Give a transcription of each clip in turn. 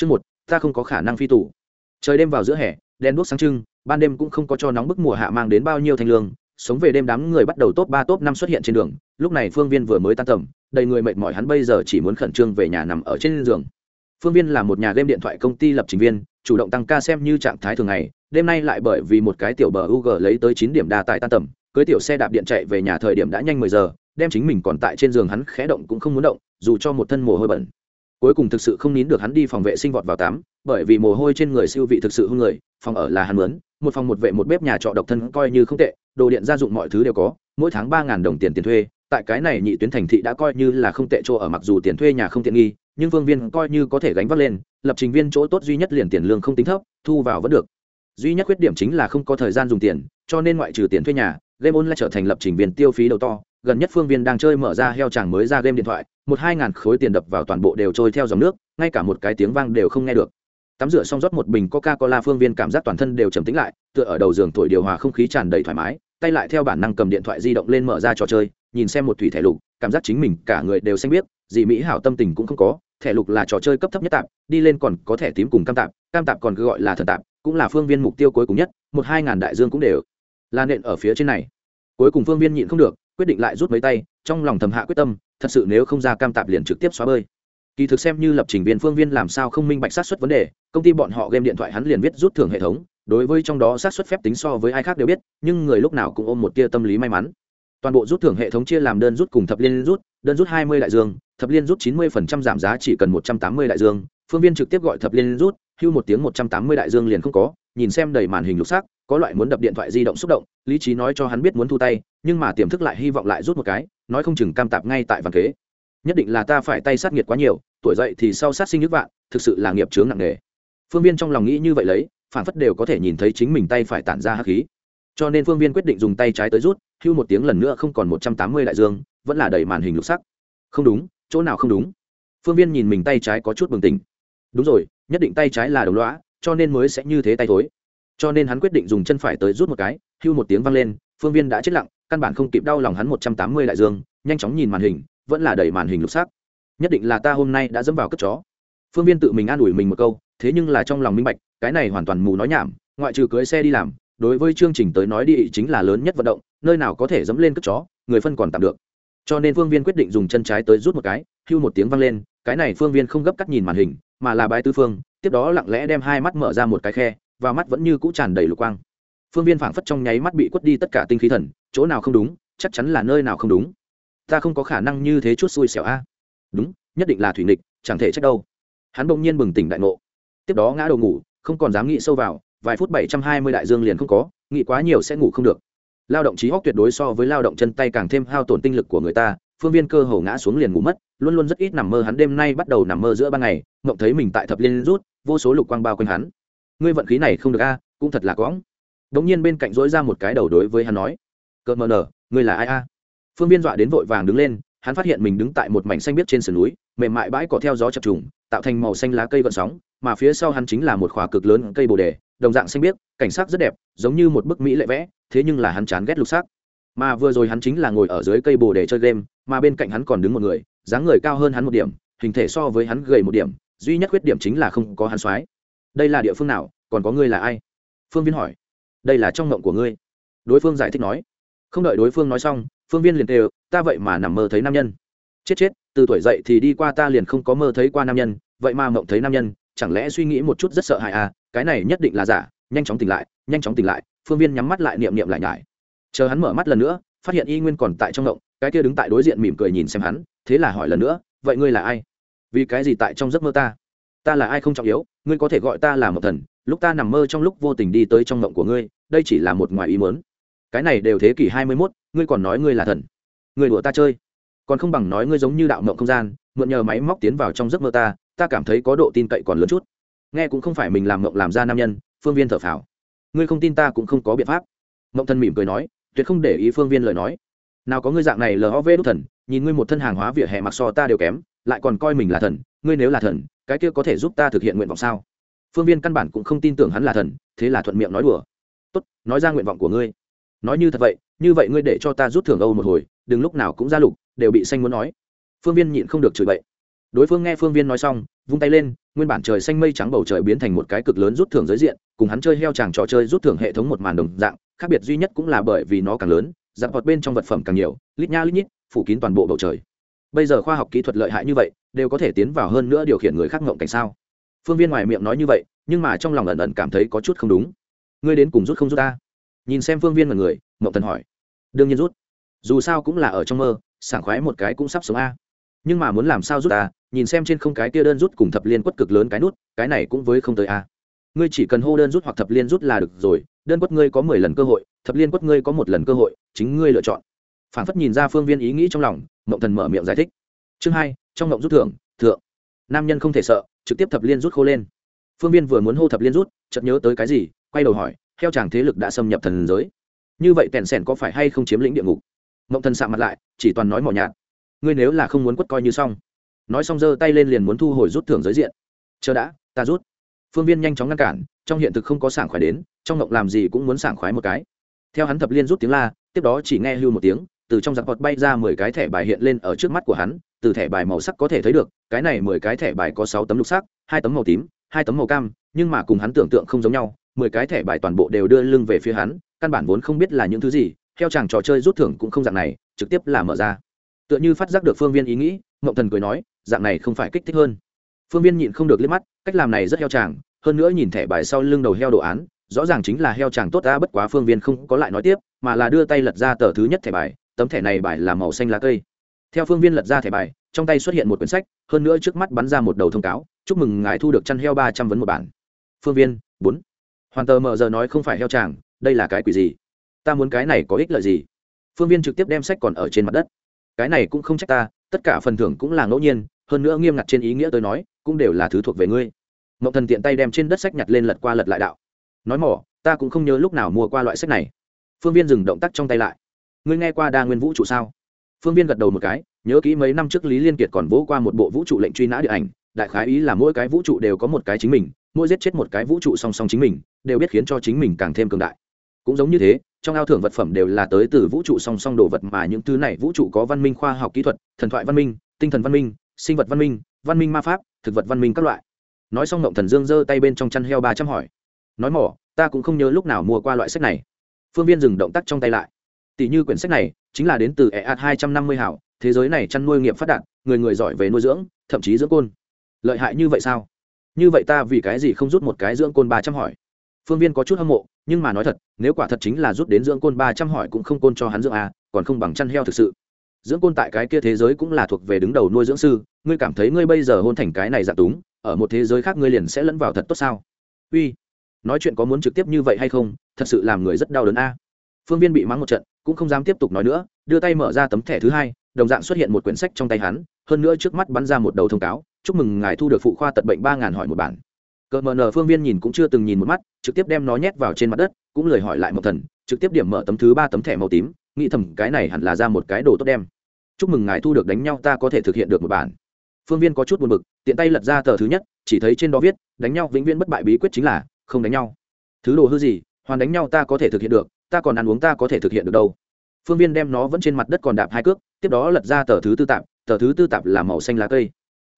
chương một, ta không có khả năng phi tù. Trời đêm vào giữa hè, đèn đuốc sáng trưng, ban đêm cũng không có cho nóng bức mùa hạ mang đến bao nhiêu thanh lương. Sống về đêm đám người bắt đầu top ba, top năm xuất hiện trên đường. Lúc này phương viên vừa mới tan tầm, đầy người mệt mỏi hắn bây giờ chỉ muốn khẩn trương về nhà nằm ở trên giường. Phương viên là một nhà game điện thoại công ty lập trình viên, chủ động tăng ca xem như trạng thái thường ngày. Đêm nay lại bởi vì một cái tiểu bờ ug lấy tới chín điểm đa tại tan tầm, cưới tiểu xe đạp điện chạy về nhà thời điểm đã nhanh mười giờ, đem chính mình còn tại trên giường hắn khẽ động cũng không muốn động, dù cho một thân mồ hôi bẩn cuối cùng thực sự không nín được hắn đi phòng vệ sinh vọt vào tắm, bởi vì mồ hôi trên người siêu vị thực sự hung người, phòng ở là hắn mướn một phòng một vệ một bếp nhà trọ độc thân coi như không tệ, đồ điện gia dụng mọi thứ đều có, mỗi tháng ba đồng tiền tiền thuê, tại cái này nhị tuyến thành thị đã coi như là không tệ chỗ ở mặc dù tiền thuê nhà không tiện nghi, nhưng vương viên coi như có thể gánh vác lên, lập trình viên chỗ tốt duy nhất liền tiền lương không tính thấp, thu vào vẫn được. Duy nhất khuyết điểm chính là không có thời gian dùng tiền, cho nên ngoại trừ tiền thuê nhà, game on lại trở thành lập trình viên tiêu phí đầu to gần nhất phương viên đang chơi mở ra heo chàng mới ra game điện thoại, một hai ngàn khối tiền đập vào toàn bộ đều trôi theo dòng nước, ngay cả một cái tiếng vang đều không nghe được. Tắm rửa xong rót một bình coca cola phương viên cảm giác toàn thân đều trầm tĩnh lại, tựa ở đầu giường thổi điều hòa không khí tràn đầy thoải mái, tay lại theo bản năng cầm điện thoại di động lên mở ra trò chơi, nhìn xem một thủy thẻ lục, cảm giác chính mình cả người đều xanh biết dị mỹ hảo tâm tình cũng không có, thẻ lục là trò chơi cấp thấp nhất tạp, đi lên còn có thẻ tím cùng cam tạp cam tạp còn cứ gọi là thần tạp, cũng là phương viên mục tiêu cuối cùng nhất, một hai ngàn đại dương cũng đều là nện ở phía trên này. Cuối cùng phương viên nhịn không được quyết định lại rút mấy tay, trong lòng thầm hạ quyết tâm, thật sự nếu không ra cam tạp liền trực tiếp xóa bơi. Kỳ thực xem như lập trình viên phương viên làm sao không minh bạch sát xuất vấn đề, công ty bọn họ game điện thoại hắn liền viết rút thưởng hệ thống, đối với trong đó sát xuất phép tính so với ai khác đều biết, nhưng người lúc nào cũng ôm một tia tâm lý may mắn. Toàn bộ rút thưởng hệ thống chia làm đơn rút cùng thập liên rút, đơn rút hai mươi đại dương, thập liên rút chín mươi giảm giá chỉ cần một trăm tám mươi đại dương. Phương viên trực tiếp gọi thập liên rút, hưu một tiếng một trăm tám mươi đại dương liền không có, nhìn xem đầy màn hình lục sắc có loại muốn đập điện thoại di động xúc động, lý trí nói cho hắn biết muốn thu tay, nhưng mà tiềm thức lại hy vọng lại rút một cái, nói không chừng cam tạp ngay tại vàng kế. Nhất định là ta phải tay sát nghiệt quá nhiều, tuổi dậy thì sau sát sinh nước vạn, thực sự là nghiệp chướng nặng nề. Phương viên trong lòng nghĩ như vậy lấy phản phất đều có thể nhìn thấy chính mình tay phải tản ra hắc khí. Cho nên phương viên quyết định dùng tay trái tới rút, hưu một tiếng lần nữa không còn một trăm tám mươi đại dương, vẫn là đầy màn hình lục sắc. Không đúng, chỗ nào không đúng? Phương viên nhìn mình tay trái có chút bừng tỉnh. Đúng rồi, nhất định tay trái là đồng loã cho nên mới sẽ như thế tay thối cho nên hắn quyết định dùng chân phải tới rút một cái, hưu một tiếng vang lên, phương viên đã chết lặng, căn bản không kịp đau lòng hắn một trăm tám mươi đại dương, nhanh chóng nhìn màn hình, vẫn là đầy màn hình lục sắc nhất định là ta hôm nay đã dẫm vào cất chó. Phương viên tự mình an ủi mình một câu, thế nhưng là trong lòng minh bạch, cái này hoàn toàn mù nói nhảm, ngoại trừ cưới xe đi làm, đối với chương trình tới nói đi chính là lớn nhất vận động, nơi nào có thể dẫm lên cất chó, người phân còn tạm được. Cho nên phương viên quyết định dùng chân trái tới rút một cái, hưu một tiếng vang lên, cái này phương viên không gấp cắt nhìn màn hình, mà là bài tư phương, tiếp đó lặng lẽ đem hai mắt mở ra một cái khe và mắt vẫn như cũ tràn đầy lục quang. Phương viên phảng phất trong nháy mắt bị quất đi tất cả tinh khí thần, chỗ nào không đúng, chắc chắn là nơi nào không đúng. Ta không có khả năng như thế chút xui xẻo a. Đúng, nhất định là thủy nịch chẳng thể trách đâu. Hắn bỗng nhiên bừng tỉnh đại ngộ. Tiếp đó ngã đầu ngủ, không còn dám nghĩ sâu vào, vài phút bảy trăm hai mươi đại dương liền không có, nghĩ quá nhiều sẽ ngủ không được. Lao động trí hóc tuyệt đối so với lao động chân tay càng thêm hao tổn tinh lực của người ta, phương viên cơ hồ ngã xuống liền ngủ mất, luôn luôn rất ít nằm mơ hắn đêm nay bắt đầu nằm mơ giữa ban ngày, mộng thấy mình tại thập liên rút, vô số lục quang bao quanh hắn ngươi vận khí này không được a, cũng thật là quõng. Đ ỗ n g nhiên bên cạnh dỗi ra một cái đầu đối với hắn nói cợt mờ nở, ngươi là ai a? Phương viên dọa đến vội vàng đứng lên, hắn phát hiện mình đứng tại một mảnh xanh biếc trên sườn núi, mềm mại bãi cỏ theo gió chập trùng, tạo thành màu xanh lá cây gọn sóng, mà phía sau hắn chính là một khỏa cực lớn cây bồ đề, đồng dạng xanh biếc, cảnh sắc rất đẹp, giống như một bức mỹ lệ vẽ, thế nhưng là hắn chán ghét lục sắc. Mà vừa rồi hắn chính là ngồi ở dưới cây bồ đề chơi game, mà bên cạnh hắn còn đứng một người, dáng người cao hơn hắn một điểm, hình thể so với hắn gầy một điểm, duy nhất khuyết điểm chính là không có hắn soái đây là địa phương nào còn có ngươi là ai? Phương viên hỏi. Đây là trong mộng của ngươi. Đối phương giải thích nói. Không đợi đối phương nói xong phương viên liền đều ta vậy mà nằm mơ thấy nam nhân. Chết chết từ tuổi dậy thì đi qua ta liền không có mơ thấy qua nam nhân vậy mà mộng thấy nam nhân chẳng lẽ suy nghĩ một chút rất sợ hãi à? Cái này nhất định là giả nhanh chóng tỉnh lại nhanh chóng tỉnh lại. Phương viên nhắm mắt lại niệm niệm lại nhải. Chờ hắn mở mắt lần nữa phát hiện y nguyên còn tại trong mộng, cái kia đứng tại đối diện mỉm cười nhìn xem hắn thế là hỏi lần nữa vậy ngươi là ai? Vì cái gì tại trong giấc mơ ta? Ta là ai không trọng yếu, ngươi có thể gọi ta là một thần, lúc ta nằm mơ trong lúc vô tình đi tới trong mộng của ngươi, đây chỉ là một ngoài ý mớn cái này đều thế kỷ hai mươi mốt, ngươi còn nói ngươi là thần. Người đùa ta chơi. Còn không bằng nói ngươi giống như đạo mộng không gian, mượn nhờ máy móc tiến vào trong giấc mơ ta ta cảm thấy có độ tin cậy còn lớn chút. Nghe cũng không phải mình làm mộng làm ra nam nhân, phương viên thở phào. Ngươi không tin ta cũng không có biện pháp. Mộng thân mỉm cười nói, tuyệt không để ý phương viên lời nói. Nào có ngươi dạng này lov đúc thần, nhìn ngươi một thân hàng hóa vỉa hè mặc so ta đều kém, lại còn coi mình là thần, ngươi nếu là thần cái kia có thể giúp ta thực hiện nguyện vọng sao? Phương viên căn bản cũng không tin tưởng hắn là thần, thế là thuận miệng nói đùa. Tốt, nói ra nguyện vọng của ngươi. Nói như thật vậy, như vậy ngươi để cho ta rút thưởng âu một hồi, đừng lúc nào cũng ra lục, đều bị xanh muốn nói. Phương viên nhịn không được chửi bậy. Đối phương nghe phương viên nói xong, vung tay lên, nguyên bản trời xanh mây trắng bầu trời biến thành một cái cực lớn rút thưởng giới diện, cùng hắn chơi heo chàng trò chơi rút thưởng hệ thống một màn đồng dạng, khác biệt duy nhất cũng là bởi vì nó càng lớn, dạng vọt bên trong vật phẩm càng nhiều, lít nha lít nhít, phủ kín toàn bộ bầu trời. Bây giờ khoa học kỹ thuật lợi hại như vậy đều có thể tiến vào hơn nữa điều khiển người khác ngộng cảnh sao? Phương viên ngoài miệng nói như vậy, nhưng mà trong lòng ẩn ẩn cảm thấy có chút không đúng. Ngươi đến cùng rút không rút ta? Nhìn xem phương viên mật người, mộng thần hỏi. Đương nhiên rút. Dù sao cũng là ở trong mơ, sảng khoái một cái cũng sắp sống a. Nhưng mà muốn làm sao rút ta? Nhìn xem trên không cái kia đơn rút cùng thập liên quất cực lớn cái nút, cái này cũng với không tới a. Ngươi chỉ cần hô đơn rút hoặc thập liên rút là được rồi, đơn quất ngươi có mười lần cơ hội, thập liên quất ngươi có một lần cơ hội, chính ngươi lựa chọn. Phản phất nhìn ra phương viên ý nghĩ trong lòng, mộng thần mở miệng giải thích. Chương hai trong ngộng rút thưởng, thượng. Nam nhân không thể sợ, trực tiếp thập liên rút khô lên. Phương viên vừa muốn hô thập liên rút, chợt nhớ tới cái gì, quay đầu hỏi theo chàng thế lực đã xâm nhập thần giới. Như vậy tèn sèn có phải hay không chiếm lĩnh địa ngục? Mộng thần sạ mặt lại, chỉ toàn nói mỏ nhạt. Ngươi nếu là không muốn quất coi như xong. Nói xong giơ tay lên liền muốn thu hồi rút thưởng giới diện. Chờ đã, ta rút. Phương viên nhanh chóng ngăn cản, trong hiện thực không có sảng khoái đến, trong mộng làm gì cũng muốn sảng khoái một cái. Theo hắn thập liên rút tiếng la, tiếp đó chỉ nghe hưu một tiếng, từ trong giặc bọt bay ra mười cái thẻ bài hiện lên ở trước mắt của hắn từ thẻ bài màu sắc có thể thấy được, cái này mười cái thẻ bài có sáu tấm lục sắc, hai tấm màu tím, hai tấm màu cam, nhưng mà cùng hắn tưởng tượng không giống nhau, mười cái thẻ bài toàn bộ đều đưa lưng về phía hắn, căn bản vốn không biết là những thứ gì, theo chàng trò chơi rút thưởng cũng không dạng này, trực tiếp là mở ra. Tựa như phát giác được phương viên ý nghĩ ngộng thần cười nói, dạng này không phải kích thích hơn. Phương viên nhịn không được liếc mắt, cách làm này rất heo chàng, hơn nữa nhìn thẻ bài sau lưng đầu heo đồ án, rõ ràng chính là heo chàng tốt ta, bất quá phương viên không có lại nói tiếp, mà là đưa tay lật ra tờ thứ nhất thẻ bài, tấm thẻ này bài là màu xanh lá cây theo phương viên lật ra thẻ bài, trong tay xuất hiện một quyển sách, hơn nữa trước mắt bắn ra một đầu thông cáo, chúc mừng ngài thu được chăn heo ba trăm vấn một bản. Phương viên, bốn. Hoàn tờ mờ giờ nói không phải heo chàng đây là cái quỷ gì? Ta muốn cái này có ích lợi gì? Phương viên trực tiếp đem sách còn ở trên mặt đất. Cái này cũng không trách ta, tất cả phần thưởng cũng là ngẫu nhiên, hơn nữa nghiêm ngặt trên ý nghĩa tôi nói, cũng đều là thứ thuộc về ngươi. Mậu thần tiện tay đem trên đất sách nhặt lên lật qua lật lại đạo. Nói mỏ, ta cũng không nhớ lúc nào mua qua loại sách này. Phương viên dừng động tác trong tay lại. Ngươi nghe qua đa nguyên vũ trụ sao? Phương viên gật đầu một cái, nhớ kỹ mấy năm trước lý liên kiệt còn vỗ qua một bộ vũ trụ lệnh truy nã điện ảnh, đại khái ý là mỗi cái vũ trụ đều có một cái chính mình, mỗi giết chết một cái vũ trụ song song chính mình, đều biết khiến cho chính mình càng thêm cường đại. Cũng giống như thế, trong ao thưởng vật phẩm đều là tới từ vũ trụ song song đồ vật mà những thứ này vũ trụ có văn minh khoa học kỹ thuật, thần thoại văn minh, tinh thần văn minh, sinh vật văn minh văn minh ma pháp, thực vật văn minh các loại. Nói xong ngộng thần dương giơ tay bên trong chăn heo ba trăm hỏi. Nói mỏ, ta cũng không nhớ lúc nào mua qua loại sách này. Phương viên dừng động tác trong tay lại tỷ như quyển sách này, chính là đến từ eat hai trăm năm mươi hảo, thế giới này chăn nuôi nghiệp phát đạt, người người giỏi về nuôi dưỡng, thậm chí dưỡng côn. Lợi hại như vậy sao? Như vậy ta vì cái gì không rút một cái dưỡng côn ba trăm hỏi? Phương viên có chút hâm mộ, nhưng mà nói thật, nếu quả thật chính là rút đến dưỡng côn ba trăm hỏi cũng không côn cho hắn dưỡng à còn không bằng chăn heo thực sự. Dưỡng côn tại cái kia thế giới cũng là thuộc về đứng đầu nuôi dưỡng sư, ngươi cảm thấy ngươi bây giờ hôn thành cái này dạng túng, ở một thế giới khác ngươi liền sẽ lẫn vào thật tốt sao? Uy, nói chuyện có muốn trực tiếp như vậy hay không, thật sự làm người rất đau đớn a. Phương viên bị mắng một trận cũng không dám tiếp tục nói nữa, đưa tay mở ra tấm thẻ thứ hai, đồng dạng xuất hiện một quyển sách trong tay hắn, hơn nữa trước mắt bắn ra một đầu thông cáo, chúc mừng ngài thu được phụ khoa tật bệnh ba ngàn hỏi một bản. Cờ mờ nờ phương viên nhìn cũng chưa từng nhìn một mắt, trực tiếp đem nó nhét vào trên mặt đất, cũng lời hỏi lại một thần, trực tiếp điểm mở tấm thứ ba tấm thẻ màu tím, nghĩ thầm cái này hẳn là ra một cái đồ tốt đem. Chúc mừng ngài thu được đánh nhau, ta có thể thực hiện được một bản. Phương viên có chút buồn bực, tiện tay lật ra tờ thứ nhất, chỉ thấy trên đó viết, đánh nhau vĩnh viễn bất bại bí quyết chính là không đánh nhau. Thứ đồ hư gì, hoàn đánh nhau ta có thể thực hiện được ta còn ăn uống ta có thể thực hiện được đâu. Phương viên đem nó vẫn trên mặt đất còn đạp hai cước, tiếp đó lật ra tờ thứ tư tạp, tờ thứ tư tạp là màu xanh lá cây.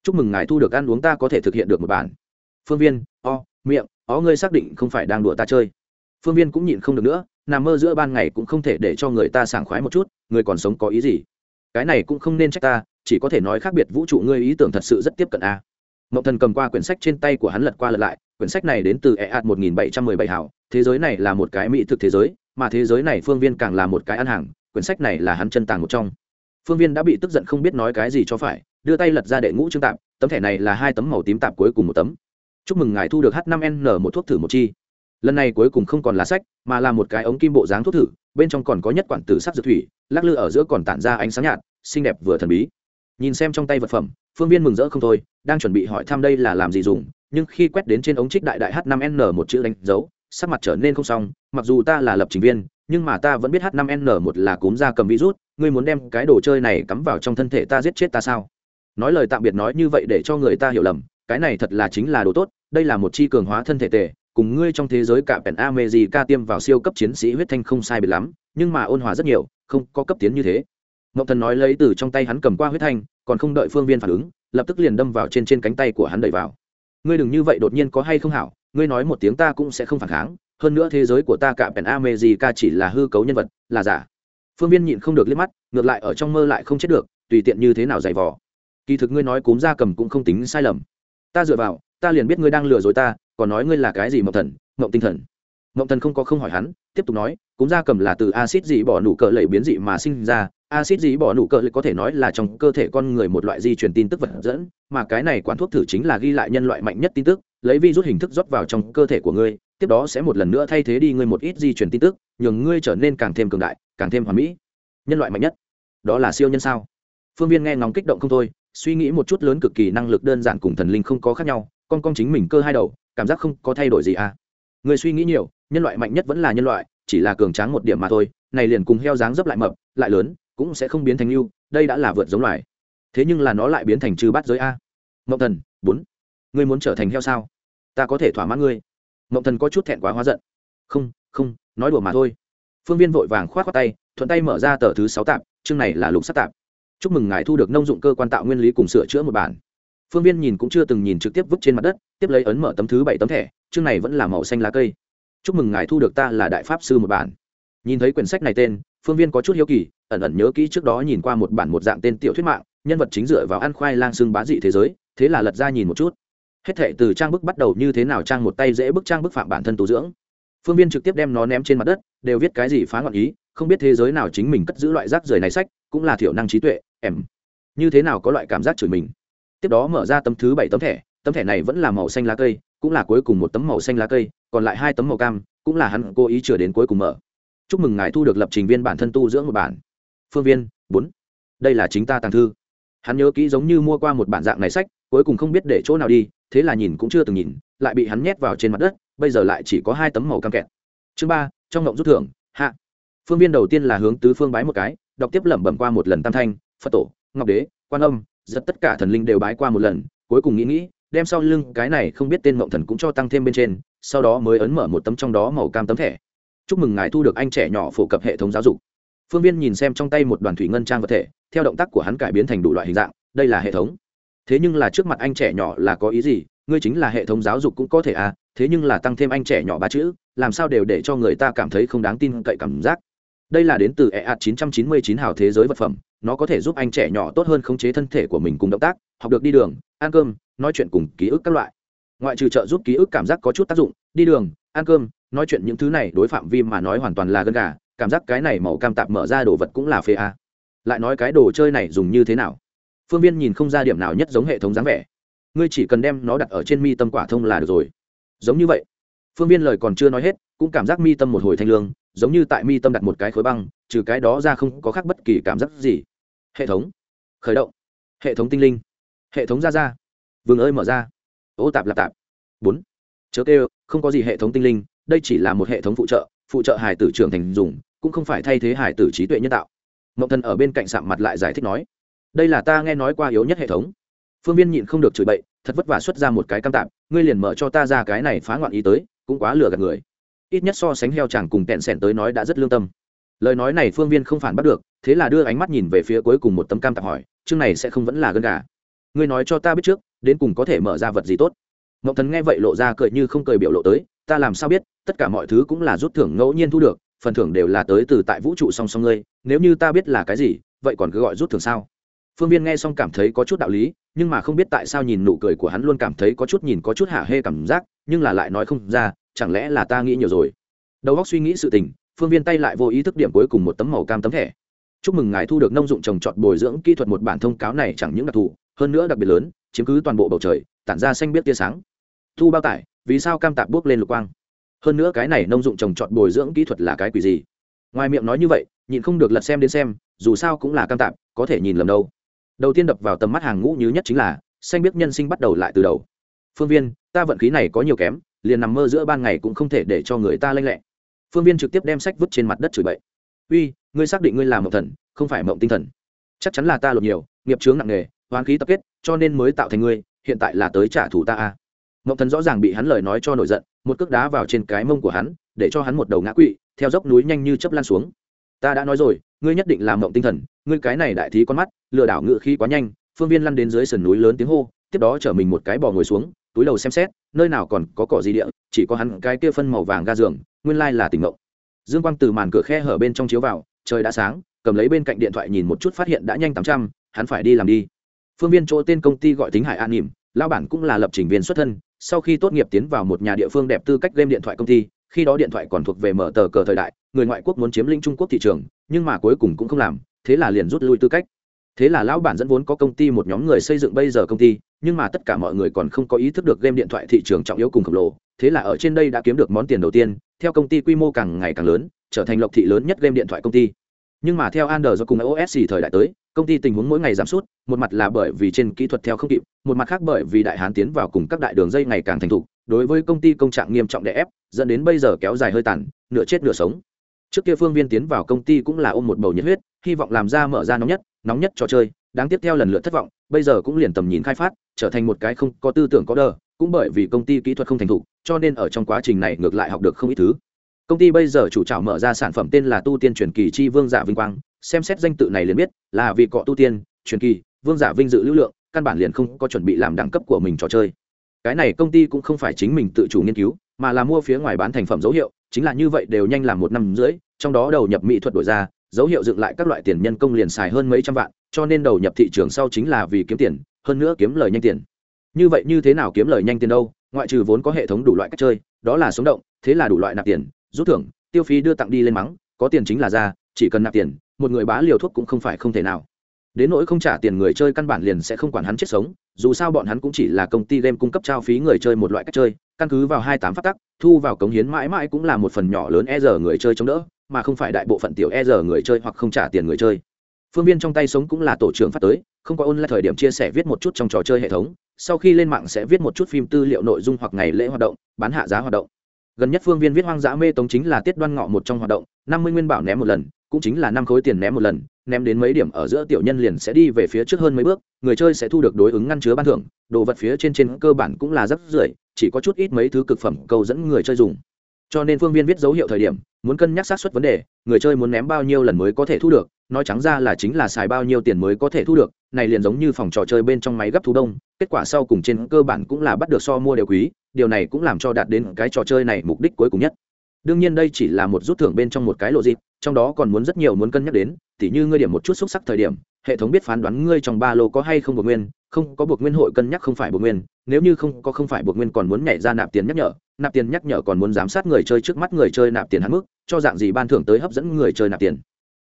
Chúc mừng ngài thu được ăn uống ta có thể thực hiện được một bản. Phương viên, o, miệng ó ngươi xác định không phải đang đùa ta chơi. Phương viên cũng nhịn không được nữa, nằm mơ giữa ban ngày cũng không thể để cho người ta sảng khoái một chút, người còn sống có ý gì? Cái này cũng không nên trách ta, chỉ có thể nói khác biệt vũ trụ ngươi ý tưởng thật sự rất tiếp cận a mộng thần cầm qua quyển sách trên tay của hắn lật qua lật lại, quyển sách này đến từ eat một nghìn bảy trăm mười bảy hảo. Thế giới này là một cái mỹ thực thế giới, mà thế giới này phương viên càng là một cái ăn hàng, quyển sách này là hắn chân tàng một trong. Phương viên đã bị tức giận không biết nói cái gì cho phải, đưa tay lật ra đệ ngũ chương tạp, tấm thẻ này là hai tấm màu tím tạp cuối cùng một tấm. Chúc mừng ngài thu được h 5 n một thuốc thử một chi. Lần này cuối cùng không còn là sách, mà là một cái ống kim bộ dáng thuốc thử, bên trong còn có nhất quản tử sắc dược thủy, lắc lư ở giữa còn tản ra ánh sáng nhạt, xinh đẹp vừa thần bí nhìn xem trong tay vật phẩm, phương viên mừng rỡ không thôi, đang chuẩn bị hỏi thăm đây là làm gì dùng, nhưng khi quét đến trên ống trích đại đại h 5 n một chữ đánh dấu, sắc mặt trở nên không xong, mặc dù ta là lập trình viên, nhưng mà ta vẫn biết h 5 n một là cúm da cầm virus, ngươi muốn đem cái đồ chơi này cắm vào trong thân thể ta giết chết ta sao? Nói lời tạm biệt nói như vậy để cho người ta hiểu lầm, cái này thật là chính là đồ tốt, đây là một chi cường hóa thân thể tệ cùng ngươi trong thế giới cả pèn ca tiêm vào siêu cấp chiến sĩ huyết thanh không sai biệt lắm, nhưng mà ôn hòa rất nhiều, không có cấp tiến như thế ngọc thần nói lấy từ trong tay hắn cầm qua huyết thanh, còn không đợi phương viên phản ứng, lập tức liền đâm vào trên trên cánh tay của hắn đẩy vào. Ngươi đừng như vậy đột nhiên có hay không hảo, ngươi nói một tiếng ta cũng sẽ không phản kháng, hơn nữa thế giới của ta cả pèn amejica chỉ là hư cấu nhân vật, là giả. Phương viên nhịn không được liếc mắt, ngược lại ở trong mơ lại không chết được, tùy tiện như thế nào dày vò. Kỳ thực ngươi nói cúm da cầm cũng không tính sai lầm. Ta dựa vào, ta liền biết ngươi đang lừa dối ta, còn nói ngươi là cái gì mộng thần, mộng tinh thần. Mộng thần không có không hỏi hắn, tiếp tục nói, cúm da cầm là từ acid dị bỏ nụ cỡ lẩy biến dị mà sinh ra acid dị bỏ nụ cơ lực có thể nói là trong cơ thể con người một loại di truyền tin tức vật dẫn, mà cái này quán thuốc thử chính là ghi lại nhân loại mạnh nhất tin tức, lấy vi rút hình thức rót vào trong cơ thể của ngươi, tiếp đó sẽ một lần nữa thay thế đi ngươi một ít di truyền tin tức, nhường ngươi trở nên càng thêm cường đại, càng thêm hoàn mỹ. Nhân loại mạnh nhất, đó là siêu nhân sao? Phương viên nghe ngóng kích động không thôi, suy nghĩ một chút lớn cực kỳ năng lực đơn giản cùng thần linh không có khác nhau, con con chính mình cơ hai đầu, cảm giác không có thay đổi gì à? Người suy nghĩ nhiều, nhân loại mạnh nhất vẫn là nhân loại, chỉ là cường tráng một điểm mà thôi, này liền cùng heo dáng dấp lại mập, lại lớn cũng sẽ không biến thành yêu, đây đã là vượt giống loài. Thế nhưng là nó lại biến thành trừ bát giới a. Mộng thần, bốn. Ngươi muốn trở thành heo sao? Ta có thể thỏa mãn ngươi. Mộng thần có chút thẹn quá hóa giận. Không không, nói đùa mà thôi. Phương viên vội vàng k h o á t khoác tay, thuận tay mở ra tờ thứ sáu tạp, chương này là lục sắt tạp. Chúc mừng ngài thu được nông dụng cơ quan tạo nguyên lý cùng sửa chữa một bản. Phương viên nhìn cũng chưa từng nhìn trực tiếp vứt trên mặt đất, tiếp lấy ấn mở tấm thứ bảy tấm thẻ, chương này vẫn là màu xanh lá cây. Chúc mừng ngài thu được ta là đại pháp sư một bản. Nhìn thấy quyển sách này tên phương viên có chút hiếu kỳ, ẩn ẩn nhớ kỹ trước đó nhìn qua một bản một dạng tên tiểu thuyết mạng, nhân vật chính dựa vào ăn khoai lang xương bá dị thế giới, thế là lật ra nhìn một chút. Hết thệ từ trang bức bắt đầu như thế nào trang một tay dễ bức trang bức phạm bản thân tu dưỡng. Phương viên trực tiếp đem nó ném trên mặt đất, đều viết cái gì phá ngọn ý, không biết thế giới nào chính mình cất giữ loại rác rời này sách, cũng là thiểu năng trí tuệ, em. Như thế nào có loại cảm giác chửi mình? Tiếp đó mở ra tấm thứ bảy tấm thẻ tấm thẻ này vẫn là màu xanh lá cây, cũng là cuối cùng một tấm màu xanh lá cây, còn lại hai tấm màu cam, cũng là hắn cố ý chừa đến cuối cùng mở chúc mừng ngài thu được lập trình viên bản thân tu dưỡng một bản. Phương viên, bốn. Đây là chính ta tàng thư. Hắn nhớ kỹ giống như mua qua một bản dạng này sách, cuối cùng không biết để chỗ nào đi, thế là nhìn cũng chưa từng nhìn, lại bị hắn nhét vào trên mặt đất, bây giờ lại chỉ có hai tấm màu cam kẹt. Chương ba, trong ngộng rút thưởng, hạ. Phương viên đầu tiên là hướng tứ phương bái một cái, đọc tiếp lẩm bẩm qua một lần tam thanh, phật tổ, ngọc đế, quan âm rất tất cả thần linh đều bái qua một lần, cuối cùng nghĩ nghĩ, đem sau lưng cái này không biết tên ngộng thần cũng cho tăng thêm bên trên, sau đó mới ấn mở một tấm trong đó màu cam tấm thẻ chúc mừng ngài thu được anh trẻ nhỏ phổ cập hệ thống giáo dục. Phương viên nhìn xem trong tay một đoàn thủy ngân trang vật thể, theo động tác của hắn cải biến thành đủ loại hình dạng, đây là hệ thống. Thế nhưng là trước mặt anh trẻ nhỏ là có ý gì? Ngươi chính là hệ thống giáo dục cũng có thể à? Thế nhưng là tăng thêm anh trẻ nhỏ ba chữ, làm sao đều để cho người ta cảm thấy không đáng tin cậy cảm giác? Đây là đến từ EAT 999 hào thế giới vật phẩm, nó có thể giúp anh trẻ nhỏ tốt hơn khống chế thân thể của mình cùng động tác, học được đi đường, ăn cơm, nói chuyện cùng ký ức các loại. Ngoại trừ trợ giúp ký ức cảm giác có chút tác dụng, đi đường ăn cơm, nói chuyện những thứ này đối phạm vi mà nói hoàn toàn là gân gà, cảm giác cái này màu cam tạp mở ra đồ vật cũng là phê a. Lại nói cái đồ chơi này dùng như thế nào? Phương viên nhìn không ra điểm nào nhất giống hệ thống dáng vẻ. Ngươi chỉ cần đem nó đặt ở trên mi tâm quả thông là được rồi. Giống như vậy. Phương viên lời còn chưa nói hết, cũng cảm giác mi tâm một hồi thanh lương, giống như tại mi tâm đặt một cái khối băng, trừ cái đó ra không có khác bất kỳ cảm giác gì. Hệ thống. Khởi động. Hệ thống tinh linh. Hệ thống ra ra. Vương ơi mở ra. Ô tạp lạp tạp. Bốn. Chớ kêu không có gì hệ thống tinh linh, đây chỉ là một hệ thống phụ trợ phụ trợ hải tử trưởng thành dùng, cũng không phải thay thế hải tử trí tuệ nhân tạo. Mộng thần ở bên cạnh sạm mặt lại giải thích nói, đây là ta nghe nói qua yếu nhất hệ thống. Phương viên nhịn không được chửi bậy, thật vất vả xuất ra một cái cam tạm ngươi liền mở cho ta ra cái này phá ngoạn ý tới, cũng quá lừa gạt người. Ít nhất so sánh heo chàng cùng tẹn sẻn tới nói đã rất lương tâm. Lời nói này phương viên không phản bắt được, thế là đưa ánh mắt nhìn về phía cuối cùng một tấm cam tạm hỏi, chương này sẽ không vẫn là gân gà? Ngươi nói cho ta biết trước, đến cùng có thể mở ra vật gì tốt? Ngọc thần nghe vậy lộ ra cười như không cười biểu lộ tới, ta làm sao biết, tất cả mọi thứ cũng là rút thưởng ngẫu nhiên thu được, phần thưởng đều là tới từ tại vũ trụ song song ngươi, nếu như ta biết là cái gì, vậy còn cứ gọi rút thưởng sao? Phương viên nghe xong cảm thấy có chút đạo lý, nhưng mà không biết tại sao nhìn nụ cười của hắn luôn cảm thấy có chút nhìn có chút hạ hê cảm giác, nhưng là lại nói không ra, chẳng lẽ là ta nghĩ nhiều rồi? Đầu óc suy nghĩ sự tình, phương viên tay lại vô ý thức điểm cuối cùng một tấm màu cam tấm thẻ. Chúc mừng ngài thu được nông dụng trồng trọt bồi dưỡng kỹ thuật một bản thông cáo này chẳng những đặc thù, hơn nữa đặc biệt lớn, chiếm cứ toàn bộ bầu trời, tản ra xanh biết tia sáng thu bao tải, vì sao cam tạp bước lên lục quang? Hơn nữa cái này nông dụng trồng trọt bồi dưỡng kỹ thuật là cái quỷ gì? Ngoài miệng nói như vậy, nhịn không được lật xem đến xem, dù sao cũng là cam tạp, có thể nhìn lầm đâu. Đầu tiên đập vào tầm mắt hàng ngũ nhứ nhất chính là, xanh biết nhân sinh bắt đầu lại từ đầu. Phương viên, ta vận khí này có nhiều kém, liền nằm mơ giữa ban ngày cũng không thể để cho người ta lanh lẹ. Phương viên trực tiếp đem sách vứt trên mặt đất chửi bậy. Uy, ngươi xác định ngươi là mộng thần, không phải mộng tinh thần. Chắc chắn là ta lột nhiều, nghiệp chướng nặng nề, hoán khí tập kết, cho nên mới tạo thành ngươi, hiện tại là tới trả thù ta a mộng thần rõ ràng bị hắn lời nói cho nổi giận, một cước đá vào trên cái mông của hắn, để cho hắn một đầu ngã quỵ, theo dốc núi nhanh như chấp lan xuống. Ta đã nói rồi, ngươi nhất định làm mộng tinh thần, ngươi cái này đại thí con mắt, lừa đảo ngự khí quá nhanh. Phương viên lăn đến dưới sườn núi lớn tiếng hô, tiếp đó chở mình một cái bò ngồi xuống, túi đầu xem xét, nơi nào còn có cỏ gì địa, chỉ có hắn cái kia phân màu vàng ga giường, nguyên lai là tỉnh mộng. Dương quang từ màn cửa khe hở bên trong chiếu vào, trời đã sáng, cầm lấy bên cạnh điện thoại nhìn một chút phát hiện đã nhanh tám trăm, hắn phải đi làm đi. Phương viên chỗ tên công ty gọi tính hải an nỉm lao bản cũng là lập trình viên xuất thân sau khi tốt nghiệp tiến vào một nhà địa phương đẹp tư cách game điện thoại công ty, khi đó điện thoại còn thuộc về mở tờ cờ thời đại, người ngoại quốc muốn chiếm lĩnh trung quốc thị trường, nhưng mà cuối cùng cũng không làm, thế là liền rút lui tư cách. Thế là lão bản dẫn vốn có công ty một nhóm người xây dựng bây giờ công ty, nhưng mà tất cả mọi người còn không có ý thức được game điện thoại thị trường trọng yếu cùng khổng lồ, thế là ở trên đây đã kiếm được món tiền đầu tiên, theo công ty quy mô càng ngày càng lớn, trở thành lộc thị lớn nhất game điện thoại công ty nhưng mà theo Android do cùng iOS thời đại tới, công ty tình huống mỗi ngày giảm sút, một mặt là bởi vì trên kỹ thuật theo không kịp, một mặt khác bởi vì đại hán tiến vào cùng các đại đường dây ngày càng thành thục, đối với công ty công trạng nghiêm trọng đè ép, dẫn đến bây giờ kéo dài hơi tàn, nửa chết nửa sống. Trước kia phương viên tiến vào công ty cũng là ôm một bầu nhiệt huyết, hy vọng làm ra mở ra nóng nhất nóng nhất trò chơi, đáng tiếp theo lần lượt thất vọng, bây giờ cũng liền tầm nhìn khai phát, trở thành một cái không có tư tưởng có đờ, cũng bởi vì công ty kỹ thuật không thành thục, cho nên ở trong quá trình này ngược lại học được không ít thứ công ty bây giờ chủ trào mở ra sản phẩm tên là tu tiên truyền kỳ chi vương giả vinh quang, xem xét danh tự này liền biết là vì cọ tu tiên, truyền kỳ, vương giả vinh dự lưu lượng, căn bản liền không có chuẩn bị làm đẳng cấp của mình trò chơi. Cái này công ty cũng không phải chính mình tự chủ nghiên cứu, mà là mua phía ngoài bán thành phẩm dấu hiệu, chính là như vậy đều nhanh làm một năm rưỡi, trong đó đầu nhập mỹ thuật đổi ra, dấu hiệu dựng lại các loại tiền nhân công liền xài hơn mấy trăm vạn, cho nên đầu nhập thị trường sau chính là vì kiếm tiền, hơn nữa kiếm lời nhanh tiền. Như vậy như thế nào kiếm lời nhanh tiền đâu? Ngoại trừ vốn có hệ thống đủ loại cách chơi, đó là sống động, thế là đủ loại nạp tiền rút thưởng, tiêu phí đưa tặng đi lên mắng, có tiền chính là ra, chỉ cần nạp tiền, một người bá liều thuốc cũng không phải không thể nào. Đến nỗi không trả tiền người chơi căn bản liền sẽ không quản hắn chết sống, dù sao bọn hắn cũng chỉ là công ty game cung cấp trao phí người chơi một loại cách chơi, căn cứ vào hai tám phát tắc, thu vào cống hiến mãi mãi cũng là một phần nhỏ lớn e giờ người chơi chống đỡ, mà không phải đại bộ phận tiểu e giờ người chơi hoặc không trả tiền người chơi. Phương viên trong tay sống cũng là tổ trưởng phát tới, không có ôn lại thời điểm chia sẻ viết một chút trong trò chơi hệ thống, sau khi lên mạng sẽ viết một chút phim tư liệu nội dung hoặc ngày lễ hoạt động, bán hạ giá hoạt động gần nhất phương viên viết hoang dã mê tống chính là tiết đoan ngọ một trong hoạt động, năm mươi nguyên bảo ném một lần, cũng chính là năm khối tiền ném một lần, ném đến mấy điểm ở giữa tiểu nhân liền sẽ đi về phía trước hơn mấy bước, người chơi sẽ thu được đối ứng ngăn chứa ban thưởng, đồ vật phía trên trên cơ bản cũng là rất rưởi, chỉ có chút ít mấy thứ cực phẩm câu dẫn người chơi dùng. Cho nên phương viên viết dấu hiệu thời điểm, muốn cân nhắc sát xuất vấn đề, người chơi muốn ném bao nhiêu lần mới có thể thu được, nói trắng ra là chính là xài bao nhiêu tiền mới có thể thu được, này liền giống như phòng trò chơi bên trong máy gấp thú đông, kết quả sau cùng trên cơ bản cũng là bắt được so mua đều quý điều này cũng làm cho đạt đến cái trò chơi này mục đích cuối cùng nhất. Đương nhiên đây chỉ là một rút thưởng bên trong một cái lộ dịp, trong đó còn muốn rất nhiều muốn cân nhắc đến, tỉ như ngươi điểm một chút xúc sắc thời điểm, hệ thống biết phán đoán ngươi trong ba lô có hay không buộc nguyên, không có buộc nguyên hội cân nhắc không phải buộc nguyên, nếu như không có không phải buộc nguyên còn muốn nhảy ra nạp tiền nhắc nhở, nạp tiền nhắc nhở còn muốn giám sát người chơi trước mắt người chơi nạp tiền hạn mức, cho dạng gì ban thưởng tới hấp dẫn người chơi nạp tiền.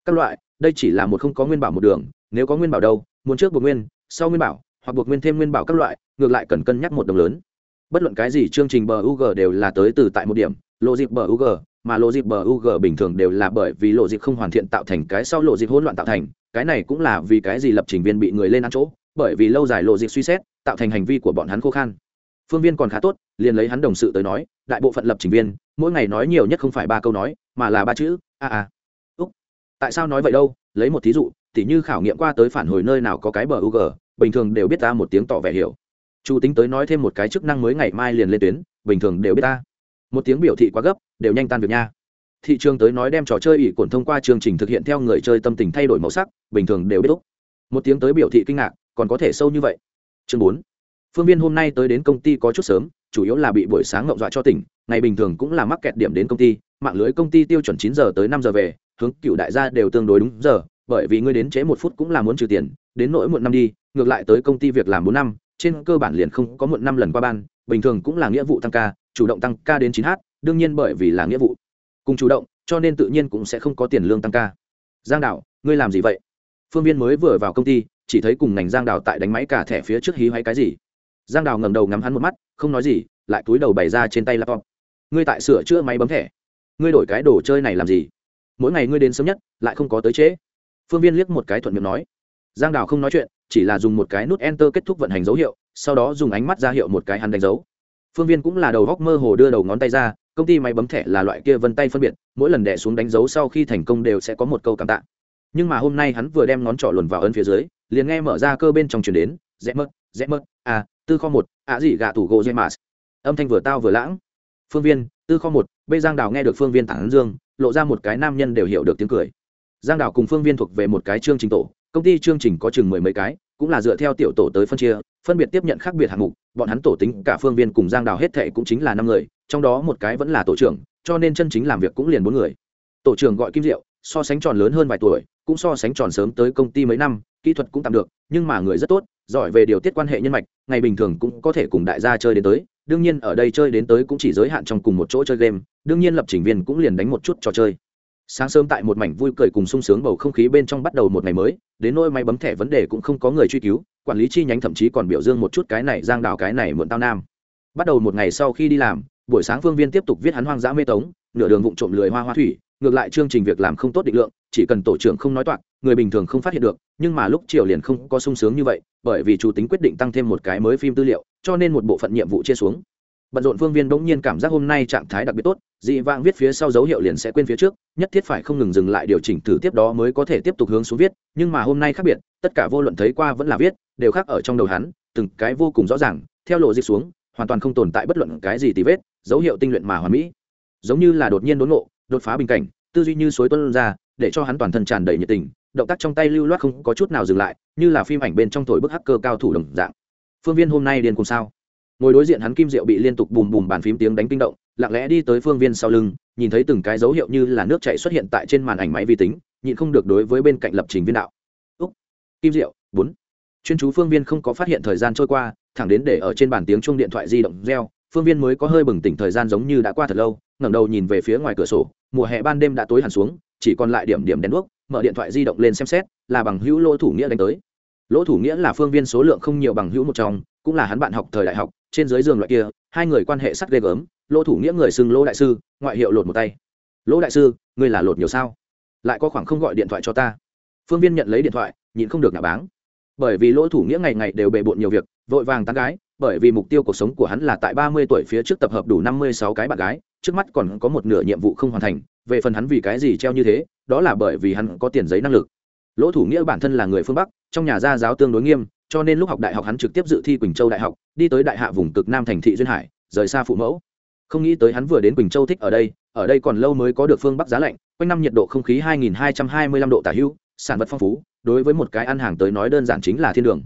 Các loại, đây chỉ là một không có nguyên bảo một đường, nếu có nguyên bảo đâu, muốn trước buộc nguyên, sau nguyên bảo, hoặc buộc nguyên thêm nguyên bảo các loại, ngược lại cần cân nhắc một đồng lớn bất luận cái gì chương trình bờ UG đều là tới từ tại một điểm, lộ dịp bờ UG mà lộ dịp bờ UG bình thường đều là bởi vì lộ dịp không hoàn thiện tạo thành cái sau lộ dịp hỗn loạn tạo thành, cái này cũng là vì cái gì lập trình viên bị người lên ăn chỗ, bởi vì lâu dài lộ dịp suy xét, tạo thành hành vi của bọn hắn khô khan. Phương viên còn khá tốt, liền lấy hắn đồng sự tới nói, đại bộ phận lập trình viên, mỗi ngày nói nhiều nhất không phải ba câu nói, mà là ba chữ, a a. Úc. Tại sao nói vậy đâu? Lấy một thí dụ, tỉ như khảo nghiệm qua tới phản hồi nơi nào có cái bờ UG bình thường đều biết ta một tiếng tỏ vẻ hiểu chủ tính tới nói thêm một cái chức năng mới ngày mai liền lên tuyến, bình thường đều biết ta. Một tiếng biểu thị quá gấp, đều nhanh tan việc nha. Thị trường tới nói đem trò chơi ỷ cuộn thông qua chương trình thực hiện theo người chơi tâm tình thay đổi màu sắc, bình thường đều biết úc một tiếng tới biểu thị kinh ngạc, còn có thể sâu như vậy. Chương bốn. Phương viên hôm nay tới đến công ty có chút sớm, chủ yếu là bị buổi sáng ngộng dọa cho tỉnh, ngày bình thường cũng là mắc kẹt điểm đến công ty, mạng lưới công ty tiêu chuẩn chín giờ tới năm giờ về, hướng cựu đại gia đều tương đối đúng giờ, bởi vì ngươi đến trễ một phút cũng là muốn trừ tiền, đến nỗi muộn năm đi, ngược lại tới công ty việc làm bốn năm trên cơ bản liền không có muộn năm lần qua ban, bình thường cũng là nghĩa vụ tăng ca, chủ động tăng ca đến chín h đương nhiên bởi vì là nghĩa vụ. Cùng chủ động, cho nên tự nhiên cũng sẽ không có tiền lương tăng ca. Giang đạo ngươi làm gì vậy? Phương viên mới vừa vào công ty, chỉ thấy cùng ngành giang đào tại đánh máy cả thẻ phía trước hí hay cái gì. Giang đào ngầm đầu ngắm hắn một mắt, không nói gì, lại túi đầu bày ra trên tay laptop. Ngươi tại sửa chữa máy bấm thẻ. Ngươi đổi cái đồ chơi này làm gì? Mỗi ngày ngươi đến sớm nhất, lại không có tới trễ. Phương viên liếc một cái thuận miệng nói giang đào không nói chuyện chỉ là dùng một cái nút enter kết thúc vận hành dấu hiệu sau đó dùng ánh mắt ra hiệu một cái hắn đánh dấu. Phương viên cũng là đầu góc mơ hồ đưa đầu ngón tay ra công ty máy bấm thẻ là loại kia vân tay phân biệt mỗi lần đẻ xuống đánh dấu sau khi thành công đều sẽ có một câu cảm tạ. Nhưng mà hôm nay hắn vừa đem ngón trỏ luồn vào ấn phía dưới liền nghe mở ra cơ bên trong chuyển đến rẽ mất, rẽ mất, à tư kho một ạ à gì gạ thủ gỗ dây mạt. Âm thanh vừa tao vừa lãng. Phương viên tư kho một. Bê giang đào nghe được phương viên thẳng dương lộ ra một cái nam nhân đều hiểu được tiếng cười. Giang đào cùng phương viên thuộc về một cái chương trình tổ công ty chương trình có chừng mười mấy cái, cũng là dựa theo tiểu tổ tới phân chia, phân biệt tiếp nhận khác biệt hạng mục, bọn hắn tổ tính cả phương viên cùng giang đào hết thệ cũng chính là năm người, trong đó một cái vẫn là tổ trưởng, cho nên chân chính làm việc cũng liền bốn người. Tổ trưởng gọi kim diệu, so sánh tròn lớn hơn vài tuổi, cũng so sánh tròn sớm tới công ty mấy năm, kỹ thuật cũng tạm được, nhưng mà người rất tốt, giỏi về điều tiết quan hệ nhân mạch, ngày bình thường cũng có thể cùng đại gia chơi đến tới, đương nhiên ở đây chơi đến tới cũng chỉ giới hạn trong cùng một chỗ chơi game, đương nhiên lập trình viên cũng liền đánh một chút trò chơi. Sáng sớm tại một mảnh vui cười cùng sung sướng bầu không khí bên trong bắt đầu một ngày mới đến nỗi máy bấm thẻ vấn đề cũng không có người truy cứu, quản lý chi nhánh thậm chí còn biểu dương một chút cái này giang đào cái này mượn tao nam. Bắt đầu một ngày sau khi đi làm, buổi sáng phương viên tiếp tục viết hắn hoang dã mê tống, nửa đường vụng trộm lười hoa hoa thủy, ngược lại chương trình việc làm không tốt định lượng, chỉ cần tổ trưởng không nói toạc, người bình thường không phát hiện được, nhưng mà lúc chiều liền không có sung sướng như vậy, bởi vì chủ tính quyết định tăng thêm một cái mới phim tư liệu, cho nên một bộ phận nhiệm vụ chia xuống. Bận rộn phương viên bỗng nhiên cảm giác hôm nay trạng thái đặc biệt tốt dị vãng viết phía sau dấu hiệu liền sẽ quên phía trước, nhất thiết phải không ngừng dừng lại điều chỉnh thử tiếp đó mới có thể tiếp tục hướng xuống viết, nhưng mà hôm nay khác biệt, tất cả vô luận thấy qua vẫn là viết, đều khác ở trong đầu hắn, từng cái vô cùng rõ ràng, theo lộ dịch xuống, hoàn toàn không tồn tại bất luận cái gì tì vết, dấu hiệu tinh luyện mà hoàn mỹ. Giống như là đột nhiên đốn ngộ, đột phá bình cảnh, tư duy như suối tuân ra, để cho hắn toàn thân tràn đầy nhiệt tình, động tác trong tay lưu loát không có chút nào dừng lại, như là phim ảnh bên trong thổi bức hacker cao thủ đồng dạng. Phương viên hôm nay điên cùng sao? Ngồi đối diện hắn kim diệu bị liên tục bùm bùm bàn phím tiếng đánh kinh động lặng lẽ đi tới phương viên sau lưng, nhìn thấy từng cái dấu hiệu như là nước chảy xuất hiện tại trên màn ảnh máy vi tính, nhịn không được đối với bên cạnh lập trình viên đạo. Úc, kim diệu, bốn. Chuyên chú phương viên không có phát hiện thời gian trôi qua, thẳng đến để ở trên bàn tiếng chung điện thoại di động reo, phương viên mới có hơi bừng tỉnh thời gian giống như đã qua thật lâu, ngẩng đầu nhìn về phía ngoài cửa sổ, mùa hè ban đêm đã tối hẳn xuống, chỉ còn lại điểm điểm đèn đuốc, mở điện thoại di động lên xem xét, là bằng hữu lỗ thủ nghĩa đánh tới. Lỗ thủ nghĩa là phương viên số lượng không nhiều bằng hữu một trong, cũng là hắn bạn học thời đại học, trên dưới giường loại kia, hai người quan hệ sắt ghê gớm lỗ thủ nghĩa người xưng lỗ đại sư, ngoại hiệu lột một tay. Lỗ đại sư, ngươi là lột nhiều sao? Lại có khoảng không gọi điện thoại cho ta. Phương viên nhận lấy điện thoại nhìn không được nạ báng. Bởi vì lỗ thủ nghĩa ngày ngày đều bề bộn nhiều việc, vội vàng tán gái, bởi vì mục tiêu cuộc sống của hắn là tại ba mươi tuổi phía trước tập hợp đủ năm mươi sáu cái bạn gái, trước mắt còn có một nửa nhiệm vụ không hoàn thành, về phần hắn vì cái gì treo như thế, đó là bởi vì hắn có tiền giấy năng lực. Lỗ thủ nghĩa bản thân là người phương bắc, trong nhà gia giáo tương đối nghiêm, cho nên lúc học đại học hắn trực tiếp dự thi quỳnh châu đại học, đi tới đại hạ vùng cực nam thành thị duyên hải, rời xa phụ mẫu không nghĩ tới hắn vừa đến quỳnh châu thích ở đây ở đây còn lâu mới có được phương bắc giá lạnh, quanh năm nhiệt độ không khí 2225 độ tả hữu, sản vật phong phú, đối với một cái ăn hàng tới nói đơn giản chính là thiên đường.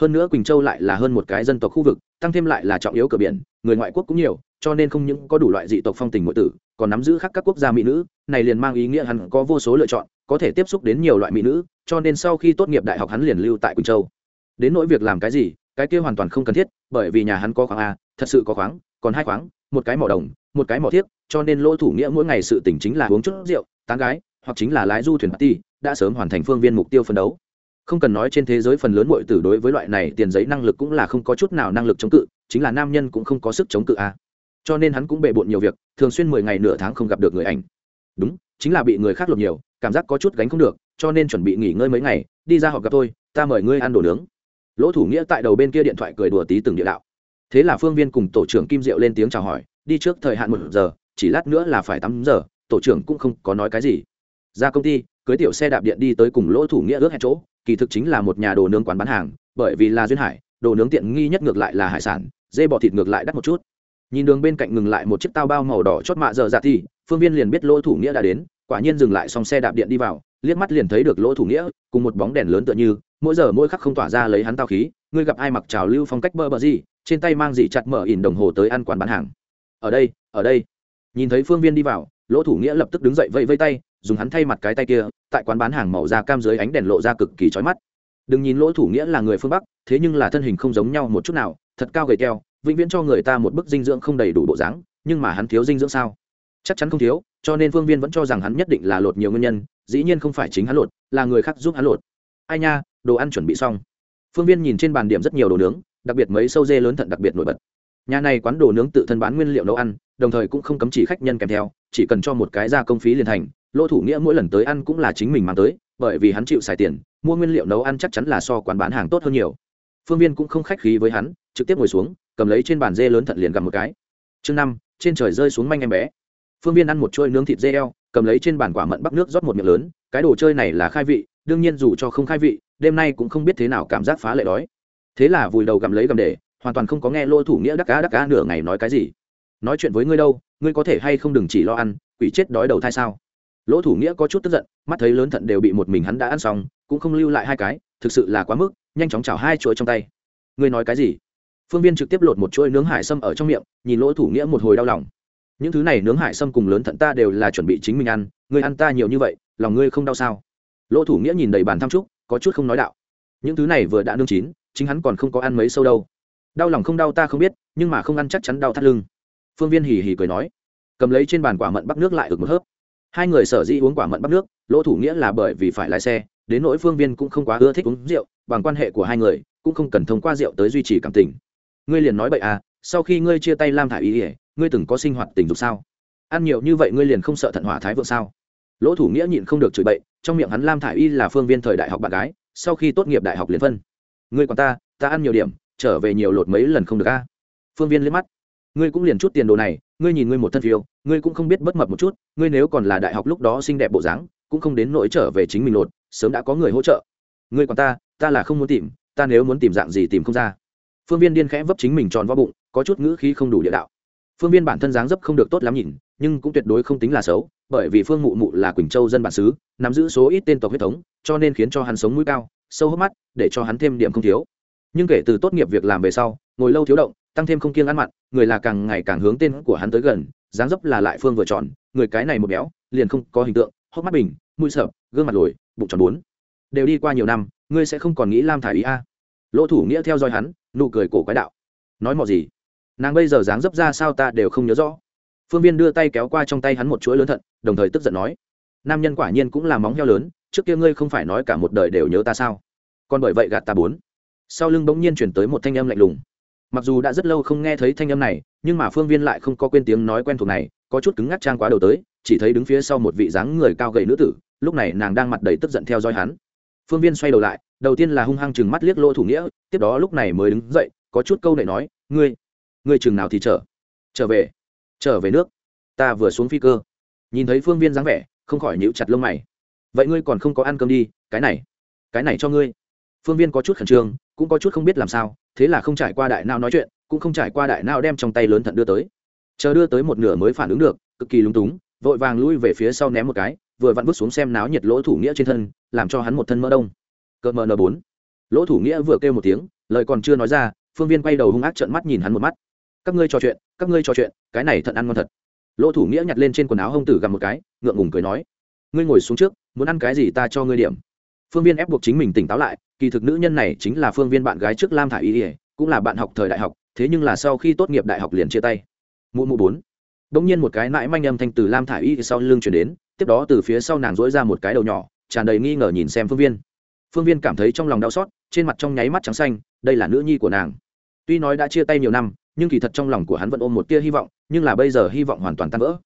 Hơn nữa quỳnh châu lại là hơn một cái dân tộc khu vực, tăng thêm lại là trọng yếu cửa biển, người ngoại quốc cũng nhiều, cho nên không những có đủ loại dị tộc phong tình ngụy tử, còn nắm giữ khác các quốc gia mỹ nữ, này liền mang ý nghĩa hắn có vô số lựa chọn, có thể tiếp xúc đến nhiều loại mỹ nữ, cho nên sau khi tốt nghiệp đại học hắn liền lưu tại quỳnh châu. Đến nỗi việc làm cái gì, cái kia hoàn toàn không cần thiết, bởi vì nhà hắn có khoáng a, thật sự có khoáng còn hai khoáng, một cái mỏ đồng, một cái mỏ thiếc, cho nên lỗ thủ nghĩa mỗi ngày sự tỉnh chính là uống chút rượu, tán gái, hoặc chính là lái du thuyền party, đã sớm hoàn thành phương viên mục tiêu phân đấu. Không cần nói trên thế giới phần lớn mọi tử đối với loại này tiền giấy năng lực cũng là không có chút nào năng lực chống cự, chính là nam nhân cũng không có sức chống cự a cho nên hắn cũng bề bộn nhiều việc, thường xuyên mười ngày nửa tháng không gặp được người ảnh. Đúng, chính là bị người khác lột nhiều, cảm giác có chút gánh không được, cho nên chuẩn bị nghỉ ngơi mấy ngày, đi ra họp gặp tôi, ta mời ngươi ăn đồ nướng. Lỗ thủ nghĩa tại đầu bên kia điện thoại cười đùa tí từng địa đạo thế là phương viên cùng tổ trưởng kim diệu lên tiếng chào hỏi, đi trước thời hạn một giờ, chỉ lát nữa là phải tắm giờ, tổ trưởng cũng không có nói cái gì. Ra công ty, cưới tiểu xe đạp điện đi tới cùng lỗ thủ nghĩa ước hẹn chỗ, kỳ thực chính là một nhà đồ nướng quán bán hàng, bởi vì là duyên hải, đồ nướng tiện nghi nhất ngược lại là hải sản, dê bọ thịt ngược lại đắt một chút. Nhìn đường bên cạnh ngừng lại một chiếc tao bao màu đỏ chót mạ giờ dạ thì, phương viên liền biết lỗ thủ nghĩa đã đến, quả nhiên dừng lại xong xe đạp điện đi vào, liếc mắt liền thấy được lỗ thủ nghĩa, cùng một bóng đèn lớn tựa như, mỗi giờ mỗi khắc không tỏa ra lấy hắn tao khí, ngươi gặp ai mặc trào lưu phong cách bơ bờ gì trên tay mang gì chặt mở ỉn đồng hồ tới ăn quán bán hàng. Ở đây ở đây. Nhìn thấy phương viên đi vào, lỗ thủ nghĩa lập tức đứng dậy vẫy vây tay, dùng hắn thay mặt cái tay kia, tại quán bán hàng màu da cam dưới ánh đèn lộ ra cực kỳ chói mắt. Đừng nhìn lỗ thủ nghĩa là người phương bắc, thế nhưng là thân hình không giống nhau một chút nào, thật cao gầy keo, vĩnh viễn cho người ta một bức dinh dưỡng không đầy đủ bộ dáng, nhưng mà hắn thiếu dinh dưỡng sao? Chắc chắn không thiếu, cho nên phương viên vẫn cho rằng hắn nhất định là lột nhiều nguyên nhân, dĩ nhiên không phải chính hắn lột, là người khác giúp hắn lột. Ai nha, đồ ăn chuẩn bị xong. Phương viên nhìn trên bàn điểm rất nhiều đồ nướng đặc biệt mấy sâu dê lớn thận đặc biệt nổi bật. Nhà này quán đồ nướng tự thân bán nguyên liệu nấu ăn, đồng thời cũng không cấm chỉ khách nhân kèm theo, chỉ cần cho một cái ra công phí liền thành, lỗ thủ nghĩa mỗi lần tới ăn cũng là chính mình mang tới, bởi vì hắn chịu xài tiền, mua nguyên liệu nấu ăn chắc chắn là so quán bán hàng tốt hơn nhiều. Phương viên cũng không khách khí với hắn, trực tiếp ngồi xuống, cầm lấy trên bàn dê lớn thận liền gặm một cái. Chương năm, trên trời rơi xuống manh em bé. Phương viên ăn một trôi nướng thịt dê eo, cầm lấy trên bàn quả mận bắc nước rót một miệng lớn, cái đồ chơi này là khai vị, đương nhiên dù cho không khai vị, đêm nay cũng không biết thế nào cảm giác phá lệ đói thế là vùi đầu gặm lấy gặm để, hoàn toàn không có nghe lô thủ nghĩa đắc cá đắc cá nửa ngày nói cái gì. Nói chuyện với ngươi đâu, ngươi có thể hay không đừng chỉ lo ăn, quỷ chết đói đầu thai sao? Lỗ thủ nghĩa có chút tức giận, mắt thấy lớn thận đều bị một mình hắn đã ăn xong, cũng không lưu lại hai cái, thực sự là quá mức, nhanh chóng chảo hai chuỗi trong tay. Ngươi nói cái gì? Phương viên trực tiếp lột một chuỗi nướng hải sâm ở trong miệng, nhìn lỗ thủ nghĩa một hồi đau lòng. Những thứ này nướng hải sâm cùng lớn thận ta đều là chuẩn bị chính mình ăn, ngươi ăn ta nhiều như vậy, lòng ngươi không đau sao? Lỗ thủ nghĩa nhìn đầy bàn tham trúc, có chút không nói đạo. Những thứ này vừa đã nương chín chính hắn còn không có ăn mấy sâu đâu. Đau lòng không đau ta không biết, nhưng mà không ăn chắc chắn đau thắt lưng. Phương viên hì hì cười nói. Cầm lấy trên bàn quả mận bắc nước lại ực một hớp. Hai người sở dĩ uống quả mận bắc nước, lỗ thủ nghĩa là bởi vì phải lái xe, đến nỗi phương viên cũng không quá ưa thích uống rượu, bằng quan hệ của hai người, cũng không cần thông qua rượu tới duy trì cảm tình. Ngươi liền nói bậy à sau khi ngươi chia tay lam thả ý ỉa ngươi từng có sinh hoạt tình dục sao? Ăn nhiều như vậy ngươi liền không sợ thận hỏa thái vượng sao? Lỗ thủ nghĩa nhịn không được chửi bậy, trong miệng hắn lam thả y là phương viên thời đại học bạn gái, sau khi tốt nghiệp đại học liền phân ngươi còn ta ta ăn nhiều điểm, trở về nhiều lột mấy lần không được a. Phương viên liếc mắt. Ngươi cũng liền chút tiền đồ này, ngươi nhìn ngươi một thân phiêu, ngươi cũng không biết bất mập một chút, ngươi nếu còn là đại học lúc đó xinh đẹp bộ dáng, cũng không đến nỗi trở về chính mình lột, sớm đã có người hỗ trợ. Ngươi còn ta ta là không muốn tìm, ta nếu muốn tìm dạng gì tìm không ra. Phương viên điên khẽ vấp chính mình tròn vo bụng, có chút ngữ khí không đủ địa đạo. Phương viên bản thân dáng dấp không được tốt lắm nhìn, nhưng cũng tuyệt đối không tính là xấu, bởi vì phương mụ mụ là quỳnh châu dân bản xứ, nắm giữ số ít tên tộc huyết thống, cho nên khiến cho hắn sống mũi cao sâu hốc mắt, để cho hắn thêm điểm không thiếu. Nhưng kể từ tốt nghiệp việc làm về sau, ngồi lâu thiếu động, tăng thêm không kiêng ăn mặn, người là càng ngày càng hướng tên của hắn tới gần, dáng dấp là lại phương vừa tròn người cái này một béo, liền không có hình tượng, hốc mắt bình, mũi sợ gương mặt lồi, bụng tròn bốn. Đều đi qua nhiều năm, ngươi sẽ không còn nghĩ lam thả ý a. Lỗ thủ nghĩa theo dõi hắn, nụ cười cổ quái đạo. Nói mọi gì? Nàng bây giờ dáng dấp ra sao ta đều không nhớ rõ. Phương viên đưa tay kéo qua trong tay hắn một chuỗi lớn thận, đồng thời tức giận nói. Nam nhân quả nhiên cũng là móng heo lớn trước kia ngươi không phải nói cả một đời đều nhớ ta sao? Còn bởi vậy gạt ta bốn. Sau lưng bỗng nhiên chuyển tới một thanh âm lạnh lùng. Mặc dù đã rất lâu không nghe thấy thanh âm này, nhưng mà phương viên lại không có quên tiếng nói quen thuộc này, có chút cứng ngắc trang quá đầu tới, chỉ thấy đứng phía sau một vị dáng người cao gầy nữ tử, lúc này nàng đang mặt đầy tức giận theo dõi hắn. Phương viên xoay đầu lại, đầu tiên là hung hăng chừng mắt liếc lỗ thủ nghĩa, tiếp đó lúc này mới đứng dậy, có chút câu này nói, ngươi ngươi chừng nào thì trở trở về trở về nước, ta vừa xuống phi cơ. Nhìn thấy phương viên dáng vẻ, không khỏi nhíu chặt lông mày vậy ngươi còn không có ăn cơm đi, cái này cái này cho ngươi. Phương viên có chút khẩn trương, cũng có chút không biết làm sao, thế là không trải qua đại nào nói chuyện, cũng không trải qua đại nào đem trong tay lớn thận đưa tới. Chờ đưa tới một nửa mới phản ứng được, cực kỳ lúng túng, vội vàng lui về phía sau ném một cái, vừa vặn vứt xuống xem náo nhiệt lỗ thủ nghĩa trên thân, làm cho hắn một thân mỡ đông. Cỡ mờ n bốn. Lỗ thủ nghĩa vừa kêu một tiếng, lời còn chưa nói ra, phương viên quay đầu hung ác trợn mắt nhìn hắn một mắt. Các ngươi trò chuyện, các ngươi trò chuyện, cái này thận ăn ngon thật. Lỗ thủ nghĩa nhặt lên trên quần áo hông tử gặp một cái, ngượng ngùng cười nói. Ngươi ngồi xuống trước muốn ăn cái gì ta cho ngươi điểm. Phương viên ép buộc chính mình tỉnh táo lại, kỳ thực nữ nhân này chính là phương viên bạn gái trước lam thả y ỉa cũng là bạn học thời đại học, thế nhưng là sau khi tốt nghiệp đại học liền chia tay. Mụ mụ bốn. Đông nhiên một cái nãi manh âm thanh từ lam thả y sau lưng chuyển đến, tiếp đó từ phía sau nàng dỗi ra một cái đầu nhỏ, tràn đầy nghi ngờ nhìn xem phương viên. Phương viên cảm thấy trong lòng đau xót, trên mặt trong nháy mắt trắng xanh, đây là nữ nhi của nàng. Tuy nói đã chia tay nhiều năm, nhưng kỳ thật trong lòng của hắn vẫn ôm một tia hy vọng, nhưng là bây giờ hy vọng hoàn toàn tan vỡ.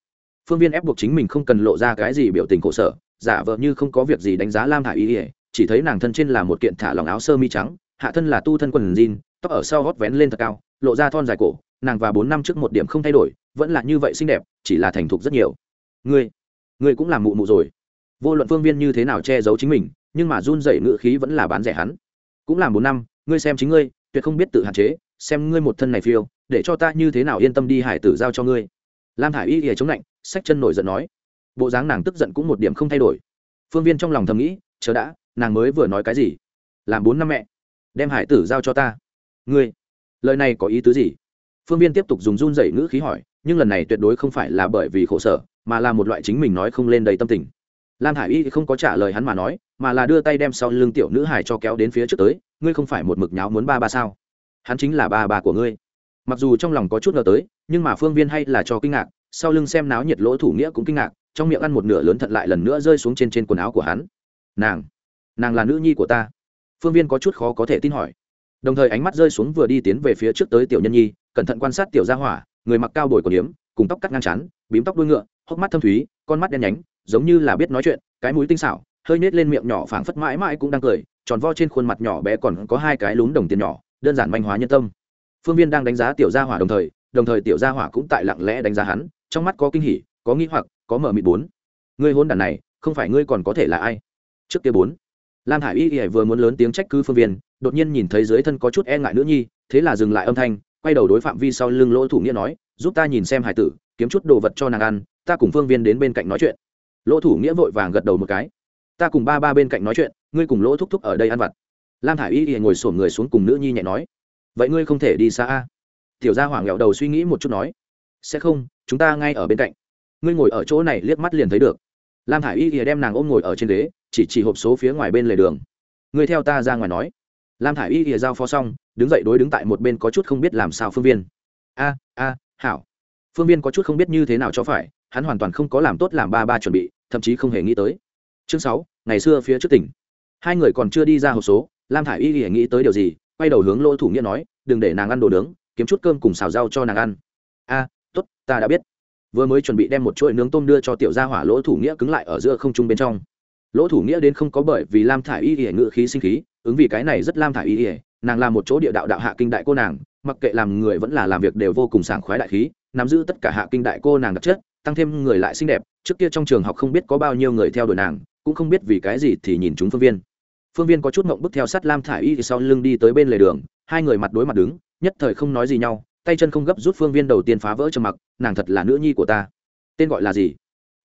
Phương viên ép buộc chính mình không cần lộ ra cái gì biểu tình khổ sở giả vờ như không có việc gì đánh giá lam thả y ỉa chỉ thấy nàng thân trên là một kiện thả lòng áo sơ mi trắng, hạ thân là tu thân quần jean, tóc ở sau gót vén lên thật cao, lộ ra thon dài cổ, nàng và bốn năm trước một điểm không thay đổi, vẫn là như vậy xinh đẹp, chỉ là thành thục rất nhiều. Ngươi ngươi cũng làm mụ mụ rồi. Vô luận phương viên như thế nào che giấu chính mình, nhưng mà run dậy ngự khí vẫn là bán rẻ hắn. Cũng làm bốn năm, ngươi xem chính ngươi, tuyệt không biết tự hạn chế, xem ngươi một thân này phiêu, để cho ta như thế nào yên tâm đi hải tử giao cho ngươi. Lam thả i y ỉa chống lạnh sách chân nổi giận nói bộ dáng nàng tức giận cũng một điểm không thay đổi. Phương viên trong lòng thầm nghĩ, chờ đã, nàng mới vừa nói cái gì? Làm bốn năm mẹ, đem hải tử giao cho ta. Ngươi, lời này có ý tứ gì? Phương viên tiếp tục dùng run dậy ngữ khí hỏi, nhưng lần này tuyệt đối không phải là bởi vì khổ sở, mà là một loại chính mình nói không lên đầy tâm tình. Lam hải y không có trả lời hắn mà nói, mà là đưa tay đem sau lưng tiểu nữ hải cho kéo đến phía trước tới, ngươi không phải một mực nháo muốn ba ba sao? Hắn chính là ba ba của ngươi. Mặc dù trong lòng có chút ngờ tới, nhưng mà phương viên hay là cho kinh ngạc, sau lưng xem náo nhiệt lỗ thủ nghĩa cũng kinh ngạc trong miệng ăn một nửa lớn thận lại lần nữa rơi xuống trên trên quần áo của hắn. Nàng nàng là nữ nhi của ta. Phương viên có chút khó có thể tin hỏi. Đồng thời ánh mắt rơi xuống vừa đi tiến về phía trước tới tiểu nhân nhi, cẩn thận quan sát tiểu gia hỏa, người mặc cao bồi của điếm cùng tóc cắt ngang chán, bím tóc đuôi ngựa, hốc mắt thâm thúy, con mắt đen nhánh, giống như là biết nói chuyện, cái mũi tinh xảo, hơi nết lên miệng nhỏ phảng phất mãi mãi cũng đang cười, tròn vo trên khuôn mặt nhỏ bé còn có hai cái lún đồng tiền nhỏ, đơn giản manh hóa nhân tâm. Phương viên đang đánh giá tiểu gia hỏa đồng thời đồng thời tiểu gia hỏa cũng tại lặng lẽ đánh giá hắn, trong mắt có kinh hỉ có nghĩ hoặc, có mở mịt bốn. Ngươi hôn đàn này, không phải ngươi còn có thể là ai? Trước kia bốn. Lam hải y y vừa muốn lớn tiếng trách cứ phương viên, đột nhiên nhìn thấy dưới thân có chút e ngại nữ nhi, thế là dừng lại âm thanh, quay đầu đối phạm vi sau lưng lỗ thủ nghĩa nói, giúp ta nhìn xem hải tử, kiếm chút đồ vật cho nàng ăn, ta cùng phương viên đến bên cạnh nói chuyện. Lỗ thủ nghĩa vội vàng gật đầu một cái, ta cùng ba ba bên cạnh nói chuyện, ngươi cùng lỗ thúc thúc ở đây ăn vặt. Lam Hải Y y ngồi sổm người xuống cùng nữ nhi nhẹ nói, vậy ngươi không thể đi xa a? Tiểu gia hoảng nghẹo đầu suy nghĩ một chút nói, sẽ không, chúng ta ngay ở bên cạnh ngươi ngồi ở chỗ này liếc mắt liền thấy được. Lam thả i y thì đem nàng ôm ngồi ở trên ghế chỉ chỉ hộp số phía ngoài bên lề đường. Ngươi theo ta ra ngoài nói. Lam thả i y thì giao phó xong đứng dậy đối đứng tại một bên có chút không biết làm sao phương viên. A a hảo. Phương viên có chút không biết như thế nào cho phải hắn hoàn toàn không có làm tốt làm ba ba chuẩn bị thậm chí không hề nghĩ tới. Chương sáu ngày xưa phía trước tỉnh. Hai người còn chưa đi ra hộp số lam thả i y thì nghĩ tới điều gì quay đầu hướng lỗ thủ nghĩa nói đừng để nàng ăn đồ nướng kiếm chút cơm cùng xào rau cho nàng ăn. A à, t ố t ta đã biết vừa mới chuẩn bị đem một chuỗi nướng tôm đưa cho tiểu gia hỏa lỗ thủ nghĩa cứng lại ở giữa không trung bên trong. Lỗ thủ nghĩa đến không có bởi vì lam thả i y ỉa ngự khí sinh khí, ứng vì cái này rất lam thả i y ỉa nàng là một chỗ địa đạo đạo hạ kinh đại cô nàng, mặc kệ làm người vẫn là làm việc đều vô cùng sảng khoái đại khí, nắm giữ tất cả hạ kinh đại cô nàng đặc chất, tăng thêm người lại xinh đẹp, trước kia trong trường học không biết có bao nhiêu người theo đuổi nàng, cũng không biết vì cái gì thì nhìn chúng phương viên. Phương viên có chút mộng bức theo sát lam thả y sau lưng đi tới bên lề đường, hai người mặt đối mặt đứng, nhất thời không nói gì nhau tay chân không gấp rút phương viên đầu tiên phá vỡ trầm mặc, nàng thật là nữ nhi của ta. Tên gọi là gì?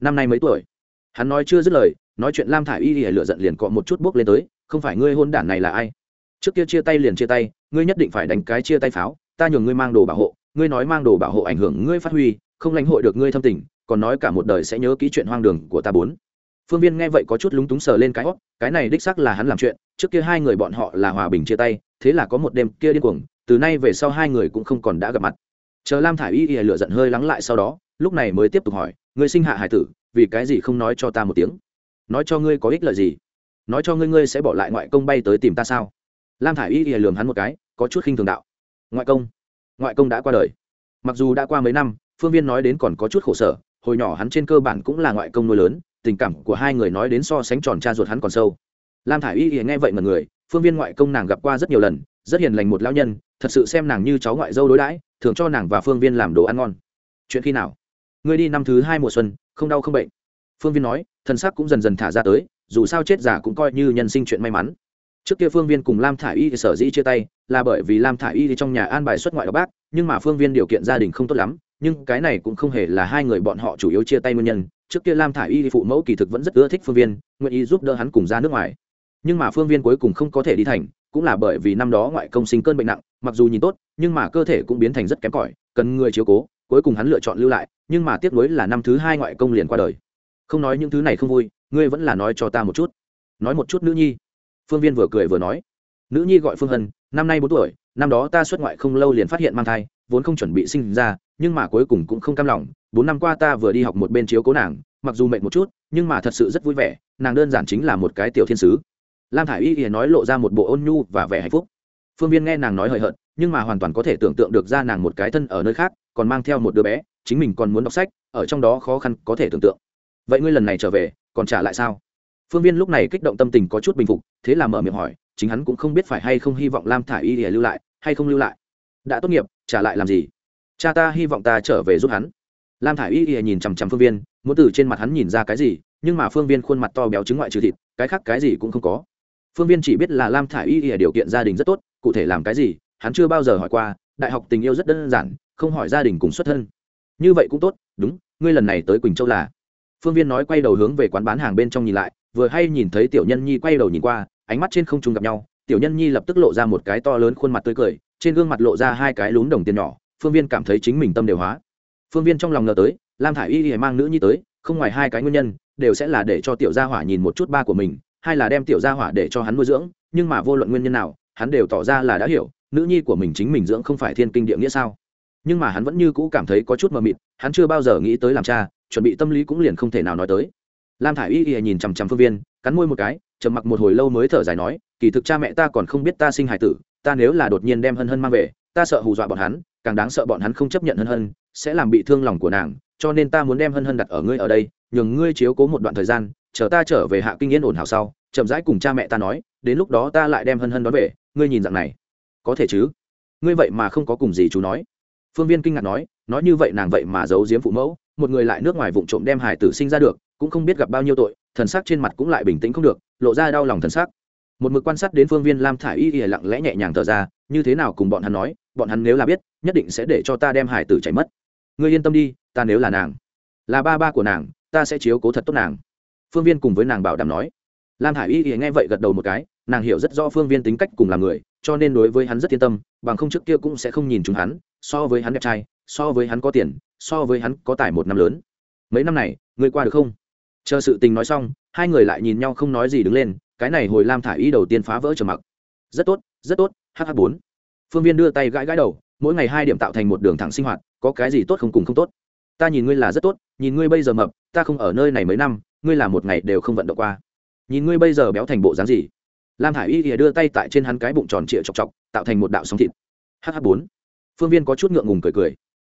Năm nay mấy tuổi? Hắn nói chưa dứt lời, nói chuyện lam thả y thì lựa giận liền cọ một chút bước lên tới, không phải ngươi hôn đản này là ai? Trước kia chia tay liền chia tay, ngươi nhất định phải đánh cái chia tay pháo, ta nhường ngươi mang đồ bảo hộ, ngươi nói mang đồ bảo hộ ảnh hưởng ngươi phát huy, không lãnh hội được ngươi thâm tình, còn nói cả một đời sẽ nhớ ký chuyện hoang đường của ta bốn. Phương viên nghe vậy có chút lúng túng sờ lên cái hót cái này đích xác là hắn làm chuyện, trước kia hai người bọn họ là hòa bình chia tay, thế là có một đêm kia điên cuồng từ nay về sau hai người cũng không còn đã gặp mặt. Chờ lam thả i y y lựa giận hơi lắng lại sau đó, lúc này mới tiếp tục hỏi, ngươi sinh hạ hải tử, vì cái gì không nói cho ta một tiếng? Nói cho ngươi có ích lợi gì? Nói cho ngươi ngươi sẽ bỏ lại ngoại công bay tới tìm ta sao? Lam thả i y y lường hắn một cái, có chút khinh thường đạo, ngoại công? Ngoại công đã qua đời. Mặc dù đã qua mấy năm, phương viên nói đến còn có chút khổ sở, hồi nhỏ hắn trên cơ bản cũng là ngoại công nuôi lớn, tình cảm của hai người nói đến so sánh tròn cha ruột hắn còn sâu. Lam thả i y nghe vậy mà người, phương viên ngoại công nàng gặp qua rất nhiều lần, rất hiền lành một lao nhân thật sự xem nàng như cháu ngoại dâu đối đãi thường cho nàng và phương viên làm đồ ăn ngon. Chuyện khi nào? Ngươi đi năm thứ hai mùa xuân, không đau không bệnh. Phương viên nói, thần sắc cũng dần dần thả ra tới, dù sao chết giả cũng coi như nhân sinh chuyện may mắn. Trước kia phương viên cùng lam thả i y sở dĩ chia tay, là bởi vì lam thả i y trong nhà an bài xuất ngoại đọc bác, nhưng mà phương viên điều kiện gia đình không tốt lắm, nhưng cái này cũng không hề là hai người bọn họ chủ yếu chia tay nguyên nhân. Trước kia lam thả i y phụ mẫu kỳ thực vẫn rất ưa thích phương viên, nguyện ý giúp đỡ hắn cùng ra nước ngoài nhưng mà phương viên cuối cùng không có thể đi thành, cũng là bởi vì năm đó ngoại công sinh cơn bệnh nặng, mặc dù nhìn tốt, nhưng mà cơ thể cũng biến thành rất kém cỏi, cần người chiếu cố, cuối cùng hắn lựa chọn lưu lại, nhưng mà tiếc nuối là năm thứ hai ngoại công liền qua đời. Không nói những thứ này không vui, ngươi vẫn là nói cho ta một chút. Nói một chút nữ nhi. Phương viên vừa cười vừa nói. Nữ nhi gọi phương hân, năm nay bốn tuổi, năm đó ta xuất ngoại không lâu liền phát hiện mang thai, vốn không chuẩn bị sinh ra, nhưng mà cuối cùng cũng không cam lòng. Bốn năm qua ta vừa đi học một bên chiếu cố nàng, mặc dù mệt một chút, nhưng mà thật sự rất vui vẻ, nàng đơn giản chính là một cái tiểu thiên sứ lam thả i y thì nói lộ ra một bộ ôn nhu và vẻ hạnh phúc. Phương viên nghe nàng nói hời hợt, nhưng mà hoàn toàn có thể tưởng tượng được ra nàng một cái thân ở nơi khác, còn mang theo một đứa bé, chính mình còn muốn đọc sách, ở trong đó khó khăn có thể tưởng tượng. Vậy ngươi lần này trở về, còn trả lại sao? Phương viên lúc này kích động tâm tình có chút bình phục, thế là mở miệng hỏi, chính hắn cũng không biết phải hay không hy vọng lam thả i y thì lưu lại, hay không lưu lại. Đã tốt nghiệp, trả lại làm gì? Cha ta hy vọng ta trở về giúp hắn. Lam thả i y y nhìn chằm chằm phương viên, muốn từ trên mặt hắn nhìn ra cái gì, nhưng mà phương viên khuôn mặt to béo trứng ngoại trừ thịt, cái khác cái gì cũng không có phương viên chỉ biết là lam thả i y ở điều kiện gia đình rất tốt, cụ thể làm cái gì, hắn chưa bao giờ hỏi qua, đại học tình yêu rất đơn giản, không hỏi gia đình cùng xuất thân. Như vậy cũng tốt, đúng, ngươi lần này tới quỳnh châu là. Phương viên nói quay đầu hướng về quán bán hàng bên trong nhìn lại, vừa hay nhìn thấy tiểu nhân nhi quay đầu nhìn qua, ánh mắt trên không trung gặp nhau, tiểu nhân nhi lập tức lộ ra một cái to lớn khuôn mặt tươi cười, trên gương mặt lộ ra hai cái lún đồng tiền nhỏ, phương viên cảm thấy chính mình tâm đều hóa. Phương viên trong lòng ngờ tới, lam thả i y y mang nữ nhi tới, không ngoài hai cái nguyên nhân, đều sẽ là để cho tiểu gia hỏa nhìn một chút ba của mình hay là đem tiểu gia hỏa để cho hắn nuôi dưỡng, nhưng mà vô luận nguyên nhân nào, hắn đều tỏ ra là đã hiểu, nữ nhi của mình chính mình dưỡng không phải thiên kinh địa nghĩa sao. Nhưng mà hắn vẫn như cũ cảm thấy có chút mờ mịt, hắn chưa bao giờ nghĩ tới làm cha, chuẩn bị tâm lý cũng liền không thể nào nói tới. Lam thả i y y nhìn chằm chằm phương viên, cắn môi một cái, trầm mặc một hồi lâu mới thở dài nói, kỳ thực cha mẹ ta còn không biết ta sinh hải tử, ta nếu là đột nhiên đem hân hân mang về, ta sợ hù dọa bọn hắn, càng đáng sợ bọn hắn không chấp nhận hân hân, sẽ làm bị thương lòng của nàng, cho nên ta muốn đem hân hân đặt ở ngươi ở đây, nhường ngươi chiếu cố một đoạn thời gian chờ ta trở về hạ kinh yên ổn hảo sau, chậm rãi cùng cha mẹ ta nói, đến lúc đó ta lại đem hân hân đón về, ngươi nhìn dạng này. Có thể chứ? Ngươi vậy mà không có cùng gì chú nói. Phương viên kinh ngạc nói nói như vậy nàng vậy mà giấu giếm phụ mẫu, một người lại nước ngoài vụ trộm đem hải tử sinh ra được, cũng không biết gặp bao nhiêu tội, thần sắc trên mặt cũng lại bình tĩnh không được, lộ ra đau lòng thần sắc. Một mực quan sát đến phương viên lam thả y ỉa lặng lẽ nhẹ nhàng thở ra, như thế nào cùng bọn hắn nói, bọn hắn nếu là biết, nhất định sẽ để cho ta đem hải tử chảy mất. Ngươi yên tâm đi, ta nếu là nàng, là ba ba của nàng, ta sẽ chiếu cố thật tốt nàng phương viên cùng với nàng bảo đảm nói. Lam Hải y y nghe vậy gật đầu một cái, nàng hiểu rất rõ phương viên tính cách cùng là người, cho nên đối với hắn rất yên tâm, bằng không trước kia cũng sẽ không nhìn chúng hắn, so với hắn đẹp trai, so với hắn có tiền, so với hắn có tài một năm lớn. Mấy năm này, ngươi qua được không? Chờ sự tình nói xong, hai người lại nhìn nhau không nói gì đứng lên, cái này hồi lam thả i y đầu tiên phá vỡ trầm mặc. Rất tốt rất tốt hh bốn. Phương viên đưa tay gãi gãi đầu, mỗi ngày hai điểm tạo thành một đường thẳng sinh hoạt, có cái gì tốt không cùng không tốt. Ta nhìn ngươi là rất tốt, nhìn ngươi bây giờ mập, ta không ở nơi này mấy năm ngươi là một ngày đều không vận động qua. Nhìn ngươi bây giờ béo thành bộ dáng gì? Lam thả i y ỉa đưa tay tại trên hắn cái bụng tròn trịa chọc chọc, tạo thành một đạo sóng thịt. Hh bốn. Phương viên có chút ngượng ngùng cười cười.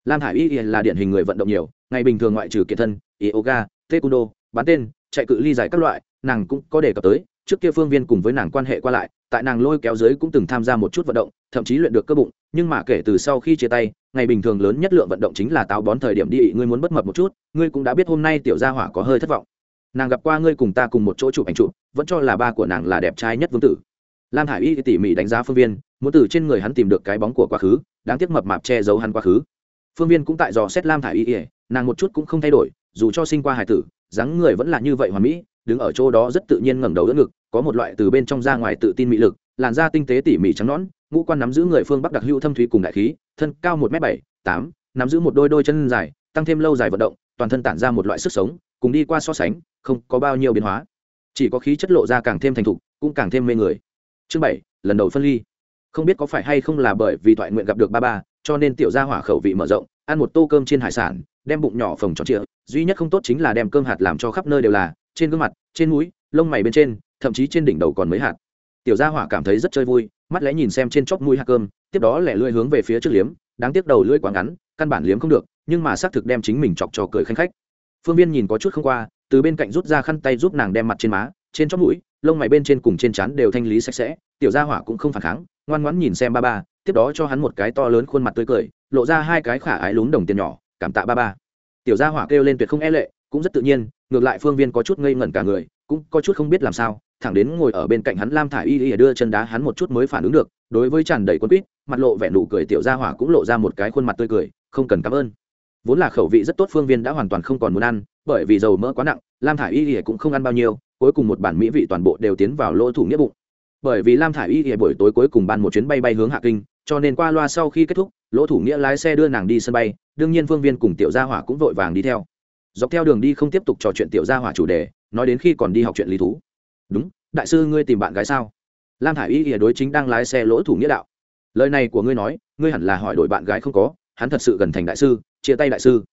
Lam thả i y ỉa là điển hình người vận động nhiều, ngày bình thường ngoại trừ kiệt thân, yoga, taekwondo bán tên, chạy cự ly dài các loại, nàng cũng có đề cập tới, trước kia phương viên cùng với nàng quan hệ qua lại, tại nàng lôi kéo dưới cũng từng tham gia một chút vận động, thậm chí luyện được cơ bụng, nhưng mà kể từ sau khi chia tay, ngày bình thường lớn nhất lượng vận động chính là táo bón thời điểm đi, ngươi muốn bất mập một chút, ngươi cũng đã biết hôm nay tiểu gia hỏa có hơi thất vọng nàng gặp qua ngươi cùng ta cùng một chỗ chụp ảnh chụp, vẫn cho là ba của nàng là đẹp trai nhất vương tử. Lam hải y tỉ mỉ đánh giá phương viên, muốn từ trên người hắn tìm được cái bóng của quá khứ, đáng tiếc mập mạp che giấu hắn quá khứ. Phương viên cũng tại dò xét lam thả i y nàng một chút cũng không thay đổi, dù cho sinh qua hải tử, dáng người vẫn là như vậy hoàn mỹ, đứng ở chỗ đó rất tự nhiên ngẩng đầu đỡ ngực, có một loại từ bên trong ra ngoài tự tin mị lực, làn da tinh tế tỉ mỉ trắng nõn, ngũ quan nắm giữ người phương bắc đặc hữu thâm thúy cùng đại khí, thân cao một m bảy, tám, nắm giữ một đôi đôi chân dài, tăng thêm lâu dài vận động, toàn thân tản ra một loại sức sống, cùng đi qua so sánh không có bao nhiêu biến hóa. Chỉ có khí chất lộ ra càng thêm thành thục, cũng càng thêm mê người. Chương bảy, lần đầu phân ly. Không biết có phải hay không là bởi vì thoại nguyện gặp được ba ba, cho nên tiểu gia hỏa khẩu vị mở rộng, ăn một tô cơm trên hải sản, đem bụng nhỏ phồng tròn trịa, duy nhất không tốt chính là đem cơm hạt làm cho khắp nơi đều là, trên gương mặt, trên mũi, lông mày bên trên, thậm chí trên đỉnh đầu còn mấy hạt. Tiểu gia hỏa cảm thấy rất chơi vui, mắt lẽ nhìn xem trên chóp mũi hạt cơm, tiếp đó lẻ lưỡi hướng về phía trước liếm, đáng tiếc đầu lưỡi quá ngắn, căn bản liếm không được, nhưng mà xác thực đem chính mình chọc cho cười khanh khách. Phương viên nhìn có chút không qua từ bên cạnh rút ra khăn tay giúp nàng đem mặt trên má, trên chóp mũi, lông mày bên trên cùng trên trán đều thanh lý sạch sẽ, tiểu gia hỏa cũng không phản kháng, ngoan ngoãn nhìn xem ba ba, tiếp đó cho hắn một cái to lớn khuôn mặt tươi cười, lộ ra hai cái khả ái lún đồng tiền nhỏ, cảm tạ ba ba. Tiểu gia hỏa kêu lên tuyệt không e lệ, cũng rất tự nhiên, ngược lại phương viên có chút ngây ngẩn cả người, cũng có chút không biết làm sao, thẳng đến ngồi ở bên cạnh hắn lam thả y y đưa chân đá hắn một chút mới phản ứng được, đối với tràn đầy quân quýt, mặt lộ vẻ nụ cười tiểu gia hỏa cũng lộ ra một cái khuôn mặt tươi cười, không cần cảm ơn. Vốn là khẩu vị rất tốt, phương viên đã hoàn toàn không còn muốn ăn bởi vì dầu mỡ quá nặng, lam thả i y y cũng không ăn bao nhiêu, cuối cùng một bản mỹ vị toàn bộ đều tiến vào lỗ thủ nghĩa bụng. Bởi vì lam thả i y y buổi tối cuối cùng ban một chuyến bay bay hướng hạ kinh, cho nên qua loa sau khi kết thúc, lỗ thủ nghĩa lái xe đưa nàng đi sân bay, đương nhiên phương viên cùng tiểu gia hỏa cũng vội vàng đi theo. Dọc theo đường đi không tiếp tục trò chuyện tiểu gia hỏa chủ đề, nói đến khi còn đi học chuyện lý thú. Đúng, đại sư ngươi tìm bạn gái sao? Lam thả i y ỉa đối chính đang lái xe lỗ thủ nghĩa đạo. Lời này của ngươi nói, ngươi hẳn là hỏi đổi bạn gái không có, hắn thật sự gần thành đại sư, chia tay đại sư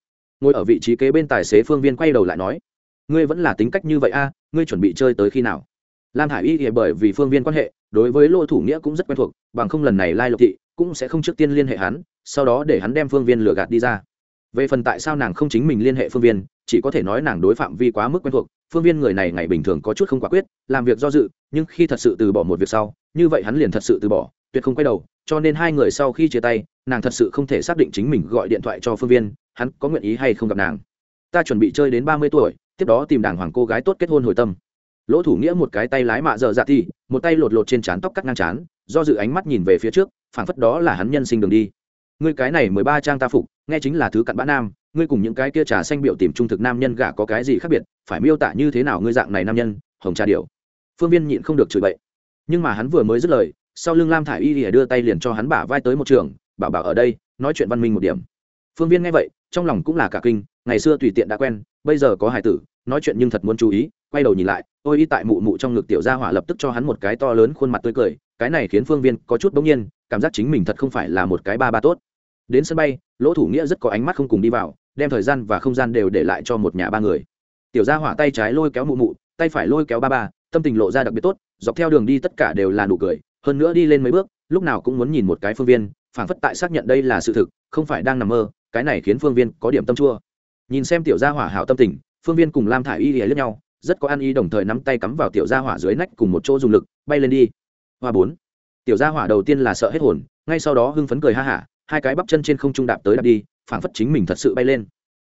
ngồi ở vị trí kế bên tài xế phương viên quay đầu lại nói, ngươi vẫn là tính cách như vậy a, ngươi chuẩn bị chơi tới khi nào? Lam hải y thì bởi vì phương viên quan hệ, đối với lỗ thủ nghĩa cũng rất quen thuộc, bằng không lần này lai lộc thị cũng sẽ không trước tiên liên hệ hắn, sau đó để hắn đem phương viên lừa gạt đi ra. Về phần tại sao nàng không chính mình liên hệ phương viên, chỉ có thể nói nàng đối phạm vi quá mức quen thuộc, phương viên người này ngày bình thường có chút không quả quyết, làm việc do dự, nhưng khi thật sự từ bỏ một việc sau, như vậy hắn liền thật sự từ bỏ, tuyệt không quay đầu, cho nên hai người sau khi chia tay nàng thật sự không thể xác định chính mình gọi điện thoại cho phương viên, hắn có nguyện ý hay không gặp nàng. Ta chuẩn bị chơi đến ba mươi tuổi, tiếp đó tìm đàng hoàng cô gái tốt kết hôn hồi tâm. Lỗ thủ nghĩa một cái tay lái mạ dở dạ thì, một tay lột lột trên trán tóc cắt ngang trán, do dự ánh mắt nhìn về phía trước, phảng phất đó là hắn nhân sinh đường đi. Ngươi cái này mười ba trang ta phục, nghe chính là thứ cặn bã nam, ngươi cùng những cái kia trà xanh biểu tìm trung thực nam nhân gả có cái gì khác biệt, phải miêu tả như thế nào ngươi dạng này nam nhân, hồng trà điều. phương viên nhịn không được chửi bậy. Nhưng mà hắn vừa mới dứt lời, sau lưng lam thả i y lìa đưa tay liền cho hắn bả vai tới một trường bảo bảo ở đây, nói chuyện văn minh một điểm. Phương viên nghe vậy, trong lòng cũng là cả kinh, ngày xưa tùy tiện đã quen, bây giờ có hài tử, nói chuyện nhưng thật muốn chú ý, quay đầu nhìn lại, ôi y tại mụ mụ trong ngực tiểu gia hỏa lập tức cho hắn một cái to lớn khuôn mặt tươi cười, cái này khiến phương viên có chút bỗng nhiên, cảm giác chính mình thật không phải là một cái ba ba tốt. Đến sân bay, lỗ thủ nghĩa rất có ánh mắt không cùng đi vào, đem thời gian và không gian đều để lại cho một nhà ba người. Tiểu gia hỏa tay trái lôi kéo mụ mụ, tay phải lôi kéo ba ba, tâm tình lộ ra đặc biệt tốt, dọc theo đường đi tất cả đều là nụ cười, hơn nữa đi lên mấy bước, lúc nào cũng muốn nhìn một cái phương viên phảng phất tại xác nhận đây là sự thực, không phải đang nằm mơ, cái này khiến phương viên có điểm tâm chua. Nhìn xem tiểu gia hỏa hảo tâm tình, phương viên cùng lam thả i y lìa lướt nhau, rất có ăn ý đồng thời nắm tay cắm vào tiểu gia hỏa dưới nách cùng một chỗ dùng lực, bay lên đi. Hoa bốn. Tiểu gia hỏa đầu tiên là sợ hết hồn, ngay sau đó hưng phấn cười ha hả, hai cái bắp chân trên không trung đạp tới đạp đi, phảng phất chính mình thật sự bay lên.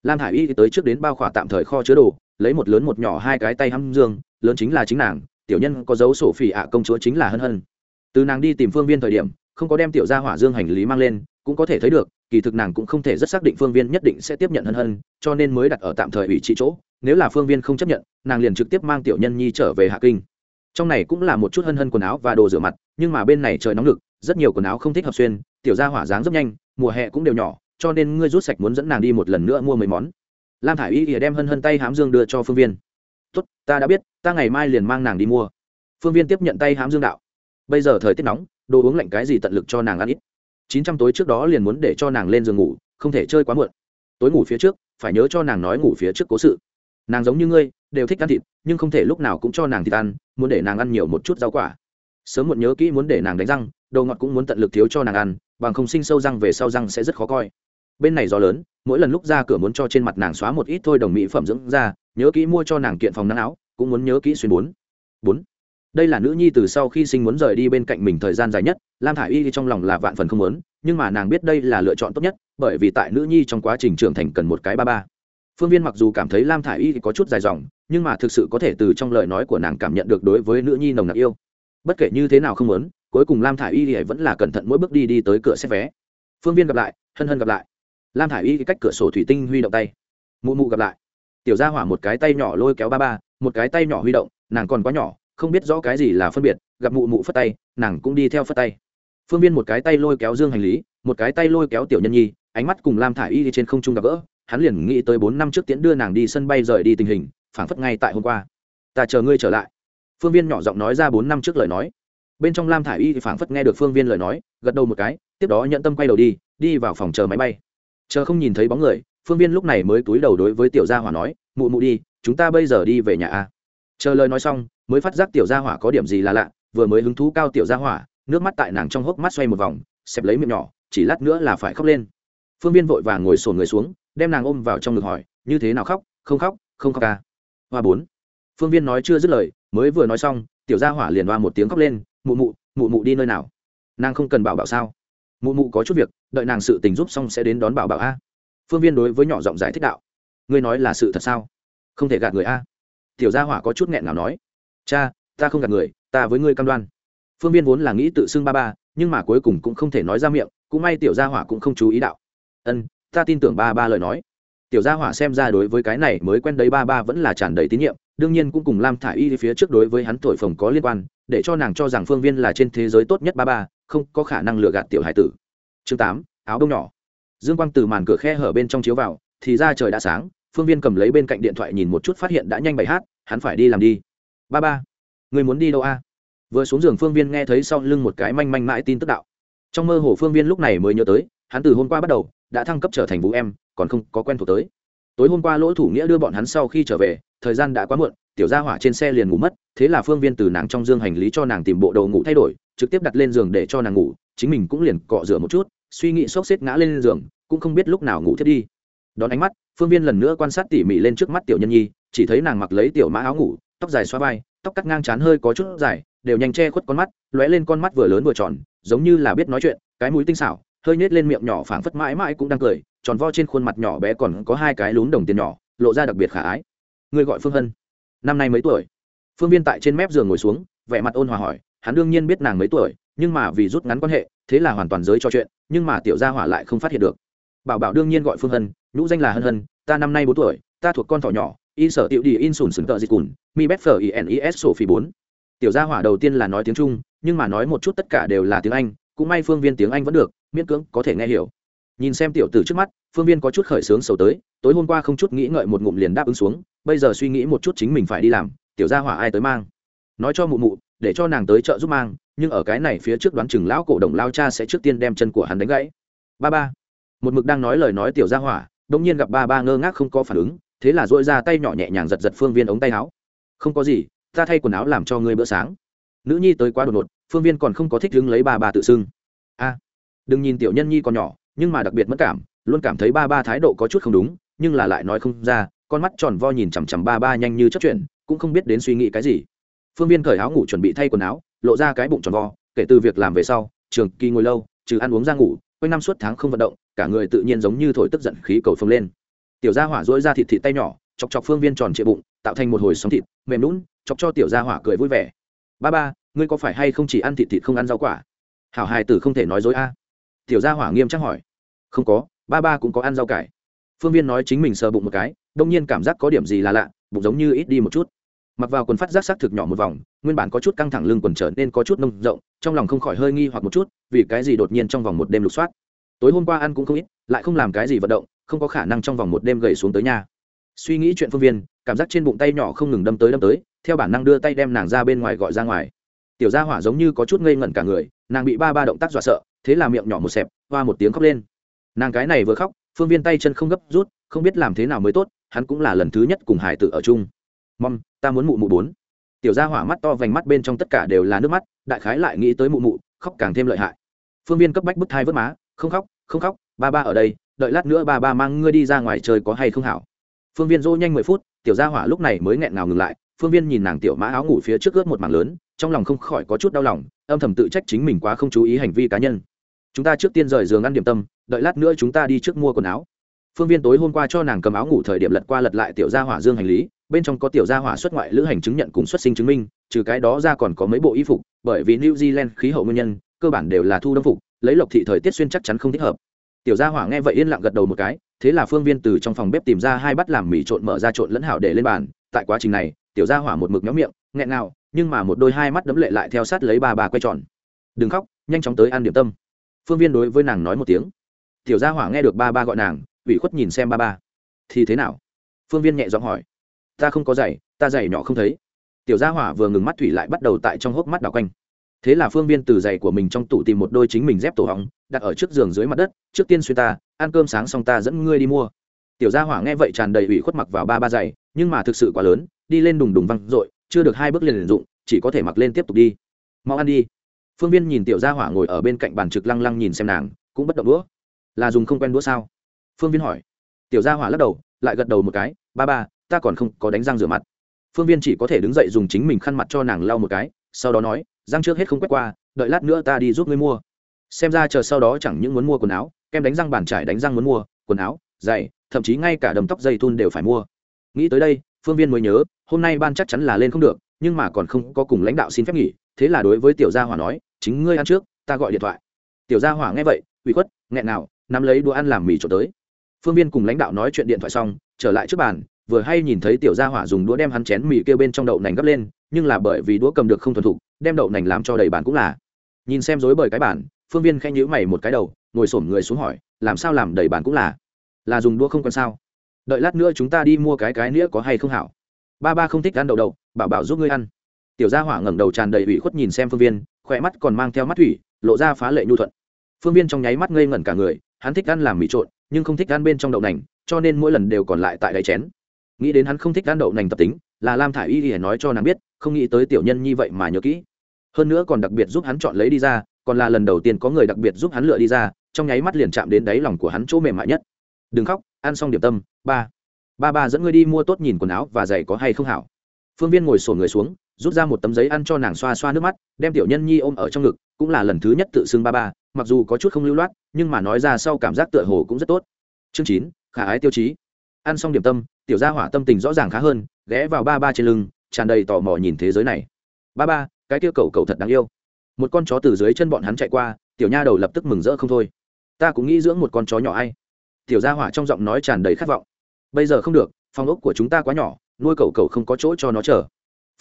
Lam Thải y tới trước đến bao khỏa tạm thời kho chứa đồ, lấy một lớn một nhỏ hai cái tay hăm dương, lớn chính là chính nàng, tiểu nhân có dấu sổ phỉ ạ công chúa chính là hân hân. Từ nàng đi tìm phương viên thời điểm không có đem tiểu gia hỏa dương hành lý mang lên, cũng có thể thấy được, kỳ thực nàng cũng không thể rất xác định phương viên nhất định sẽ tiếp nhận hân hân, cho nên mới đặt ở tạm thời ủy trị chỗ, nếu là phương viên không chấp nhận, nàng liền trực tiếp mang tiểu nhân nhi trở về hạ kinh. Trong này cũng là một chút hân hân quần áo và đồ rửa mặt, nhưng mà bên này trời nóng lực, rất nhiều quần áo không thích hợp xuyên, tiểu gia hỏa dáng rất nhanh, mùa hè cũng đều nhỏ, cho nên ngươi rút sạch muốn dẫn nàng đi một lần nữa mua mấy món. Lam thả i y ỉa đem hân hân tay hám dương đưa cho phương viên. Tốt, ta đã biết, ta ngày mai liền mang nàng đi mua. Phương viên tiếp nhận tay hám dương đạo. Bây giờ thời tiết nóng đồ uống lạnh cái gì tận lực cho nàng ăn ít. Chín trăm tối trước đó liền muốn để cho nàng lên giường ngủ không thể chơi quá muộn. Tối ngủ phía trước phải nhớ cho nàng nói ngủ phía trước cố sự. Nàng giống như ngươi đều thích ăn thịt nhưng không thể lúc nào cũng cho nàng thịt ăn muốn để nàng ăn nhiều một chút rau quả. Sớm muộn nhớ kỹ muốn để nàng đánh răng đồ ngọt cũng muốn tận lực thiếu cho nàng ăn bằng không sinh sâu răng về sau răng sẽ rất khó coi. Bên này gió lớn mỗi lần lúc ra cửa muốn cho trên mặt nàng xóa một ít thôi đồng mỹ phẩm dưỡng da, nhớ kỹ mua cho nàng kiện phòng nắng áo cũng muốn nhớ kỹ xuyên bốn bốn đây là nữ nhi từ sau khi sinh muốn rời đi bên cạnh mình thời gian dài nhất, lam thả i y trong lòng là vạn phần không muốn, nhưng mà nàng biết đây là lựa chọn tốt nhất, bởi vì tại nữ nhi trong quá trình trưởng thành cần một cái ba ba. Phương viên mặc dù cảm thấy lam thả i y có chút dài dòng, nhưng mà thực sự có thể từ trong lời nói của nàng cảm nhận được đối với nữ nhi nồng nặc yêu. Bất kể như thế nào không muốn, cuối cùng lam thả i y vẫn là cẩn thận mỗi bước đi đi tới cửa xếp vé. Phương viên gặp lại, hân hân gặp lại. Lam thả i y cách cửa sổ thủy tinh huy động tay. Mụ mụ gặp lại. Tiểu gia hỏa một cái tay nhỏ lôi kéo ba ba, một cái tay nhỏ huy động, nàng còn quá nhỏ không biết rõ cái gì là phân biệt, gặp mụ mụ phất tay, nàng cũng đi theo phất tay. Phương viên một cái tay lôi kéo dương hành lý, một cái tay lôi kéo tiểu nhân nhi, ánh mắt cùng lam thả i y trên không trung gặp gỡ, hắn liền nghĩ tới bốn năm trước tiễn đưa nàng đi sân bay rời đi tình hình, phảng phất ngay tại hôm qua. Ta chờ ngươi trở lại. Phương viên nhỏ giọng nói ra bốn năm trước lời nói. Bên trong lam thả i y thì phảng phất nghe được phương viên lời nói, gật đầu một cái, tiếp đó nhận tâm quay đầu đi đi vào phòng chờ máy bay. Chờ không nhìn thấy bóng người, phương viên lúc này mới túi đầu đối với tiểu gia hỏa nói, mụ mụ đi, chúng ta bây giờ đi về nhà a. Chờ lời nói xong mới phát giác tiểu gia hỏa có điểm gì là lạ, vừa mới hứng thú cao tiểu gia hỏa, nước mắt tại nàng trong hốc mắt xoay một vòng, xẹp lấy miệng nhỏ, chỉ lát nữa là phải khóc lên. Phương viên vội vàng ngồi sồn người xuống, đem nàng ôm vào trong ngực hỏi, như thế nào khóc? Không khóc không khóc ca hoa bốn. Phương viên nói chưa dứt lời, mới vừa nói xong, tiểu gia hỏa liền hoa một tiếng khóc lên, mụ mụ mụ mụ đi nơi nào? Nàng không cần bảo bảo sao? Mụ mụ có chút việc, đợi nàng sự tình giúp xong sẽ đến đón bảo bảo a. Phương viên đối với nhỏ giọng giải thích đạo, ngươi nói là sự thật sao? Không thể gạt người a. Tiểu gia hỏa có chút nghẹn nào nói cha, ta không gạt người, ta với ngươi cam đoan. Phương viên vốn là nghĩ tự xưng ba ba, nhưng mà cuối cùng cũng không thể nói ra miệng, cũng may tiểu gia hỏa cũng không chú ý đạo. Ân, ta tin tưởng ba ba lời nói. Tiểu gia hỏa xem ra đối với cái này mới quen đấy ba ba vẫn là tràn đầy tín nhiệm, đương nhiên cũng cùng lam thả i y phía trước đối với hắn thổi phồng có liên quan, để cho nàng cho rằng phương viên là trên thế giới tốt nhất ba ba, không có khả năng lừa gạt tiểu hải tử. Chương tám, áo đông nhỏ. Dương quang từ màn cửa khe hở bên trong chiếu vào, thì ra trời đã sáng, phương viên cầm lấy bên cạnh điện thoại nhìn một chút phát hiện đã nhanh bảy hát, hắn phải đi làm đi ba ba người muốn đi đâu a? Vừa xuống giường phương viên nghe thấy sau lưng một cái manh manh mãi tin tức đạo. Trong mơ hồ phương viên lúc này mới nhớ tới, hắn từ hôm qua bắt đầu đã thăng cấp trở thành vũ em, còn không có quen thuộc tới. Tối hôm qua lỗ thủ nghĩa đưa bọn hắn sau khi trở về, thời gian đã quá muộn, tiểu gia hỏa trên xe liền ngủ mất, thế là phương viên từ nàng trong dương hành lý cho nàng tìm bộ đồ ngủ thay đổi, trực tiếp đặt lên giường để cho nàng ngủ, chính mình cũng liền cọ rửa một chút, suy nghĩ xốc xếp ngã lên giường, cũng không biết lúc nào ngủ thiết đi. Đón ánh mắt, phương viên lần nữa quan sát tỉ mỉ lên trước mắt tiểu nhân nhi, chỉ thấy nàng mặc lấy tiểu mã áo ngủ tóc dài xoa vai, tóc cắt ngang chán hơi có chút dài, đều nhanh che khuất con mắt, lóe lên con mắt vừa lớn vừa tròn, giống như là biết nói chuyện, cái mũi tinh xảo, hơi nhếch lên miệng nhỏ phảng phất mãi mãi cũng đang cười, tròn vo trên khuôn mặt nhỏ bé còn có hai cái lún đồng tiền nhỏ, lộ ra đặc biệt khả ái. Người gọi phương hân. Năm nay mấy tuổi? Phương viên tại trên mép giường ngồi xuống, vẻ mặt ôn hòa hỏi, hắn đương nhiên biết nàng mấy tuổi, nhưng mà vì rút ngắn quan hệ, thế là hoàn toàn giới cho chuyện, nhưng mà tiểu gia hỏa lại không phát hiện được. Bảo bảo đương nhiên gọi phương hân, nhũ danh là hân hân, ta năm nay bốn tuổi, ta thuộc con thỏ nhỏ, y sở tiểu đi in sùn sừng tợ dịch cùn mi bet phở i sổ phi bốn. Tiểu gia hỏa đầu tiên là nói tiếng trung, nhưng mà nói một chút tất cả đều là tiếng anh, cũng may phương viên tiếng anh vẫn được, miễn cưỡng có thể nghe hiểu. Nhìn xem tiểu tử trước mắt, phương viên có chút khởi sướng sầu tới, tối hôm qua không chút nghĩ ngợi một ngụm liền đáp ứng xuống, bây giờ suy nghĩ một chút chính mình phải đi làm, tiểu gia hỏa ai tới mang. Nói cho mụ mụ, để cho nàng tới chợ giúp mang, nhưng ở cái này phía trước đoán chừng lão cổ đồng lao cha sẽ trước tiên đem chân của hắn đánh gãy. Ba ba. Một mực đang nói lời nói tiểu gia hỏa đông nhiên gặp ba ba ngơ ngác không có phản ứng, thế là dội ra tay nhỏ nhẹ nhàng giật giật phương viên ống tay áo không có gì, ta thay quần áo làm cho ngươi bữa sáng. Nữ nhi tới quá đột ngột, phương viên còn không có thích đứng lấy ba ba tự xưng. A, đừng nhìn tiểu nhân nhi còn nhỏ, nhưng mà đặc biệt mất cảm, luôn cảm thấy ba ba thái độ có chút không đúng, nhưng là lại nói không ra, con mắt tròn vo nhìn chằm chằm ba ba nhanh như chất chuyện cũng không biết đến suy nghĩ cái gì. Phương viên cởi áo ngủ chuẩn bị thay quần áo, lộ ra cái bụng tròn vo, kể từ việc làm về sau, trường kỳ ngồi lâu, trừ ăn uống ra ngủ, quanh năm suốt tháng không vận động, cả người tự nhiên giống như thổi tức giận khí cầu phồng lên. Tiểu gia hỏa dỗi ra thịt thịt tay nhỏ, chọc chọc phương viên tròn trịa bụng tạo thành một hồi sóng thịt, mềm lún chọc cho tiểu gia hỏa cười vui vẻ. Ba ba, ngươi có phải hay không chỉ ăn thịt thịt không ăn rau quả? Hảo hài tử không thể nói dối a. Tiểu gia hỏa nghiêm trang hỏi. Không có, ba ba cũng có ăn rau cải. Phương viên nói chính mình sờ bụng một cái, đông nhiên cảm giác có điểm gì là lạ, bụng giống như ít đi một chút. Mặc vào quần phát giác xác thực nhỏ một vòng, nguyên bản có chút căng thẳng lưng quần trở nên có chút nông rộng, trong lòng không khỏi hơi nghi hoặc một chút, vì cái gì đột nhiên trong vòng một đêm lục soát. Tối hôm qua ăn cũng không ít, lại không làm cái gì vận động, không có khả năng trong vòng một đêm gầy xuống tới nhà suy nghĩ chuyện phương viên, cảm giác trên bụng tay nhỏ không ngừng đâm tới đâm tới, theo bản năng đưa tay đem nàng ra bên ngoài gọi ra ngoài. Tiểu gia hỏa giống như có chút ngây ngẩn cả người, nàng bị ba ba động tác dọa sợ, thế là miệng nhỏ một xẹp, hoa một tiếng khóc lên. Nàng cái này vừa khóc, phương viên tay chân không gấp rút, không biết làm thế nào mới tốt, hắn cũng là lần thứ nhất cùng hải tử ở chung. Mong ta muốn mụ mụ bốn. Tiểu gia hỏa mắt to vành mắt bên trong tất cả đều là nước mắt, đại khái lại nghĩ tới mụ mụ, khóc càng thêm lợi hại. Phương viên cấp bách bức thai vớt má, không khóc không khóc, ba ba ở đây, đợi lát nữa ba ba mang ngươi đi ra ngoài chơi có hay không hảo? Phương viên dỗ nhanh mười phút, tiểu gia hỏa lúc này mới nghẹn ngào ngừng lại, phương viên nhìn nàng tiểu mã áo ngủ phía trước ướt một mảng lớn, trong lòng không khỏi có chút đau lòng, âm thầm tự trách chính mình quá không chú ý hành vi cá nhân. Chúng ta trước tiên rời giường ăn điểm tâm, đợi lát nữa chúng ta đi trước mua quần áo. Phương viên tối hôm qua cho nàng cầm áo ngủ thời điểm lật qua lật lại tiểu gia hỏa dương hành lý, bên trong có tiểu gia hỏa xuất ngoại lữ hành chứng nhận cùng xuất sinh chứng minh, trừ cái đó ra còn có mấy bộ y phục, bởi vì new zealand khí hậu nguyên nhân, cơ bản đều là thu đông phục, lấy lộc thị thời tiết xuyên chắc chắn không thích hợp tiểu gia hỏa nghe vậy yên lặng gật đầu một cái, thế là phương viên từ trong phòng bếp tìm ra hai bát làm mì trộn mở ra trộn lẫn hảo để lên bàn. Tại quá trình này, tiểu gia hỏa một mực méo miệng, nghẹn nào nhưng mà một đôi hai mắt đấm lệ lại theo sát lấy ba bà quay tròn. Đừng khóc, nhanh chóng tới ăn điểm tâm. Phương viên đối với nàng nói một tiếng. Tiểu gia hỏa nghe được ba ba gọi nàng, ủy khuất nhìn xem ba ba. Thì thế nào? Phương viên nhẹ giọng hỏi. Ta không có giày, ta giày nhỏ không thấy. Tiểu gia hỏa vừa ngừng mắt thủy lại bắt đầu tại trong hốc mắt đảo quanh. Thế là phương viên từ giày của mình trong tủ tìm một đôi chính mình dép tổ hóng đặt ở trước giường dưới mặt đất, trước tiên xuyên ta, ăn cơm sáng xong ta dẫn ngươi đi mua. Tiểu gia hỏa nghe vậy tràn đầy ủy khuất mặc vào ba ba giày, nhưng mà thực sự quá lớn, đi lên đùng đùng văng r ộ i chưa được hai bước liền liền dụng, chỉ có thể mặc lên tiếp tục đi. Mau ăn đi. Phương viên nhìn tiểu gia hỏa ngồi ở bên cạnh bàn trực lăng lăng nhìn xem nàng, cũng bất động đũa. Là dùng không quen đũa sao? Phương viên hỏi. Tiểu gia hỏa lắc đầu, lại gật đầu một cái, ba ba, ta còn không có đánh răng rửa mặt. Phương viên chỉ có thể đứng dậy dùng chính mình khăn mặt cho nàng lau một cái, sau đó nói, răng trước hết không quét qua, đợi lát nữa ta đi giúp ngươi mua xem ra chờ sau đó chẳng những muốn mua quần áo, kem đánh răng bàn trải đánh răng muốn mua, quần áo, giày, thậm chí ngay cả đầm tóc dây thun đều phải mua. Nghĩ tới đây, phương viên mới nhớ, hôm nay ban chắc chắn là lên không được, nhưng mà còn không có cùng lãnh đạo xin phép nghỉ, thế là đối với tiểu gia hỏa nói, chính ngươi ăn trước, ta gọi điện thoại. Tiểu gia hỏa nghe vậy, ủy khuất, nghẹn nào nắm lấy đũa ăn làm mì trộn tới. Phương viên cùng lãnh đạo nói chuyện điện thoại xong, trở lại trước bàn, vừa hay nhìn thấy tiểu gia hỏa dùng đũa đem hắn chén mì kêu bên trong đậu nành gấp lên, nhưng là bởi vì đũa cầm được không thuần thục, đem đậu nành làm cho đầy bàn cũng là. Nhìn xem dối bởi cái bản phương viên khẽ nhữ mày một cái đầu, ngồi xổm người xuống hỏi, làm sao làm đầy bàn cũng là? Là dùng đũa không còn sao? Đợi lát nữa chúng ta đi mua cái cái nĩa có hay không hảo? Ba ba không thích ăn đậu đậu, bảo bảo giúp ngươi ăn. Tiểu gia hỏa ngẩng đầu tràn đầy ủy khuất nhìn xem phương viên, khỏe mắt còn mang theo mắt thủy, lộ ra phá lệ nhu thuận. Phương viên trong nháy mắt ngây ngẩn cả người, hắn thích ăn làm mì trộn, nhưng không thích ăn bên trong đậu nành, cho nên mỗi lần đều còn lại tại đáy chén. Nghĩ đến hắn không thích ăn đậu nành tập tính, là lam thả i y y nói cho nàng biết, không nghĩ tới tiểu nhân như vậy mà nhớ kỹ. Hơn nữa còn đặc biệt giúp hắn chọn lấy đi ra còn là lần đầu tiên có người đặc biệt giúp hắn lựa đi ra, trong nháy mắt liền chạm đến đáy lòng của hắn chỗ mềm mại nhất. Đừng khóc, ăn xong điểm tâm, ba. Ba ba dẫn ngươi đi mua tốt nhìn quần áo và giày có hay không hảo. Phương viên ngồi sổ người xuống, rút ra một tấm giấy ăn cho nàng xoa xoa nước mắt, đem tiểu nhân nhi ôm ở trong ngực, cũng là lần thứ nhất tự xưng ba ba, mặc dù có chút không lưu loát, nhưng mà nói ra sau cảm giác tựa hồ cũng rất tốt. Chương chín, khả ái tiêu chí. Ăn xong điểm tâm, tiểu gia hỏa tâm tình rõ ràng khá hơn, ghé vào ba ba trên lưng, tràn đầy tò mò nhìn thế giới này. Ba ba, cái kia cầu cầu thật đáng yêu một con chó từ dưới chân bọn hắn chạy qua, tiểu nha đầu lập tức mừng rỡ không thôi. Ta cũng nghĩ dưỡng một con chó nhỏ ai. Tiểu gia hỏa trong giọng nói tràn đầy khát vọng. Bây giờ không được, phòng ốc của chúng ta quá nhỏ, nuôi cậu cậu không có chỗ cho nó chờ.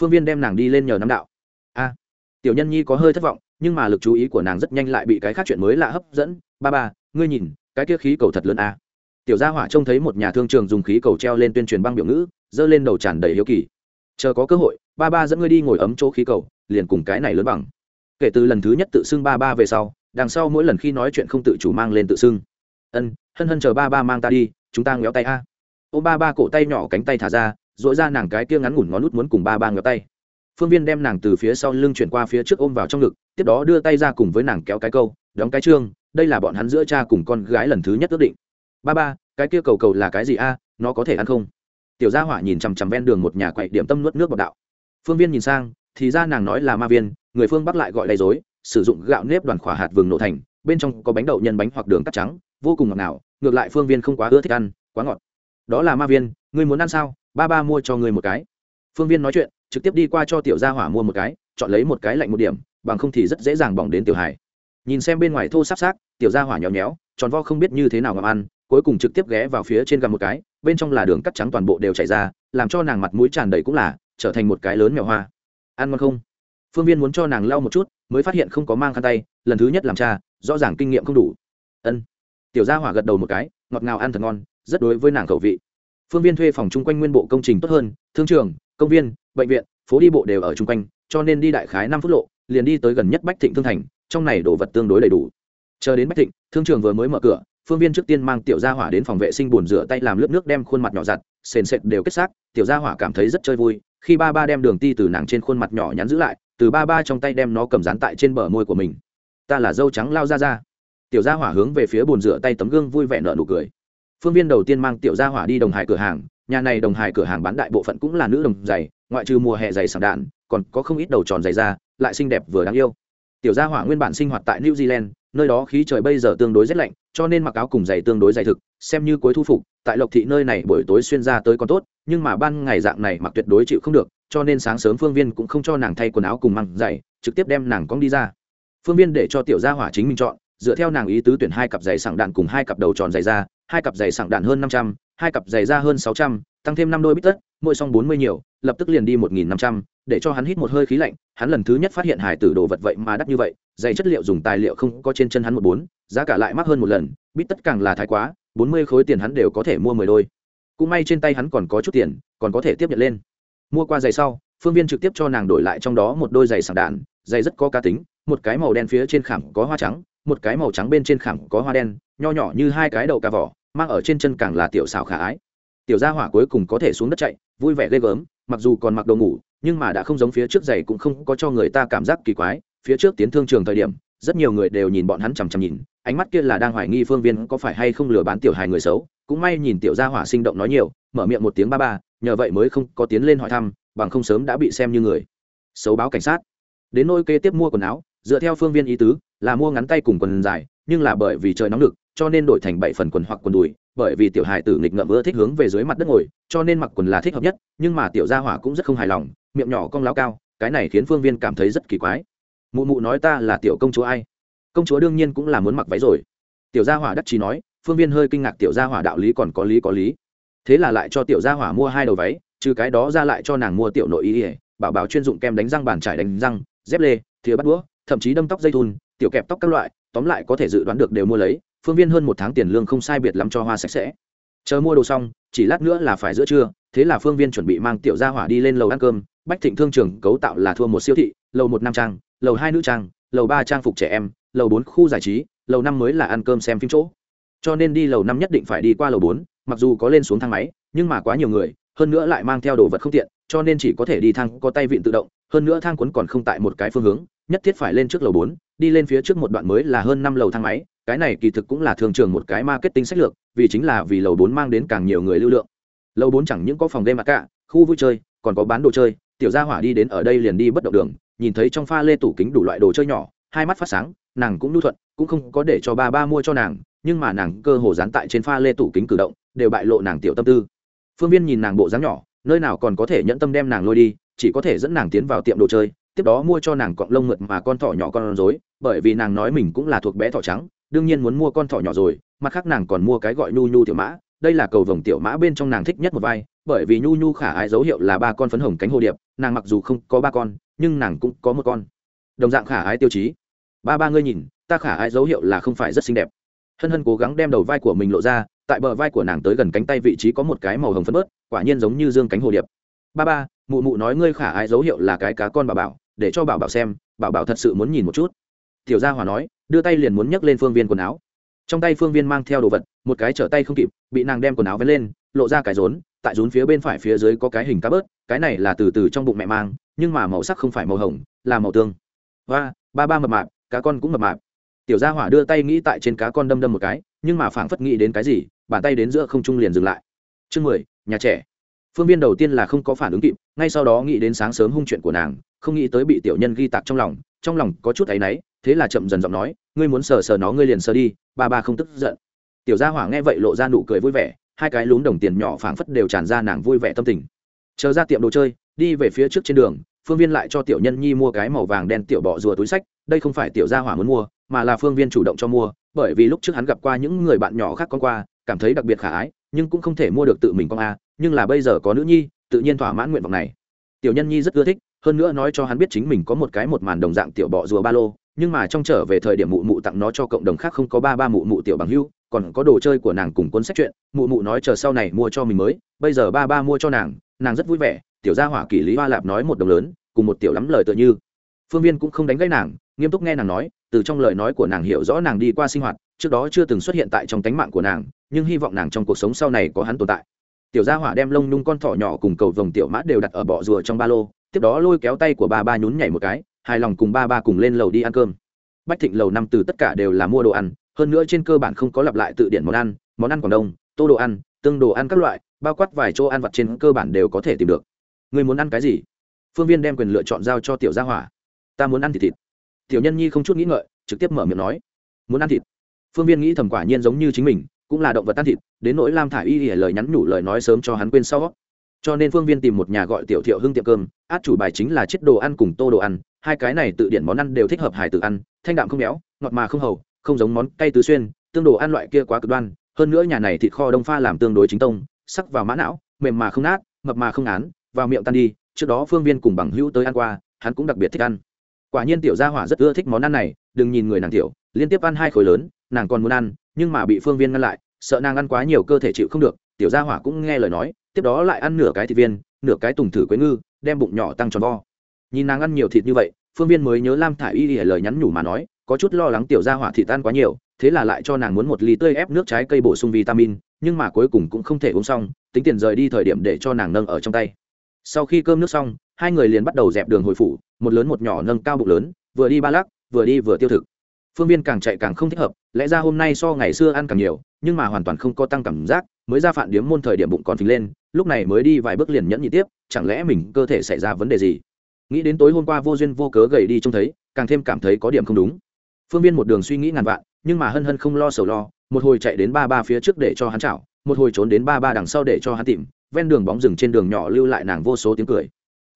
Phương viên đem nàng đi lên nhờ nắm đạo. A. Tiểu nhân nhi có hơi thất vọng, nhưng mà lực chú ý của nàng rất nhanh lại bị cái khác chuyện mới lạ hấp dẫn. Ba ba, ngươi nhìn, cái kia khí cầu thật lớn a. Tiểu gia hỏa trông thấy một nhà thương trường dùng khí cầu treo lên tuyên truyền băng biểu ngữ dơ lên đầu tràn đầy hiếu kỳ. Chờ có cơ hội, ba ba dẫn ngươi đi ngồi ấm chỗ khí cầu, liền cùng cái này lớn bằng kể từ lần thứ nhất tự xưng ba ba về sau, đằng sau mỗi lần khi nói chuyện không tự chủ mang lên tự xưng. Ân, hân hân chờ ba ba mang ta đi, chúng ta ngéo tay a. Ô ba ba cổ tay nhỏ cánh tay thả ra dội ra nàng cái kia ngắn ngủn ngón nút muốn cùng ba ba ngéo tay. Phương viên đem nàng từ phía sau lưng chuyển qua phía trước ôm vào trong ngực, tiếp đó đưa tay ra cùng với nàng kéo cái câu, đóng cái trương, đây là bọn hắn giữa cha cùng con gái lần thứ nhất ước định. Ba ba, cái kia cầu cầu là cái gì a? Nó có thể ăn không? Tiểu gia hỏa nhìn chằm chằm ven đường một nhà quậy điểm tâm nuốt nước bọc đạo. Phương viên nhìn sang thì ra nàng nói là ma viên, người phương bắc lại gọi đầy dối sử dụng gạo nếp đoàn khỏa hạt vừng nổ thành, bên trong có bánh đậu nhân bánh hoặc đường cắt trắng, vô cùng ngọt ngào, ngược lại phương viên không quá ưa thích ăn, quá ngọt. Đó là ma viên, ngươi muốn ăn sao? Ba ba mua cho ngươi một cái. Phương viên nói chuyện, trực tiếp đi qua cho tiểu gia hỏa mua một cái, chọn lấy một cái lạnh một điểm, bằng không thì rất dễ dàng bỏng đến tiểu hải nhìn xem bên ngoài thô sắp xác tiểu gia hỏa nhéo nhéo, tròn vo không biết như thế nào ngậm ăn, cuối cùng trực tiếp ghé vào phía trên gầm một cái, bên trong là đường cắt trắng toàn bộ đều chảy ra, làm cho nàng mặt mũi tràn đầy cũng là, trở thành một cái lớn mèo hoa ăn ngon không? Phương viên muốn cho nàng lau một chút, mới phát hiện không có mang khăn tay, lần thứ nhất làm cha, rõ ràng kinh nghiệm không đủ. Ân. Tiểu gia hỏa gật đầu một cái, ngọt ngào ăn thật ngon, rất đối với nàng khẩu vị. Phương viên thuê phòng chung quanh nguyên bộ công trình tốt hơn, thương trường, công viên, bệnh viện, phố đi bộ đều ở chung quanh, cho nên đi đại khái năm phút lộ, liền đi tới gần nhất bách thịnh thương thành, trong này đồ vật tương đối đầy đủ. Chờ đến bách thịnh, thương trường vừa mới mở cửa, phương viên trước tiên mang tiểu gia hỏa đến phòng vệ sinh bồn rửa tay làm lớp nước đem khuôn mặt nhỏ giặt, sền sệt đều kết xác, tiểu gia hỏa cảm thấy rất chơi vui khi ba ba đem đường ti từ nàng trên khuôn mặt nhỏ nhắn giữ lại, từ ba ba trong tay đem nó cầm dán tại trên bờ môi của mình. Ta là dâu trắng lao ra ra. Tiểu gia hỏa hướng về phía bồn rửa tay tấm gương vui vẻ nở nụ cười. Phương viên đầu tiên mang tiểu gia hỏa đi đồng hải cửa hàng, nhà này đồng hải cửa hàng bán đại bộ phận cũng là nữ đồng giày, ngoại trừ mùa hè giày sảng đạn, còn có không ít đầu tròn giày da, lại xinh đẹp vừa đáng yêu. Tiểu gia hỏa nguyên bản sinh hoạt tại new zealand, nơi đó khí trời bây giờ tương đối rét lạnh, cho nên mặc áo cùng giày tương đối dày thực, xem như cuối thu phục, tại lộc thị nơi này buổi tối xuyên ra tới còn tốt nhưng mà ban ngày dạng này mặc tuyệt đối chịu không được, cho nên sáng sớm phương viên cũng không cho nàng thay quần áo cùng măng giày, trực tiếp đem nàng cong đi ra. Phương viên để cho tiểu gia hỏa chính mình chọn, dựa theo nàng ý tứ tuyển hai cặp giày sảng đạn cùng hai cặp đầu tròn giày da hai cặp giày sảng đạn hơn năm trăm, hai cặp giày da hơn sáu trăm, tăng thêm năm đôi bít tất, mỗi song bốn mươi nhiều, lập tức liền đi một nghìn năm trăm, để cho hắn hít một hơi khí lạnh, hắn lần thứ nhất phát hiện hải tử đồ vật vậy mà đắt như vậy, giày chất liệu dùng tài liệu không có trên chân hắn một bốn, giá cả lại mắc hơn một lần, bít tất càng là thái quá, bốn mươi khối tiền hắn đều có thể mua mười đôi cũng may trên tay hắn còn có chút tiền, còn có thể tiếp nhận lên. Mua qua giày sau, phương viên trực tiếp cho nàng đổi lại trong đó một đôi giày sảng đạn, giày rất có cá tính, một cái màu đen phía trên khảm có hoa trắng, một cái màu trắng bên trên khảm có hoa đen, nho nhỏ như hai cái đầu cà vỏ, mang ở trên chân càng là tiểu xào khả ái. Tiểu gia hỏa cuối cùng có thể xuống đất chạy, vui vẻ ghê gớm, mặc dù còn mặc đồ ngủ, nhưng mà đã không giống phía trước giày cũng không có cho người ta cảm giác kỳ quái. Phía trước tiến thương trường thời điểm, rất nhiều người đều nhìn bọn hắn chằm chằm nhìn, ánh mắt kia là đang hoài nghi phương viên có phải hay không lừa bán tiểu hài người xấu cũng may nhìn tiểu gia hỏa sinh động nói nhiều, mở miệng một tiếng ba ba, nhờ vậy mới không có tiến lên hỏi thăm, bằng không sớm đã bị xem như người. Xấu báo cảnh sát. Đến nôi kế tiếp mua quần áo, dựa theo phương viên ý tứ, là mua ngắn tay cùng quần dài, nhưng là bởi vì trời nóng lực cho nên đổi thành bảy phần quần hoặc quần đùi, bởi vì tiểu hài tử nghịch ngợm ưa thích hướng về dưới mặt đất ngồi, cho nên mặc quần là thích hợp nhất, nhưng mà tiểu gia hỏa cũng rất không hài lòng, miệng nhỏ cong láo cao, cái này khiến phương viên cảm thấy rất kỳ quái. Mụ mụ nói ta là tiểu công chúa ai? Công chúa đương nhiên cũng là muốn mặc váy rồi. Tiểu gia hỏa đắc chí nói phương viên hơi kinh ngạc tiểu gia hỏa đạo lý còn có lý có lý. Thế là lại cho tiểu gia hỏa mua hai đầu váy, trừ cái đó ra lại cho nàng mua tiểu nội y ỉa bảo bảo chuyên dụng kem đánh răng bàn trải đánh răng, dép lê, thìa bắt đũa, thậm chí đâm tóc dây thun, tiểu kẹp tóc các loại, tóm lại có thể dự đoán được đều mua lấy, phương viên hơn một tháng tiền lương không sai biệt lắm cho hoa sạch sẽ. Chờ mua đồ xong, chỉ lát nữa là phải giữa trưa, thế là phương viên chuẩn bị mang tiểu gia hỏa đi lên lầu ăn cơm, bách thịnh thương trường cấu tạo là thua một siêu thị, lầu một nam trang, lầu hai nữ trang, lầu ba trang phục trẻ em, lầu bốn khu giải trí, lầu năm mới là ăn cơm xem phim chỗ cho nên đi lầu năm nhất định phải đi qua lầu bốn, mặc dù có lên xuống thang máy, nhưng mà quá nhiều người, hơn nữa lại mang theo đồ vật không tiện, cho nên chỉ có thể đi thang, có tay vịn tự động, hơn nữa thang cuốn còn không tại một cái phương hướng, nhất thiết phải lên trước lầu bốn, đi lên phía trước một đoạn mới là hơn năm lầu thang máy, cái này kỳ thực cũng là thường trường một cái marketing sách lược, vì chính là vì lầu bốn mang đến càng nhiều người lưu lượng. Lầu bốn chẳng những có phòng game mà cả, khu vui chơi, còn có bán đồ chơi, tiểu gia hỏa đi đến ở đây liền đi bất động đường, nhìn thấy trong pha lê tủ kính đủ loại đồ chơi nhỏ, hai mắt phát sáng, nàng cũng nhu thuận, cũng không có để cho ba ba mua cho nàng nhưng mà nàng cơ hồ dán tại trên pha lê tủ kính cử động, đều bại lộ nàng tiểu tâm tư. Phương viên nhìn nàng bộ dáng nhỏ, nơi nào còn có thể nhẫn tâm đem nàng lôi đi, chỉ có thể dẫn nàng tiến vào tiệm đồ chơi, tiếp đó mua cho nàng cọng lông mượt mà con thỏ nhỏ con rối, bởi vì nàng nói mình cũng là thuộc bé thỏ trắng, đương nhiên muốn mua con thỏ nhỏ rồi, mặt khác nàng còn mua cái gọi nhu nhu tiểu mã, đây là cầu vồng tiểu mã bên trong nàng thích nhất một vai, bởi vì nhu nhu khả ai dấu hiệu là ba con phấn hồng cánh hồ điệp, nàng mặc dù không có ba con, nhưng nàng cũng có một con. Đồng dạng khả ái tiêu chí. Ba ba ngươi nhìn, ta khả ái dấu hiệu là không phải rất xinh đẹp hân hân cố gắng đem đầu vai của mình lộ ra, tại bờ vai của nàng tới gần cánh tay vị trí có một cái màu hồng phấn bớt, quả nhiên giống như dương cánh hồ điệp. Ba ba, mụ mụ nói ngươi khả ái dấu hiệu là cái cá con bà bảo, để cho bảo bảo xem, bảo bảo thật sự muốn nhìn một chút. Tiểu gia hòa nói, đưa tay liền muốn nhấc lên phương viên quần áo. Trong tay phương viên mang theo đồ vật, một cái trở tay không kịp, bị nàng đem quần áo vén lên, lộ ra cái rốn, tại rốn phía bên phải phía dưới có cái hình cá bớt, cái này là từ từ trong bụng mẹ mang, nhưng mà màu sắc không phải màu hồng, là màu tương. Và ba ba mập mạp, cá con cũng mập mạp tiểu gia hỏa đưa tay nghĩ tại trên cá con đâm đâm một cái, nhưng mà phảng phất nghĩ đến cái gì, bàn tay đến giữa không trung liền dừng lại. Chương mười, nhà trẻ. Phương viên đầu tiên là không có phản ứng kịp, ngay sau đó nghĩ đến sáng sớm hung chuyện của nàng, không nghĩ tới bị tiểu nhân ghi tạc trong lòng trong lòng có chút áy náy, thế là chậm dần giọng nói, ngươi muốn sờ sờ nó ngươi liền sờ đi, ba ba không tức giận. Tiểu gia hỏa nghe vậy lộ ra nụ cười vui vẻ, hai cái lún đồng tiền nhỏ phảng phất đều tràn ra nàng vui vẻ tâm tình. Chờ ra tiệm đồ chơi, đi về phía trước trên đường, phương viên lại cho tiểu nhân nhi mua cái màu vàng đen tiểu bọ rùa túi sách, đây không phải tiểu gia hỏa muốn mua mà là phương viên chủ động cho mua, bởi vì lúc trước hắn gặp qua những người bạn nhỏ khác con qua, cảm thấy đặc biệt khả ái, nhưng cũng không thể mua được tự mình con a, nhưng là bây giờ có nữ nhi, tự nhiên thỏa mãn nguyện vọng này. Tiểu nhân nhi rất ưa thích, hơn nữa nói cho hắn biết chính mình có một cái một màn đồng dạng tiểu bọ rùa ba lô, nhưng mà trong trở về thời điểm mụ mụ tặng nó cho cộng đồng khác không có ba ba mụ mụ tiểu bằng hưu, còn có đồ chơi của nàng cùng cuốn sách chuyện, mụ mụ nói chờ sau này mua cho mình mới, bây giờ ba ba mua cho nàng nàng rất vui vẻ, tiểu gia hỏa kỷ lý hoa lạp nói một đồng lớn, cùng một tiểu lắm lời tựa như. Phương viên cũng không đánh gãy nàng, nghiêm túc nghe nàng nói từ trong lời nói của nàng hiểu rõ nàng đi qua sinh hoạt, trước đó chưa từng xuất hiện tại trong tánh mạng của nàng, nhưng hy vọng nàng trong cuộc sống sau này có hắn tồn tại. Tiểu gia hỏa đem lông nhung con thỏ nhỏ cùng cầu vồng tiểu mã đều đặt ở bọ rùa trong ba lô, tiếp đó lôi kéo tay của ba ba nhún nhảy một cái, hài lòng cùng ba ba cùng lên lầu đi ăn cơm. Bách thịnh lầu năm từ tất cả đều là mua đồ ăn, hơn nữa trên cơ bản không có lặp lại tự điển món ăn món ăn quảng đông, tô đồ ăn, tương đồ ăn các loại, bao quát vài chỗ ăn vặt trên cơ bản đều có thể tìm được. Người muốn ăn cái gì? Phương viên đem quyền lựa chọn giao cho tiểu gia hỏa. Ta muốn ăn thịt thịt tiểu nhân nhi không chút nghĩ ngợi, trực tiếp mở miệng nói, muốn ăn thịt. Phương viên nghĩ thầm quả nhiên giống như chính mình, cũng là động vật ăn thịt, đến nỗi lam thả i y ỉa lời nhắn nhủ lời nói sớm cho hắn quên sau. Cho nên phương viên tìm một nhà gọi tiểu thiệu hưng tiệm cơm, át chủ bài chính là chiếc đồ ăn cùng tô đồ ăn, hai cái này tự điển món ăn đều thích hợp hải tự ăn, thanh đạm không béo, ngọt mà không hầu, không giống món cay tứ xuyên, tương đồ ăn loại kia quá cực đoan, hơn nữa nhà này thịt kho đông pha làm tương đối chính tông, sắc vào mã não, mềm mà không nát, mập mà không án vào miệng tan đi, trước đó phương viên cùng bằng hữu tới ăn qua, hắn cũng đặc biệt thích ăn quả nhiên tiểu gia hỏa rất ưa thích món ăn này, đừng nhìn người nàng tiểu, liên tiếp ăn hai khối lớn, nàng còn muốn ăn, nhưng mà bị phương viên ngăn lại, sợ nàng ăn quá nhiều cơ thể chịu không được, tiểu gia hỏa cũng nghe lời nói, tiếp đó lại ăn nửa cái thịt viên, nửa cái tùng thử quế ngư, đem bụng nhỏ tăng tròn vo. Nhìn nàng ăn nhiều thịt như vậy, phương viên mới nhớ lam thả i y lời nhắn nhủ mà nói, có chút lo lắng tiểu gia hỏa thịt ăn quá nhiều, thế là lại cho nàng muốn một ly tươi ép nước trái cây bổ sung vitamin, nhưng mà cuối cùng cũng không thể uống xong, tính tiền rời đi thời điểm để cho nàng nâng ở trong tay. Sau khi cơm nước xong, hai người liền bắt đầu dẹp đường hồi phủ một lớn một nhỏ nâng cao bụng lớn, vừa đi ba lắc, vừa đi vừa tiêu thực. Phương viên càng chạy càng không thích hợp, lẽ ra hôm nay so ngày xưa ăn càng nhiều, nhưng mà hoàn toàn không có tăng cảm giác, mới ra phản điếm môn thời điểm bụng còn phình lên, lúc này mới đi vài bước liền nhẫn nhị tiếp, chẳng lẽ mình cơ thể xảy ra vấn đề gì? Nghĩ đến tối hôm qua vô duyên vô cớ gầy đi trông thấy, càng thêm cảm thấy có điểm không đúng. Phương viên một đường suy nghĩ ngàn vạn, nhưng mà hân hân không lo sầu lo, một hồi chạy đến ba ba phía trước để cho hắn chảo, một hồi trốn đến ba ba đằng sau để cho hắn tìm, ven đường bóng rừng trên đường nhỏ lưu lại nàng vô số tiếng cười.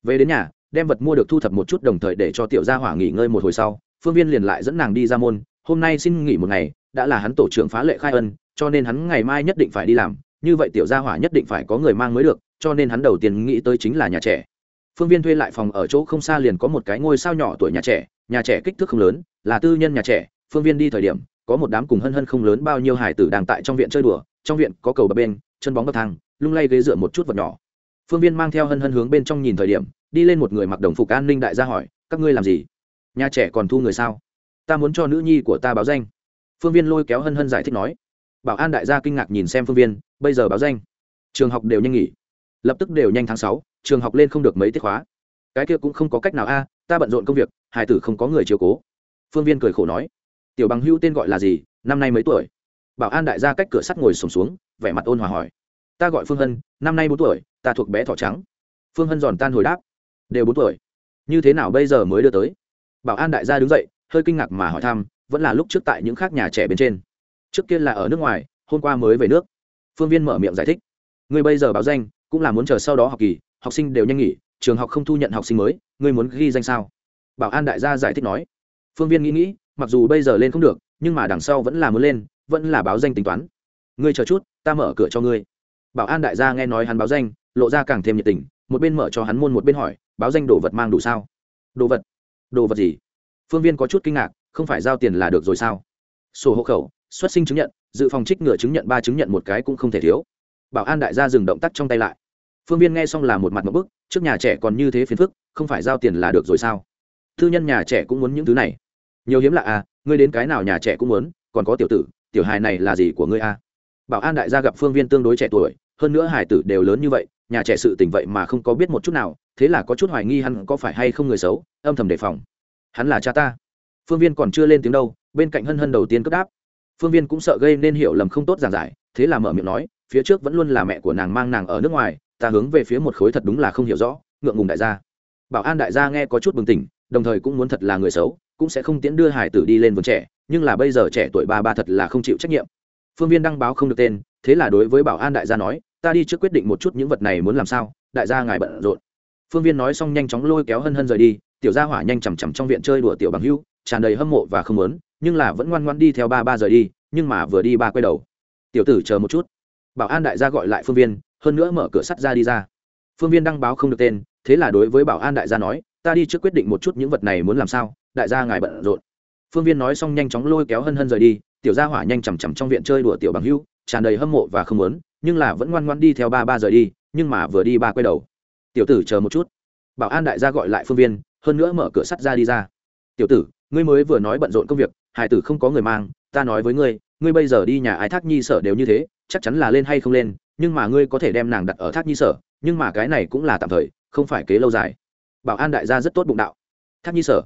Về đến nhà đem vật mua được thu thập một chút đồng thời để cho tiểu gia hỏa nghỉ ngơi một hồi sau, phương viên liền lại dẫn nàng đi ra môn, hôm nay xin nghỉ một ngày, đã là hắn tổ trưởng phá lệ khai ân, cho nên hắn ngày mai nhất định phải đi làm, như vậy tiểu gia hỏa nhất định phải có người mang mới được, cho nên hắn đầu tiên nghĩ tới chính là nhà trẻ. Phương viên thuê lại phòng ở chỗ không xa liền có một cái ngôi sao nhỏ tuổi nhà trẻ nhà trẻ kích thước không lớn, là tư nhân nhà trẻ, phương viên đi thời điểm, có một đám cùng hân hân không lớn bao nhiêu hải tử đang tại trong viện chơi đùa, trong viện có cầu bập bên, chân bóng bậc thang, lung lay ghế dựa một chút vật nhỏ. Phương viên mang theo hân hân hướng bên trong nhìn thời điểm đi lên một người mặc đồng phục an ninh đại gia hỏi, các ngươi làm gì? Nhà trẻ còn thu người sao? Ta muốn cho nữ nhi của ta báo danh. Phương viên lôi kéo hân hân giải thích nói. Bảo an đại gia kinh ngạc nhìn xem phương viên, bây giờ báo danh. Trường học đều nhanh nghỉ. Lập tức đều nhanh tháng sáu, trường học lên không được mấy tiết khóa. Cái kia cũng không có cách nào a, ta bận rộn công việc hải tử không có người chiều cố. Phương viên cười khổ nói. Tiểu bằng hưu tên gọi là gì? Năm nay mấy tuổi? Bảo an đại gia cách cửa sắt ngồi sùng xuống, vẻ mặt ôn hòa hỏi. Ta gọi phương hân, năm nay bốn tuổi, ta thuộc bé thỏ trắng. Phương hân giòn tan hồi đáp đều bốn tuổi. Như thế nào bây giờ mới đưa tới? Bảo an đại gia đứng dậy, hơi kinh ngạc mà hỏi thăm, vẫn là lúc trước tại những khác nhà trẻ bên trên. Trước kia là ở nước ngoài, hôm qua mới về nước. Phương viên mở miệng giải thích. Người bây giờ báo danh, cũng là muốn chờ sau đó học kỳ, học sinh đều nhanh nghỉ, trường học không thu nhận học sinh mới, người muốn ghi danh sao? Bảo an đại gia giải thích nói. Phương viên nghĩ nghĩ, mặc dù bây giờ lên không được, nhưng mà đằng sau vẫn là muốn lên, vẫn là báo danh tính toán. Ngươi chờ chút, ta mở cửa cho ngươi. Bảo an đại gia nghe nói hắn báo danh, lộ ra càng thêm nhiệt tình, một bên mở cho hắn môn một bên hỏi báo danh đồ vật mang đủ sao? Đồ vật? Đồ vật gì? Phương viên có chút kinh ngạc, không phải giao tiền là được rồi sao? Sổ hộ khẩu, xuất sinh chứng nhận, dự phòng trích ngựa chứng nhận ba chứng nhận một cái cũng không thể thiếu. Bảo an đại gia dừng động tác trong tay lại. Phương viên nghe xong là một mặt một bức, trước nhà trẻ còn như thế phiền phức, không phải giao tiền là được rồi sao? Thư nhân nhà trẻ cũng muốn những thứ này. Nhiều hiếm lạ à ngươi đến cái nào nhà trẻ cũng muốn, còn có tiểu tử, tiểu hài này là gì của ngươi à? Bảo an đại gia gặp phương viên tương đối trẻ tuổi, hơn nữa hải tử đều lớn như vậy nhà trẻ sự tình vậy mà không có biết một chút nào, thế là có chút hoài nghi hắn có phải hay không người xấu, âm thầm đề phòng. Hắn là cha ta. Phương viên còn chưa lên tiếng đâu, bên cạnh hân hân đầu tiên cấp đáp. Phương viên cũng sợ gây nên hiểu lầm không tốt giảng giải, thế là mở miệng nói, phía trước vẫn luôn là mẹ của nàng mang nàng ở nước ngoài, ta hướng về phía một khối thật đúng là không hiểu rõ, ngượng ngùng đại gia. Bảo an đại gia nghe có chút bừng tỉnh, đồng thời cũng muốn thật là người xấu, cũng sẽ không tiễn đưa hải tử đi lên vườn trẻ, nhưng là bây giờ trẻ tuổi ba ba thật là không chịu trách nhiệm. Phương viên đăng báo không được tên, thế là đối với bảo an đại gia nói ta đi trước quyết định một chút những vật này muốn làm sao, đại gia ngài bận rộn. Phương viên nói xong nhanh chóng lôi kéo hân hân rời đi, tiểu gia hỏa nhanh chằm chằm trong viện chơi đùa tiểu bằng hưu tràn đầy hâm mộ và không muốn, nhưng là vẫn ngoan ngoan đi theo ba ba rời đi, nhưng mà vừa đi ba quay đầu. Tiểu tử chờ một chút. Bảo an đại gia gọi lại phương viên, hơn nữa mở cửa sắt ra đi ra. Phương viên đăng báo không được tên, thế là đối với bảo an đại gia nói, ta đi trước quyết định một chút những vật này muốn làm sao, đại gia ngài bận rộn. Phương viên nói xong nhanh chóng lôi kéo hân hân rời đi, tiểu gia hỏa nhanh chằm chằm trong viện chơi đùa tiểu bằng hưu tràn đầy hâm mộ và không muốn nhưng là vẫn ngoan ngoan đi theo ba ba rời đi, nhưng mà vừa đi ba quay đầu. Tiểu tử chờ một chút. Bảo an đại gia gọi lại phương viên, hơn nữa mở cửa sắt ra đi ra. Tiểu tử, ngươi mới vừa nói bận rộn công việc hải tử không có người mang, ta nói với ngươi ngươi bây giờ đi nhà ai thác nhi sở đều như thế, chắc chắn là lên hay không lên, nhưng mà ngươi có thể đem nàng đặt ở thác nhi sở, nhưng mà cái này cũng là tạm thời, không phải kế lâu dài. Bảo an đại gia rất tốt bụng đạo. Thác nhi sở.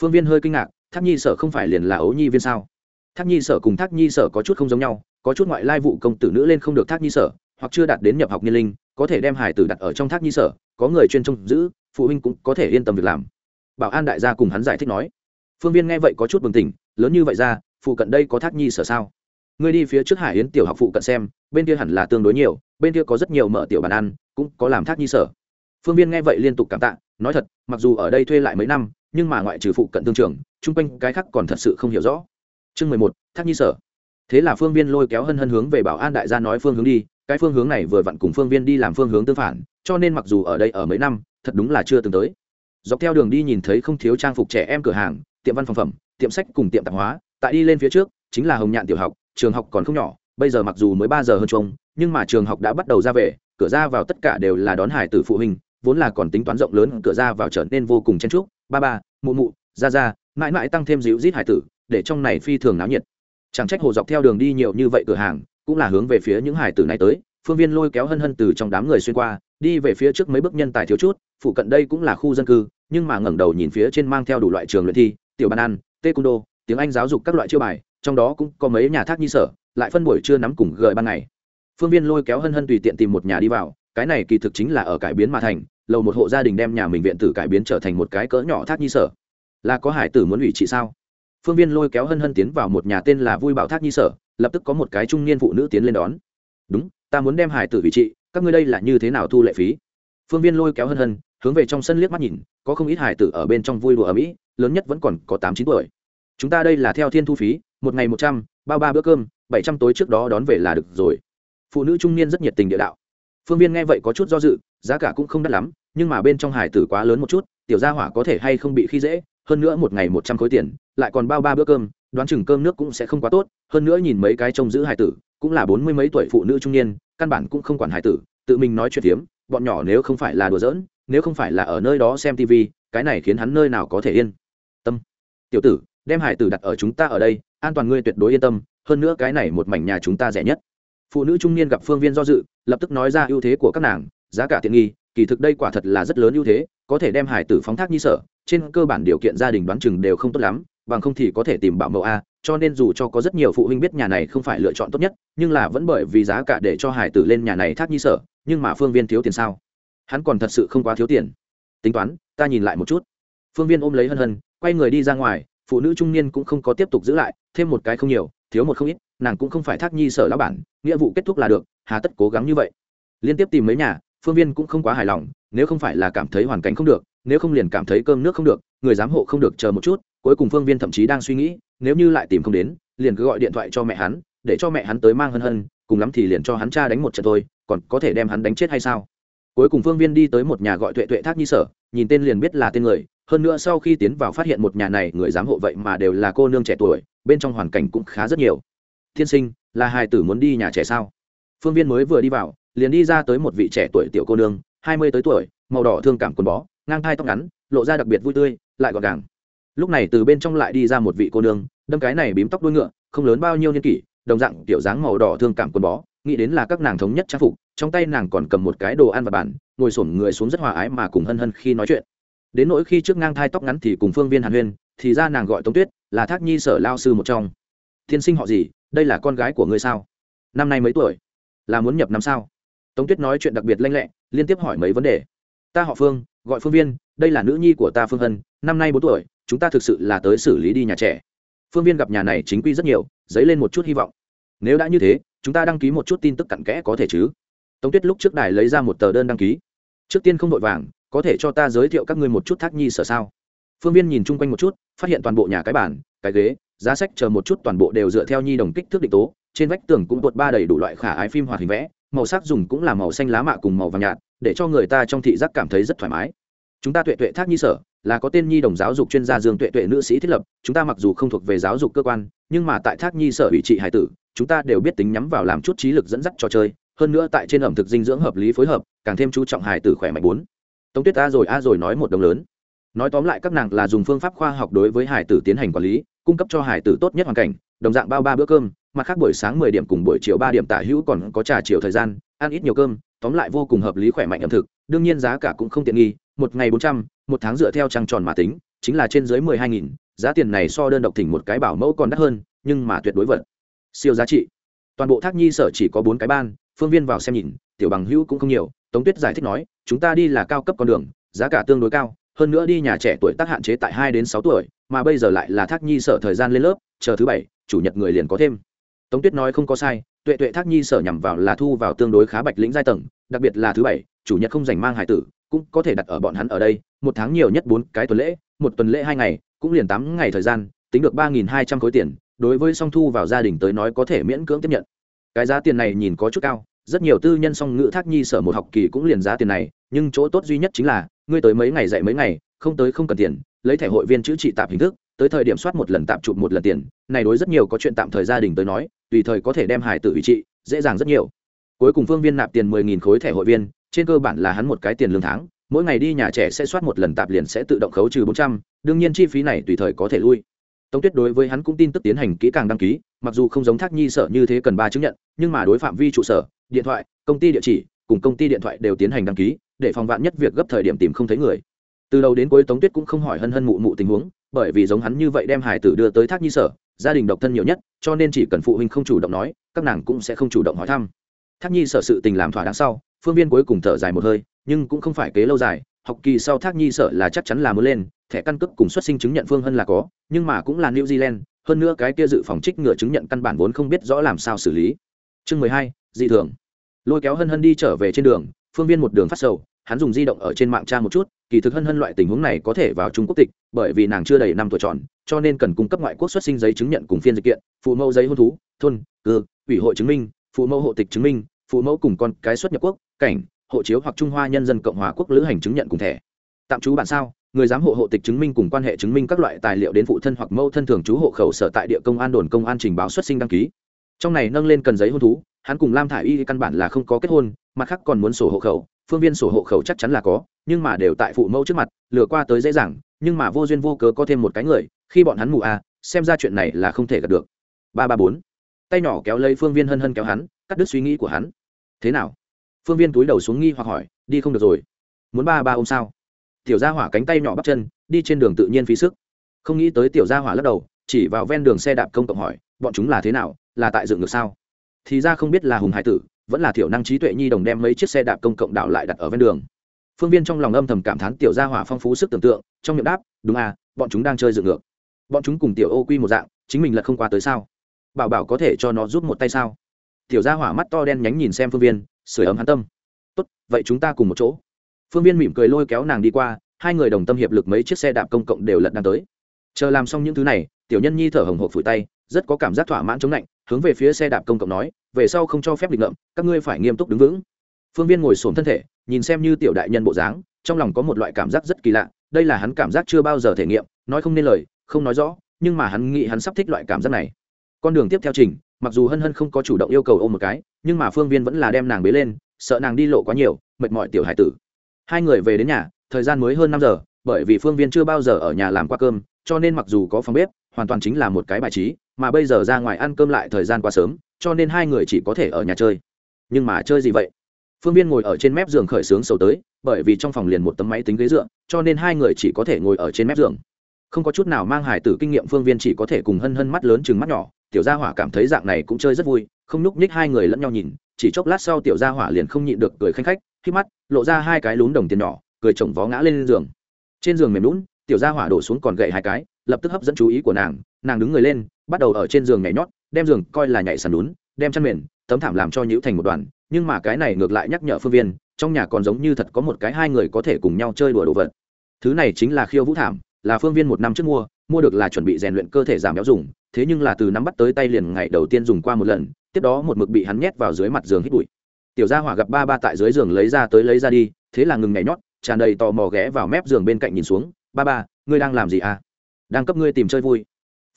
Phương viên hơi kinh ngạc, thác nhi sở không phải liền là ấu nhi viên sao? Thác nhi sở cùng thác nhi sở có chút không giống nhau có chút ngoại lai vụ công tử nữ lên không được thác nhi sở, hoặc chưa đạt đến nhập học niên linh, có thể đem hải tử đặt ở trong thác nhi sở, có người chuyên trông giữ, phụ huynh cũng có thể yên tâm việc làm. Bảo an đại gia cùng hắn giải thích nói. Phương viên nghe vậy có chút bừng tỉnh, lớn như vậy ra, phụ cận đây có thác nhi sở sao? Ngươi đi phía trước hải yến tiểu học phụ cận xem, bên kia hẳn là tương đối nhiều, bên kia có rất nhiều mở tiểu bàn ăn, cũng có làm thác nhi sở. Phương viên nghe vậy liên tục cảm tạ, nói thật, mặc dù ở đây thuê lại mấy năm, nhưng mà ngoại trừ phụ cận tương trường, chung quanh cái khác còn thật sự không hiểu rõ. Chương mười một, thác nhi sở thế là phương viên lôi kéo hân hân hướng về bảo an đại gia nói phương hướng đi, cái phương hướng này vừa vặn cùng phương viên đi làm phương hướng tương phản, cho nên mặc dù ở đây ở mấy năm, thật đúng là chưa từng tới. Dọc theo đường đi nhìn thấy không thiếu trang phục trẻ em cửa hàng, tiệm văn phòng phẩm, tiệm sách cùng tiệm tạp hóa, tại đi lên phía trước, chính là hồng nhạn tiểu học, trường học còn không nhỏ, bây giờ mặc dù mới ba giờ hơn trông, nhưng mà trường học đã bắt đầu ra về, cửa ra vào tất cả đều là đón hải tử phụ huynh, vốn là còn tính toán rộng lớn, cửa ra vào trở nên vô cùng chen trúc ba ba, mụ mụ, ra ra, mãi mãi tăng thêm dịu rít hải tử, để trong này phi thường náo nhiệt chẳng trách hồ dọc theo đường đi nhiều như vậy cửa hàng, cũng là hướng về phía những hải tử này tới, phương viên lôi kéo hân hân từ trong đám người xuyên qua, đi về phía trước mấy bước nhân tài thiếu chút, phụ cận đây cũng là khu dân cư, nhưng mà ngẩng đầu nhìn phía trên mang theo đủ loại trường luyện thi, tiểu bàn ăn tê cung đô tiếng anh giáo dục các loại chiêu bài, trong đó cũng có mấy nhà thác nhi sở, lại phân buổi trưa nắm cùng gợi ban ngày. Phương viên lôi kéo hân hân tùy tiện tìm một nhà đi vào, cái này kỳ thực chính là ở cải biến mà thành, lầu một hộ gia đình đem nhà mình viện tử cải biến trở thành một cái cỡ nhỏ thác nhi sở. Là có hải tử muốn ủy trị sao? Phương viên lôi kéo hân hân tiến vào một nhà tên là vui bảo thác nhi sở, lập tức có một cái trung niên phụ nữ tiến lên đón. Đúng, ta muốn đem hải tử vị trị, các ngươi đây là như thế nào thu lệ phí? Phương viên lôi kéo hân hân, hướng về trong sân liếc mắt nhìn, có không ít hải tử ở bên trong vui đùa ở mỹ, lớn nhất vẫn còn có tám chín tuổi. Chúng ta đây là theo thiên thu phí, một ngày một trăm ba ba bữa cơm, bảy trăm tối trước đó đón về là được rồi. Phụ nữ trung niên rất nhiệt tình địa đạo. Phương viên nghe vậy có chút do dự, giá cả cũng không đắt lắm, nhưng mà bên trong hải tử quá lớn một chút, tiểu gia hỏa có thể hay không bị khi dễ hơn nữa một ngày một trăm khối tiền, lại còn bao ba bữa cơm, đoán chừng cơm nước cũng sẽ không quá tốt, hơn nữa nhìn mấy cái trông giữ hải tử, cũng là bốn mươi mấy tuổi phụ nữ trung niên, căn bản cũng không quản hải tử, tự mình nói chuyện hiếm bọn nhỏ nếu không phải là đùa giỡn, nếu không phải là ở nơi đó xem tv cái này khiến hắn nơi nào có thể yên tâm. Tiểu tử, đem hải tử đặt ở chúng ta ở đây, an toàn ngươi tuyệt đối yên tâm, hơn nữa cái này một mảnh nhà chúng ta rẻ nhất. Phụ nữ trung niên gặp phương viên do dự, lập tức nói ra ưu thế của các nàng, giá cả tiện nghi, kỳ thực đây quả thật là rất lớn ưu thế, có thể đem hải tử phóng thác như sở trên cơ bản điều kiện gia đình đoán chừng đều không tốt lắm, bằng không thì có thể tìm bảo mẫu a, cho nên dù cho có rất nhiều phụ huynh biết nhà này không phải lựa chọn tốt nhất, nhưng là vẫn bởi vì giá cả để cho hải tử lên nhà này thác nhi sở, nhưng mà phương viên thiếu tiền sao? Hắn còn thật sự không quá thiếu tiền. Tính toán, ta nhìn lại một chút. Phương viên ôm lấy hân hân, quay người đi ra ngoài, phụ nữ trung niên cũng không có tiếp tục giữ lại, thêm một cái không nhiều, thiếu một không ít, nàng cũng không phải thác nhi sở lão bản, nghĩa vụ kết thúc là được, hà tất cố gắng như vậy. Liên tiếp tìm mấy nhà, phương viên cũng không quá hài lòng, nếu không phải là cảm thấy hoàn cảnh không được nếu không liền cảm thấy cơm nước không được, người giám hộ không được chờ một chút, cuối cùng phương viên thậm chí đang suy nghĩ, nếu như lại tìm không đến, liền cứ gọi điện thoại cho mẹ hắn, để cho mẹ hắn tới mang hân hân, cùng lắm thì liền cho hắn cha đánh một trận thôi, còn có thể đem hắn đánh chết hay sao? Cuối cùng phương viên đi tới một nhà gọi tuệ tuệ thác nhi sở, nhìn tên liền biết là tên người, hơn nữa sau khi tiến vào phát hiện một nhà này người giám hộ vậy mà đều là cô nương trẻ tuổi, bên trong hoàn cảnh cũng khá rất nhiều. Thiên sinh, là hài tử muốn đi nhà trẻ sao? Phương viên mới vừa đi vào, liền đi ra tới một vị trẻ tuổi tiểu cô nương, hai mươi tới tuổi, màu đỏ thương cảm quần bó ngang thai tóc ngắn lộ ra đặc biệt vui tươi lại gọn gàng. Lúc này từ bên trong lại đi ra một vị cô nương đâm cái này bím tóc đuôi ngựa không lớn bao nhiêu niên kỷ đồng dạng kiểu dáng màu đỏ thương cảm quần bó nghĩ đến là các nàng thống nhất trang phục trong tay nàng còn cầm một cái đồ ăn và bản, ngồi xổm người xuống rất hòa ái mà cùng hân hân khi nói chuyện. Đến nỗi khi trước ngang thai tóc ngắn thì cùng phương viên hàn huyên thì ra nàng gọi tống tuyết là thác nhi sở lao sư một trong. Tiên sinh họ gì? Đây là con gái của ngươi sao? Năm nay mấy tuổi? Là muốn nhập năm sao? Tống tuyết nói chuyện đặc biệt lanh lẹ liên tiếp hỏi mấy vấn đề ta họ phương, gọi phương viên, đây là nữ nhi của ta phương hân, năm nay bốn tuổi, chúng ta thực sự là tới xử lý đi nhà trẻ. Phương viên gặp nhà này chính quy rất nhiều, dấy lên một chút hy vọng. Nếu đã như thế, chúng ta đăng ký một chút tin tức cặn kẽ có thể chứ? Tống tuyết lúc trước đài lấy ra một tờ đơn đăng ký. Trước tiên không vội vàng, có thể cho ta giới thiệu các ngươi một chút thác nhi sở sao? Phương viên nhìn chung quanh một chút, phát hiện toàn bộ nhà cái bản cái ghế, giá sách chờ một chút toàn bộ đều dựa theo nhi đồng kích thước định tố, trên vách tường cũng tuột ba đầy đủ loại khả ái phim hoạt hình vẽ, màu sắc dùng cũng là màu xanh lá mạ cùng màu vàng nhạt để cho người ta trong thị giác cảm thấy rất thoải mái. Chúng ta tuệ tuệ thác nhi sở, là có tên nhi đồng giáo dục chuyên gia dương tuệ tuệ nữ sĩ thiết lập, chúng ta mặc dù không thuộc về giáo dục cơ quan, nhưng mà tại thác nhi sở ủy trị hải tử, chúng ta đều biết tính nhắm vào làm chút trí lực dẫn dắt trò chơi, hơn nữa tại trên ẩm thực dinh dưỡng hợp lý phối hợp, càng thêm chú trọng hải tử khỏe mạnh bốn. Tống tuyết a rồi a rồi nói một đồng lớn. Nói tóm lại các nàng là dùng phương pháp khoa học đối với hải tử tiến hành quản lý, cung cấp cho hải tử tốt nhất hoàn cảnh, đồng dạng bao ba bữa cơm, mặt khác buổi sáng mười điểm cùng buổi chiều ba điểm tả hữu còn có trà chiều thời gian, ăn ít nhiều cơm tóm lại vô cùng hợp lý khỏe mạnh ẩm thực, đương nhiên giá cả cũng không tiện nghi, một ngày bốn trăm, một tháng dựa theo trăng tròn mà tính, chính là trên dưới mười hai nghìn, giá tiền này so đơn độc thỉnh một cái bảo mẫu còn đắt hơn, nhưng mà tuyệt đối vật. Siêu giá trị. Toàn bộ thác nhi sở chỉ có bốn cái ban, phương viên vào xem nhìn, tiểu bằng hữu cũng không nhiều, tống tuyết giải thích nói, chúng ta đi là cao cấp con đường, giá cả tương đối cao, hơn nữa đi nhà trẻ tuổi tác hạn chế tại hai đến sáu tuổi, mà bây giờ lại là thác nhi sở thời gian lên lớp, chờ thứ bảy, chủ nhật người liền có thêm. Tống tuyết nói không có sai tuệ tuệ thác nhi sở nhằm vào là thu vào tương đối khá bạch lĩnh giai tầng, đặc biệt là thứ bảy, chủ nhật không dành mang hải tử, cũng có thể đặt ở bọn hắn ở đây, một tháng nhiều nhất bốn cái tuần lễ, một tuần lễ hai ngày, cũng liền tám ngày thời gian, tính được ba nghìn hai trăm khối tiền, đối với song thu vào gia đình tới nói có thể miễn cưỡng tiếp nhận. Cái giá tiền này nhìn có chút cao, rất nhiều tư nhân song ngữ thác nhi sở một học kỳ cũng liền giá tiền này, nhưng chỗ tốt duy nhất chính là, ngươi tới mấy ngày dạy mấy ngày, không tới không cần tiền, lấy thẻ hội viên chữ trị tạp hình thức, tới thời điểm soát một lần tạm chụp một lần tiền, này đối rất nhiều có chuyện tạm thời gia đình tới nói tùy thời có thể đem hải tử ủy trị, dễ dàng rất nhiều. Cuối cùng phương viên nạp tiền mười nghìn khối thẻ hội viên, trên cơ bản là hắn một cái tiền lương tháng, mỗi ngày đi nhà trẻ sẽ soát một lần tạp liền sẽ tự động khấu trừ bốn trăm, đương nhiên chi phí này tùy thời có thể lui. Tống tuyết đối với hắn cũng tin tức tiến hành kỹ càng đăng ký, mặc dù không giống thác nhi sở như thế cần ba chứng nhận, nhưng mà đối phạm vi trụ sở, điện thoại, công ty địa chỉ, cùng công ty điện thoại đều tiến hành đăng ký, để phòng vạn nhất việc gấp thời điểm tìm không thấy người. Từ đầu đến cuối tống tuyết cũng không hỏi hân hân mụ mụ tình huống, bởi vì giống hắn như vậy đem hải tử đưa tới thác nhi sở gia đình độc thân nhiều nhất, cho nên chỉ cần phụ huynh không chủ động nói, các nàng cũng sẽ không chủ động hỏi thăm. Thác nhi sở sự tình làm thỏa đáng sau, phương viên cuối cùng thở dài một hơi, nhưng cũng không phải kế lâu dài, học kỳ sau thác nhi sợ là chắc chắn là mới lên, thẻ căn cước cùng xuất sinh chứng nhận phương hân là có, nhưng mà cũng là new zealand, hơn nữa cái kia dự phòng trích ngựa chứng nhận căn bản vốn không biết rõ làm sao xử lý. Chương mười hai, dị thường. Lôi kéo hân hân đi trở về trên đường, phương viên một đường phát sầu hắn dùng di động ở trên mạng tra một chút, kỳ thực hân hân loại tình huống này có thể vào trung quốc tịch, bởi vì nàng chưa đầy năm tuổi tròn, cho nên cần cung cấp ngoại quốc xuất sinh giấy chứng nhận cùng phiên dịch kiện, phụ mẫu giấy hôn thú, thôn, cư, ủy hội chứng minh, phụ mẫu hộ tịch chứng minh, phụ mẫu cùng con cái xuất nhập quốc, cảnh, hộ chiếu hoặc trung hoa nhân dân cộng hòa quốc lữ hành chứng nhận cùng thẻ. Tạm trú bản sao, người giám hộ hộ tịch chứng minh cùng quan hệ chứng minh các loại tài liệu đến phụ thân hoặc mẫu thân thường trú hộ khẩu sở tại địa công an đồn công an trình báo xuất sinh đăng ký. Trong này nâng lên cần giấy hôn thú, hắn cùng lam thả i y căn bản là không có kết hôn, mặt khác còn muốn sổ hộ khẩu phương viên sổ hộ khẩu chắc chắn là có, nhưng mà đều tại phụ mẫu trước mặt, lừa qua tới dễ dàng, nhưng mà vô duyên vô cớ có thêm một cái người, khi bọn hắn mù à xem ra chuyện này là không thể gặp được. Ba ba bốn. Tay nhỏ kéo lấy phương viên hân hân kéo hắn, cắt đứt suy nghĩ của hắn. Thế nào? Phương viên túi đầu xuống nghi hoặc hỏi, đi không được rồi. Muốn ba ba ôm sao? Tiểu gia hỏa cánh tay nhỏ bắp chân, đi trên đường tự nhiên phí sức. Không nghĩ tới tiểu gia hỏa lắc đầu, chỉ vào ven đường xe đạp công cộng hỏi, bọn chúng là thế nào, là tại dựng ngược sao? Thì ra không biết là hùng hải tử vẫn là thiểu năng trí tuệ nhi đồng đem mấy chiếc xe đạp công cộng đảo lại đặt ở ven đường. Phương viên trong lòng âm thầm cảm thán tiểu gia hỏa phong phú sức tưởng tượng, trong miệng đáp, đúng à bọn chúng đang chơi dựng ngược. Bọn chúng cùng tiểu ô quy một dạng, chính mình là không qua tới sao? Bảo bảo có thể cho nó giúp một tay sao? Tiểu gia hỏa mắt to đen nhánh nhìn xem phương viên sửa ấm hắn tâm. Tốt, vậy chúng ta cùng một chỗ. Phương viên mỉm cười lôi kéo nàng đi qua, hai người đồng tâm hiệp lực mấy chiếc xe đạp công cộng đều lật đang tới. Chờ làm xong những thứ này, tiểu nhân nhi thở hồng hộc phủi tay, rất có cảm giác thỏa mãn chống lạnh, hướng về phía xe đạp công cộng nói về sau không cho phép định ngậm, các ngươi phải nghiêm túc đứng vững. Phương viên ngồi xổm thân thể, nhìn xem như tiểu đại nhân bộ dáng, trong lòng có một loại cảm giác rất kỳ lạ, đây là hắn cảm giác chưa bao giờ thể nghiệm, nói không nên lời, không nói rõ, nhưng mà hắn nghĩ hắn sắp thích loại cảm giác này. Con đường tiếp theo trình, mặc dù hân hân không có chủ động yêu cầu ôm một cái, nhưng mà phương viên vẫn là đem nàng bế lên, sợ nàng đi lộ quá nhiều, mệt mỏi tiểu hải tử. Hai người về đến nhà, thời gian mới hơn năm giờ, bởi vì phương viên chưa bao giờ ở nhà làm qua cơm, cho nên mặc dù có phòng bếp, hoàn toàn chính là một cái bài trí mà bây giờ ra ngoài ăn cơm lại thời gian quá sớm, cho nên hai người chỉ có thể ở nhà chơi. Nhưng mà chơi gì vậy? Phương viên ngồi ở trên mép giường khởi xướng sầu tới, bởi vì trong phòng liền một tấm máy tính ghế dựa, cho nên hai người chỉ có thể ngồi ở trên mép giường. Không có chút nào mang hải tử kinh nghiệm, phương viên chỉ có thể cùng hân hân mắt lớn chừng mắt nhỏ, tiểu gia hỏa cảm thấy dạng này cũng chơi rất vui, không nhúc nhích hai người lẫn nhau nhìn, chỉ chốc lát sau tiểu gia hỏa liền không nhịn được cười khanh khách khi mắt, lộ ra hai cái lún đồng tiền nhỏ, cười chồng vó ngã lên giường. Trên giường mềm lún, tiểu gia hỏa đổ xuống còn gậy hai cái, lập tức hấp dẫn chú ý của nàng nàng đứng người lên bắt đầu ở trên giường nhảy nhót, đem giường coi là nhảy sàn lún, đem chăn mền, tấm thảm làm cho nhữ thành một đoàn, nhưng mà cái này ngược lại nhắc nhở phương viên, trong nhà còn giống như thật có một cái hai người có thể cùng nhau chơi đùa đồ vật. Thứ này chính là khiêu vũ thảm, là phương viên một năm trước mua mua được là chuẩn bị rèn luyện cơ thể giảm béo dùng, thế nhưng là từ nắm bắt tới tay liền ngày đầu tiên dùng qua một lần, tiếp đó một mực bị hắn nhét vào dưới mặt giường hít bụi. Tiểu gia hỏa gặp ba ba tại dưới giường lấy ra tới lấy ra đi, thế là ngừng nhảy nhót, tràn đầy tò mò ghé vào mép giường bên cạnh nhìn xuống, ba ba, ngươi đang làm gì à? Đang cấp ngươi tìm chơi vui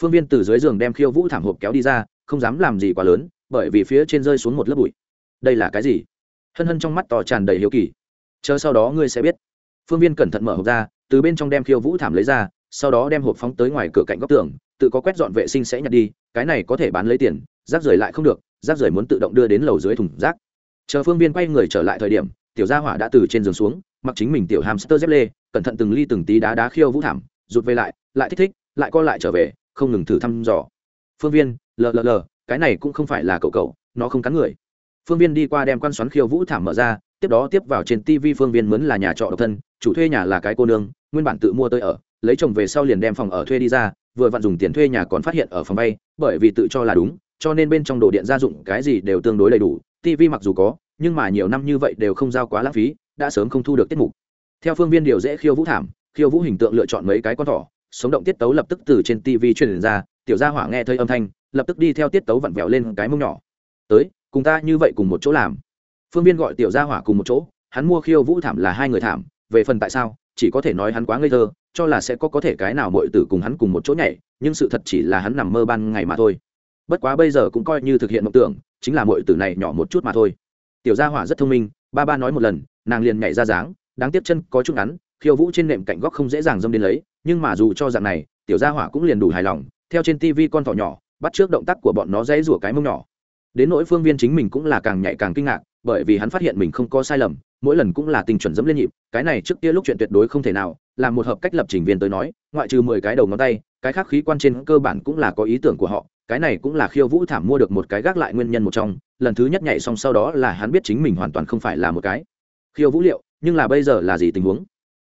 phương viên từ dưới giường đem khiêu vũ thảm hộp kéo đi ra, không dám làm gì quá lớn, bởi vì phía trên rơi xuống một lớp bụi. Đây là cái gì? Hân hân trong mắt tò tràn đầy hiếu kỳ. Chờ sau đó ngươi sẽ biết. Phương viên cẩn thận mở hộp ra, từ bên trong đem khiêu vũ thảm lấy ra, sau đó đem hộp phóng tới ngoài cửa cạnh góc tường, tự có quét dọn vệ sinh sẽ nhặt đi, cái này có thể bán lấy tiền, rác rưởi lại không được, rác rưởi muốn tự động đưa đến lầu dưới thùng rác. Chờ phương viên quay người trở lại thời điểm, tiểu gia hỏa đã từ trên giường xuống, mặc chính mình tiểu hamster dép lê cẩn thận từng ly từng tí đá đá khiêu vũ thảm, rụt về lại lại thích thích, lại co lại trở về không ngừng thử thăm dò. Phương viên, lờ lờ lờ, cái này cũng không phải là cậu cậu, nó không cắn người. Phương viên đi qua đem quan xoắn khiêu vũ thảm mở ra, tiếp đó tiếp vào trên tv phương viên mướn là nhà trọ độc thân, chủ thuê nhà là cái cô nương, nguyên bản tự mua tới ở, lấy chồng về sau liền đem phòng ở thuê đi ra, vừa vặn dùng tiền thuê nhà còn phát hiện ở phòng vay bởi vì tự cho là đúng, cho nên bên trong đồ điện gia dụng cái gì đều tương đối đầy đủ tv mặc dù có, nhưng mà nhiều năm như vậy đều không giao quá lãng phí, đã sớm không thu được tiết mục. Theo phương viên điều dễ khiêu vũ thảm, khiêu vũ hình tượng lựa chọn mấy cái con thỏ sống động tiết tấu lập tức từ trên tv truyền ra, tiểu gia hỏa nghe thấy âm thanh, lập tức đi theo tiết tấu vặn vẹo lên cái mông nhỏ. Tới, cùng ta như vậy cùng một chỗ làm. Phương viên gọi tiểu gia hỏa cùng một chỗ, hắn mua khiêu vũ thảm là hai người thảm, về phần tại sao, chỉ có thể nói hắn quá ngây thơ, cho là sẽ có có thể cái nào mọi tử cùng hắn cùng một chỗ nhảy, nhưng sự thật chỉ là hắn nằm mơ ban ngày mà thôi. Bất quá bây giờ cũng coi như thực hiện mộng tưởng, chính là mọi tử này nhỏ một chút mà thôi. Tiểu gia hỏa rất thông minh, ba ba nói một lần, nàng liền nhảy ra dáng, đáng tiếc chân có chút ngắn khiêu vũ trên nệm cạnh góc không dễ dàng dâm đến lấy, nhưng mà dù cho dạng này, tiểu gia hỏa cũng liền đủ hài lòng, theo trên tivi con thỏ nhỏ, bắt trước động tác của bọn nó dãy rủa cái mông nhỏ. Đến nỗi phương viên chính mình cũng là càng nhạy càng kinh ngạc, bởi vì hắn phát hiện mình không có sai lầm, mỗi lần cũng là tình chuẩn dẫm lên nhịp, cái này trước kia lúc chuyện tuyệt đối không thể nào, là một hợp cách lập trình viên tới nói, ngoại trừ mười cái đầu ngón tay, cái khác khí quan trên cơ bản cũng là có ý tưởng của họ, cái này cũng là khiêu vũ thảm mua được một cái gác lại nguyên nhân một trong, lần thứ nhất nhảy xong sau đó là hắn biết chính mình hoàn toàn không phải là một cái khiêu vũ liệu, nhưng là bây giờ là gì tình huống?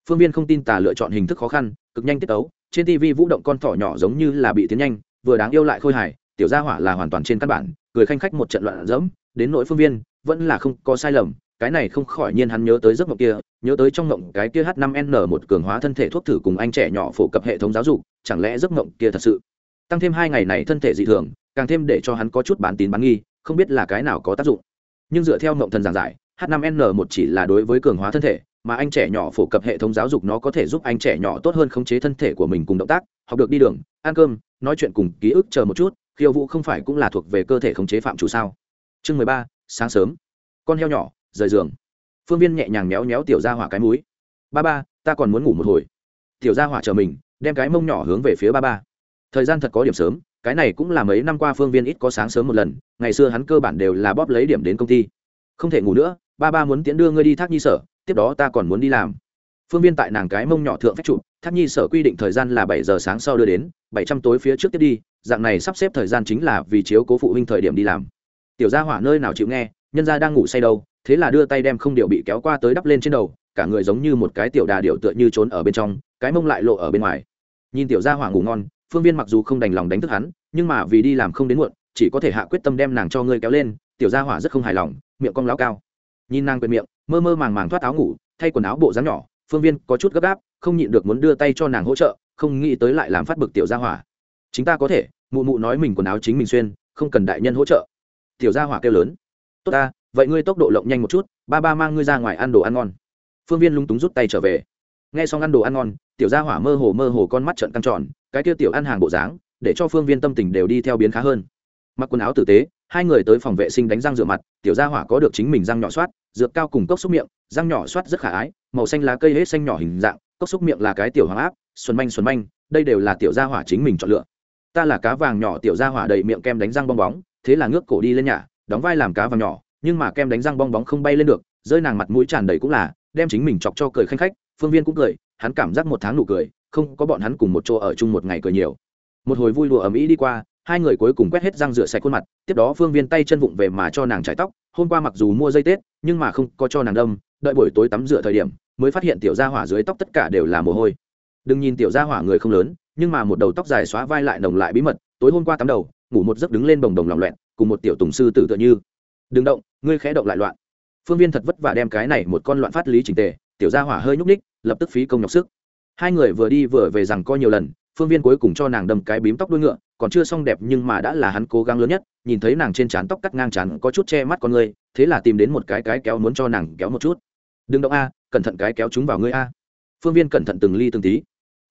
Phương viên không tin tà lựa chọn hình thức khó khăn, cực nhanh tiết tấu. trên tv vũ động con thỏ nhỏ giống như là bị tiến nhanh, vừa đáng yêu lại khôi hài, tiểu gia hỏa là hoàn toàn trên căn bản, cười khanh khách một trận loạn dẫm đến nỗi phương viên, vẫn là không có sai lầm, cái này không khỏi nhiên hắn nhớ tới giấc mộng kia, nhớ tới trong mộng cái kia h 5 n một cường hóa thân thể thuốc thử cùng anh trẻ nhỏ phổ cập hệ thống giáo dục, chẳng lẽ giấc mộng kia thật sự tăng thêm hai ngày này thân thể dị thường, càng thêm để cho hắn có chút bán tín bán nghi, không biết là cái nào có tác dụng nhưng dựa theo mộng thần giảng giải, h 5 n một chỉ là đối với cường hóa thân thể mà anh trẻ nhỏ phổ cập hệ thống giáo dục nó có thể giúp anh trẻ nhỏ tốt hơn khống chế thân thể của mình cùng động tác, học được đi đường, ăn cơm, nói chuyện cùng ký ức chờ một chút, khiêu vũ không phải cũng là thuộc về cơ thể khống chế phạm chủ sao? Chương mười ba, sáng sớm. Con heo nhỏ, rời giường. Phương viên nhẹ nhàng méo méo tiểu ra hỏa cái múi ba ba, ta còn muốn ngủ một hồi. Tiểu ra hỏa chờ mình, đem cái mông nhỏ hướng về phía ba ba. Thời gian thật có điểm sớm, cái này cũng là mấy năm qua phương viên ít có sáng sớm một lần, ngày xưa hắn cơ bản đều là bóp lấy điểm đến công ty. Không thể ngủ nữa, ba ba muốn tiễn đưa ngươi đi thác nhi sở tiếp đó ta còn muốn đi làm. Phương viên tại nàng cái mông nhỏ thượng phép chụp thác nhi sở quy định thời gian là bảy giờ sáng sau đưa đến, bảy trăm tối phía trước tiếp đi, dạng này sắp xếp thời gian chính là vì chiếu cố phụ huynh thời điểm đi làm. Tiểu gia hỏa nơi nào chịu nghe, nhân gia đang ngủ say đâu, thế là đưa tay đem không điệu bị kéo qua tới đắp lên trên đầu, cả người giống như một cái tiểu đà điệu tựa như trốn ở bên trong, cái mông lại lộ ở bên ngoài. Nhìn tiểu gia hỏa ngủ ngon, phương viên mặc dù không đành lòng đánh thức hắn, nhưng mà vì đi làm không đến muộn, chỉ có thể hạ quyết tâm đem nàng cho ngươi kéo lên, tiểu gia hỏa rất không hài lòng, miệng cong lao cao nhìn nàng quệt miệng, mơ mơ màng màng thoát áo ngủ, thay quần áo bộ dáng nhỏ, phương viên có chút gấp gáp, không nhịn được muốn đưa tay cho nàng hỗ trợ, không nghĩ tới lại làm phát bực tiểu gia hỏa. Chính ta có thể, mụ mụ nói mình quần áo chính mình xuyên, không cần đại nhân hỗ trợ. Tiểu gia hỏa kêu lớn. Tốt ta, vậy ngươi tốc độ lộng nhanh một chút, ba ba mang ngươi ra ngoài ăn đồ ăn ngon. Phương viên lung túng rút tay trở về. Nghe xong ăn đồ ăn ngon, tiểu gia hỏa mơ hồ mơ hồ con mắt trận căng tròn, cái kia tiểu ăn hàng bộ dáng, để cho phương viên tâm tình đều đi theo biến khá hơn. Mặc quần áo tử tế, hai người tới phòng vệ sinh đánh răng rửa mặt, tiểu gia hỏa có được chính mình răng nhỏ soát dược cao cùng cốc xúc miệng, răng nhỏ soát rất khả ái, màu xanh lá cây hết xanh nhỏ hình dạng, cốc xúc miệng là cái tiểu hoàng áp, xuân manh xuân manh, đây đều là tiểu gia hỏa chính mình chọn lựa. Ta là cá vàng nhỏ, tiểu gia hỏa đầy miệng kem đánh răng bong bóng, thế là ngước cổ đi lên nhà, đóng vai làm cá vàng nhỏ, nhưng mà kem đánh răng bong bóng không bay lên được, rơi nàng mặt mũi tràn đầy cũng là, đem chính mình chọc cho cười khanh khách, phương viên cũng cười, hắn cảm giác một tháng nụ cười, không có bọn hắn cùng một chỗ ở chung một ngày cười nhiều. Một hồi vui đùa ầm ĩ đi qua hai người cuối cùng quét hết răng rửa sạch khuôn mặt, tiếp đó phương viên tay chân vụng về mà cho nàng trải tóc, hôm qua mặc dù mua dây tết, nhưng mà không có cho nàng đâm, đợi buổi tối tắm rửa thời điểm, mới phát hiện tiểu gia hỏa dưới tóc tất cả đều là mồ hôi. Đừng nhìn tiểu gia hỏa người không lớn, nhưng mà một đầu tóc dài xóa vai lại nồng lại bí mật, tối hôm qua tắm đầu, ngủ một giấc đứng lên bồng đồng lòng loẹn cùng một tiểu tùng sư tử tựa như. Đừng động, ngươi khẽ động lại loạn. Phương viên thật vất vả đem cái này một con loạn phát lý trình tề, tiểu gia hỏa hơi nhúc ních lập tức phí công nhọc sức. Hai người vừa đi vừa về rằng co nhiều lần, phương viên cuối cùng cho nàng đâm cái bím tóc đuôi ngựa còn chưa xong đẹp nhưng mà đã là hắn cố gắng lớn nhất, nhìn thấy nàng trên trán tóc cắt ngang trán có chút che mắt con người, thế là tìm đến một cái cái kéo muốn cho nàng kéo một chút. Đừng động a, cẩn thận cái kéo chúng vào ngươi a. Phương viên cẩn thận từng ly từng tí.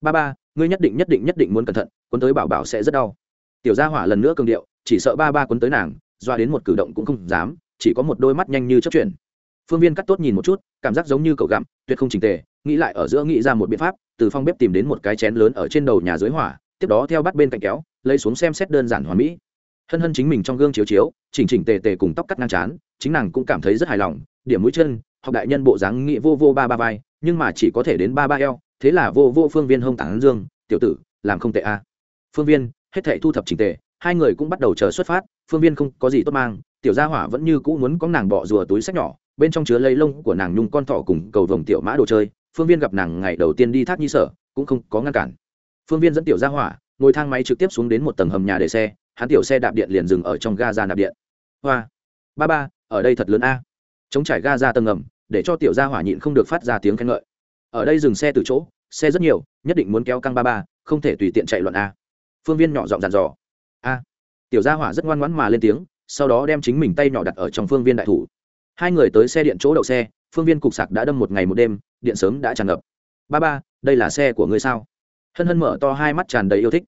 Ba ba, ngươi nhất định nhất định nhất định muốn cẩn thận, cuốn tới bảo bảo sẽ rất đau. Tiểu gia hỏa lần nữa cường điệu, chỉ sợ ba ba cuốn tới nàng, doa đến một cử động cũng không dám, chỉ có một đôi mắt nhanh như chấp chuyển. Phương viên cắt tốt nhìn một chút, cảm giác giống như cậu gặm, tuyệt không trình tề, nghĩ lại ở giữa nghĩ ra một biện pháp, từ phong bếp tìm đến một cái chén lớn ở trên đầu nhà dưới hỏa tiếp đó theo bắt bên cạnh kéo, lấy xuống xem xét đơn giản hoàn mỹ. Hân hân chính mình trong gương chiếu chiếu, chỉnh chỉnh tề tề cùng tóc cắt ngang chán, chính nàng cũng cảm thấy rất hài lòng, điểm mũi chân, học đại nhân bộ dáng nghị vô vô ba ba vai, nhưng mà chỉ có thể đến ba ba eo, thế là vô vô phương viên hông tảng dương, tiểu tử, làm không tệ a phương viên, hết thệ thu thập chỉnh tề, hai người cũng bắt đầu chờ xuất phát, phương viên không có gì tốt mang, tiểu gia hỏa vẫn như cũ muốn có nàng bỏ rùa túi sách nhỏ, bên trong chứa lấy lông của nàng nhung con thỏ cùng cầu vồng tiểu mã đồ chơi, phương viên gặp nàng ngày đầu tiên đi thác nhi sở, cũng không có ngăn cản phương viên dẫn tiểu gia hỏa, ngồi thang máy trực tiếp xuống đến một tầng hầm nhà để xe, hắn tiểu xe đạp điện liền dừng ở trong ga ra nạp điện. Hoa, ba ba, ở đây thật lớn a. Chống trải ga ra tầng ngầm, để cho tiểu gia hỏa nhịn không được phát ra tiếng khen ngợi. Ở đây dừng xe từ chỗ, xe rất nhiều, nhất định muốn kéo căng ba ba, không thể tùy tiện chạy loạn a. Phương viên nhỏ giọng dàn dò. A, tiểu gia hỏa rất ngoan ngoãn mà lên tiếng, sau đó đem chính mình tay nhỏ đặt ở trong phương viên đại thủ. Hai người tới xe điện chỗ đậu xe, phương viên cục sạc đã đâm một ngày một đêm, điện sớm đã tràn ngập. Ba ba, đây là xe của ngươi sao? Hân hân mở to hai mắt tràn đầy yêu thích.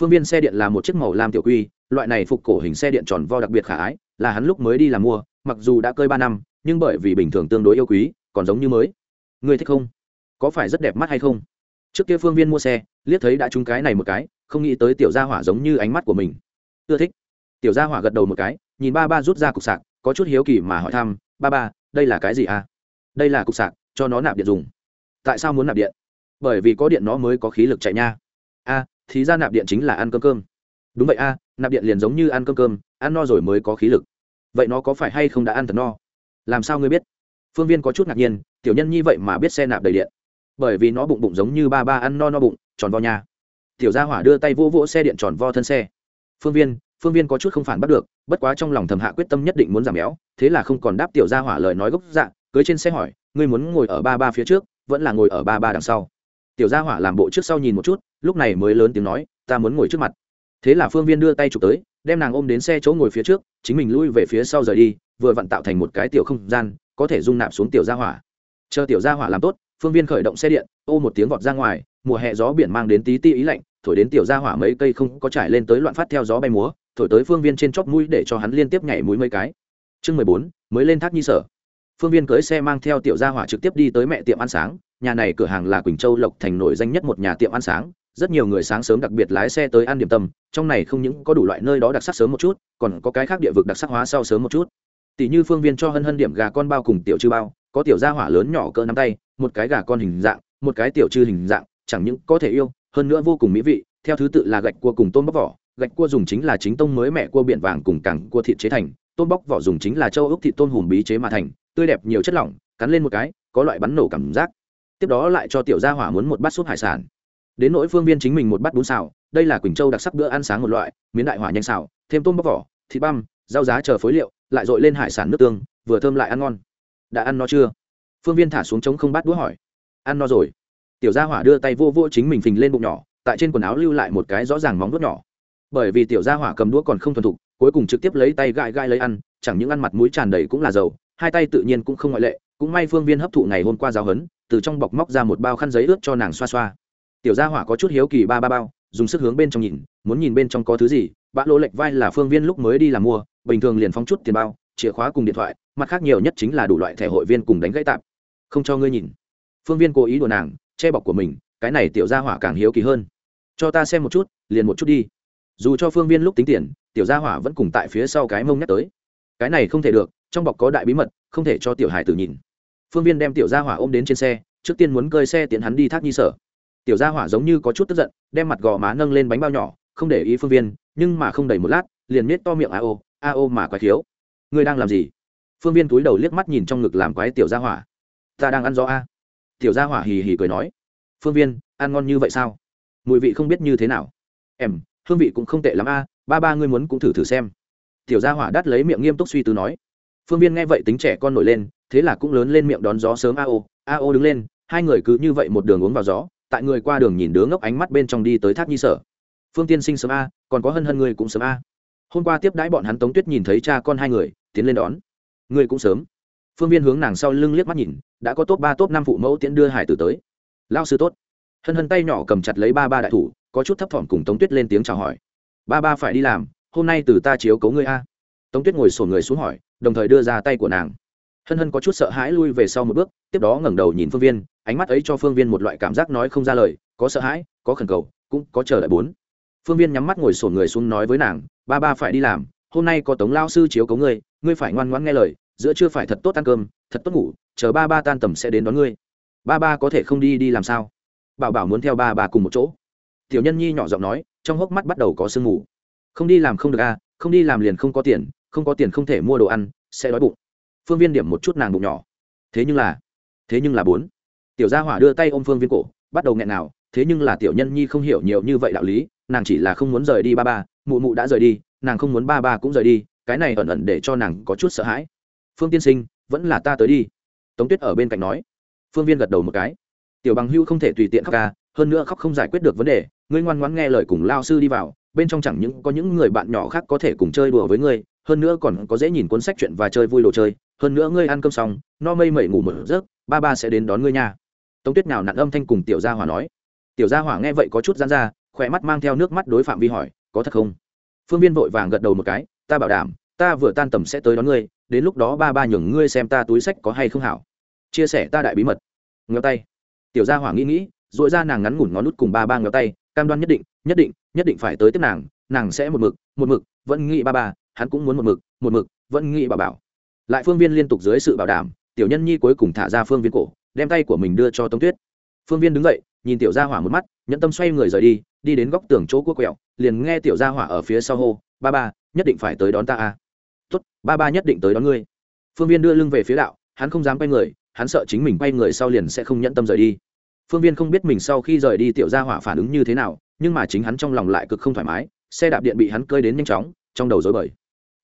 Phương viên xe điện là một chiếc màu lam tiểu quy, loại này phục cổ hình xe điện tròn vo đặc biệt khả ái, là hắn lúc mới đi làm mua, mặc dù đã cơi ba năm, nhưng bởi vì bình thường tương đối yêu quý, còn giống như mới. Ngươi thích không? Có phải rất đẹp mắt hay không? Trước kia phương viên mua xe, liếc thấy đã trúng cái này một cái, không nghĩ tới tiểu gia hỏa giống như ánh mắt của mình. Ưa thích. Tiểu gia hỏa gật đầu một cái, nhìn ba ba rút ra cục sạc, có chút hiếu kỳ mà hỏi thăm, ba ba, đây là cái gì à? Đây là cục sạc, cho nó nạp điện dùng. Tại sao muốn nạp điện? Bởi vì có điện nó mới có khí lực chạy nha. A, thì ra nạp điện chính là ăn cơm cơm. Đúng vậy a, nạp điện liền giống như ăn cơm cơm, ăn no rồi mới có khí lực. Vậy nó có phải hay không đã ăn thật no? Làm sao ngươi biết? Phương viên có chút ngạc nhiên, tiểu nhân như vậy mà biết xe nạp đầy điện. Bởi vì nó bụng bụng giống như ba ba ăn no no bụng, tròn vo nhà tiểu gia hỏa đưa tay vỗ vỗ xe điện tròn vo thân xe. Phương viên phương viên có chút không phản bắt được, bất quá trong lòng thầm hạ quyết tâm nhất định muốn giảm béo, thế là không còn đáp tiểu gia hỏa lời nói gốc dạ cưới trên xe hỏi, ngươi muốn ngồi ở ba ba phía trước, vẫn là ngồi ở ba ba đằng sau? Tiểu gia hỏa làm bộ trước sau nhìn một chút, lúc này mới lớn tiếng nói, ta muốn ngồi trước mặt. Thế là phương viên đưa tay chụp tới, đem nàng ôm đến xe chỗ ngồi phía trước, chính mình lui về phía sau rời đi, vừa vặn tạo thành một cái tiểu không gian, có thể dung nạp xuống tiểu gia hỏa. Chờ tiểu gia hỏa làm tốt, phương viên khởi động xe điện, ô một tiếng vọt ra ngoài, mùa hè gió biển mang đến tí ti ý lạnh, thổi đến tiểu gia hỏa mấy cây không có trải lên tới loạn phát theo gió bay múa, thổi tới phương viên trên chóp mũi để cho hắn liên tiếp nhảy mũi mấy cái. Chương mười bốn, mới lên thác nhi sở. Phương viên cưới xe mang theo tiểu gia hỏa trực tiếp đi tới mẹ tiệm ăn sáng nhà này cửa hàng là quỳnh châu lộc thành nổi danh nhất một nhà tiệm ăn sáng, rất nhiều người sáng sớm đặc biệt lái xe tới ăn điểm tâm, trong này không những có đủ loại nơi đó đặc sắc sớm một chút, còn có cái khác địa vực đặc sắc hóa sau sớm một chút. Tỷ như phương viên cho hân hân điểm gà con bao cùng tiểu chư bao, có tiểu gia hỏa lớn nhỏ cỡ nắm tay, một cái gà con hình dạng, một cái tiểu chư hình dạng, chẳng những có thể yêu, hơn nữa vô cùng mỹ vị, theo thứ tự là gạch cua cùng tôm bóc vỏ, gạch cua dùng chính là chính tông mới mẹ cua biển vàng cùng cẳng cua thịt chế thành, tôm bóc vỏ dùng chính là châu ốc thịt tôm hùm bí chế mà thành, tươi đẹp nhiều chất lỏng, cắn lên một cái, có loại bắn nổ cảm giác tiếp đó lại cho tiểu gia hỏa muốn một bát súp hải sản. Đến nỗi phương viên chính mình một bát bún xào, đây là quỳnh châu đặc sắc bữa ăn sáng một loại, miến đại hỏa nhanh xào, thêm tôm bóc vỏ, thịt băm, rau giá chờ phối liệu, lại dội lên hải sản nước tương, vừa thơm lại ăn ngon. Đã ăn no chưa? Phương viên thả xuống trống không bát đũa hỏi. Ăn no rồi. Tiểu gia hỏa đưa tay vô vô chính mình phình lên bụng nhỏ, tại trên quần áo lưu lại một cái rõ ràng móng vuốt nhỏ. Bởi vì tiểu gia hỏa cầm đũa còn không thuần thục, cuối cùng trực tiếp lấy tay gai gai lấy ăn, chẳng những ăn mặt mũi tràn đầy cũng là dầu, hai tay tự nhiên cũng không ngoại lệ, cũng may phương viên hấp thụ ngày hôm qua giáo hấn từ trong bọc móc ra một bao khăn giấy ướt cho nàng xoa xoa. Tiểu gia hỏa có chút hiếu kỳ ba ba bao, dùng sức hướng bên trong nhìn, muốn nhìn bên trong có thứ gì. Bã lỗ lệch vai là phương viên lúc mới đi làm mua, bình thường liền phóng chút tiền bao, chìa khóa cùng điện thoại, mặt khác nhiều nhất chính là đủ loại thẻ hội viên cùng đánh gãy tạp không cho ngươi nhìn. Phương viên cố ý đùa nàng, che bọc của mình, cái này tiểu gia hỏa càng hiếu kỳ hơn. Cho ta xem một chút, liền một chút đi. Dù cho phương viên lúc tính tiền, tiểu gia hỏa vẫn cùng tại phía sau cái mông nhắc tới. Cái này không thể được, trong bọc có đại bí mật, không thể cho tiểu hải tử nhìn phương viên đem tiểu gia hỏa ôm đến trên xe, trước tiên muốn cơi xe tiến hắn đi thác nhi sở. Tiểu gia hỏa giống như có chút tức giận, đem mặt gò má nâng lên bánh bao nhỏ, không để ý phương viên, nhưng mà không đầy một lát, liền miết to miệng a ô a ô mà quái thiếu ngươi đang làm gì? Phương viên túi đầu liếc mắt nhìn trong ngực làm quái tiểu gia hỏa. Ta đang ăn gió a. Tiểu gia hỏa hì hì cười nói. Phương viên, ăn ngon như vậy sao? Mùi vị không biết như thế nào. Em, hương vị cũng không tệ lắm a, ba ba ngươi muốn cũng thử thử xem. Tiểu gia hỏa đắt lấy miệng nghiêm túc suy tư nói. Phương viên nghe vậy tính trẻ con nổi lên thế là cũng lớn lên miệng đón gió sớm a ô a ô đứng lên, hai người cứ như vậy một đường uống vào gió, tại người qua đường nhìn đứa ngốc ánh mắt bên trong đi tới thác nhi sở. Phương tiên sinh sớm a, còn có hân hân người cũng sớm a. Hôm qua tiếp đãi bọn hắn tống tuyết nhìn thấy cha con hai người, tiến lên đón. Người cũng sớm. Phương viên hướng nàng sau lưng liếc mắt nhìn, đã có top ba, top năm phụ mẫu tiễn đưa hải tử tới. Lao sư tốt. Hân hân tay nhỏ cầm chặt lấy ba ba đại thủ, có chút thấp thỏm cùng tống tuyết lên tiếng chào hỏi. Ba ba phải đi làm, hôm nay từ ta chiếu cấu ngươi a. Tống tuyết ngồi sổ người xuống hỏi, đồng thời đưa ra tay của nàng hân hân có chút sợ hãi lui về sau một bước, tiếp đó ngẩng đầu nhìn phương viên, ánh mắt ấy cho phương viên một loại cảm giác nói không ra lời, có sợ hãi, có khẩn cầu, cũng có chờ đợi bốn. Phương viên nhắm mắt ngồi sổn người xuống nói với nàng, ba ba phải đi làm, hôm nay có tống lao sư chiếu cấu ngươi ngươi phải ngoan ngoãn nghe lời, giữa chưa phải thật tốt ăn cơm, thật tốt ngủ, chờ ba ba tan tầm sẽ đến đón ngươi. Ba ba có thể không đi đi làm sao? Bảo bảo muốn theo ba ba cùng một chỗ. Tiểu nhân nhi nhỏ giọng nói, trong hốc mắt bắt đầu có sương mù. Không đi làm không được à không đi làm liền không có tiền, không có tiền không thể mua đồ ăn, sẽ đói bụng phương viên điểm một chút nàng bụng nhỏ. Thế nhưng là, thế nhưng là bốn. Tiểu gia hỏa đưa tay ôm phương viên cổ, bắt đầu nghẹn nào, thế nhưng là tiểu nhân nhi không hiểu nhiều như vậy đạo lý, nàng chỉ là không muốn rời đi ba ba, mụ mụ đã rời đi, nàng không muốn ba ba cũng rời đi, cái này ẩn ẩn để cho nàng có chút sợ hãi. Phương tiên sinh, vẫn là ta tới đi. Tống tuyết ở bên cạnh nói. Phương viên gật đầu một cái. Tiểu bằng hưu không thể tùy tiện khóc ca, hơn nữa khóc không giải quyết được vấn đề, ngươi ngoan ngoãn nghe lời cùng lao sư đi vào, bên trong chẳng những có những người bạn nhỏ khác có thể cùng chơi đùa với ngươi hơn nữa còn có dễ nhìn cuốn sách chuyện và chơi vui đồ chơi. Hơn nữa ngươi ăn cơm xong, no mây mẩy ngủ một giấc, ba ba sẽ đến đón ngươi nha. Tống tuyết nào nặn âm thanh cùng tiểu gia hỏa nói. Tiểu gia hỏa nghe vậy có chút gian ra, khỏe mắt mang theo nước mắt đối phạm vi hỏi, có thật không? Phương viên vội vàng gật đầu một cái, ta bảo đảm, ta vừa tan tầm sẽ tới đón ngươi, đến lúc đó ba ba nhường ngươi xem ta túi sách có hay không hảo. Chia sẻ ta đại bí mật. Ngheo tay. Tiểu gia hỏa nghĩ nghĩ dội ra nàng ngắn ngủn ngón nút cùng ba ba ngheo tay, cam đoan nhất định nhất định nhất định phải tới tiếp nàng nàng sẽ một mực một mực, vẫn nghĩ ba ba hắn cũng muốn một mực một mực, vẫn nghĩ bảo bảo. Lại phương viên liên tục dưới sự bảo đảm, tiểu nhân nhi cuối cùng thả ra phương viên cổ, đem tay của mình đưa cho tống tuyết. Phương viên đứng dậy, nhìn tiểu gia hỏa một mắt, nhẫn tâm xoay người rời đi đi đến góc tường chỗ cua quẹo, liền nghe tiểu gia hỏa ở phía sau hô, ba ba, nhất định phải tới đón ta a. tốt, ba ba nhất định tới đón ngươi. Phương viên đưa lưng về phía đạo, hắn không dám quay người, hắn sợ chính mình quay người sau liền sẽ không nhẫn tâm rời đi. Phương viên không biết mình sau khi rời đi tiểu gia hỏa phản ứng như thế nào, nhưng mà chính hắn trong lòng lại cực không thoải mái, xe đạp điện bị hắn cơi đến nhanh chóng, trong đầu dối bời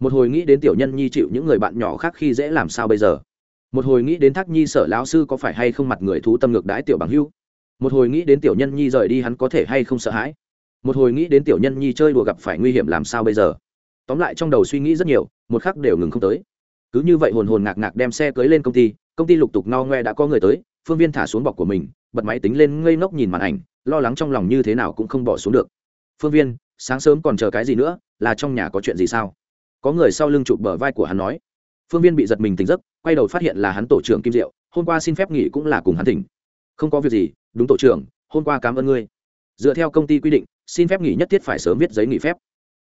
một hồi nghĩ đến tiểu nhân nhi chịu những người bạn nhỏ khác khi dễ làm sao bây giờ? Một hồi nghĩ đến thác nhi sở lão sư có phải hay không mặt người thú tâm ngược đãi tiểu bằng hưu? Một hồi nghĩ đến tiểu nhân nhi rời đi hắn có thể hay không sợ hãi? Một hồi nghĩ đến tiểu nhân nhi chơi đùa gặp phải nguy hiểm làm sao bây giờ? Tóm lại trong đầu suy nghĩ rất nhiều, một khắc đều ngừng không tới. Cứ như vậy hồn hồn ngạc ngạc đem xe cưới lên công ty công ty lục tục no ngoe đã có người tới, phương viên thả xuống bọc của mình, bật máy tính lên ngây ngốc nhìn màn ảnh, lo lắng trong lòng như thế nào cũng không bỏ xuống được. Phương viên, sáng sớm còn chờ cái gì nữa, là trong nhà có chuyện gì sao? Có người sau lưng chụp bờ vai của hắn nói. Phương viên bị giật mình tỉnh giấc, quay đầu phát hiện là hắn tổ trưởng kim diệu, hôm qua xin phép nghỉ cũng là cùng hắn tỉnh. Không có việc gì, đúng tổ trưởng, hôm qua cảm ơn ngươi. Dựa theo công ty quy định, xin phép nghỉ nhất thiết phải sớm viết giấy nghỉ phép.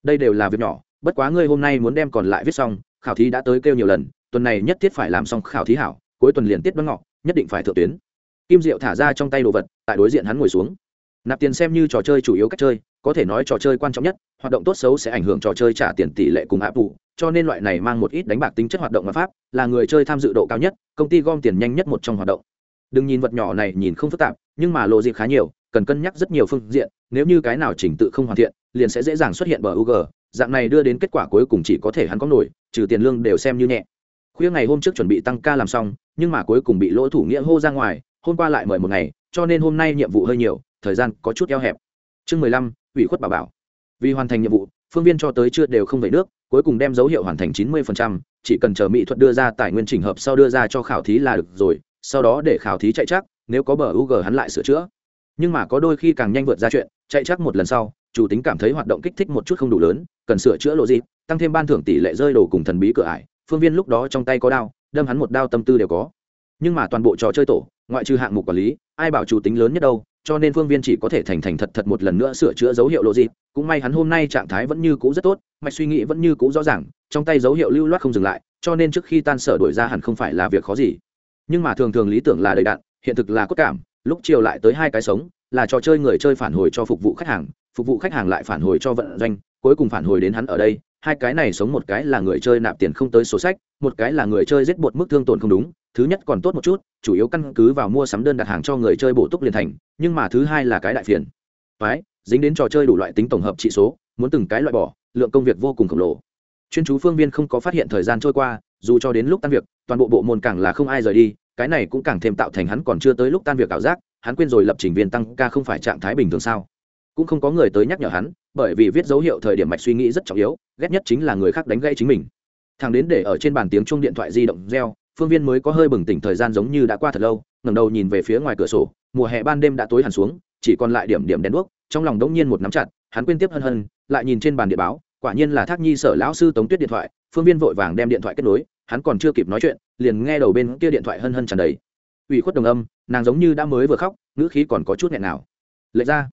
Đây đều là việc nhỏ, bất quá ngươi hôm nay muốn đem còn lại viết xong, khảo thí đã tới kêu nhiều lần, tuần này nhất thiết phải làm xong khảo thí hảo, cuối tuần liền tiết đoán ngọ, nhất định phải thượng tuyến. Kim diệu thả ra trong tay đồ vật, tại đối diện hắn ngồi xuống nạp tiền xem như trò chơi chủ yếu cách chơi, có thể nói trò chơi quan trọng nhất, hoạt động tốt xấu sẽ ảnh hưởng trò chơi trả tiền tỷ lệ cùng áp vụ cho nên loại này mang một ít đánh bạc tính chất hoạt động mà pháp, là người chơi tham dự độ cao nhất, công ty gom tiền nhanh nhất một trong hoạt động. Đừng nhìn vật nhỏ này nhìn không phức tạp, nhưng mà lộ dịp khá nhiều, cần cân nhắc rất nhiều phương diện, nếu như cái nào chỉnh tự không hoàn thiện, liền sẽ dễ dàng xuất hiện bờ UG dạng này đưa đến kết quả cuối cùng chỉ có thể hắn có nổi, trừ tiền lương đều xem như nhẹ. Khuya ngày hôm trước chuẩn bị tăng ca làm xong, nhưng mà cuối cùng bị lỗ thủ nghĩa hô ra ngoài, hôm qua lại mời một ngày, cho nên hôm nay nhiệm vụ hơi nhiều thời gian có chút eo hẹp. Chương mười lăm, ủy khuất bảo bảo. Vì hoàn thành nhiệm vụ, phương viên cho tới chưa đều không về nước, cuối cùng đem dấu hiệu hoàn thành chín mươi phần trăm, chỉ cần chờ mỹ thuật đưa ra tài nguyên trình hợp sau đưa ra cho khảo thí là được rồi, sau đó để khảo thí chạy chắc, nếu có bờ u g hắn lại sửa chữa. Nhưng mà có đôi khi càng nhanh vượt ra chuyện, chạy chắc một lần sau, chủ tính cảm thấy hoạt động kích thích một chút không đủ lớn, cần sửa chữa lộ gì tăng thêm ban thưởng tỷ lệ rơi đồ cùng thần bí cửa ải, phương viên lúc đó trong tay có đao, đâm hắn một đao tâm tư đều có. Nhưng mà toàn bộ trò chơi tổ, ngoại trừ hạng mục quản lý, ai bảo chủ tính lớn nhất đâu cho nên phương viên chỉ có thể thành thành thật thật một lần nữa sửa chữa dấu hiệu lộ gì. Cũng may hắn hôm nay trạng thái vẫn như cũ rất tốt, mạch suy nghĩ vẫn như cũ rõ ràng, trong tay dấu hiệu lưu loát không dừng lại, cho nên trước khi tan sở đổi ra hẳn không phải là việc khó gì. Nhưng mà thường thường lý tưởng là đầy đạn hiện thực là cốt cảm, lúc chiều lại tới hai cái sống, là trò chơi người chơi phản hồi cho phục vụ khách hàng, phục vụ khách hàng lại phản hồi cho vận doanh, cuối cùng phản hồi đến hắn ở đây hai cái này sống một cái là người chơi nạp tiền không tới sổ sách, một cái là người chơi giết bột mức thương tổn không đúng, thứ nhất còn tốt một chút, chủ yếu căn cứ vào mua sắm đơn đặt hàng cho người chơi bổ túc liền thành, nhưng mà thứ hai là cái đại phiền. Phái dính đến trò chơi đủ loại tính tổng hợp trị số, muốn từng cái loại bỏ, lượng công việc vô cùng khổng lồ. Chuyên chú phương viên không có phát hiện thời gian trôi qua, dù cho đến lúc tan việc, toàn bộ bộ môn càng là không ai rời đi, cái này cũng càng thêm tạo thành hắn còn chưa tới lúc tan việc ảo giác, hắn quên rồi lập trình viên tăng ca không phải trạng thái bình thường sao? Cũng không có người tới nhắc nhở hắn bởi vì viết dấu hiệu thời điểm mạch suy nghĩ rất trọng yếu, ghét nhất chính là người khác đánh gãy chính mình. Thằng đến để ở trên bàn tiếng chuông điện thoại di động reo, phương viên mới có hơi bừng tỉnh thời gian giống như đã qua thật lâu, ngẩng đầu nhìn về phía ngoài cửa sổ, mùa hè ban đêm đã tối hẳn xuống, chỉ còn lại điểm điểm đèn đuốc, trong lòng đống nhiên một nắm chặt, hắn quên tiếp hân hân, lại nhìn trên bàn địa báo, quả nhiên là thác nhi sở lão sư tống tuyết điện thoại, phương viên vội vàng đem điện thoại kết nối, hắn còn chưa kịp nói chuyện, liền nghe đầu bên kia điện thoại hân hân tràn đầy. Ủy khuất đồng âm, nàng giống như đã mới vừa khóc, ngữ khí còn có chút nghẹn nào. Lệ ra,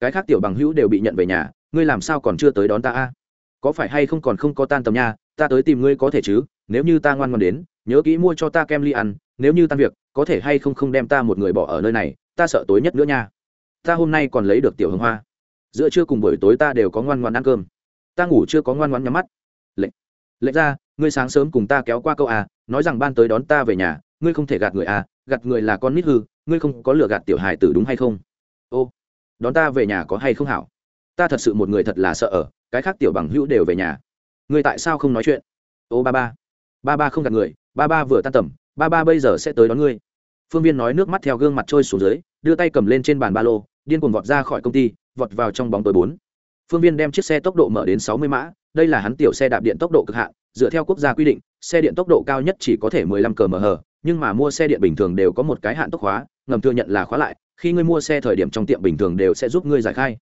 cái khác tiểu bằng hữu đều bị nhận về nhà ngươi làm sao còn chưa tới đón ta a? Có phải hay không còn không có tan tầm nha? Ta tới tìm ngươi có thể chứ? Nếu như ta ngoan ngoan đến, nhớ kỹ mua cho ta kem ly ăn, nếu như tan việc, có thể hay không không đem ta một người bỏ ở nơi này, ta sợ tối nhất nữa nha. Ta hôm nay còn lấy được tiểu hương hoa. Giữa trưa cùng buổi tối ta đều có ngoan ngoan ăn cơm. Ta ngủ chưa có ngoan ngoan nhắm mắt. Lệnh. Lệnh ra, ngươi sáng sớm cùng ta kéo qua câu à nói rằng ban tới đón ta về nhà, ngươi không thể gạt người à gạt người là con nít hư, ngươi không có lừa gạt tiểu hài tử đúng hay không? Ô, đón ta về nhà có hay không hảo? Ta thật sự một người thật là sợ ở, cái khác tiểu bằng hữu đều về nhà. Ngươi tại sao không nói chuyện? Ô, ba ba. Ba ba không gặp người, ba ba vừa tan tầm, ba ba bây giờ sẽ tới đón ngươi. Phương viên nói nước mắt theo gương mặt trôi xuống dưới, đưa tay cầm lên trên bàn ba lô, điên cuồng vọt ra khỏi công ty, vọt vào trong bóng tối bốn. Phương viên đem chiếc xe tốc độ mở đến sáu mươi mã, đây là hắn tiểu xe đạp điện tốc độ cực hạn, dựa theo quốc gia quy định, xe điện tốc độ cao nhất chỉ có thể mười lăm cờ mh nhưng mà mua xe điện bình thường đều có một cái hạn tốc khóa, ngầm thừa nhận là khóa lại, khi ngươi mua xe thời điểm trong tiệm bình thường đều sẽ giúp ngươi giải khai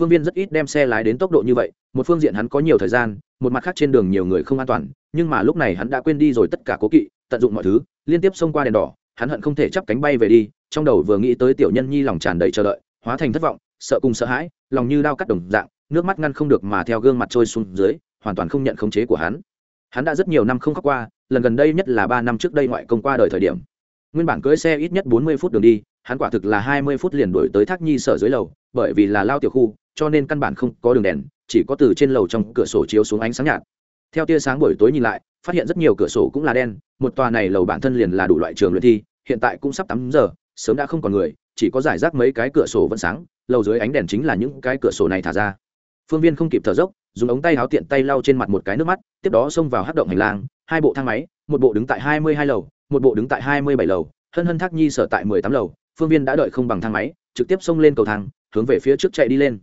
phương viên rất ít đem xe lái đến tốc độ như vậy, một phương diện hắn có nhiều thời gian, một mặt khác trên đường nhiều người không an toàn, nhưng mà lúc này hắn đã quên đi rồi tất cả cố kỵ, tận dụng mọi thứ, liên tiếp xông qua đèn đỏ, hắn hận không thể chắp cánh bay về đi, trong đầu vừa nghĩ tới tiểu nhân nhi lòng tràn đầy chờ đợi, hóa thành thất vọng, sợ cùng sợ hãi, lòng như đao cắt đồng dạng, nước mắt ngăn không được mà theo gương mặt trôi xuống dưới, hoàn toàn không nhận khống chế của hắn. Hắn đã rất nhiều năm không khóc qua, lần gần đây nhất là ba năm trước đây ngoại công qua đời thời điểm. Nguyên bản cưỡi xe ít nhất bốn mươi phút đường đi, hắn quả thực là hai mươi phút liền đổi tới thác nhi sở dưới lầu, bởi vì là lao tiểu khu cho nên căn bản không có đường đèn, chỉ có từ trên lầu trong cửa sổ chiếu xuống ánh sáng nhạt. Theo tia sáng buổi tối nhìn lại, phát hiện rất nhiều cửa sổ cũng là đen, một tòa này lầu bản thân liền là đủ loại trường luyện thi, hiện tại cũng sắp tám giờ, sớm đã không còn người, chỉ có giải rác mấy cái cửa sổ vẫn sáng, lầu dưới ánh đèn chính là những cái cửa sổ này thả ra. Phương viên không kịp thở dốc, dùng ống tay háo tiện tay lau trên mặt một cái nước mắt, tiếp đó xông vào hát động hành lang, hai bộ thang máy, một bộ đứng tại hai mươi hai lầu, một bộ đứng tại hai mươi bảy lầu, hân hân thác nhi sở tại mười tám lầu, phương viên đã đợi không bằng thang máy, trực tiếp xông lên cầu thang, hướng về phía trước chạy đi lên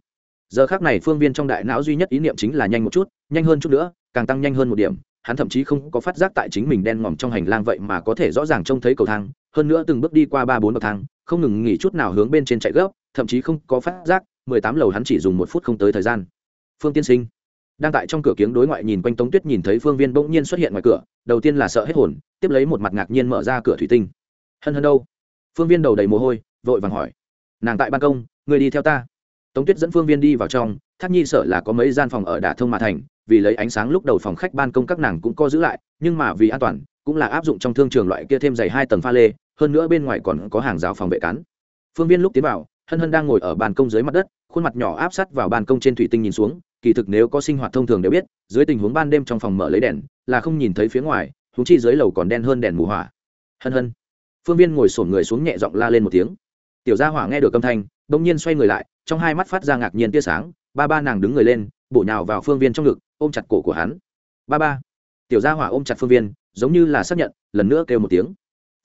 giờ khác này phương viên trong đại não duy nhất ý niệm chính là nhanh một chút, nhanh hơn chút nữa, càng tăng nhanh hơn một điểm. Hắn thậm chí không có phát giác tại chính mình đen ngòm trong hành lang vậy mà có thể rõ ràng trông thấy cầu thang, hơn nữa từng bước đi qua ba bốn bậc thang, không ngừng nghỉ chút nào hướng bên trên chạy gấp, thậm chí không có phát giác, mười tám lầu hắn chỉ dùng một phút không tới thời gian. Phương tiên sinh, đang tại trong cửa kiếng đối ngoại nhìn quanh tống tuyết nhìn thấy phương viên bỗng nhiên xuất hiện ngoài cửa, đầu tiên là sợ hết hồn, tiếp lấy một mặt ngạc nhiên mở ra cửa thủy tinh. Hân hân đâu? Phương viên đầu đầy mồ hôi, vội vàng hỏi. Nàng tại ban công, người đi theo ta tống tuyết dẫn phương viên đi vào trong, thác nhi sợ là có mấy gian phòng ở đả thông mà thành, vì lấy ánh sáng lúc đầu phòng khách ban công các nàng cũng co giữ lại, nhưng mà vì an toàn, cũng là áp dụng trong thương trường loại kia thêm dày hai tầng pha lê, hơn nữa bên ngoài còn có hàng rào phòng vệ cắn phương viên lúc tiến vào, hân hân đang ngồi ở ban công dưới mặt đất, khuôn mặt nhỏ áp sát vào ban công trên thủy tinh nhìn xuống, kỳ thực nếu có sinh hoạt thông thường đều biết, dưới tình huống ban đêm trong phòng mở lấy đèn, là không nhìn thấy phía ngoài thú chi dưới lầu còn đen hơn đèn mù hỏa. Hân hân. Phương viên ngồi sổn người xuống nhẹ giọng la lên một tiếng. Tiểu gia hỏa nghe được âm thanh bỗng nhiên xoay người lại trong hai mắt phát ra ngạc nhiên tia sáng, ba ba nàng đứng người lên, bổ nhào vào phương viên trong ngực, ôm chặt cổ của hắn. Ba ba, tiểu gia hỏa ôm chặt phương viên, giống như là xác nhận, lần nữa kêu một tiếng.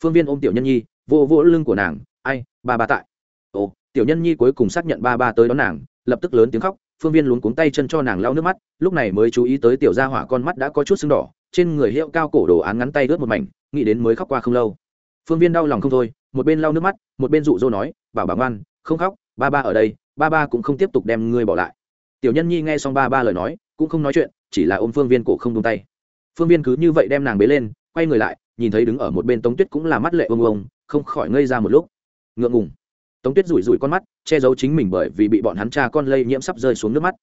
Phương viên ôm tiểu nhân nhi, vô vỗ lưng của nàng, ai, ba ba tại. Ồ, tiểu nhân nhi cuối cùng xác nhận ba ba tới đón nàng, lập tức lớn tiếng khóc, phương viên luống cuống tay chân cho nàng lau nước mắt, lúc này mới chú ý tới tiểu gia hỏa con mắt đã có chút sưng đỏ, trên người hiệu cao cổ đồ án ngắn tay ướt một mảnh, nghĩ đến mới khóc qua không lâu. Phương viên đau lòng không thôi, một bên lau nước mắt, một bên dụ dỗ nói, bảo bảo ngoan, không khóc, ba ba ở đây ba ba cũng không tiếp tục đem ngươi bỏ lại. Tiểu nhân nhi nghe xong ba ba lời nói, cũng không nói chuyện, chỉ là ôm phương viên cổ không tung tay. Phương viên cứ như vậy đem nàng bế lên, quay người lại, nhìn thấy đứng ở một bên tống tuyết cũng là mắt lệ ông ông không khỏi ngây ra một lúc. Ngượng ngùng. Tống tuyết rủi rủi con mắt, che giấu chính mình bởi vì bị bọn hắn cha con lây nhiễm sắp rơi xuống nước mắt.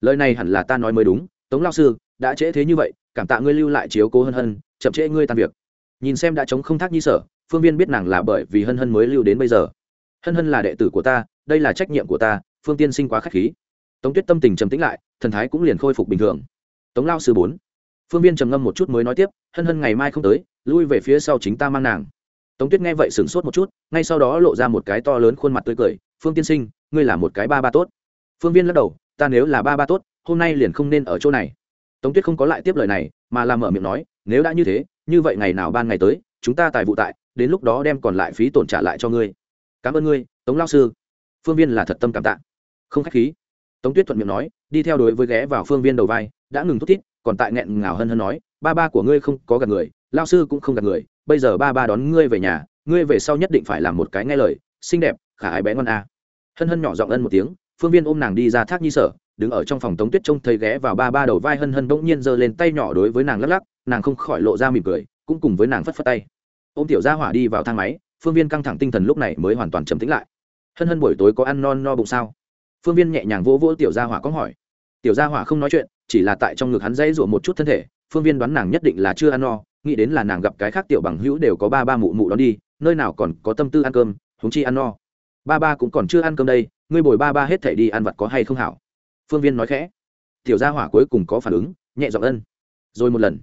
Lời này hẳn là ta nói mới đúng, tống lao sư, đã trễ thế như vậy, cảm tạ ngươi lưu lại chiếu cố hân hân, chậm trễ ngươi tan việc. Nhìn xem đã chống không thác nhi sở, phương viên biết nàng là bởi vì hân hân mới lưu đến bây giờ. Hân hân là đệ tử của ta đây là trách nhiệm của ta, phương tiên sinh quá k h á c h khí. Tống tuyết tâm tình trầm tĩnh lại, thần thái cũng liền khôi phục bình thường. Tống lao sư bốn. Phương viên trầm ngâm một chút mới nói tiếp, hân hân ngày mai không tới, lui về phía sau chính ta mang nàng. Tống tuyết nghe vậy sửng sốt một chút, ngay sau đó lộ ra một cái to lớn khuôn mặt tươi cười, phương tiên sinh, ngươi là một cái ba ba tốt. Phương viên lắc đầu, ta nếu là ba ba tốt, hôm nay liền không nên ở chỗ này. Tống tuyết không có lại tiếp lời này, mà làm mở miệng nói, nếu đã như thế, như vậy ngày nào ban ngày tới, chúng ta tài vụ tại, đến lúc đó đem còn lại phí tổn trả lại cho ngươi. Cảm ơn ngươi, tống lao sư phương viên là thật tâm cảm tạ. Không k h á c h khí. Tống tuyết thuận miệng nói, đi theo đối với ghé vào phương viên đầu vai, đã ngừng thút thít, còn tại nghẹn ngào hân hân nói, ba ba của ngươi không có gạt người, lao sư cũng không gạt người, bây giờ ba ba đón ngươi về nhà, ngươi về sau nhất định phải làm một cái nghe lời, xinh đẹp, khả ái bé ngon a. Hân hân nhỏ giọng ân một tiếng, phương viên ôm nàng đi ra thác nhi sở, đứng ở trong phòng tống tuyết trông thấy ghé vào ba ba đầu vai hân hân bỗng nhiên giơ lên tay nhỏ đối với nàng lắc lắc, nàng không khỏi lộ ra mỉm cười, cũng cùng với nàng phất phất tay. Ô m tiểu gia hỏa đi vào thang máy, phương viên căng thẳng tinh thần lúc này mới hoàn toàn trầm tĩnh lại hân hân buổi tối có ăn non no bụng sao? Phương viên nhẹ nhàng vỗ vỗ tiểu gia hỏa có hỏi. Tiểu gia hỏa không nói chuyện, chỉ là tại trong ngực hắn dãy rủa một chút thân thể, phương viên đoán nàng nhất định là chưa ăn no, nghĩ đến là nàng gặp cái khác tiểu bằng hữu đều có ba ba mụ mụ đó đi, nơi nào còn có tâm tư ăn cơm thúng chi ăn no. Ba ba cũng còn chưa ăn cơm đây, ngươi bồi ba ba hết thể đi ăn vặt có hay không hảo? Phương viên nói khẽ. Tiểu gia hỏa cuối cùng có phản ứng, nhẹ giọng ân. Rồi một lần.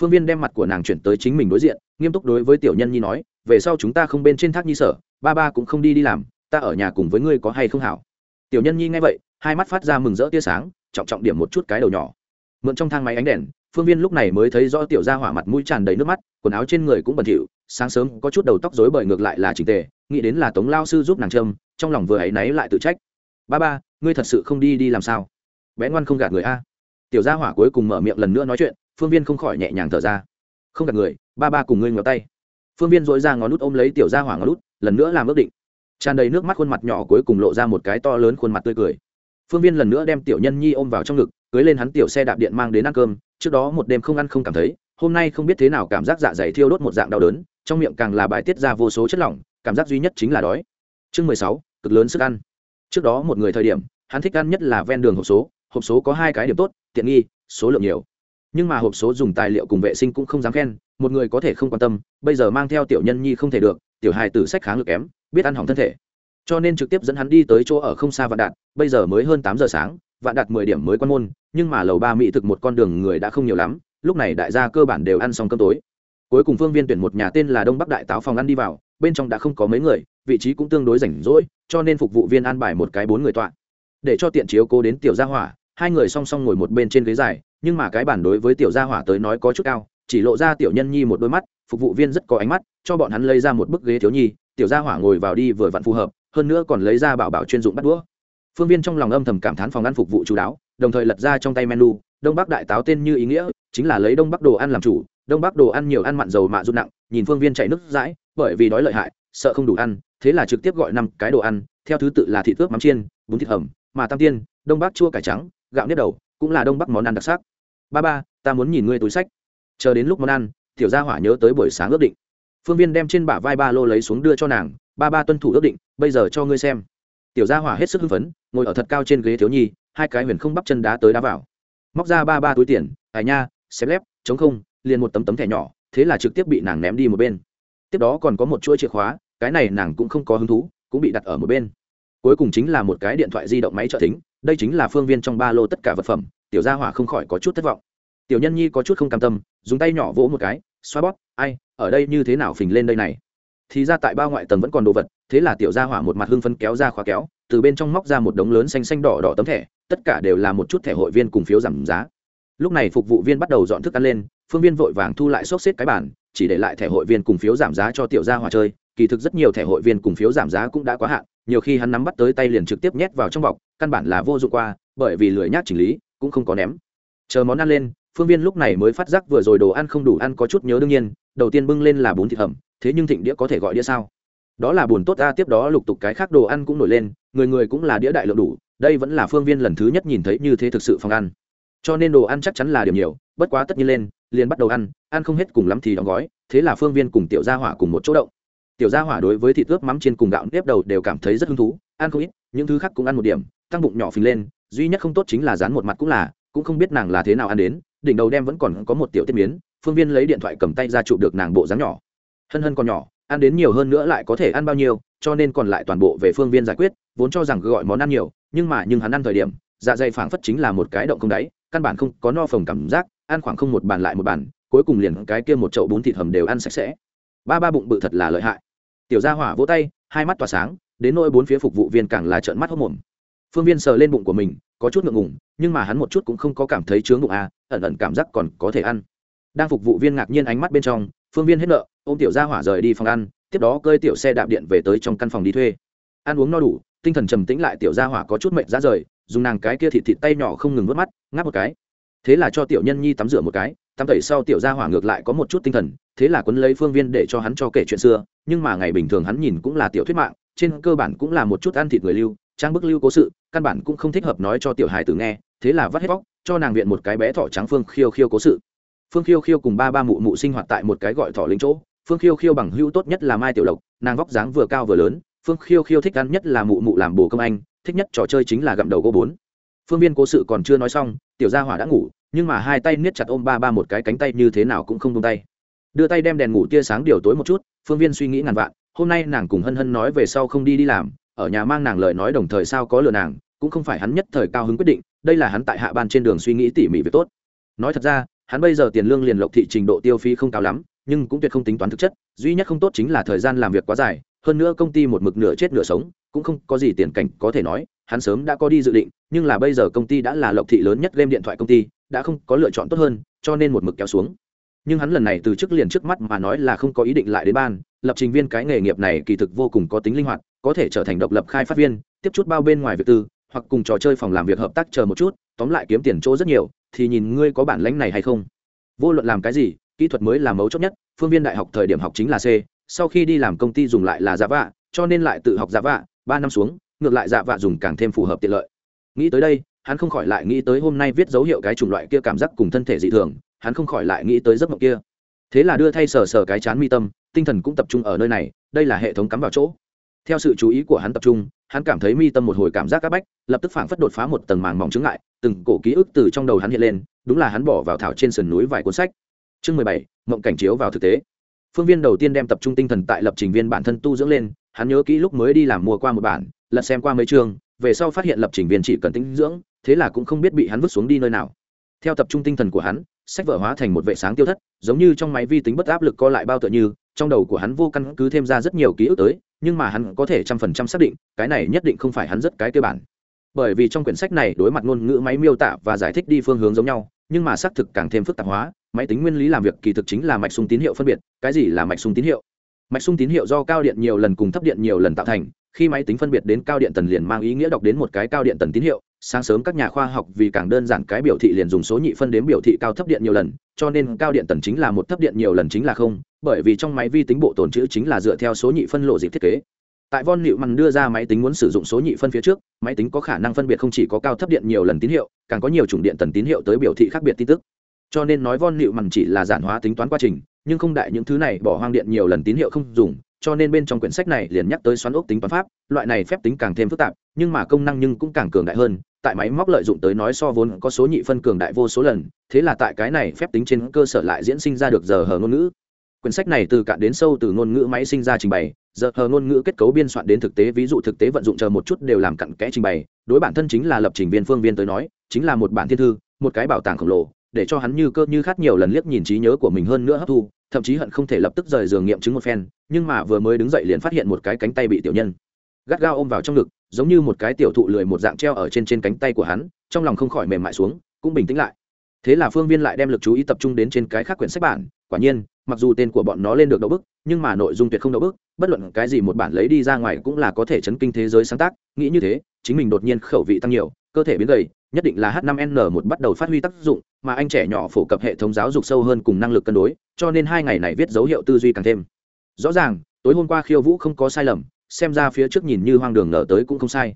Phương viên đem mặt của nàng chuyển tới chính mình đối diện, nghiêm túc đối với tiểu nhân nhi nói, về sau chúng ta không bên trên thác nhi sở, ba ba cũng không đi đi làm ta ở nhà cùng với ngươi có hay không hảo? Tiểu nhân nhi nghe vậy, hai mắt phát ra mừng rỡ tia sáng, trọng trọng điểm một chút cái đầu nhỏ. Mượn trong thang máy ánh đèn, phương viên lúc này mới thấy rõ tiểu gia hỏa mặt mũi tràn đầy nước mắt, quần áo trên người cũng bẩn thỉu, sáng sớm có chút đầu tóc rối bời ngược lại là trình tề, nghĩ đến là tống lao sư giúp nàng trâm trong lòng vừa ấy náy lại tự trách. Ba ba, ngươi thật sự không đi đi làm sao? Bé ngoan không gạt người a. Tiểu gia hỏa cuối cùng mở miệng lần nữa nói chuyện, phương viên không khỏi nhẹ nhàng thở ra. Không gạt người, ba ba cùng ngươi ngó tay. Phương viên dội ra ngón nút ôm lấy tiểu gia hỏa ngón nút lần nữa làm ước định tràn đầy nước mắt khuôn mặt nhỏ cuối cùng lộ ra một cái to lớn khuôn mặt tươi cười. Phương viên lần nữa đem tiểu nhân nhi ôm vào trong ngực, cưới lên hắn tiểu xe đạp điện mang đến ăn cơm. Trước đó một đêm không ăn không cảm thấy, hôm nay không biết thế nào cảm giác dạ dày thiêu đốt một dạng đau đớn, trong miệng càng là bài tiết ra vô số chất lỏng, cảm giác duy nhất chính là đói. Chương mười sáu, cực lớn sức ăn. Trước đó một người thời điểm, hắn thích ăn nhất là ven đường hộp số hộp số có hai cái điểm tốt, tiện nghi, số lượng nhiều. Nhưng mà hộp số dùng tài liệu cùng vệ sinh cũng không dám khen, một người có thể không quan tâm, bây giờ mang theo tiểu nhân nhi không thể được, tiểu hài tử sách kháng lực kém biết ăn hỏng thân thể. Cho nên trực tiếp dẫn hắn đi tới chỗ ở không xa vạn đạt, bây giờ mới hơn tám giờ sáng, vạn đạt mười điểm mới quan môn, nhưng mà lầu ba mỹ thực một con đường người đã không nhiều lắm, lúc này đại gia cơ bản đều ăn xong cơm tối. Cuối cùng phương viên tuyển một nhà tên là đông bắc đại táo phòng ăn đi vào, bên trong đã không có mấy người, vị trí cũng tương đối rảnh rỗi, cho nên phục vụ viên ăn bài một cái bốn người tọa. Để cho tiện chiếu cố đến tiểu gia hỏa, hai người song song ngồi một bên trên ghế dài, nhưng mà cái bản đối với tiểu gia hỏa tới nói có chút cao, chỉ lộ ra tiểu nhân nhi một đôi mắt phục vụ viên rất có ánh mắt, cho bọn hắn lấy ra một bức ghế thiếu nhi, tiểu gia hỏa ngồi vào đi vừa vặn phù hợp, hơn nữa còn lấy ra bảo bảo chuyên dụng bắt đũa. Phương viên trong lòng âm thầm cảm thán phòng ăn phục vụ chú đáo, đồng thời lật ra trong tay menu, đông bắc đại táo tên như ý nghĩa, chính là lấy đông bắc đồ ăn làm chủ, đông bắc đồ ăn nhiều ăn mặn dầu mạ rút nặng, nhìn phương viên chạy nước dãi, bởi vì đói lợi hại, sợ không đủ ăn, thế là trực tiếp gọi năm cái đồ ăn, theo thứ tự là thịt ướp mắm chiên, bún thịt hầm, mà tam tiên, đông bắc chua cải trắng, gạo nếp đầu, cũng là đông bắc món ăn đặc sắc. Ba ba, ta muốn nhìn ngươi túi sách. Chờ đến lúc món ăn tiểu gia hỏa nhớ tới buổi sáng ước định. Phương viên đem trên bả vai ba lô lấy xuống đưa cho nàng, ba ba tuân thủ ước định, bây giờ cho ngươi xem. Tiểu gia hỏa hết sức hưng phấn, ngồi ở thật cao trên ghế thiếu nhi, hai cái huyền không bắp chân đá tới đá vào. Móc ra ba ba túi tiền hải nha, xếp lép, chống không, liền một tấm tấm thẻ nhỏ, thế là trực tiếp bị nàng ném đi một bên. Tiếp đó còn có một chuỗi chìa khóa, cái này nàng cũng không có hứng thú, cũng bị đặt ở một bên. Cuối cùng chính là một cái điện thoại di động máy trợ thính, đây chính là phương viên trong ba lô tất cả vật phẩm, tiểu gia hỏa không khỏi có chút thất vọng tiểu nhân nhi có chút không cam tâm, dùng tay nhỏ vỗ một cái, xoa bóp, ai, ở đây như thế nào phình lên đây này? Thì ra tại bao ngoại tầng vẫn còn đồ vật, thế là tiểu gia hỏa một mặt hưng phấn kéo ra khóa kéo, từ bên trong móc ra một đống lớn xanh xanh đỏ đỏ tấm thẻ, tất cả đều là một chút thẻ hội viên cùng phiếu giảm giá. Lúc này phục vụ viên bắt đầu dọn thức ăn lên, phương viên vội vàng thu lại xốc xếp cái bản chỉ để lại thẻ hội viên cùng phiếu giảm giá cho tiểu gia hỏa chơi. Kỳ thực rất nhiều thẻ hội viên cùng phiếu giảm giá cũng đã quá hạn, nhiều khi hắn nắm bắt tới tay liền trực tiếp nhét vào trong bọc, căn bản là vô dụng qua, bởi vì lười nhác chỉnh lý, cũng không có ném. Chờ món ăn lên phương viên lúc này mới phát giác vừa rồi đồ ăn không đủ ăn có chút nhớ đương nhiên, đầu tiên bưng lên là bún thịt hầm, thế nhưng thịnh đĩa có thể gọi đĩa sao? Đó là buồn tốt ta tiếp đó lục tục cái khác đồ ăn cũng nổi lên, người người cũng là đĩa đại lượng đủ, đây vẫn là phương viên lần thứ nhất nhìn thấy như thế thực sự phòng ăn. Cho nên đồ ăn chắc chắn là điểm nhiều, bất quá tất nhiên lên, liền bắt đầu ăn ăn không hết cùng lắm thì đóng gói, thế là phương viên cùng tiểu gia hỏa cùng một chỗ động. Tiểu gia hỏa đối với thịt ướp mắm trên cùng gạo nếp đầu đều cảm thấy rất hứng thú, ăn không ít, những thứ khác cũng ăn một điểm, tăng bụng nhỏ phình lên, duy nhất không tốt chính là dán một mặt cũng là, cũng không biết nàng là thế nào ăn đến đỉnh đầu đem vẫn còn có một tiểu tiết miến, phương viên lấy điện thoại cầm tay ra chụp được nàng bộ dáng nhỏ. Hân hân còn nhỏ, ăn đến nhiều hơn nữa lại có thể ăn bao nhiêu, cho nên còn lại toàn bộ về phương viên giải quyết, vốn cho rằng gọi món ăn nhiều, nhưng mà nhưng hắn ăn thời điểm dạ dày phảng phất chính là một cái động không đáy, căn bản không có no phồng cảm giác, ăn khoảng không một bàn lại một bàn, cuối cùng liền cái kia một chậu bún thịt hầm đều ăn sạch sẽ. Ba ba bụng bự thật là lợi hại. Tiểu gia hỏa vỗ tay, hai mắt tỏa sáng, đến nỗi bốn phía phục vụ viên càng là trợn mắt hốc mồm. Phương viên sờ lên bụng của mình có chút ngượng ngùng, nhưng mà hắn một chút cũng không có cảm thấy chướng bụng à ẩn ẩn cảm giác còn có thể ăn. Đang phục vụ viên ngạc nhiên ánh mắt bên trong, phương viên hết nợ ô m tiểu gia hỏa rời đi phòng ăn, tiếp đó cơi tiểu xe đạp điện về tới trong căn phòng đi thuê. Ăn uống no đủ, tinh thần trầm tĩnh lại tiểu gia hỏa có chút mệnh ra rời, dùng nàng cái kia thịt thịt tay nhỏ không ngừng vớt mắt, ngáp một cái. Thế là cho tiểu nhân nhi tắm rửa một cái, tắm tẩy sau tiểu gia hỏa ngược lại có một chút tinh thần, thế là quấn lấy phương viên để cho hắn cho kể chuyện xưa, nhưng mà ngày bình thường hắn nhìn cũng là tiểu thuyết mạng, trên cơ bản cũng là một chút ăn thịt người lưu trang bức lưu cố sự, căn bản cũng không thích hợp nói cho tiểu hài tử nghe, thế là vắt hết vóc cho nàng viện một cái bé thỏ trắng phương khiêu khiêu cố sự. Phương khiêu khiêu cùng ba ba mụ mụ sinh hoạt tại một cái gọi thỏ lính chỗ, phương khiêu khiêu bằng hữu tốt nhất là mai tiểu lộc, nàng vóc dáng vừa cao vừa lớn, phương khiêu khiêu thích ăn nhất là mụ mụ làm bồ công anh, thích nhất trò chơi chính là gặm đầu gỗ bốn. Phương viên cố sự còn chưa nói xong, tiểu gia hỏa đã ngủ, nhưng mà hai tay niết chặt ôm ba ba một cái cánh tay như thế nào cũng không tung tay. Đưa tay đem đèn ngủ tia sáng điều tối một chút, phương viên suy nghĩ ngàn vạn, hôm nay nàng cùng hân hân nói về sau không đi đi làm ở nhà mang nàng lời nói đồng thời sao có lừa nàng, cũng không phải hắn nhất thời cao hứng quyết định, đây là hắn tại hạ ban trên đường suy nghĩ tỉ mỉ việc tốt. Nói thật ra, hắn bây giờ tiền lương liền lộc thị trình độ tiêu phí không cao lắm, nhưng cũng tuyệt không tính toán thực chất, duy nhất không tốt chính là thời gian làm việc quá dài, hơn nữa công ty một mực nửa chết nửa sống, cũng không có gì tiền cảnh có thể nói, hắn sớm đã có đi dự định, nhưng là bây giờ công ty đã là lộc thị lớn nhất game điện thoại công ty, đã không có lựa chọn tốt hơn, cho nên một mực kéo xuống. Nhưng hắn lần này từ chức liền trước mắt mà nói là không có ý định lại đến ban, lập trình viên cái nghề nghiệp này kỳ thực vô cùng có tính linh hoạt có thể trở thành độc lập khai phát viên, tiếp chút bao bên ngoài việc tư, hoặc cùng trò chơi phòng làm việc hợp tác chờ một chút, tóm lại kiếm tiền chỗ rất nhiều, thì nhìn ngươi có bản lãnh này hay không. Vô luận làm cái gì, kỹ thuật mới là mấu chốt nhất, phương viên đại học thời điểm học chính là c, sau khi đi làm công ty dùng lại là giả vạ cho nên lại tự học giả vạ ba năm xuống, ngược lại giả vạ dùng càng thêm phù hợp tiện lợi. Nghĩ tới đây, hắn không khỏi lại nghĩ tới hôm nay viết dấu hiệu cái chủng loại kia cảm giác cùng thân thể dị thường, hắn không khỏi lại nghĩ tới giấc mộng kia. Thế là đưa thay sờ sờ cái chán mi tâm, tinh thần cũng tập trung ở nơi này, đây là hệ thống cắm vào chỗ theo sự chú ý của hắn tập trung, hắn cảm thấy mi tâm một hồi cảm giác áp bách, lập tức phảng phất đột phá một tầng màng mỏng chứng lại từng cổ ký ức từ trong đầu hắn hiện lên, đúng là hắn bỏ vào thảo trên sườn núi vài cuốn sách. Chương mười bảy, mộng cảnh chiếu vào thực tế. Phương viên đầu tiên đem tập trung tinh thần tại lập trình viên bản thân tu dưỡng lên, hắn nhớ kỹ lúc mới đi làm mua qua một bản, lật xem qua mấy chương, về sau phát hiện lập trình viên chỉ cần tinh dưỡng, thế là cũng không biết bị hắn vứt xuống đi nơi nào. Theo tập trung tinh thần của hắn, sách vở hóa thành một vệ sáng tiêu thất, giống như trong máy vi tính bất áp lực co lại bao tựa như, trong đầu của hắn vô căn cứ thêm ra rất nhiều ký ức tới nhưng mà hắn có thể trăm phần trăm xác định, cái này nhất định không phải hắn rất cái cơ bản. Bởi vì trong quyển sách này đối mặt ngôn ngữ máy miêu tả và giải thích đi phương hướng giống nhau, nhưng mà xác thực càng thêm phức tạp hóa, máy tính nguyên lý làm việc kỳ thực chính là mạch sung tín hiệu phân biệt, cái gì là mạch sung tín hiệu? Mạch sung tín hiệu do cao điện nhiều lần cùng thấp điện nhiều lần tạo thành, khi máy tính phân biệt đến cao điện tần liền mang ý nghĩa đọc đến một cái cao điện tần tín hiệu, sáng sớm các nhà khoa học vì càng đơn giản cái biểu thị liền dùng số nhị phân đếm biểu thị cao thấp điện nhiều lần, cho nên cao điện tần chính là một thấp điện nhiều lần chính là không bởi vì trong máy vi tính bộ tồn chữ chính là dựa theo số nhị phân lộ dịp thiết kế. Tại von liệu mằn đưa ra máy tính muốn sử dụng số nhị phân phía trước, máy tính có khả năng phân biệt không chỉ có cao thấp điện nhiều lần tín hiệu, càng có nhiều chủng điện tần tín hiệu tới biểu thị khác biệt tin tức. Cho nên nói von liệu mằn chỉ là giản hóa tính toán quá trình, nhưng không đại những thứ này bỏ hoang điện nhiều lần tín hiệu không dùng, cho nên bên trong quyển sách này liền nhắc tới xoắn ốc tính toán pháp, loại này phép tính càng thêm phức tạp, nhưng mà công năng nhưng cũng càng cường đại hơn, tại máy móc lợi dụng tới nói so vốn có số nhị phân cường đại vô số lần, thế là tại cái này phép tính trên cơ sở lại diễn sinh ra được giờ hờ ngôn ngữ quyển sách này từ cạn đến sâu từ ngôn ngữ máy sinh ra trình bày, giờ hờ ngôn ngữ kết cấu biên soạn đến thực tế, ví dụ thực tế vận dụng chờ một chút đều làm cặn kẽ trình bày. Đối bản thân chính là lập trình viên phương viên tới nói, chính là một bản thiên thư, một cái bảo tàng khổng lồ, để cho hắn như cơ như khát nhiều lần liếc nhìn trí nhớ của mình hơn nữa hấp thu, thậm chí hận không thể lập tức rời giường nghiệm chứng một phen, nhưng mà vừa mới đứng dậy liền phát hiện một cái cánh tay bị tiểu nhân gắt gao ôm vào trong ngực, giống như một cái tiểu thụ lười một dạng treo ở trên trên cánh tay của hắn, trong lòng không khỏi mềm mại xuống, cũng bình tĩnh lại. Thế là phương viên lại đem lực chú ý tập trung đến trên cái khác quyển sách bản, quả nhiên mặc dù tên của bọn nó lên được đậu bức, nhưng mà nội dung tuyệt không đậu bức, bất luận cái gì một bản lấy đi ra ngoài cũng là có thể chấn kinh thế giới sáng tác. Nghĩ như thế, chính mình đột nhiên khẩu vị tăng nhiều, cơ thể biến gầy, nhất định là h 5 n 1 bắt đầu phát huy tác dụng, mà anh trẻ nhỏ phổ cập hệ thống giáo dục sâu hơn cùng năng lực cân đối, cho nên hai ngày này viết dấu hiệu tư duy càng thêm. Rõ ràng, tối hôm qua khiêu vũ không có sai lầm, xem ra phía trước nhìn như hoang đường nở tới cũng không sai.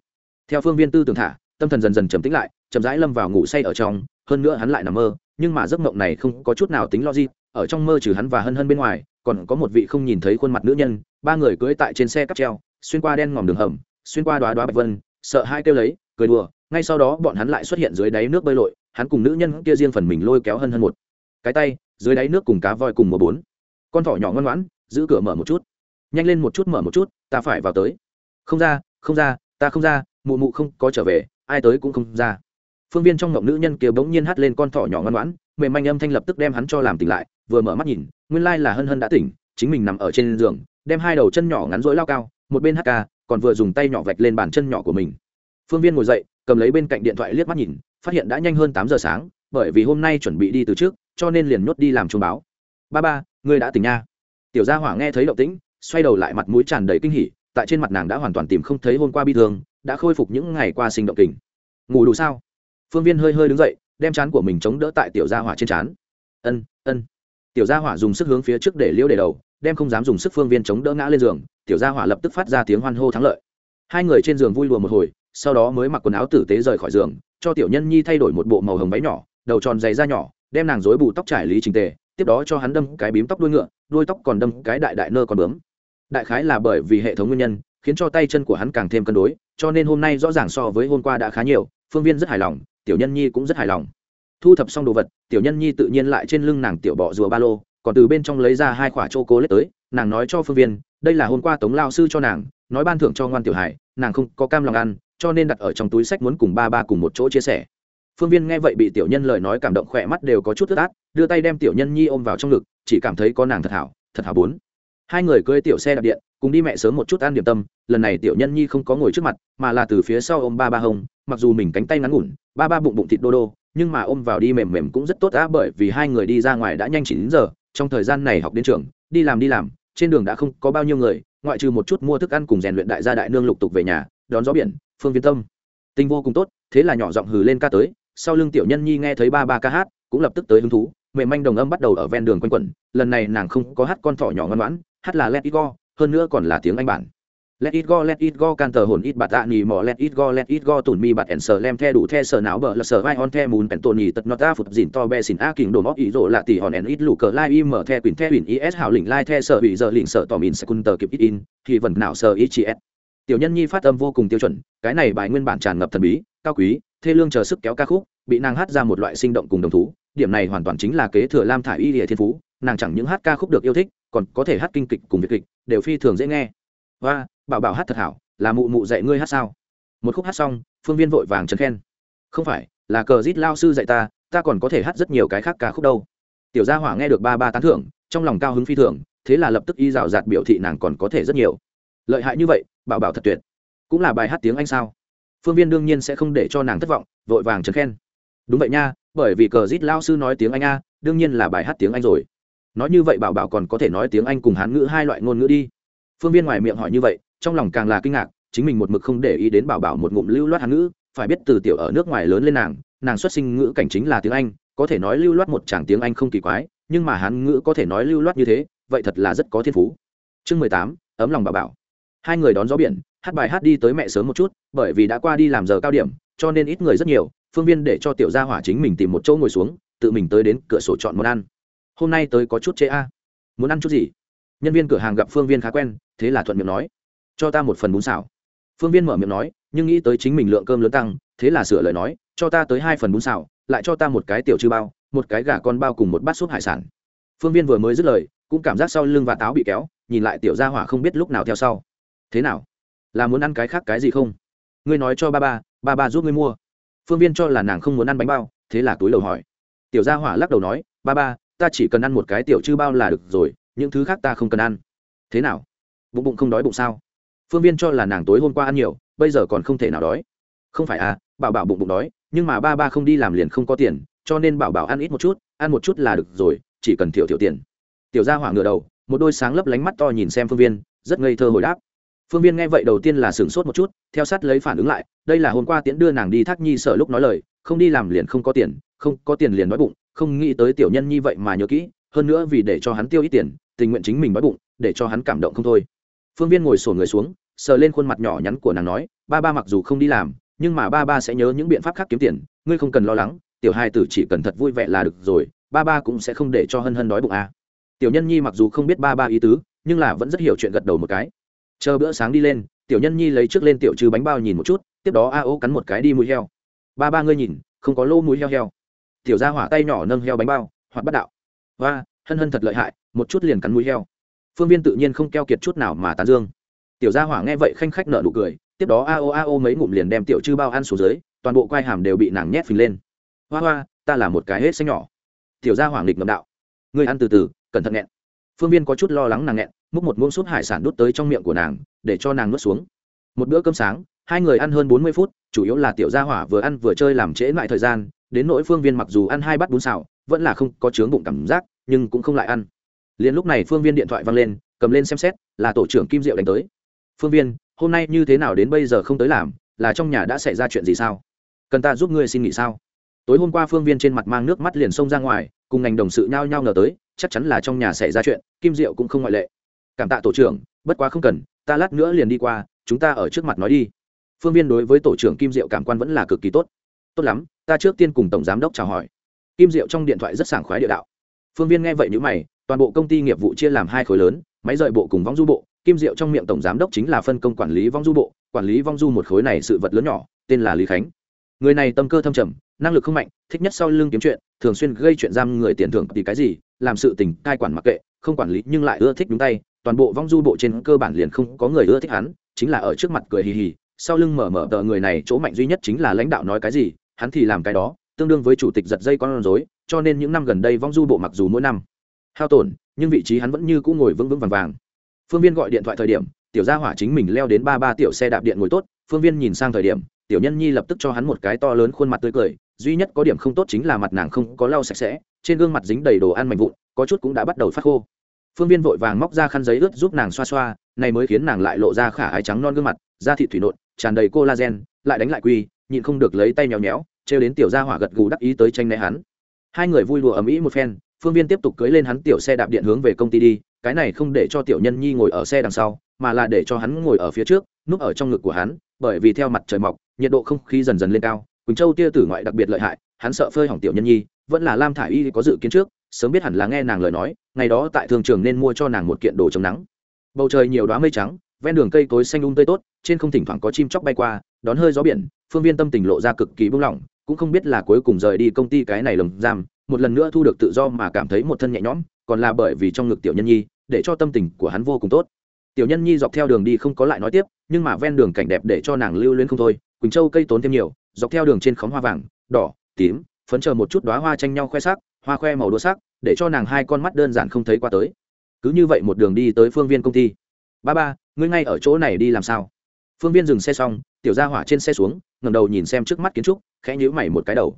Theo phương viên tư tưởng thả, tâm thần dần dần trầm tĩnh lại, chậm rãi lâm vào ngủ say ở trong, hơn nữa hắn lại nằm mơ, nhưng mà giấc mộng này không có chút nào tính logic ở trong mơ trừ hắn và hân hân bên ngoài, còn có một vị không nhìn thấy khuôn mặt nữ nhân, ba người cưỡi tại trên xe cắp treo, xuyên qua đen ngòm đường hầm, xuyên qua đoá đoá bạch vân, sợ hai kêu lấy, cười đùa, ngay sau đó bọn hắn lại xuất hiện dưới đáy nước bơi lội, hắn cùng nữ nhân kia riêng phần mình lôi kéo hân hân một cái tay, dưới đáy nước cùng cá voi cùng mùa bốn. Con thỏ nhỏ ngoan ngoãn, giữ cửa mở một chút. Nhanh lên một chút mở một chút, ta phải vào tới. Không ra không ra, ta không ra, mụ mụ không có trở về, ai tới cũng không ra phương viên trong ngộng nữ nhân kia bỗng nhiên hắt lên con thỏ nhỏ ngoan ngoãn mềm manh âm thanh lập tức đem hắn cho làm tỉnh lại vừa mở mắt nhìn nguyên lai là hân hân đã tỉnh chính mình nằm ở trên giường đem hai đầu chân nhỏ ngắn rỗi lao cao một bên hát ca, còn vừa dùng tay nhỏ vạch lên bàn chân nhỏ của mình. Phương viên ngồi dậy cầm lấy bên cạnh điện thoại liếc mắt nhìn phát hiện đã nhanh hơn tám giờ sáng bởi vì hôm nay chuẩn bị đi từ trước cho nên liền nhốt đi làm chuông báo. Ba ba ngươi đã tỉnh nha. Tiểu gia hỏa nghe thấy động tĩnh xoay đầu lại mặt mũi tràn đầy kinh hỉ tại trên mặt nàng đã hoàn toàn tìm không thấy hôm qua bi thương đã khôi phục những ngày qua sinh động kình. Ngủ đủ sao? Phương viên hơi hơi đứng dậy, đem chán của mình chống đỡ tại tiểu gia hỏa trên chán. Ân ân. Tiểu gia hỏa dùng sức hướng phía trước để liễu để đầu, đem không dám dùng sức phương viên chống đỡ ngã lên giường, tiểu gia hỏa lập tức phát ra tiếng hoan hô thắng lợi. Hai người trên giường vui lùa một hồi, sau đó mới mặc quần áo tử tế rời khỏi giường, cho tiểu nhân nhi thay đổi một bộ màu hồng váy nhỏ, đầu tròn dày da nhỏ, đem nàng dối bù tóc trải lý trình tề, tiếp đó cho hắn đâm cái bím tóc đuôi ngựa, đuôi tóc còn đâm cái đại đại nơ còn bướm. Đại khái là bởi vì hệ thống nguyên nhân, khiến cho tay chân của hắn càng thêm cân đối, cho nên hôm nay rõ ràng so với hôm qua đã khá nhiều, phương viên rất hài lòng tiểu nhân nhi cũng rất hài lòng. Thu thập xong đồ vật, tiểu nhân nhi tự nhiên lại trên lưng nàng tiểu bọ rùa ba lô, còn từ bên trong lấy ra hai quả chô cố lết tới, nàng nói cho phương viên, đây là hôm qua tống lao sư cho nàng, nói ban thưởng cho ngoan tiểu hải nàng không có cam lòng ăn, cho nên đặt ở trong túi sách muốn cùng ba ba cùng một chỗ chia sẻ. Phương viên nghe vậy bị tiểu nhân lời nói cảm động khỏe mắt đều có chút ướt át, đưa tay đem tiểu nhân nhi ôm vào trong ngực, chỉ cảm thấy có nàng thật hảo thật hảo bốn. Hai người cưỡi tiểu xe đạp điện cùng đi mẹ sớm một chút ăn điểm tâm, lần này tiểu nhân nhi không có ngồi trước mặt, mà là từ phía sau ôm ba ba hông, mặc dù mình cánh tay ngắn ngủn, ba ba bụng bụng thịt đô đô, nhưng mà ôm vào đi mềm mềm cũng rất tốt đã bởi vì hai người đi ra ngoài đã nhanh chỉ giờ, trong thời gian này học đến trường, đi làm đi làm, trên đường đã không có bao nhiêu người, ngoại trừ một chút mua thức ăn cùng rèn luyện đại gia đại nương lục tục về nhà, đón gió biển, phương viên tâm. Tình vô cùng tốt, thế là nhỏ giọng hừ lên ca tới, sau lưng tiểu nhân nhi nghe thấy ba ba ca hát, cũng lập tức tới hứng thú, mềm manh đồng âm bắt đầu ở ven đường quanh quẩn, lần này nàng không có hát con thỏ nhỏ ngoan ngoãn, hát là let it go hơn nữa còn là tiếng anh bản. Let it go, let it go, can tờ hồn ít bạt tạ nỉ mò, let it go, let it go, tùn mi bạt ẻn sờ lem, the đủ the sờ não bờ là sờ vai on the mùn bèn tồn nhì tật nọt ta phụt dìn to be xin a kình đồ móc ý rộ lạ tỉ hòn ẻn ít lù cờ lai im mở the quỳnh the quỳnh is hảo lỉnh lai, the sờ bị giờ lỉnh sợ tỏ mìn sờ cun tờ kịp ít in, thì vần nào sờ ít chị s tiểu nhân nhi phát âm vô cùng tiêu chuẩn, cái này bài nguyên bản tràn ngập thần bí, cao quý, thê lương chờ sức kéo ca khúc, bị nàng hát ra một loại sinh động cùng đồng thú, điểm này hoàn toàn chính là kế thừa lam thả y địa thiên phú nàng chẳng những hát ca khúc được yêu thích, còn có thể hát kinh kịch cùng việt kịch, đều phi thường dễ nghe. Và bảo bảo hát thật hảo, là mụ mụ dạy ngươi hát sao? Một khúc hát xong, phương viên vội vàng chấn khen. Không phải, là cờ rít lao sư dạy ta ta còn có thể hát rất nhiều cái khác ca khúc đâu. Tiểu gia hỏa nghe được ba ba tán thưởng, trong lòng cao hứng phi thường, thế là lập tức y rào rạt biểu thị nàng còn có thể rất nhiều. Lợi hại như vậy, bảo bảo thật tuyệt. Cũng là bài hát tiếng anh sao? Phương viên đương nhiên sẽ không để cho nàng thất vọng, vội vàng chấn khen. Đúng vậy nha, bởi vì cờ rít lao sư nói tiếng anh a, đương nhiên là bài hát tiếng anh rồi nói như vậy bảo bảo còn có thể nói tiếng anh cùng hán ngữ hai loại ngôn ngữ đi. Phương viên ngoài miệng hỏi như vậy, trong lòng càng là kinh ngạc, chính mình một mực không để ý đến bảo bảo một ngụm lưu loát hán ngữ, phải biết từ tiểu ở nước ngoài lớn lên nàng nàng xuất sinh ngữ cảnh chính là tiếng anh, có thể nói lưu loát một chàng tiếng anh không kỳ quái, nhưng mà hán ngữ có thể nói lưu loát như thế, vậy thật là rất có thiên phú. Chương mười tám, ấm lòng bảo bảo. Hai người đón gió biển, hát bài hát đi tới mẹ sớm một chút, bởi vì đã qua đi làm giờ cao điểm, cho nên ít người rất nhiều, phương viên để cho tiểu gia hỏa chính mình tìm một chỗ ngồi xuống, tự mình tới đến cửa sổ chọn món ăn hôm nay tới có chút chế a. Muốn ăn chút gì? Nhân viên cửa hàng gặp phương viên khá quen, thế là thuận miệng nói. Cho ta một phần bún xào. Phương viên mở miệng nói, nhưng nghĩ tới chính mình lượng cơm lớn tăng, thế là sửa lời nói, cho ta tới hai phần bún xào, lại cho ta một cái tiểu chư bao, một cái gà con bao cùng một bát súp hải sản. Phương viên vừa mới dứt lời, cũng cảm giác sau lưng và táo bị kéo, nhìn lại tiểu gia hỏa không biết lúc nào theo sau. Thế nào? Là muốn ăn cái khác cái gì không? Ngươi nói cho ba ba ba ba giúp ngươi mua. Phương viên cho là nàng không muốn ăn bánh bao, thế là túi lầu hỏi. Tiểu gia hỏa lắc đầu nói, ba ba ta chỉ cần ăn một cái tiểu chư bao là được rồi, những thứ khác ta không cần ăn. Thế nào? Bụng bụng không đói bụng sao? Phương viên cho là nàng tối hôm qua ăn nhiều, bây giờ còn không thể nào đói. Không phải à bảo bảo bụng bụng đói, nhưng mà ba ba không đi làm liền không có tiền, cho nên bảo bảo ăn ít một chút, ăn một chút là được rồi, chỉ cần thiểu thiểu tiền. Tiểu gia hỏa ngửa đầu, một đôi sáng lấp lánh mắt to nhìn xem phương viên, rất ngây thơ hồi đáp. Phương viên nghe vậy đầu tiên là sửng sốt một chút, theo sát lấy phản ứng lại, đây là hôm qua tiễn đưa nàng đi thác nhi sở lúc nói lời, không đi làm liền không có tiền, không có tiền liền đói bụng không nghĩ tới tiểu nhân như vậy mà nhớ kỹ, hơn nữa vì để cho hắn tiêu ít tiền, tình nguyện chính mình đói bụng, để cho hắn cảm động không thôi. Phương viên ngồi sổ người xuống, sờ lên khuôn mặt nhỏ nhắn của nàng nói, ba ba mặc dù không đi làm, nhưng mà ba ba sẽ nhớ những biện pháp khác kiếm tiền, ngươi không cần lo lắng, tiểu hai tử chỉ cần thật vui vẻ là được rồi, ba ba cũng sẽ không để cho hân hân đói bụng à. tiểu nhân nhi mặc dù không biết ba ba ý tứ, nhưng là vẫn rất hiểu chuyện gật đầu một cái. Chờ bữa sáng đi lên, tiểu nhân nhi lấy trước lên tiểu trừ bánh bao nhìn một chút, tiếp đó a ô cắn một cái đi mũi heo. Ba ba ngươi nhìn, không có lô mũi heo heo tiểu ra hỏa tay nhỏ nâng heo bánh bao hoặc bắt đạo. Và hân hân thật lợi hại, một chút liền cắn mũi heo. Phương viên tự nhiên không keo kiệt chút nào mà tán dương. Tiểu gia hỏa nghe vậy khanh khách nợ nụ cười, tiếp đó a O a O mấy ngụm liền đem tiểu chư bao ăn xuống dưới, toàn bộ quai hàm đều bị nàng nhét phình lên. Hoa hoa, ta là một cái hết xanh nhỏ. Tiểu gia hỏa nghịch ngầm đạo. Ngươi ăn từ từ, cẩn thận nghẹn. Phương viên có chút lo lắng nàng nghẹn, múc một muỗng súp hải sản đút tới trong miệng của nàng, để cho nàng nuốt xuống. Một bữa cơm sáng, hai người ăn hơn bốn mươi phút, chủ yếu là tiểu gia hỏa vừa ăn vừa chơi làm trễ lại thời gian đến nỗi phương viên mặc dù ăn hai bát bún xào, vẫn là không có chướng bụng cảm giác, nhưng cũng không lại ăn. Liền lúc này phương viên điện thoại văng lên, cầm lên xem xét, là tổ trưởng kim diệu đánh tới. Phương viên, hôm nay như thế nào đến bây giờ không tới làm, là trong nhà đã xảy ra chuyện gì sao? Cần ta giúp ngươi xin nghỉ sao? Tối hôm qua phương viên trên mặt mang nước mắt liền xông ra ngoài, cùng ngành đồng sự nhao nhao ngờ tới, chắc chắn là trong nhà xảy ra chuyện, kim diệu cũng không ngoại lệ. Cảm tạ tổ trưởng, bất quá không cần, ta lát nữa liền đi qua, chúng ta ở trước mặt nói đi. Phương viên đối với tổ trưởng kim diệu cảm quan vẫn là cực kỳ tốt tốt lắm, ta trước tiên cùng tổng giám đốc chào hỏi. Kim diệu trong điện thoại rất sảng khoái địa đạo. Phương viên nghe vậy nhữ mày, toàn bộ công ty nghiệp vụ chia làm hai khối lớn, máy rời bộ cùng vong du bộ. Kim diệu trong miệng tổng giám đốc chính là phân công quản lý vong du bộ, quản lý vong du một khối này sự vật lớn nhỏ, tên là lý khánh. Người này tâm cơ thâm trầm, năng lực không mạnh, thích nhất sau lưng kiếm chuyện, thường xuyên gây chuyện giam người tiền thưởng thì cái gì, làm sự tình, cai quản mặc kệ, không quản lý nhưng lại ưa thích đúng tay. Toàn bộ vong du bộ trên cơ bản liền không có người ưa thích hắn, chính là ở trước mặt cười hì hì, sau lưng mở mở tờ người này chỗ mạnh duy nhất chính là lãnh đạo nói cái gì hắn thì làm cái đó, tương đương với chủ tịch giật dây con rối, cho nên những năm gần đây vong du bộ mặc dù mỗi năm hao tổn, nhưng vị trí hắn vẫn như cũ ngồi vững vững vàng vàng. Phương viên gọi điện thoại thời điểm, tiểu gia hỏa chính mình leo đến ba ba tiểu xe đạp điện ngồi tốt, phương viên nhìn sang thời điểm, tiểu nhân nhi lập tức cho hắn một cái to lớn khuôn mặt tươi cười, duy nhất có điểm không tốt chính là mặt nàng không có lau sạch sẽ, trên gương mặt dính đầy đồ ăn mạnh vụn, có chút cũng đã bắt đầu phát khô. Phương viên vội vàng móc ra khăn giấy ướt giúp nàng xoa xoa, này mới khiến nàng lại lộ ra khả ái trắng non gương mặt, da thị thủy nộn, tràn đầy collagen, lại đánh lại quy nhịn không được lấy tay nhéo nhéo, trêu đến tiểu gia hỏa gật gù đắc ý tới tranh né hắn. Hai người vui đùa ầm ĩ một phen, phương viên tiếp tục cưới lên hắn tiểu xe đạp điện hướng về công ty đi, cái này không để cho tiểu nhân nhi ngồi ở xe đằng sau, mà là để cho hắn ngồi ở phía trước, núp ở trong ngực của hắn, bởi vì theo mặt trời mọc, nhiệt độ không khí dần dần lên cao, quỳnh châu tia tử ngoại đặc biệt lợi hại, hắn sợ phơi hỏng tiểu nhân nhi, vẫn là lam thả y có dự kiến trước, sớm biết hẳn là nghe nàng lời nói, ngày đó tại thương trường nên mua cho nàng một kiện đồ chống nắng. Bầu trời nhiều đoá mây trắng ven đường cây cối xanh um tươi tốt, trên không thỉnh thoảng có chim chóc bay qua, đón hơi gió biển, phương viên tâm tình lộ ra cực kỳ bung lỏng cũng không biết là cuối cùng rời đi công ty cái này lồng giam, một lần nữa thu được tự do mà cảm thấy một thân nhẹ nhõm, còn là bởi vì trong ngực tiểu nhân nhi, để cho tâm tình của hắn vô cùng tốt. Tiểu nhân nhi dọc theo đường đi không có lại nói tiếp, nhưng mà ven đường cảnh đẹp để cho nàng lưu luyến không thôi, quỳnh châu cây tốn thêm nhiều, dọc theo đường trên khóm hoa vàng, đỏ, tím, phấn chờ một chút đoá hoa tranh nhau khoe sắc, hoa khoe màu đua sắc, để cho nàng hai con mắt đơn giản không thấy qua tới. Cứ như vậy một đường đi tới phương viên công ty. Ba ba ngươi ngay ở chỗ này đi làm sao? Phương viên dừng xe xong, tiểu ra hỏa trên xe xuống ngầm đầu nhìn xem trước mắt kiến trúc, khẽ nhíu mày một cái đầu.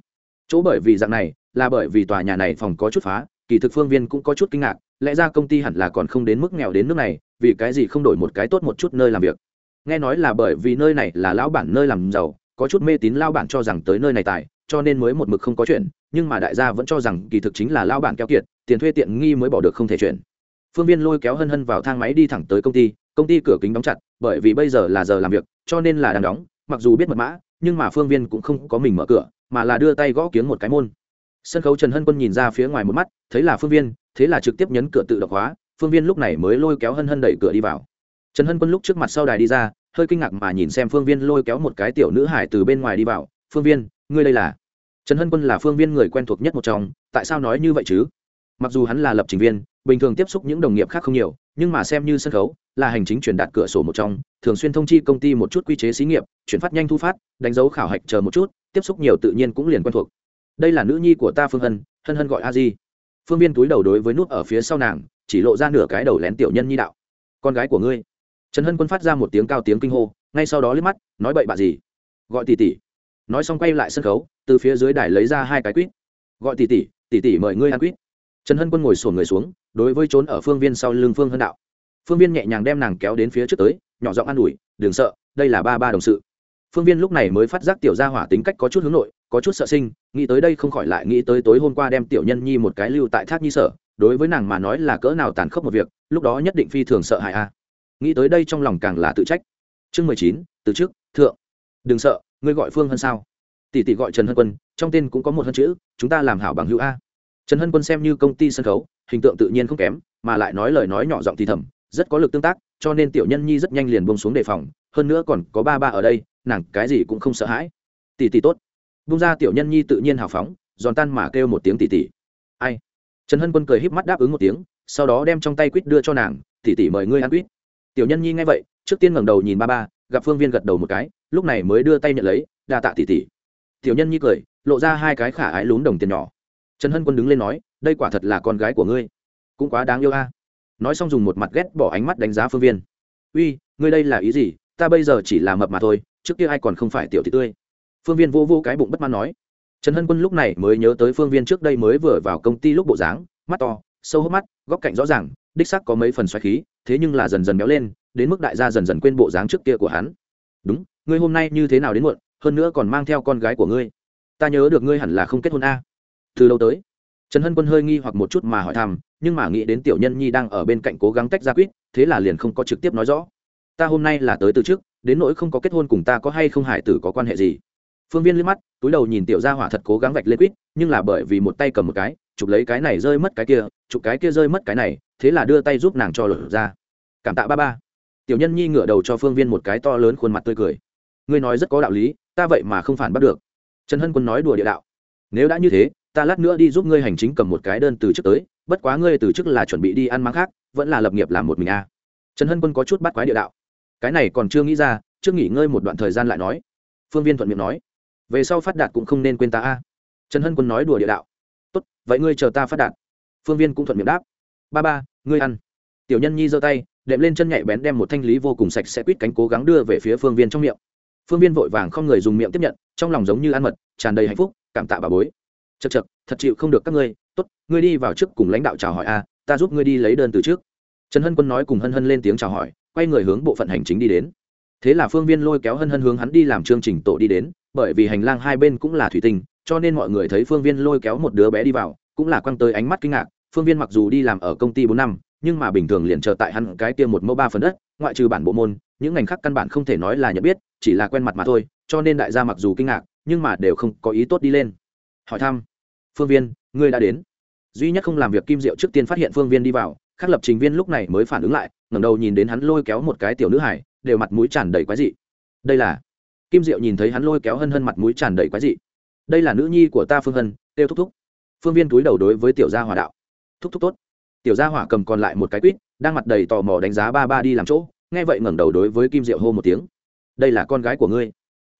Chỗ bởi vì dạng này, là bởi vì tòa nhà này phòng có chút phá, kỳ thực phương viên cũng có chút kinh ngạc, lẽ ra công ty hẳn là còn không đến mức nghèo đến nước này, vì cái gì không đổi một cái tốt một chút nơi làm việc? Nghe nói là bởi vì nơi này là lão bản nơi làm giàu, có chút mê tín lao bản cho rằng tới nơi này tài, cho nên mới một mực không có chuyện, nhưng mà đại gia vẫn cho rằng kỳ thực chính là lao bản keo kiệt, tiền thuê tiện nghi mới bỏ được không thể chuyển. Phương viên lôi kéo hân hân vào thang máy đi thẳng tới công ty công ty cửa kính đóng chặt, bởi vì bây giờ là giờ làm việc, cho nên là đang đóng. Mặc dù biết mật mã, nhưng mà phương viên cũng không có mình mở cửa, mà là đưa tay gõ kiếng một cái môn. Sân khấu trần hân quân nhìn ra phía ngoài một mắt, thấy là phương viên, thế là trực tiếp nhấn cửa tự động hóa. Phương viên lúc này mới lôi kéo hân hân đẩy cửa đi vào. Trần hân quân lúc trước mặt sau đài đi ra, hơi kinh ngạc mà nhìn xem phương viên lôi kéo một cái tiểu nữ hải từ bên ngoài đi vào. Phương viên, ngươi đây là? Trần hân quân là phương viên người quen thuộc nhất một trong, tại sao nói như vậy chứ? Mặc dù hắn là lập trình viên, bình thường tiếp xúc những đồng nghiệp khác không nhiều nhưng mà xem như sân khấu, là hành chính truyền đạt cửa sổ một trong, thường xuyên thông chi công ty một chút quy chế xí nghiệp, chuyển phát nhanh thu phát, đánh dấu khảo hạch chờ một chút, tiếp xúc nhiều tự nhiên cũng liền quen thuộc. Đây là nữ nhi của ta phương hân hân hân gọi a di. Phương viên túi đầu đối với nút ở phía sau nàng, chỉ lộ ra nửa cái đầu lén tiểu nhân nhi đạo. Con gái của ngươi. Trần hân quân phát ra một tiếng cao tiếng kinh hô, ngay sau đó liếc mắt, nói bậy bạ gì? Gọi tỷ tỷ. Nói xong quay lại sân khấu, từ phía dưới đài lấy ra hai cái quýt. Gọi tỷ tỷ tỷ tỷ mời ngươi ăn quýt trần hân quân ngồi sổn người xuống, đối với trốn ở phương viên sau lưng phương hân đạo. Phương viên nhẹ nhàng đem nàng kéo đến phía trước tới, nhỏ giọng an ủi, đừng sợ, đây là ba ba đồng sự. Phương viên lúc này mới phát giác tiểu gia hỏa tính cách có chút hướng nội, có chút sợ sinh, nghĩ tới đây không khỏi lại nghĩ tới tối hôm qua đem tiểu nhân nhi một cái lưu tại thác nhi sở, đối với nàng mà nói là cỡ nào tàn khốc một việc, lúc đó nhất định phi thường sợ hãi a. Nghĩ tới đây trong lòng càng là tự trách. Chương mười chín, từ trước, thượng. Đừng sợ, ngươi gọi phương hơn sao? Tỷ tỷ gọi trần hân quân, trong tên cũng có một hơn chữ, chúng ta làm hảo bằng hữu a trần hân quân xem như công ty sân khấu, hình tượng tự nhiên không kém, mà lại nói lời nói nhỏ giọng thì thầm, rất có lực tương tác, cho nên tiểu nhân nhi rất nhanh liền bông xuống đề phòng, hơn nữa còn có ba ba ở đây, nàng cái gì cũng không sợ hãi. Tỷ tỷ tốt. Bung ra tiểu nhân nhi tự nhiên hào phóng, giòn tan mà kêu một tiếng tỷ tỷ. Ai? Trần hân quân cười híp mắt đáp ứng một tiếng, sau đó đem trong tay quýt đưa cho nàng, tỷ tỷ mời ngươi ăn quýt. Tiểu nhân nhi nghe vậy, trước tiên ngẩng đầu nhìn ba ba, gặp phương viên gật đầu một cái, lúc này mới đưa tay nhận lấy, đa tạ tỷ tỷ. Tiểu nhân nhi cười, lộ ra hai cái khả ái lún đồng tiền nhỏ trần hân quân đứng lên nói, đây quả thật là con gái của ngươi. Cũng quá đáng yêu a. Nói xong dùng một mặt ghét bỏ ánh mắt đánh giá phương viên. Uy, ngươi đây là ý gì? Ta bây giờ chỉ là mập mà thôi, trước kia ai còn không phải tiểu thị tươi? Phương viên vô vô cái bụng bất mãn nói. Trần hân quân lúc này mới nhớ tới phương viên trước đây mới vừa vào công ty lúc bộ dáng, mắt to, sâu hốc mắt, góc cạnh rõ ràng, đích sắc có mấy phần xoáy khí, thế nhưng là dần dần béo lên, đến mức đại gia dần dần quên bộ dáng trước kia của hắn. Đúng, ngươi hôm nay như thế nào đến muộn, hơn nữa còn mang theo con gái của ngươi. Ta nhớ được ngươi hẳn là không kết hôn a từ lâu tới? Trần hân quân hơi nghi hoặc một chút mà hỏi thăm, nhưng mà nghĩ đến tiểu nhân nhi đang ở bên cạnh cố gắng tách ra quýt, thế là liền không có trực tiếp nói rõ. Ta hôm nay là tới từ trước, đến nỗi không có kết hôn cùng ta có hay không hải tử có quan hệ gì? Phương viên liếc mắt, túi đầu nhìn tiểu gia hỏa thật cố gắng vạch lên quýt, nhưng là bởi vì một tay cầm một cái, chụp lấy cái này rơi mất cái kia, chụp cái kia rơi mất cái này, thế là đưa tay giúp nàng cho lột ra. Cảm tạ ba ba. Tiểu nhân nhi ngửa đầu cho phương viên một cái to lớn khuôn mặt tươi cười. Ngươi nói rất có đạo lý, ta vậy mà không phản bắt được. Trần hân quân nói đùa địa đạo. Nếu đã như thế ta lát nữa đi giúp ngươi hành chính cầm một cái đơn từ trước tới, bất quá ngươi từ trước là chuẩn bị đi ăn mắng khác, vẫn là lập nghiệp làm một mình a. À. trần hân quân có chút bắt quái địa đạo. Cái này còn chưa nghĩ ra, trước nghỉ ngơi một đoạn thời gian lại nói. Phương viên thuận miệng nói. Về sau phát đạt cũng không nên quên ta a. Trần hân quân nói đùa địa đạo. Tốt, vậy ngươi chờ ta phát đạt. Phương viên cũng thuận miệng đáp. Ba ba, ngươi ăn. Tiểu nhân nhi giơ tay, đệm lên chân nhạy bén đem một thanh lý vô cùng sạch sẽ quýt cánh cố gắng đưa về phía phương viên trong miệng. Phương viên vội vàng không người dùng miệng tiếp nhận, trong lòng giống như ăn mật, tràn đầy hạnh phúc, cảm tạ bà bối chật chật thật chịu không được các ngươi, tốt, ngươi đi vào trước cùng lãnh đạo chào hỏi a, ta giúp ngươi đi lấy đơn từ trước. Trần hân quân nói cùng hân hân lên tiếng chào hỏi, quay người hướng bộ phận hành chính đi đến. Thế là phương viên lôi kéo hân hân hướng hắn đi làm chương trình tổ đi đến, bởi vì hành lang hai bên cũng là thủy tinh, cho nên mọi người thấy phương viên lôi kéo một đứa bé đi vào, cũng là quăng tới ánh mắt kinh ngạc. Phương viên mặc dù đi làm ở công ty bốn năm, nhưng mà bình thường liền chờ tại hắn cái tiêm một mẫu ba phần đất, ngoại trừ bản bộ môn, những ngành khác căn bản không thể nói là nhận biết, chỉ là quen mặt mà thôi, cho nên đại gia mặc dù kinh ngạc, nhưng mà đều không có ý tốt đi lên hỏi thăm. Phương viên, ngươi đã đến. Duy nhất không làm việc kim diệu trước tiên phát hiện phương viên đi vào, khắc lập trình viên lúc này mới phản ứng lại, ngẩng đầu nhìn đến hắn lôi kéo một cái tiểu nữ hải đều mặt mũi tràn đầy quái dị. Đây là? Kim diệu nhìn thấy hắn lôi kéo hân hân mặt mũi tràn đầy quái dị. Đây là nữ nhi của ta phương hân têu thúc thúc. Phương viên túi đầu đối với tiểu gia hỏa đạo. Thúc thúc tốt. Tiểu gia hỏa cầm còn lại một cái quýt, đang mặt đầy tò mò đánh giá ba ba đi làm chỗ, nghe vậy ngẩng đầu đối với kim diệu hô một tiếng. Đây là con gái của ngươi.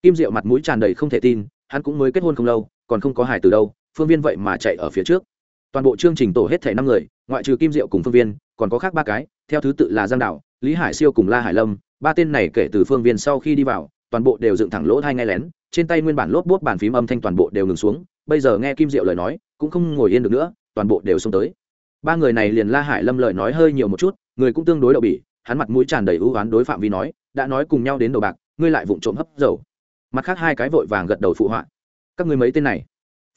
Kim diệu mặt mũi tràn đầy không thể tin, hắn cũng mới kết hôn không lâu còn không có hài từ đâu, phương viên vậy mà chạy ở phía trước. Toàn bộ chương trình tổ hết thể năm người, ngoại trừ kim diệu cùng phương viên, còn có khác ba cái, theo thứ tự là giang đạo lý hải siêu cùng la hải lâm, ba tên này kể từ phương viên sau khi đi vào, toàn bộ đều dựng thẳng lỗ thai ngay lén, trên tay nguyên bản lốp bốt bàn phím âm thanh toàn bộ đều ngừng xuống, bây giờ nghe kim diệu lời nói, cũng không ngồi yên được nữa, toàn bộ đều xông tới. Ba người này liền la hải lâm lời nói hơi nhiều một chút, người cũng tương đối đậu bỉ, hắn mặt mũi tràn đầy ưu oán đối phạm vi nói, đã nói cùng nhau đến đầu bạc, ngươi lại vụng trộm hấp dầu. Mặt khác hai cái vội vàng gật đầu phụ họa các ngươi mấy tên này.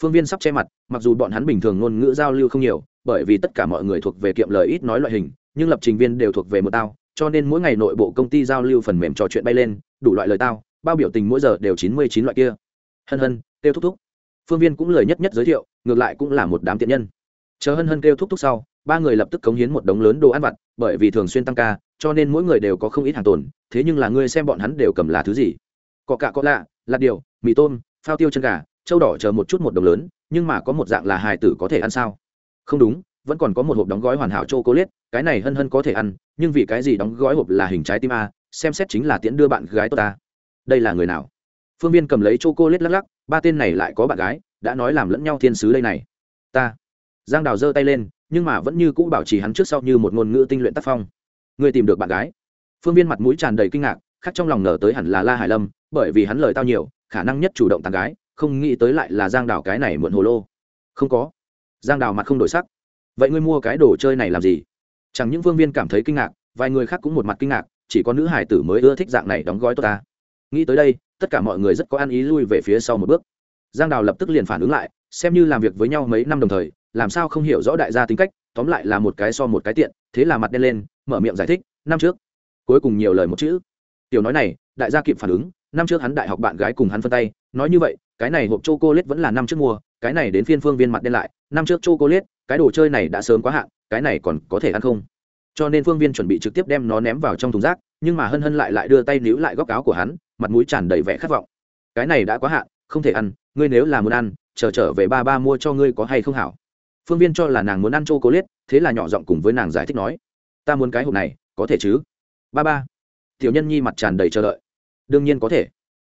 Phương viên sắp che mặt, mặc dù bọn hắn bình thường ngôn ngữ giao lưu không nhiều, bởi vì tất cả mọi người thuộc về kiệm lời ít nói loại hình, nhưng lập trình viên đều thuộc về một tao, cho nên mỗi ngày nội bộ công ty giao lưu phần mềm trò chuyện bay lên, đủ loại lời tao, bao biểu tình mỗi giờ đều chín mươi chín loại kia. Hân hân, kêu thúc thúc. Phương viên cũng lời nhất nhất giới thiệu, ngược lại cũng là một đám tiện nhân. Chờ hân hân kêu thúc thúc sau, ba người lập tức cống hiến một đống lớn đồ ăn vặt, bởi vì thường xuyên tăng ca, cho nên mỗi người đều có không ít hàng tồn, thế nhưng là ngươi xem bọn hắn đều cầm là thứ gì? Cọ cạ cọ lạ, lạt điều, mì tôm, phao tiêu chân gà châu đỏ chờ một chút một đồng lớn, nhưng mà có một dạng là hài tử có thể ăn sao? Không đúng, vẫn còn có một hộp đóng gói hoàn hảo châu cố liết cái này hân hân có thể ăn, nhưng vì cái gì đóng gói hộp là hình trái tim a, xem xét chính là tiễn đưa bạn gái tôi ta đây là người nào? Phương viên cầm lấy châu cô lết lắc lắc, ba tên này lại có bạn gái, đã nói làm lẫn nhau thiên sứ đây này. Ta. Giang đào giơ tay lên, nhưng mà vẫn như cũ bảo trì hắn trước sau như một ngôn ngữ tinh luyện tác phong. Người tìm được bạn gái. Phương viên mặt mũi tràn đầy kinh ngạc khác trong lòng nở tới hẳn là la hải lâm, bởi vì hắn lời tao nhiều, khả năng nhất chủ động tàn gái không nghĩ tới lại là giang đào cái này muộn hồ lô. Không có. Giang đào mặt không đổi sắc. Vậy ngươi mua cái đồ chơi này làm gì? Chẳng những vương viên cảm thấy kinh ngạc, vài người khác cũng một mặt kinh ngạc, chỉ có nữ hải tử mới ưa thích dạng này đóng gói tốt ta. Nghĩ tới đây, tất cả mọi người rất có ăn ý lui về phía sau một bước. Giang đào lập tức liền phản ứng lại, xem như làm việc với nhau mấy năm đồng thời, làm sao không hiểu rõ đại gia tính cách, tóm lại là một cái so một cái tiện, thế là mặt đen lên, mở miệng giải thích, năm trước, cuối cùng nhiều lời một chữ. Tiểu nói này, đại gia kịp phản ứng năm trước hắn đại học bạn gái cùng hắn phân tay nói như vậy cái này hộp chocolate vẫn là năm trước mua cái này đến phiên phương viên mặt đen lại năm trước chocolate, cái đồ chơi này đã sớm quá hạn cái này còn có thể ăn không? Cho nên phương viên chuẩn bị trực tiếp đem nó ném vào trong thùng rác nhưng mà hân hân lại lại đưa tay níu lại góc áo của hắn mặt mũi tràn đầy vẻ khát vọng. Cái này đã quá hạn không thể ăn ngươi nếu là muốn ăn chờ trở, trở về ba ba mua cho ngươi có hay không hảo? Phương viên cho là nàng muốn ăn c h thế là nhỏ giọng cùng với nàng giải thích nói ta muốn cái hộp này có thể chứ? Ba ba. Tiểu nhân nhi mặt tràn đầy chờ đợi đương nhiên có thể.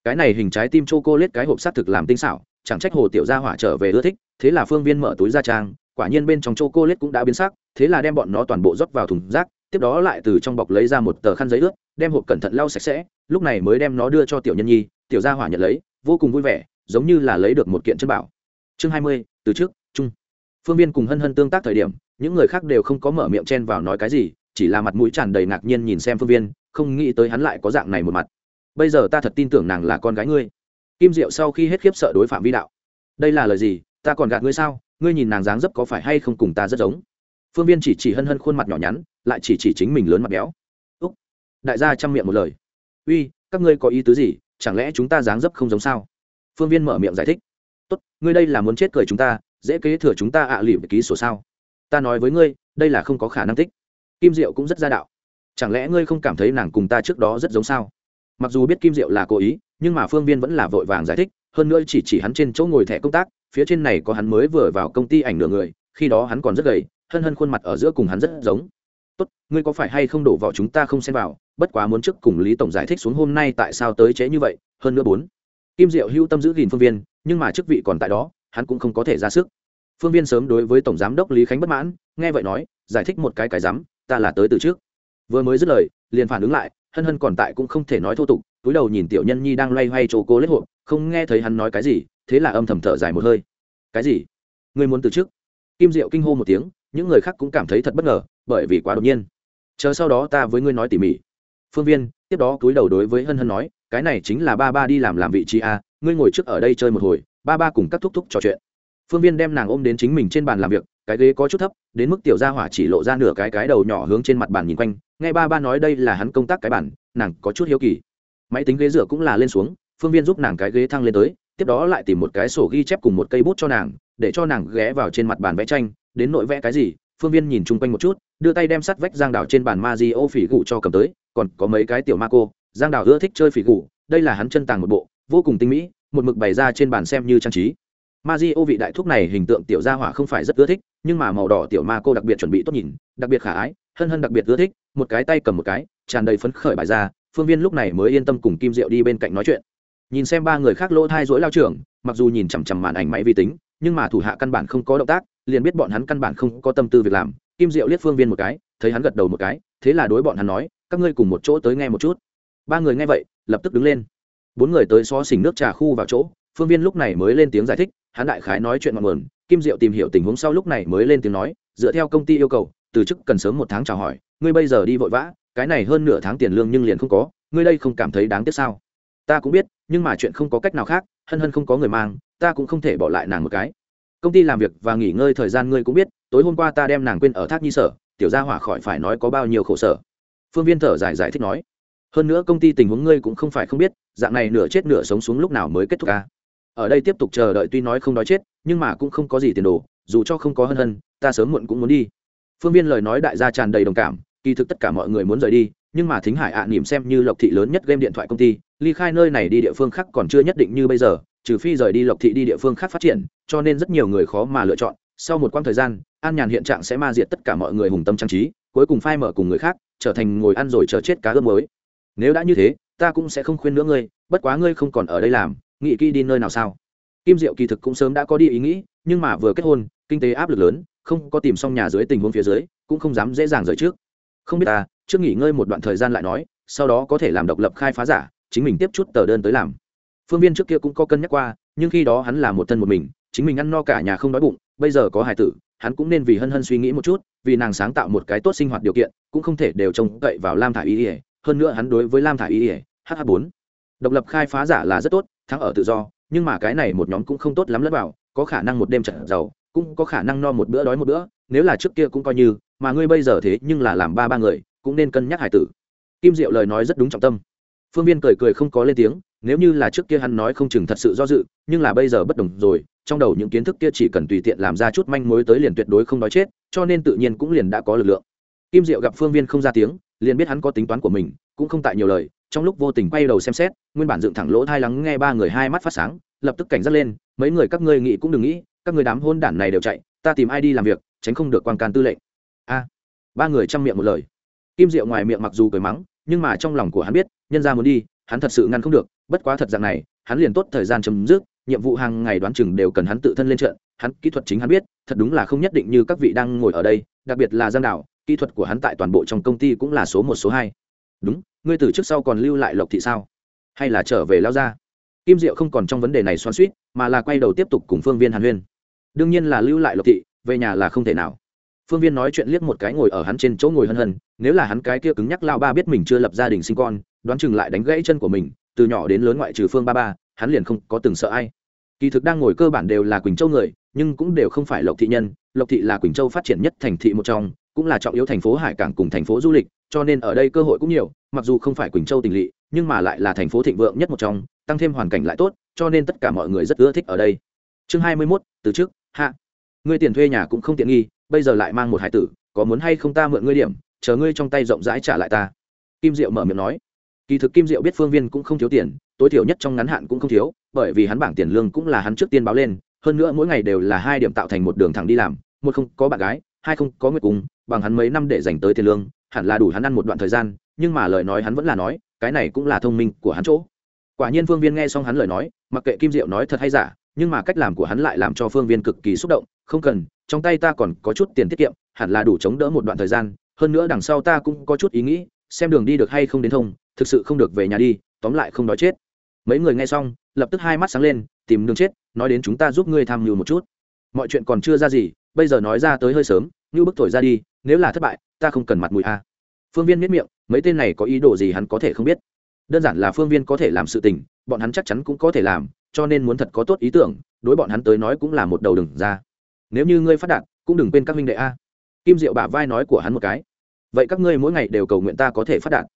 Cái này hình trái tim chô cô lết cái hộp s á t thực làm tinh xảo, chẳng trách hồ tiểu gia hỏa trở về ưa thích, thế là phương viên mở túi ra trang, quả nhiên bên trong chô cô lết cũng đã biến sắc, thế là đem bọn nó toàn bộ rót vào thùng rác, tiếp đó lại từ trong bọc lấy ra một tờ khăn giấy ướt, đem hộp cẩn thận lau sạch sẽ, lúc này mới đem nó đưa cho tiểu nhân nhi, tiểu gia hỏa nhận lấy, vô cùng vui vẻ, giống như là lấy được một kiện chân bảo. Chương hai mươi, từ trước, chung. Phương viên cùng hân hân tương tác thời điểm, những người khác đều không có mở miệng chen vào nói cái gì, chỉ là mặt mũi tràn đầy ngạc nhiên nhìn xem phương viên, không nghĩ tới hắn lại có dạng này một mặt bây giờ ta thật tin tưởng nàng là con gái ngươi. Kim diệu sau khi hết khiếp sợ đối phạm vi đạo. Đây là lời gì? Ta còn gạt ngươi sao? Ngươi nhìn nàng dáng dấp có phải hay không cùng ta rất giống? Phương viên chỉ chỉ hân hân khuôn mặt nhỏ nhắn, lại chỉ chỉ chính mình lớn mặt béo. Úc. Đại gia chăm miệng một lời. Uy, các ngươi có ý tứ gì? Chẳng lẽ chúng ta dáng dấp không giống sao? Phương viên mở miệng giải thích. Tốt, ngươi đây là muốn chết cười chúng ta, dễ kế thừa chúng ta ạ à lỉm ký sổ sao? Ta nói với ngươi, đây là không có khả năng thích. Kim diệu cũng rất gia đạo. Chẳng lẽ ngươi không cảm thấy nàng cùng ta trước đó rất giống sao? Mặc dù biết kim diệu là cố ý, nhưng mà phương viên vẫn là vội vàng giải thích, hơn nữa chỉ chỉ hắn trên chỗ ngồi thẻ công tác, phía trên này có hắn mới vừa vào công ty ảnh nửa người, khi đó hắn còn rất gầy, hân hân khuôn mặt ở giữa cùng hắn rất giống. Tốt, ngươi có phải hay không đổ vào chúng ta không xem vào, bất quá muốn trước cùng lý tổng giải thích xuống hôm nay tại sao tới chế như vậy, hơn nữa bốn. Kim diệu hưu tâm giữ gìn phương viên, nhưng mà chức vị còn tại đó, hắn cũng không có thể ra sức. Phương viên sớm đối với tổng giám đốc lý khánh bất mãn, nghe vậy nói, giải thích một cái cái dám ta là tới từ trước. Vừa mới dứt lời, liền phản ứng lại hân hân còn tại cũng không thể nói thô tục, túi đầu nhìn tiểu nhân nhi đang loay hoay chỗ cô lết hộp, không nghe thấy hắn nói cái gì, thế là âm thầm thở dài một hơi. Cái gì? Người muốn từ chức? kim diệu kinh hô một tiếng, những người khác cũng cảm thấy thật bất ngờ, bởi vì quá đột nhiên. Chờ sau đó ta với ngươi nói tỉ mỉ. Phương viên, tiếp đó túi đầu đối với hân hân nói, cái này chính là ba ba đi làm làm vị trí a, ngươi ngồi trước ở đây chơi một hồi, ba ba cùng các thúc thúc trò chuyện. Phương viên đem nàng ôm đến chính mình trên bàn làm việc cái ghế có chút thấp, đến mức tiểu gia hỏa chỉ lộ ra nửa cái cái đầu nhỏ hướng trên mặt bàn nhìn quanh, nghe ba ba nói đây là hắn công tác cái bản nàng có chút hiếu kỳ. Máy tính ghế rửa cũng là lên xuống, phương viên giúp nàng cái ghế thăng lên tới, tiếp đó lại tìm một cái sổ ghi chép cùng một cây bút cho nàng, để cho nàng ghé vào trên mặt bàn vẽ tranh, đến nội vẽ cái gì, phương viên nhìn chung quanh một chút, đưa tay đem sắt vách giang đảo trên bàn ma di ô phỉ gụ cho cầm tới, còn có mấy cái tiểu ma cô, giang đảo ưa thích chơi phỉ gụ đây là hắn chân tàng một bộ, vô cùng tinh mỹ, một mực bày ra trên bàn xem như trang trí ma di ô vị đại thúc này hình tượng tiểu gia hỏa không phải rất ưa thích, nhưng mà màu đỏ tiểu ma cô đặc biệt chuẩn bị tốt nhìn, đặc biệt khả ái, hân hân đặc biệt ưa thích, một cái tay cầm một cái, tràn đầy phấn khởi bài ra, phương viên lúc này mới yên tâm cùng kim diệu đi bên cạnh nói chuyện. Nhìn xem ba người khác lỗ thai dỗi lao trưởng mặc dù nhìn chằm chằm màn ảnh máy vi tính, nhưng mà thủ hạ căn bản không có động tác, liền biết bọn hắn căn bản không có tâm tư việc làm. Kim diệu liếc phương viên một cái, thấy hắn gật đầu một cái, thế là đối bọn hắn nói, các ngươi cùng một chỗ tới nghe một chút. Ba người nghe vậy, lập tức đứng lên. Bốn người tới xó xỉnh nước trà khu vào chỗ, phương viên lúc này mới lên tiếng giải thích hắn đại khái nói chuyện ngọn nguồn, kim diệu tìm hiểu tình huống sau lúc này mới lên tiếng nói, dựa theo công ty yêu cầu, từ chức cần sớm một tháng chào hỏi, ngươi bây giờ đi vội vã, cái này hơn nửa tháng tiền lương nhưng liền không có, ngươi đây không cảm thấy đáng tiếc sao? Ta cũng biết, nhưng mà chuyện không có cách nào khác, hân hân không có người mang, ta cũng không thể bỏ lại nàng một cái. Công ty làm việc và nghỉ ngơi thời gian ngươi cũng biết, tối hôm qua ta đem nàng quên ở thác nhi sở, tiểu gia hỏa khỏi phải nói có bao nhiêu khổ sở. Phương viên thở dài giải thích nói, hơn nữa công ty tình huống ngươi cũng không phải không biết, dạng này nửa chết nửa sống xuống lúc nào mới kết thúc à? Ở đây tiếp tục chờ đợi tuy nói không đói chết, nhưng mà cũng không có gì tiền đồ, dù cho không có hân hân, ta sớm muộn cũng muốn đi. Phương viên lời nói đại gia tràn đầy đồng cảm, kỳ thực tất cả mọi người muốn rời đi, nhưng mà thính hải ạ à nỉm xem như lộc thị lớn nhất game điện thoại công ty, ly khai nơi này đi địa phương khác còn chưa nhất định như bây giờ, trừ phi rời đi lộc thị đi địa phương khác phát triển, cho nên rất nhiều người khó mà lựa chọn. Sau một quãng thời gian, an nhàn hiện trạng sẽ ma diệt tất cả mọi người hùng tâm trang trí, cuối cùng phai mở cùng người khác, trở thành ngồi ăn rồi chờ chết cá ướp mới nếu đã như thế, ta cũng sẽ không khuyên nữa ngươi, bất quá ngươi không còn ở đây làm nghĩ kỹ đi nơi nào sao? Kim diệu kỳ thực cũng sớm đã có đi ý nghĩ, nhưng mà vừa kết hôn, kinh tế áp lực lớn, không có tìm xong nhà dưới tình huống phía dưới, cũng không dám dễ dàng rời trước. Không biết ta, trước nghỉ ngơi một đoạn thời gian lại nói, sau đó có thể làm độc lập khai phá giả, chính mình tiếp chút tờ đơn tới làm. Phương viên trước kia cũng có cân nhắc qua, nhưng khi đó hắn là một thân một mình, chính mình ăn no cả nhà không đói bụng, bây giờ có hài tử, hắn cũng nên vì hân hân suy nghĩ một chút, vì nàng sáng tạo một cái tốt sinh hoạt điều kiện, cũng không thể đều trông cậy vào lam thả y ỉa hơn nữa hắn đối với lam thả y ỉa hh bốn, độc lập khai phá giả là rất tốt thắng ở tự do, nhưng mà cái này một nhóm cũng không tốt lắm lẫn vào, có khả năng một đêm trận giàu, cũng có khả năng no một bữa đói một bữa, nếu là trước kia cũng coi như, mà ngươi bây giờ thế nhưng là làm ba ba người, cũng nên cân nhắc hải tử. Kim diệu lời nói rất đúng trọng tâm. Phương viên cười cười không có lên tiếng, nếu như là trước kia hắn nói không chừng thật sự do dự, nhưng là bây giờ bất đồng rồi, trong đầu những kiến thức kia chỉ cần tùy tiện làm ra chút manh mối tới liền tuyệt đối không nói chết, cho nên tự nhiên cũng liền đã có lực lượng. Kim diệu gặp phương viên không ra tiếng, liền biết hắn có tính toán của mình, cũng không tại nhiều lời trong lúc vô tình quay đầu xem xét, nguyên bản dựng thẳng lỗ thai lắng nghe ba người hai mắt phát sáng, lập tức cảnh giác lên, mấy người các ngươi nghĩ cũng đừng nghĩ, các người đám hôn đản này đều chạy, ta tìm ai đi làm việc, tránh không được quan can tư lệnh. A. À, ba người chăm miệng một lời. Kim diệu ngoài miệng mặc dù cười mắng, nhưng mà trong lòng của hắn biết, nhân ra muốn đi, hắn thật sự ngăn không được, bất quá thật dạng này, hắn liền tốt thời gian chấm dứt, nhiệm vụ hàng ngày đoán chừng đều cần hắn tự thân lên trận, hắn kỹ thuật chính hắn biết, thật đúng là không nhất định như các vị đang ngồi ở đây, đặc biệt là giang đạo kỹ thuật của hắn tại toàn bộ trong công ty cũng là số một, số hai. Đúng ngươi từ trước sau còn lưu lại lộc thị sao? Hay là trở về lao ra? Kim diệu không còn trong vấn đề này xoan suýt mà là quay đầu tiếp tục cùng phương viên hàn huyên. Đương nhiên là lưu lại lộc thị, về nhà là không thể nào. Phương viên nói chuyện liếc một cái ngồi ở hắn trên chỗ ngồi hân hân, nếu là hắn cái kia cứng nhắc lao ba biết mình chưa lập gia đình sinh con, đoán chừng lại đánh gãy chân của mình, từ nhỏ đến lớn ngoại trừ phương ba ba, hắn liền không có từng sợ ai. Kỳ thực đang ngồi cơ bản đều là quỳnh châu người, nhưng cũng đều không phải lộc thị nhân, lộc thị là quỳnh châu phát triển nhất thành thị một trong, cũng là trọng yếu thành phố hải cảng cùng thành phố du lịch cho nên ở đây cơ hội cũng nhiều, mặc dù không phải quỳnh châu tỉnh lỵ, nhưng mà lại là thành phố thịnh vượng nhất một trong, tăng thêm hoàn cảnh lại tốt, cho nên tất cả mọi người rất ưa thích ở đây. Chương hai mươi mốt, từ trước hạ. Ngươi tiền thuê nhà cũng không tiện nghi, bây giờ lại mang một hải tử, có muốn hay không ta mượn ngươi điểm, chờ ngươi trong tay rộng rãi trả lại ta. Kim diệu mở miệng nói. Kỳ thực kim diệu biết phương viên cũng không thiếu tiền, tối thiểu nhất trong ngắn hạn cũng không thiếu, bởi vì hắn bảng tiền lương cũng là hắn trước tiên báo lên, hơn nữa mỗi ngày đều là hai điểm tạo thành một đường thẳng đi làm, một không có bạn gái hai không có nguyệt cung bằng hắn mấy năm để dành tới tiền lương, hẳn là đủ hắn ăn một đoạn thời gian, nhưng mà lời nói hắn vẫn là nói, cái này cũng là thông minh của hắn chỗ. Quả nhiên phương viên nghe xong hắn lời nói, mặc kệ kim diệu nói thật hay giả, nhưng mà cách làm của hắn lại làm cho phương viên cực kỳ xúc động, không cần, trong tay ta còn có chút tiền tiết kiệm, hẳn là đủ chống đỡ một đoạn thời gian, hơn nữa đằng sau ta cũng có chút ý nghĩ, xem đường đi được hay không đến thông, thực sự không được về nhà đi, tóm lại không nói chết. Mấy người nghe xong, lập tức hai mắt sáng lên, tìm đường chết, nói đến chúng ta giúp ngươi tham mưu một chút. Mọi chuyện còn chưa ra gì bây giờ nói ra tới hơi sớm, như bức thổi ra đi, nếu là thất bại, ta không cần mặt mũi a. Phương viên miết miệng, mấy tên này có ý đồ gì hắn có thể không biết? Đơn giản là phương viên có thể làm sự tình, bọn hắn chắc chắn cũng có thể làm, cho nên muốn thật có tốt ý tưởng, đối bọn hắn tới nói cũng là một đầu đừng ra. Nếu như ngươi phát đạt, cũng đừng quên các minh đệ a. Kim diệu bả vai nói của hắn một cái. Vậy các ngươi mỗi ngày đều cầu nguyện ta có thể phát đạt.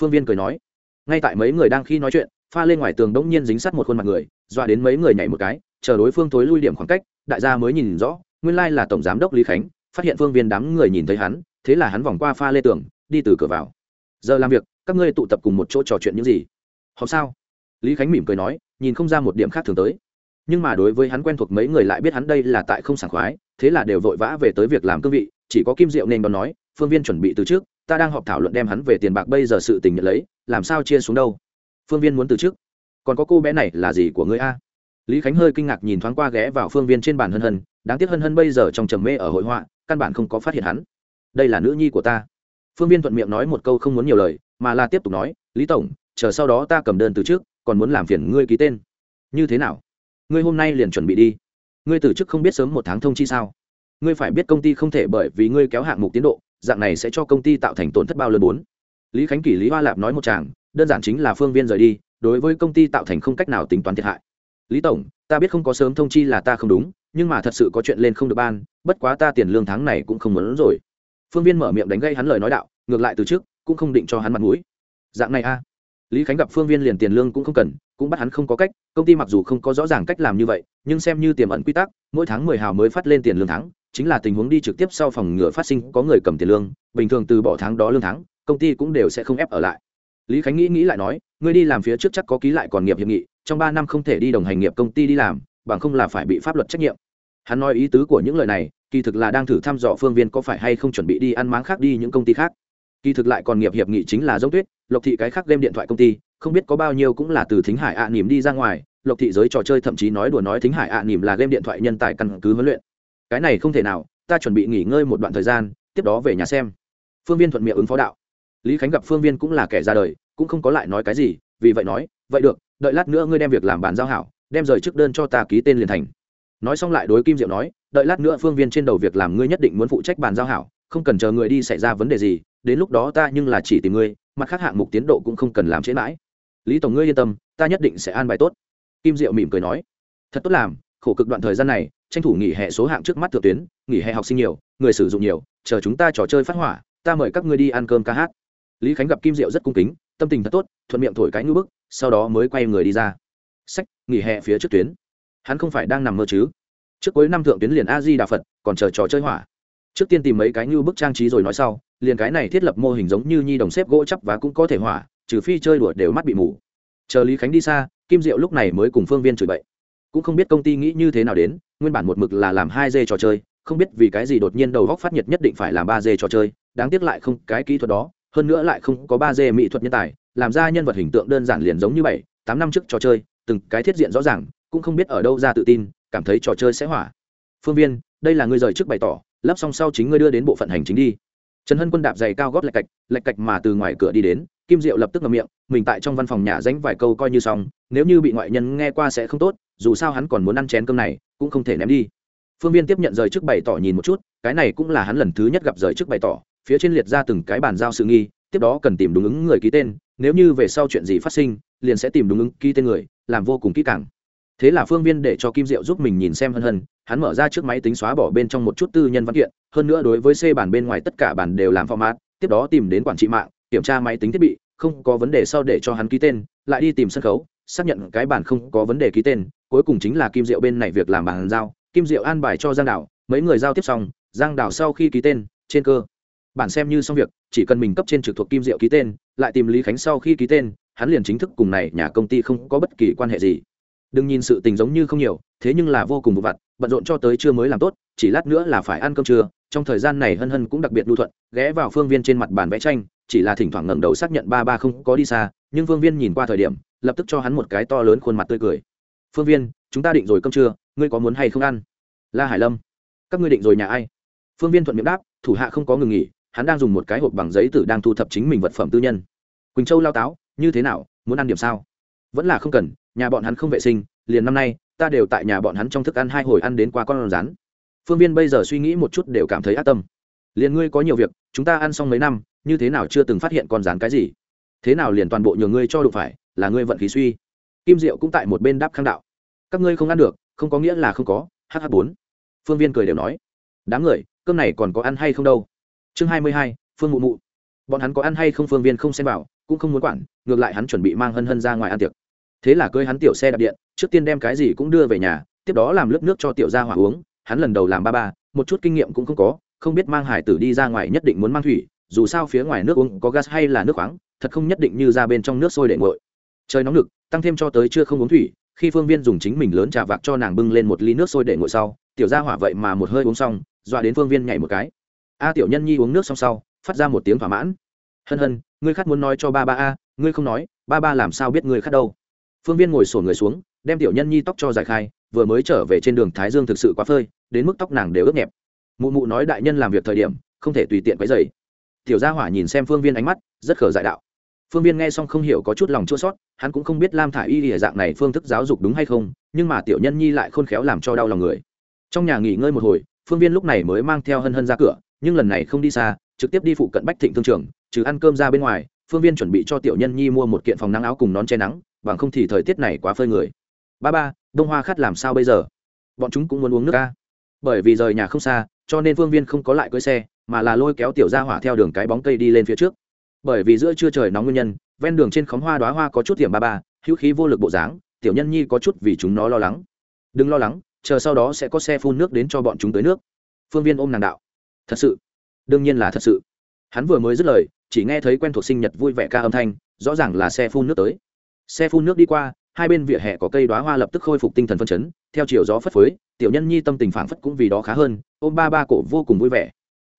Phương viên cười nói. Ngay tại mấy người đang khi nói chuyện, pha lên ngoài tường đống nhiên dính sát một khuôn mặt người, dọa đến mấy người nhảy một cái, chờ đối phương thối lui điểm khoảng cách, đại gia mới nhìn rõ nguyên lai là tổng giám đốc lý khánh phát hiện phương viên đám người nhìn thấy hắn thế là hắn vòng qua pha lê tường, đi từ cửa vào. Giờ làm việc, các ngươi tụ tập cùng một chỗ trò chuyện những gì? Học sao. Lý khánh mỉm cười nói, nhìn không ra một điểm khác thường tới. Nhưng mà đối với hắn quen thuộc mấy người lại biết hắn đây là tại không sảng khoái, thế là đều vội vã về tới việc làm cương vị, chỉ có kim diệu nên đón nói, phương viên chuẩn bị từ trước, ta đang họp thảo luận đem hắn về tiền bạc bây giờ sự tình nhận lấy, làm sao chia xuống đâu? Phương viên muốn từ trước, còn có cô bé này là gì của ngươi a? Lý khánh hơi kinh ngạc nhìn thoáng qua ghé vào phương viên trên bàn hân hân, đáng tiếc hân hân bây giờ trong trầm mê ở hội họa, căn bản không có phát hiện hắn. Đây là nữ nhi của ta. Phương viên thuận miệng nói một câu không muốn nhiều lời, mà là tiếp tục nói, lý tổng, chờ sau đó ta cầm đơn từ trước, còn muốn làm phiền ngươi ký tên. Như thế nào? Ngươi hôm nay liền chuẩn bị đi. Ngươi từ chức không biết sớm một tháng thông chi sao? Ngươi phải biết công ty không thể bởi vì ngươi kéo hạng mục tiến độ, dạng này sẽ cho công ty tạo thành tổn thất bao lớn bốn. Lý khánh kỷ lý hoa lạp nói một chàng, đơn giản chính là phương viên rời đi, đối với công ty tạo thành không cách nào tính toán thiệt hại lý tổng, ta biết không có sớm thông chi là ta không đúng, nhưng mà thật sự có chuyện lên không được ban, bất quá ta tiền lương tháng này cũng không muốn rồi. Phương viên mở miệng đánh gây hắn lời nói đạo, ngược lại từ trước, cũng không định cho hắn mặt mũi. Dạng này a. Lý khánh gặp phương viên liền tiền lương cũng không cần, cũng bắt hắn không có cách, công ty mặc dù không có rõ ràng cách làm như vậy, nhưng xem như tiềm ẩn quy tắc, mỗi tháng mười hào mới phát lên tiền lương tháng, chính là tình huống đi trực tiếp sau phòng ngừa phát sinh có người cầm tiền lương, bình thường từ bỏ tháng đó lương tháng, công ty cũng đều sẽ không ép ở lại lý khánh nghĩ nghĩ lại nói, ngươi đi làm phía trước chắc có ký lại còn nghiệp hiệp nghị, trong ba năm không thể đi đồng hành nghiệp công ty đi làm, bằng không là phải bị pháp luật trách nhiệm. Hắn nói ý tứ của những lời này, kỳ thực là đang thử thăm dò phương viên có phải hay không chuẩn bị đi ăn máng khác đi những công ty khác. Kỳ thực lại còn nghiệp hiệp nghị chính là giống tuyết, lộc thị cái khác game điện thoại công ty, không biết có bao nhiêu cũng là từ thính hải ạ à nỉm đi ra ngoài, lộc thị giới trò chơi thậm chí nói đùa nói thính hải ạ à nỉm là game điện thoại nhân tài căn cứ huấn luyện. Cái này không thể nào, ta chuẩn bị nghỉ ngơi một đoạn thời gian, tiếp đó về nhà xem. Phương viên thuận miệng ứng phó đạo lý khánh gặp phương viên cũng là kẻ ra đời, cũng không có lại nói cái gì, vì vậy nói, vậy được, đợi lát nữa ngươi đem việc làm bàn giao hảo, đem rời trước đơn cho ta ký tên liền thành. Nói xong lại đối kim diệu nói, đợi lát nữa phương viên trên đầu việc làm ngươi nhất định muốn phụ trách bàn giao hảo, không cần chờ người đi xảy ra vấn đề gì, đến lúc đó ta nhưng là chỉ tìm ngươi, mặt khác hạng mục tiến độ cũng không cần làm chế mãi. Lý tổng ngươi yên tâm, ta nhất định sẽ an bài tốt. Kim diệu mỉm cười nói, thật tốt làm, khổ cực đoạn thời gian này, tranh thủ nghỉ hè số hạng trước mắt thượng tuyến, nghỉ hè học sinh nhiều, người sử dụng nhiều, chờ chúng ta trò chơi phát hỏa, ta mời các ngươi đi ăn cơm ca hát lý khánh gặp kim diệu rất cung kính, tâm tình thật tốt, thuận miệng thổi cái ngư bức, sau đó mới quay người đi ra. Sách, nghỉ hè phía trước tuyến. Hắn không phải đang nằm mơ chứ? Trước cuối năm thượng tuyến liền a di đà phật, còn chờ trò chơi hỏa. Trước tiên tìm mấy cái như bức trang trí rồi nói sau, liền cái này thiết lập mô hình giống như nhi đồng xếp gỗ chắp và cũng có thể hỏa, trừ phi chơi đùa đều mắt bị mù. Chờ lý khánh đi xa, kim diệu lúc này mới cùng phương viên chửi bậy. Cũng không biết công ty nghĩ như thế nào đến, nguyên bản một mực là làm hai d trò chơi, không biết vì cái gì đột nhiên đầu góc phát nhiệt nhất định phải làm ba d trò chơi, đáng tiếc lại không, cái kỹ thuật đó hơn nữa lại không có ba d mỹ thuật nhân tài, làm ra nhân vật hình tượng đơn giản liền giống như bảy, tám năm trước trò chơi, từng cái thiết diện rõ ràng, cũng không biết ở đâu ra tự tin, cảm thấy trò chơi sẽ hỏa. Phương viên, đây là ngươi rời trước bày tỏ lắp xong sau chính ngươi đưa đến bộ phận hành chính đi. Trần hân quân đạp giày cao gót lạch cạch lạch cạch mà từ ngoài cửa đi đến, kim diệu lập tức ngậm miệng, mình tại trong văn phòng nhà danh vài câu coi như xong, nếu như bị ngoại nhân nghe qua sẽ không tốt, dù sao hắn còn muốn ăn chén cơm này, cũng không thể ném đi. Phương viên tiếp nhận rời trước bày tỏ nhìn một chút, cái này cũng là hắn lần thứ nhất gặp rời trước bày tỏ phía trên liệt ra từng cái bàn giao sự nghi, tiếp đó cần tìm đúng ứng người ký tên, nếu như về sau chuyện gì phát sinh, liền sẽ tìm đúng ứng ký tên người, làm vô cùng kỹ càng. Thế là phương viên để cho kim diệu giúp mình nhìn xem hân hân, hắn mở ra trước máy tính xóa bỏ bên trong một chút tư nhân văn kiện, hơn nữa đối với c bản bên ngoài tất cả bản đều làm format, tiếp đó tìm đến quản trị mạng, kiểm tra máy tính thiết bị, không có vấn đề sau để cho hắn ký tên, lại đi tìm sân khấu, xác nhận cái bản không có vấn đề ký tên, cuối cùng chính là kim diệu bên này việc làm bàn giao, kim diệu an bài cho giang đảo mấy người giao tiếp xong, giang đảo sau khi ký tên, trên cơ bản xem như xong việc, chỉ cần mình cấp trên trực thuộc kim diệu ký tên, lại tìm lý khánh sau khi ký tên, hắn liền chính thức cùng này nhà công ty không có bất kỳ quan hệ gì. Đừng nhìn sự tình giống như không nhiều, thế nhưng là vô cùng vụ vặt, bận rộn cho tới trưa mới làm tốt, chỉ lát nữa là phải ăn cơm trưa, trong thời gian này hân hân cũng đặc biệt lưu thuận, ghé vào phương viên trên mặt bàn vẽ tranh, chỉ là thỉnh thoảng ngẩng đầu xác nhận ba ba không có đi xa, nhưng phương viên nhìn qua thời điểm, lập tức cho hắn một cái to lớn khuôn mặt tươi cười. Phương viên, chúng ta định rồi cơm trưa, ngươi có muốn hay không ăn? La hải lâm. Các ngươi định rồi nhà ai? Phương viên thuận miệng đáp, thủ hạ không có ngừng nghỉ hắn đang dùng một cái hộp bằng giấy tử đang thu thập chính mình vật phẩm tư nhân. Quỳnh châu lao táo, như thế nào, muốn ăn điểm sao? Vẫn là không cần, nhà bọn hắn không vệ sinh, liền năm nay, ta đều tại nhà bọn hắn trong thức ăn hai hồi ăn đến qua con rán. Phương viên bây giờ suy nghĩ một chút đều cảm thấy ác tâm. Liền ngươi có nhiều việc, chúng ta ăn xong mấy năm, như thế nào chưa từng phát hiện con rán cái gì? Thế nào liền toàn bộ nhờ ngươi cho đụng phải, là ngươi vận khí suy. Kim diệu cũng tại một bên đáp khang đạo. Các ngươi không ăn được, không có nghĩa là không có hh bốn. Phương viên cười đều nói. Đám người, cơm này còn có ăn hay không đâu? Chương hai mươi hai, phương mụ mụ. Bọn hắn có ăn hay không, phương viên không xem vào, cũng không muốn quản, ngược lại hắn chuẩn bị mang hân hân ra ngoài ăn tiệc. Thế là cưới hắn tiểu xe đạp điện, trước tiên đem cái gì cũng đưa về nhà, tiếp đó làm lớp nước cho tiểu gia hỏa uống, hắn lần đầu làm ba ba, một chút kinh nghiệm cũng không có, không biết mang hải tử đi ra ngoài nhất định muốn mang thủy, dù sao phía ngoài nước uống có gas hay là nước khoáng, thật không nhất định như ra bên trong nước sôi để nguội. Trời nóng nực, tăng thêm cho tới chưa không uống thủy, khi phương viên dùng chính mình lớn trà vạc cho nàng bưng lên một ly nước sôi để nguội sau, tiểu gia hỏa vậy mà một hơi uống xong, dọa đến phương viên nhảy một cái a tiểu nhân nhi uống nước xong sau, phát ra một tiếng thỏa mãn. Hân hân, ngươi khát muốn nói cho ba ba a, ngươi không nói, ba ba làm sao biết ngươi khát đâu? Phương viên ngồi sổ người xuống, đem tiểu nhân nhi tóc cho giải khai, vừa mới trở về trên đường thái dương thực sự quá phơi, đến mức tóc nàng đều ướt nhẹp. Mụ mụ nói đại nhân làm việc thời điểm, không thể tùy tiện quấy dày tiểu gia hỏa nhìn xem phương viên ánh mắt, rất khở dại đạo. Phương viên nghe xong không hiểu có chút lòng chua sót hắn cũng không biết lam thả i y ở dạng này phương thức giáo dục đúng hay không, nhưng mà tiểu nhân nhi lại khôn khéo làm cho đau lòng người. Trong nhà nghỉ ngơi một hồi, phương viên lúc này mới mang theo hân hân ra cửa nhưng lần này không đi xa, trực tiếp đi phụ cận bách thịnh thương trường, trừ ăn cơm ra bên ngoài, phương viên chuẩn bị cho tiểu nhân nhi mua một kiện phòng nắng áo cùng nón che nắng, bằng không thì thời tiết này quá phơi người. Ba ba, đông hoa khát làm sao bây giờ? Bọn chúng cũng muốn uống nước ca. Bởi vì rời nhà không xa, cho nên phương viên không có lại cưới xe, mà là lôi kéo tiểu ra hỏa theo đường cái bóng cây đi lên phía trước. Bởi vì giữa trưa trời nóng nguyên nhân, ven đường trên khóm hoa đoá hoa có chút tiệm ba ba, hữu khí vô lực bộ dáng, tiểu nhân nhi có chút vì chúng nó lo lắng. Đừng lo lắng, chờ sau đó sẽ có xe phun nước đến cho bọn chúng tới nước. Phương viên ôm nàng đạo thật sự? Đương nhiên là thật sự. Hắn vừa mới dứt lời, chỉ nghe thấy quen thuộc sinh nhật vui vẻ ca âm thanh, rõ ràng là xe phun nước tới. Xe phun nước đi qua, hai bên vỉa hè có cây đoá hoa lập tức khôi phục tinh thần phân chấn, theo chiều gió phất phới, tiểu nhân nhi tâm tình phảng phất cũng vì đó khá hơn, ôm ba ba cổ vô cùng vui vẻ.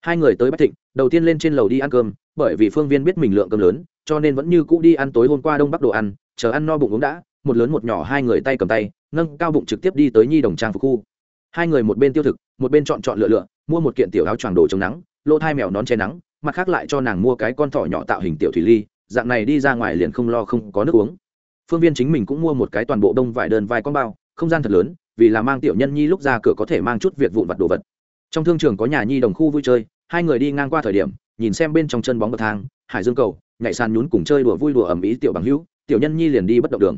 Hai người tới bách thịnh, đầu tiên lên trên lầu đi ăn cơm, bởi vì phương viên biết mình lượng cơm lớn, cho nên vẫn như cũ đi ăn tối hôm qua đông bắc đồ ăn, chờ ăn no bụng uống đã, một lớn một nhỏ hai người tay cầm tay, nâng cao bụng trực tiếp đi tới nhi đồng trang phục khu. Hai người một bên tiêu thực, một bên chọn chọn lựa lựa mua một kiện tiểu áo choàng đồ chống nắng lỗ thai mèo nón che nắng, mặt khác lại cho nàng mua cái con thỏ nhỏ tạo hình tiểu thủy ly, dạng này đi ra ngoài liền không lo không có nước uống. Phương viên chính mình cũng mua một cái toàn bộ đông vải đơn vai con bao, không gian thật lớn, vì là mang tiểu nhân nhi lúc ra cửa có thể mang chút việc vụn vặt đồ vật. Trong thương trường có nhà nhi đồng khu vui chơi, hai người đi ngang qua thời điểm, nhìn xem bên trong chân bóng bậc thang, hải dương cầu, nhảy sàn nhún cùng chơi đùa vui đùa ẩm ý tiểu bằng hữu, tiểu nhân nhi liền đi bất động đường.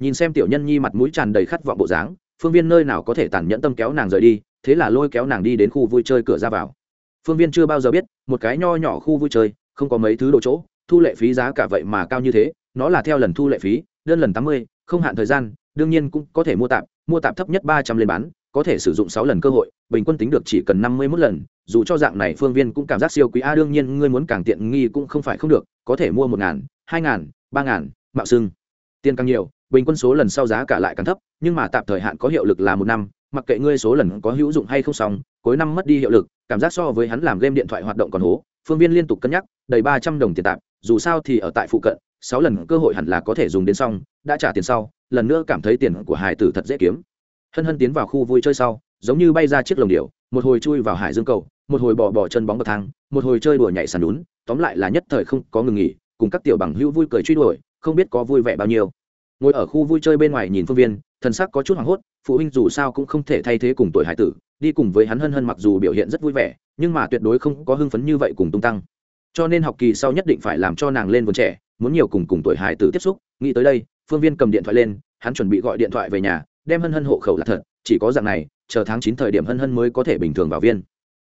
Nhìn xem tiểu nhân nhi mặt mũi tràn đầy khát vọng bộ dáng, phương viên nơi nào có thể tàn nhẫn tâm kéo nàng rời đi thế là lôi kéo nàng đi đến khu vui chơi cửa ra vào. Phương viên chưa bao giờ biết, một cái nho nhỏ khu vui chơi, không có mấy thứ đồ chỗ, thu lệ phí giá cả vậy mà cao như thế, nó là theo lần thu lệ phí, đơn lần tám mươi, không hạn thời gian, đương nhiên cũng có thể mua tạm mua tạm thấp nhất ba trăm lên bán, có thể sử dụng sáu lần cơ hội, bình quân tính được chỉ cần năm mươi mốt lần, dù cho dạng này phương viên cũng cảm giác siêu quý a, đương nhiên ngươi muốn càng tiện nghi cũng không phải không được, có thể mua một ngàn, hai ngàn, ba ngàn, mạo xưng. Tiền càng nhiều, bình quân số lần sau giá cả lại càng thấp, nhưng mà tạm thời hạn có hiệu lực là một năm mặc kệ ngươi số lần có hữu dụng hay không xong, cuối năm mất đi hiệu lực, cảm giác so với hắn làm game điện thoại hoạt động còn hố, phương viên liên tục cân nhắc, đầy ba trăm đồng tiền tạm, dù sao thì ở tại phụ cận, sáu lần cơ hội hẳn là có thể dùng đến xong, đã trả tiền sau, lần nữa cảm thấy tiền của hải tử thật dễ kiếm. Hân hân tiến vào khu vui chơi sau, giống như bay ra chiếc lồng điệu một hồi chui vào hải dương cầu, một hồi bỏ bỏ chân bóng bậc thang, một hồi chơi đùa nhảy sàn lún tóm lại là nhất thời không có ngừng nghỉ, cùng các tiểu bằng hữu vui cười truy đuổi, không biết có vui vẻ bao nhiêu ngồi ở khu vui chơi bên ngoài nhìn phương viên, thần sắc có chút hoảng hốt, phụ huynh dù sao cũng không thể thay thế cùng tuổi hải tử, đi cùng với hắn hân hân mặc dù biểu hiện rất vui vẻ, nhưng mà tuyệt đối không có hưng phấn như vậy cùng tung tăng. Cho nên học kỳ sau nhất định phải làm cho nàng lên vườn trẻ, muốn nhiều cùng cùng tuổi hải tử tiếp xúc. Nghĩ tới đây, phương viên cầm điện thoại lên, hắn chuẩn bị gọi điện thoại về nhà, đem hân hân hộ khẩu là thật, chỉ có dạng này, chờ tháng chín thời điểm hân hân mới có thể bình thường vào viên.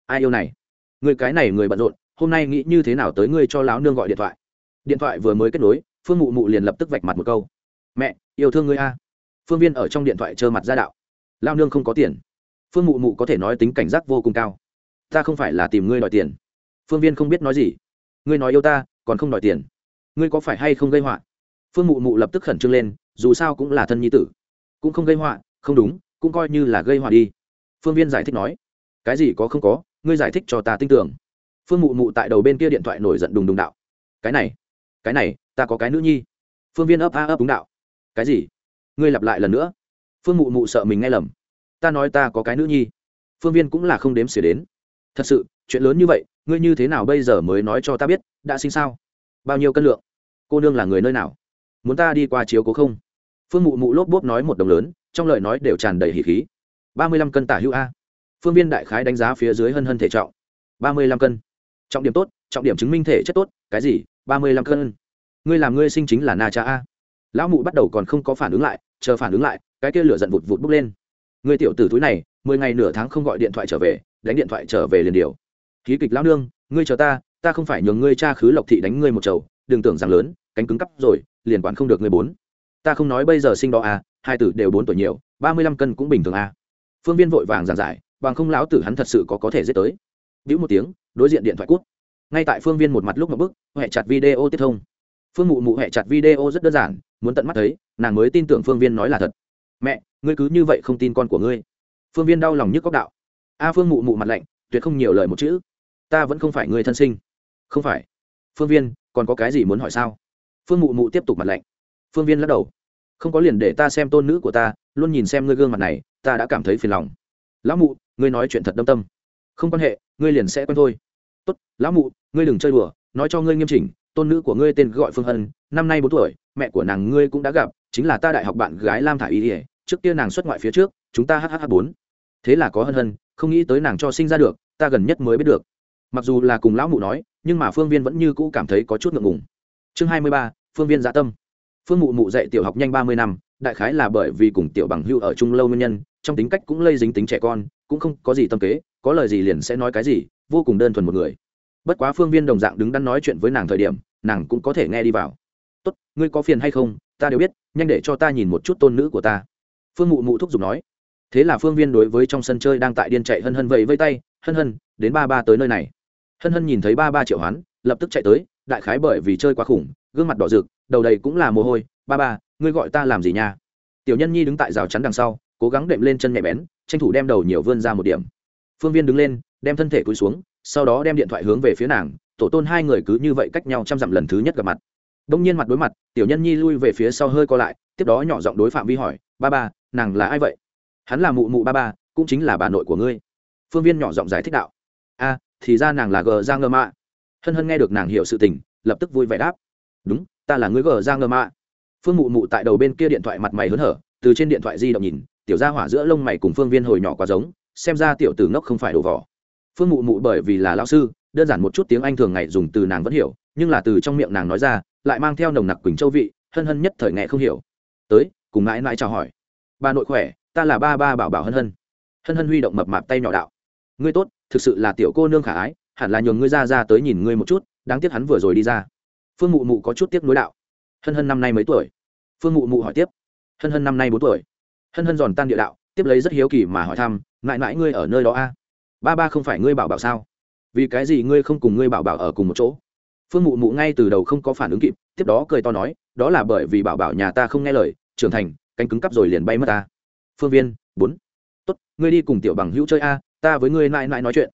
Ai yêu này? Người cái này người bận rộn, hôm nay nghĩ như thế nào tới ngươi cho lão nương gọi điện thoại? Điện thoại vừa mới kết nối, phương mụ mụ liền lập tức vạch mặt một câu mẹ, yêu thương ngươi a. Phương viên ở trong điện thoại trơ mặt ra đạo. Lao nương không có tiền. Phương mụ mụ có thể nói tính cảnh giác vô cùng cao. Ta không phải là tìm ngươi đòi tiền. Phương viên không biết nói gì. Ngươi nói yêu ta, còn không đòi tiền. Ngươi có phải hay không gây họa? Phương mụ mụ lập tức khẩn trương lên, dù sao cũng là thân nhi tử. Cũng không gây họa, không đúng, cũng coi như là gây họa đi. Phương viên giải thích nói. Cái gì có không có, ngươi giải thích cho ta tin tưởng. Phương mụ mụ tại đầu bên kia điện thoại nổi giận đùng đùng đạo. Cái này cái này, ta có cái nữ nhi. Phương viên ấp a ấp đúng đạo cái gì? Ngươi lặp lại lần nữa. Phương mụ mụ sợ mình nghe lầm. Ta nói ta có cái nữ nhi. Phương viên cũng là không đếm xỉa đến. Thật sự, chuyện lớn như vậy, ngươi như thế nào bây giờ mới nói cho ta biết, đã sinh sao? Bao nhiêu cân lượng? Cô nương là người nơi nào? Muốn ta đi qua chiếu cố không? Phương mụ mụ lốp bốp nói một đồng lớn, trong lời nói đều tràn đầy hỉ khí. Ba mươi lăm cân tả hữu a. Phương viên đại khái đánh giá phía dưới hân hân thể trọng. Ba mươi lăm cân. Trọng điểm tốt, trọng điểm chứng minh thể chất tốt, cái gì? Ba mươi lăm cân. Ngươi làm ngươi sinh chính là na cha a lão mụ bắt đầu còn không có phản ứng lại, chờ phản ứng lại, cái kia lửa giận vụt vụt bốc lên. Người tiểu tử túi này, mười ngày nửa tháng không gọi điện thoại trở về, đánh điện thoại trở về liền điều. Ký kịch lão nương, ngươi chờ ta ta không phải nhường ngươi cha khứ lộc thị đánh ngươi một chầu, đừng tưởng rằng lớn, cánh cứng cắp rồi, liền quản không được ngươi bốn. Ta không nói bây giờ sinh đó à hai tử đều bốn tuổi nhiều, ba mươi lăm cân cũng bình thường à. Phương viên vội vàng giảng giải, bằng không lão tử hắn thật sự có có thể giết tới. Bĩu một tiếng, đối diện điện thoại cút. Ngay tại phương viên một mặt lúc một bức huệ chặt video tiếp thông phương mụ mụ hẹ chặt video rất đơn giản, muốn tận mắt thấy, nàng mới tin tưởng phương viên nói là thật. Mẹ, ngươi cứ như vậy không tin con của ngươi. Phương viên đau lòng nhức cóc đạo. A, phương mụ mụ mặt lạnh, tuyệt không nhiều lời một chữ. Ta vẫn không phải người thân sinh. Không phải. Phương viên, còn có cái gì muốn hỏi sao? Phương mụ mụ tiếp tục mặt lạnh. Phương viên lắc đầu. Không có liền để ta xem tôn nữ của ta, luôn nhìn xem ngươi gương mặt này, ta đã cảm thấy phiền lòng. Lão mụ, ngươi nói chuyện thật đâm tâm. Không quan hệ, ngươi liền sẽ quen thôi. Tốt, lão mụ, ngươi đừng chơi đùa, nói cho ngươi nghiêm chỉnh tôn nữ của ngươi tên gọi phương hân, năm nay bốn tuổi, mẹ của nàng ngươi cũng đã gặp, chính là ta đại học bạn gái lam thả y ỉa trước kia nàng xuất ngoại phía trước, chúng ta hh bốn. Thế là có hân hân, không nghĩ tới nàng cho sinh ra được, ta gần nhất mới biết được. Mặc dù là cùng lão mụ nói, nhưng mà phương viên vẫn như cũ cảm thấy có chút ngượng ngùng. Chương hai mươi ba, phương viên dạ tâm. Phương mụ mụ dạy tiểu học nhanh ba mươi năm, đại khái là bởi vì cùng tiểu bằng hưu ở chung lâu nguyên nhân, trong tính cách cũng lây dính tính trẻ con, cũng không có gì tâm kế, có lời gì liền sẽ nói cái gì, vô cùng đơn thuần một người. Bất quá phương viên đồng dạng đứng đắn nói chuyện với nàng thời điểm nàng cũng có thể nghe đi vào. Tốt, ngươi có phiền hay không, ta đều biết, nhanh để cho ta nhìn một chút tôn nữ của ta. Phương mụ mụ thúc giục nói. Thế là phương viên đối với trong sân chơi đang tại điên chạy hân hân vẫy vây tay, hân hân, đến ba ba tới nơi này. Hân hân nhìn thấy ba ba triệu hoán, lập tức chạy tới, đại khái bởi vì chơi quá khủng, gương mặt đỏ rực, đầu đầy cũng là mồ hôi, ba ba, ngươi gọi ta làm gì nha? Tiểu nhân nhi đứng tại rào chắn đằng sau, cố gắng đệm lên chân nhẹ bén, tranh thủ đem đầu nhiều vươn ra một điểm. Phương viên đứng lên, đem thân thể cúi xuống, sau đó đem điện thoại hướng về phía nàng tổ tôn hai người cứ như vậy cách nhau trăm dặm lần thứ nhất gặp mặt. Đông nhiên mặt đối mặt, tiểu nhân nhi lui về phía sau hơi co lại, tiếp đó nhỏ giọng đối phạm vi hỏi, ba ba, nàng là ai vậy? Hắn là mụ mụ ba ba, cũng chính là bà nội của ngươi. Phương viên nhỏ giọng giải thích đạo, a, thì ra nàng là gờ ra ngơ mạ hân hân nghe được nàng hiểu sự tình, lập tức vui vẻ đáp, đúng, ta là người gờ ra ngơ mạ phương mụ mụ tại đầu bên kia điện thoại mặt mày hớn hở, từ trên điện thoại di động nhìn, tiểu gia hỏa giữa lông mày cùng phương viên hồi nhỏ quá giống, xem ra tiểu tử ngốc không phải đổ vỏ. Phương mụ mụ bởi vì là lão sư đơn giản một chút tiếng anh thường ngày dùng từ nàng vẫn hiểu, nhưng là từ trong miệng nàng nói ra, lại mang theo nồng nặc quỳnh châu vị, hân hân nhất thời nghe không hiểu. Tới, cùng mãi mãi chào hỏi. Bà nội khỏe, ta là ba ba bảo bảo hân hân. Hân hân huy động mập mạp tay nhỏ đạo. Ngươi tốt, thực sự là tiểu cô nương khả ái, hẳn là nhường ngươi ra ra tới nhìn ngươi một chút, đáng tiếc hắn vừa rồi đi ra. Phương mụ mụ có chút tiếc nối đạo. Hân hân năm nay mấy tuổi? Phương mụ mụ hỏi tiếp. Hân hân năm nay bốn tuổi. Hân hân giòn tan địa đạo, tiếp lấy rất hiếu kỳ mà hỏi thăm, mãi mãi ngươi ở nơi đó a? Ba ba không phải ngươi bảo bảo sao? Vì cái gì ngươi không cùng ngươi bảo bảo ở cùng một chỗ? Phương mụ mụ ngay từ đầu không có phản ứng kịp, tiếp đó cười to nói, đó là bởi vì bảo bảo nhà ta không nghe lời, trưởng thành, cánh cứng cắp rồi liền bay mất ta. Phương viên, bốn. Tốt, ngươi đi cùng tiểu bằng hữu chơi a, ta với ngươi mãi mãi nói chuyện.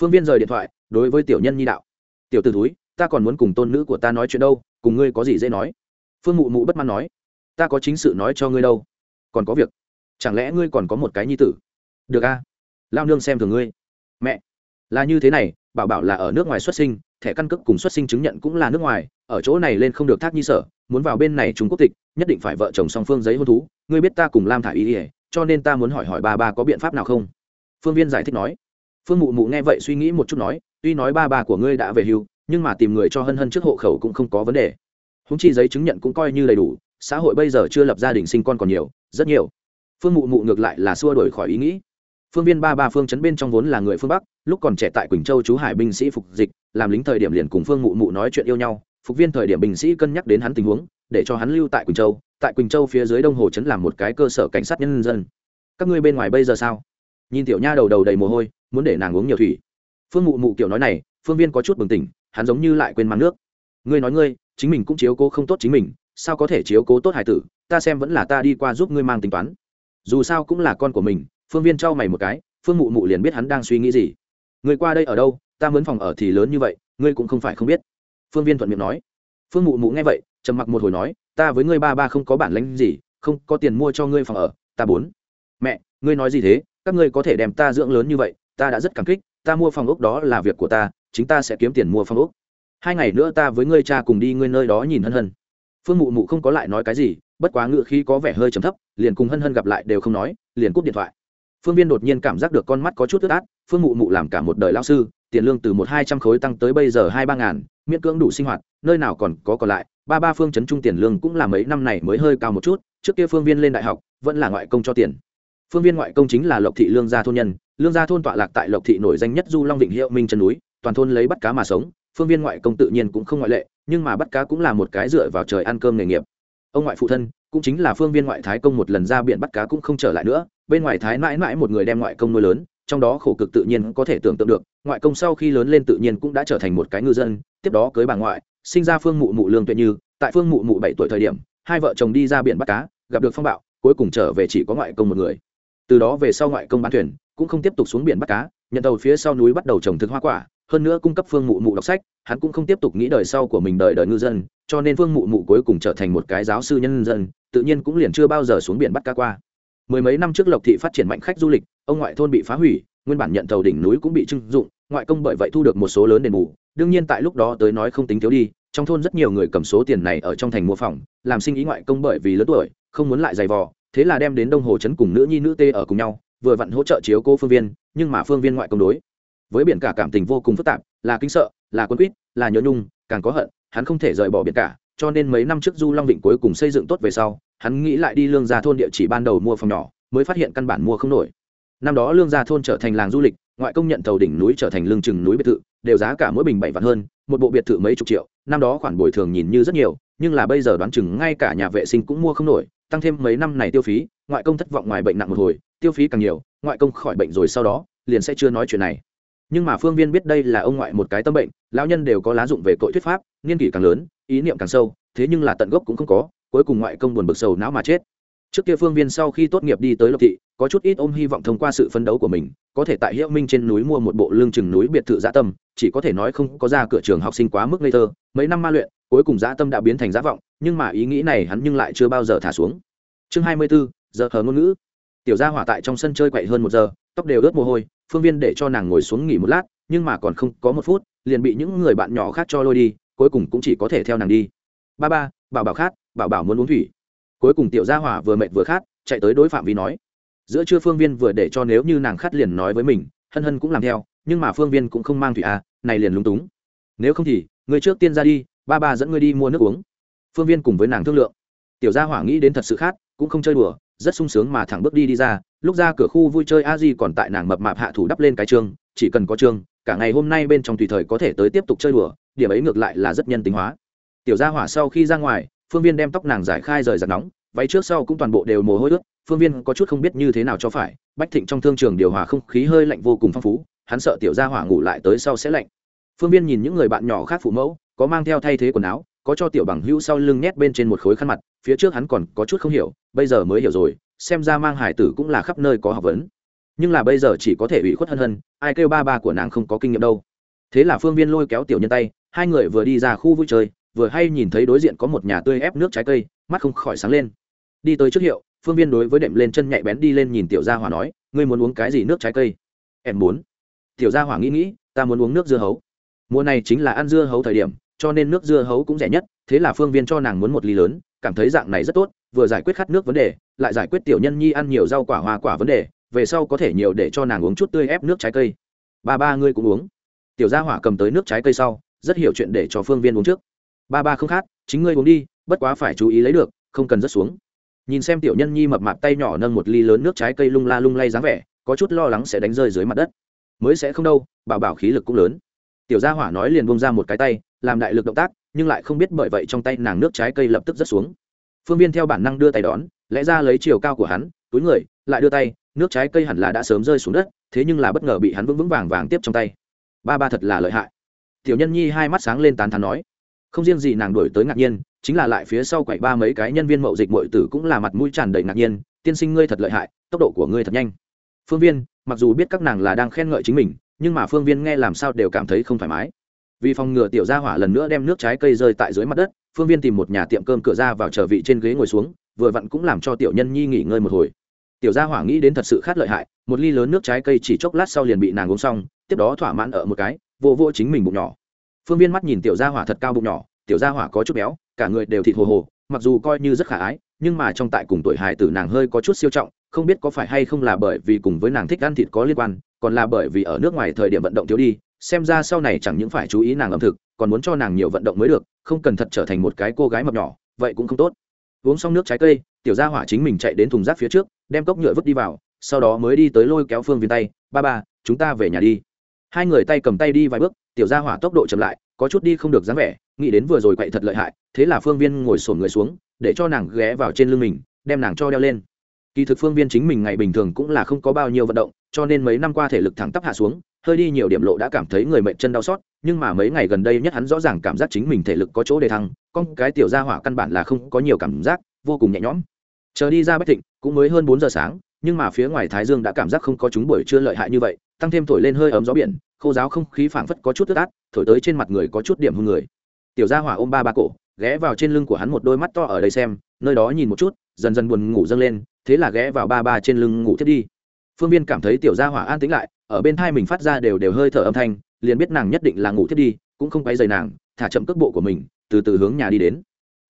Phương viên rời điện thoại, đối với tiểu nhân nhi đạo. Tiểu t ử túi ta còn muốn cùng tôn nữ của ta nói chuyện đâu, cùng ngươi có gì dễ nói? Phương mụ mụ bất mãn nói, ta có chính sự nói cho ngươi đâu. Còn có việc, chẳng lẽ ngươi còn có một cái nhi tử? Được a, lao nương xem thường ngươi. Mẹ là như thế này, bảo bảo là ở nước ngoài xuất sinh, thẻ căn cước cùng xuất sinh chứng nhận cũng là nước ngoài, ở chỗ này lên không được thác nhi sở, muốn vào bên này trung quốc tịch, nhất định phải vợ chồng song phương giấy hôn thú. Ngươi biết ta cùng lam thả ý ỉa cho nên ta muốn hỏi hỏi ba ba có biện pháp nào không? Phương viên giải thích nói. Phương mụ mụ nghe vậy suy nghĩ một chút nói, tuy nói ba ba của ngươi đã về hưu, nhưng mà tìm người cho hân hân trước hộ khẩu cũng không có vấn đề. Húng chi giấy chứng nhận cũng coi như đầy đủ, xã hội bây giờ chưa lập gia đình sinh con còn nhiều, rất nhiều. Phương mụ mụ ngược lại là xua đổi khỏi ý nghĩ. Phương viên ba ba phương chấn bên trong vốn là người phương bắc lúc còn trẻ tại quỳnh châu chú hải binh sĩ phục dịch, làm lính thời điểm liền cùng phương mụ mụ nói chuyện yêu nhau, phục viên thời điểm binh sĩ cân nhắc đến hắn tình huống, để cho hắn lưu tại quỳnh châu, tại quỳnh châu phía dưới đông hồ trấn làm một cái cơ sở cảnh sát nhân dân. Các ngươi bên ngoài bây giờ sao? Nhìn tiểu nha đầu đầu đầy mồ hôi, muốn để nàng uống nhiều thủy. Phương mụ mụ kiểu nói này, phương viên có chút bừng tỉnh, hắn giống như lại quên mang nước. Ngươi nói ngươi, chính mình cũng chiếu cố không tốt chính mình, sao có thể chiếu cố tốt hải tử, ta xem vẫn là ta đi qua giúp ngươi mang tính toán. Dù sao cũng là con của mình, phương viên trao mày một cái, phương mụ mụ liền biết hắn đang suy nghĩ gì người qua đây ở đâu? Ta mướn phòng ở thì lớn như vậy, ngươi cũng không phải không biết. Phương viên thuận miệng nói. Phương mụ mụ nghe vậy, trầm mặc một hồi nói, ta với ngươi ba ba không có bản lãnh gì, không có tiền mua cho ngươi phòng ở, ta bốn. Mẹ, ngươi nói gì thế? Các ngươi có thể đem ta dưỡng lớn như vậy, ta đã rất cảm kích, ta mua phòng ốc đó là việc của ta, chính ta sẽ kiếm tiền mua phòng ốc. Hai ngày nữa ta với ngươi cha cùng đi ngươi nơi đó nhìn hân hân. Phương mụ mụ không có lại nói cái gì, bất quá ngựa khí có vẻ hơi trầm thấp, liền cùng hân hân gặp lại đều không nói, liền cúp điện thoại phương viên đột nhiên cảm giác được con mắt có chút tức át, phương mụ mụ làm cả một đời lao sư, tiền lương từ một hai trăm khối tăng tới bây giờ hai ba ngàn, miễn cưỡng đủ sinh hoạt, nơi nào còn có còn lại, ba ba phương chấn trung tiền lương cũng là mấy năm này mới hơi cao một chút, trước kia phương viên lên đại học, vẫn là ngoại công cho tiền. Phương viên ngoại công chính là lộc thị lương gia thôn nhân, lương gia thôn tọa lạc tại lộc thị nổi danh nhất du long vịnh hiệu minh chân núi, toàn thôn lấy bắt cá mà sống, phương viên ngoại công tự nhiên cũng không ngoại lệ, nhưng mà bắt cá cũng là một cái dựa vào trời ăn cơm nghề nghiệp. Ông ngoại phụ thân, cũng chính là phương viên ngoại thái công một lần ra biển bắt cá cũng không trở lại nữa bên ngoài thái mãi mãi một người đem ngoại công nuôi lớn, trong đó khổ cực tự nhiên có thể tưởng tượng được, ngoại công sau khi lớn lên tự nhiên cũng đã trở thành một cái ngư dân, tiếp đó cưới bà ngoại, sinh ra phương mụ mụ lương tuệ như. Tại phương mụ mụ bảy tuổi thời điểm, hai vợ chồng đi ra biển bắt cá, gặp được phong bạo, cuối cùng trở về chỉ có ngoại công một người. Từ đó về sau ngoại công bán thuyền, cũng không tiếp tục xuống biển bắt cá, nhận tàu phía sau núi bắt đầu trồng thực hoa quả, hơn nữa cung cấp phương mụ mụ đọc sách, hắn cũng không tiếp tục nghĩ đời sau của mình đời đời ngư dân, cho nên phương mụ mụ cuối cùng trở thành một cái giáo sư nhân dân, tự nhiên cũng liền chưa bao giờ xuống biển bắt cá qua mười mấy năm trước lộc thị phát triển mạnh khách du lịch, ông ngoại thôn bị phá hủy, nguyên bản nhận tàu đỉnh núi cũng bị trưng dụng, ngoại công bởi vậy thu được một số lớn đền bù. Đương nhiên tại lúc đó tới nói không tính thiếu đi, trong thôn rất nhiều người cầm số tiền này ở trong thành mua phòng, làm sinh ý ngoại công bởi vì lớn tuổi, không muốn lại giày vò, thế là đem đến đông hồ trấn cùng nữ nhi nữ tê ở cùng nhau, vừa vặn hỗ trợ chiếu cô phương viên, nhưng mà phương viên ngoại công đối với biển cả cảm tình vô cùng phức tạp, là kinh sợ, là quân quýt, là nhớ nhung, càng có hận, hắn không thể rời bỏ biển cả cho nên mấy năm trước du long vịnh cuối cùng xây dựng tốt về sau, hắn nghĩ lại đi lương gia thôn địa chỉ ban đầu mua phòng nhỏ, mới phát hiện căn bản mua không nổi. Năm đó lương gia thôn trở thành làng du lịch, ngoại công nhận tàu đỉnh núi trở thành lương chừng núi biệt thự, đều giá cả mỗi bình bảy vạn hơn, một bộ biệt thự mấy chục triệu, năm đó khoản bồi thường nhìn như rất nhiều, nhưng là bây giờ đoán chừng ngay cả nhà vệ sinh cũng mua không nổi, tăng thêm mấy năm này tiêu phí, ngoại công thất vọng ngoài bệnh nặng một hồi, tiêu phí càng nhiều, ngoại công khỏi bệnh rồi sau đó, liền sẽ chưa nói chuyện này nhưng mà phương viên biết đây là ông ngoại một cái tâm bệnh, lão nhân đều có lá dụng về cội thuyết pháp niên kỷ càng lớn, ý niệm càng sâu, thế nhưng là tận gốc cũng không có, cuối cùng ngoại công buồn bực sầu não mà chết. Trước kia phương viên sau khi tốt nghiệp đi tới lộc thị, có chút ít ôm hy vọng thông qua sự phấn đấu của mình, có thể tại hiệu minh trên núi mua một bộ lương chừng núi biệt thự dã tâm, chỉ có thể nói không có ra cửa trường học sinh quá mức ngây thơ, mấy năm ma luyện, cuối cùng dã tâm đã biến thành dã vọng, nhưng mà ý nghĩ này hắn nhưng lại chưa bao giờ thả xuống. Chương hai mươi bốn giờ hờ ngôn ngữ. Tiểu gia hỏa tại trong sân chơi quậy hơn một giờ, tóc đều ướt mồ hôi phương viên để cho nàng ngồi xuống nghỉ một lát, nhưng mà còn không có một phút, liền bị những người bạn nhỏ khác cho lôi đi, cuối cùng cũng chỉ có thể theo nàng đi. Ba ba, bảo bảo khát, bảo bảo muốn uống thủy. Cuối cùng tiểu gia hỏa vừa mệt vừa khát, chạy tới đối phạm vi nói. Giữa trưa phương viên vừa để cho nếu như nàng khát liền nói với mình, hân hân cũng làm theo, nhưng mà phương viên cũng không mang thủy à này liền lúng túng. Nếu không thì, người trước tiên ra đi, ba ba dẫn ngươi đi mua nước uống. Phương viên cùng với nàng thương lượng. Tiểu gia hỏa nghĩ đến thật sự khát, cũng không chơi đùa rất sung sướng mà thẳng bước đi đi ra, lúc ra cửa khu vui chơi a di còn tại nàng mập mạp hạ thủ đắp lên cái trường, chỉ cần có trường, cả ngày hôm nay bên trong tùy thời có thể tới tiếp tục chơi đùa, điểm ấy ngược lại là rất nhân tính hóa. Tiểu gia hỏa sau khi ra ngoài, phương viên đem tóc nàng giải khai rời giặt nóng, váy trước sau cũng toàn bộ đều mồ hôi ướt, phương viên có chút không biết như thế nào cho phải, bách thịnh trong thương trường điều hòa không khí hơi lạnh vô cùng phong phú, hắn sợ tiểu gia hỏa ngủ lại tới sau sẽ lạnh. Phương viên nhìn những người bạn nhỏ khác phụ mẫu, có mang theo thay thế quần áo có cho tiểu bằng hữu sau lưng nhét bên trên một khối khăn mặt, phía trước hắn còn có chút không hiểu, bây giờ mới hiểu rồi, xem ra mang hải tử cũng là khắp nơi có học vấn. Nhưng là bây giờ chỉ có thể ủy khuất hân hân, ai kêu ba ba của nàng không có kinh nghiệm đâu. Thế là phương viên lôi kéo tiểu nhân tay, hai người vừa đi ra khu vui chơi, vừa hay nhìn thấy đối diện có một nhà tươi ép nước trái cây, mắt không khỏi sáng lên. Đi tới trước hiệu, phương viên đối với đệm lên chân nhạy bén đi lên nhìn tiểu gia hỏa nói, ngươi muốn uống cái gì nước trái cây? Em muốn. Tiểu gia hỏa nghĩ nghĩ, ta muốn uống nước dưa hấu. Mùa này chính là ăn dưa hấu thời điểm cho nên nước dưa hấu cũng rẻ nhất, thế là phương viên cho nàng muốn một ly lớn, cảm thấy dạng này rất tốt, vừa giải quyết khát nước vấn đề, lại giải quyết tiểu nhân nhi ăn nhiều rau quả hoa quả vấn đề, về sau có thể nhiều để cho nàng uống chút tươi ép nước trái cây. Ba ba ngươi cũng uống. Tiểu gia hỏa cầm tới nước trái cây sau, rất hiểu chuyện để cho phương viên uống trước. Ba ba không khát, chính ngươi uống đi, bất quá phải chú ý lấy được, không cần rớt xuống. Nhìn xem tiểu nhân nhi mập mạp tay nhỏ nâng một ly lớn nước trái cây lung la lung lay dáng vẻ, có chút lo lắng sẽ đánh rơi dưới mặt đất. Mới sẽ không đâu, bảo bảo khí lực cũng lớn. Tiểu gia hỏa nói liền bông ra một cái tay làm đại lực động tác, nhưng lại không biết bởi vậy trong tay nàng nước trái cây lập tức rớt xuống. Phương viên theo bản năng đưa tay đón, lẽ ra lấy chiều cao của hắn, túi người, lại đưa tay, nước trái cây hẳn là đã sớm rơi xuống đất, thế nhưng là bất ngờ bị hắn vững vững vàng vàng tiếp trong tay. Ba ba thật là lợi hại. Tiểu nhân nhi hai mắt sáng lên tán thán nói. Không riêng gì nàng đổi tới ngạc nhiên, chính là lại phía sau quậy ba mấy cái nhân viên mậu dịch mội tử cũng là mặt mũi tràn đầy ngạc nhiên. Tiên sinh ngươi thật lợi hại, tốc độ của ngươi thật nhanh. Phương viên, mặc dù biết các nàng là đang khen ngợi chính mình, nhưng mà phương viên nghe làm sao đều cảm thấy không thoải mái vì phòng ngừa tiểu gia hỏa lần nữa đem nước trái cây rơi tại dưới mặt đất, phương viên tìm một nhà tiệm cơm cửa ra vào chờ vị trên ghế ngồi xuống, vừa vặn cũng làm cho tiểu nhân nhi nghỉ ngơi một hồi. Tiểu gia hỏa nghĩ đến thật sự khát lợi hại, một ly lớn nước trái cây chỉ chốc lát sau liền bị nàng uống xong, tiếp đó thỏa mãn ở một cái, vô vô chính mình bụng nhỏ. Phương viên mắt nhìn tiểu gia hỏa thật cao bụng nhỏ, tiểu gia hỏa có chút béo, cả người đều thịt hồ hồ, mặc dù coi như rất khả ái, nhưng mà trong tại cùng tuổi hài tử nàng hơi có chút siêu trọng, không biết có phải hay không là bởi vì cùng với nàng thích ăn thịt có liên quan, còn là bởi vì ở nước ngoài thời điểm vận động thiếu đi xem ra sau này chẳng những phải chú ý nàng ẩm thực, còn muốn cho nàng nhiều vận động mới được, không cần thật trở thành một cái cô gái mập nhỏ, vậy cũng không tốt. Uống xong nước trái cây, tiểu gia hỏa chính mình chạy đến thùng rác phía trước, đem cốc nhựa vứt đi vào, sau đó mới đi tới lôi kéo phương viên tay, ba ba, chúng ta về nhà đi. Hai người tay cầm tay đi vài bước, tiểu gia hỏa tốc độ chậm lại, có chút đi không được dáng vẻ, nghĩ đến vừa rồi quậy thật lợi hại, thế là phương viên ngồi sổn người xuống, để cho nàng ghé vào trên lưng mình, đem nàng cho đeo lên. Kỳ thực phương viên chính mình ngày bình thường cũng là không có bao nhiêu vận động, cho nên mấy năm qua thể lực thẳng tắp hạ xuống hơi đi nhiều điểm lộ đã cảm thấy người mệnh chân đau xót, nhưng mà mấy ngày gần đây nhất hắn rõ ràng cảm giác chính mình thể lực có chỗ đề thăng, con cái tiểu gia hỏa căn bản là không có nhiều cảm giác, vô cùng nhẹ nhõm. Chờ đi ra bách thịnh, cũng mới hơn bốn giờ sáng, nhưng mà phía ngoài thái dương đã cảm giác không có chúng buổi trưa lợi hại như vậy, tăng thêm thổi lên hơi ấm gió biển, khô giáo không khí phảng phất có chút tức át, thổi tới trên mặt người có chút điểm hương người. Tiểu gia hỏa ôm ba ba cổ, ghé vào trên lưng của hắn một đôi mắt to ở đây xem, nơi đó nhìn một chút, dần dần buồn ngủ dâng lên, thế là ghé vào ba ba trên lưng ngủ thiết đi. Phương viên cảm thấy tiểu gia hỏa an tĩnh lại ở bên thai mình phát ra đều đều hơi thở âm thanh, liền biết nàng nhất định là ngủ thiết đi, cũng không quay dày nàng, thả chậm cước bộ của mình, từ từ hướng nhà đi đến.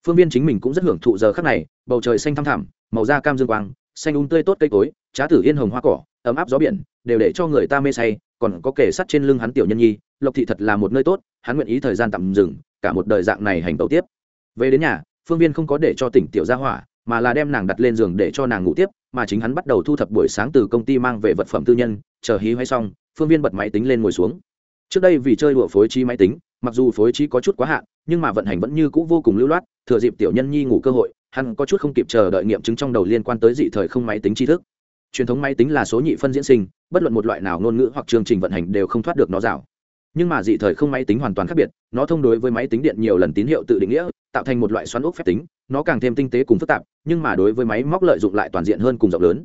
Phương viên chính mình cũng rất hưởng thụ giờ khắc này, bầu trời xanh thăm thẳm, màu da cam dương quang, xanh un tươi tốt cây cối, trá tử yên hồng hoa cỏ, ấm áp gió biển, đều để cho người ta mê say, còn có kể sắt trên lưng hắn tiểu nhân nhi, lộc thị thật là một nơi tốt, hắn nguyện ý thời gian tạm dừng, cả một đời dạng này hành tẩu tiếp. Về đến nhà, phương viên không có để cho tỉnh tiểu gia hỏa mà là đem nàng đặt lên giường để cho nàng ngủ tiếp, mà chính hắn bắt đầu thu thập buổi sáng từ công ty mang về vật phẩm tư nhân, chờ hí hay xong, phương viên bật máy tính lên ngồi xuống. Trước đây vì chơi đùa phối trí máy tính, mặc dù phối trí có chút quá hạn, nhưng mà vận hành vẫn như cũ vô cùng lưu loát, thừa dịp tiểu nhân nhi ngủ cơ hội, hắn có chút không kịp chờ đợi nghiệm chứng trong đầu liên quan tới dị thời không máy tính tri thức. Truyền thống máy tính là số nhị phân diễn sinh, bất luận một loại nào ngôn ngữ hoặc chương trình vận hành đều không thoát được nó rào. Nhưng mà dị thời không máy tính hoàn toàn khác biệt, nó thông đối với máy tính điện nhiều lần tín hiệu tự định nghĩa, tạo thành một loại xoắn ốc phép tính, nó càng thêm tinh tế cùng phức tạp nhưng mà đối với máy móc lợi dụng lại toàn diện hơn cùng rộng lớn.